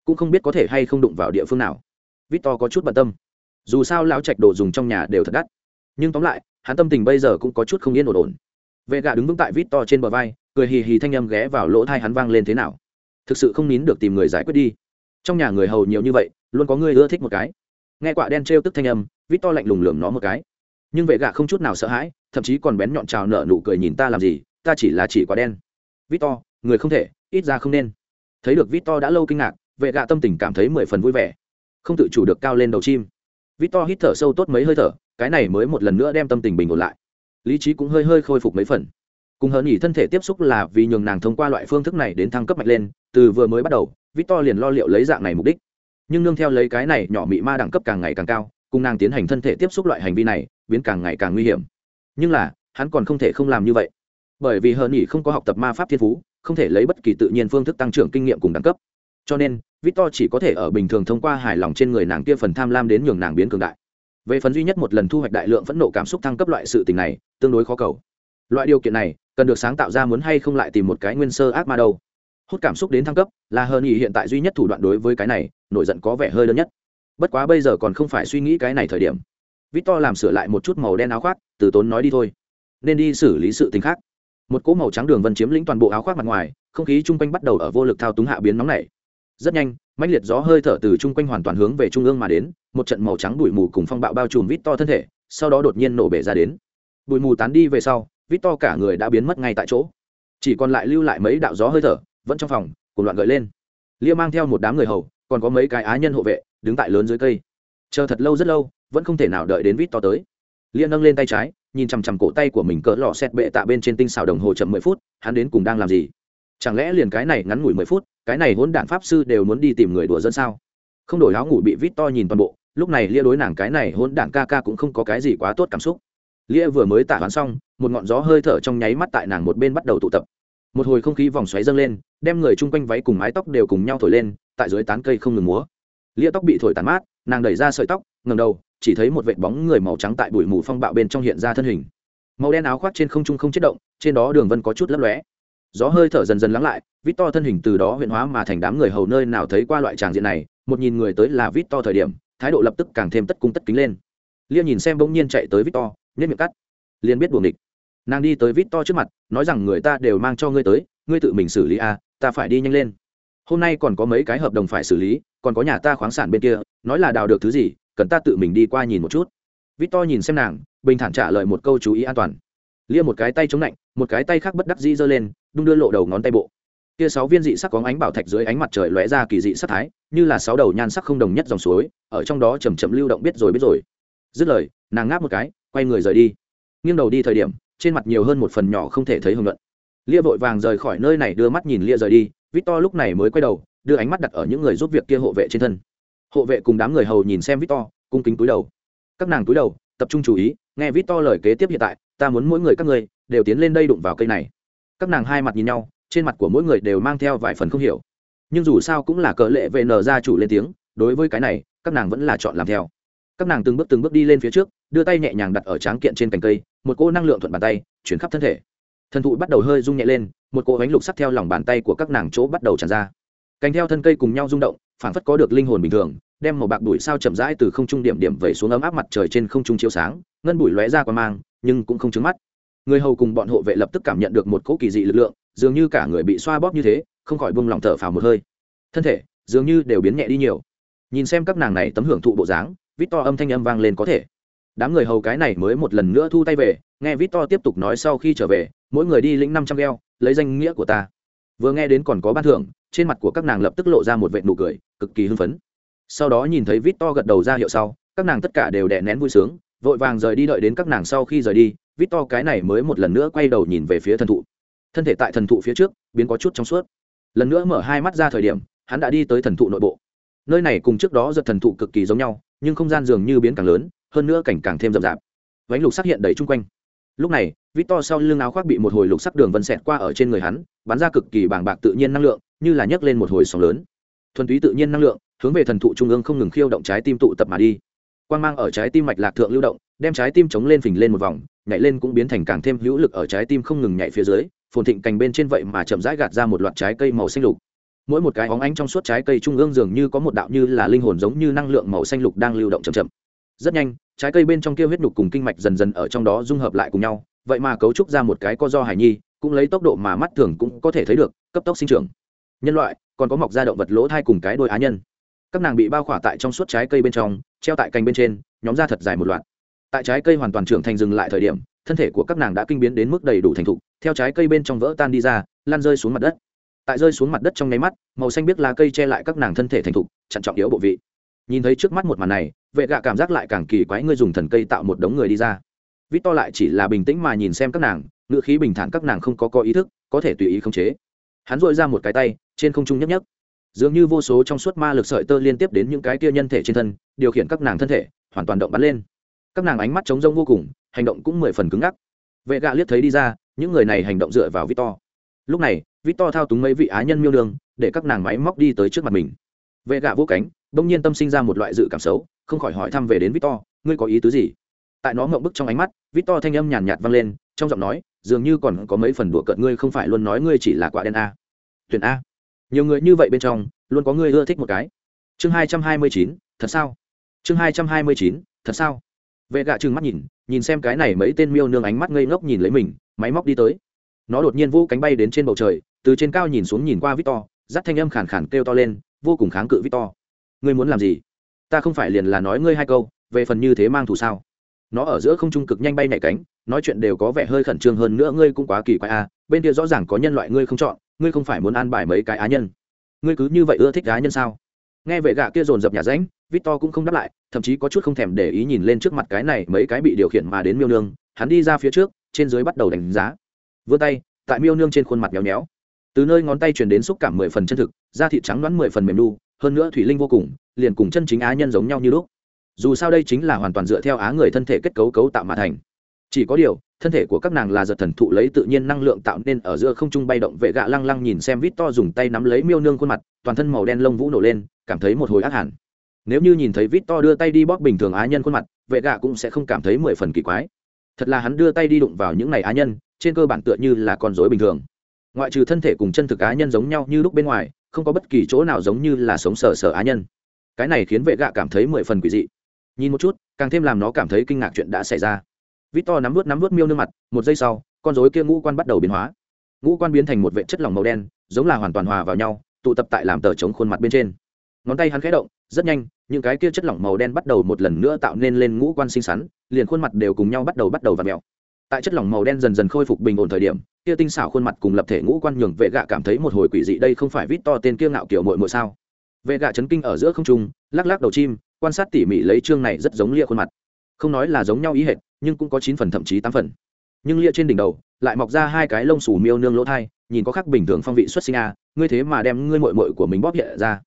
Cũng không biết có thể hay không đụng vào địa phương nào. Vít to có chút bận tâm. Dù sao lão trạch đồ dùng trong nhà đều thật đắt. Nhưng tóm lại, hắn tâm tình bây giờ cũng có chút không yên ổn ổn. Vệ gà đứng vững tại vít to trên bờ vai, cười hì hì thanh âm ghé vào lỗ thai hắn vang lên thế nào. Thực sự không nín được tìm người giải quyết đi. Trong nhà người hầu nhiều như vậy, luôn có người ưa thích một cái. Nghe quả đen trêu tức thanh âm vít to lạnh lùng lườm nó một cái. Nhưng vệ gạ không chút nào sợ hãi, thậm chí còn bén nhọn trào nở nụ cười nhìn ta làm gì, ta chỉ là chỉ quả đen. Victor, người không thể, ít ra không nên thấy được victor đã lâu kinh ngạc, vệ gạ tâm tình cảm thấy mười phần vui vẻ. Không tự chủ được cao lên đầu chim. Victor hít thở sâu tốt mấy hơi thở, cái này mới một lần nữa đem tâm tình bình ổn lại. Lý trí cũng hơi hơi khôi phục mấy phần. Cùng hờn nhỉ thân thể tiếp xúc là vì nhường nàng thông qua loại phương thức này đến thăng cấp mạnh lên, từ vừa mới bắt đầu, victor liền lo liệu lấy dạng này mục đích. Nhưng nương theo lấy cái này nhỏ mị ma đẳng cấp càng ngày càng cao, cùng nàng tiến hành thân thể tiếp xúc loại hành vi này, biến càng ngày càng nguy hiểm. Nhưng là, hắn còn không thể không làm như vậy. Bởi vì hờn nhỉ không có học tập ma pháp thiên phú không thể lấy bất kỳ tự nhiên phương thức tăng trưởng kinh nghiệm cùng đẳng cấp. Cho nên, victor chỉ có thể ở bình thường thông qua hài lòng trên người nàng kia phần tham lam đến nhường nàng biến cường đại. Về phần duy nhất một lần thu hoạch đại lượng phẫn nộ cảm xúc thăng cấp loại sự tình này, tương đối khó cầu. Loại điều kiện này, cần được sáng tạo ra muốn hay không lại tìm một cái nguyên sơ ác ma đâu. Hút cảm xúc đến thăng cấp, là hơn ý hiện tại duy nhất thủ đoạn đối với cái này, nổi giận có vẻ hơi lớn nhất. Bất quá bây giờ còn không phải suy nghĩ cái này thời điểm. Victor làm sửa lại một chút màu đen áo khoác, từ tốn nói đi thôi. Nên đi xử lý sự tình khác một cỗ màu trắng đường vân chiếm lĩnh toàn bộ áo khoác mặt ngoài, không khí chung quanh bắt đầu ở vô lực thao túng hạ biến nóng này. Rất nhanh, mãnh liệt gió hơi thở từ chung quanh hoàn toàn hướng về trung ương mà đến, một trận màu trắng bụi mù cùng phong bạo bao trùm vít to thân thể, sau đó đột nhiên nổ bể ra đến. Bụi mù tán đi về sau, vít to cả người đã biến mất ngay tại chỗ. Chỉ còn lại lưu lại mấy đạo gió hơi thở, vẫn trong phòng cùng loạn gợi lên. Lia mang theo một đám người hầu, còn có mấy cái á nhân hộ vệ, đứng tại lớn dưới cây. Chờ thật lâu rất lâu, vẫn không thể nào đợi đến vít to tới. Lia nâng lên tay trái nhìn chằm chằm cổ tay của mình cỡ lọ xét bệ tạ bên trên tinh xào đồng hồ chậm mười phút, hắn đến cùng đang làm gì? Chẳng lẽ liền cái này ngắn ngủi mười phút, cái này hỗn đản pháp sư đều muốn đi tìm người đùa dân sao? Không đổi áo ngủ bị vít to nhìn toàn bộ, lúc này lia đối nàng cái này hỗn đản ca ca cũng không có cái gì quá tốt cảm xúc. Lia vừa mới tả hoán xong, một ngọn gió hơi thở trong nháy mắt tại nàng một bên bắt đầu tụ tập. Một hồi không khí vòng xoáy dâng lên, đem người chung quanh váy cùng mái tóc đều cùng nhau thổi lên, tại dưới tán cây không ngừng múa. Lia tóc bị thổi tàn mát, nàng đẩy ra sợi tóc ngầm đầu chỉ thấy một vệt bóng người màu trắng tại bụi mù phong bạo bên trong hiện ra thân hình. Màu đen áo khoác trên không trung không chất động trên đó đường vân có chút lấp lóe. Gió hơi thở dần dần lắng lại vít to thân hình từ đó huyện hóa mà thành đám người hầu nơi nào thấy qua loại tràng diện này một nhìn người tới là vít to thời điểm thái độ lập tức càng thêm tất cung tất kính lên. Lia nhìn xem bỗng nhiên chạy tới vít to nhất miệng cắt. Liền biết buồng địch nàng đi tới vít to trước mặt nói rằng người ta đều mang cho ngươi tới ngươi tự mình xử lý a à, ta phải đi nhanh lên. Hôm nay còn có mấy cái hợp đồng phải xử lý còn có nhà ta khoáng sản bên kia nói là đào được thứ gì cần ta tự mình đi qua nhìn một chút. Vít to nhìn xem nàng, bình thản trả lời một câu chú ý an toàn. Lia một cái tay chống lạnh, một cái tay khác bất đắc dĩ giơ lên, đung đưa lộ đầu ngón tay bộ. Kia sáu viên dị sắc có ánh bảo thạch dưới ánh mặt trời lóe ra kỳ dị sắc thái, như là sáu đầu nhan sắc không đồng nhất dòng suối, ở trong đó chầm chậm lưu động biết rồi biết rồi. Dứt lời, nàng ngáp một cái, quay người rời đi. Nghiêng đầu đi thời điểm, trên mặt nhiều hơn một phần nhỏ không thể thấy hưng luận lia vội vàng rời khỏi nơi này đưa mắt nhìn lia rời đi, victor lúc này mới quay đầu, đưa ánh mắt đặt ở những người giúp việc kia hộ vệ trên thân hộ vệ cùng đám người hầu nhìn xem victor, cung kính túi đầu. Các nàng túi đầu, tập trung chú ý, nghe victor lời kế tiếp hiện tại, ta muốn mỗi người các ngươi đều tiến lên đây đụng vào cây này. Các nàng hai mặt nhìn nhau, trên mặt của mỗi người đều mang theo vài phần không hiểu. Nhưng dù sao cũng là cỡ lệ vệ nở ra chủ lên tiếng, đối với cái này, các nàng vẫn là chọn làm theo. Các nàng từng bước từng bước đi lên phía trước, đưa tay nhẹ nhàng đặt ở tráng kiện trên cành cây, một cỗ năng lượng thuận bàn tay, chuyển khắp thân thể. Thân thụ bắt đầu hơi rung nhẹ lên, một cỗ ánh lục sắc theo lòng bàn tay của các nàng chỗ bắt đầu tràn ra cành theo thân cây cùng nhau rung động phản phất có được linh hồn bình thường, đem màu bạc bụi sao chậm rãi từ không trung điểm điểm về xuống ấm áp mặt trời trên không trung chiếu sáng, ngân bụi lóe ra qua mang, nhưng cũng không trứng mắt. Người hầu cùng bọn hộ vệ lập tức cảm nhận được một cỗ kỳ dị lực lượng, dường như cả người bị xoa bóp như thế, không khỏi bung lòng thở phào một hơi. Thân thể, dường như đều biến nhẹ đi nhiều. Nhìn xem các nàng này tấm hưởng thụ bộ dáng vít to âm thanh âm vang lên có thể. Đám người hầu cái này mới một lần nữa thu tay về, nghe vít to tiếp tục nói sau khi trở về, mỗi người đi lĩnh năm trăm gheo lấy danh nghĩa của ta vừa nghe đến còn có ban thưởng, trên mặt của các nàng lập tức lộ ra một vệ nụ cười, cực kỳ hưng phấn. Sau đó nhìn thấy vít to gật đầu ra hiệu sau, các nàng tất cả đều đè nén vui sướng, vội vàng rời đi đợi đến các nàng sau khi rời đi, vít to cái này mới một lần nữa quay đầu nhìn về phía thần thụ. Thân thể tại thần thụ phía trước, biến có chút trong suốt. Lần nữa mở hai mắt ra thời điểm, hắn đã đi tới thần thụ nội bộ. Nơi này cùng trước đó giật thần thụ cực kỳ giống nhau, nhưng không gian dường như biến càng lớn, hơn nữa cảnh càng thêm rậm rạp. Vánh lục xác hiện đầy chung quanh. Lúc này vít to sau lưng áo khoác bị một hồi lục sắc đường vân xẹt qua ở trên người hắn, bắn ra cực kỳ bàng bạc tự nhiên năng lượng, như là nhấc lên một hồi sóng lớn. Thuần túy tự nhiên năng lượng, hướng về thần thụ trung ương không ngừng khiêu động trái tim tụ tập mà đi. Quan g mang ở trái tim mạch lạc thượng lưu động, đem trái tim chống lên phình lên một vòng, nhảy lên cũng biến thành càng thêm hữu lực ở trái tim không ngừng nhảy phía dưới, phồn thịnh cành bên trên vậy mà chậm rãi gạt ra một loạt trái cây màu xanh lục. Mỗi một cái óng ánh trong suốt trái cây trung ương dường như có một đạo như là linh hồn giống như năng lượng màu xanh lục đang lưu động chậm chậm. Rất nhanh, trái cây bên trong kia huyết nhục cùng kinh mạch dần dần ở trong đó dung hợp lại cùng nhau vậy mà cấu trúc ra một cái co do hải nhi, cũng lấy tốc độ mà mắt thường cũng có thể thấy được, cấp tốc sinh trưởng. Nhân loại, còn có mọc ra động vật lỗ thai cùng cái đôi á nhân. Các nàng bị bao khỏa tại trong suốt trái cây bên trong, treo tại cành bên trên, nhóm ra thật dài một loạt. Tại trái cây hoàn toàn trưởng thành dừng lại thời điểm, thân thể của các nàng đã kinh biến đến mức đầy đủ thành thục, theo trái cây bên trong vỡ tan đi ra lan rơi xuống mặt đất. Tại rơi xuống mặt đất trong nháy mắt, màu xanh biết lá cây che lại các nàng thân thể thành thục, chặn trọng yếu bộ vị. Nhìn thấy trước mắt một màn này, vệ gạ cảm giác lại càng kỳ quái, ngươi dùng thần cây tạo một đống người đi ra vít to lại chỉ là bình tĩnh mà nhìn xem các nàng, ngữ khí bình thản các nàng không có có ý thức, có thể tùy ý khống chế. Hắn dội ra một cái tay, trên không trung nhấp nhấp dường như vô số trong suốt ma lực sợi tơ liên tiếp đến những cái kia nhân thể trên thân, điều khiển các nàng thân thể, hoàn toàn động bắn lên. Các nàng ánh mắt trống rông vô cùng, hành động cũng mười phần cứng ngắc. Vệ gạ liếc thấy đi ra, những người này hành động dựa vào victor lúc này victor thao túng mấy vị á nhân miêu đường, để các nàng máy móc đi tới trước mặt mình. Vệ gạ vô cánh, bỗng nhiên tâm sinh ra một loại dự cảm xấu, không khỏi hỏi thăm về đến victor ngươi có ý tứ gì? Tại nó ngậm bức trong ánh mắt, victor thanh âm nhàn nhạt vang lên, trong giọng nói, dường như còn có mấy phần đùa cợt, ngươi không phải luôn nói ngươi chỉ là quả đen a. Tuyển a. Nhiều người như vậy bên trong, luôn có người ưa thích một cái. Chương hai trăm hai mươi chín, thật sao? Chương hai trăm hai mươi chín, thật sao? Vệ gạ trừng mắt nhìn nhìn xem cái này mấy tên miêu nương ánh mắt ngây ngốc nhìn lấy mình, máy móc đi tới. Nó đột nhiên vũ cánh bay đến trên bầu trời, từ trên cao nhìn xuống nhìn qua victor dắt thanh âm khàn khàn kêu to lên, vô cùng kháng cự victor. Ngươi muốn làm gì? Ta không phải liền là nói ngươi hai câu, về phần như thế mang thù sao? Nó ở giữa không trung cực nhanh bay nhảy cánh, nói chuyện đều có vẻ hơi khẩn trương hơn nữa, ngươi cũng quá kỳ quái a bên kia rõ ràng có nhân loại ngươi không chọn, ngươi không phải muốn an bài mấy cái á nhân. Ngươi cứ như vậy ưa thích á nhân sao? Nghe vệ gạ kia dồn dập nhà ránh, victor cũng không đáp lại, thậm chí có chút không thèm để ý nhìn lên trước mặt cái này mấy cái bị điều khiển mà đến miêu nương, hắn đi ra phía trước, trên dưới bắt đầu đánh giá. Vươn tay, tại miêu nương trên khuôn mặt nhéo nhéo từ nơi ngón tay truyền đến xúc cảm mười phần chân thực, da thịt trắng đoán mười phần mềm đu hơn nữa thủy linh vô cùng, liền cùng chân chính á nhân giống nhau như lúc dù sao đây chính là hoàn toàn dựa theo á người thân thể kết cấu cấu tạo mà thành. Chỉ có điều, thân thể của các nàng là giật thần thụ lấy tự nhiên năng lượng tạo nên ở giữa không trung bay động vệ gạ lăng lăng nhìn xem vít to dùng tay nắm lấy miêu nương khuôn mặt, toàn thân màu đen lông vũ nổ lên, cảm thấy một hồi ác hẳn. Nếu như nhìn thấy vít to đưa tay đi bóp bình thường á nhân khuôn mặt, vệ gạ cũng sẽ không cảm thấy mười phần kỳ quái. Thật là hắn đưa tay đi đụng vào những này á nhân, trên cơ bản tựa như là con dối bình thường. Ngoại trừ thân thể cùng chân thực á nhân giống nhau như lúc bên ngoài, không có bất kỳ chỗ nào giống như là sống sờ sờ á nhân. Cái này khiến vệ gạ cảm thấy mười phần quỷ dị nhìn một chút càng thêm làm nó cảm thấy kinh ngạc chuyện đã xảy ra Victor nắm vớt nắm vớt miêu nương mặt, một giây sau, con rối kia ngũ quan bắt đầu biến hóa. Ngũ quan biến thành một vệ chất lỏng màu đen, giống là hoàn toàn hòa vào nhau, tụ tập tại làm tờ chống khuôn mặt bên trên. Ngón tay hắn khẽ động, rất nhanh, những cái kia chất lỏng màu đen bắt đầu một lần nữa tạo nên lên ngũ quan xinh xắn, liền khuôn mặt đều cùng nhau bắt đầu bắt đầu vặn mẹo. Tại chất lỏng màu đen dần dần khôi phục bình ổn thời điểm, kia tinh xảo khuôn mặt cùng lập thể ngũ quan nhường vệ gạ cảm thấy một hồi quỷ dị đây không phải Victor tên kia ngạo kiểu muội muội sao? Vệ gạ chấn kinh ở giữa không trung, lắc lắc đầu chim, quan sát tỉ mỉ lấy chương này rất giống lia khuôn mặt. Không nói là giống nhau ý hệt, nhưng cũng có chín phần thậm chí tám phần. Nhưng lia trên đỉnh đầu, lại mọc ra hai cái lông xù miêu nương lỗ thai, nhìn có khác bình thường phong vị xuất sinh a ngươi thế mà đem ngươi mội mội của mình bóp hiện ra.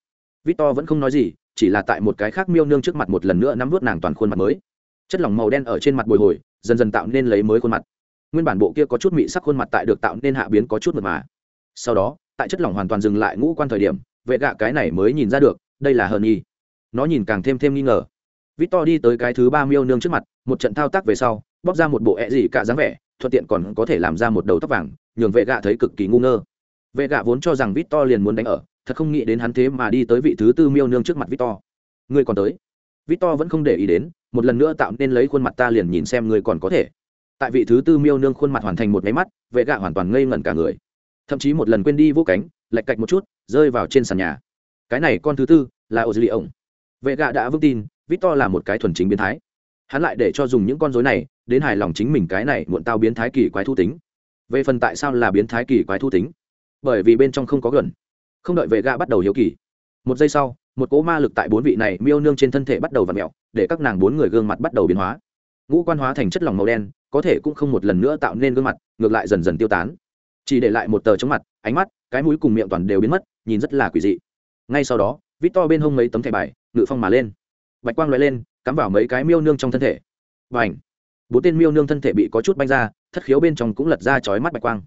Victor vẫn không nói gì, chỉ là tại một cái khác miêu nương trước mặt một lần nữa nắm vút nàng toàn khuôn mặt mới. Chất lỏng màu đen ở trên mặt bồi hồi, dần dần tạo nên lấy mới khuôn mặt. Nguyên bản bộ kia có chút mị sắc khuôn mặt tại được tạo nên hạ biến có chút mật mà. Sau đó, tại chất lỏng hoàn toàn dừng lại ngũ quan thời điểm, vệ gạ cái này mới nhìn ra được, đây là hờn nhi nó nhìn càng thêm thêm nghi ngờ Victor đi tới cái thứ ba miêu nương trước mặt, một trận thao tác về sau, bóc ra một bộ ẻ gì cả dáng vẻ, thuận tiện còn có thể làm ra một đầu tóc vàng, nhường vệ gạ thấy cực kỳ ngu ngơ. Vệ gạ vốn cho rằng Victor liền muốn đánh ở, thật không nghĩ đến hắn thế mà đi tới vị thứ tư miêu nương trước mặt Victor. Ngươi còn tới? Victor vẫn không để ý đến, một lần nữa tạo nên lấy khuôn mặt ta liền nhìn xem ngươi còn có thể. Tại vị thứ tư miêu nương khuôn mặt hoàn thành một máy mắt, vệ gạ hoàn toàn ngây ngẩn cả người. Thậm chí một lần quên đi vô cánh, lệch cạch một chút, rơi vào trên sàn nhà. Cái này con thứ tư là Ozili Vệ gạ đã vững tin, Victor là một cái thuần chính biến thái. Hắn lại để cho dùng những con rối này, đến hài lòng chính mình cái này muộn tao biến thái kỳ quái thu tính. Về phần tại sao là biến thái kỳ quái thu tính? Bởi vì bên trong không có gần. Không đợi vệ gạ bắt đầu hiếu kỳ. Một giây sau, một cỗ ma lực tại bốn vị này miêu nương trên thân thể bắt đầu vặn mèo, để các nàng bốn người gương mặt bắt đầu biến hóa. Ngũ quan hóa thành chất lỏng màu đen, có thể cũng không một lần nữa tạo nên gương mặt, ngược lại dần dần tiêu tán. Chỉ để lại một tờ chống mặt, ánh mắt, cái mũi cùng miệng toàn đều biến mất, nhìn rất là quỷ dị. Ngay sau đó, Victor bên hông mấy tấm thẻ bài, ngự phong mà lên. Bạch quang loại lên, cắm vào mấy cái miêu nương trong thân thể. Và ảnh bốn tên miêu nương thân thể bị có chút banh ra, thất khiếu bên trong cũng lật ra chói mắt bạch quang.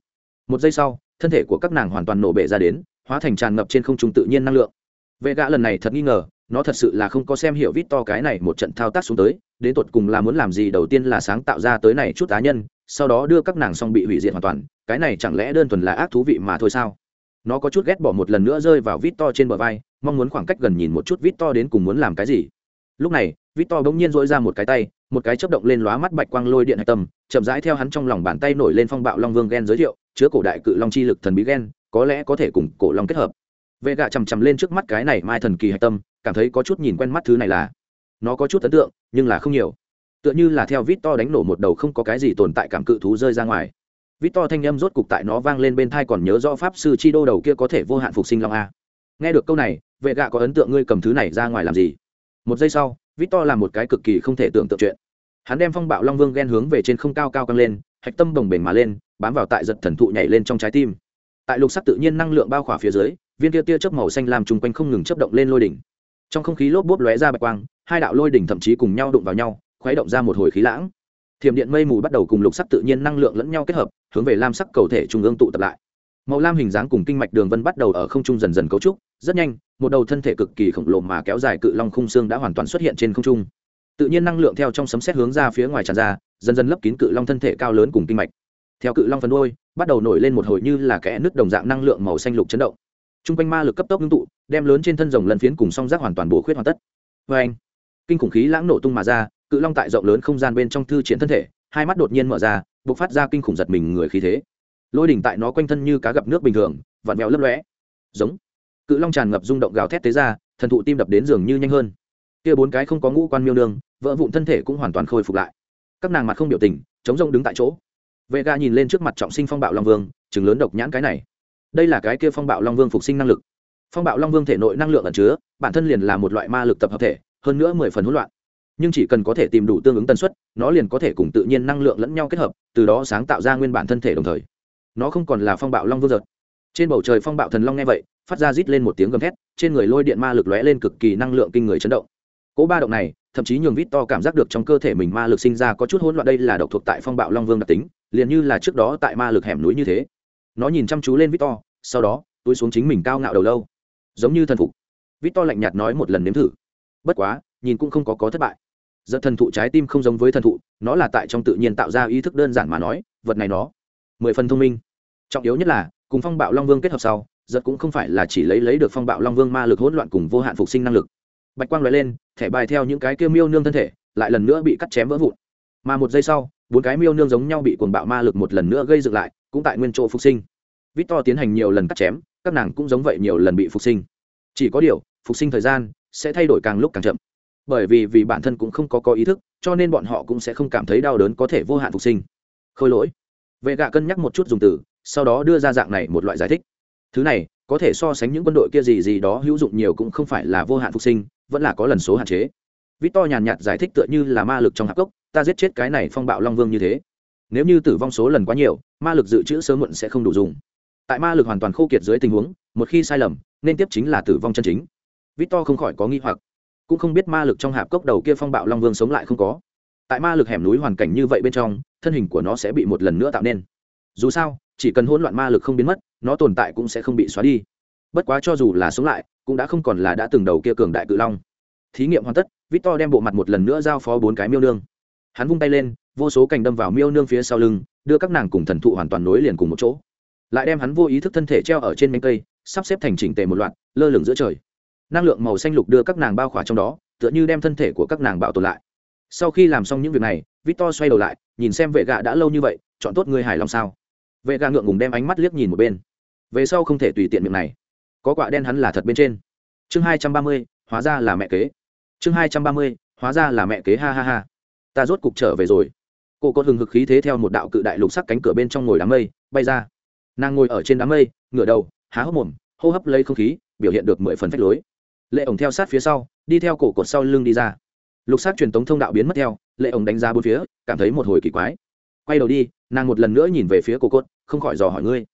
Một giây sau, thân thể của các nàng hoàn toàn nổ bể ra đến, hóa thành tràn ngập trên không trung tự nhiên năng lượng. Vệ gã lần này thật nghi ngờ, nó thật sự là không có xem hiểu vít to cái này một trận thao tác xuống tới, đến tột cùng là muốn làm gì đầu tiên là sáng tạo ra tới này chút cá nhân, sau đó đưa các nàng xong bị hủy diệt hoàn toàn, cái này chẳng lẽ đơn thuần là ác thú vị mà thôi sao? Nó có chút ghét bỏ một lần nữa rơi vào vít to trên bờ vai mong muốn khoảng cách gần nhìn một chút vít to đến cùng muốn làm cái gì. Lúc này, victor bỗng nhiên dỗi ra một cái tay, một cái chấp động lên lóa mắt bạch quang lôi điện hạch tâm, chậm rãi theo hắn trong lòng bàn tay nổi lên phong bạo long vương gen giới thiệu, chứa cổ đại cự long chi lực thần bí gen, có lẽ có thể cùng cổ long kết hợp. Vệ gạ chằm chằm lên trước mắt cái này mai thần kỳ hạch tâm, cảm thấy có chút nhìn quen mắt thứ này là, nó có chút ấn tượng, nhưng là không nhiều. Tựa như là theo vít đánh nổ một đầu không có cái gì tồn tại cảm cự thú rơi ra ngoài. Vít thanh â rốt cục tại nó vang lên bên thai còn nhớ rõ pháp sư chi đô đầu kia có thể vô hạn phục sinh long a. Nghe được câu này vệ gạ có ấn tượng ngươi cầm thứ này ra ngoài làm gì? Một giây sau vít to làm một cái cực kỳ không thể tưởng tượng chuyện. Hắn đem phong bạo long vương ghen hướng về trên không cao cao căng lên, hạch tâm đồng bền mà lên, bám vào tại giật thần thụ nhảy lên trong trái tim. Tại lục sắc tự nhiên năng lượng bao khỏa phía dưới, viên tia tia chớp màu xanh làm chung quanh không ngừng chấp động lên lôi đỉnh. Trong không khí lốp bốp lóe ra bạch quang, hai đạo lôi đỉnh thậm chí cùng nhau đụng vào nhau, khuấy động ra một hồi khí lãng. Thiểm điện mây mù bắt đầu cùng lục sắc tự nhiên năng lượng lẫn nhau kết hợp, hướng về lam sắc cầu thể trung ương tụ tập lại. Màu lam hình dáng cùng kinh mạch đường vân bắt đầu ở không trung dần dần cấu trúc, rất nhanh một đầu thân thể cực kỳ khổng lồ mà kéo dài cự long khung xương đã hoàn toàn xuất hiện trên không trung. Tự nhiên năng lượng theo trong sấm xét hướng ra phía ngoài tràn ra, dần dần lấp kín cự long thân thể cao lớn cùng kinh mạch. Theo cự long phần đôi bắt đầu nổi lên một hồi như là kẽ nước đồng dạng năng lượng màu xanh lục chấn động. T r u n g quanh ma lực cấp tốc ngưng tụ, đem lớn trên thân rồng lần phiến cùng song rác hoàn toàn bổ khuyết hoàn tất. Vê anh, kinh khủng khí lãng nổ tung mà ra, cự long tại rộng lớn không gian bên trong thư triển thân thể, hai mắt đột nhiên mở ra b ộ c phát ra kinh khủng giật mình người khí thế. Lôi đỉnh tại nó quanh thân như cá gặp nước bình thường, vặn vẹo lấp lóe. Giống cự long tràn ngập rung động gào thét tế ra, thần thụ tim đập đến giường như nhanh hơn. Kia bốn cái không có ngũ quan miêu nương, vỡ vụn thân thể cũng hoàn toàn khôi phục lại. Các nàng mặt không biểu tình, chống rông đứng tại chỗ. Vệ ga nhìn lên trước mặt trọng sinh phong bạo long vương, chừng lớn độc nhãn cái này. Đây là cái kia phong bạo long vương phục sinh năng lực. Phong bạo long vương thể nội năng lượng ẩn chứa, bản thân liền là một loại ma lực tập hợp thể, hơn nữa mười phần hỗn loạn. Nhưng chỉ cần có thể tìm đủ tương ứng tần suất, nó liền có thể cùng tự nhiên năng lượng lẫn nhau kết hợp, từ đó sáng tạo ra nguyên bản thân thể đồng thời. Nó không còn là phong bạo long vương giật trên bầu trời phong bạo thần long nghe vậy, phát ra rít lên một tiếng gầm thét, trên người lôi điện ma lực lóe lên cực kỳ năng lượng kinh người chấn động. Cỗ ba động này, thậm chí nhường vít to cảm giác được trong cơ thể mình ma lực sinh ra có chút hỗn loạn đây là độc thuộc tại phong bạo long vương đặc tính, liền như là trước đó tại ma lực hẻm núi như thế. Nó nhìn chăm chú lên vít to, sau đó, túi xuống chính mình cao ngạo đầu lâu. Giống như thần phục. Vít to lạnh nhạt nói một lần nếm thử. Bất quá, nhìn cũng không có có thất bại. Giật thần thụ trái tim không giống với thần thụ, nó là tại trong tự nhiên tạo ra ý thức đơn giản mà nói, vật này nó, mười phần thông minh. Trọng yếu nhất là cùng phong bạo long vương kết hợp sau, giật cũng không phải là chỉ lấy lấy được phong bạo long vương ma lực hỗn loạn cùng vô hạn phục sinh năng lực. Bạch quang l lên, thẻ bài theo những cái kia miêu nương thân thể, lại lần nữa bị cắt chém vỡ vụn. Mà một giây sau, bốn cái miêu nương giống nhau bị cuồng bạo ma lực một lần nữa gây dựng lại, cũng tại nguyên chỗ phục sinh. Vít to tiến hành nhiều lần cắt chém, các nàng cũng giống vậy nhiều lần bị phục sinh. Chỉ có điều, phục sinh thời gian sẽ thay đổi càng lúc càng chậm. Bởi vì vì bản thân cũng không có có ý thức, cho nên bọn họ cũng sẽ không cảm thấy đau đớn có thể vô hạn phục sinh. Khôi lỗi. Vệ gạ cân nhắc một chút dùng từ sau đó đưa ra dạng này một loại giải thích. Thứ này, có thể so sánh những quân đội kia gì gì đó hữu dụng nhiều cũng không phải là vô hạn phục sinh, vẫn là có lần số hạn chế. Vít to nhàn nhạt giải thích tựa như là ma lực trong hạp cốc, ta giết chết cái này phong bạo long vương như thế. Nếu như tử vong số lần quá nhiều, ma lực dự trữ sớm muộn sẽ không đủ dùng. Tại ma lực hoàn toàn khô kiệt dưới tình huống, một khi sai lầm, nên tiếp chính là tử vong chân chính. Victor không khỏi có nghi hoặc. Cũng không biết ma lực trong hạp cốc đầu kia phong bạo long vương sống lại không có. Tại ma lực hẻm núi hoàn cảnh như vậy bên trong, thân hình của nó sẽ bị một lần nữa tạo nên. Dù sao chỉ cần hỗn loạn ma lực không biến mất, nó tồn tại cũng sẽ không bị xóa đi. Bất quá cho dù là sống lại, cũng đã không còn là đã từng đầu kia cường đại cự long. Thí nghiệm hoàn tất, victor đem bộ mặt một lần nữa giao phó bốn cái miêu nương. Hắn vung tay lên, vô số cành đâm vào miêu nương phía sau lưng, đưa các nàng cùng thần thụ hoàn toàn nối liền cùng một chỗ. Lại đem hắn vô ý thức thân thể treo ở trên nhánh cây, sắp xếp thành chỉnh tề một loạt, lơ lửng giữa trời. Năng lượng màu xanh lục đưa các nàng bao khỏa trong đó, tựa như đem thân thể của các nàng bảo tồn lại. Sau khi làm xong những việc này, victor xoay đầu lại, nhìn xem vệ gạ đã lâu như vậy, chọn tốt người hài lòng sao? Vệ gà ngượng ngùng đem ánh mắt liếc nhìn một bên. Về sau không thể tùy tiện miệng này. Có quả đen hắn là thật bên trên. Chương hai trăm ba mươi, hóa ra là mẹ kế. Chương hai trăm ba mươi, hóa ra là mẹ kế, ha ha ha. Ta rốt cục trở về rồi. Cô có hừng hực khí thế theo một đạo cự đại lục sắc cánh cửa bên trong ngồi đám mây, bay ra. Nàng ngồi ở trên đám mây, ngửa đầu, há hốc mồm, hô hấp lấy không khí, biểu hiện được mười phần phách lối. Lệ ổng theo sát phía sau, đi theo cổ cột sau lưng đi ra. Lục sắc truyền tống thông đạo biến mất theo, lệ ổng đánh ra bốn phía, cảm thấy một hồi kỳ quái quay đầu đi, nàng một lần nữa nhìn về phía cổ cột không khỏi dò hỏi ngươi.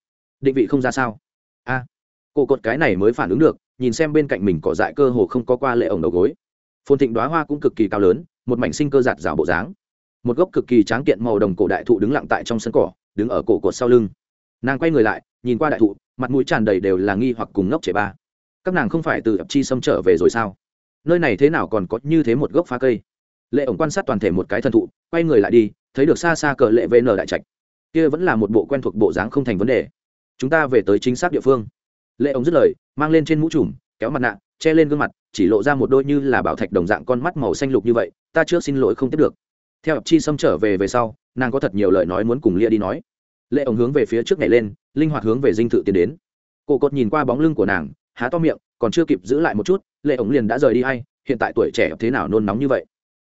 Định vị không ra sao? A. Cổ cột cái này mới phản ứng được, nhìn xem bên cạnh mình cỏ dại cơ hồ không có qua lệ ổng đầu gối. Phồn thịnh đoá hoa cũng cực kỳ cao lớn, một mảnh sinh cơ giạt rào bộ dáng. Một gốc cực kỳ tráng kiện màu đồng cổ đại thụ đứng lặng tại trong sân cỏ, đứng ở cổ cột sau lưng. Nàng quay người lại, nhìn qua đại thụ, mặt mũi tràn đầy đều là nghi hoặc cùng ngốc trẻ ba. Các nàng không phải từ ập chi xâm trở về rồi sao? Nơi này thế nào còn có như thế một gốc phá cây? Lệ ổng quan sát toàn thể một cái thần thụ, quay người lại đi thấy được xa xa cờ lệ vn đại trạch, kia vẫn là một bộ quen thuộc bộ dáng không thành vấn đề. Chúng ta về tới chính xác địa phương. Lệ ống dứt lời, mang lên trên mũ trùm, kéo mặt nạ, che lên gương mặt, chỉ lộ ra một đôi như là bảo thạch đồng dạng con mắt màu xanh lục như vậy, ta chưa xin lỗi không tiếp được. Theo chi xâm trở về về sau, nàng có thật nhiều lời nói muốn cùng lia đi nói. Lệ ống hướng về phía trước nhảy lên, linh hoạt hướng về dinh thự tiến đến. Cổ cột nhìn qua bóng lưng của nàng, há to miệng, còn chưa kịp giữ lại một chút, lệ ổng liền đã rời đi hay, hiện tại tuổi trẻ thế nào nôn nóng như vậy.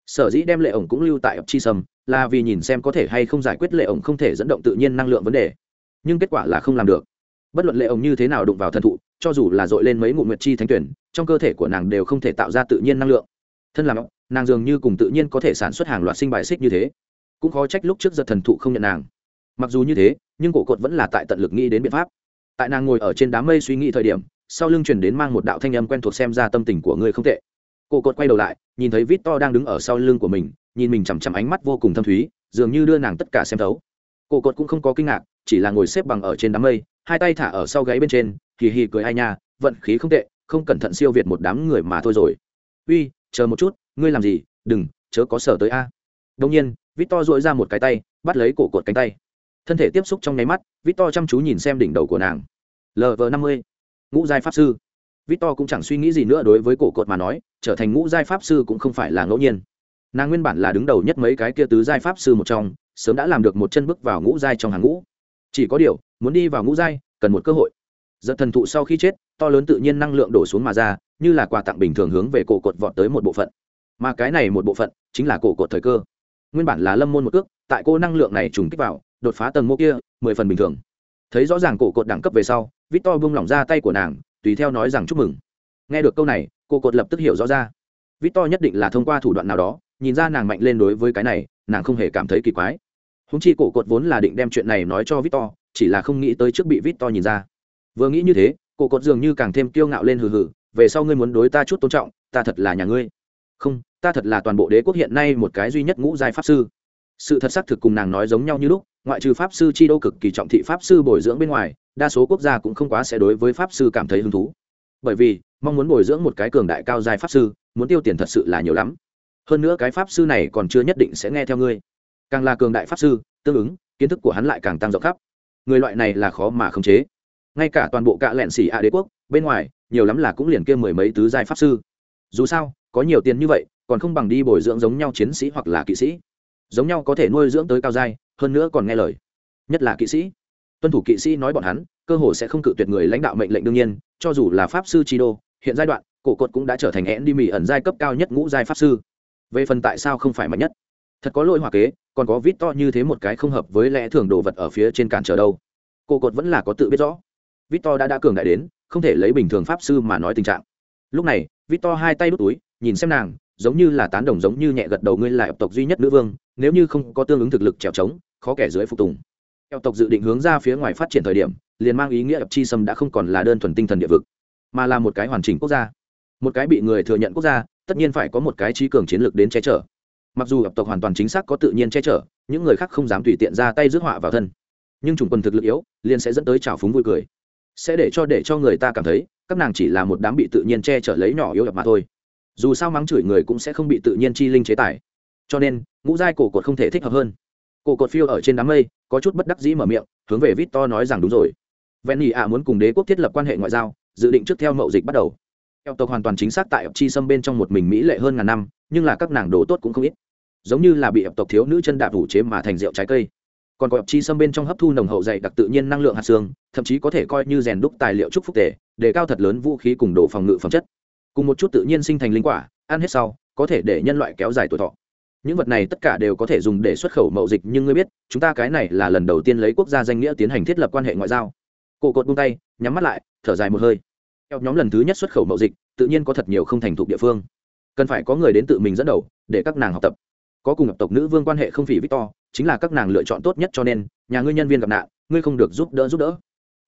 Sở dĩ đem lệ ổng cũng lưu tại ập chi sâm là vì nhìn xem có thể hay không giải quyết lệ ổng không thể dẫn động tự nhiên năng lượng vấn đề. Nhưng kết quả là không làm được. Bất luận lệ ổng như thế nào đụng vào thần thụ, cho dù là dội lên mấy ngụm nguyệt chi thánh tuyển, trong cơ thể của nàng đều không thể tạo ra tự nhiên năng lượng. Thân làm nàng dường như cùng tự nhiên có thể sản xuất hàng loạt sinh bài xích như thế. Cũng khó trách lúc trước giật thần thụ không nhận nàng. Mặc dù như thế, nhưng cổ cột vẫn là tại tận lực nghĩ đến biện pháp. Tại nàng ngồi ở trên đám mây suy nghĩ thời điểm, sau lưng chuyển đến mang một đạo thanh âm quen thuộc xem ra tâm tình của ngươi không tệ. Cổ cột quay đầu lại, nhìn thấy vít to đang đứng ở sau lưng của mình nhìn mình chằm chằm ánh mắt vô cùng thâm thúy, dường như đưa nàng tất cả xem thấu. Cổ cột cũng không có kinh ngạc, chỉ là ngồi xếp bằng ở trên đám mây, hai tay thả ở sau gáy bên trên, hì hì cười ai nha, vận khí không tệ, không cẩn thận siêu việt một đám người mà thôi rồi. Uy, chờ một chút, ngươi làm gì? Đừng, chớ có sở tới a. Đông nhiên, victor dội ra một cái tay, bắt lấy cổ cột cánh tay. Thân thể tiếp xúc trong nháy mắt, victor chăm chú nhìn xem đỉnh đầu của nàng. Lv năm mươi, ngũ giai pháp sư. Victor cũng chẳng suy nghĩ gì nữa đối với cổ cột mà nói, trở thành ngũ giai pháp sư cũng không phải là ngẫu nhiên nàng nguyên bản là đứng đầu nhất mấy cái kia tứ giai pháp sư một trong, sớm đã làm được một chân bước vào ngũ giai trong hàng ngũ. Chỉ có điều, muốn đi vào ngũ giai, cần một cơ hội. Giật thần thụ sau khi chết, to lớn tự nhiên năng lượng đổ xuống mà ra, như là quà tặng bình thường hướng về cổ cột vọt tới một bộ phận. Mà cái này một bộ phận, chính là cổ cột thời cơ. Nguyên bản là lâm môn một cước, tại cô năng lượng này trùng kích vào, đột phá tầng mô kia, mười phần bình thường. Thấy rõ ràng cổ cột đẳng cấp về sau vít to bung lỏng ra tay của nàng, tùy theo nói rằng chúc mừng. Nghe được câu này, cổ cột lập tức hiểu rõ ra. Vít to nhất định là thông qua thủ đoạn nào đó nhìn ra nàng mạnh lên đối với cái này, nàng không hề cảm thấy kỳ quái. Húng chi cổ cột vốn là định đem chuyện này nói cho vít to chỉ là không nghĩ tới trước bị vít to nhìn ra. Vừa nghĩ như thế, cổ cột dường như càng thêm kiêu ngạo lên hừ hừ, về sau ngươi muốn đối ta chút tôn trọng, ta thật là nhà ngươi. Không, ta thật là toàn bộ đế quốc hiện nay một cái duy nhất ngũ giai pháp sư. Sự thật xác thực cùng nàng nói giống nhau như lúc, ngoại trừ pháp sư chi đô cực kỳ trọng thị pháp sư bồi dưỡng bên ngoài, đa số quốc gia cũng không quá sẽ đối với pháp sư cảm thấy hứng thú. Bởi vì, mong muốn bồi dưỡng một cái cường đại cao giai pháp sư, muốn tiêu tiền thật sự là nhiều lắm hơn nữa cái pháp sư này còn chưa nhất định sẽ nghe theo ngươi. Càng là cường đại pháp sư, tương ứng, kiến thức của hắn lại càng tăng rộng khắp. Người loại này là khó mà khống chế. Ngay cả toàn bộ cạ lẹn xỉ ạ đế quốc, bên ngoài, nhiều lắm là cũng liền kia mười mấy tứ giai pháp sư. Dù sao, có nhiều tiền như vậy, còn không bằng đi bồi dưỡng giống nhau chiến sĩ hoặc là kỵ sĩ. Giống nhau có thể nuôi dưỡng tới cao giai, hơn nữa còn nghe lời. Nhất là kỵ sĩ. Tuân thủ kỵ sĩ nói bọn hắn, cơ hồ sẽ không cự tuyệt người lãnh đạo mệnh lệnh đương nhiên, cho dù là pháp sư chi đô, hiện giai đoạn, cổ cột cũng đã trở thành én đi mỹ ẩn giai cấp cao nhất ngũ giai pháp sư về phần tại sao không phải mạnh nhất? Thật có lỗi hòa kế, còn có vít to như thế một cái không hợp với lẽ thường đồ vật ở phía trên cản trở đâu. Cô cột vẫn là có tự biết rõ. Vít to đã đã cường đại đến, không thể lấy bình thường pháp sư mà nói tình trạng. Lúc này, vít to hai tay đút túi, nhìn xem nàng, giống như là tán đồng giống như nhẹ gật đầu ngươi là ập tộc duy nhất nữ vương, nếu như không có tương ứng thực lực trèo trống, khó kẻ dưới phục tùng. Ập tộc dự định hướng ra phía ngoài phát triển thời điểm, liền mang ý nghĩa ập chi sâm đã không còn là đơn thuần tinh thần địa vực, mà là một cái hoàn chỉnh quốc gia. Một cái bị người thừa nhận quốc gia tất nhiên phải có một cái trí cường chiến lược đến che chở. Mặc dù ập tộc hoàn toàn chính xác có tự nhiên che chở, những người khác không dám tùy tiện ra tay rước họa vào thân. Nhưng chủng quân thực lực yếu, liền sẽ dẫn tới trào phúng vui cười. Sẽ để cho để cho người ta cảm thấy, các nàng chỉ là một đám bị tự nhiên che chở lấy nhỏ yếu ập mà thôi. Dù sao mắng chửi người cũng sẽ không bị tự nhiên chi linh chế tài cho nên, ngũ giai cổ cột không thể thích hợp hơn. Cổ cột phiêu ở trên đám mây, có chút bất đắc dĩ mở miệng, hướng về vít to nói rằng đúng rồi. Ven nhị ạ muốn cùng đế quốc thiết lập quan hệ ngoại giao, dự định trước theo mậu dịch bắt đầu eo tộc hoàn toàn chính xác tại ập chi sâm bên trong một mình mỹ lệ hơn ngàn năm, nhưng là các nàng đồ tốt cũng không ít. Giống như là bị ập tộc thiếu nữ chân đạp đủ chế mà thành rượu trái cây. Còn có ập chi sâm bên trong hấp thu nồng hậu dày đặc tự nhiên năng lượng hạt xương, thậm chí có thể coi như rèn đúc tài liệu trúc phúc tể để cao thật lớn vũ khí cùng đồ phòng ngự phẩm chất. Cùng một chút tự nhiên sinh thành linh quả, ăn hết sau, có thể để nhân loại kéo dài tuổi thọ. Những vật này tất cả đều có thể dùng để xuất khẩu mậu dịch, nhưng ngươi biết, chúng ta cái này là lần đầu tiên lấy quốc gia danh nghĩa tiến hành thiết lập quan hệ ngoại giao. Cổ cột buông tay, nhắm mắt lại, thở dài một hơi theo nhóm lần thứ nhất xuất khẩu mậu dịch, tự nhiên có thật nhiều không thành thục địa phương. Cần phải có người đến tự mình dẫn đầu, để các nàng học tập. Có cùng hợp tộc nữ vương quan hệ không phỉ victor, chính là các nàng lựa chọn tốt nhất cho nên, nhà ngươi nhân viên gặp nạn, ngươi không được giúp đỡ giúp đỡ.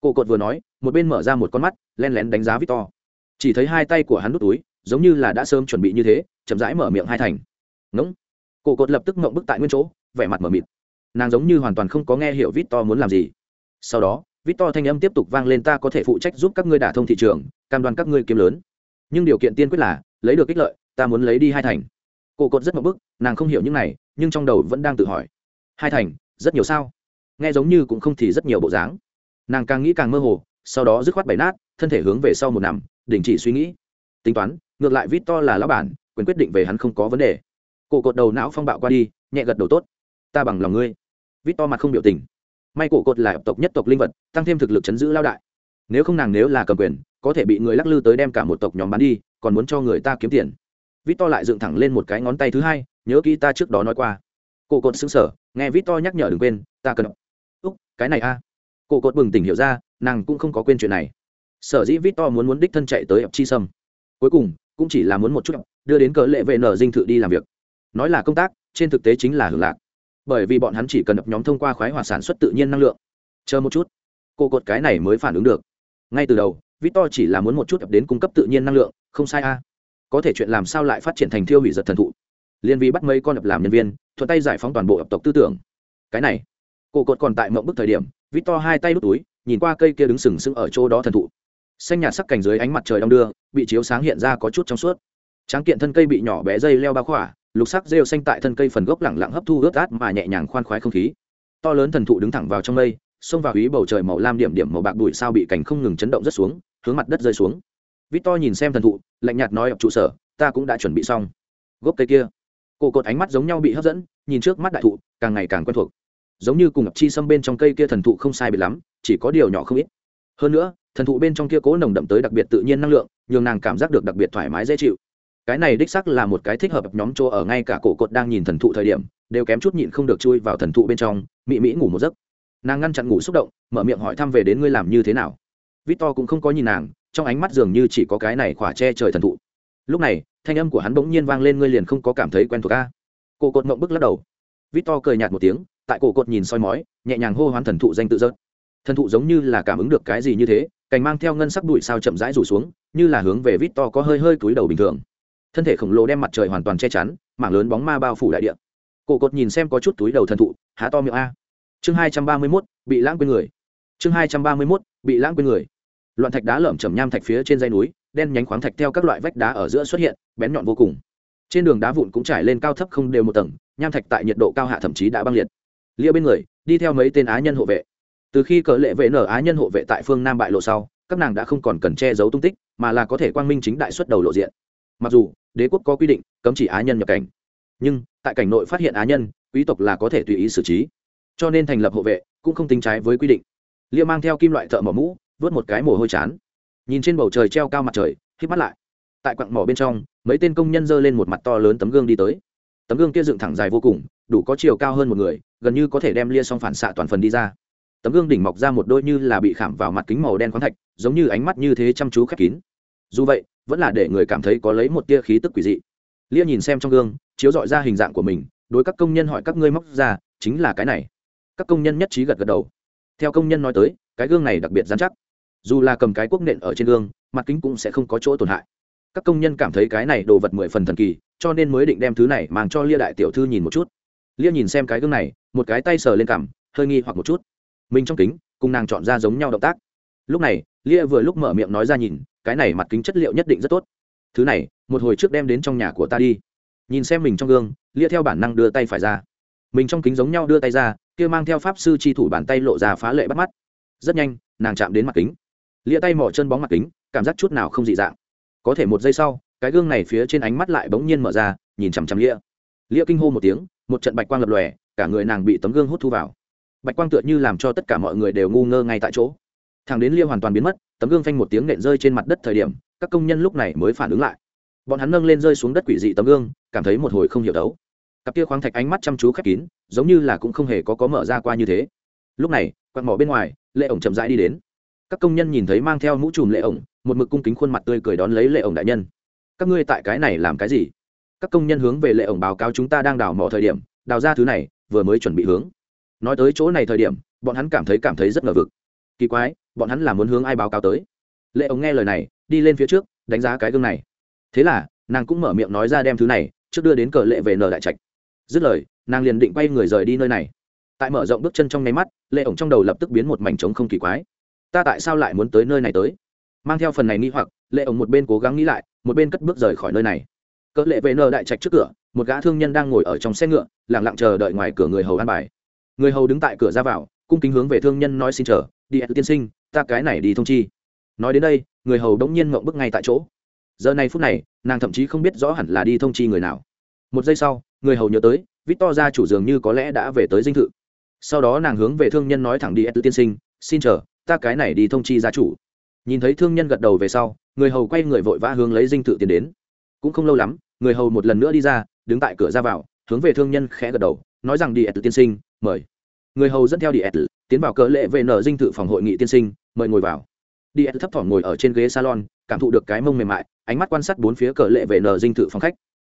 Cổ cột vừa nói, một bên mở ra một con mắt, len lén đánh giá victor. Chỉ thấy hai tay của hắn nút túi, giống như là đã sớm chuẩn bị như thế, chậm rãi mở miệng hai thành. Ngỗng. Cổ cột lập tức mộng bức tại nguyên chỗ, vẻ mặt mở mịt. Nàng giống như hoàn toàn không có nghe hiểu vít to muốn làm gì. Sau đó vít to thanh âm tiếp tục vang lên, ta có thể phụ trách giúp các ngươi đả thông thị trường, cam đoan các ngươi kiếm lớn. Nhưng điều kiện tiên quyết là, lấy được ích lợi, ta muốn lấy đi hai thành. Cổ cột rất mộng bức, nàng không hiểu những này, nhưng trong đầu vẫn đang tự hỏi. Hai thành, rất nhiều sao? Nghe giống như cũng không thì rất nhiều bộ dáng. Nàng càng nghĩ càng mơ hồ, sau đó dứt khoát bày nát, thân thể hướng về sau một nằm, đình chỉ suy nghĩ. Tính toán, ngược lại vít to là lão bản, quyền quyết định về hắn không có vấn đề. Cổ cột đầu não phong bạo qua đi, nhẹ gật đầu tốt. Ta bằng lòng ngươi. Vít to mặt không biểu tình may cổ cột là tộc nhất tộc linh vật, tăng thêm thực lực chấn giữ lao đại. Nếu không nàng nếu là cầm quyền, có thể bị người lắc lư tới đem cả một tộc nhóm bán đi, còn muốn cho người ta kiếm tiền. Vít to lại dựng thẳng lên một cái ngón tay thứ hai, nhớ kỹ ta trước đó nói qua. Cổ cột xứng sở nghe vít to nhắc nhở đừng quên, ta cần. Úc, cái này a. Cổ cột bừng tỉnh hiểu ra, nàng cũng không có quên chuyện này. Sở dĩ vít to muốn muốn đích thân chạy tới ập chi sâm. Cuối cùng, cũng chỉ là muốn một chút, đưa đến cỡ lệ vệ nở dinh thự đi làm việc. Nói là công tác, trên thực tế chính là hưởng lạc bởi vì bọn hắn chỉ cần đập nhóm thông qua khoái hoạt sản xuất tự nhiên năng lượng. Chờ một chút, cô cột cái này mới phản ứng được. Ngay từ đầu, victor chỉ là muốn một chút đến cung cấp tự nhiên năng lượng, không sai a. Có thể chuyện làm sao lại phát triển thành thiêu hủy giật thần thụ? Liên vi bắt mấy con đập làm nhân viên, thuận tay giải phóng toàn bộ ập tộc tư tưởng. Cái này, cô cột còn tại mộng bức thời điểm, victor hai tay đút túi, nhìn qua cây kia đứng sừng sững ở chỗ đó thần thụ. Xanh nhạt sắc cảnh dưới ánh mặt trời đong đưa, bị chiếu sáng hiện ra có chút trong suốt. Tráng kiện thân cây bị nhỏ bé dây leo bao khỏa lục sắc rêu xanh tại thân cây phần gốc lẳng lặng hấp thu ướt át mà nhẹ nhàng khoan khoái không khí. To lớn thần thụ đứng thẳng vào trong mây, xông vào ý bầu trời màu lam điểm điểm màu bạc bụi sao bị cảnh không ngừng chấn động rất xuống, hướng mặt đất rơi xuống. Vít to nhìn xem thần thụ, lạnh nhạt nói ập trụ sở, ta cũng đã chuẩn bị xong. Gốc cây kia, cổ cột ánh mắt giống nhau bị hấp dẫn, nhìn trước mắt đại thụ, càng ngày càng quen thuộc. Giống như cùng ập chi xâm bên trong cây kia thần thụ không sai biệt lắm, chỉ có điều nhỏ không ít. Hơn nữa, thần thụ bên trong kia cố nồng đậm tới đặc biệt tự nhiên năng lượng, nhường nàng cảm giác được đặc biệt thoải mái dễ chịu cái này đích sắc là một cái thích hợp nhóm chỗ ở ngay cả cổ cột đang nhìn thần thụ thời điểm, đều kém chút nhịn không được chui vào thần thụ bên trong, mị mỹ ngủ một giấc. Nàng ngăn chặn ngủ xúc động, mở miệng hỏi thăm về đến ngươi làm như thế nào. Victor cũng không có nhìn nàng, trong ánh mắt dường như chỉ có cái này khỏa che trời thần thụ. Lúc này, thanh âm của hắn bỗng nhiên vang lên ngươi liền không có cảm thấy quen thuộc a. Cổ cột mộng bức lắc đầu. Victor cười nhạt một tiếng, tại cổ cột nhìn soi mói, nhẹ nhàng hô hoán thần thụ danh tự dơ thần thụ giống như là cảm ứng được cái gì như thế, cành mang theo ngân sắc đùi sao chậm rãi rủ xuống, như là hướng về victor có hơi hơi cúi đầu bình thường thân thể khổng lồ đem mặt trời hoàn toàn che chắn, mảng lớn bóng ma bao phủ đại địa. Cổ cột nhìn xem có chút túi đầu thần thụ, há to miệng a. Chương hai trăm ba mươi mốt, bị lãng quên người. Chương hai trăm ba mươi mốt, bị lãng quên người. Loạn thạch đá lởm chầm nham thạch phía trên dây núi, đen nhánh khoáng thạch theo các loại vách đá ở giữa xuất hiện, bén nhọn vô cùng. Trên đường đá vụn cũng trải lên cao thấp không đều một tầng, nham thạch tại nhiệt độ cao hạ thậm chí đã băng liệt. Lia bên người, đi theo mấy tên á nhân hộ vệ. Từ khi cỡ lệ vệ nở á nhân hộ vệ tại phương nam bại lộ sau, các nàng đã không còn cần che giấu tung tích, mà là có thể quang minh chính đại xuất đầu lộ diện. Mặc dù đế quốc có quy định, cấm chỉ á nhân nhập cảnh. Nhưng, tại cảnh nội phát hiện á nhân, quý tộc là có thể tùy ý xử trí. Cho nên thành lập hộ vệ, cũng không tính trái với quy định. Lia mang theo kim loại thợ mỏ mũ, vớt một cái mồ hôi chán. Nhìn trên bầu trời treo cao mặt trời, hít mắt lại. Tại quặng mỏ bên trong, mấy tên công nhân giơ lên một mặt to lớn tấm gương đi tới. Tấm gương kia dựng thẳng dài vô cùng, đủ có chiều cao hơn một người, gần như có thể đem lia xong phản xạ toàn phần đi ra. Tấm gương đỉnh mọc ra một đôi như là bị khảm vào mặt kính màu đen khoáng thạch, giống như ánh mắt như thế chăm chú khép kín. Dù vậy vẫn là để người cảm thấy có lấy một tia khí tức quỷ dị. Lia nhìn xem trong gương, chiếu dọi ra hình dạng của mình, đối các công nhân hỏi các ngươi móc ra, chính là cái này. Các công nhân nhất trí gật gật đầu. Theo công nhân nói tới, cái gương này đặc biệt dán chắc. Dù là cầm cái quốc nện ở trên gương, mặt kính cũng sẽ không có chỗ tổn hại. Các công nhân cảm thấy cái này đồ vật mười phần thần kỳ, cho nên mới định đem thứ này mang cho lia đại tiểu thư nhìn một chút. Lia nhìn xem cái gương này, một cái tay sờ lên cằm, hơi nghi hoặc một chút. Mình trong kính, cùng nàng chọn ra giống nhau động tác. Lúc này, lia vừa lúc mở miệng nói ra nhìn cái này mặt kính chất liệu nhất định rất tốt. Thứ này, một hồi trước đem đến trong nhà của ta đi. Nhìn xem mình trong gương, lia theo bản năng đưa tay phải ra. Mình trong kính giống nhau đưa tay ra, kia mang theo pháp sư chi thủ bàn tay lộ ra phá lệ bắt mắt. Rất nhanh, nàng chạm đến mặt kính. Lia tay mỏ chân bóng mặt kính, cảm giác chút nào không dị dạng. Có thể một giây sau, cái gương này phía trên ánh mắt lại bỗng nhiên mở ra, nhìn chằm chằm lia. Lia kinh hô một tiếng, một trận bạch quang lập lòe, cả người nàng bị tấm gương hút thu vào. Bạch quang tựa như làm cho tất cả mọi người đều ngu ngơ ngay tại chỗ. Thằng đến lia hoàn toàn biến mất tấm gương phanh một tiếng nện rơi trên mặt đất thời điểm, các công nhân lúc này mới phản ứng lại. Bọn hắn nâng lên rơi xuống đất quỷ dị tấm gương, cảm thấy một hồi không hiểu đấu. Cặp kia khoáng thạch ánh mắt chăm chú khép kín, giống như là cũng không hề có có mở ra qua như thế. Lúc này, quạt mỏ bên ngoài, lệ ổng chậm rãi đi đến. Các công nhân nhìn thấy mang theo mũ trùm lệ ổng, một mực cung kính khuôn mặt tươi cười đón lấy lệ ổng đại nhân. Các ngươi tại cái này làm cái gì? Các công nhân hướng về lệ ổng báo cáo chúng ta đang đào mỏ thời điểm, đào ra thứ này, vừa mới chuẩn bị hướng. Nói tới chỗ này thời điểm, bọn hắn cảm thấy cảm thấy rất ngờ vực kỳ quái, bọn hắn là muốn hướng ai báo cáo tới? Lệ ống nghe lời này, đi lên phía trước, đánh giá cái gương này. Thế là, nàng cũng mở miệng nói ra đem thứ này, trước đưa đến cờ lệ về nở đại trạch. Dứt lời, nàng liền định quay người rời đi nơi này. Tại mở rộng bước chân trong nháy mắt, lệ ổng trong đầu lập tức biến một mảnh trống không kỳ quái. Ta tại sao lại muốn tới nơi này tới? Mang theo phần này nghi hoặc, lệ ổng một bên cố gắng nghĩ lại, một bên cất bước rời khỏi nơi này. Cỡ lệ về nờ đại trạch trước cửa, một gã thương nhân đang ngồi ở trong xe ngựa lẳng lặng chờ đợi ngoài cửa người hầu ăn bài. Người hầu đứng tại cửa ra vào, cung kính hướng về thương nhân nói xin chờ đi tiên sinh, ta cái này đi thông chi. Nói đến đây, người hầu đống nhiên mộng bức ngay tại chỗ. Giờ này phút này, nàng thậm chí không biết rõ hẳn là đi thông chi người nào. Một giây sau, người hầu nhớ tới, victor ra chủ dường như có lẽ đã về tới dinh thự. Sau đó nàng hướng về thương nhân nói thẳng đi ed tiên sinh, xin chờ, ta cái này đi thông chi gia chủ. Nhìn thấy thương nhân gật đầu về sau, người hầu quay người vội vã hướng lấy dinh thự tiến đến. Cũng không lâu lắm, người hầu một lần nữa đi ra, đứng tại cửa ra vào, hướng về thương nhân khẽ gật đầu, nói rằng đi ed tiên sinh, mời. Người hầu dẫn theo đi ed tiến vào cỡ lệ về nở dinh thự phòng hội nghị tiên sinh, mời ngồi vào. Đi, thấp thỏm ngồi ở trên ghế salon, cảm thụ được cái mông mềm mại, ánh mắt quan sát bốn phía cờ lệ vệ nờ dinh thự phòng khách.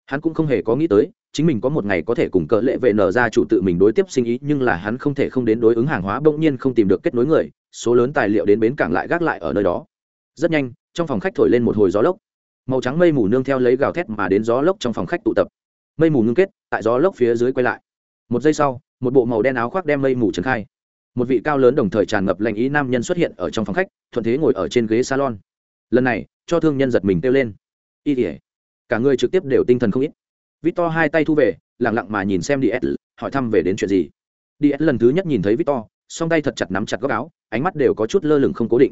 Hắn cũng không hề có nghĩ tới, chính mình có một ngày có thể cùng cờ lệ vệ nở ra chủ tự mình đối tiếp sinh ý, nhưng là hắn không thể không đến đối ứng hàng hóa, bỗng nhiên không tìm được kết nối người, số lớn tài liệu đến bến cảng lại gác lại ở nơi đó. Rất nhanh, trong phòng khách thổi lên một hồi gió lốc. Màu trắng mây mù nương theo lấy gào thét mà đến gió lốc trong phòng khách tụ tập. Mây mù ngưng kết, tại gió lốc phía dưới quay lại. Một giây sau, một bộ màu đen áo khoác đem mây mù trấn khai một vị cao lớn đồng thời tràn ngập lạnh ý nam nhân xuất hiện ở trong phòng khách, thuận thế ngồi ở trên ghế salon. Lần này, cho thương nhân giật mình kêu lên. Y tỉa cả người trực tiếp đều tinh thần không ít. Victor hai tay thu về lẳng lặng mà nhìn xem ds hỏi thăm về đến chuyện gì. Ds lần thứ nhất nhìn thấy victor, song tay thật chặt nắm chặt góc áo, ánh mắt đều có chút lơ lửng không cố định.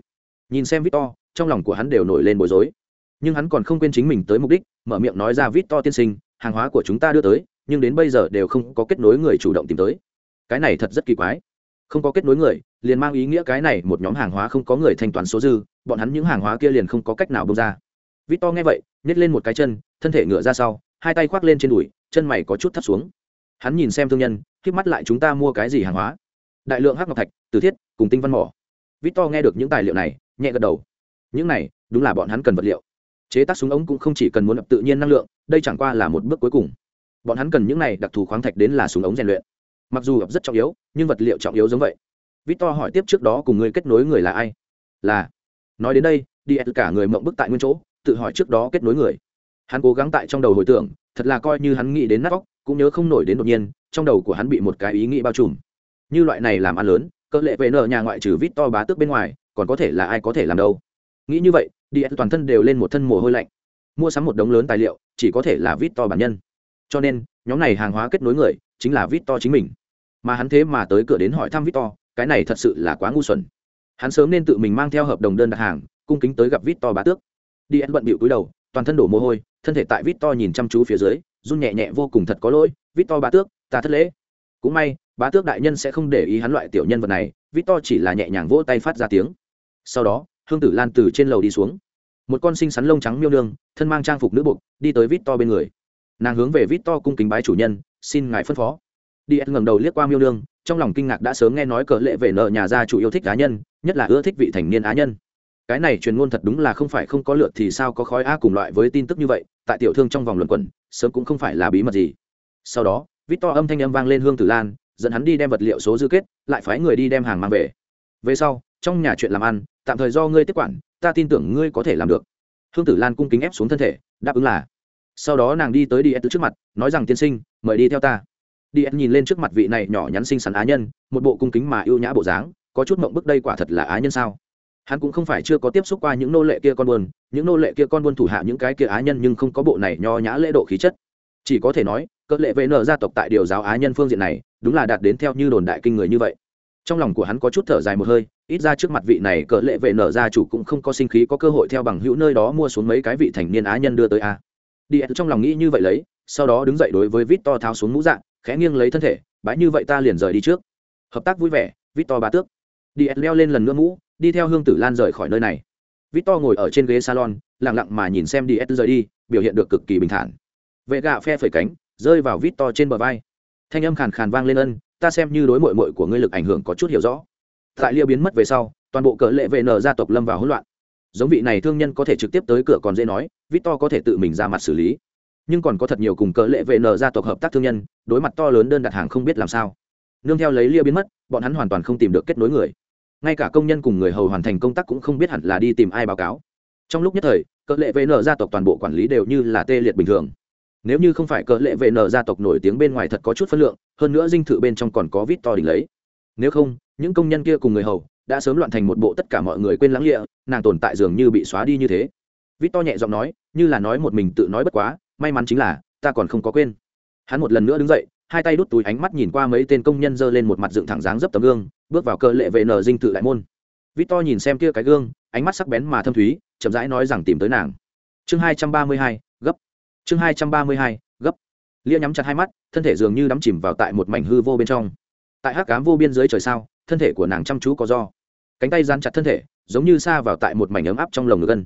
Nhìn xem victor, trong lòng của hắn đều nổi lên bối rối. Nhưng hắn còn không quên chính mình tới mục đích, mở miệng nói ra, victor tiên sinh, hàng hóa của chúng ta đưa tới, nhưng đến bây giờ đều không có kết nối người chủ động tìm tới. Cái này thật rất kỳ quái không có kết nối người, liền mang ý nghĩa cái này một nhóm hàng hóa không có người thanh toán số dư, bọn hắn những hàng hóa kia liền không có cách nào bông ra. Victor nghe vậy nhét lên một cái chân, thân thể ngựa ra sau, hai tay khoác lên trên đùi, chân mày có chút thấp xuống. Hắn nhìn xem thương nhân k mắt lại chúng ta mua cái gì hàng hóa? Đại lượng hắc ngọc thạch, từ thiết, cùng tinh văn mỏ. Victor nghe được những tài liệu này, nhẹ gật đầu. Những này, đúng là bọn hắn cần vật liệu. Chế tác súng ống cũng không chỉ cần muốn tự nhiên năng lượng, đây chẳng qua là một bước cuối cùng. Bọn hắn cần những này đặc thù khoáng thạch đến là súng ống rèn luyện mặc dù ập rất trọng yếu, nhưng vật liệu trọng yếu giống vậy. Victor hỏi tiếp trước đó cùng người kết nối người là ai? Là. Nói đến đây, đi cả người mộng bức tại nguyên chỗ, tự hỏi trước đó kết nối người. Hắn cố gắng tại trong đầu hồi tưởng, thật là coi như hắn nghĩ đến nát vóc cũng nhớ không nổi đến đột nhiên, trong đầu của hắn bị một cái ý nghĩ bao trùm. Như loại này làm ăn lớn, cỡ lệ về nợ nhà ngoại trừ vít to bá tước bên ngoài, còn có thể là ai có thể làm đâu? Nghĩ như vậy, đi toàn thân đều lên một thân mồ hôi lạnh. Mua sắm một đống lớn tài liệu, chỉ có thể là vít to bản nhân. Cho nên, nhóm này hàng hóa kết nối người chính là Victor chính mình. Mà hắn thế mà tới cửa đến hỏi thăm Victor, cái này thật sự là quá ngu xuẩn. Hắn sớm nên tự mình mang theo hợp đồng đơn đặt hàng cung kính tới gặp Victor bá tước. Đi bận bịu cúi đầu toàn thân đổ mồ hôi thân thể tại Victor nhìn chăm chú phía dưới run nhẹ nhẹ vô cùng thật có lỗi Victor bá tước ta thất lễ. Cũng may bá tước đại nhân sẽ không để ý hắn loại tiểu nhân vật này Victor chỉ là nhẹ nhàng vỗ tay phát ra tiếng. Sau đó hương tử lan từ trên lầu đi xuống. Một con sinh sắn lông trắng miêu đường, thân mang trang phục nữ bộ, đi tới Victor bên người. Nàng hướng về Victor cung kính bái chủ nhân xin ngài phân phó. Đi ngẩng đầu liếc qua miêu nương trong lòng kinh ngạc đã sớm nghe nói cờ lệ về nợ nhà gia chủ yêu thích cá nhân, nhất là ưa thích vị thành niên á nhân. Cái này truyền ngôn thật đúng là không phải không có lượt thì sao có khói a cùng loại với tin tức như vậy, tại tiểu thương trong vòng luận quẩn, sớm cũng không phải là bí mật gì. Sau đó vít to âm thanh âm vang lên hương tử lan, dẫn hắn đi đem vật liệu số dư kết, lại phái người đi đem hàng mang về. Về sau, trong nhà chuyện làm ăn, tạm thời do ngươi tiếp quản, ta tin tưởng ngươi có thể làm được. Hương tử lan cung kính ép xuống thân thể, đáp ứng là sau đó nàng đi tới đi ed trước mặt, nói rằng, tiên sinh, mời đi theo ta. Đi ed nhìn lên trước mặt vị này nhỏ nhắn xinh xắn á nhân, một bộ cung kính mà ưu nhã bộ dáng, có chút mộng bức đây quả thật là á nhân sao? Hắn cũng không phải chưa có tiếp xúc qua những nô lệ kia con buôn những nô lệ kia con buôn thủ hạ những cái kia á nhân nhưng không có bộ này nho nhã lễ độ khí chất. Chỉ có thể nói, cỡ lệ vệ nợ gia tộc tại điều giáo á nhân phương diện này, đúng là đạt đến theo như đồn đại kinh người như vậy. Trong lòng của hắn có chút thở dài một hơi, ít ra trước mặt vị này cỡ lệ vệ nợ gia chủ cũng không có sinh khí có cơ hội theo bằng hữu nơi đó mua xuống mấy cái vị thành niên á nhân đưa tới a đi trong lòng nghĩ như vậy lấy, sau đó đứng dậy đối với vít to tháo xuống mũ dạng khẽ nghiêng lấy thân thể bãi như vậy ta liền rời đi trước. Hợp tác vui vẻ vít to bá tước. Đi leo lên lần nữa mũ, đi theo hương tử lan rời khỏi nơi này. Victor ngồi ở trên ghế salon, lặng lặng mà nhìn xem đi rời đi, biểu hiện được cực kỳ bình thản. Vệ gạ phe phẩy cánh, rơi vào victor trên bờ vai. Thanh âm khàn khàn vang lên ân, ta xem như đối mội mội của ngươi lực ảnh hưởng có chút hiểu rõ. Tại lia biến mất về sau, toàn bộ cỡ lệ vệ nở gia tộc lâm vào hỗn loạn. Giống vị này thương nhân có thể trực tiếp tới cửa còn dễ nói victor có thể tự mình ra mặt xử lý. Nhưng còn có thật nhiều cùng cỡ lệ vệ nở gia tộc hợp tác thương nhân, đối mặt to lớn đơn đặt hàng không biết làm sao. Nương theo lấy lia biến mất, bọn hắn hoàn toàn không tìm được kết nối người. Ngay cả công nhân cùng người hầu hoàn thành công tác cũng không biết hẳn là đi tìm ai báo cáo. Trong lúc nhất thời, cỡ lệ vệ nợ gia tộc toàn bộ quản lý đều như là tê liệt bình thường. Nếu như không phải cỡ lệ vệ nợ gia tộc nổi tiếng bên ngoài thật có chút phân lượng, hơn nữa dinh thự bên trong còn có Victor đỉnh lấy. Nếu không, những công nhân kia cùng người hầu đã sớm loạn thành một bộ tất cả mọi người quên lãng lịa, nàng tồn tại dường như bị xóa đi như thế vít to nhẹ giọng nói, như là nói một mình tự nói bất quá, may mắn chính là, ta còn không có quên. Hắn một lần nữa đứng dậy, hai tay đút túi ánh mắt nhìn qua mấy tên công nhân giơ lên một mặt dựng thẳng dáng dấp tấm gương, bước vào cơ lệ vệ nở dinh tự đại môn. Victor nhìn xem kia cái gương, ánh mắt sắc bén mà thâm thúy, chậm rãi nói rằng tìm tới nàng. Chương hai trăm ba mươi hai, gấp. Chương hai trăm ba mươi hai, gấp. Lia nhắm chặt hai mắt, thân thể dường như đắm chìm vào tại một mảnh hư vô bên trong. Tại hắc cám vô biên dưới trời sao, thân thể của nàng chăm chú có do. Cánh tay dán chặt thân thể, giống như xa vào tại một mảnh ấm áp trong lồng ngực gân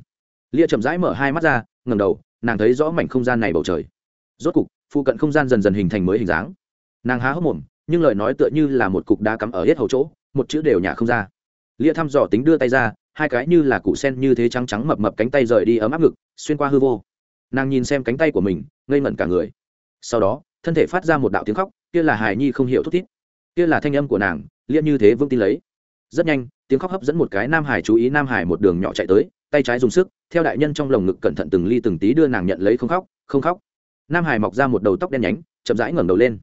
lia chậm rãi mở hai mắt ra ngầm đầu, nàng thấy rõ mảnh không gian này bầu trời. Rốt cục, phụ cận không gian dần dần hình thành mới hình dáng. Nàng há hốc mồm, nhưng lời nói tựa như là một cục đá cắm ở hết hầu chỗ, một chữ đều nhả không ra. Lia thăm dò tính đưa tay ra, hai cái như là cụ sen như thế trắng trắng mập mập cánh tay rời đi ấm áp ngực, xuyên qua hư vô. Nàng nhìn xem cánh tay của mình, ngây ngẩn cả người. Sau đó, thân thể phát ra một đạo tiếng khóc, kia là hài nhi không hiểu thút thít. Kia là thanh âm của nàng, lia như thế vững tin lấy. Rất nhanh, tiếng khóc hấp dẫn một cái nam hải chú ý nam hải một đường nhỏ chạy tới tay trái dùng sức, theo đại nhân trong lồng ngực cẩn thận từng ly từng tí đưa nàng nhận lấy không khóc không khóc. Nam hải mọc ra một đầu tóc đen nhánh, chậm rãi ngẩng đầu lên.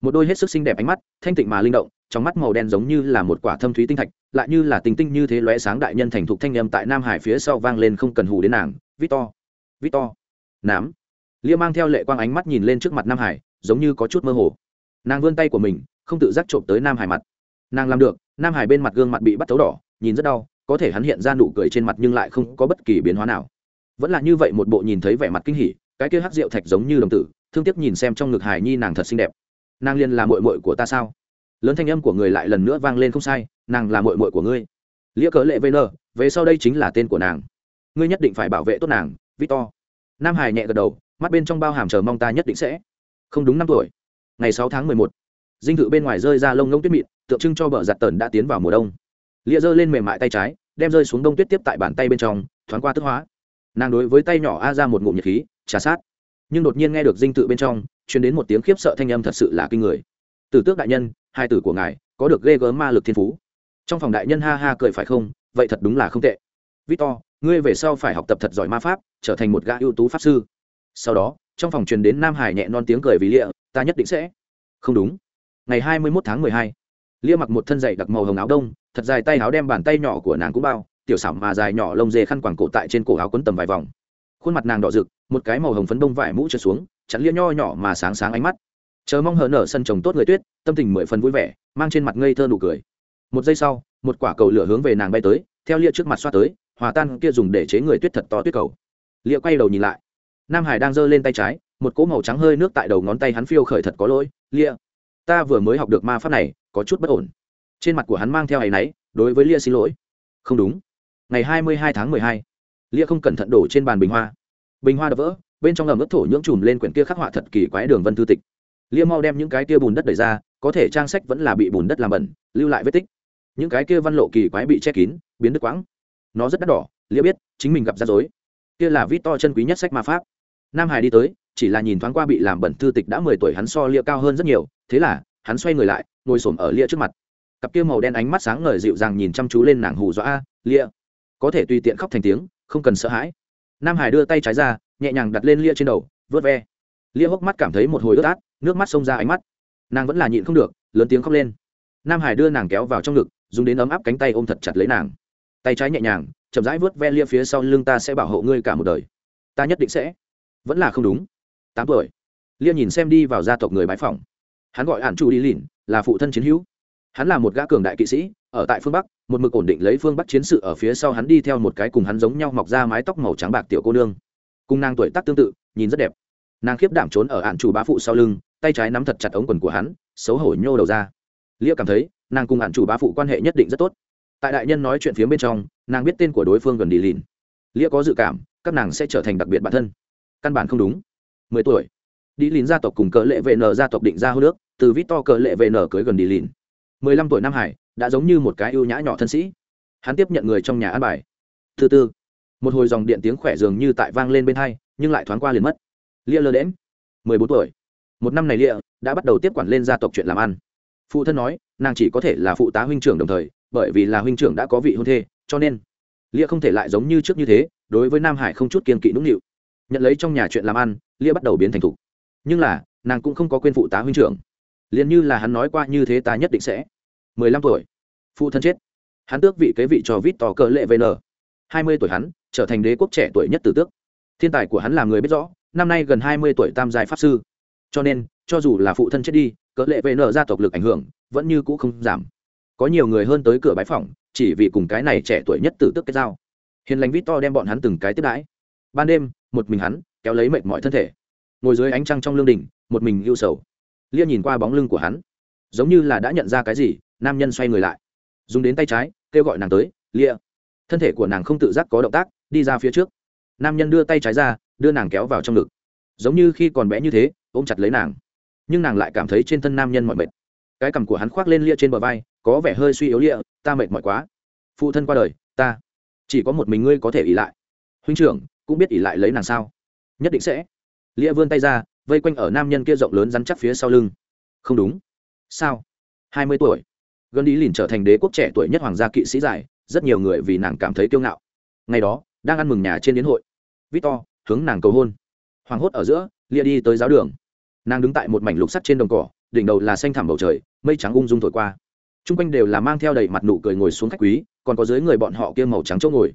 Một đôi hết sức xinh đẹp ánh mắt, thanh tịnh mà linh động, trong mắt màu đen giống như là một quả thâm thúy tinh thạch, lại như là tình tinh như thế lóe sáng đại nhân thành thục thanh âm tại nam hải phía sau vang lên không cần hù đến nàng, victor victor. Nám. Lia mang theo lệ quang ánh mắt nhìn lên trước mặt nam hải, giống như có chút mơ hồ. Nàng vươn tay của mình, không tự giác trộm tới nam hải mặt. Nàng làm được, nam hải bên mặt gương mặt bị bắt tấu đỏ, nhìn rất đau có thể hắn hiện ra nụ cười trên mặt nhưng lại không có bất kỳ biến hóa nào. Vẫn là như vậy một bộ nhìn thấy vẻ mặt kinh hỉ, cái kia hắc rượu thạch giống như đồng tử, thương tiếc nhìn xem trong ngực hải nhi nàng thật xinh đẹp. Nàng liền là mội mội của ta sao? Lớn thanh âm của người lại lần nữa vang lên không sai, nàng là mội mội của ngươi. Lia cớ lệ vn về sau đây chính là tên của nàng. Ngươi nhất định phải bảo vệ tốt nàng, victor. Nam hải nhẹ gật đầu, mắt bên trong bao hàm chờ mong ta nhất định sẽ. Không đúng năm tuổi. Ngày sáu tháng mười một, dinh thự bên ngoài rơi ra lông ngông tuyết mịn, tượng trưng cho bờ giặt tần đã tiến vào mùa đông. Lia giơ lên mềm mại tay trái đem rơi xuống đông tuyết tiếp tại bàn tay bên trong, thoáng qua tức hóa. Nàng đối với tay nhỏ a ra một ngụm nhiệt khí, trà sát. Nhưng đột nhiên nghe được dinh tự bên trong, truyền đến một tiếng khiếp sợ thanh âm thật sự là kinh người. Tử tước đại nhân, hai tử của ngài, có được ghê gớm ma lực thiên phú. Trong phòng đại nhân ha ha cười phải không? Vậy thật đúng là không tệ. Victor, ngươi về sau phải học tập thật giỏi ma pháp, trở thành một gã ưu tú pháp sư. Sau đó, trong phòng truyền đến nam hải nhẹ non tiếng cười vì lịa, ta nhất định sẽ. Không đúng. Ngày hai mươi mốt tháng mười hai, lia mặc một thân dày đặc màu hồng áo đông thật dài tay áo đem bàn tay nhỏ của nàng cũng bao, tiểu xảo mà dài nhỏ lông dê khăn quàng cổ tại trên cổ áo quấn tầm vài vòng. Khuôn mặt nàng đỏ rực, một cái màu hồng phấn đông vải mũ trượt xuống chắn lia nho nhỏ mà sáng sáng ánh mắt. Chờ mong hờ nở sân trồng tốt người tuyết, tâm tình mười phần vui vẻ, mang trên mặt ngây thơ nụ cười. Một giây sau, một quả cầu lửa hướng về nàng bay tới, theo lia trước mặt xoa tới, hòa tan kia dùng để chế người tuyết thật to tuyết cầu. Lia quay đầu nhìn lại. Nam hải đang giơ lên tay trái, một cỗ màu trắng hơi nước tại đầu ngón tay hắn phiêu khởi thật có lỗi. Lia, ta vừa mới học được ma pháp này, có chút bất ổn trên mặt của hắn mang theo áy náy, đối với lia xin lỗi. Không đúng. Ngày hai mươi hai tháng mười hai, lia không cẩn thận đổ trên bàn bình hoa. Bình hoa đập vỡ, bên trong ẩm ướt thổ nhưỡng chùm lên quyển kia khắc họa thật kỳ quái đường vân thư tịch. Lia mau đem những cái kia bùn đất đẩy ra, có thể trang sách vẫn là bị bùn đất làm bẩn, lưu lại vết tích. Những cái kia văn lộ kỳ quái bị che kín, biến đứt quãng. Nó rất đắt đỏ, lia biết, chính mình gặp ra dối kia là vít to chân quý nhất sách ma pháp. Nam hải đi tới, chỉ là nhìn thoáng qua bị làm bẩn thư tịch đã mười tuổi hắn so lia cao hơn rất nhiều, thế là, hắn xoay người lại, ngồi s ổ m ở lia trước mặt cặp kia màu đen ánh mắt sáng ngời dịu dàng nhìn chăm chú lên nàng hù dọa a lia có thể tùy tiện khóc thành tiếng, không cần sợ hãi. Nam hải đưa tay trái ra, nhẹ nhàng đặt lên lia trên đầu vớt ve. Lia hốc mắt cảm thấy một hồi ướt át, nước mắt xông ra ánh mắt. Nàng vẫn là nhịn không được, lớn tiếng khóc lên. Nam hải đưa nàng kéo vào trong ngực, dùng đến ấm áp cánh tay ôm thật chặt lấy nàng. Tay trái nhẹ nhàng, chậm rãi vớt ve lia phía sau lưng, ta sẽ bảo hộ ngươi cả một đời. Ta nhất định sẽ. Vẫn là không đúng. Tám tuổi. Lia nhìn xem đi vào gia tộc người bái phỏng. Hắn gọi ạn chủ đi lìn, là phụ thân chiến hữu hắn là một gã cường đại kỵ sĩ, ở tại phương bắc, một mực ổn định lấy phương bắc chiến sự ở phía sau hắn đi theo một cái cùng hắn giống nhau mọc ra mái tóc màu trắng bạc tiểu cô nương. Cùng nàng tuổi tác tương tự, nhìn rất đẹp. Nàng khiếp đảm trốn ở ạn chủ bá phụ sau lưng, tay trái nắm thật chặt ống quần của hắn, xấu hổ nhô đầu ra. Lia cảm thấy, nàng cùng ạn chủ bá phụ quan hệ nhất định rất tốt. Tại đại nhân nói chuyện phía bên trong, nàng biết tên của đối phương gần đi lìn. Lia có dự cảm, các nàng sẽ trở thành đặc biệt bản thân. Căn bản không đúng. Mười tuổi. Đi lìn gia tộc cùng cỡ lệ vệ nở gia tộc định ra hô nước, từ vít to cỡ lệ vệ nở cưới gần đi lìn mười lăm tuổi nam hải, đã giống như một cái ưu nhã nhỏ thân sĩ. Hắn tiếp nhận người trong nhà ăn bài. Thứ tư một hồi dòng điện tiếng khỏe dường như tại vang lên bên hai, nhưng lại thoáng qua liền mất. Lia lơ đễm mười bốn tuổi. Một năm này lia đã bắt đầu tiếp quản lên gia tộc chuyện làm ăn. Phụ thân nói, nàng chỉ có thể là phụ tá huynh trưởng đồng thời, bởi vì là huynh trưởng đã có vị hôn thê, cho nên lia không thể lại giống như trước như thế, đối với nam hải không chút kiên kỵ nũng nịu. Nhận lấy trong nhà chuyện làm ăn, lia bắt đầu biến thành thục nhưng là, nàng cũng không có quên phụ tá huynh trưởng liền như là hắn nói qua như thế ta nhất định sẽ. Mười lăm tuổi. Phụ thân chết. Hắn tước vị kế vị cho vít tỏ cờ lệ vn hai mươi tuổi hắn, trở thành đế quốc trẻ tuổi nhất từ tước. Thiên tài của hắn là người biết rõ, năm nay gần hai mươi tuổi tam giai pháp sư. Cho nên, cho dù là phụ thân chết đi cỡ lệ vn gia tộc lực ảnh hưởng, vẫn như cũ không giảm. Có nhiều người hơn tới cửa bái phòng chỉ vì cùng cái này trẻ tuổi nhất từ tước cái dao hiền lành vít to đem bọn hắn từng cái tiếp đãi. Ban đêm, một mình hắn, kéo lấy mệt mọi thân thể. Ngồi dưới ánh trăng trong lương đình, một mình yêu sầu lia nhìn qua bóng lưng của hắn, giống như là đã nhận ra cái gì, nam nhân xoay người lại, dùng đến tay trái, kêu gọi nàng tới, lia. Thân thể của nàng không tự giác có động tác, đi ra phía trước. Nam nhân đưa tay trái ra, đưa nàng kéo vào trong ngực. Giống như khi còn bé như thế, ôm chặt lấy nàng. Nhưng nàng lại cảm thấy trên thân nam nhân mọi mệt. Cái cằm của hắn khoác lên lia trên bờ vai, có vẻ hơi suy yếu lia, ta mệt mỏi quá. Phụ thân qua đời, ta chỉ có một mình ngươi có thể ỉ lại. Huynh trưởng, cũng biết ỉ lại lấy nàng sao? Nhất định sẽ. Lia vươn tay ra vây quanh ở nam nhân kia rộng lớn rắn chắc phía sau lưng. Không đúng. Sao? Hai mươi tuổi. Gần ý lìn trở thành đế quốc trẻ tuổi nhất hoàng gia kỵ sĩ giải rất nhiều người vì nàng cảm thấy kiêu ngạo. Ngày đó, đang ăn mừng nhà trên đến hội. Victor, hướng nàng cầu hôn. Hoàng hốt ở giữa, lia đi tới giáo đường. Nàng đứng tại một mảnh lục sắt trên đồng cỏ, đỉnh đầu là xanh thẳm bầu trời, mây trắng ung dung thổi qua. T r u n g quanh đều là mang theo đầy mặt nụ cười ngồi xuống khách quý, còn có dưới người bọn họ kia màu trắng chỗ ngồi.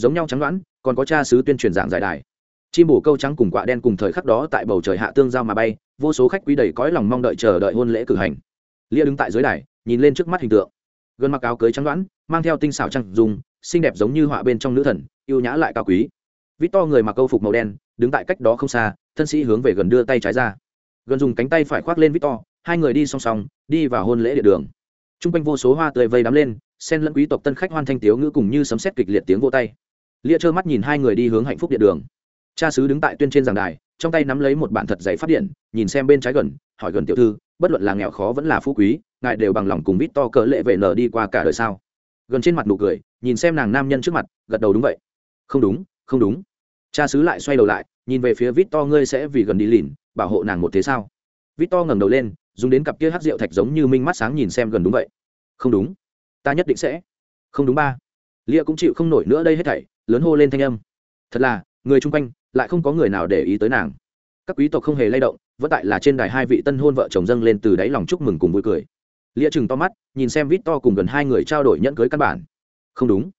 Giống nhau trắng đoãn còn có cha sứ tuyên truyền giảng giải đài chim bổ câu trắng cùng quạ đen cùng thời khắc đó tại bầu trời hạ tương giao mà bay, vô số khách quý đầy cõi lòng mong đợi chờ đợi hôn lễ cử hành. Lia đứng tại dưới đài, nhìn lên trước mắt hình tượng. Gần mặc áo cưới trắng đoãn mang theo tinh xảo trăng dùng xinh đẹp giống như họa bên trong nữ thần, yêu nhã lại cao quý. Vít to người mặc câu phục màu đen, đứng tại cách đó không xa, thân sĩ hướng về gần đưa tay trái ra. Gần dùng cánh tay phải khoác lên vít to, hai người đi song song, đi vào hôn lễ địa đường. T r u n g quanh vô số hoa tươi vây đắm lên sen lẫn quý tộc tân khách hoan thanh tiếu ngữ cùng như sấm xét kịch liệt tiếng vô tay. Lia trơ mắt nhìn hai người đi hướng hạnh phúc địa đường cha sứ đứng tại tuyên trên giảng đài, trong tay nắm lấy một bản thật giấy phát điện, nhìn xem bên trái gần, hỏi gần tiểu thư, bất luận là nghèo khó vẫn là phú quý, ngài đều bằng lòng cùng vít to cỡ lệ vệ nở đi qua cả đời sao? Gần trên mặt nụ cười, nhìn xem nàng nam nhân trước mặt, gật đầu đúng vậy. Không đúng không đúng. Cha sứ lại xoay đầu lại, nhìn về phía vít to, ngươi sẽ vì gần đi lìn, bảo hộ nàng một thế sao? Vít to ngẩng đầu lên, dùng đến cặp kia hát rượu thạch giống như minh mắt sáng nhìn xem gần đúng vậy. Không đúng, ta nhất định sẽ. Không đúng ba. Lia cũng chịu không nổi nữa đây hết thảy, lớn hô lên thanh âm. Thật là, người chung quanh lại không có người nào để ý tới nàng. Các quý tộc không hề lay động, vẫn tại là trên đài hai vị tân hôn vợ chồng dâng lên từ đáy lòng chúc mừng cùng vui cười. Lia chừng to mắt, nhìn xem vít to cùng gần hai người trao đổi nhẫn cưới căn bản. Không đúng.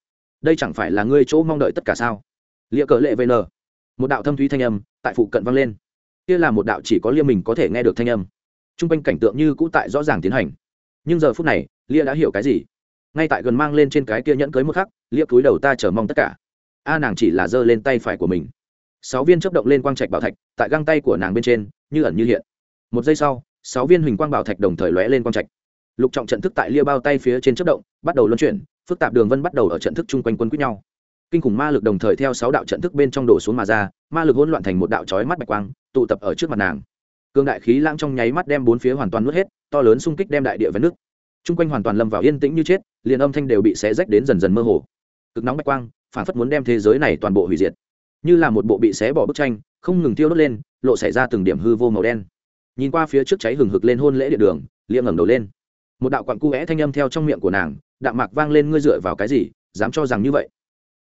Đây chẳng phải là ngươi chỗ mong đợi tất cả sao? Lia cờ lệ vn một đạo thâm thúy thanh âm tại phụ cận vang lên. Kia là một đạo chỉ có lia mình có thể nghe được thanh âm. T r u n g quanh cảnh tượng như cũ tại rõ ràng tiến hành. Nhưng giờ phút này lia đã hiểu cái gì? Ngay tại gần mang lên trên cái kia nhẫn cưới một khắc lia cúi đầu ta chờ mong tất cả. A nàng chỉ là giơ lên tay phải của mình sáu viên chấp động lên quang trạch bảo thạch, tại găng tay của nàng bên trên, như ẩn như hiện. Một giây sau, sáu viên huỳnh quang bảo thạch đồng thời lóe lên quang trạch. Lục trọng trận thức tại lia bao tay phía trên chấp động, bắt đầu luân chuyển, phức tạp đường vân bắt đầu ở trận thức chung quanh quân quýt nhau. Kinh khủng ma lực đồng thời theo sáu đạo trận thức bên trong đổ xuống mà ra, ma lực hỗn loạn thành một đạo chói mắt bạch quang, tụ tập ở trước mặt nàng. Cương đại khí lãng trong nháy mắt đem bốn phía hoàn toàn nuốt hết, to lớn xung kích đem đại địa vén nước chung quanh hoàn toàn lâm vào yên tĩnh như chết, liền âm thanh đều bị xé rách đến dần dần mơ hồ. Cực nóng bạch quang, phản phất muốn đem thế giới này toàn bộ hủy diệt như là một bộ bị xé bỏ bức tranh, không ngừng tiêu đốt lên, lộ xảy ra từng điểm hư vô màu đen. Nhìn qua phía trước cháy hừng hực lên hôn lễ địa đường liệm ngẩng đầu lên. Một đạo quặn cu vẽ thanh âm theo trong miệng của nàng, đạm mạc vang lên, ngươi dựa vào cái gì, dám cho rằng như vậy?